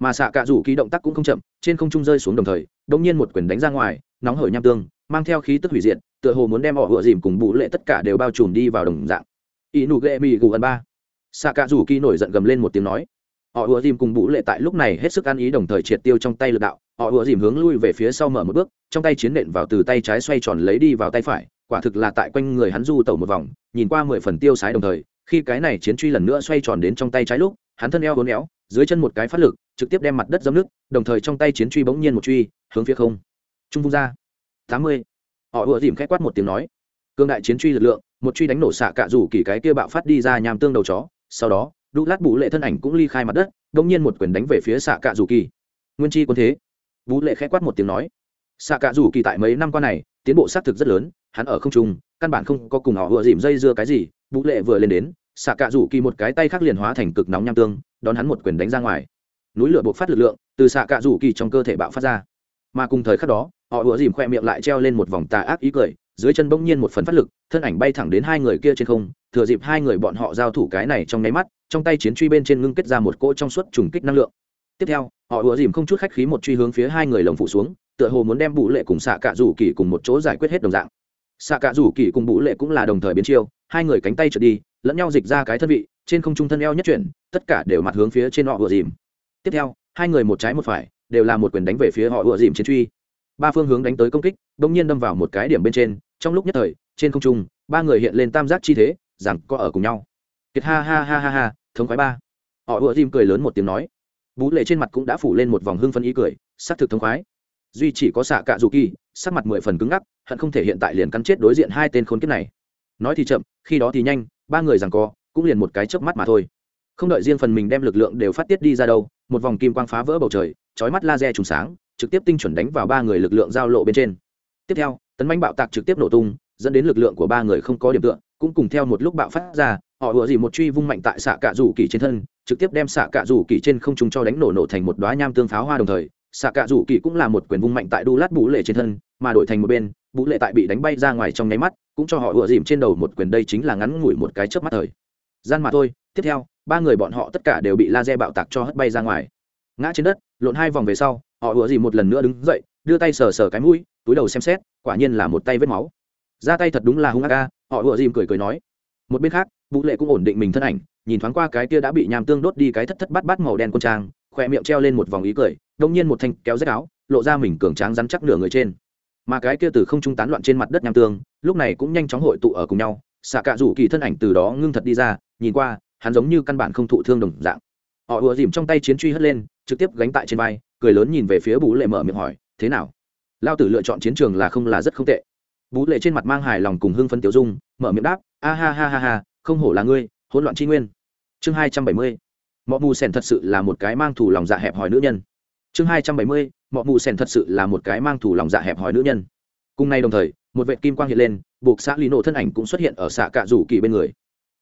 Mà xạ cạ rủ ký động tác cũng không chậm, trên không trung rơi xuống đồng thời đông nhiên một quyền đánh ra ngoài, nóng hởi nham tương, mang theo khí tức hủy diệt, tựa hồ muốn đem họ ùa dìm cùng vũ lệ tất cả đều bao trùm đi vào đồng dạng. Ỷ nụ ghệ mị gù ẩn ba. Xạ cạ rủ ký nổi giận gầm lên một tiếng nói. Họ ùa dìm cùng vũ lệ tại lúc này hết sức ăn ý đồng thời triệt tiêu trong tay lực đạo họ ùa dìm hướng lui về phía sau mở một bước, trong tay chiến nện vào từ tay trái xoay tròn lấy đi vào tay phải, quả thực là tại quanh người hắn du tẩu một vòng, nhìn qua mười phần tiêu sái đồng thời, khi cái này chiến truy lần nữa xoay tròn đến trong tay trái lúc, hắn thân eo hốn éo, dưới chân một cái phát lực, trực tiếp đem mặt đất dâm nước, đồng thời trong tay chiến truy bỗng nhiên một truy, hướng phía không. Trung vung ra. Tám mươi. Họ ùa dìm k h á quát một tiếng nói. Cương đại chiến truy lực lượng, một truy đánh nổ xạ cạ rủ kỳ cái kia bạo phát đi ra nhàm tương đầu chó, sau đó, đu lát bù lệ thân ảnh cũng ly khai mặt đất, bỗng nhiên một quyền đánh về phía xạ cạ rủ kỳ. Nguyên chi quân thế. Vũ lệ khẽ quát một tiếng nói xạ cả dù kỳ tại mấy năm qua này, tiến bộ xác thực rất lớn, hắn ở không trung, căn bản không có cùng họ vừa dìm dây dưa cái gì. Vũ lệ vừa lên đến xạ cả dù kỳ một cái tay khác liền hóa thành cực nóng nham tương, đón hắn một quyền đánh ra ngoài. Núi lửa buộc phát lực lượng, từ xạ cả dù kỳ trong cơ thể bạo phát ra. Mà cùng thời khắc đó, họ vừa dìm khoe miệng lại treo lên một vòng tà ác ý cười, dưới chân bỗng nhiên một phần phát lực, thân ảnh bay thẳng đến hai người kia trên không, thừa dịp hai người bọn họ giao thủ cái này trong nháy mắt, trong tay chiến truy bên trên ngưng kết ra một cỗ trong suốt trùng kích năng lượng tiếp theo, họ ùa dìm không chút khách khí một truy hướng phía hai người lồng phụ xuống, tựa hồ muốn đem bụ lệ cùng xạ cạ rủ kỳ cùng một chỗ giải quyết hết đồng dạng. Xạ cạ rủ kỳ cùng bụ lệ cũng là đồng thời biến chiêu, hai người cánh tay trượt đi, lẫn nhau dịch ra cái thân vị, trên không trung thân eo nhất chuyển, tất cả đều mặt hướng phía trên họ ùa dìm. Tiếp theo, hai người một trái một phải, đều là một quyền đánh về phía họ ùa dìm chiến truy. Ba phương hướng đánh tới công kích đ ỗ n g nhiên đâm vào một cái điểm bên trên, trong lúc nhất thời, trên không trung, ba người hiện lên tam giác chi thế, rằng có ở cùng nhau. Kiệt ha ha ha ha ha, thống khoái ba. Họ ùa dìm cười lớn một tiếng nói bú lệ trên mặt cũng đã phủ lên một vòng hưng phân ý cười s ắ c thực thống khoái. Duy chỉ có xạ cạ dù kỳ, sắc mặt mười phần cứng ngắc, hận không thể hiện tại liền cắn chết đối diện hai tên khốn kiếp này. Nói thì chậm, khi đó thì nhanh, ba người rằng co, cũng liền một cái chớp mắt mà thôi. Không đợi riêng phần mình đem lực lượng đều phát tiết đi ra đâu, một vòng kim quang phá vỡ bầu trời, chói mắt laser trùng sáng, trực tiếp tinh chuẩn đánh vào ba người lực lượng giao lộ bên trên. Tiếp theo, tấn bánh bạo tạc trực tiếp nổ tung, dẫn đến lực lượng của ba người không có điểm tựa, cũng cùng theo một lúc bạo phát ra, họ ủa gì một truy vung mạnh tại xạ cạ rủ kỳ trên thân trực tiếp đem xạ cạ rủ kỳ trên không trung cho đánh nổ nổ thành một đoá nham tương pháo hoa đồng thời, xạ cạ rủ kỳ cũng là một quyền vung mạnh tại đu lát bú lệ trên thân, mà đổi thành một bên bú lệ tại bị đánh bay ra ngoài trong nháy mắt, cũng cho họ ựa dìm trên đầu một quyền đây chính là ngắn ngủi một cái chớp mắt thời. Gian mà thôi, tiếp theo, ba người bọn họ tất cả đều bị laser bạo tạc cho hất bay ra ngoài. Ngã trên đất, lộn hai vòng về sau, họ ựa dìm một lần nữa đứng dậy, đưa tay sờ sờ cái mũi, túi đầu xem xét, quả nhiên là một tay vết máu. Ra tay thật đúng là hung ác ca họ ựa dìm cười cười nói. Một bên khác vũ lệ cũng ổn định mình thân ảnh, nhìn thoáng qua cái kia đã bị nham tương đốt đi cái thất thất bát bát màu đen quân trang khoe miệng treo lên một vòng ý cười, đông nhiên một thanh kéo rách áo, lộ ra mình cường tráng rắn chắc nửa người trên. Mà cái kia từ không trung tán loạn trên mặt đất nham tương, lúc này cũng nhanh chóng hội tụ ở cùng nhau, xạ cạ rủ kỳ thân ảnh từ đó ngưng thật đi ra, nhìn qua, hắn giống như căn bản không thụ thương đồng dạng. Họ ùa dìm trong tay chiến truy hất lên, trực tiếp gánh tại trên vai, cười lớn nhìn về phía bú lệ mở miệng hỏi, thế nào? Lao tử lựa chọn chiến trường là không là rất không tệ. Bú lệ trên mặt mang hài lòng cùng hưng phân tiểu dung, mở miệng đáp, a ha ha ha ha không hổ là ngươi, hỗn loạn tri nguyên. Chương hai trăm bảy mươi mọi mù sèn thật sự là một cái mang thủ lòng dạ hẹp hòi nữ nhân. Chương hai trăm bảy mươi mọi mù sèn thật sự là một cái mang thủ lòng dạ hẹp hòi nữ nhân. Cùng nay đồng thời, một vệ kim quang hiện lên, buộc xã lý nổ thân ảnh cũng xuất hiện ở xạ cạ rủ kỳ bên người.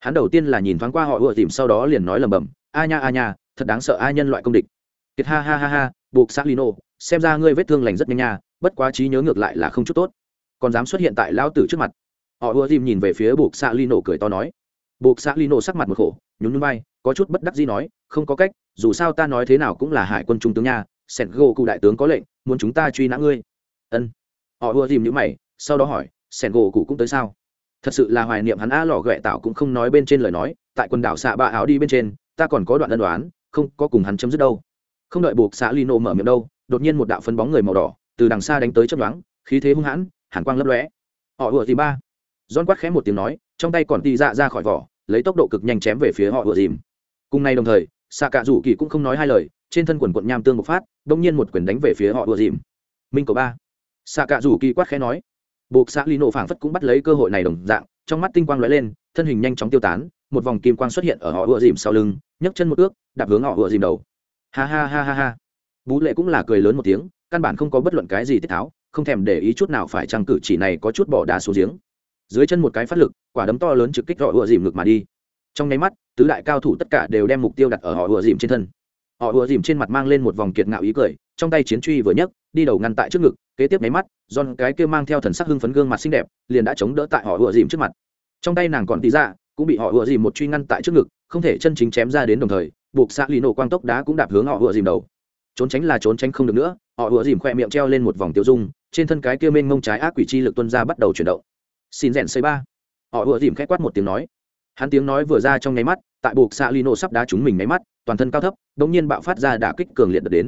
Hắn đầu tiên là nhìn thoáng qua họ ựa tìm, sau đó liền nói lầm bầm a nha a nha, thật đáng sợ, a nhân loại công địch. Kiệt ha ha ha ha, buộc xã lý nổ, xem ra ngươi vết thương lành rất nhanh nha, bất quá trí nhớ ngược lại là không chút tốt. Còn dám xuất hiện tại lão tử trước mặt. Họ ùa dìm nhìn về phía buộc xã lý nổ cười to nói buộc xã Lino nổ sắc mặt một khổ, nhún nhún vai, có chút bất đắc gì nói, không có cách, dù sao ta nói thế nào cũng là hải quân trung tướng nha Sẻn gỗ cụ đại tướng có lệnh, muốn chúng ta truy nã ngươi. Ân. Họ ưa dìm những mày, sau đó hỏi Sẻn gỗ cụ cũng tới sao? Thật sự là hoài niệm hắn a lò ghẹ tạo cũng không nói bên trên lời nói, tại quần đảo xạ bạ áo đi bên trên, ta còn có đoạn ân đoán không có cùng hắn chấm dứt đâu. Không đợi buộc xã lino mở miệng đâu, đột nhiên một đạo phân bóng người màu đỏ, từ đằng xa đánh tới chấp đoán khí thế hung hãn, hàn quang lấp lóe. Họ ùa thì ba. Don quát khẽ một tiếng nói trong tay còn tì dạ ra khỏi vỏ, lấy tốc độ cực nhanh chém về phía họ ùa dìm. Cùng nay đồng thời xạ cạ rủ kỳ cũng không nói hai lời, trên thân quần quận nham tương bộc phát, đông nhiên một quyền đánh về phía họ ùa dìm. Minh cầu ba. Xạ cạ rủ kỳ quát khẽ nói. Buộc xã lino phảng phất cũng bắt lấy cơ hội này đồng dạng, trong mắt tinh quang lóe lên, thân hình nhanh chóng tiêu tán, một vòng kim quang xuất hiện ở họ ùa dìm sau lưng, nhấc chân một ước, đạp hướng họ ùa dìm đầu. Ha ha ha ha ha. Bú lệ cũng là cười lớn một tiếng, căn bản không có bất luận cái gì tiết tháo, không thèm để ý chút nào phải trang cử chỉ này có chút bỏ đá xuống giếng. Dưới chân một cái phát lực quả đấm to lớn trực kích họ ùa dìm ngực mà đi. Trong nháy mắt, tứ đại cao thủ tất cả đều đem mục tiêu đặt ở họ ùa dìm trên thân. Họ ùa dìm trên mặt mang lên một vòng kiệt ngạo ý cười, trong tay chiến truy vừa nhấc, đi đầu ngăn tại trước ngực, kế tiếp nháy mắt giòn cái kia mang theo thần sắc hưng phấn gương mặt xinh đẹp, liền đã chống đỡ tại họ ùa dìm trước mặt. Trong tay nàng còn tí ra, cũng bị họ ùa dìm một truy ngăn tại trước ngực, không thể chân chính chém ra đến đồng thời, buộc xạ lì nổ quang tốc đá cũng đạp hướng họ ùa dìm đầu. Trốn tránh là trốn tránh không được nữa, họ ùa dìm khoe miệng treo lên một vòng tiêu dung, trên thân cái kia mênh mông trái ác quỷ chi lực tuân ra bắt đầu chuyển động. Xin rèn xây ba họ ùa dìm k h á quát một tiếng nói. Hắn tiếng nói vừa ra trong nháy mắt, tại buộc xạ lino sắp đá chúng mình nháy mắt, toàn thân cao thấp đ ỗ n g nhiên bạo phát ra đả kích cường liệt đợt đến.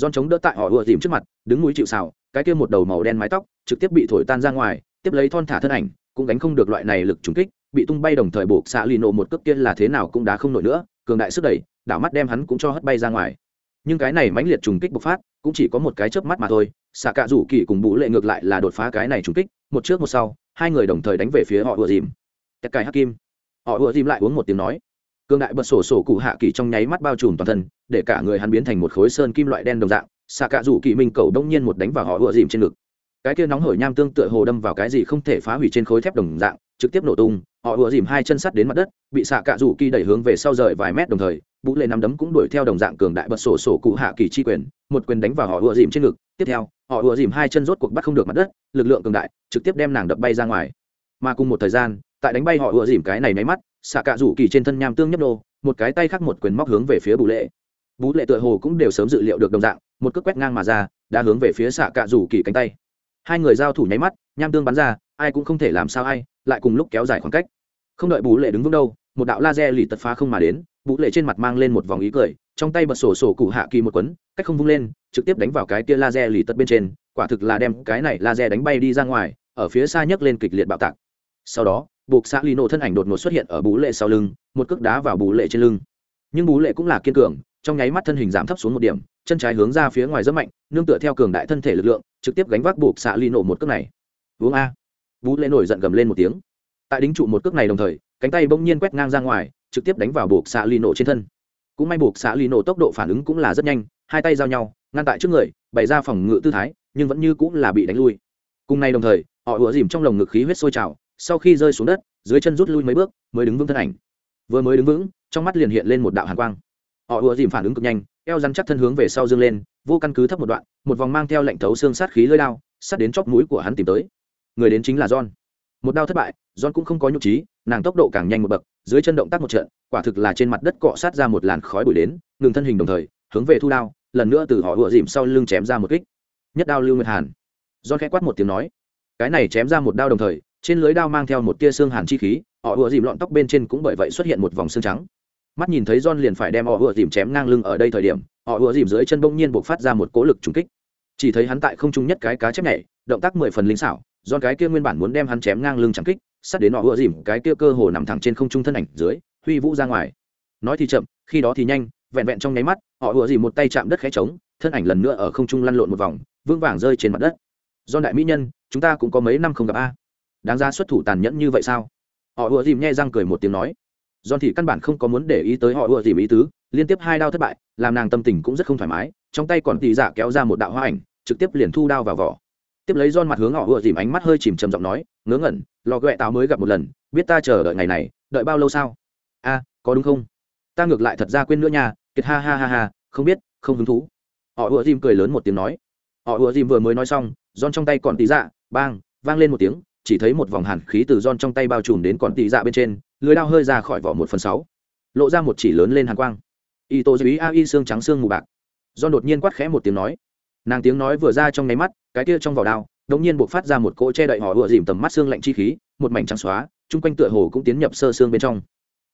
Don chống đỡ tại họ ùa dìm trước mặt, đứng núi chịu xào cái kia một đầu màu đen mái tóc, trực tiếp bị thổi tan ra ngoài, tiếp lấy thon thả thân ảnh, cũng đánh không được loại này lực trúng kích, bị tung bay đồng thời buộc xạ lino một cước kia là thế nào cũng đá không nổi nữa, cường đại sức đẩy, đảo mắt đem hắn cũng cho hất bay ra ngoài. Nhưng cái này mãnh liệt trùng kích bộc phát, cũng chỉ có một cái chớp mắt mà thôi xạ cạ rủ kỳ cùng bú lệ ngược lại là đột phá cái này trùng kích, một trước một sau hai người đồng thời đánh về phía họ ùa dìm. Tất cài hắc kim. Họ ùa dìm lại uống một tiếng nói. Cương đại bật sổ sổ cụ hạ kỳ trong nháy mắt bao trùm toàn thân, để cả người hắn biến thành một khối sơn kim loại đen đồng dạng. Xạ cạ rủ kỳ minh cầu đông nhiên một đánh vào họ ùa dìm trên ngực. Cái kia nóng hổi nham tương tựa hồ đâm vào cái gì không thể phá hủy trên khối thép đồng dạng, trực tiếp nổ tung, họ ùa dìm hai chân sắt đến mặt đất, bị xạ cạ rủ kỳ đẩy hướng về sau rời vài mét đồng thời vũ lệ nắm đấm cũng đuổi theo đồng dạng cường đại bật sổ sổ cụ hạ kỳ chi quyền, một quyền đánh vào họ ùa dìm trên ngực. Tiếp theo họ ùa dìm hai chân rốt cuộc bắt không được mặt đất, lực lượng cường đại, trực tiếp đem nàng đập bay ra ngoài. Mà cùng một thời gian, tại đánh bay họ ùa dìm cái này nháy mắt xạ cạ rủ kỳ trên thân nham tương nhấp nô, một cái tay khác một quyền móc hướng về phía bù lệ. Bú lệ tựa hồ cũng đều sớm dự liệu được đồng dạng, một cước quét ngang mà ra, đã hướng về phía xạ cạ rủ kỳ cánh tay. Hai người giao thủ nháy mắt, nham tương bắn ra, ai cũng không thể làm sao ai, lại cùng lúc kéo dài khoảng cách. Không đợi bú lệ đứng vững đâu, một đạo laser lì tật phá không mà đến bụ lệ trên mặt mang lên một vòng ý cười, trong tay bật sổ sổ cụ hạ kỳ một quấn, cách không vung lên, trực tiếp đánh vào cái tia laser lì tật bên trên, quả thực là đem cái này laser đánh bay đi ra ngoài, ở phía xa nhấc lên kịch liệt bạo tạc. Sau đó, buộc xã lì nổ thân ảnh đột ngột xuất hiện ở bú lệ sau lưng, một cước đá vào bú lệ trên lưng. Nhưng bú lệ cũng là kiên cường, trong nháy mắt thân hình giảm thấp xuống một điểm, chân trái hướng ra phía ngoài rất mạnh, nương tựa theo cường đại thân thể lực lượng, trực tiếp gánh vác buộc xã ly nổ một cước này. Uống a. Bú lệ nổi giận gầm lên một tiếng. Tại đính trụ một cước này đồng thời, cánh tay bỗng nhiên quét ngang ra ngoài trực tiếp đánh vào buộc xạ ly nổ trên thân. Cũng may buộc xạ ly nổ tốc độ phản ứng cũng là rất nhanh, hai tay giao nhau, ngăn tại trước người, bày ra phòng ngự tư thái, nhưng vẫn như cũng là bị đánh lui. Cùng nay đồng thời, họ ủa dìm trong lồng ngực khí huyết sôi trào, sau khi rơi xuống đất, dưới chân rút lui mấy bước, mới đứng vững thân ảnh. Vừa mới đứng vững, trong mắt liền hiện lên một đạo hàn quang. Họ ùa dìm phản ứng cực nhanh, eo rắn chắc thân hướng về sau dương lên, vô căn cứ thấp một đoạn, một vòng mang theo lệnh thấu xương sát khí lơi đao, sát đến chóp mũi của hắn tìm tới. Người đến chính là john. Một đao thất bại, john cũng không có nhục trí, nàng tốc độ càng nhanh một bậc dưới chân động tác một trận, quả thực là trên mặt đất cọ sát ra một làn khói bụi đến, ngừng thân hình đồng thời, hướng về thu đao, lần nữa từ họ ùa dìm sau lưng chém ra một kích. Nhất đao lưu nguyệt hàn. John khẽ quát một tiếng nói, cái này chém ra một đao đồng thời, trên lưới đao mang theo một tia xương hàn chi khí, họ ùa dìm lọn tóc bên trên cũng bởi vậy xuất hiện một vòng xương trắng. Mắt nhìn thấy john liền phải đem họ ùa dìm chém ngang lưng ở đây thời điểm, họ ùa dìm dưới chân bỗng nhiên buộc phát ra một cỗ lực trùng kích. Chỉ thấy hắn tại không trung nhất cái cá chép nhảy, động tác mười phần linh xảo do cái kia nguyên bản muốn đem hắn chém ngang lưng chẳng kích sát đến nọ ưa dìm, cái kia cơ hồ nằm thẳng trên không trung thân ảnh dưới, huy vũ ra ngoài. Nói thì chậm, khi đó thì nhanh, vẹn vẹn trong nháy mắt, họ ưa dìm một tay chạm đất khẽ trống, thân ảnh lần nữa ở không trung lăn lộn một vòng, vững vàng rơi trên mặt đất. Do đại mỹ nhân, chúng ta cũng có mấy năm không gặp a. Đáng ra xuất thủ tàn nhẫn như vậy sao? Họ ưa dìm nhẹ răng cười một tiếng nói. Do thì căn bản không có muốn để ý tới họ ưa dìm ý tứ, liên tiếp hai đao thất bại, làm nàng tâm tình cũng rất không thoải mái, trong tay còn tì giả kéo ra một đạo hoa ảnh, trực tiếp liền thu đao vào vỏ tiếp lấy don mặt hướng họ vừa dìm ánh mắt hơi chìm trầm giọng nói, ngớ ngẩn, lò ghẹ táo mới gặp một lần, biết ta chờ đợi ngày này, đợi bao lâu sao? A, có đúng không? Ta ngược lại thật ra quên nữa nha, kiệt ha ha ha ha, không biết, không hứng thú. Họ ùa dìm cười lớn một tiếng nói. Họ ùa dìm vừa mới nói xong don trong tay còn tì dạ bang, vang lên một tiếng, chỉ thấy một vòng hàn khí từ don trong tay bao trùm đến còn tí dạ bên trên, lưới đao hơi ra khỏi vỏ một phần sáu, lộ ra một chỉ lớn lên hàn quang. Y tô dưới a y xương trắng xương mù bạc. Don đột nhiên quát khẽ một tiếng nói nàng tiếng nói vừa ra trong nháy mắt cái kia trong vỏ đao đống nhiên buộc phát ra một cỗ che đậy họ vừa dìm tầm mắt xương lạnh chi khí một mảnh trắng xóa chung quanh tựa hồ cũng tiến nhập sơ xương bên trong.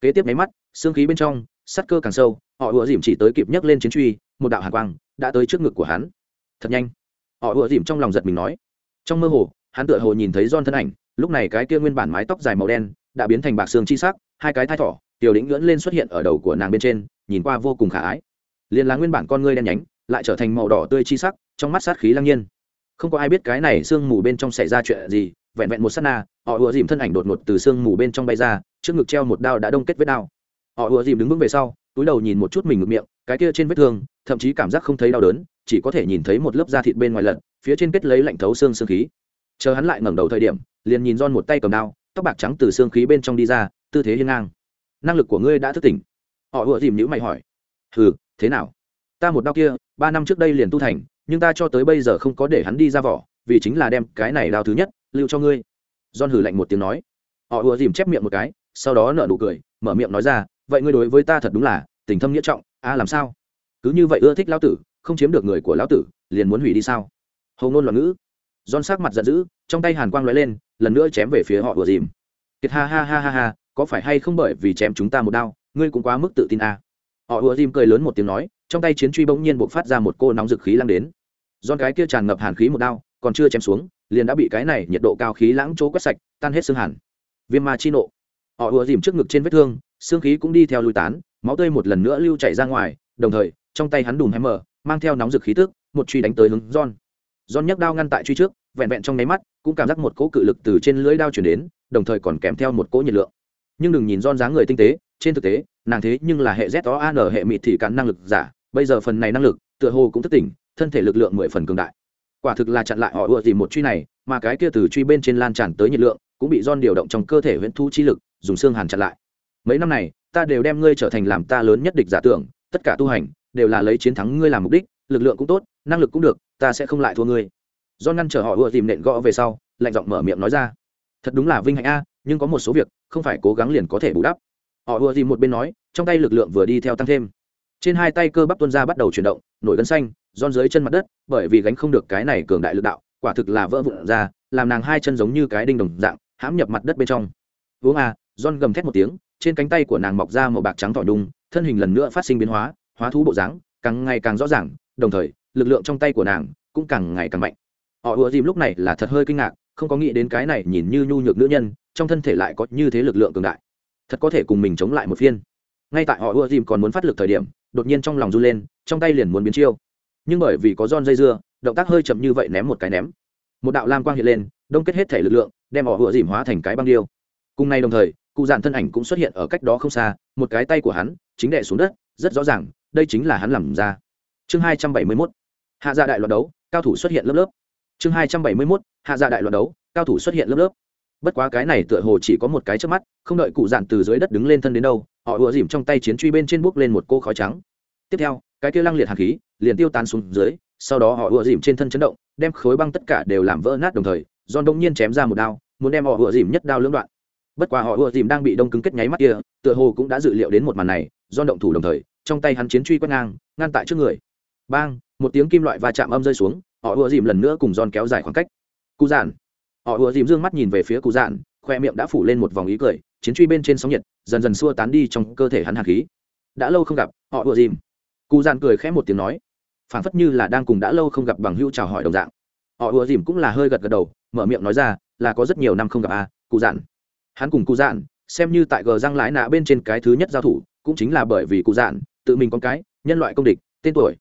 Kế tiếp nháy mắt xương khí bên trong sắt cơ càng sâu họ vừa dìm chỉ tới kịp nhấc lên chiến truy một đạo hàn quang đã tới trước ngực của hắn. Thật nhanh. Họ vừa dìm trong lòng giật mình nói. Trong mơ hồ hắn tựa hồ nhìn thấy don thân ảnh, lúc này cái kia nguyên bản mái tóc dài màu đen đã biến thành bạc xương chi sắc, hai cái thai thỏ, tiểu lĩnh lưỡn lên xuất hiện ở đầu của nàng bên trên, nhìn qua vô cùng khả ái. liền là nguyên bản con ngươi đen nhánh, lại trở thành màu đỏ tươi chi sắc, trong mắt sát khí lăng nhiên. Không có ai biết cái này xương mù bên trong xảy ra chuyện gì, vẹn vẹn một sát na, họ ùa dìm thân ảnh đột ngột từ xương mù bên trong bay ra, trước ngực treo một đao đã đông kết vết đao. Họ ùa dìm đứng vững về sau, túi đầu nhìn một chút mình ngực miệng, cái kia trên vết thương, thậm chí cảm giác không thấy đau đớn, chỉ có thể nhìn thấy một lớp da thịt bên ngoài lật, phía trên kết lấy lạnh thấu xương xương khí. Chờ hắn lại ngẩng đầu thời điểm liền nhìn John một tay cầm đao tóc bạc trắng từ xương khí bên trong đi ra tư thế hiên ngang. Năng lực của ngươi đã thức tỉnh. Họ ùa dìm nhữ mày hỏi. Ừ thế nào? Ta một đao kia ba năm trước đây liền tu thành nhưng ta cho tới bây giờ không có để hắn đi ra vỏ vì chính là đem cái này đao thứ nhất lưu cho ngươi John hử lạnh một tiếng nói họ ùa dìm chép miệng một cái sau đó nở nụ cười mở miệng nói ra vậy ngươi đối với ta thật đúng là tình thâm nghĩa trọng a làm sao cứ như vậy ưa thích lão tử không chiếm được người của lão tử liền muốn hủy đi sao hầu ngôn loạn ngữ John sắc mặt giận dữ, trong tay hàn quang lóe lên, lần nữa chém về phía họ ùa dìm. Kiệt ha ha ha ha ha, có phải hay không bởi vì chém chúng ta một đao, ngươi cũng quá mức tự tin à? Họ ùa dìm cười lớn một tiếng nói, trong tay chiến truy bỗng nhiên bộc phát ra một cô nóng dực khí lăng đến giòn cái kia tràn ngập hàn khí một đao, còn chưa chém xuống, liền đã bị cái này nhiệt độ cao khí lãng chỗ quét sạch, tan hết xương hàn. Viêm ma chi nộ. Họ vừa dìm trước ngực trên vết thương, xương khí cũng đi theo lui tán, máu tươi một lần nữa lưu chảy ra ngoài, đồng thời, trong tay hắn đùm hé mở, mang theo nóng rực khí tức, một truy đánh tới hướng John. John nhấc đao ngăn tại truy trước, vẹn vẹn trong nháy mắt, cũng cảm giác một cỗ cự lực từ trên lưỡi đao chuyển đến, đồng thời còn kèm theo một cỗ nhiệt lượng. Nhưng đừng nhìn John dáng người tinh tế, trên thực tế, nàng thế nhưng là hệ ZOAN hệ mịt thị cản năng lực giả, bây giờ phần này năng lực, tựa hồ cũng thất tỉnh, thân thể lực lượng mười phần cường đại. Quả thực là chặn lại họ ùa dìm một truy này, mà cái kia từ truy bên trên lan tràn tới nhiệt lượng, cũng bị John điều động trong cơ thể huyễn thu chi lực, dùng xương hàn chặn lại. Mấy năm này, ta đều đem ngươi trở thành làm ta lớn nhất địch giả tưởng, tất cả tu hành đều là lấy chiến thắng ngươi làm mục đích, lực lượng cũng tốt, năng lực cũng được, ta sẽ không lại thua ngươi do ngăn trở họ ùa tìm nện gõ về sau lạnh giọng mở miệng nói ra thật đúng là vinh hạnh a nhưng có một số việc không phải cố gắng liền có thể bù đắp họ ùa tìm một bên nói trong tay lực lượng vừa đi theo tăng thêm trên hai tay cơ bắp tuân ra bắt đầu chuyển động, nổi gân xanh, giòn dưới chân mặt đất, bởi vì gánh không được cái này cường đại lực đạo, quả thực là vỡ vụn ra, làm nàng hai chân giống như cái đinh đồng dạng, hãm nhập mặt đất bên trong. Uống à, a giòn gầm thét một tiếng, trên cánh tay của nàng mọc ra một bạc trắng thỏi đung thân hình lần nữa phát sinh biến hóa hóa thú bộ dáng, càng ngày càng rõ ràng, đồng thời, lực lượng trong tay của nàng cũng càng ngày càng mạnh. Họ ùa dìm lúc này là thật hơi kinh ngạc, không có nghĩ đến cái này nhìn như nhu nhược nữ nhân, trong thân thể lại có như thế lực lượng cường đại. Thật có thể cùng mình chống lại một phiên. Ngay tại họ ùa dìm còn muốn phát lực thời điểm đột nhiên trong lòng run lên, trong tay liền muốn biến chiêu. Nhưng bởi vì có giòn dây dưa, động tác hơi chậm như vậy ném một cái ném. Một đạo lam quang hiện lên, đông kết hết thể lực lượng, đem họ hựa dìm hóa thành cái băng điêu. Cùng nay đồng thời, cụ dạn thân ảnh cũng xuất hiện ở cách đó không xa, một cái tay của hắn chính đệ xuống đất, rất rõ ràng, đây chính là hắn làm ra. Chương hai trăm bảy mươi mốt, hạ gia đại loạt đấu, cao thủ xuất hiện lớp lớp. Chương hai trăm bảy mươi mốt, hạ gia đại loạt đấu, cao thủ xuất hiện lớp lớp bất quá cái này tựa hồ chỉ có một cái trước mắt, không đợi cụ dạn từ dưới đất đứng lên thân đến đâu, họ ùa dìm trong tay chiến truy bên trên bước lên một cô khói trắng. Tiếp theo, cái kia lăng liệt hạt khí liền tiêu tan xuống dưới, sau đó họ ùa dìm trên thân chấn động, đem khối băng tất cả đều làm vỡ nát đồng thời don đông nhiên chém ra một đao, muốn đem họ ùa dìm nhất đao lưỡng đoạn. Bất quá họ ùa dìm đang bị đông cứng kết nháy mắt kia, tựa hồ cũng đã dự liệu đến một màn này do động thủ đồng thời, trong tay hắn chiến truy quét ngang, ngăn tại trước người. Bang, một tiếng kim loại va chạm âm rơi xuống, họ ùa dìm lần nữa cùng don kéo dài khoảng cách. Cụ giản họ ùa dìm d ư ơ n g mắt nhìn về phía cụ Dạn, khoe miệng đã phủ lên một vòng ý cười chiến truy bên trên sóng nhiệt dần dần xua tán đi trong cơ thể hắn hạt khí. Đã lâu không gặp họ ùa dìm. Cụ Dạn cười khẽ một tiếng nói phảng phất như là đang cùng đã lâu không gặp bằng hữu chào hỏi đồng dạng. Họ ùa dìm cũng là hơi gật gật đầu mở miệng nói ra là có rất nhiều năm không gặp à cụ Dạn. hắn cùng cụ Dạn, xem như tại gờ răng lái nạ bên trên cái thứ nhất giao thủ cũng chính là bởi vì cụ Dạn, tự mình con cái nhân loại công địch tên tuổi.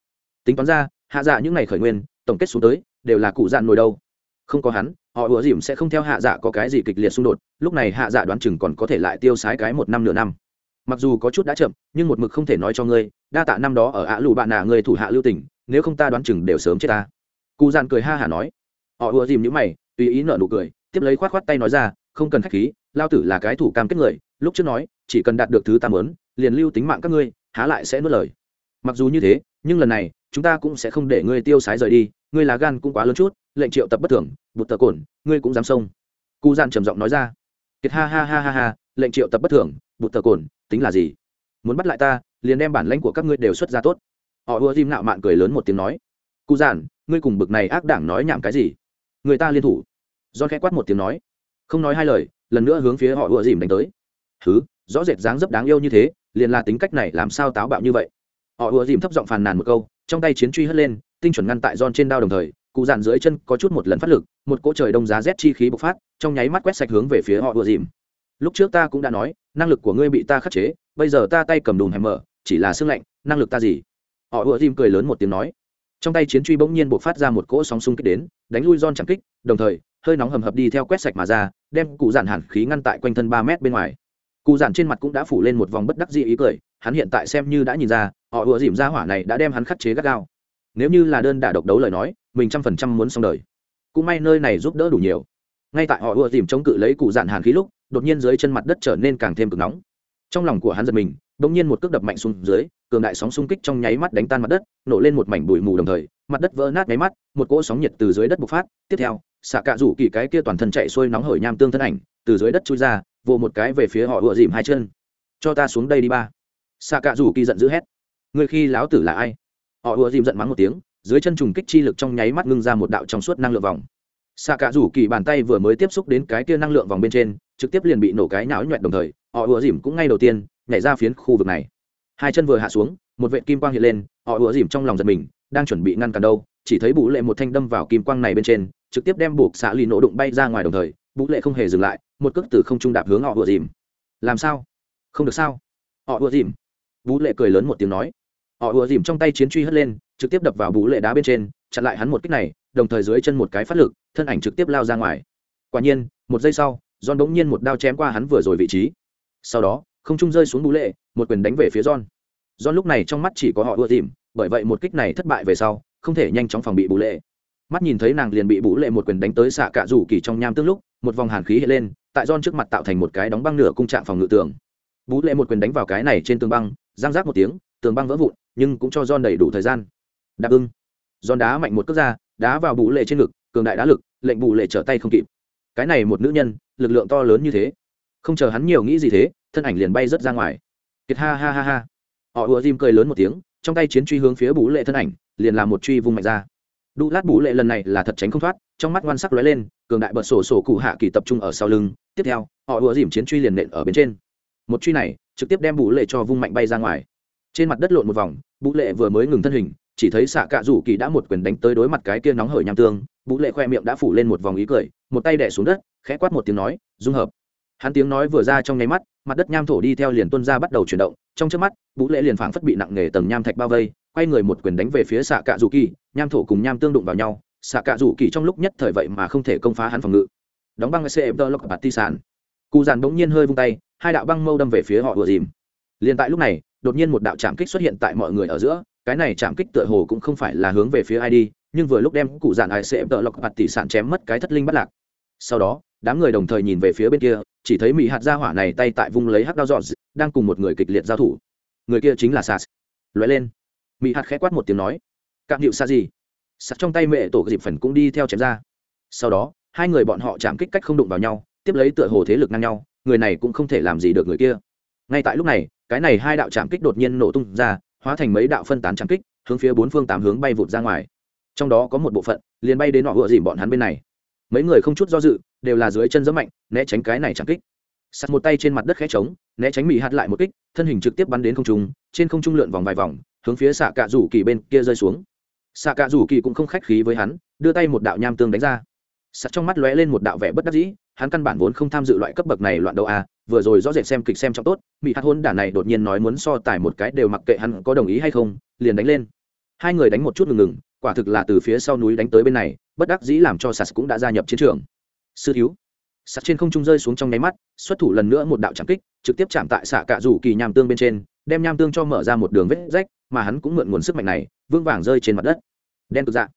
Tính toán ra hạ dạ những ngày khởi nguyên tổng kết xuống tới đều là cụ Dạn nổi đâu không có hắn, họ ủa dìm sẽ không theo hạ dạ có cái gì kịch liệt xung đột, lúc này hạ dạ đoán chừng còn có thể lại tiêu sái cái một năm nửa năm. Mặc dù có chút đã chậm, nhưng một mực không thể nói cho ngươi, đa tạ năm đó ở ạ lù bạn nạ người thủ hạ lưu tỉnh nếu không ta đoán chừng đều sớm chết ta. Cụ dàn cười ha hả nói. Họ ủa dìm những mày, tùy ý nợ nụ cười, tiếp lấy khoát khoát tay nói ra, không cần khách khí, lao tử là cái thủ cam kết người, lúc trước nói, chỉ cần đạt được thứ ta mớn liền lưu tính mạng các ngươi, há lại sẽ nuốt lời. Mặc dù như thế, nhưng lần này, chúng ta cũng sẽ không để ngươi tiêu sái rời đi, ngươi là gan cũng quá lớn chút lệnh triệu tập bất thường, bụt tờ cồn, ngươi cũng dám xông. Cụ dạn trầm giọng nói ra. Kiệt ha ha ha ha ha, lệnh triệu tập bất thường, bụt tờ cồn, tính là gì? Muốn bắt lại ta, liền đem bản lãnh của các ngươi đều xuất ra tốt. Họ ùa dìm nạo mạn cười lớn một tiếng nói. Cụ dạn ngươi cùng bực này ác đảng nói nhảm cái gì? Người ta liên thủ. Do khẽ quát một tiếng nói. Không nói hai lời, lần nữa hướng phía họ ùa dìm đánh tới. Thứ rõ rệt dáng dấp đáng yêu như thế, liền là tính cách này làm sao táo bạo như vậy? Họ ùa dìm thấp giọng phàn nàn một câu, trong tay chiến truy hất lên, tinh chuẩn ngăn tại giòn trên đao đồng thời cụ dạn dưới chân có chút một lần phát lực, một cỗ trời đông giá rét chi khí bộc phát, trong nháy mắt quét sạch hướng về phía họ ùa dìm. Lúc trước ta cũng đã nói, năng lực của ngươi bị ta khắc chế, bây giờ ta tay cầm đùm hèm mở, chỉ là sưng lạnh, năng lực ta gì? Họ ùa dìm cười lớn một tiếng nói. Trong tay chiến truy bỗng nhiên bộc phát ra một cỗ sóng xung kích đến, đánh lui giòn chẳng kích, đồng thời, hơi nóng hầm hập đi theo quét sạch mà ra, đem cụ dạn hẳn khí ngăn tại quanh thân ba mét bên ngoài. Cụ dạn trên mặt cũng đã phủ lên một vòng bất đắc dĩ ý cười, hắn hiện tại xem như đã nhìn ra, họ ùa dìm ra hỏa này đã đem hắn khắc chế gắt gao nếu như là đơn đả độc đấu lời nói, mình trăm phần trăm muốn xong đời. Cũng may nơi này giúp đỡ đủ nhiều. Ngay tại họ ưa dìm chống cự lấy cụ dạn hàn khí lúc, đột nhiên dưới chân mặt đất trở nên càng thêm cực nóng. Trong lòng của hắn giật mình, bỗng nhiên một cước đập mạnh xuống dưới, cường đại sóng xung kích trong nháy mắt đánh tan mặt đất, nổ lên một mảnh bụi mù đồng thời, mặt đất vỡ nát nháy mắt, một cỗ sóng nhiệt từ dưới đất bộc phát. Tiếp theo, xạ cạ rủ kỳ cái kia toàn thân chạy xuôi nóng hởi nham tương thân ảnh, từ dưới đất chui ra, vồ một cái về phía họ ùa dìm hai chân. Cho ta xuống đây đi ba. Xạ cạ rủ kỳ giận dữ hét. Người khi láo tử là ai? Họ ùa dìm giận mắng một tiếng, dưới chân trùng kích chi lực trong nháy mắt ngưng ra một đạo trong suốt năng lượng vòng. Xạ cả rủ kỳ bàn tay vừa mới tiếp xúc đến cái kia năng lượng vòng bên trên, trực tiếp liền bị nổ cái não nhuẹn đồng thời, họ ùa dìm cũng ngay đầu tiên nhảy ra phiến khu vực này. Hai chân vừa hạ xuống, một vệ kim quang hiện lên, họ ùa dìm trong lòng giật mình, đang chuẩn bị ngăn cản đâu, chỉ thấy bú lệ một thanh đâm vào kim quang này bên trên, trực tiếp đem buộc xạ lì nổ đụng bay ra ngoài đồng thời bú lệ không hề dừng lại, một cước từ không trung đạp hướng họ ùa dìm. Làm sao? Không được sao? Họ ùa dìm. Bú lệ cười lớn một tiếng nói họ ùa dìm trong tay chiến truy hất lên, trực tiếp đập vào bú lệ đá bên trên, chặn lại hắn một kích này, đồng thời dưới chân một cái phát lực, thân ảnh trực tiếp lao ra ngoài. Quả nhiên, một giây sau, john bỗng nhiên một đao chém qua hắn vừa rồi vị trí. Sau đó, không trung rơi xuống bú lệ, một quyền đánh về phía john. John lúc này trong mắt chỉ có họ ùa dìm, bởi vậy một kích này thất bại về sau, không thể nhanh chóng phòng bị bú lệ. Mắt nhìn thấy nàng liền bị bú lệ một quyền đánh tới xạ cạ rủ kỳ trong nham tương lúc, một vòng hàn khí hiện lên, tại john trước mặt tạo thành một cái đóng băng nửa cung trạng phòng ngự tường. Bú lệ một quyền đánh vào cái này trên tường băng giang rác một tiếng, tường băng vỡ vụn nhưng cũng cho John đầy đủ thời gian. Đáp ứng, John đá mạnh một cước ra, đá vào bù lệ trên ngực, cường đại đá lực, lệnh bù lệ trở tay không kịp. Cái này một nữ nhân, lực lượng to lớn như thế. Không chờ hắn nhiều nghĩ gì thế, thân ảnh liền bay rất ra ngoài. Kiệt ha ha ha ha. Họ ùa Jim cười lớn một tiếng, trong tay chiến truy hướng phía bù lệ thân ảnh, liền làm một truy vung mạnh ra. Đu lát bù lệ lần này là thật tránh không thoát, trong mắt ngoan sắc lóe lên, cường đại bật sổ sổ cụ hạ kỳ tập trung ở sau lưng, tiếp theo, họ ùa Jim chiến truy liền nện ở bên trên. Một truy này, trực tiếp đem bù lệ cho vung mạnh bay ra ngoài trên mặt đất lộn một vòng bụ lệ vừa mới ngừng thân hình, chỉ thấy xạ cạ rủ kỳ đã một quyền đánh tới đối mặt cái kia nóng hởi nham tương. Bụ lệ khoe miệng đã phủ lên một vòng ý cười, một tay đẻ xuống đất, khẽ quát một tiếng nói, dung hợp. Hắn tiếng nói vừa ra trong nháy mắt, mặt đất nham thổ đi theo liền tuân ra bắt đầu chuyển động. Trong trước mắt vũ lệ liền phảng phất bị nặng nề tầng nham thạch bao vây, quay người một quyền đánh về phía xạ cạ rủ kỳ, nham thổ cùng nham tương đụng vào nhau. Xạ cạ rủ kỳ trong lúc nhất thời vậy mà không thể công phá hắn phòng ngự. Đóng băng cm tơ bạt ti sản cụ dàn bỗng nhiên hơi vung tay, hai đạo băng mâu đâm về phía họ vừa dìm. Liền tại lúc này đột nhiên một đạo chạm kích xuất hiện tại mọi người ở giữa, cái này chạm kích tựa hồ cũng không phải là hướng về phía ai đi, nhưng vừa lúc đem cụ dạn ai sẽ tợ lọc mặt tỷ sản chém mất cái thất linh bắt lạc. Sau đó, đám người đồng thời nhìn về phía bên kia, chỉ thấy mỹ hạt gia hỏa này tay tại vung lấy hắc đao dọn đang cùng một người kịch liệt giao thủ. Người kia chính là sas. Lóe lên. Mỹ hạt khẽ quát một tiếng nói cạm hiệu sa gì sas trong tay mẹ tổ dịp phần cũng đi theo chém ra. Sau đó, hai người bọn họ chạm kích cách không đụng vào nhau, tiếp lấy tựa hồ thế lực ngang nhau, người này cũng không thể làm gì được người kia ngay tại lúc này, cái này hai đạo trạm kích đột nhiên nổ tung ra, hóa thành mấy đạo phân tán trạm kích, hướng phía bốn phương tám hướng bay vụt ra ngoài. Trong đó có một bộ phận, liền bay đến họ vựa dìm bọn hắn bên này. Mấy người không chút do dự, đều là dưới chân giấm mạnh, né tránh cái này trạm kích. Sắt một tay trên mặt đất khẽ trống, né tránh mỹ hạt lại một kích, thân hình trực tiếp bắn đến không trung, trên không trung lượn vòng vài vòng, hướng phía xạ cạ rủ kỳ bên kia rơi xuống. Xạ cạ rủ kỳ cũng không khách khí với hắn, đưa tay một đạo nham tương đánh ra. Sắt trong mắt lóe lên một đạo vẻ bất đắc dĩ hắn căn bản vốn không tham dự loại cấp bậc này loạn đấu à? vừa rồi rõ rệt xem kịch xem trọng tốt Bị hạt hôn đản này đột nhiên nói muốn so tài một cái đều mặc kệ hắn có đồng ý hay không, liền đánh lên. Hai người đánh một chút ngừng ngừng, quả thực là từ phía sau núi đánh tới bên này, bất đắc dĩ làm cho Sắt cũng đã gia nhập chiến trường. Sư thiếu. Sắt trên không trung rơi xuống trong nháy mắt, xuất thủ lần nữa một đạo chạm kích, trực tiếp chạm tại xạ cạ rủ kỳ nham tương bên trên, đem nham tương cho mở ra một đường vết rách, mà hắn cũng mượn nguồn sức mạnh này vương vàng rơi trên mặt đất. Đen cực dạ.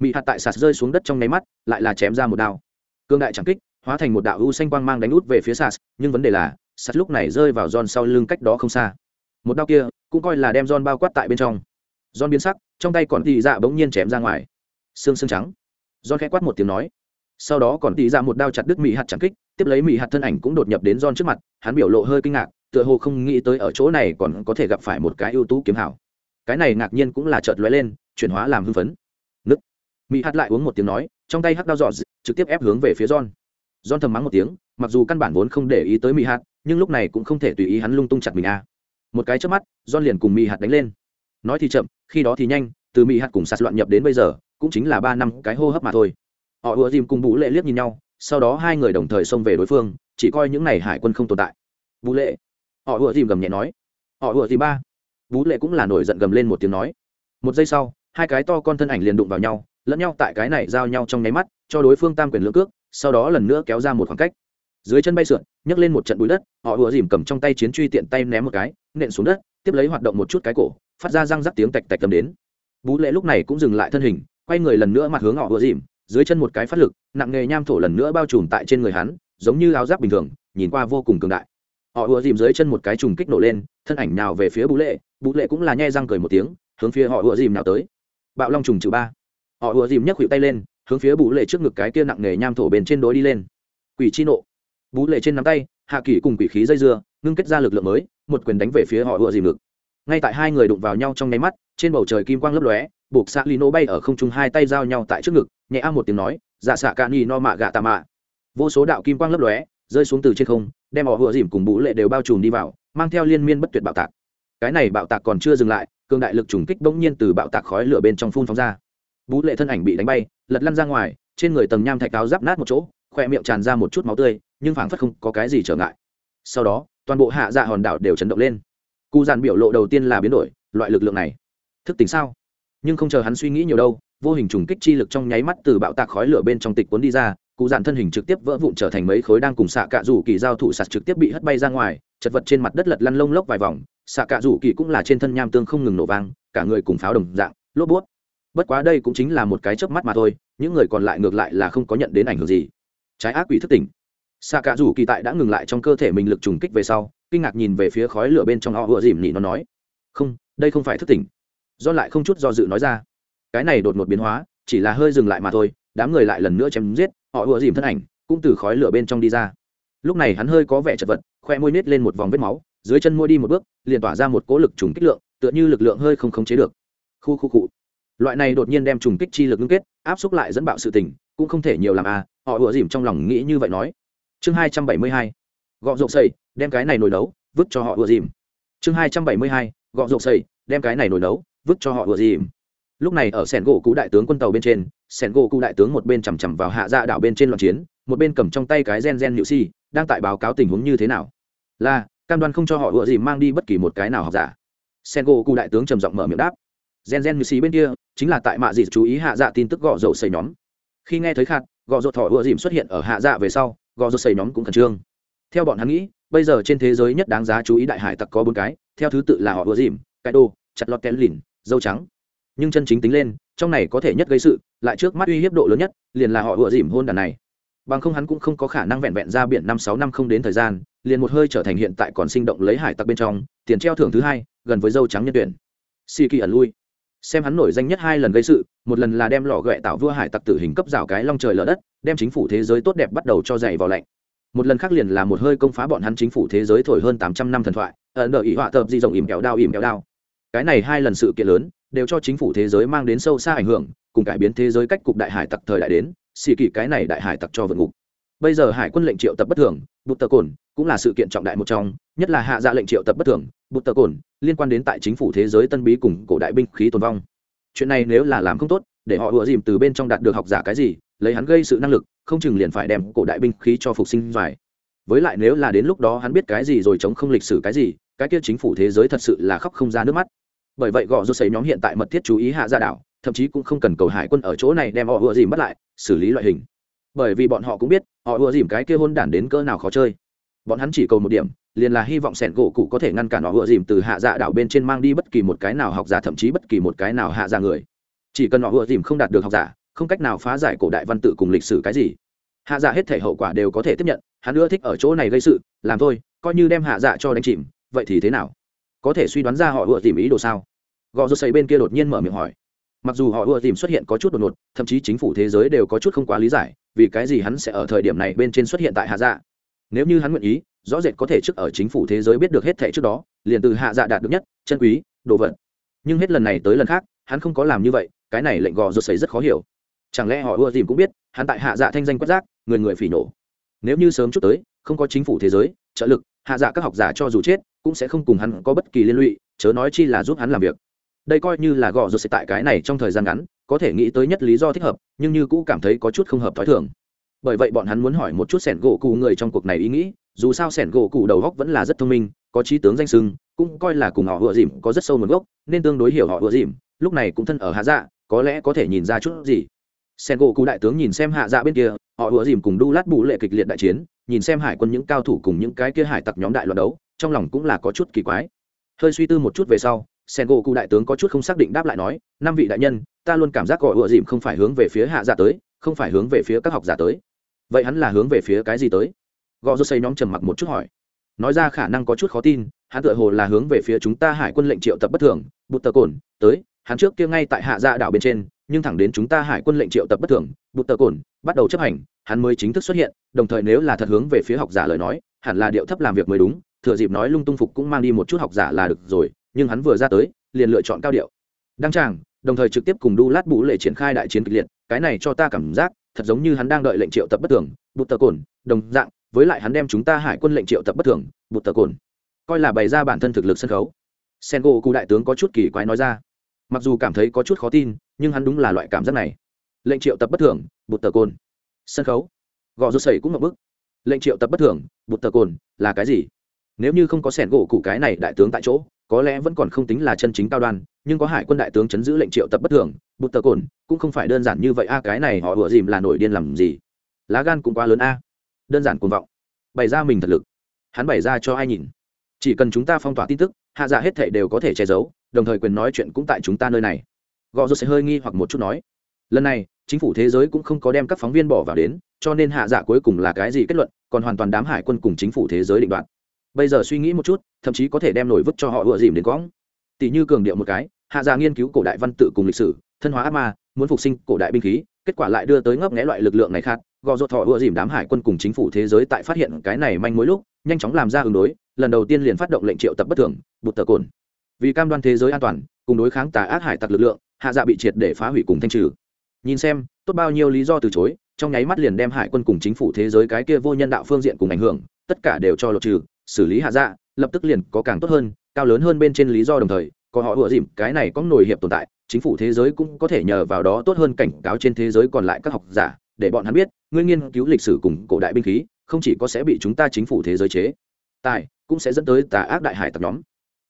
Mị hạt tại sạt rơi xuống đất trong nháy mắt, lại là chém ra một đao. Cương đại chạm kích hóa thành một đạo u xanh quang mang đánh út về phía sas nhưng vấn đề là sas lúc này rơi vào giòn sau lưng cách đó không xa. Một đao kia, cũng coi là đem giòn bao quát tại bên trong. Giòn biến sắc, trong tay còn tì dạ bỗng nhiên chém ra ngoài. Xương xương trắng. Giòn khẽ quát một tiếng nói. Sau đó còn tì dạ một đao chặt đứt mỹ hạt chẳng kích, tiếp lấy mỹ hạt thân ảnh cũng đột nhập đến giòn trước mặt, hắn biểu lộ hơi kinh ngạc, tựa hồ không nghĩ tới ở chỗ này còn có thể gặp phải một cái ưu tú kiếm hảo. Cái này ngạc nhiên cũng là chợt lóe lên, chuyển hóa làm hưng phấn. Nứt mỹ hạt lại uống một tiếng nói, trong tay hắc đao dọn trực tiếp ép hướng về phía john don thầm mắng một tiếng, mặc dù căn bản vốn không để ý tới mỹ hạt, nhưng lúc này cũng không thể tùy ý hắn lung tung chặt mình a à. một cái trước mắt don liền cùng mỹ hạt đánh lên. Nói thì chậm, khi đó thì nhanh, từ mỹ hạt cùng sạt loạn nhập đến bây giờ, cũng chính là ba năm cái hô hấp mà thôi. Họ ùa dìm cùng bú lệ liếc nhìn nhau, sau đó hai người đồng thời xông về đối phương, chỉ coi những n à y hải quân không tồn tại. Bú lệ. Họ ùa dìm gầm nhẹ nói. Họ ùa dìm ba. Bú lệ cũng là nổi giận gầm lên một tiếng nói. Một giây sau, hai cái to con thân ảnh liền đụng vào nhau, lẫn nhau tại cái này giao nhau trong nháy mắt, cho đối phương tam quyền lưỡng cước sau đó lần nữa kéo ra một khoảng cách. Dưới chân bay sượn, nhấc lên một trận bụi đất, họ ùa dìm cầm trong tay chiến truy tiện tay ném một cái, nện xuống đất, tiếp lấy hoạt động một chút cái cổ, phát ra răng rắc tiếng tạch tạch tầm đến. Bú lệ lúc này cũng dừng lại thân hình, quay người lần nữa mặt hướng họ ùa dìm, dưới chân một cái phát lực, nặng nghề nham thổ lần nữa bao trùm tại trên người hắn, giống như áo giáp bình thường, nhìn qua vô cùng cường đại. Họ ùa dìm dưới chân một cái trùng kích nổ lên, thân ảnh nào về phía bú lệ bú lệ cũng là nhe răng cười một tiếng, hướng phía họ ùa dìm nào tới. Bạo long trùng trừ ba. Họ ùa dìm nhấc khuỵu tay lên hướng phía bú lệ trước ngực cái kia nặng nghề nham thổ bên trên đối đi lên. Quỷ chi nộ. Bú lệ trên nắm tay, hạ kỷ cùng quỷ khí dây dưa, ngưng kết ra lực lượng mới, một quyền đánh về phía họ ựa dìm ngực. Ngay tại hai người đụng vào nhau trong nháy mắt, trên bầu trời kim quang lấp lóe, buộc xạ lino bay ở không trung hai tay giao nhau tại trước ngực, nhẹ a một tiếng nói dạ xạ cạn ni no mạ gạ tà mạ. Vô số đạo kim quang lấp lóe, rơi xuống từ trên không, đem họ ựa dìm cùng bú lệ đều bao trùm đi vào, mang theo liên miên bất tuyệt bạo tạc. Cái này bạo tạc còn chưa dừng lại, cường đại lực trùng kích bỗng nhiên từ bạo tạc khói lửa bên trong phun phóng ra. Bú lệ thân ảnh bị đánh bay lật lăn ra ngoài, trên người tầng nham thạch áo giáp nát một chỗ, khoe miệng tràn ra một chút máu tươi, nhưng phảng phất không có cái gì trở ngại. Sau đó, toàn bộ hạ dạ hòn đảo đều chấn động lên. Cụ dàn biểu lộ đầu tiên là biến đổi, loại lực lượng này, thức tỉnh sao? Nhưng không chờ hắn suy nghĩ nhiều đâu, vô hình trùng kích chi lực trong nháy mắt từ bạo tạc khói lửa bên trong tịch cuốn đi ra cụ dàn thân hình trực tiếp vỡ vụn trở thành mấy khối đang cùng xạ cạ rủ kỳ giao thủ sạt trực tiếp bị hất bay ra ngoài, chật vật trên mặt đất lật lăn lông lốc vài vòng, xạ cạ rủ kỳ cũng là trên thân nham tương không ngừng nổ vang, cả người cùng pháo đồng dạng, lốp bút bất quá đây cũng chính là một cái chớp mắt mà thôi, những người còn lại ngược lại là không có nhận đến ảnh hưởng gì. Trái ác quỷ thức tỉnh. Xạ cả rủ kỳ tại đã ngừng lại trong cơ thể mình lực trùng kích về sau, kinh ngạc nhìn về phía khói lửa bên trong họ vừa dìm nỉ nó nói, không, đây không phải thức tỉnh. Do lại không chút do dự nói ra. Cái này đột ngột biến hóa, chỉ là hơi dừng lại mà thôi, đám người lại lần nữa chém giết, họ vừa dìm thân ảnh, cũng từ khói lửa bên trong đi ra. Lúc này hắn hơi có vẻ chật vật, khoe môi nết lên một vòng vết máu, dưới chân môi đi một bước, liền tỏa ra một cỗ lực trùng kích lượng, tựa như lực lượng hơi không khống chế được. Khu khu cụ loại này đột nhiên đem trùng kích chi lực ngưng kết, áp xúc lại dẫn bạo sự tình, cũng không thể nhiều làm à họ ủa dìm trong lòng nghĩ như vậy nói. Chương hai trăm bảy mươi hai, gọ rộp xây đem cái này nổi nấu, vứt cho họ ủa dìm. Chương hai trăm bảy mươi hai, gọ rộp xây đem cái này nổi nấu, vứt cho họ ủa dìm. Lúc này ở sẻn gỗ cụ đại tướng quân tàu bên trên, sẻn gỗ cụ đại tướng một bên chằm chằm vào hạ dạ đảo bên trên loạn chiến, một bên cầm trong tay cái gen gen nhự si, đang tại báo cáo tình huống như thế nào. Là, cam đoan không cho họ ủa dìm mang đi bất kỳ một cái nào học giả. Sẻn gỗ cụ đại tướng trầm giọng mở miệng đáp gen gen như xì bên kia, chính là tại mạ dịt chú ý hạ dạ tin tức gõ dầu xây nhóm. Khi nghe thấy khạt gò dột thỏ ùa dìm xuất hiện ở hạ dạ về sau gò dột xây nhóm cũng khẩn trương. Theo bọn hắn nghĩ, bây giờ trên thế giới nhất đáng giá chú ý đại hải tặc có bốn cái, theo thứ tự là họ ùa dìm, cái đô chặt lọt kén lìn, dâu trắng. Nhưng chân chính tính lên, trong này có thể nhất gây sự, lại trước mắt uy hiếp độ lớn nhất, liền là họ ùa dìm hôn đàn này. Bằng không hắn cũng không có khả năng vẹn vẹn ra biển năm sáu năm không đến thời gian, liền một hơi trở thành hiện tại còn sinh động lấy hải tặc bên trong, tiền treo thưởng thứ hai, gần với dâu trắng nhân tuyển. Si kỳ ẩn lui xem hắn nổi danh nhất hai lần gây sự, một lần là đem lò ghẹ tạo vua hải tặc tử hình cấp rào cái long trời lở đất, đem chính phủ thế giới tốt đẹp bắt đầu cho dày vào lạnh. Một lần khác liền là một hơi công phá bọn hắn chính phủ thế giới thổi hơn tám trăm năm thần thoại, ẩn đợi ý họa tập di rộng ìm kéo đao ìm kéo đao. Cái này hai lần sự kiện lớn, đều cho chính phủ thế giới mang đến sâu xa ảnh hưởng, cùng cải biến thế giới cách cục đại hải tặc thời đại đến, xì kỳ cái này đại hải tặc cho vượt ngục. Bây giờ hải quân lệnh triệu tập bất thường bút tờ cồn cũng là sự kiện trọng đại một trong, nhất là hạ dạ lệnh triệu tập bất thường bút tờ cồn, liên quan đến tại chính phủ thế giới tân bí cùng cổ đại binh khí tồn vong. Chuyện này nếu là làm không tốt, để họ ùa dìm từ bên trong đạt được học giả cái gì, lấy hắn gây sự năng lực, không chừng liền phải đem cổ đại binh khí cho phục sinh dài với lại nếu là đến lúc đó hắn biết cái gì rồi chống không lịch sử cái gì, cái kia chính phủ thế giới thật sự là khóc không ra nước mắt. Bởi vậy gõ rút xấy nhóm hiện tại mật thiết chú ý hạ gia đảo, thậm chí cũng không cần cầu hải quân ở chỗ này đem họ ùa dìm bắt lại, xử lý loại hình. Bởi vì bọn họ cũng biết, họ ùa dìm cái kia hôn đản đến cỡ nào khó chơi. Bọn hắn chỉ cầu một điểm liền là hy vọng sẻn gỗ cụ có thể ngăn cản họ vừa dìm từ hạ dạ đảo bên trên mang đi bất kỳ một cái nào học giả, thậm chí bất kỳ một cái nào hạ dạ người. Chỉ cần họ vừa dìm không đạt được học giả, không cách nào phá giải cổ đại văn tự cùng lịch sử cái gì. Hạ dạ hết thể hậu quả đều có thể tiếp nhận, hắn ưa thích ở chỗ này gây sự, làm thôi, coi như đem hạ dạ cho đánh chìm, vậy thì thế nào? Có thể suy đoán ra họ ưa tìm ý đồ sao? Gò rô xây bên kia đột nhiên mở miệng hỏi. Mặc dù họ ưa tìm xuất hiện có chút đột ngột, thậm chí chính phủ thế giới đều có chút không quá lý giải, vì cái gì hắn sẽ ở thời điểm này bên trên xuất hiện tại hạ dạ? Nếu như hắn nguyện ý rõ rệt có thể trước ở chính phủ thế giới biết được hết thẻ trước đó, liền từ hạ dạ đạt được nhất, chân quý, đồ vật. Nhưng hết lần này tới lần khác, hắn không có làm như vậy, cái này lệnh gò rột sấy rất khó hiểu. Chẳng lẽ họ ưa tìm cũng biết, hắn tại hạ dạ thanh danh quất giác người người phỉ nổ. Nếu như sớm chút tới, không có chính phủ thế giới, trợ lực, hạ dạ các học giả cho dù chết, cũng sẽ không cùng hắn có bất kỳ liên lụy, chớ nói chi là giúp hắn làm việc. Đây coi như là gò rột sẽ tại cái này trong thời gian ngắn, có thể nghĩ tới nhất lý do thích hợp, nhưng như cũ cảm thấy có chút không hợp t h ó i thường bởi vậy bọn hắn muốn hỏi một chút sẻn gỗ cụ người trong cuộc này ý nghĩ, dù sao sẻn gỗ cụ đầu góc vẫn là rất thông minh, có trí tướng danh sưng cũng coi là cùng họ vừa dìm có rất sâu nguồn gốc, nên tương đối hiểu họ vừa dìm, lúc này cũng thân ở hạ dạ có lẽ có thể nhìn ra chút gì. Sen gỗ cụ đại tướng nhìn xem hạ dạ bên kia, họ vừa dìm cùng đu lát bù lệ kịch liệt đại chiến, nhìn xem hải quân những cao thủ cùng những cái kia hải tặc nhóm đại loạt đấu, trong lòng cũng là có chút kỳ quái. Hơi suy tư một chút về sau sen gỗ cụ đại tướng có chút không xác định đáp lại nói, năm vị đại nhân, ta luôn cảm giác gọi ùa dìm không phải hướng về phía hạ dạ tới, không phải hướng về phía các học giả tới vậy hắn là hướng về phía cái gì tới? Gò rô xây nhóm trầm mặc một chút hỏi. Nói ra khả năng có chút khó tin, hắn tựa hồ là hướng về phía chúng ta hải quân lệnh triệu tập bất thường, bụt tờ cồn, tới, hắn trước kia ngay tại hạ dạ đảo bên trên, nhưng thẳng đến chúng ta hải quân lệnh triệu tập bất thường, bụt tờ cồn, bắt đầu chấp hành, hắn mới chính thức xuất hiện, đồng thời nếu là thật hướng về phía học giả lời nói, hẳn là điệu thấp làm việc mới đúng, thừa dịp nói lung tung phục cũng mang đi một chút học giả là được rồi, nhưng hắn vừa ra tới, liền lựa chọn cao điệu. Đăng tràng, đồng thời trực tiếp cùng đu lát bú lệ triển khai đại chiến kịch liệt, cái này cho ta cảm giác thật giống như hắn đang đợi lệnh triệu tập bất thường, bụt tờ cồn, đồng dạng, với lại hắn đem chúng ta hải quân lệnh triệu tập bất thường, bụt tờ cồn. Coi là bày ra bản thân thực lực sân khấu. Sen gỗ cụ đại tướng có chút kỳ quái nói ra. Mặc dù cảm thấy có chút khó tin, nhưng hắn đúng là loại cảm giác này. Lệnh triệu tập bất thường, bụt tờ cồn. Sân khấu. Gò rút sẩy cũng ngập bức. Lệnh triệu tập bất thường, bụt tờ cồn, là cái gì? Nếu như không có sẻn gỗ cụ cái này đại tướng tại chỗ, có lẽ vẫn còn không tính là chân chính cao đoan, nhưng có hải quân đại tướng chấn giữ lệnh triệu tập bất thường bụt tờ cồn, cũng không phải đơn giản như vậy a, cái này họ ủa dìm là nổi điên làm gì? Lá gan cũng quá lớn a. Đơn giản cuồng vọng. Bày ra mình thật lực. Hắn bày ra cho ai nhìn? Chỉ cần chúng ta phong tỏa tin tức, hạ dạ hết thệ đều có thể che giấu, đồng thời quyền nói chuyện cũng tại chúng ta nơi này. Gò rô sẽ hơi nghi hoặc một chút nói. Lần này, chính phủ thế giới cũng không có đem các phóng viên bỏ vào đến, cho nên hạ dạ cuối cùng là cái gì kết luận, còn hoàn toàn đám hải quân cùng chính phủ thế giới định đoạt. Bây giờ suy nghĩ một chút, thậm chí có thể đem nổi vứt cho họ ựa dìm đến quõng tỷ như cường điệu một cái, hạ dạ nghiên cứu cổ đại văn tự cùng lịch sử thân hóa ác ma, muốn phục sinh cổ đại binh khí, kết quả lại đưa tới ngấp nghẽ loại lực lượng này khác, gò rột thọ ưa dìm đám hải quân cùng chính phủ thế giới tại phát hiện cái này manh mối lúc, nhanh chóng làm ra ứng đối, lần đầu tiên liền phát động lệnh triệu tập bất thường, bụt tờ cồn. Vì cam đoan thế giới an toàn, cùng đối kháng tà ác hải tặc lực lượng, hạ dạ bị triệt để phá hủy cùng thanh trừ. Nhìn xem, tốt bao nhiêu lý do từ chối, trong nháy mắt liền đem hải quân cùng chính phủ thế giới cái kia vô nhân đạo phương diện cùng ảnh hưởng, tất cả đều cho lột trừ, xử lý hạ dạ lập tức liền có càng tốt hơn, cao lớn hơn bên trên lý do đồng thời, có họ ủa dìm, cái này có nổi hiệp tồn tại chính phủ thế giới cũng có thể nhờ vào đó tốt hơn cảnh cáo trên thế giới còn lại các học giả, để bọn hắn biết, ngươi nghiên cứu lịch sử cùng cổ đại binh khí, không chỉ có sẽ bị chúng ta chính phủ thế giới chế. Tài cũng sẽ dẫn tới tà ác đại hải tập nhóm.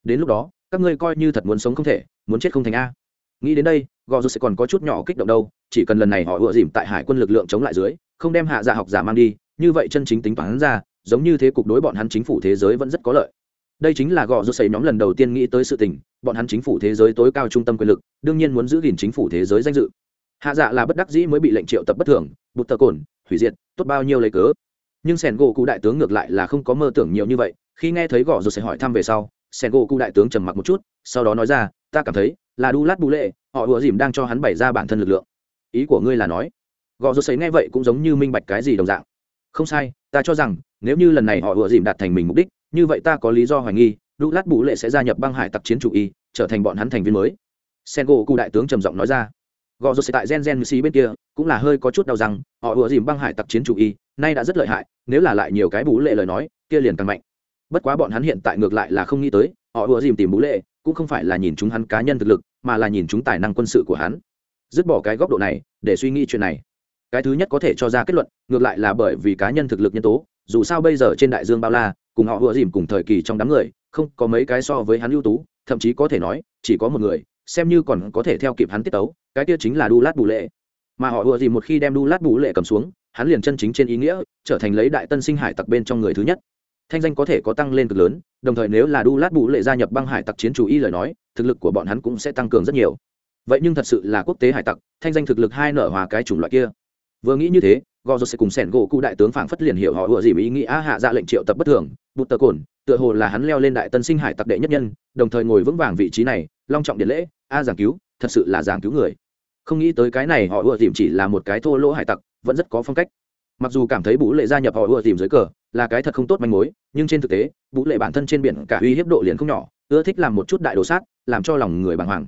Đến lúc đó, các ngươi coi như thật muốn sống không thể, muốn chết không thành a. Nghĩ đến đây, gò dù sẽ còn có chút nhỏ kích động đâu, chỉ cần lần này họ ựa dìm tại hải quân lực lượng chống lại dưới, không đem hạ dạ học giả mang đi, như vậy chân chính tính toán ra, giống như thế cục đối bọn hắn chính phủ thế giới vẫn rất có lợi đây chính là gò rút xây nhóm lần đầu tiên nghĩ tới sự tình, bọn hắn chính phủ thế giới tối cao trung tâm quyền lực, đương nhiên muốn giữ gìn chính phủ thế giới danh dự. Hạ dạ là bất đắc dĩ mới bị lệnh triệu tập bất thường, bụt tờ cồn, hủy diệt, tốt bao nhiêu lấy cớ. Nhưng sẻn gỗ cụ đại tướng ngược lại là không có mơ tưởng nhiều như vậy, khi nghe thấy gõ rồi sẽ hỏi thăm về sau, sẻn gỗ cụ đại tướng trầm mặc một chút, sau đó nói ra, ta cảm thấy là đu lát bù lệ, họ ùa dìm đang cho hắn bày ra bản thân lực lượng. Ý của ngươi là nói. Gõ rồi sấy nghe vậy cũng giống như minh bạch cái gì đồng dạng. Không sai, ta cho rằng, nếu như lần này họ ùa dìm đạt thành mình mục đích như vậy ta có lý do hoài nghi, đu lát bù lệ sẽ gia nhập băng hải tặc chiến chủ y, trở thành bọn hắn thành viên mới. Sen gỗ cụ đại tướng trầm giọng nói ra. Gò rột tại gen gen xì bên kia, cũng là hơi có chút đau rằng họ ùa dìm băng hải tặc chiến chủ y, nay đã rất lợi hại, nếu là lại nhiều cái bú lệ lời nói, kia liền càng mạnh. Bất quá bọn hắn hiện tại ngược lại là không nghĩ tới, họ ùa dìm tìm bú lệ, cũng không phải là nhìn chúng hắn cá nhân thực lực, mà là nhìn chúng tài năng quân sự của hắn. Dứt bỏ cái góc độ này, để suy nghĩ chuyện này. Cái thứ nhất có thể cho ra kết luận, ngược lại là bởi vì cá nhân thực lực nhân tố, dù sao bây giờ trên đại dương bao la cùng họ vừa dìm cùng thời kỳ trong đám người, không có mấy cái so với hắn ưu tú, thậm chí có thể nói, chỉ có một người, xem như còn có thể theo kịp hắn tiết tấu, cái kia chính là đu lát bù lệ. Mà họ vừa dìm một khi đem đu lát bù lệ cầm xuống, hắn liền chân chính trên ý nghĩa, trở thành lấy đại tân sinh hải tặc bên trong người thứ nhất. Thanh danh có thể có tăng lên cực lớn, đồng thời nếu là đu lát bù lệ gia nhập băng hải tặc chiến chủ y lời nói, thực lực của bọn hắn cũng sẽ tăng cường rất nhiều. Vậy nhưng thật sự là quốc tế hải tặc, thanh danh thực lực hai nở hòa cái chủng loại kia. Vừa nghĩ như thế gò rột sẽ cùng sẻn gỗ cụ đại tướng phảng phất liền hiểu họ ủa gì ý nghĩa hạ ra lệnh triệu tập bất thường. Bụt tờ cồn, tựa hồ là hắn leo lên đại tân sinh hải tặc đệ nhất nhân, đồng thời ngồi vững vàng vị trí này, long trọng điện lễ, a giảng cứu, thật sự là giảng cứu người. Không nghĩ tới cái này họ ủa dìm chỉ là một cái thô lỗ hải tặc, vẫn rất có phong cách. Mặc dù cảm thấy bú lệ gia nhập họ ủa dìm dưới cờ, là cái thật không tốt manh mối, nhưng trên thực tế, bú lệ bản thân trên biển cả uy hiếp độ liền không nhỏ, ưa thích làm một chút đại đồ sát, làm cho lòng người bàng hoàng.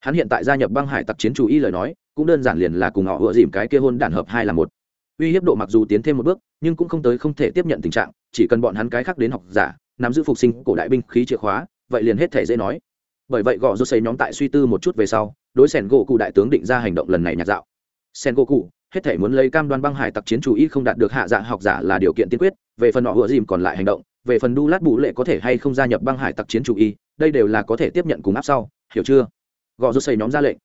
Hắn hiện tại gia nhập băng hải tặc chiến chủ y lời nói, cũng đơn giản liền là cùng họ ủa dìm cái kia hôn đản hợp hai là một uy hiếp độ mặc dù tiến thêm một bước, nhưng cũng không tới không thể tiếp nhận tình trạng, chỉ cần bọn hắn cái khác đến học giả, nắm giữ phục sinh cổ đại binh khí chìa khóa, vậy liền hết thể dễ nói. Bởi vậy gõ rút xây nhóm tại suy tư một chút về sau, đối sẻn gỗ cụ đại tướng định ra hành động lần này nhạt dạo. Sen gỗ cụ, hết thể muốn lấy cam đoan băng hải tặc chiến chủ y không đạt được hạ dạ học giả là điều kiện tiên quyết, về phần họ hựa dìm còn lại hành động, về phần đu lát bù lệ có thể hay không gia nhập băng hải tặc chiến chủ y đây đều là có thể tiếp nhận cùng áp sau, hiểu chưa? Gò rút xây nhóm ra lệnh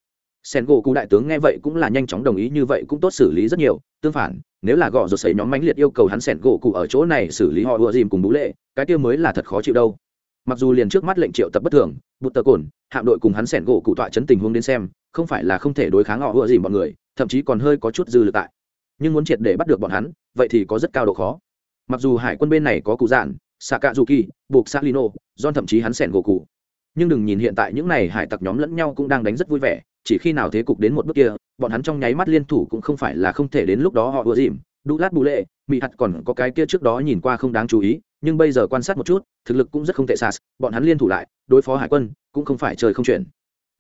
sen gỗ cụ đại tướng nghe vậy cũng là nhanh chóng đồng ý như vậy cũng tốt xử lý rất nhiều. Tương phản, nếu là gõ rồi xảy nhóm mãnh liệt yêu cầu hắn sen gỗ cụ ở chỗ này xử lý họ ùa dìm cùng bú lệ, cái kia mới là thật khó chịu đâu. Mặc dù liền trước mắt lệnh triệu tập bất thường bút tờ cồn, hạm đội cùng hắn sẻn gỗ cụ tọa chấn tình huống đến xem, không phải là không thể đối kháng họ ùa dìm bọn người, thậm chí còn hơi có chút dư lực tại. Nhưng muốn triệt để bắt được bọn hắn, vậy thì có rất cao độ khó. Mặc dù hải quân bên này có cụ dạn xạ cạ dù kỳ buộc xạ lino don thậm chí hắn sẻn gỗ cụ nhưng đừng nhìn hiện tại những n à y hải tặc nhóm lẫn nhau cũng đang đánh rất vui vẻ chỉ khi nào thế cục đến một bước kia, bọn hắn trong nháy mắt liên thủ cũng không phải là không thể đến lúc đó họ vừa dìm. Đu lát bù lệ mỹ hạt còn có cái kia trước đó nhìn qua không đáng chú ý, nhưng bây giờ quan sát một chút, thực lực cũng rất không tệ sas bọn hắn liên thủ lại, đối phó hải quân, cũng không phải trời không chuyển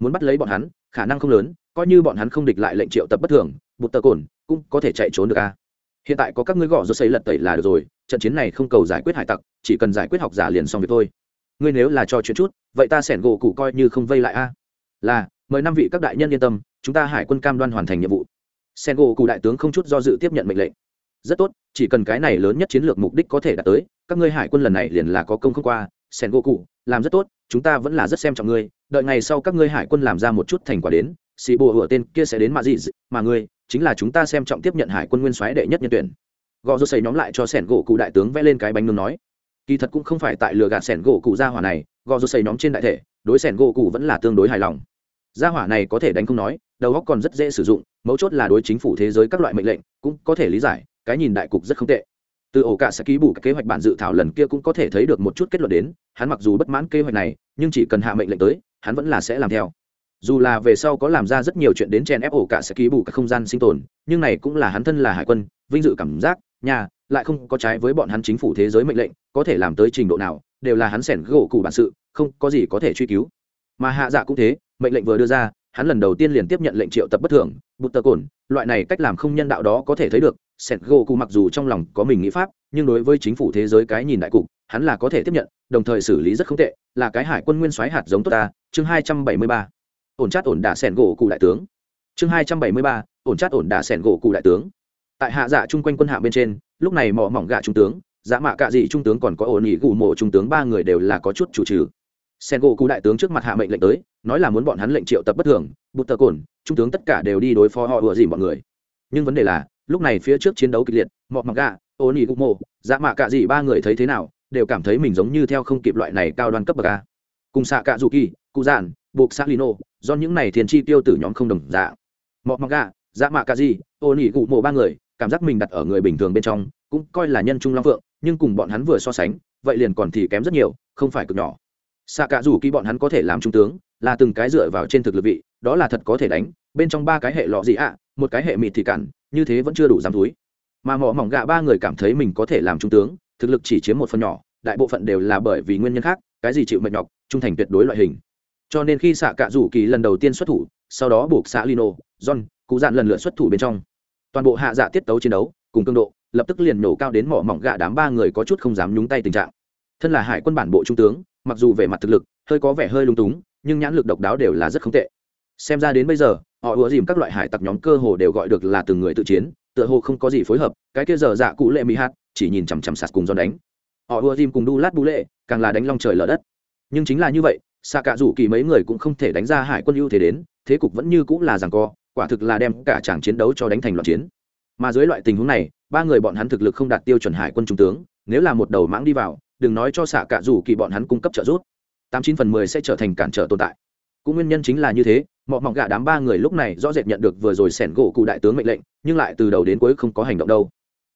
muốn bắt lấy bọn hắn, khả năng không lớn, coi như bọn hắn không địch lại lệnh triệu tập bất thường, bụt tờ cồn cũng có thể chạy trốn được a. Hiện tại có các ngươi gõ do xây lật tẩy là được rồi, trận chiến này không cầu giải quyết hải tặc, chỉ cần giải quyết học giả liền xong việc thôi. Ngươi nếu là cho chuyện chút, vậy ta sẻn gỗ cụ coi như không vây lại a. Là mời năm vị các đại nhân yên tâm, chúng ta hải quân cam đoan hoàn thành nhiệm vụ. Sen gỗ cụ đại tướng không chút do dự tiếp nhận mệnh lệnh. Rất tốt, chỉ cần cái này lớn nhất chiến lược mục đích có thể đạt tới, các ngươi hải quân lần này liền là có công không qua. Sen gỗ cụ làm rất tốt, chúng ta vẫn là rất xem trọng ngươi. Đợi ngày sau các ngươi hải quân làm ra một chút thành quả đến, xì bùa hửa tên kia sẽ đến mà gì mà ngươi, chính là chúng ta xem trọng tiếp nhận hải quân nguyên soái đệ nhất nhân tuyển. Gò rô xây nhóm lại cho sẻn gỗ cụ đại tướng vẽ lên cái bánh nướng nói. Kỳ thật cũng không phải tại lừa gạt sẻn gỗ cụ ra hỏa này, gò rô xây nhóm trên đại thể, đối sẻn gỗ cụ vẫn là tương đối hài lòng gia hỏa này có thể đánh không nói, đầu góc còn rất dễ sử dụng, mấu chốt là đối chính phủ thế giới các loại mệnh lệnh, cũng có thể lý giải, cái nhìn đại cục rất không tệ. Từ ổ cả sẽ ký bù kế hoạch bản dự thảo lần kia cũng có thể thấy được một chút kết luận đến, hắn mặc dù bất mãn kế hoạch này, nhưng chỉ cần hạ mệnh lệnh tới, hắn vẫn là sẽ làm theo. Dù là về sau có làm ra rất nhiều chuyện đến chen ép ổ cả sẽ ký bù các không gian sinh tồn, nhưng này cũng là hắn thân là hải quân, vinh dự cảm giác, nhà, lại không có trái với bọn hắn chính phủ thế giới mệnh lệnh, có thể làm tới trình độ nào, đều là hắn sẻn gỗ cụ bản sự, không có gì có thể truy cứu. Mà hạ dạ cũng thế mệnh lệnh vừa đưa ra, hắn lần đầu tiên liền tiếp nhận lệnh triệu tập bất thường, bút tơ cồn, loại này cách làm không nhân đạo đó có thể thấy được sẹt gỗ cụ mặc dù trong lòng có mình nghĩ pháp, nhưng đối với chính phủ thế giới cái nhìn đại cục, hắn là có thể tiếp nhận, đồng thời xử lý rất không tệ, là cái hải quân nguyên soái hạt giống tốt ta. Chương hai trăm bảy mươi ba, ổn chát ổn đả sẹt gỗ cụ đại tướng. Chương hai trăm bảy mươi ba, ổn chát ổn đả sẹt gỗ cụ đại tướng. Tại hạ dạ chung quanh quân hạ bên trên, lúc này mỏ mỏng gạ trung tướng dạ mạ cạ dị trung tướng còn có ổn ỉ gù mộ trung tướng ba người đều là có chút chủ trừ sen gỗ cụ đại tướng trước mặt hạ mệnh lệnh tới, nói là muốn bọn hắn lệnh triệu tập bất thường, Bụt tờ cồn, trung tướng tất cả đều đi đối phó họ ùa dìm bọn người. Nhưng vấn đề là, lúc này phía trước chiến đấu kịch liệt, mọ mặc gà ô nỉ gục mộ dạ mạ cạ dị ba người thấy thế nào, đều cảm thấy mình giống như theo không kịp loại này cao đoan cấp bậc a. Cùng xạ cạ dù kỳ, cụ giản, buộc xạ lino do những này thiền chi tiêu tử nhóm không đồng dạng. Mọ mặc gà dạ mạ cạ dị ô nỉ gục mộ ba người, cảm giác mình đặt ở người bình thường bên trong, cũng coi là nhân trung long phượng, nhưng cùng bọn hắn vừa so sánh, vậy liền còn thì kém rất nhiều, không phải cực nhỏ xạ cả dù kỳ bọn hắn có thể làm trung tướng, là từng cái dựa vào trên thực lực vị, đó là thật có thể đánh, bên trong ba cái hệ lọ gì ạ, một cái hệ mịt thì cản, như thế vẫn chưa đủ dám túi. Mà mỏ mỏng gạ ba người cảm thấy mình có thể làm trung tướng, thực lực chỉ chiếm một phần nhỏ, đại bộ phận đều là bởi vì nguyên nhân khác, cái gì chịu mệt nhọc, trung thành tuyệt đối loại hình. Cho nên khi xạ cạ rủ kỳ lần đầu tiên xuất thủ, sau đó buộc xạ lino, john cụ dạn lần lượt xuất thủ bên trong. Toàn bộ hạ dạ tiết tấu chiến đấu, cùng cường độ, lập tức liền nổ cao đến mỏ mỏng gạ đám ba người có chút không dám nhúng tay tình trạng. Thân là hải quân bản bộ trung tướng mặc dù về mặt thực lực hơi có vẻ hơi lung túng, nhưng nhãn lực độc đáo đều là rất không tệ. Xem ra đến bây giờ, họ ùa dìm các loại hải tặc nhóm cơ hồ đều gọi được là từng người tự chiến, tựa hồ không có gì phối hợp, cái kia giờ dạ cụ lệ mỹ hát chỉ nhìn chằm chằm sạt cùng do đánh. Họ ùa dìm cùng đu lát bú lệ, càng là đánh long trời lở đất. Nhưng chính là như vậy xạ cả rủ kỳ mấy người cũng không thể đánh ra hải quân ưu thế đến, thế cục vẫn như cũng là rằng co, quả thực là đem cả tràng chiến đấu cho đánh thành loạn chiến. Mà dưới loại tình huống này, ba người bọn hắn thực lực không đạt tiêu chuẩn hải quân trung tướng, nếu là một đầu mãng đi vào đừng nói cho xạ cả rủ kỳ bọn hắn cung cấp trợ giúp. Tám chín phần mười sẽ trở thành cản trở tồn tại. Cũng nguyên nhân chính là như thế mọi mỏng gạ đám ba người lúc này rõ rệt nhận được vừa rồi sẻn gỗ cụ đại tướng mệnh lệnh, nhưng lại từ đầu đến cuối không có hành động đâu.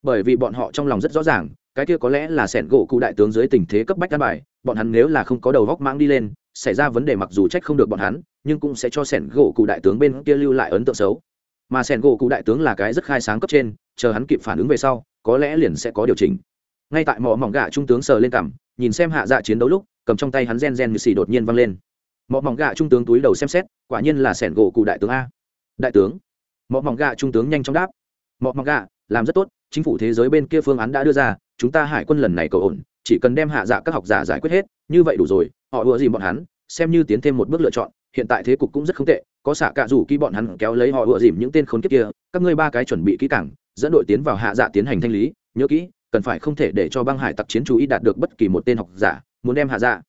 Bởi vì bọn họ trong lòng rất rõ ràng, cái kia có lẽ là sẻn gỗ cụ đại tướng dưới tình thế cấp bách căn bài, bọn hắn nếu là không có đầu góc mang đi lên, xảy ra vấn đề mặc dù trách không được bọn hắn, nhưng cũng sẽ cho sẻn gỗ cụ đại tướng bên kia lưu lại ấn tượng xấu. Mà sẻn gỗ cụ đại tướng là cái rất khai sáng cấp trên, chờ hắn kịp phản ứng về sau, có lẽ liền sẽ có điều chỉnh ngay tại mỏ mỏng gà trung tướng sờ lên cằm, nhìn xem hạ dạ chiến đấu lúc, cầm trong tay hắn gen gen như xì đột nhiên văng lên. Mỏ mỏng gà trung tướng túi đầu xem xét, quả nhiên là sẻn gỗ cụ đại tướng a. Đại tướng. Mỏ mỏng gà trung tướng nhanh chóng đáp. Mỏ mỏng gà làm rất tốt, chính phủ thế giới bên kia phương án đã đưa ra, chúng ta hải quân lần này cầu ổn, chỉ cần đem hạ dạ các học giả giải quyết hết, như vậy đủ rồi, họ ùa gì bọn hắn, xem như tiến thêm một bước lựa chọn, hiện tại thế cục cũng rất không tệ, có xạ cạ rủ khi bọn hắn kéo lấy họ ùa dìm những tên khốn kiếp kia, các ngươi ba cái chuẩn bị kỹ càng, dẫn đội tiến vào hạ dạ tiến hành thanh lý, nhớ kỹ cần phải không thể để cho băng hải tặc chiến chú ý đạt được bất kỳ một tên học giả, muốn đem hạ dạ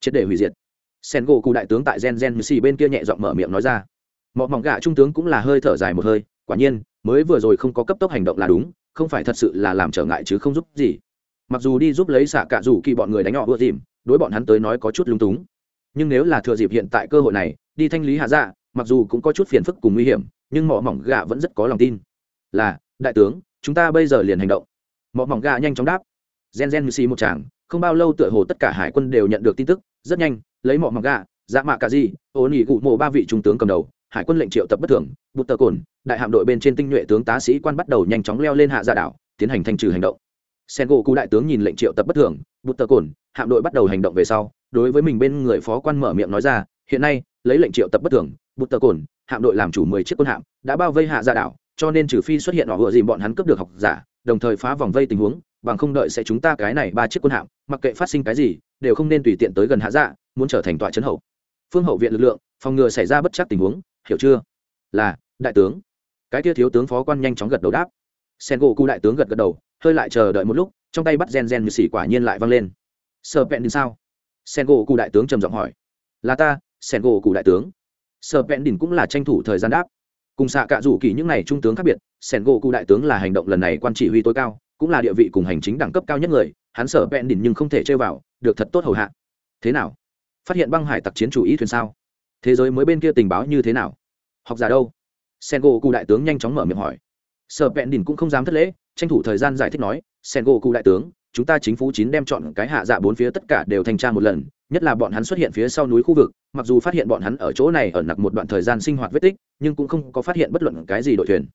triệt để hủy diệt. Sen gỗ cụ đại tướng tại gen gen xì bên kia nhẹ giọng mở miệng nói ra. Mọi mỏng gạ trung tướng cũng là hơi thở dài một hơi, quả nhiên, mới vừa rồi không có cấp tốc hành động là đúng, không phải thật sự là làm trở ngại chứ không giúp gì. Mặc dù đi giúp lấy xạ cạ rủ kỳ bọn người đánh nhỏ ưa dìm, đối bọn hắn tới nói có chút lung túng. Nhưng nếu là thừa dịp hiện tại cơ hội này, đi thanh lý hạ dạ mặc dù cũng có chút phiền phức cùng nguy hiểm, nhưng mỏ mỏng gạ vẫn rất có lòng tin. Là, đại tướng, chúng ta bây giờ liền hành động mỏ mỏng gà nhanh chóng đáp. Gen gen xì một chàng, không bao lâu tựa hồ tất cả hải quân đều nhận được tin tức, rất nhanh, lấy mỏ mỏng gà dạ mạ cả gì ô nỉ cụ mộ ba vị trung tướng cầm đầu, hải quân lệnh triệu tập bất thường bút tờ cồn, đại hạm đội bên trên tinh nhuệ tướng tá sĩ quan bắt đầu nhanh chóng leo lên hạ dạ đảo, tiến hành thanh trừ hành động. Sen gỗ cụ đại tướng nhìn lệnh triệu tập bất thường bút tờ cồn, hạm đội bắt đầu hành động về sau, đối với mình bên người phó quan mở miệng nói ra, hiện nay, lấy lệnh triệu tập bất thường bút tờ cồn, hạm đội làm chủ mười chiếc quân hạm, đã bao vây hạ dạ đảo cho nên trừ phi xuất hiện họ vừa dìm bọn hắn cướp được học giả, đồng thời phá vòng vây tình huống, bằng không đợi sẽ chúng ta cái này ba chiếc quân hạm, mặc kệ phát sinh cái gì, đều không nên tùy tiện tới gần hạ dạ muốn trở thành tọa chấn hậu. Phương hậu viện lực lượng, phòng ngừa xảy ra bất chắc tình huống, hiểu chưa? Là, đại tướng. Cái kia thiếu tướng phó quan nhanh chóng gật đầu đáp. Sen gỗ cụ đại tướng gật gật đầu, hơi lại chờ đợi một lúc, trong tay bắt gen gen như xỉ quả nhiên lại văng lên. Sợ vẹn đến sao? Sen gỗ cụ đại tướng trầm giọng hỏi. Là ta, sen gỗ cụ đại tướng. Sợ vẹn đỉnh cũng là tranh thủ thời gian đáp cùng xạ cạ rủ kỳ những này trung tướng khác biệt, sẻn gỗ cụ đại tướng là hành động lần này quan chỉ huy tối cao, cũng là địa vị cùng hành chính đẳng cấp cao nhất người, hắn sở vẹn đỉnh nhưng không thể chơi vào, được thật tốt hầu hạ. Thế nào? Phát hiện băng hải tặc chiến chủ ý thuyền sao? Thế giới mới bên kia tình báo như thế nào? Học giả đâu? Sen gỗ cụ đại tướng nhanh chóng mở miệng hỏi. Sở vẹn đỉnh cũng không dám thất lễ, tranh thủ thời gian giải thích nói sen gỗ cụ đại tướng chúng ta chính phủ chín đem chọn cái hạ dạ bốn phía tất cả đều thanh tra một lần, nhất là bọn hắn xuất hiện phía sau núi khu vực, mặc dù phát hiện bọn hắn ở chỗ này ở nặc một đoạn thời gian sinh hoạt vết tích, nhưng cũng không có phát hiện bất luận cái gì đội thuyền.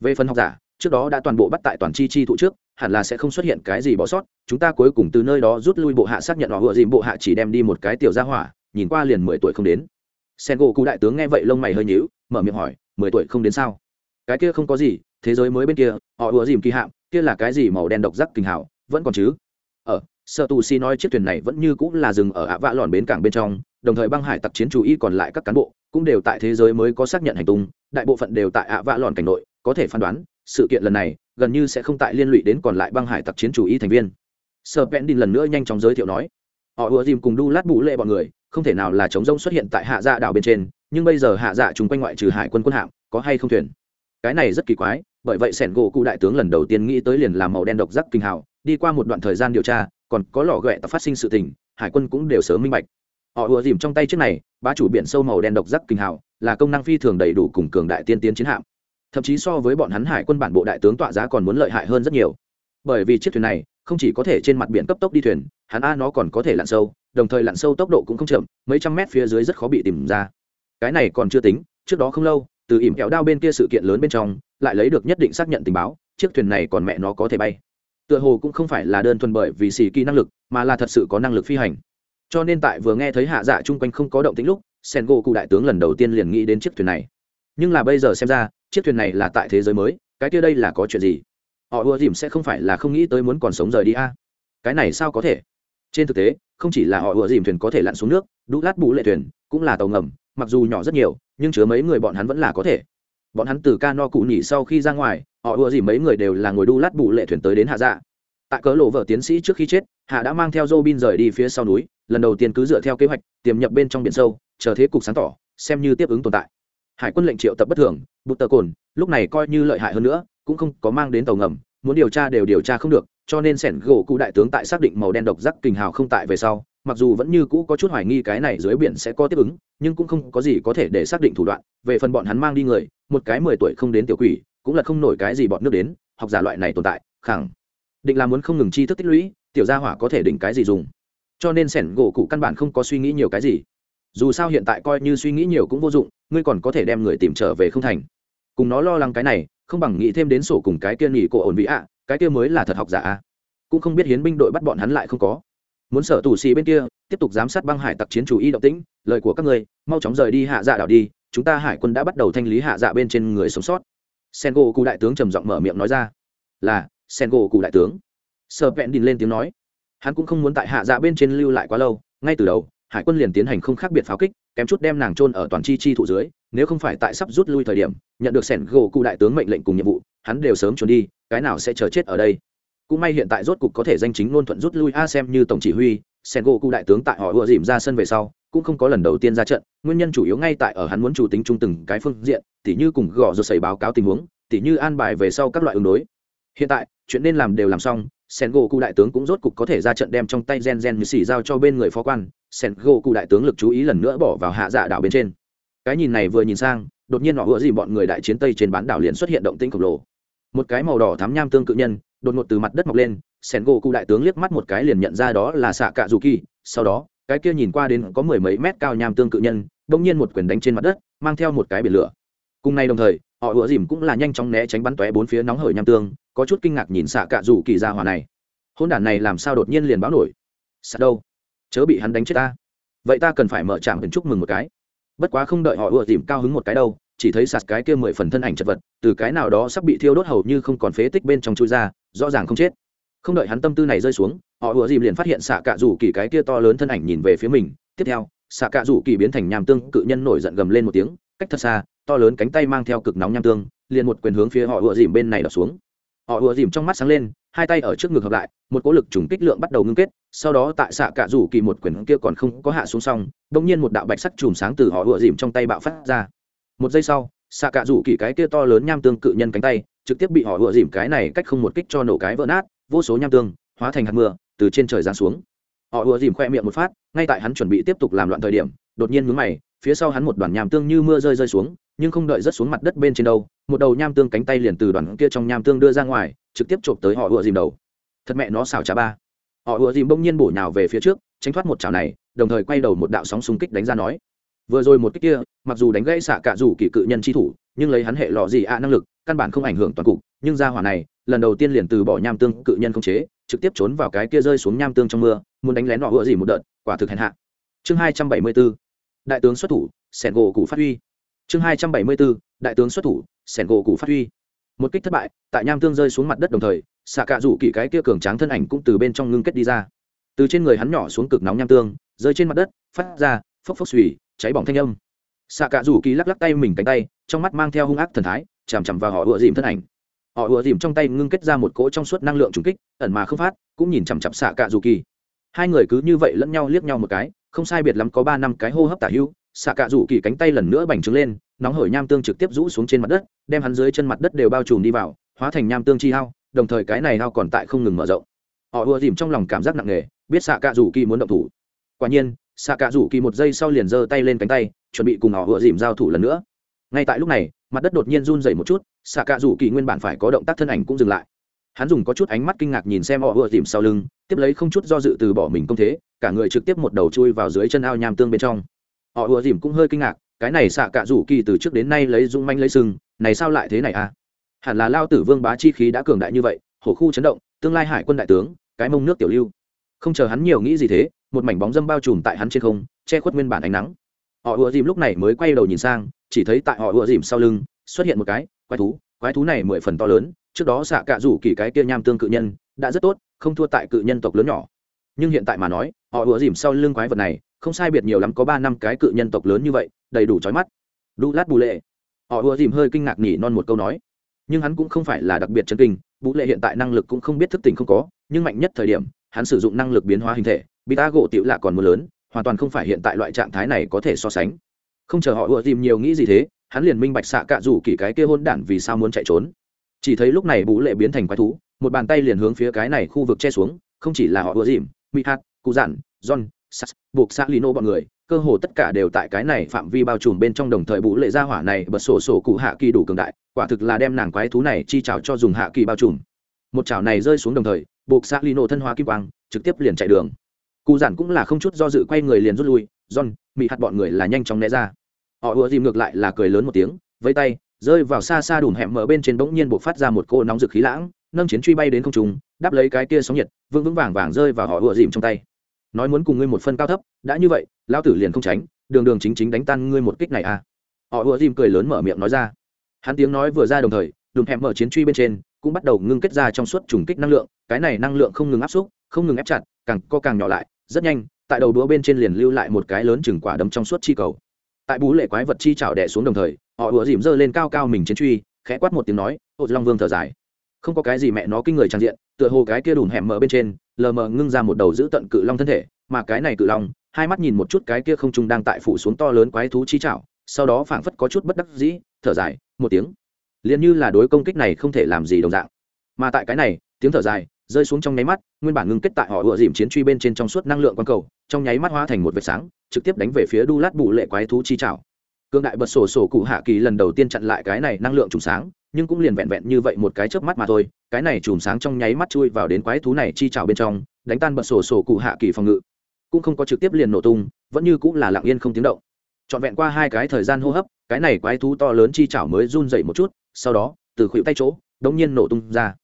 Về phần học giả, trước đó đã toàn bộ bắt tại toàn chi chi thụ trước, hẳn là sẽ không xuất hiện cái gì bỏ sót, chúng ta cuối cùng từ nơi đó rút lui bộ hạ xác nhận họ vừa dìm bộ hạ chỉ đem đi một cái tiểu gia hỏa, nhìn qua liền mười tuổi không đến. Sen gỗ cụ đại tướng nghe vậy lông mày hơi nhíu, mở miệng hỏi, mười tuổi không đến sao? Cái kia không có gì, thế giới mới bên kia, họ vừa dìm kỳ hạm, kia là cái gì màu đen độc giác kinh hảo? Vẫn còn chứ? Ờ, ở sợ tù si nói chiếc thuyền này vẫn như cũng là dừng ở ạ vạ lòn bến cảng bên trong, đồng thời băng hải tặc chiến chủ y còn lại các cán bộ cũng đều tại thế giới mới có xác nhận hành tung, đại bộ phận đều tại ạ vạ lòn cảnh nội, có thể phán đoán, sự kiện lần này gần như sẽ không tại liên lụy đến còn lại băng hải tặc chiến chủ y thành viên. Sợ vẽn đình lần nữa nhanh chóng giới thiệu nói, họ ùa dìm cùng đu lát bụ lệ bọn người, không thể nào là chống rông xuất hiện tại hạ dạ đảo bên trên, nhưng bây giờ hạ dạ chúng quanh ngoại trừ hải quân quân hạm, có hay không thuyền? Cái này rất kỳ quái, bởi vậy sẻn gỗ cụ đại tướng lần đầu tiên nghĩ tới liền làm màu đen độc giác kinh hào đi qua một đoạn thời gian điều tra, còn có lò ghẹ tập phát sinh sự tình, hải quân cũng đều sớm minh bạch. Họ ùa dìm trong tay trước này, bá chủ biển sâu màu đen độc giác kinh hào, là công năng phi thường đầy đủ cùng cường đại tiên tiến chiến hạm. Thậm chí so với bọn hắn hải quân bản bộ đại tướng tọa giá còn muốn lợi hại hơn rất nhiều. Bởi vì chiếc thuyền này, không chỉ có thể trên mặt biển cấp tốc đi thuyền, hắn a nó còn có thể lặn sâu, đồng thời lặn sâu tốc độ cũng không chậm, mấy trăm mét phía dưới rất khó bị tìm ra. Cái này còn chưa tính, trước đó không lâu, từ ỉm kẹo đao bên kia sự kiện lớn bên trong, lại lấy được nhất định xác nhận tình báo, chiếc thuyền này còn mẹ nó có thể bay tựa hồ cũng không phải là đơn thuần bởi vì xì kỳ năng lực, mà là thật sự có năng lực phi hành. Cho nên tại vừa nghe thấy hạ dạ chung quanh không có động tính lúc, sen gỗ cụ đại tướng lần đầu tiên liền nghĩ đến chiếc thuyền này. Nhưng là bây giờ xem ra, chiếc thuyền này là tại thế giới mới, cái kia đây là có chuyện gì? Họ ùa dìm sẽ không phải là không nghĩ tới muốn còn sống rời đi a. Cái này sao có thể? Trên thực tế, không chỉ là họ ùa dìm thuyền có thể lặn xuống nước, đũ lát bù lệ thuyền cũng là tàu ngầm, mặc dù nhỏ rất nhiều, nhưng chứa mấy người bọn hắn vẫn là có thể bọn hắn từ ca no cụ nhỉ sau khi ra ngoài, họ ùa gì mấy người đều là ngồi đu lát bù lệ thuyền tới đến hạ dạ. Tại cớ lộ vợ tiến sĩ trước khi chết, hạ đã mang theo dô bin rời đi phía sau núi, lần đầu tiên cứ dựa theo kế hoạch, tiềm nhập bên trong biển sâu, chờ thế cục sáng tỏ, xem như tiếp ứng tồn tại. Hải quân lệnh triệu tập bất thường, bụt tờ cồn, lúc này coi như lợi hại hơn nữa, cũng không có mang đến tàu ngầm, muốn điều tra đều điều tra không được, cho nên sẻn gỗ cụ đại tướng tại xác định màu đen độc giác kình hào không tại về sau, mặc dù vẫn như cũ có chút hoài nghi cái này dưới biển sẽ có tiếp ứng, nhưng cũng không có gì có thể để xác định thủ đoạn, về phần bọn hắn mang đi người một cái mười tuổi không đến tiểu quỷ, cũng là không nổi cái gì bọn nước đến, học giả loại này tồn tại, khẳng định là muốn không ngừng chi thức tích lũy, tiểu gia hỏa có thể định cái gì dùng. Cho nên sẻn gỗ cụ căn bản không có suy nghĩ nhiều cái gì. Dù sao hiện tại coi như suy nghĩ nhiều cũng vô dụng, ngươi còn có thể đem người tìm trở về không thành. Cùng nó lo lắng cái này, không bằng nghĩ thêm đến sổ cùng cái kia nghỉ cổ ổn vị ạ, cái kia mới là thật học giả a cũng không biết hiến binh đội bắt bọn hắn lại không có. Muốn sở tù xì bên kia, tiếp tục giám sát băng hải tặc chiến chủ y động tĩnh, lời của các người mau chóng rời đi hạ dạ đảo đi chúng ta hải quân đã bắt đầu thanh lý hạ dạ bên trên người sống sót. Sen gỗ cụ đại tướng trầm giọng mở miệng nói ra. Là sen gỗ cụ đại tướng. Sợ vẹn đình lên tiếng nói. Hắn cũng không muốn tại hạ dạ bên trên lưu lại quá lâu, ngay từ đầu, hải quân liền tiến hành không khác biệt pháo kích, kém chút đem nàng trôn ở toàn chi chi thụ dưới, nếu không phải tại sắp rút lui thời điểm, nhận được sẻn gỗ cụ đại tướng mệnh lệnh cùng nhiệm vụ, hắn đều sớm trốn đi, cái nào sẽ chờ chết ở đây? Cũng may hiện tại rốt cục có thể danh chính ngôn thuận rút lui a xem như tổng chỉ huy sẻn gỗ cụ đại tướng tại họ ùa dìm ra sân về sau cũng không có lần đầu tiên ra trận, nguyên nhân chủ yếu ngay tại ở hắn muốn chủ tính chung từng cái phương diện, tỉ như cùng gõ rồi xảy báo cáo tình huống, tỉ như an bài về sau các loại ứng đối. Hiện tại, chuyện nên làm đều làm xong sen gỗ cụ đại tướng cũng rốt cục có thể ra trận đem trong tay gen gen như xỉ giao cho bên người phó quan sen gỗ cụ đại tướng lực chú ý lần nữa bỏ vào hạ dạ đảo bên trên. Cái nhìn này vừa nhìn sang, đột nhiên họ ựa gì bọn người đại chiến tây trên bán đảo liền xuất hiện động tĩnh khổng lồ. Một cái màu đỏ thắm nham tương cự nhân, đột ngột từ mặt đất mọc lên sen gỗ cụ đại tướng liếc mắt một cái liền nhận ra đó là xạ cạ dù kỳ sau đó cái kia nhìn qua đến có mười mấy mét cao nham tương cự nhân đông nhiên một quyền đánh trên mặt đất, mang theo một cái biển lửa. Cùng nay đồng thời, họ ủa dìm cũng là nhanh chóng né tránh bắn tóe bốn phía nóng hởi nham tương, có chút kinh ngạc nhìn xạ cạ rủ kỳ ra hòa này. Hôn đản này làm sao đột nhiên liền báo nổi? Sao đâu? Chớ bị hắn đánh chết ta. Vậy ta cần phải mở trạm hình chúc mừng một cái. Bất quá không đợi họ ủa dìm cao hứng một cái đâu, chỉ thấy sạt cái kia mười phần thân ảnh chật vật, từ cái nào đó sắp bị thiêu đốt hầu như không còn phế tích bên trong chui ra, rõ ràng không chết không đợi hắn tâm tư này rơi xuống, họ ùa dìm liền phát hiện xạ cạ rủ kỳ cái kia to lớn thân ảnh nhìn về phía mình. Tiếp theo xạ cạ rủ kỳ biến thành nham tương, cự nhân nổi giận gầm lên một tiếng, cách thật xa, to lớn cánh tay mang theo cực nóng nham tương, liền một quyền hướng phía họ ùa dìm bên này đập xuống. Họ ùa dìm trong mắt sáng lên, hai tay ở trước ngực hợp lại, một cỗ lực trùng kích lượng bắt đầu ngưng kết, sau đó tại xạ cạ rủ kỳ một quyền kia còn không có hạ xuống xong đ ỗ n nhiên một đạo bạch sắc chùm sáng từ họ ùa dìm trong tay bạo phát ra. Một giây sau xạ cạ rủ kỳ cái kia to lớn nham tương cự nhân cánh tay, trực tiếp bị họ ùa dìm cái này cách không một kích cho nổ cái vỡ nát vô số nham tương hóa thành hạt mưa từ trên trời giáng xuống. Họ ùa dìm khoe miệng một phát, ngay tại hắn chuẩn bị tiếp tục làm loạn thời điểm, đột nhiên mướn mày, phía sau hắn một đoàn nham tương như mưa rơi rơi xuống, nhưng không đợi rớt xuống mặt đất bên trên đâu, một đầu nham tương cánh tay liền từ đoàn kia trong nham tương đưa ra ngoài, trực tiếp chộp tới họ ùa dìm đầu. Thật mẹ nó xào trà ba. Họ ùa dìm bỗng nhiên bổ nhào về phía trước, tránh thoát một chảo này, đồng thời quay đầu một đạo sóng xung kích đánh ra nói. Vừa rồi một kích kia, mặc dù đánh gãy xạ cả rủ kỳ cự nhân chi thủ, nhưng lấy hắn hệ lọ gì ạ năng lực, căn bản không ảnh hưởng toàn cục, nhưng ra hỏa này lần đầu tiên liền từ bỏ nham tương cự nhân không chế, trực tiếp trốn vào cái kia rơi xuống nham tương trong mưa, muốn đánh lén họ ùa gì một đợt, quả thực hèn hạ. Chương hai trăm bảy mươi 274 đại tướng xuất thủ, sẻn gỗ cụ phát huy. Chương hai trăm bảy mươi bốn, đại tướng xuất thủ, sẻn gỗ cụ phát huy. Một kích thất bại, tại nham tương rơi xuống mặt đất đồng thời xạ cạ rủ kỳ cái kia cường tráng thân ảnh cũng từ bên trong ngưng kết đi ra. Từ trên người hắn nhỏ xuống cực nóng nham tương, rơi trên mặt đất, phát ra phốc phốc xùy, cháy bỏng thanh âm. Xạ cạ rủ kỳ lắc lắc tay mình cánh tay, trong mắt mang theo hung ác thần thái, chằm chằm vào họ ựa dìm thân ảnh họ ùa dìm trong tay ngưng kết ra một cỗ trong suốt năng lượng trùng kích, ẩn mà không phát, cũng nhìn chằm chặp xạ cạ rủ kỳ. Hai người cứ như vậy lẫn nhau liếc nhau một cái, không sai biệt lắm có ba năm cái hô hấp tả hưu xạ cạ rủ kỳ cánh tay lần nữa bành trướng lên, nóng hổi nham tương trực tiếp rũ xuống trên mặt đất, đem hắn dưới chân mặt đất đều bao trùm đi vào, hóa thành nham tương chi hao, đồng thời cái này hao còn tại không ngừng mở rộng. Họ ùa dìm trong lòng cảm giác nặng nề, biết xạ cạ rủ kỳ muốn động thủ. Quả nhiên xạ cạ rủ kỳ một giây sau liền giơ tay lên cánh tay, chuẩn bị cùng họ ùa dìm giao thủ lần nữa. Ngay tại lúc này, mặt đất đột nhiên run dày một chút xạ cạ rủ kỳ nguyên bản phải có động tác thân ảnh cũng dừng lại. Hắn dùng có chút ánh mắt kinh ngạc nhìn xem họ vừa dìm sau lưng, tiếp lấy không chút do dự từ bỏ mình công thế, cả người trực tiếp một đầu chui vào dưới chân ao nham tương bên trong. Họ vừa dìm cũng hơi kinh ngạc, cái này xạ cạ rủ kỳ từ trước đến nay lấy dung manh lấy sừng, này sao lại thế này à? Hẳn là lao tử vương bá chi khí đã cường đại như vậy, hổ khu chấn động, tương lai hải quân đại tướng, cái mông nước tiểu lưu. Không chờ hắn nhiều nghĩ gì thế, một mảnh bóng dâm bao trùm tại hắn trên không, che khuất nguyên bản ánh nắng. Họ ùa dìm lúc này mới quay đầu nhìn sang, chỉ thấy tại họ ùa dìm sau lưng xuất hiện một cái, quái thú. Quái thú này mười phần to lớn, trước đó xạ cạ rủ kỳ cái kia nham tương cự nhân, đã rất tốt, không thua tại cự nhân tộc lớn nhỏ. Nhưng hiện tại mà nói, họ ủa dìm sau lưng quái vật này, không sai biệt nhiều lắm có ba năm cái cự nhân tộc lớn như vậy, đầy đủ trói mắt. Đu lát bù lệ. Họ ủa dìm hơi kinh ngạc nhỉ non một câu nói. Nhưng hắn cũng không phải là đặc biệt chân kinh, bù lệ hiện tại năng lực cũng không biết thức tỉnh không có, nhưng mạnh nhất thời điểm, hắn sử dụng năng lực biến hóa hình thể, bị ta gỗ tiểu lạ còn mưa lớn, hoàn toàn không phải hiện tại loại trạng thái này có thể so sánh. Không chờ họ ủa dìm nhiều nghĩ gì thế hắn liền minh bạch xạ cạ rủ kỳ cái kia hôn đản vì sao muốn chạy trốn. Chỉ thấy lúc này bú lệ biến thành quái thú, một bàn tay liền hướng phía cái này khu vực che xuống, không chỉ là họ ùa dìm mỹ hạt, cụ giản, john, sas, buộc xã lino bọn người, cơ hồ tất cả đều tại cái này phạm vi bao trùm bên trong đồng thời bú lệ ra hỏa này bật sổ sổ cụ hạ kỳ đủ cường đại, quả thực là đem nàng quái thú này chi trào cho dùng hạ kỳ bao trùm. Một chảo này rơi xuống đồng thời, buộc xã lino thân hóa kim quang, trực tiếp liền chạy đường. Cụ giản cũng là không chút do dự quay người liền rút lui, john mỹ hạt bọn người là nhanh chóng né ra họ ùa dìm ngược lại là cười lớn một tiếng vây tay, rơi vào xa xa đùm hẻm mở bên trên bỗng nhiên buộc phát ra một cô nóng rực khí lãng, nâng chiến truy bay đến không trùng đáp lấy cái kia sóng nhiệt, vững vững vàng vàng rơi vào họ ùa dìm trong tay. Nói muốn cùng ngươi một phân cao thấp, đã như vậy lao tử liền không tránh, đường đường chính chính đánh tan ngươi một kích này à. Họ ùa dìm cười lớn mở miệng nói ra. Hắn tiếng nói vừa ra đồng thời đùm hẻm mở chiến truy bên trên cũng bắt đầu ngưng kết ra trong suốt trùng kích năng lượng, cái này năng lượng không ngừng áp xúc, không ngừng ép chặt, càng co càng nhỏ lại, rất nhanh, tại đầu đũa bên trên liền lưu lại một cái lớn chừng quả đấm trong suốt chi cầu tại bú lệ quái vật chi chảo đẻ xuống đồng thời, họ ùa dìm dơ lên cao cao mình chiến truy, khẽ quát một tiếng nói ô long vương thở dài. Không có cái gì mẹ nó kinh người trang diện, tựa hồ cái kia đùm hẻm mở bên trên, lờ mờ ngưng ra một đầu giữ tận cự long thân thể, mà cái này cự long, hai mắt nhìn một chút cái kia không trung đang tại phủ xuống to lớn quái thú chi chảo, sau đó phảng phất có chút bất đắc dĩ, thở dài, một tiếng. Liền như là đối công kích này không thể làm gì đồng dạng. Mà tại cái này, tiếng thở dài rơi xuống trong nháy mắt, nguyên bản ngưng kết tại họ ựa dìm chiến truy bên trên trong suốt năng lượng quang cầu, trong nháy mắt hóa thành một vệt sáng, trực tiếp đánh về phía đu lát bù lệ quái thú chi trảo. Cương đại bật sổ sổ cụ hạ kỳ lần đầu tiên chặn lại cái này năng lượng trùng sáng, nhưng cũng liền vẹn vẹn như vậy một cái chớp mắt mà thôi, cái này chùm sáng trong nháy mắt chui vào đến quái thú này chi trào bên trong, đánh tan bật sổ sổ cụ hạ kỳ phòng ngự. Cũng không có trực tiếp liền nổ tung, vẫn như cũng là lặng yên không tiếng động. Trọn vẹn qua hai cái thời gian hô hấp, cái này quái thú to lớn chi chảo mới run dậy một chút, sau đó, từ khuỵu tay chỗ, đống nhiên nổ tung ra.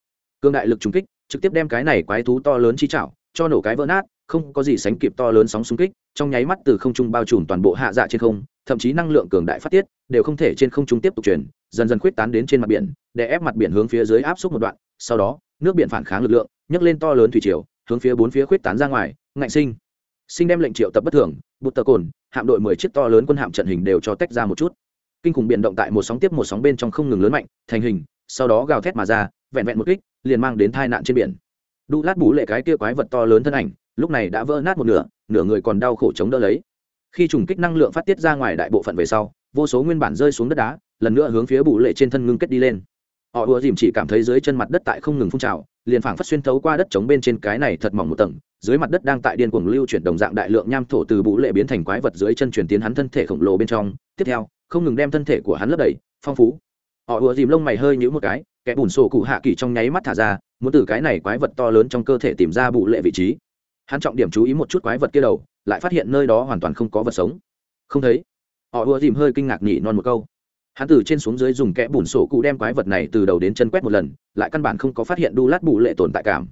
Cương đại lực trùng kích trực tiếp đem cái này quái thú to lớn chi chảo, cho nổ cái vỡ nát, không có gì sánh kịp to lớn sóng xung kích, trong nháy mắt từ không trung bao trùm toàn bộ hạ dạ trên không, thậm chí năng lượng cường đại phát tiết, đều không thể trên không trung tiếp tục chuyển dần dần khuyết tán đến trên mặt biển, để ép mặt biển hướng phía dưới áp suất một đoạn, sau đó, nước biển phản kháng lực lượng, nhấc lên to lớn thủy triều, hướng phía bốn phía khuyết tán ra ngoài, ngạnh sinh. Sinh đem lệnh triệu tập bất thường bút tờ cồn, hạm đội mười chiếc to lớn quân hạm trận hình đều cho tách ra một chút. Kinh khủng biển động tại một sóng tiếp một sóng bên trong không ngừng lớn mạnh, thành hình, sau đó gào thét mà ra vẹn vẹn một kích, liền mang đến tai nạn trên biển. Đu lát bú lệ cái kia quái vật to lớn thân ảnh, lúc này đã vỡ nát một nửa nửa người còn đau khổ chống đỡ lấy. Khi trùng kích năng lượng phát tiết ra ngoài đại bộ phận về sau, vô số nguyên bản rơi xuống đất đá, lần nữa hướng phía bù lệ trên thân ngưng kết đi lên. Họ ùa dìm chỉ cảm thấy dưới chân mặt đất tại không ngừng phun trào, liền phảng phất xuyên thấu qua đất chống bên trên cái này thật mỏng một tầng, dưới mặt đất đang tại điên cuồng lưu chuyển đồng dạng đại lượng nham thổ từ bù lệ biến thành quái vật dưới chân chuyển tiến hắn thân thể khổng lồ bên trong. Tiếp theo, không ngừng đem thân thể của hắn lấp đầy, phong phú. Họ ùa dìm lông mày hơi nhũ một cái kẻ bùn sổ cụ hạ kỳ trong nháy mắt thả ra, muốn từ cái này quái vật to lớn trong cơ thể tìm ra bụ lệ vị trí. Hắn trọng điểm chú ý một chút quái vật kia đầu, lại phát hiện nơi đó hoàn toàn không có vật sống. Không thấy. Họ ùa dìm hơi kinh ngạc nhỉ non một câu. Hắn từ trên xuống dưới dùng kẽ bùn sổ cụ đem quái vật này từ đầu đến chân quét một lần, lại căn bản không có phát hiện đu lát bụ lệ tồn tại cảm.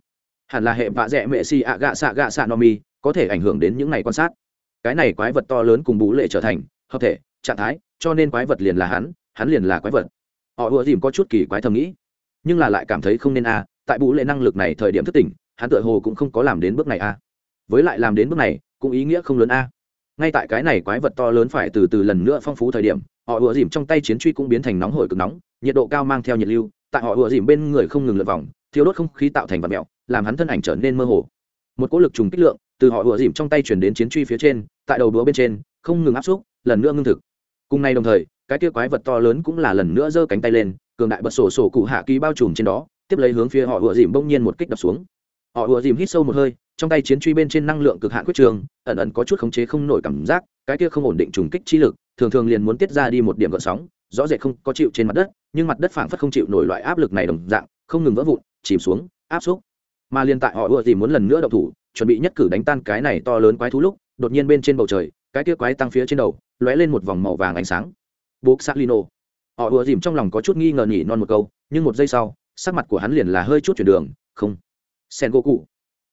Hẳn là hệ vạ dẹ mệ si ạ gạ xạ gạ xạ no mi, có thể ảnh hưởng đến những ngày quan sát. Cái này quái vật to lớn cùng bụ lệ trở thành hợp thể, trạng thái, cho nên quái vật liền là hắn hắn liền là quái vật họ ùa dìm có chút kỳ quái thầm nghĩ. Nhưng là lại cảm thấy không nên a, tại bụ lệ năng lực này thời điểm thất tỉnh, hắn tựa hồ cũng không có làm đến bước này a. Với lại làm đến bước này, cũng ý nghĩa không lớn a. Ngay tại cái này quái vật to lớn phải từ từ lần nữa phong phú thời điểm, họ ùa dìm trong tay chiến truy cũng biến thành nóng hổi cực nóng, nhiệt độ cao mang theo nhiệt lưu, tại họ ùa dìm bên người không ngừng lượt vòng thiếu đốt không khí tạo thành vật mẹo làm hắn thân ảnh trở nên mơ hồ. Một cỗ lực trùng kích lượng từ họ ùa dìm trong tay chuyển đến chiến truy phía trên, tại đầu đũa bên trên, không ngừng áp xúc, lần nữa ngưng thực. Cùng nay đồng thời cái kia quái vật to lớn cũng là lần nữa giơ cánh tay lên, cường đại bật sổ sổ cụ hạ kỳ bao trùm trên đó, tiếp lấy hướng phía họ ùa dìm bỗng nhiên một kích đập xuống. Họ ùa dìm hít sâu một hơi, trong tay chiến truy bên trên năng lượng cực hạn quyết trường, ẩn ẩn có chút khống chế không nổi cảm giác, cái kia không ổn định trùng kích chi lực, thường thường liền muốn tiết ra đi một điểm gợn sóng, rõ rệt không có chịu trên mặt đất, nhưng mặt đất phảng phất không chịu nổi loại áp lực này đồng dạng, không ngừng vỡ vụn, chìm xuống, áp xúc. Mà liên tại họ ùa dìm muốn lần nữa động thủ, chuẩn bị nhất cử đánh tan cái này to lớn quái thú lúc, đột nhiên bên trên bầu trời, cái kia quái tăng phía trên đầu, lóe lên một vòng màu vàng ánh sáng bố lino họ ùa dìm trong lòng có chút nghi ngờ nhỉ non một câu, nhưng một giây sau, sắc mặt của hắn liền là hơi chút chuyển đường, không. Sen gỗ cụ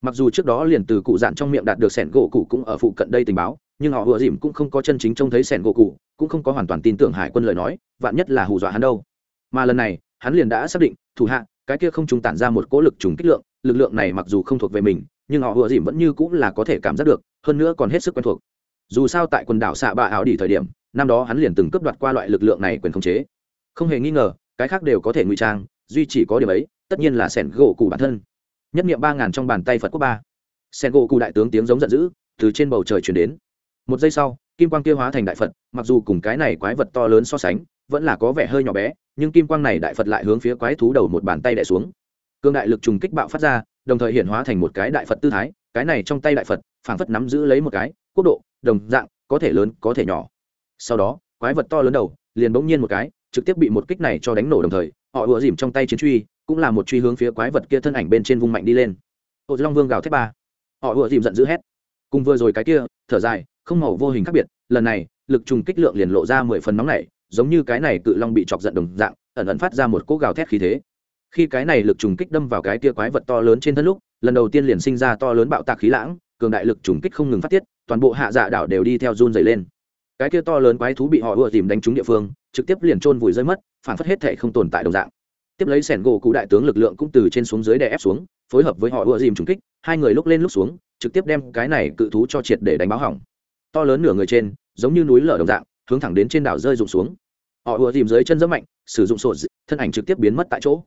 mặc dù trước đó liền từ cụ dạn trong miệng đạt được sẻn gỗ cụ cũng ở phụ cận đây tình báo, nhưng họ ùa dìm cũng không có chân chính trông thấy sẻn gỗ cụ cũng không có hoàn toàn tin tưởng hải quân lời nói, vạn nhất là hù dọa hắn đâu. Mà lần này, hắn liền đã xác định, thủ hạ, cái kia không trùng tản ra một cỗ lực trùng kích lượng, lực lượng này mặc dù không thuộc về mình, nhưng họ ùa dìm vẫn như cũng là có thể cảm giác được, hơn nữa còn hết sức quen thuộc. Dù sao tại quần đảo xạ bạ áo đi thời điểm năm đó hắn liền từng cướp đoạt qua loại lực lượng này quyền khống chế. Không hề nghi ngờ, cái khác đều có thể ngụy trang, duy chỉ có điểm ấy, tất nhiên là sẻn gỗ cụ bản thân. Nhất nghiệm ba ngàn trong bàn tay phật quốc ba. Sen gỗ cụ đại tướng tiếng giống giận dữ, từ trên bầu trời chuyển đến. Một giây sau, kim quang kia hóa thành đại phật, mặc dù cùng cái này quái vật to lớn so sánh, vẫn là có vẻ hơi nhỏ bé, nhưng kim quang này đại phật lại hướng phía quái thú đầu một bàn tay đẻ xuống. Cương đại lực trùng kích bạo phát ra, đồng thời hiện hóa thành một cái đại phật tư thái, cái này trong tay đại phật, phảng phất nắm giữ lấy một cái, quốc độ, đồng dạng, có thể lớn, có thể nhỏ sau đó, quái vật to lớn đầu liền bỗng nhiên một cái, trực tiếp bị một kích này cho đánh nổ đồng thời, họ ùa dìm trong tay chiến truy, cũng là một truy hướng phía quái vật kia thân ảnh bên trên vung mạnh đi lên. Ô long vương gào thét ba. Họ ùa dìm giận dữ hét. Cùng vừa rồi cái kia, thở dài, không màu vô hình khác biệt, lần này, lực trùng kích lượng liền lộ ra mười phần nóng này giống như cái này cự long bị chọc giận đồng dạng, ẩn ẩn phát ra một cỗ gào thét khí thế. Khi cái này lực trùng kích đâm vào cái kia quái vật to lớn trên thân lúc, lần đầu tiên liền sinh ra to lớn bạo tạc khí lãng, cường đại lực trùng kích không ngừng phát tiết, toàn bộ hạ dạ đảo đều đi theo run dày lên cái kia to lớn quái thú bị họ ùa dìm đánh trúng địa phương, trực tiếp liền trôn vùi rơi mất, phản phất hết thể không tồn tại đồng dạng. Tiếp lấy sẻn gỗ cụ đại tướng lực lượng cũng từ trên xuống dưới đè ép xuống, phối hợp với họ ùa dìm trúng kích, hai người lúc lên lúc xuống, trực tiếp đem cái này cự thú cho triệt để đánh báo hỏng. To lớn nửa người trên, giống như núi lở đồng dạng, hướng thẳng đến trên đảo rơi rụng xuống. Họ ùa dìm dưới chân rất mạnh, sử dụng sổ thân ảnh trực tiếp biến mất tại chỗ.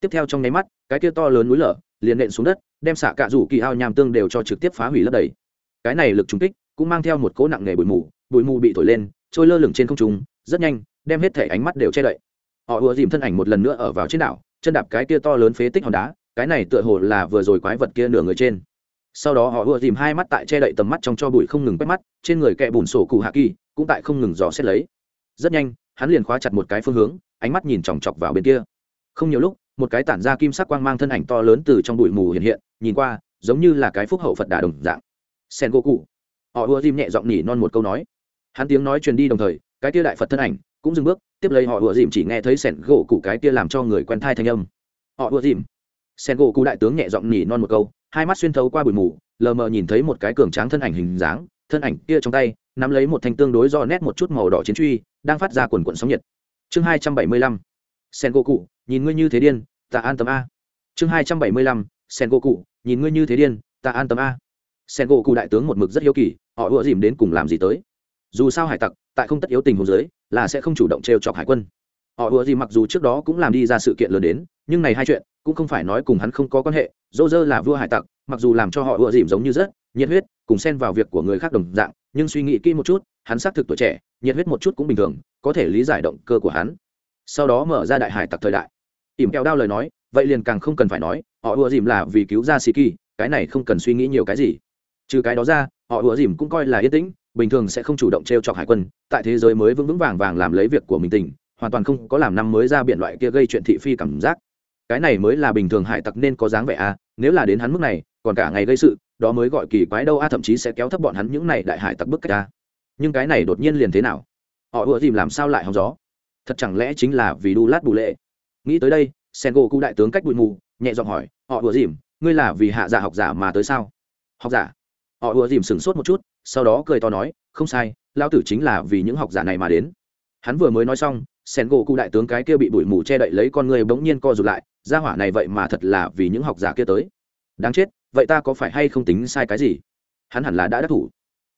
Tiếp theo trong nháy mắt, cái kia to lớn núi lở, liền nện xuống đất, đem xạ cạ rủ kỳ ao nham tương đều cho trực tiếp phá hủy lấp đầy. Cái này lực trúng kích, cũng mang theo một cỗ nặng nghề bụi mù bụi mù bị thổi lên, trôi lơ lửng trên không trung, rất nhanh, đem hết thể ánh mắt đều che đậy. Họ ùa dìm thân ảnh một lần nữa ở vào trên đảo, chân đạp cái kia to lớn phế tích hòn đá, cái này tựa hồ là vừa rồi quái vật kia nửa người trên. Sau đó họ ùa dìm hai mắt tại che đậy tầm mắt trong cho bụi không ngừng quét mắt, trên người kẹ bùn sổ cụ hạ kỳ cũng tại không ngừng dò xét lấy. Rất nhanh, hắn liền khóa chặt một cái phương hướng, ánh mắt nhìn chòng chọc vào bên kia. Không nhiều lúc, một cái tản ra kim sắc quang mang thân ảnh to lớn từ trong bụi mù hiện hiện, nhìn qua, giống như là cái phúc hậu phật đà đồng dạng. Sen gỗ cụ họ ùa dìm nhẹ giọng nhỉ non một câu nói hắn tiếng nói truyền đi đồng thời, cái tia đại phật thân ảnh cũng dừng bước, tiếp lấy họ ùa dìm chỉ nghe thấy sẻn gỗ cụ cái tia làm cho người quen thai thanh âm. Họ ùa dìm. Sẻn gỗ cụ đại tướng nhẹ giọng nhỉ non một câu, hai mắt xuyên thấu qua bụi mù, lờ mờ nhìn thấy một cái cường tráng thân ảnh hình dáng, thân ảnh kia trong tay, nắm lấy một thanh tương đối do nét một chút màu đỏ chiến truy, đang phát ra quần quận sóng nhiệt. Chương hai trăm bảy mươi lăm. Sen gỗ cụ, nhìn ngươi như thế điên, ta an tâm a. Chương hai trăm bảy mươi lăm. Sen gỗ cụ, nhìn ngươi như thế điên, ta an tâm a. Sen gỗ cụ đại tướng một mực rất hiếu kỳ, họ ùa dìm đến cùng làm gì tới? Dù sao hải tặc, tại không tất yếu tình hồ dưới, là sẽ không chủ động trêu chọc hải quân. Họ ùa gì mặc dù trước đó cũng làm đi ra sự kiện lớn đến, nhưng này hai chuyện cũng không phải nói cùng hắn không có quan hệ. Dô dơ là vua hải tặc, mặc dù làm cho họ ùa dìm giống như rất nhiệt huyết cùng xen vào việc của người khác đồng dạng, nhưng suy nghĩ kỹ một chút, hắn xác thực tuổi trẻ, nhiệt huyết một chút cũng bình thường, có thể lý giải động cơ của hắn. Sau đó mở ra đại hải tặc thời đại. Ỉm kẹo đao lời nói, vậy liền càng không cần phải nói, họ ùa dìm là vì cứu ra sĩ kỳ, cái này không cần suy nghĩ nhiều cái gì. Trừ cái đó ra, họ ùa dìm cũng coi là yên tĩnh bình thường sẽ không chủ động t r e o chọc hải quân, tại thế giới mới vững vững vàng vàng làm lấy việc của mình tình, hoàn toàn không có làm năm mới ra biện loại kia gây chuyện thị phi cảm giác. Cái này mới là bình thường hải tặc nên có dáng vẻ a à. nếu là đến hắn mức này, còn cả ngày gây sự, đó mới gọi kỳ quái đâu a, thậm chí sẽ kéo thấp bọn hắn những này đại hải tặc bức cách a. Nhưng cái này đột nhiên liền thế nào? Họ ùa dìm làm sao lại hóng gió? Thật chẳng lẽ chính là vì đu lát bù lệ? Nghĩ tới đây sen gỗ cụ đại tướng cách bụi mù, nhẹ giọng hỏi, họ ùa dìm, ngươi là vì hạ giả học giả mà tới sao? Học giả? Họ ùa dìm sửng sốt một chút sau đó cười to nói, không sai lao tử chính là vì những học giả này mà đến. Hắn vừa mới nói xong, sen gỗ cụ đại tướng cái kia bị bụi mù che đậy lấy con người bỗng nhiên co rụt lại ra hỏa này vậy mà thật là vì những học giả kia tới. Đáng chết, vậy ta có phải hay không tính sai cái gì? Hắn hẳn là đã đắc thủ.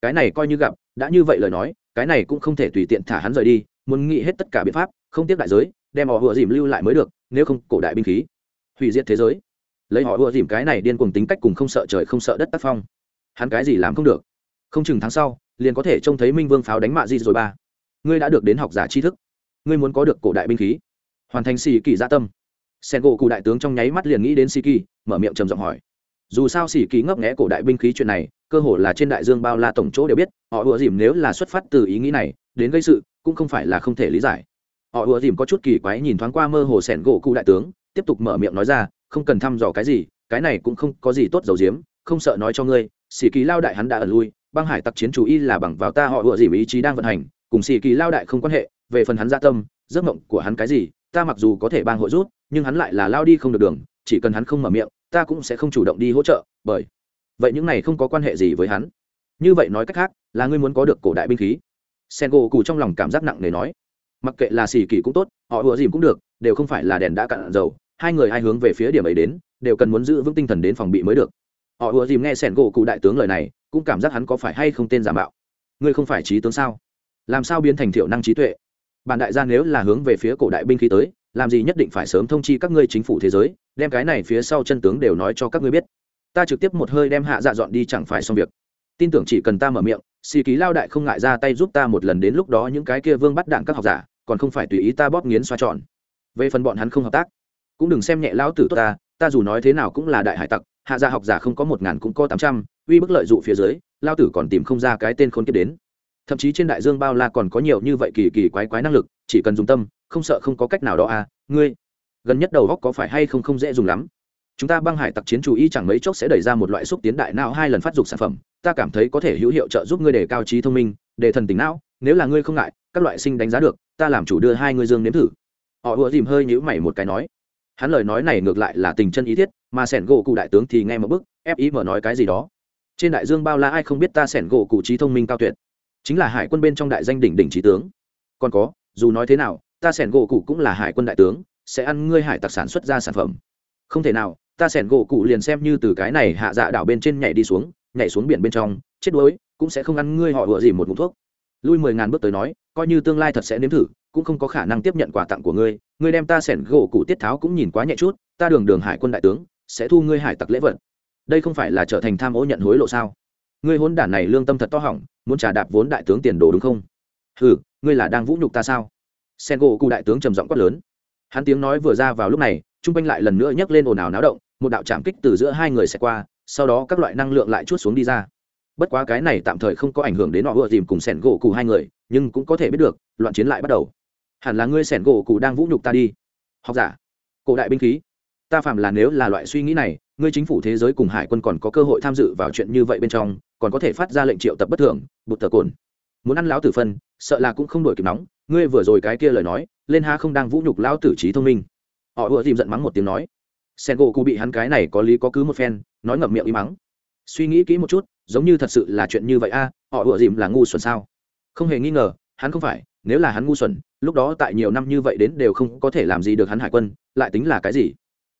Cái này coi như gặp, đã như vậy lời nói, cái này cũng không thể tùy tiện thả hắn rời đi, muốn nghĩ hết tất cả biện pháp, không tiếp đại giới, đem họ vừa dìm lưu lại mới được, nếu không cổ đại binh khí. Hủy diệt thế giới. Lấy họ vừa dìm cái này điên cuồng tính cách cùng không sợ trời không sợ đất tác phong. Hắn cái gì làm không được? Không chừng tháng sau, liền có thể trông thấy minh vương pháo đánh mạ gì rồi ba. Ngươi đã được đến học giả tri thức. Ngươi muốn có được cổ đại binh khí. Hoàn thành xì kỳ gia tâm. Sen gỗ cụ đại tướng trong nháy mắt liền nghĩ đến xì kỳ mở miệng trầm giọng hỏi. Dù sao xì kỳ ngấp nghẽ cổ đại binh khí chuyện này, cơ hồ là trên đại dương bao la tổng chỗ đều biết, họ ùa dìm nếu là xuất phát từ ý nghĩ này, đến gây sự, cũng không phải là không thể lý giải. Họ ùa dìm có chút kỳ quái nhìn thoáng qua mơ hồ sẻn gỗ cụ đại tướng, tiếp tục mở miệng nói ra, không cần thăm dò cái gì, cái này cũng không có gì tốt dầu diếm, không sợ nói cho ngươi xì kỳ lao đại hắn đã ẩn lui băng hải tặc chiến chủ y là bằng vào ta họ ùa dìm ý chí đang vận hành, cùng xì kỳ lao đại không quan hệ, về phần hắn gia tâm, giấc mộng của hắn cái gì, ta mặc dù có thể bang hội rút, nhưng hắn lại là lao đi không được đường, chỉ cần hắn không mở miệng, ta cũng sẽ không chủ động đi hỗ trợ, bởi vậy những này không có quan hệ gì với hắn. Như vậy nói cách khác, là ngươi muốn có được cổ đại binh khí. Sen gỗ cù trong lòng cảm giác nặng nề nói. Mặc kệ là xì kỳ cũng tốt, họ ùa dìm cũng được, đều không phải là đèn đã cạn dầu, hai người hai hướng về phía điểm ấy đến, đều cần muốn giữ vững tinh thần đến phòng bị mới được họ ùa dìm nghe sẻn gỗ cụ đại tướng lời này, cũng cảm giác hắn có phải hay không tên giả mạo. Ngươi không phải trí tướng sao? Làm sao biến thành thiểu năng trí tuệ? Bản đại gia nếu là hướng về phía cổ đại binh khí tới, làm gì nhất định phải sớm thông chi các ngươi chính phủ thế giới, đem cái này phía sau chân tướng đều nói cho các ngươi biết. Ta trực tiếp một hơi đem hạ dạ dọn đi chẳng phải xong việc. Tin tưởng chỉ cần ta mở miệng, xì ký lao đại không ngại ra tay giúp ta một lần đến lúc đó những cái kia vương bắt đạn các học giả, còn không phải tùy ý ta bóp nghiến xoa tròn. Về phần bọn hắn không hợp tác, cũng đừng xem nhẹ lão tử tốt ta ta dù nói thế nào cũng là đại hải tặc, hạ gia học giả không có một ngàn cũng có tám trăm, uy bức lợi dụ phía dưới, lao tử còn tìm không ra cái tên khốn kiếp đến. Thậm chí trên đại dương bao la còn có nhiều như vậy kỳ kỳ quái quái năng lực, chỉ cần dùng tâm, không sợ không có cách nào đó à ngươi. Gần nhất đầu góc có phải hay không không dễ dùng lắm. Chúng ta băng hải tặc chiến chủ y chẳng mấy chốc sẽ đẩy ra một loại xúc tiến đại não hai lần phát dục sản phẩm, ta cảm thấy có thể hữu hiệu trợ giúp ngươi để cao trí thông minh, để thần tính não, nếu là ngươi không ngại, các loại sinh đánh giá được, ta làm chủ đưa hai ngươi dương nếm thử. Họ ùa dìm hơi nhữ mày một cái nói hắn lời nói này ngược lại là tình chân ý thiết, mà sẻn gỗ cụ đại tướng thì nghe một bức, ép ý mở nói cái gì đó. Trên đại dương bao la ai không biết ta sẻn gỗ cụ trí thông minh cao tuyệt. Chính là hải quân bên trong đại danh đỉnh đỉnh trí tướng. Còn có, dù nói thế nào, ta sẻn gỗ cụ cũng là hải quân đại tướng, sẽ ăn ngươi hải tặc sản xuất ra sản phẩm. Không thể nào, ta sẻn gỗ cụ liền xem như từ cái này hạ dạ đảo bên trên nhảy đi xuống, nhảy xuống biển bên trong, chết đuối, cũng sẽ không ăn ngươi họ vừa gì một ngụm thuốc. Lui mười ngàn bước tới nói coi như tương lai thật sẽ nếm thử, cũng không có khả năng tiếp nhận quà tặng của ngươi. Ngươi đem ta sẻn gỗ cụ tiết tháo cũng nhìn quá nhẹ chút, ta đường đường hải quân đại tướng, sẽ thu ngươi hải tặc lễ vật. Đây không phải là trở thành tham ô nhận hối lộ sao? Ngươi hôn đản này lương tâm thật to hỏng, muốn trả đạp vốn đại tướng tiền đồ đúng không? Ừ ngươi là đang vũ nhục ta sao? Sen gỗ cụ đại tướng trầm giọng quát lớn. Hắn tiếng nói vừa ra vào lúc này trung quanh lại lần nữa nhấc lên ồn ào náo động, một đạo chạm kích từ giữa hai người sẽ qua, sau đó các loại năng lượng lại chút xuống đi ra bất quá cái này tạm thời không có ảnh hưởng đến họ ưa dìm cùng sẻn gỗ cụ hai người, nhưng cũng có thể biết được, loạn chiến lại bắt đầu. Hẳn là ngươi sẻn gỗ cụ đang vũ nhục ta đi. Học giả, cổ đại binh khí, ta phạm là nếu là loại suy nghĩ này, ngươi chính phủ thế giới cùng hải quân còn có cơ hội tham dự vào chuyện như vậy bên trong, còn có thể phát ra lệnh triệu tập bất thường, bụt tờ cồn. Muốn ăn lão tử phân, sợ là cũng không đổi kịp nóng, ngươi vừa rồi cái kia lời nói, lên ha không đang vũ nhục lão tử trí thông minh. Họ ùa dìm giận mắng một tiếng nói. Sen gỗ cụ bị hắn cái này có lý có cứ một phen, nói ngậm miệng im mắng. Suy nghĩ kỹ một chút giống như thật sự là chuyện như vậy a, họ ủa dìm là ngu xuẩn sao? Không hề nghi ngờ, hắn không phải, nếu là hắn ngu xuẩn, lúc đó tại nhiều năm như vậy đến đều không có thể làm gì được hắn hải quân, lại tính là cái gì?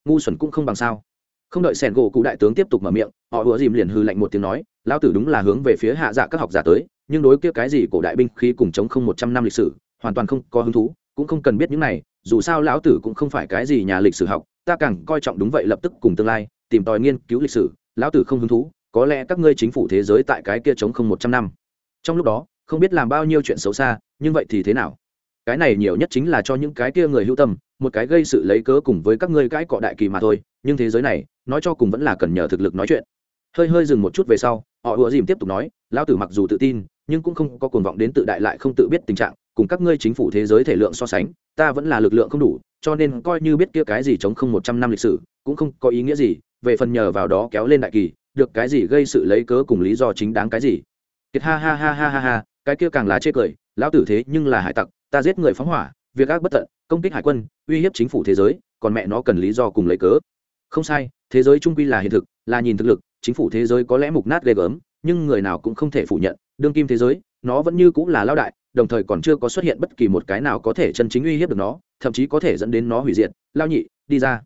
Ngu xuẩn cũng không bằng sao. Không đợi sẻn gỗ cụ đại tướng tiếp tục mở miệng, họ ủa dìm liền hư lạnh một tiếng nói lao tử đúng là hướng về phía hạ dạ các học giả tới, nhưng đối kia cái gì cổ đại binh khí cùng chống không một trăm năm lịch sử, hoàn toàn không có hứng thú, cũng không cần biết những này, dù sao lão tử cũng không phải cái gì nhà lịch sử học, ta càng coi trọng đúng vậy lập tức cùng tương lai, tìm tòi nghiên cứu lịch sử, lão tử không hứng thú có lẽ các ngươi chính phủ thế giới tại cái kia chống không một trăm năm. Trong lúc đó, không biết làm bao nhiêu chuyện xấu xa, nhưng vậy thì thế nào? Cái này nhiều nhất chính là cho những cái kia người hữu tâm, một cái gây sự lấy cớ cùng với các ngươi cãi cọ đại kỳ mà thôi, nhưng thế giới này, nói cho cùng vẫn là cần nhờ thực lực nói chuyện. Hơi hơi dừng một chút về sau, họ ùa dìm tiếp tục nói, lão tử mặc dù tự tin, nhưng cũng không có cuồng vọng đến tự đại lại không tự biết tình trạng, cùng các ngươi chính phủ thế giới thể lượng so sánh, ta vẫn là lực lượng không đủ, cho nên coi như biết kia cái gì chống không một trăm năm lịch sử, cũng không có ý nghĩa gì, về phần nhờ vào đó kéo lên đại kỳ được cái gì gây sự lấy cớ cùng lý do chính đáng cái gì. Kiệt ha ha ha ha ha ha, cái kia càng là chê cười, lão tử thế nhưng là hải tặc, ta giết người phóng hỏa, việc ác bất tận, công kích hải quân, uy hiếp chính phủ thế giới, còn mẹ nó cần lý do cùng lấy cớ. Không sai, thế giới trung quy là hiện thực, là nhìn thực lực, chính phủ thế giới có lẽ mục nát ghê gớm, nhưng người nào cũng không thể phủ nhận, đương kim thế giới, nó vẫn như cũng là lao đại, đồng thời còn chưa có xuất hiện bất kỳ một cái nào có thể chân chính uy hiếp được nó, thậm chí có thể dẫn đến nó hủy diệt. Lao nhị, đi ra.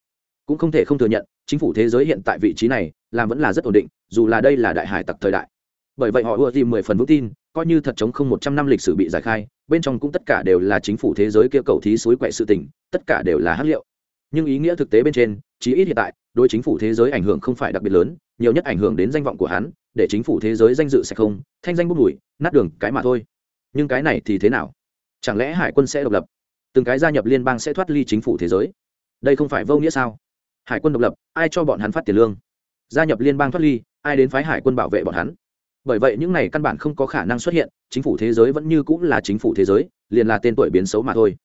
Cũng không thể không thừa nhận, chính phủ thế giới hiện tại vị trí này làm vẫn là rất ổn định, dù là đây là đại hải tặc thời đại. Bởi vậy họ ưa tìm mười phần vững tin, coi như thật chống không một trăm năm lịch sử bị giải khai, bên trong cũng tất cả đều là chính phủ thế giới kia cầu thí suối quậy sự tình, tất cả đều là hát liệu. Nhưng ý nghĩa thực tế bên trên, chí ít hiện tại, đối chính phủ thế giới ảnh hưởng không phải đặc biệt lớn, nhiều nhất ảnh hưởng đến danh vọng của hắn, để chính phủ thế giới danh dự sẽ không, thanh danh bút đùi nát đường cái mà thôi. Nhưng cái này thì thế nào? Chẳng lẽ hải quân sẽ độc lập? Từng cái gia nhập liên bang sẽ thoát ly chính phủ thế giới? Đây không phải vô nghĩa sao? Hải quân độc lập, ai cho bọn hắn phát tiền lương? Gia nhập liên bang thoát ly, ai đến phái hải quân bảo vệ bọn hắn. Bởi vậy những này căn bản không có khả năng xuất hiện, chính phủ thế giới vẫn như cũng là chính phủ thế giới, liền là tên tuổi biến xấu mà thôi.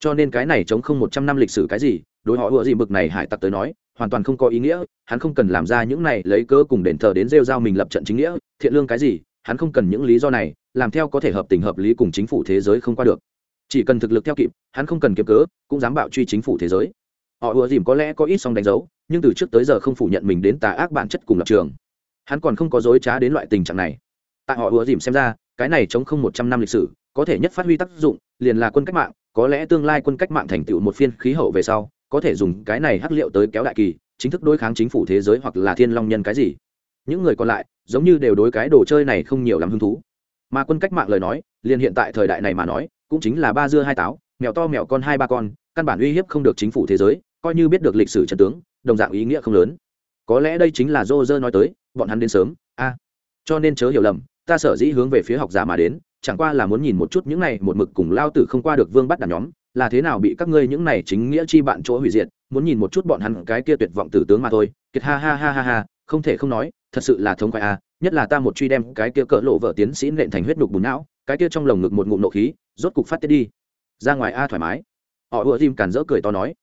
Cho nên cái này chống không một trăm năm lịch sử cái gì, đối họ ủa gì mực này hải tặc tới nói, hoàn toàn không có ý nghĩa, hắn không cần làm ra những này lấy cớ cùng đền thờ đến rêu giao mình lập trận chính nghĩa, thiện lương cái gì, hắn không cần những lý do này, làm theo có thể hợp tình hợp lý cùng chính phủ thế giới không qua được. Chỉ cần thực lực theo kịp, hắn không cần kiếm cớ, cũng dám bạo truy chính phủ thế giới họ ùa dìm có lẽ có ít song đánh dấu, nhưng từ trước tới giờ không phủ nhận mình đến tà ác bản chất cùng lập trường. Hắn còn không có dối trá đến loại tình trạng này. Tại họ ùa dìm xem ra, cái này chống không một trăm năm lịch sử, có thể nhất phát huy tác dụng, liền là quân cách mạng, có lẽ tương lai quân cách mạng thành tựu một phiên khí hậu về sau, có thể dùng cái này hắc liệu tới kéo đại kỳ, chính thức đối kháng chính phủ thế giới hoặc là thiên long nhân cái gì. Những người còn lại, giống như đều đối cái đồ chơi này không nhiều lắm hứng thú. Mà quân cách mạng lời nói, liền hiện tại thời đại này mà nói, cũng chính là ba dưa hai táo, mèo to mèo con hai ba con, căn bản uy hiếp không được chính phủ thế giới coi như biết được lịch sử trận tướng, đồng dạng ý nghĩa không lớn. Có lẽ đây chính là dô dơ nói tới, bọn hắn đến sớm, a. Cho nên chớ hiểu lầm, ta sở dĩ hướng về phía học giả mà đến, chẳng qua là muốn nhìn một chút những này một mực cùng lao tử không qua được vương bắt đàn nhóm, là thế nào bị các ngươi những này chính nghĩa chi bạn chỗ hủy diệt, muốn nhìn một chút bọn hắn cái kia tuyệt vọng tử tướng mà thôi. Kiệt ha ha ha ha ha, không thể không nói, thật sự là thống khoái a, nhất là ta một truy đem cái kia cỡ lộ vợ tiến sĩ nện thành huyết đục bùn não, cái kia trong lồng ngực một ngụm nộ khí, rốt cục phát tiết đi. Ra ngoài a thoải mái. Họ ùa tim cản rỡ cười to nói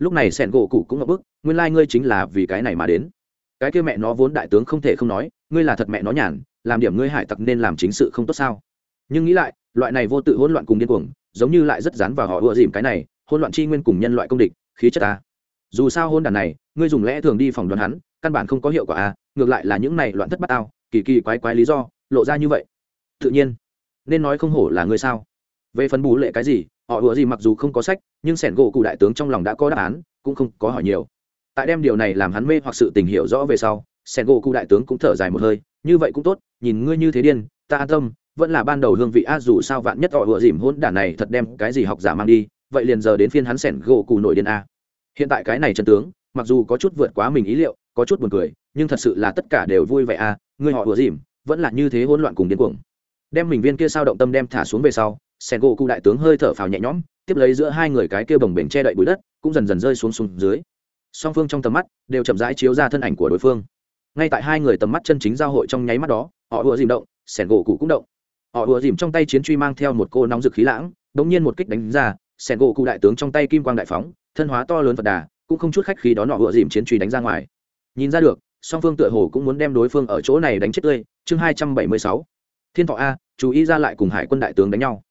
lúc này sẻn gỗ cụ cũng ngập bức, nguyên lai、like、ngươi chính là vì cái này mà đến. Cái kia mẹ nó vốn đại tướng không thể không nói, ngươi là thật mẹ nó nhàn, làm điểm ngươi hải tặc nên làm chính sự không tốt sao? Nhưng nghĩ lại, loại này vô tự hỗn loạn cùng điên cuồng, giống như lại rất dán vào họ ùa dìm cái này, hỗn loạn tri nguyên cùng nhân loại công địch, khí chất ta. Dù sao hôn đàn này, ngươi dùng lẽ thường đi phòng đoán hắn, căn bản không có hiệu quả à? ngược lại là những này loạn thất bát ao, kỳ kỳ quái quái lý do, lộ ra như vậy. Tự nhiên, nên nói không hổ là ngươi sao? Về phần bù lệ cái gì họ ủa gì mặc dù không có sách, nhưng sẻn gỗ cụ đại tướng trong lòng đã có đáp án, cũng không có hỏi nhiều. Tại đem điều này làm hắn mê hoặc sự tình hiểu rõ về sau, sẻn gỗ cụ đại tướng cũng thở dài một hơi, như vậy cũng tốt, nhìn ngươi như thế điên, ta an tâm, vẫn là ban đầu hương vị a, dù sao vạn nhất họ ủa dìm hôn đản này thật đem cái gì học giả mang đi, vậy liền giờ đến phiên hắn sẻn gỗ cụ nổi điên a. Hiện tại cái này chân tướng, mặc dù có chút vượt quá mình ý liệu, có chút buồn cười, nhưng thật sự là tất cả đều vui vẻ a, ngươi họ ủa dìm, vẫn là như thế hỗn loạn cùng điên cuồng. Đem mình viên kia sao động tâm đem thả xuống về sau sen gỗ cụ đại tướng hơi thở phào nhẹ nhõm, tiếp lấy giữa hai người cái kia bồng bềnh che đậy bụi đất, cũng dần dần rơi xuống xuống dưới. Song phương trong tầm mắt đều chậm rãi chiếu ra thân ảnh của đối phương. Ngay tại hai người tầm mắt chân chính giao hội trong nháy mắt đó, họ ùa dìm động sẻn gỗ cụ cũng động. Họ ùa dìm trong tay chiến truy mang theo một cô nóng rực khí lãng đ ỗ n g nhiên một kích đánh ra sẻn gỗ cụ đại tướng trong tay kim quang đại phóng, thân hóa to lớn phật đà, cũng không chút khách khí đó nọ ùa dìm chiến truy đánh ra ngoài. Nhìn ra được, song phương tựa hồ cũng muốn đem đối phương ở chỗ này đánh chết tươi. Chương hai trăm bảy mươi sáu. Thiên thọ a, chú ý ra lại cùng hải quân đại tướng đánh nhau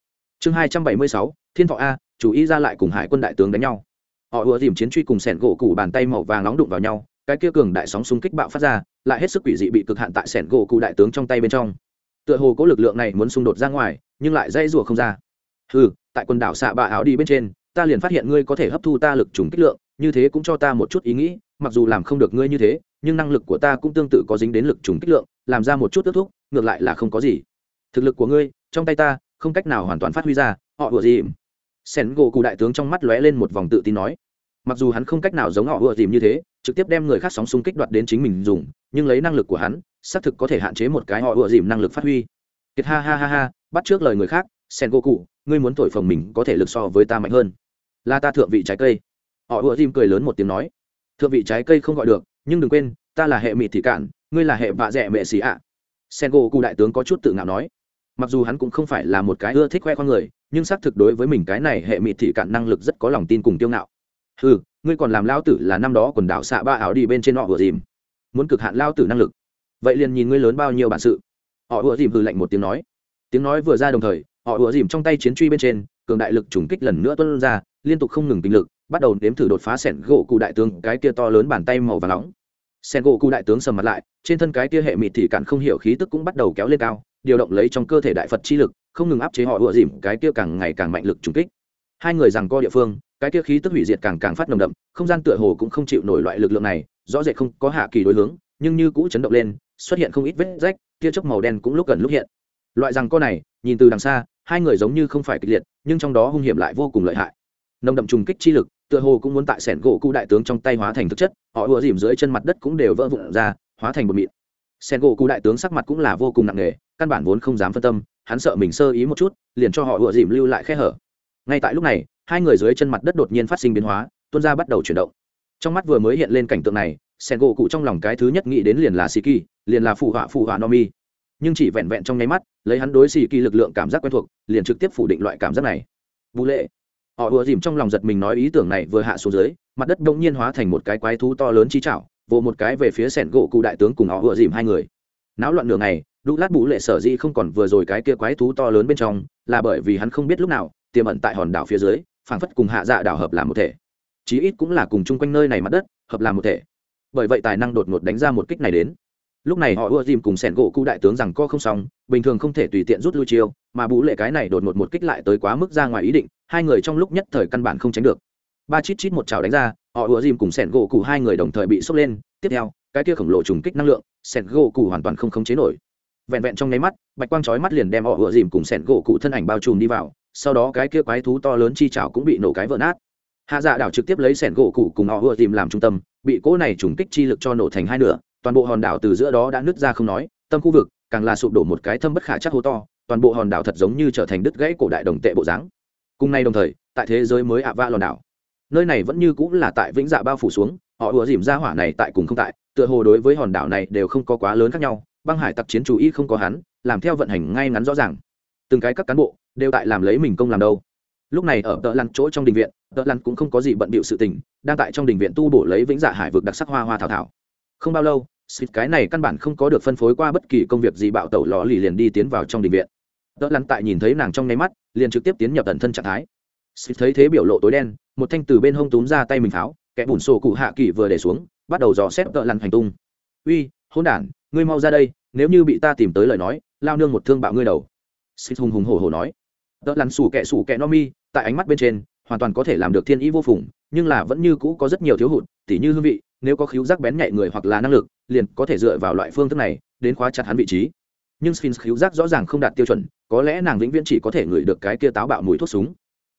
chương hai trăm bảy mươi sáu, thiên thọ a, chú ý ra lại cùng hải quân đại tướng đánh nhau. Họ ùa dìm chiến truy cùng sẻn gỗ cụ bàn tay màu vàng nóng đụng vào nhau, cái kia cường đại sóng xung kích bạo phát ra, lại hết sức quỷ dị bị cực hạn tại sẻn gỗ cụ đại tướng trong tay bên trong. Tựa hồ có lực lượng này muốn xung đột ra ngoài, nhưng lại dây rùa không ra. Ừ tại quần đảo xạ bạ áo đi bên trên, ta liền phát hiện ngươi có thể hấp thu ta lực trùng kích lượng, như thế cũng cho ta một chút ý nghĩ, mặc dù làm không được ngươi như thế, nhưng năng lực của ta cũng tương tự có dính đến lực trùng kích lượng, làm ra một chút ước thúc, ngược lại là không có gì. Thực lực của ngươi, trong tay ta không cách nào hoàn toàn phát huy ra, họ ủa dìm. Sen gỗ cụ đại tướng trong mắt lóe lên một vòng tự tin nói. Mặc dù hắn không cách nào giống họ ủa dìm như thế, trực tiếp đem người khác sóng xung kích đoạt đến chính mình dùng, nhưng lấy năng lực của hắn, xác thực có thể hạn chế một cái họ ủa dìm năng lực phát huy. Kiệt ha ha ha ha, bắt trước lời người khác, sen gỗ cụ ngươi muốn thổi phồng mình có thể lực so với ta mạnh hơn. Là ta thượng vị trái cây. Họ ủa dìm cười lớn một tiếng nói. Thượng vị trái cây không gọi được, nhưng đừng quên, ta là hệ mị thị cản ngươi là hệ vạ rẻ mẹ xì ạ. Sen gỗ cụ đại tướng có chút tự ngạo nói mặc dù hắn cũng không phải là một cái ưa thích khoe con người, nhưng xác thực đối với mình cái này hệ mịt thị cạn năng lực rất có lòng tin cùng tiêu ngạo. Ừ ngươi còn làm lao tử là năm đó quần đảo xạ ba áo đi bên trên họ vừa dìm. Muốn cực hạn lao tử năng lực. Vậy liền nhìn ngươi lớn bao nhiêu bản sự. Họ vừa dìm hừ lạnh một tiếng nói. Tiếng nói vừa ra đồng thời, họ vừa dìm trong tay chiến truy bên trên, cường đại lực trùng kích lần nữa tuân ra, liên tục không ngừng tinh lực, bắt đầu nếm thử đột phá sẻn gỗ cụ đại tướng, cái kia to lớn bàn tay màu và nóng. Sen gỗ cụ đại tướng sầm mặt lại, trên thân cái kia hệ mịt thì cạn không hiểu khí tức cũng bắt đầu kéo lên cao điều động lấy trong cơ thể đại phật chi lực, không ngừng áp chế họ ủa dìm, cái kia càng ngày càng mạnh lực trùng kích. Hai người rằng co địa phương, cái kia khí tức hủy diệt càng càng phát nồng đậm, không gian tựa hồ cũng không chịu nổi loại lực lượng này, rõ rệt không có hạ kỳ đối hướng, nhưng như cũ chấn động lên, xuất hiện không ít vết rách, tia chớp màu đen cũng lúc gần lúc hiện. Loại rằng co này, nhìn từ đằng xa, hai người giống như không phải kịch liệt, nhưng trong đó hung hiểm lại vô cùng lợi hại. Nồng đậm trùng kích chi lực, tựa hồ cũng muốn tại sẻn gỗ cụ đại tướng trong tay hóa thành thực chất, họ ùa dìm dưới chân mặt đất cũng đều vỡ vụn ra, hóa thành một mịn. Sẻn gỗ cụ đại tướng sắc mặt cũng là vô cùng nặng nề căn bản vốn không dám phân tâm, hắn sợ mình sơ ý một chút, liền cho họ ựa dìm lưu lại khe hở. Ngay tại lúc này, hai người dưới chân mặt đất đột nhiên phát sinh biến hóa, tuôn ra bắt đầu chuyển động. Trong mắt vừa mới hiện lên cảnh tượng này sen gỗ cụ trong lòng cái thứ nhất nghĩ đến liền là xì kỳ liền là phụ họa phụ họa no mi nhưng chỉ vẹn vẹn trong nháy mắt, lấy hắn đối xì kỳ lực lượng cảm giác quen thuộc, liền trực tiếp phủ định loại cảm giác này. Vũ lệ. Họ ùa dìm trong lòng giật mình nói ý tưởng này vừa hạ xuống dưới, mặt đất đông nhiên hóa thành một cái quái thú to lớn chi chảo vỗ một cái về phía sẻn gỗ cụ đại tướng cùng họ ùa dìm hai người. Náo loạn đường này đu lát bù lệ sở dĩ không còn vừa rồi cái kia quái thú to lớn bên trong, là bởi vì hắn không biết lúc nào, tiềm ẩn tại hòn đảo phía dưới, phảng phất cùng hạ dạ đảo hợp làm một thể. Chí ít cũng là cùng chung quanh nơi này mặt đất, hợp làm một thể. Bởi vậy tài năng đột ngột đánh ra một kích này đến. Lúc này họ ưa dìm cùng sẻn gỗ cụ đại tướng rằng co không xong, bình thường không thể tùy tiện rút lui chiêu, mà bú lệ cái này đột ngột một kích lại tới quá mức ra ngoài ý định, hai người trong lúc nhất thời căn bản không tránh được. Ba chít chít một trào đánh ra, họ ưa dìm cùng sẻn gỗ cụ hai người đồng thời bị sốc lên. Tiếp theo, cái kia khổng lồ trùng kích năng lượng, sẻn gỗ cụ hoàn toàn không khống chế nổi vẹn vẹn trong nháy mắt, bạch quang chói mắt liền đem họ ựa dìm cùng sẻn gỗ cụ thân ảnh bao trùm đi vào, sau đó cái kia quái thú to lớn chi chảo cũng bị nổ cái vỡ nát. Hạ dạ đảo trực tiếp lấy sẻn gỗ cụ cùng họ ựa dìm làm trung tâm, bị cỗ này trùng kích chi lực cho nổ thành hai nửa, toàn bộ hòn đảo từ giữa đó đã nứt ra không nói, tâm khu vực, càng là sụp đổ một cái thâm bất khả chắc hố to, toàn bộ hòn đảo thật giống như trở thành đứt gãy cổ đại đồng tệ bộ dáng. Cùng nay đồng thời, tại thế giới mới ạ va lòn đảo, nơi này vẫn như cũng là tại vĩnh dạ bao phủ xuống, họ ùa dìm ra hỏa này tại cùng không tại, tựa hồ đối với hòn đảo này đều không có quá lớn khác nhau băng hải tặc chiến chủ y không có hắn, làm theo vận hành ngay ngắn rõ ràng. Từng cái các cán bộ đều tại làm lấy mình công làm đâu. Lúc này ở tợ lăn chỗ trong đình viện, tợ lăn cũng không có gì bận bịu sự tình, đang tại trong đình viện tu bổ lấy vĩnh dạ hải vực đặc sắc hoa hoa thảo thảo. Không bao lâu xịt cái này căn bản không có được phân phối qua bất kỳ công việc gì bạo tẩu lò lì liền đi tiến vào trong đình viện. Tợ lăn tại nhìn thấy nàng trong nháy mắt, liền trực tiếp tiến nhập tận thân trạng thái. Xịt thấy thế biểu lộ tối đen, một thanh từ bên hông túm ra tay mình pháo, kẻ bùn sổ cụ hạ kỳ vừa để xuống, bắt đầu dò xét tợ lăn hành tung. Uy hôn đản ngươi mau ra đây, nếu như bị ta tìm tới lời nói, lao nương một thương bạo ngươi đầu. Xịt hùng hùng hổ hổ nói. Tớ lăn sủ kẹ sủ kẹ no mi, tại ánh mắt bên trên, hoàn toàn có thể làm được thiên ý vô phùng, nhưng là vẫn như cũ có rất nhiều thiếu hụt, tỉ như hương vị, nếu có khíu giác bén nhạy người hoặc là năng lực, liền có thể dựa vào loại phương thức này, đến khóa chặt hắn vị trí. Nhưng sphinx khíu giác rõ ràng không đạt tiêu chuẩn, có lẽ nàng vĩnh viễn chỉ có thể ngửi được cái kia táo bạo mùi thuốc súng.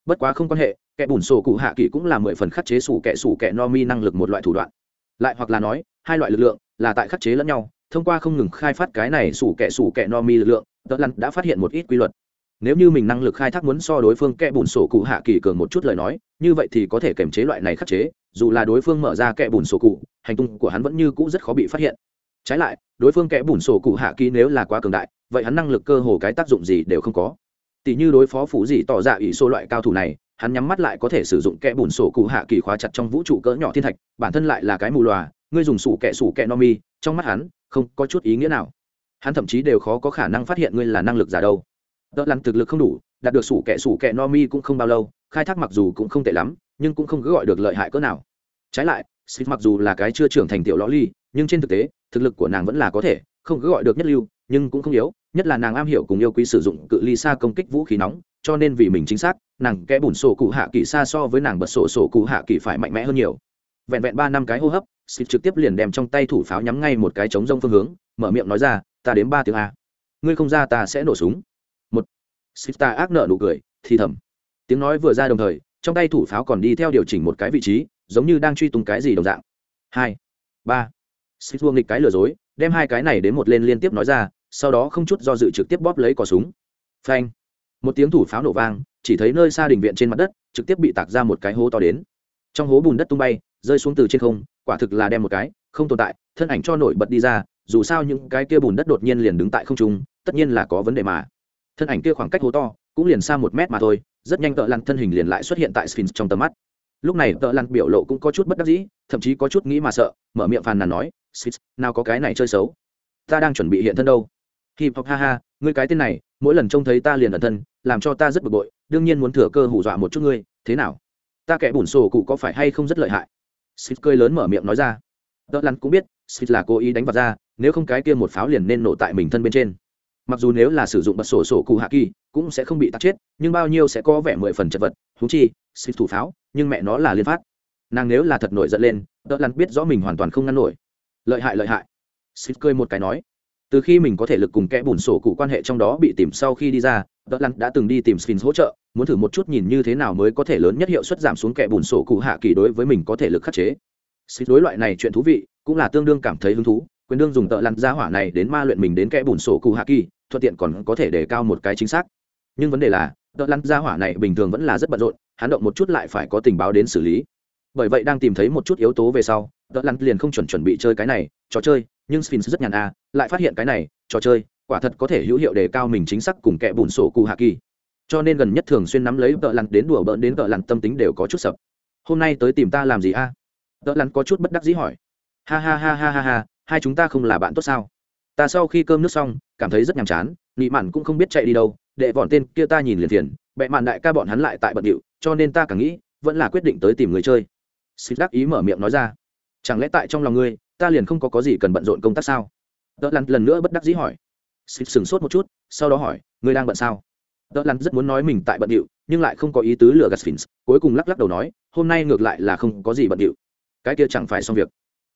Bất quá không quan hệ, kẻ bùn sổ cụ hạ kỳ cũng là mười phần khắc chế sủ kẻ sủ kẻ no mi năng lực một loại thủ đoạn. Lại hoặc là nói, hai loại lực lượng là tại khắc chế lẫn nhau thông qua không ngừng khai phát cái này sủ kẻ sủ kẻ no mi lực lượng, tớ lặn đã phát hiện một ít quy luật. Nếu như mình năng lực khai thác muốn so đối phương kẻ bùn sổ cụ hạ kỳ cường một chút lời nói, như vậy thì có thể kiềm chế loại này khắc chế, dù là đối phương mở ra kẻ bùn sổ cụ, hành tung của hắn vẫn như cũ rất khó bị phát hiện. Trái lại, đối phương kẻ bùn sổ cụ hạ kỳ nếu là quá cường đại, vậy hắn năng lực cơ hồ cái tác dụng gì đều không có. Tỷ như đối phó phủ gì tỏ dạ ra ủy số loại cao thủ này, hắn nhắm mắt lại có thể sử dụng kẻ bùn sổ cụ hạ kỳ khóa chặt trong vũ trụ cỡ nhỏ thiên thạch, bản thân lại là cái mù lòa ngươi dùng sủ kẻ sủ kẻ no mi, trong mắt hắn không có chút ý nghĩa nào. Hắn thậm chí đều khó có khả năng phát hiện ngươi là năng lực giả đâu. Đợt lăn thực lực không đủ, đạt được sủ kẻ sủ kẻ no mi cũng không bao lâu, khai thác mặc dù cũng không tệ lắm, nhưng cũng không cứ gọi được lợi hại cỡ nào. Trái lại Sif mặc dù là cái chưa trưởng thành tiểu lõ ly, nhưng trên thực tế, thực lực của nàng vẫn là có thể, không cứ gọi được nhất lưu, nhưng cũng không yếu, nhất là nàng am hiểu cùng yêu quý sử dụng cự ly xa công kích vũ khí nóng, cho nên vì mình chính xác, nàng kẽ bùn sổ cụ hạ kỳ xa so với nàng bật sổ sổ cụ hạ kỳ phải mạnh mẽ hơn nhiều. Vẹn vẹn ba năm cái hô hấp xịt trực tiếp liền đem trong tay thủ pháo nhắm ngay một cái trống rông phương hướng, mở miệng nói ra, ta đến ba tiếng a. Ngươi không ra ta sẽ nổ súng. Một. Xịt ta ác nợ nụ cười, thì thầm. Tiếng nói vừa ra đồng thời, trong tay thủ pháo còn đi theo điều chỉnh một cái vị trí, giống như đang truy tung cái gì đồng dạng. Hai. Ba. Xịt vuông nghịch cái lừa dối, đem hai cái này đến một lên liên tiếp nói ra, sau đó không chút do dự trực tiếp bóp lấy cò súng. Phanh. Một tiếng thủ pháo nổ vang, chỉ thấy nơi xa đình viện trên mặt đất, trực tiếp bị tạc ra một cái hố to đến. Trong hố bùn đất tung bay, rơi xuống từ trên không quả thực là đem một cái, không tồn tại, thân ảnh cho nổi bật đi ra, dù sao những cái kia bùn đất đột nhiên liền đứng tại không trung, tất nhiên là có vấn đề mà. Thân ảnh kia khoảng cách hố to, cũng liền xa một mét mà thôi, rất nhanh tợ lặn thân hình liền lại xuất hiện tại sphinx trong tầm mắt. Lúc này tợ lặn biểu lộ cũng có chút bất đắc dĩ, thậm chí có chút nghĩ mà sợ, mở miệng phàn nàn nói, sphinx, nào có cái này chơi xấu? Ta đang chuẩn bị hiện thân đâu. Hip hop, ha ha, ngươi cái tên này, mỗi lần trông thấy ta liền ẩn thân, làm cho ta rất bực bội, đương nhiên muốn thừa cơ hù dọa một chút ngươi, thế nào? Ta kẻ bùn sổ cụ có phải hay không rất lợi hại? Sít cười lớn mở miệng nói ra. Tợ lặn cũng biết Sít là cố ý đánh vào ra, nếu không cái kia một pháo liền nên nổ tại mình thân bên trên. Mặc dù nếu là sử dụng bật sổ sổ cụ hạ kỳ, cũng sẽ không bị tắt chết, nhưng bao nhiêu sẽ có vẻ mười phần chật vật, huống chi Sít thủ pháo, nhưng mẹ nó là liên phát. Nàng nếu là thật nổi giận lên đỡ lắn biết rõ mình hoàn toàn không ngăn nổi. Lợi hại lợi hại. Sít cười một cái nói từ khi mình có thể lực cùng kẽ bùn sổ cụ quan hệ trong đó bị tìm sau khi đi ra đ ợ lặn đã từng đi tìm sphinx hỗ trợ, muốn thử một chút nhìn như thế nào mới có thể lớn nhất hiệu suất giảm xuống kẽ bùn sổ cụ hạ kỳ đối với mình có thể lực khắc chế. Sphinx đối loại này chuyện thú vị, cũng là tương đương cảm thấy hứng thú, quyền đương dùng tợ lặn ra hỏa này đến ma luyện mình đến kẽ bùn sổ cụ hạ kỳ, thuận tiện còn có thể đề cao một cái chính xác. Nhưng vấn đề là tợ lặn ra hỏa này bình thường vẫn là rất bận rộn, hắn động một chút lại phải có tình báo đến xử lý. Bởi vậy đang tìm thấy một chút yếu tố về sau tợ lặn liền không chuẩn chuẩn bị chơi cái này, trò chơi nhưng sphinx rất nhàn à lại phát hiện cái này, trò chơi, quả thật có thể hữu hiệu đề cao mình chính xác cùng kẻ bùn sổ cụ hạ kỳ. Cho nên gần nhất thường xuyên nắm lấy tợ lặn đến đùa bỡn đến tợ lặn, tâm tính đều có chút sập. Hôm nay tới tìm ta làm gì a? À? tợ lặn có chút bất đắc dĩ hỏi. Ha ha ha ha ha ha, hai chúng ta không là bạn tốt sao? Ta sau khi cơm nước xong, cảm thấy rất nhàm chán, nị mạn cũng không biết chạy đi đâu, đệ vọn tên kia ta nhìn liền thiền bệ mạn đại ca bọn hắn lại tại bận điệu, cho nên ta càng nghĩ, vẫn là quyết định tới tìm người chơi. Xịt đắc ý mở miệng nói ra. Chẳng lẽ tại trong lòng ngươi ta liền không có có gì cần bận rộn công tác sao? Đỡ lặn lần nữa bất đắc dĩ hỏi. Xịt sửng sốt một chút, sau đó hỏi, ngươi đang bận sao? Đỡ lặn rất muốn nói mình tại bận điệu, nhưng lại không có ý tứ lừa gạt sphinx, cuối cùng lắc lắc đầu nói, hôm nay ngược lại là không có gì bận điệu. Cái kia chẳng phải xong việc.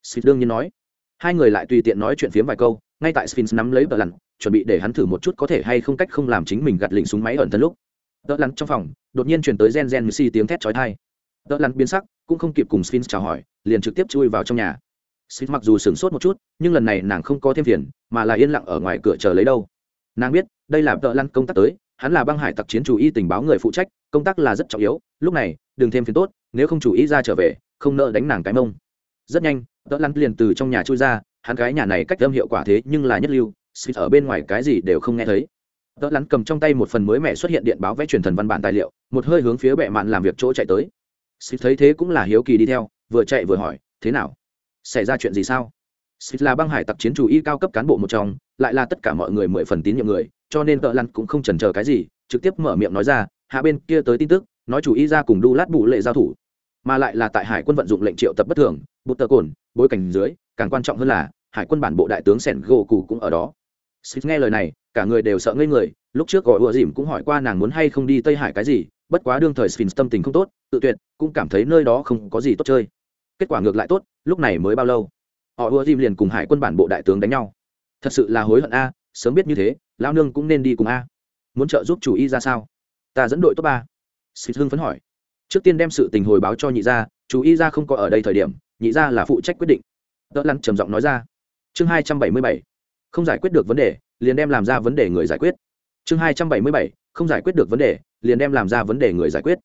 Xịt đương nhiên nói. Hai người lại tùy tiện nói chuyện phiếm vài câu, ngay tại sphinx nắm lấy đỡ lặn chuẩn bị để hắn thử một chút có thể hay không cách không làm chính mình gạt lịnh súng máy ẩn thân lúc. Đỡ lặn trong phòng, đột nhiên chuyển tới gen gen xi tiếng thét chói tai. Đỡ lặn biến sắc, cũng không kịp cùng sphinx chào hỏi, liền trực tiếp chui vào trong nhà xích mặc dù sửng sốt một chút, nhưng lần này nàng không có thêm phiền, mà là yên lặng ở ngoài cửa chờ lấy đâu. Nàng biết, đây là đỡ Lăn công tác tới, hắn là băng hải tặc chiến chủ y tình báo người phụ trách, công tác là rất trọng yếu, lúc này, đừng thêm phiền tốt, nếu không chủ ý ra trở về, không nợ đánh nàng cái mông. Rất nhanh đỡ lăn liền từ trong nhà chui ra, hắn cái nhà này cách âm hiệu quả thế nhưng là nhất lưu xích ở bên ngoài cái gì đều không nghe thấy. Đỡ lăn cầm trong tay một phần mới mẹ xuất hiện điện báo vẽ truyền thần văn bản tài liệu, một hơi hướng phía bệ mạn làm việc chỗ chạy tới. Xích thấy thế cũng là hiếu kỳ đi theo, vừa chạy vừa hỏi, thế nào? Xảy ra chuyện gì sao? Xịt là băng hải tặc chiến chủ y cao cấp cán bộ một trong, lại là tất cả mọi người mười phần tín nhiệm người, cho nên tợ lăn cũng không chần chờ cái gì, trực tiếp mở miệng nói ra, hạ bên kia tới tin tức, nói chủ y ra cùng đu lát bụ lệ giao thủ. Mà lại là tại hải quân vận dụng lệnh triệu tập bất thường, bút tờ cồn, bối cảnh dưới, càng quan trọng hơn là, hải quân bản bộ đại tướng sẻn gỗ cụ cũng ở đó. Sith nghe lời này, cả người đều sợ ngây người, lúc trước gọi ùa dìm cũng hỏi qua nàng muốn hay không đi tây hải cái gì, bất quá đương thời sphinx tâm tình không tốt, tự tuyệt, cũng cảm thấy nơi đó không có gì tốt chơi kết quả ngược lại tốt, lúc này mới bao lâu? Họ ùa dìm liền cùng hải quân bản bộ đại tướng đánh nhau. Thật sự là hối hận a, sớm biết như thế lao nương cũng nên đi cùng a. Muốn trợ giúp chủ y ra sao? Ta dẫn đội top ba. Xịt hưng phấn hỏi. Trước tiên đem sự tình hồi báo cho nhị gia chú y ra không có ở đây thời điểm, nhị gia là phụ trách quyết định. Đỡ lăn trầm giọng nói ra. Chương hai trăm bảy mươi bảy. Không giải quyết được vấn đề, liền đem làm ra vấn đề người giải quyết. Chương hai trăm bảy mươi bảy. Không giải quyết được vấn đề, liền đem làm ra vấn đề người giải quyết.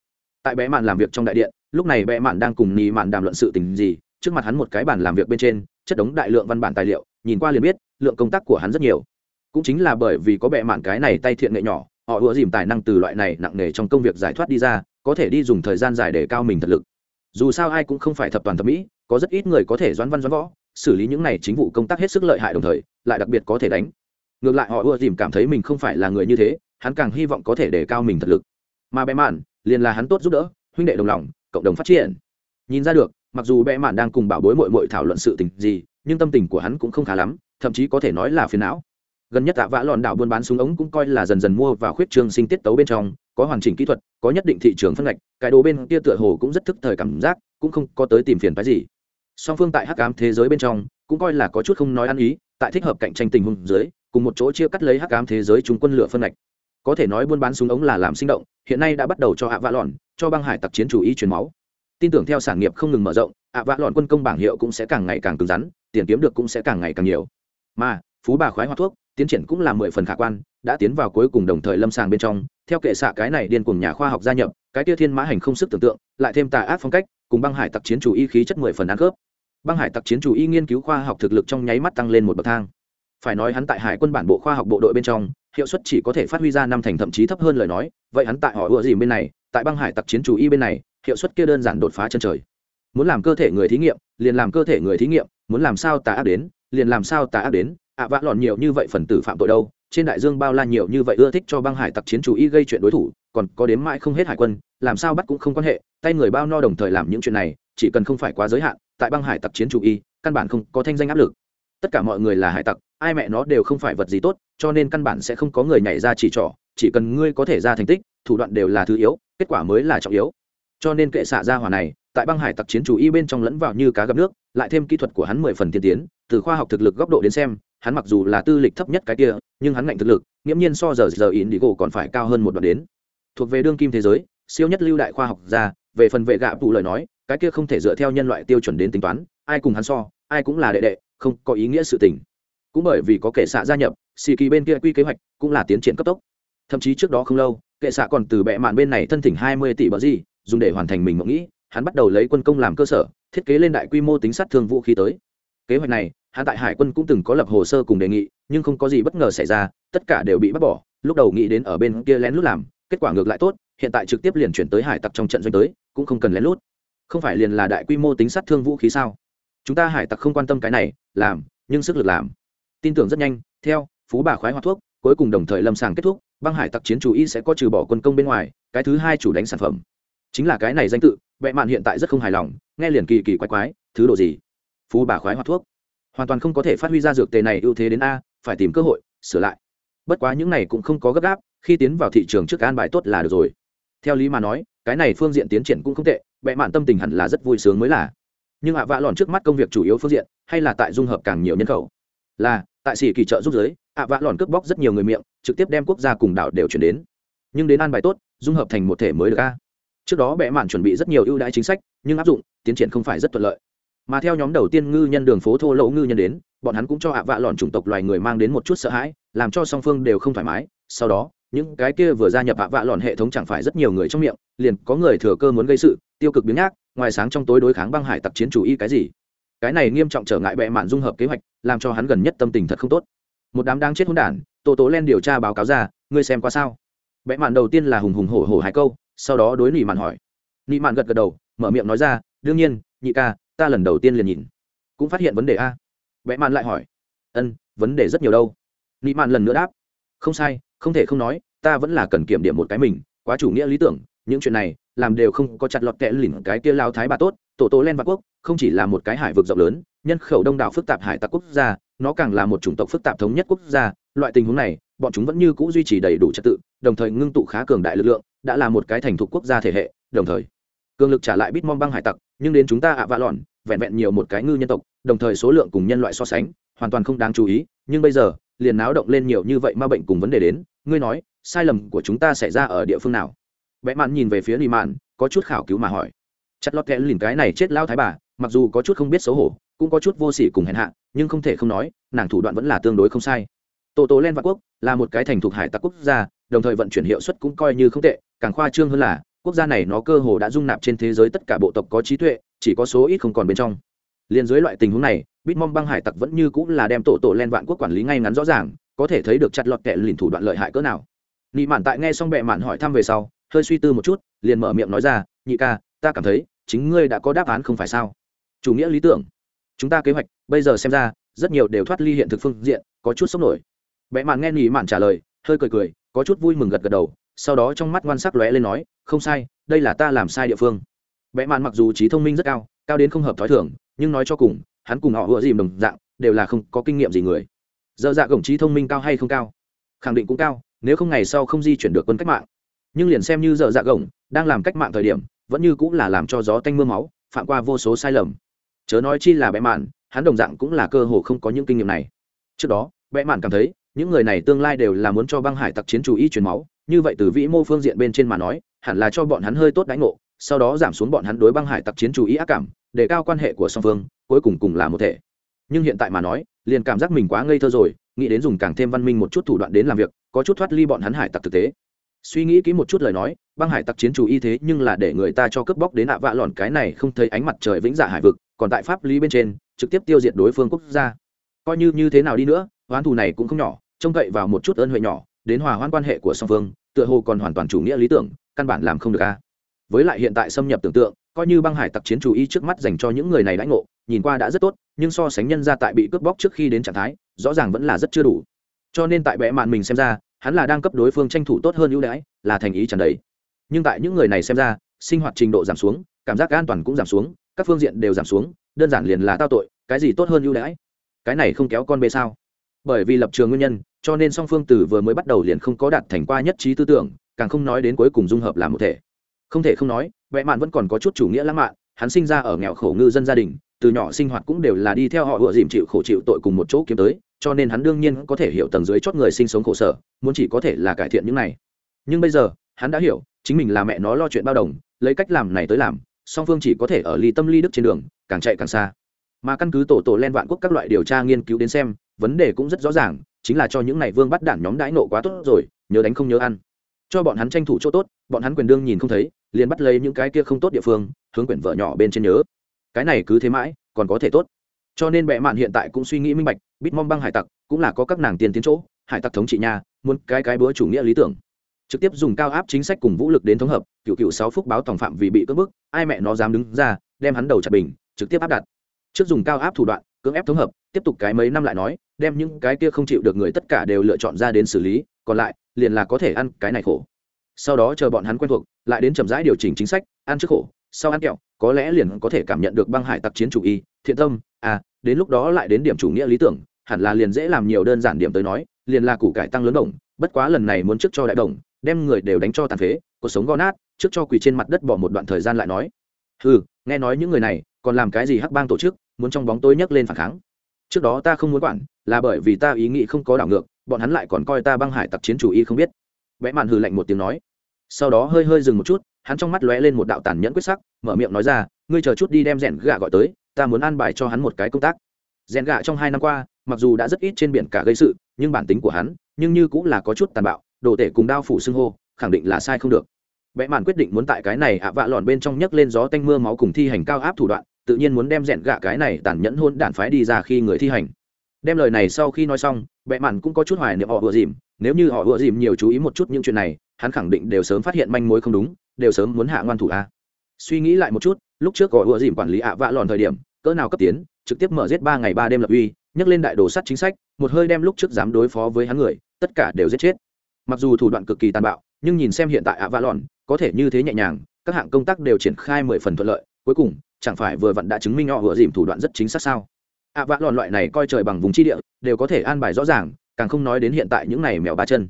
Tại bé mạn làm việc trong đại điện lúc này bệ mạn đang cùng nhì mạn đàm luận sự tình gì, trước mặt hắn một cái bàn làm việc bên trên, chất đống đại lượng văn bản tài liệu, nhìn qua liền biết, lượng công tác của hắn rất nhiều. Cũng chính là bởi vì có bệ mạn cái này tay thiện nghệ nhỏ, họ ủa dìm tài năng từ loại này nặng nề trong công việc giải thoát đi ra, có thể đi dùng thời gian dài để cao mình thật lực. Dù sao ai cũng không phải thập toàn thẩm mỹ, có rất ít người có thể doãn văn doãn võ, xử lý những này chính vụ công tác hết sức lợi hại đồng thời, lại đặc biệt có thể đánh. Ngược lại họ ưa dìm cảm thấy mình không phải là người như thế, hắn càng hy vọng có thể để cao mình thật lực. Mà bẽ mạn liền là hắn tốt giúp đỡ, huynh đệ đồng lòng cộng đồng phát triển. Nhìn ra được, mặc dù bẽ mạn đang cùng bảo bối mội mội thảo luận sự tình gì, nhưng tâm tình của hắn cũng không khá lắm, thậm chí có thể nói là phiền não. Gần nhất tạ vã lòn đảo buôn bán súng ống cũng coi là dần dần mua và khuyết trường sinh tiết tấu bên trong, có hoàn chỉnh kỹ thuật, có nhất định thị trường phân ngạch, cái đồ bên kia tựa hồ cũng rất thức thời cảm giác, cũng không có tới tìm phiền phái gì. Song phương tại hắc ám thế giới bên trong, cũng coi là có chút không nói ăn ý, tại thích hợp cạnh tranh tình huống dưới, cùng một chỗ chia cắt lấy hắc ám thế giới chúng quân lửa phân ngạch có thể nói buôn bán súng ống là làm sinh động, hiện nay đã bắt đầu cho hạ vạ lòn cho băng hải tặc chiến chủ ý truyền máu. Tin tưởng theo sản nghiệp không ngừng mở rộng hạ vạ lòn quân công bảng hiệu cũng sẽ càng ngày càng cứng rắn, tiền kiếm được cũng sẽ càng ngày càng nhiều. Mà, phú bà khoái hoa thuốc, tiến triển cũng là mười phần khả quan, đã tiến vào cuối cùng đồng thời lâm sàng bên trong. Theo kệ xạ cái này điên cùng nhà khoa học gia nhập, cái tia thiên mã hành không sức tưởng tượng, lại thêm tà ác phong cách, cùng băng hải tặc chiến chủ y khí chất mười phần ăn khớp. Băng hải tặc chiến chủ y nghiên cứu khoa học thực lực trong nháy mắt tăng lên một bậc thang phải nói hắn tại hải quân bản bộ khoa học bộ đội bên trong, hiệu suất chỉ có thể phát huy ra năm thành thậm chí thấp hơn lời nói, vậy hắn tại họ ựa gì bên này, tại băng hải tặc chiến chủ y bên này, hiệu suất kia đơn giản đột phá chân trời. Muốn làm cơ thể người thí nghiệm, liền làm cơ thể người thí nghiệm, muốn làm sao tà ác đến, liền làm sao tà ác đến, ạ vã lọn nhiều như vậy phần tử phạm tội đâu, trên đại dương bao la nhiều như vậy ưa thích cho băng hải tặc chiến chủ y gây chuyện đối thủ, còn có đếm mãi không hết hải quân, làm sao bắt cũng không quan hệ, tay người bao no đồng thời làm những chuyện này, chỉ cần không phải quá giới hạn, tại băng hải tặc chiến chủ y, căn bản không có thanh danh áp lực tất cả mọi người là hải tặc, ai mẹ nó đều không phải vật gì tốt, cho nên căn bản sẽ không có người nhảy ra chỉ trỏ, chỉ cần ngươi có thể ra thành tích, thủ đoạn đều là thứ yếu, kết quả mới là trọng yếu. Cho nên kệ xạ ra hỏa này, tại băng hải tặc chiến chủ y bên trong lẫn vào như cá gặp nước, lại thêm kỹ thuật của hắn mười phần tiên tiến, từ khoa học thực lực góc độ đến xem, hắn mặc dù là tư lịch thấp nhất cái kia, nhưng hắn ngạnh thực lực, nghiễm nhiên so giờ giờ in đi gỗ còn phải cao hơn một đoạn đến. Thuộc về đương kim thế giới, siêu nhất lưu đại khoa học gia, về phần vệ gạ phụ lời nói, cái kia không thể dựa theo nhân loại tiêu chuẩn đến tính toán, ai cùng hắn so, ai cũng là đệ đệ không có ý nghĩa sự tình. Cũng bởi vì có kệ xạ gia nhập, xì kỳ bên kia quy kế hoạch cũng là tiến triển cấp tốc. Thậm chí trước đó không lâu kệ xạ còn từ bệ mạn bên này thân thỉnh hai mươi tỷ bờ gì, dùng để hoàn thành mình mộng nghĩ, hắn bắt đầu lấy quân công làm cơ sở, thiết kế lên đại quy mô tính sát thương vũ khí tới. Kế hoạch này, hắn tại hải quân cũng từng có lập hồ sơ cùng đề nghị, nhưng không có gì bất ngờ xảy ra, tất cả đều bị bắt bỏ. Lúc đầu nghĩ đến ở bên kia lén lút làm, kết quả ngược lại tốt, hiện tại trực tiếp liền chuyển tới hải tặc trong trận doanh tới, cũng không cần lén lút. Không phải liền là đại quy mô tính sát thương vũ khí sao? Chúng ta hải tặc không quan tâm cái này, làm, nhưng sức lực làm. Tin tưởng rất nhanh, theo, phú bà khoái hoa thuốc, cuối cùng đồng thời lâm sàng kết thúc, băng hải tặc chiến chủ y sẽ có trừ bỏ quân công bên ngoài, cái thứ hai chủ đánh sản phẩm. Chính là cái này danh tự vẽ mạn hiện tại rất không hài lòng, nghe liền kỳ kỳ quái quái, thứ độ gì? Phú bà khoái hoa thuốc. Hoàn toàn không có thể phát huy ra dược tề này ưu thế đến a, phải tìm cơ hội, sửa lại. Bất quá những này cũng không có gấp gáp, khi tiến vào thị trường trước an bài tốt là được rồi. Theo lý mà nói, cái này phương diện tiến triển cũng không tệ vẽ mạn tâm tình hẳn là rất vui sướng mới là nhưng ạ vạ lòn trước mắt công việc chủ yếu phương diện, hay là tại dung hợp càng nhiều nhân khẩu. Là, tại sĩ kỳ trợ giúp giới, ạ vạ lòn cướp bóc rất nhiều người miệng, trực tiếp đem quốc gia cùng đảo đều chuyển đến. Nhưng đến an bài tốt, dung hợp thành một thể mới được a. Trước đó bệ mạn chuẩn bị rất nhiều ưu đãi chính sách, nhưng áp dụng, tiến triển không phải rất thuận lợi. Mà theo nhóm đầu tiên ngư nhân đường phố thô lỗ ngư nhân đến, bọn hắn cũng cho ạ vạ lòn chủng tộc loài người mang đến một chút sợ hãi, làm cho song phương đều không thoải mái. Sau đó, những cái kia vừa gia nhập ạ vạ lòn hệ thống chẳng phải rất nhiều người trong miệng, liền có người thừa cơ muốn gây sự tiêu cực biến nhác, ngoài sáng trong tối đối kháng băng hải tặc chiến chủ y cái gì? Cái này nghiêm trọng trở ngại bệ mạn dung hợp kế hoạch, làm cho hắn gần nhất tâm tình thật không tốt. Một đám đang chết hỗn đản tổ tố len điều tra báo cáo ra, ngươi xem qua sao? Bệ mạn đầu tiên là hùng hùng hổ hổ hai câu, sau đó đối nị mạn hỏi. Nị mạn gật gật đầu, mở miệng nói ra, đương nhiên, nhị ca, ta lần đầu tiên liền nhìn, cũng phát hiện vấn đề a. Bệ mạn lại hỏi. Ân, vấn đề rất nhiều đâu. Nị mạn lần nữa đáp. Không sai, không thể không nói, ta vẫn là cần kiểm điểm một cái mình, quá chủ nghĩa lý tưởng, những chuyện này làm đều không có chặt lọt kẽ lỉnh cái kia lao thái bà tốt, tổ tố len và quốc, không chỉ là một cái hải vực rộng lớn, nhân khẩu đông đảo phức tạp hải tặc quốc gia, nó càng là một chủng tộc phức tạp thống nhất quốc gia, loại tình huống này, bọn chúng vẫn như cũ duy trì đầy đủ trật tự, đồng thời ngưng tụ khá cường đại lực lượng, đã là một cái thành thục quốc gia thể hệ, đồng thời, cường lực trả lại bít mong băng hải tặc, nhưng đến chúng ta ạ vạ lòn vẹn vẹn nhiều một cái ngư nhân tộc, đồng thời số lượng cùng nhân loại so sánh, hoàn toàn không đáng chú ý, nhưng bây giờ, liền náo động lên nhiều như vậy ma bệnh cùng vấn đề đến, ngươi nói, sai lầm của chúng ta xảy ra ở địa phương nào? Vẽ mạn nhìn về phía lì mạn, có chút khảo cứu mà hỏi. Chặt lọt kẽ lìn cái này chết lao thái bà, mặc dù có chút không biết xấu hổ, cũng có chút vô sỉ cùng hèn hạ, nhưng không thể không nói, nàng thủ đoạn vẫn là tương đối không sai. Tổ tổ len vạn quốc là một cái thành thuộc hải tặc quốc gia, đồng thời vận chuyển hiệu suất cũng coi như không tệ, càng khoa trương hơn là, quốc gia này nó cơ hồ đã dung nạp trên thế giới tất cả bộ tộc có trí tuệ, chỉ có số ít không còn bên trong. Liền dưới loại tình huống này, bitmom băng hải tặc vẫn như cũng là đem tổ tổ len vạn quốc quản lý ngay ngắn rõ ràng, có thể thấy được chặt lọt kẹ lìn thủ đoạn lợi hại cỡ nào. Nị mạn tại nghe xong bệ mạn hỏi thăm về sau hơi suy tư một chút, liền mở miệng nói ra, nhị ca, ta cảm thấy chính ngươi đã có đáp án không phải sao? Chủ nghĩa lý tưởng. Chúng ta kế hoạch bây giờ xem ra rất nhiều đều thoát ly hiện thực phương diện, có chút sốc nổi. Vẽ mạn nghe nhị mạn trả lời, hơi cười cười, có chút vui mừng gật gật đầu, sau đó trong mắt ngoan sắc lóe lên nói, không sai, đây là ta làm sai địa phương. Vẽ mạn mặc dù trí thông minh rất cao cao đến không hợp thói thường, nhưng nói cho cùng, hắn cùng họ vừa dìm đồng dạng, đều là không có kinh nghiệm gì người. Dơ dạ gồng trí thông minh cao hay không cao? Khẳng định cũng cao, nếu không ngày sau không di chuyển được quân cách mạng nhưng liền xem như dở dạ gồng đang làm cách mạng thời điểm, vẫn như cũng là làm cho gió tanh m ư a máu, phạm qua vô số sai lầm. Chớ nói chi là bẽ mạn, hắn đồng dạng cũng là cơ hồ không có những kinh nghiệm này. Trước đó bẽ mạn cảm thấy, những người này tương lai đều là muốn cho băng hải tặc chiến chủ y truyền máu, như vậy từ vĩ mô phương diện bên trên mà nói, hẳn là cho bọn hắn hơi tốt đánh ngộ, sau đó giảm xuống bọn hắn đối băng hải tặc chiến chủ y ác cảm, để cao quan hệ của song phương, cuối cùng cùng là một thể. Nhưng hiện tại mà nói, liền cảm giác mình quá ngây thơ rồi, nghĩ đến dùng càng thêm văn minh một chút thủ đoạn đến làm việc, có chút thoát ly bọn hắn hải tặc thực tế suy nghĩ kỹ một chút lời nói, băng hải tặc chiến chủ y thế nhưng là để người ta cho cướp bóc đến ạ vạ lòn cái này không thấy ánh mặt trời vĩnh dạ hải vực, còn tại pháp lý bên trên, trực tiếp tiêu diệt đối phương quốc gia. Coi như như thế nào đi nữa oán thù này cũng không nhỏ, trông cậy vào một chút ơn huệ nhỏ, đến hòa hoãn quan hệ của song phương, tựa hồ còn hoàn toàn chủ nghĩa lý tưởng, căn bản làm không được a. Với lại hiện tại xâm nhập tưởng tượng, coi như băng hải tặc chiến chủ y trước mắt dành cho những người này lãnh ngộ, nhìn qua đã rất tốt, nhưng so sánh nhân ra tại bị cướp bóc trước khi đến trạng thái, rõ ràng vẫn là rất chưa đủ. Cho nên tại bệ mạn mình xem ra hắn là đang cấp đối phương tranh thủ tốt hơn ưu đãi, là thành ý trần đấy nhưng tại những người này xem ra, sinh hoạt trình độ giảm xuống, cảm giác an toàn cũng giảm xuống, các phương diện đều giảm xuống, đơn giản liền là tao tội, cái gì tốt hơn ưu đãi? Cái này không kéo con bê sao? Bởi vì lập trường nguyên nhân, cho nên song phương từ vừa mới bắt đầu liền không có đạt thành qua nhất trí tư tưởng, càng không nói đến cuối cùng dung hợp làm một thể. Không thể không nói, vẽ mạn vẫn còn có chút chủ nghĩa lãng mạn, hắn sinh ra ở nghèo khổ ngư dân gia đình, từ nhỏ sinh hoạt cũng đều là đi theo họ vừa dìm chịu khổ chịu tội cùng một chỗ kiếm tới cho nên hắn đương nhiên có thể hiểu tầng dưới chót người sinh sống khổ sở, muốn chỉ có thể là cải thiện những này. Nhưng bây giờ, hắn đã hiểu, chính mình là mẹ nó lo chuyện bao đồng, lấy cách làm này tới làm, song phương chỉ có thể ở ly tâm ly đức trên đường, càng chạy càng xa. Mà căn cứ tổ tổ len vạn quốc các loại điều tra nghiên cứu đến xem, vấn đề cũng rất rõ ràng, chính là cho những này vương bắt đản nhóm đãi nộ quá tốt rồi, nhớ đánh không nhớ ăn. Cho bọn hắn tranh thủ chỗ tốt, bọn hắn quyền đương nhìn không thấy, liền bắt lấy những cái kia không tốt địa phương, hướng quyển vợ nhỏ bên trên nhớ. Cái này cứ thế mãi, còn có thể tốt cho nên bệ mạn hiện tại cũng suy nghĩ minh bạch, bít mong băng hải tặc cũng là có các nàng tiền tiến chỗ, hải tặc thống trị nhà, muốn cái cái bữa chủ nghĩa lý tưởng. Trực tiếp dùng cao áp chính sách cùng vũ lực đến thống hợp, cựu cựu sáu phúc báo tòng phạm vì bị cưỡng bức, ai mẹ nó dám đứng ra, đem hắn đầu chặt bình, trực tiếp áp đặt. Trước dùng cao áp thủ đoạn, cưỡng ép thống hợp, tiếp tục cái mấy năm lại nói, đem những cái kia không chịu được người tất cả đều lựa chọn ra đến xử lý, còn lại, liền là có thể ăn cái này khổ. Sau đó chờ bọn hắn quen thuộc, lại đến chậm rãi điều chỉnh chính sách, ăn trước khổ, sau ăn kẹo có lẽ liền có thể cảm nhận được băng hải tặc chiến chủ y, thiện tâm à đến lúc đó lại đến điểm chủ nghĩa lý tưởng, hẳn là liền dễ làm nhiều đơn giản điểm tới nói, liền là củ cải tăng lớn đồng, bất quá lần này muốn trước cho đại đồng, đem người đều đánh cho tàn phế cuộc sống gò nát, trước cho quỳ trên mặt đất bỏ một đoạn thời gian lại nói. Ừ nghe nói những người này, còn làm cái gì hắc bang tổ chức, muốn trong bóng tối nhấc lên phản kháng. Trước đó ta không muốn quản, là bởi vì ta ý nghĩ không có đảo ngược, bọn hắn lại còn coi ta băng hải tặc chiến chủ y không biết. Vẽ mạn hừ lạnh một tiếng nói. Sau đó hơi hơi dừng một chút hắn trong mắt lóe lên một đạo tàn nhẫn quyết sắc, mở miệng nói ra, ngươi chờ chút đi đem rèn gạ gọi tới, ta muốn an bài cho hắn một cái công tác. Rèn gạ trong hai năm qua, mặc dù đã rất ít trên biển cả gây sự, nhưng bản tính của hắn, nhưng như cũng là có chút tàn bạo, đồ tể cùng đao phủ xưng hô, khẳng định là sai không được. Vẽ màn quyết định muốn tại cái này ạ vạ lòn bên trong nhấc lên gió tanh mưa máu cùng thi hành cao áp thủ đoạn, tự nhiên muốn đem rèn gạ cái này tàn nhẫn hôn đản phái đi ra khi người thi hành. Đem lời này sau khi nói xong vẽ màn cũng có chút hoài niệm họ vừa dìm, nếu như họ vừa dìm nhiều chú ý một chút những chuyện này, hắn khẳng định đều sớm phát hiện manh mối không đúng đều sớm muốn hạ ngoan thủ a. Suy nghĩ lại một chút, lúc trước gọi ủa dìm quản lý ạ vạ lòn thời điểm, cỡ nào cấp tiến, trực tiếp mở giết ba ngày ba đêm lập uy nhắc lên đại đồ sắt chính sách, một hơi đem lúc trước dám đối phó với hắn người, tất cả đều giết chết. Mặc dù thủ đoạn cực kỳ tàn bạo, nhưng nhìn xem hiện tại ạ vạ lòn, có thể như thế nhẹ nhàng, các hạng công tác đều triển khai mười phần thuận lợi, cuối cùng, chẳng phải vừa vặn đã chứng minh họ ủa dìm thủ đoạn rất chính xác sao? Ạ vạ lòn loại này coi trời bằng vùng chi địa, đều có thể an bài rõ ràng, càng không nói đến hiện tại những này mèo ba chân.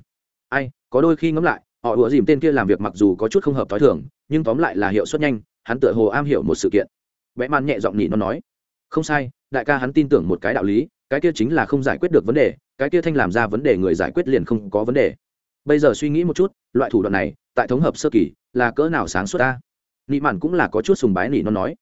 Ai, có đôi khi ngẫm lại họ ủa dìm tên kia làm việc mặc dù có chút không hợp t h o i thường, nhưng tóm lại là hiệu suất nhanh, hắn tựa hồ am hiểu một sự kiện. Vẽ man nhẹ giọng nhị nó nói, không sai, đại ca hắn tin tưởng một cái đạo lý, cái kia chính là không giải quyết được vấn đề, cái kia thanh làm ra vấn đề người giải quyết liền không có vấn đề. Bây giờ suy nghĩ một chút, loại thủ đoạn này, tại thống hợp sơ kỳ, là cỡ nào sáng suốt ta? Nị mạn cũng là có chút sùng bái nị nó nói.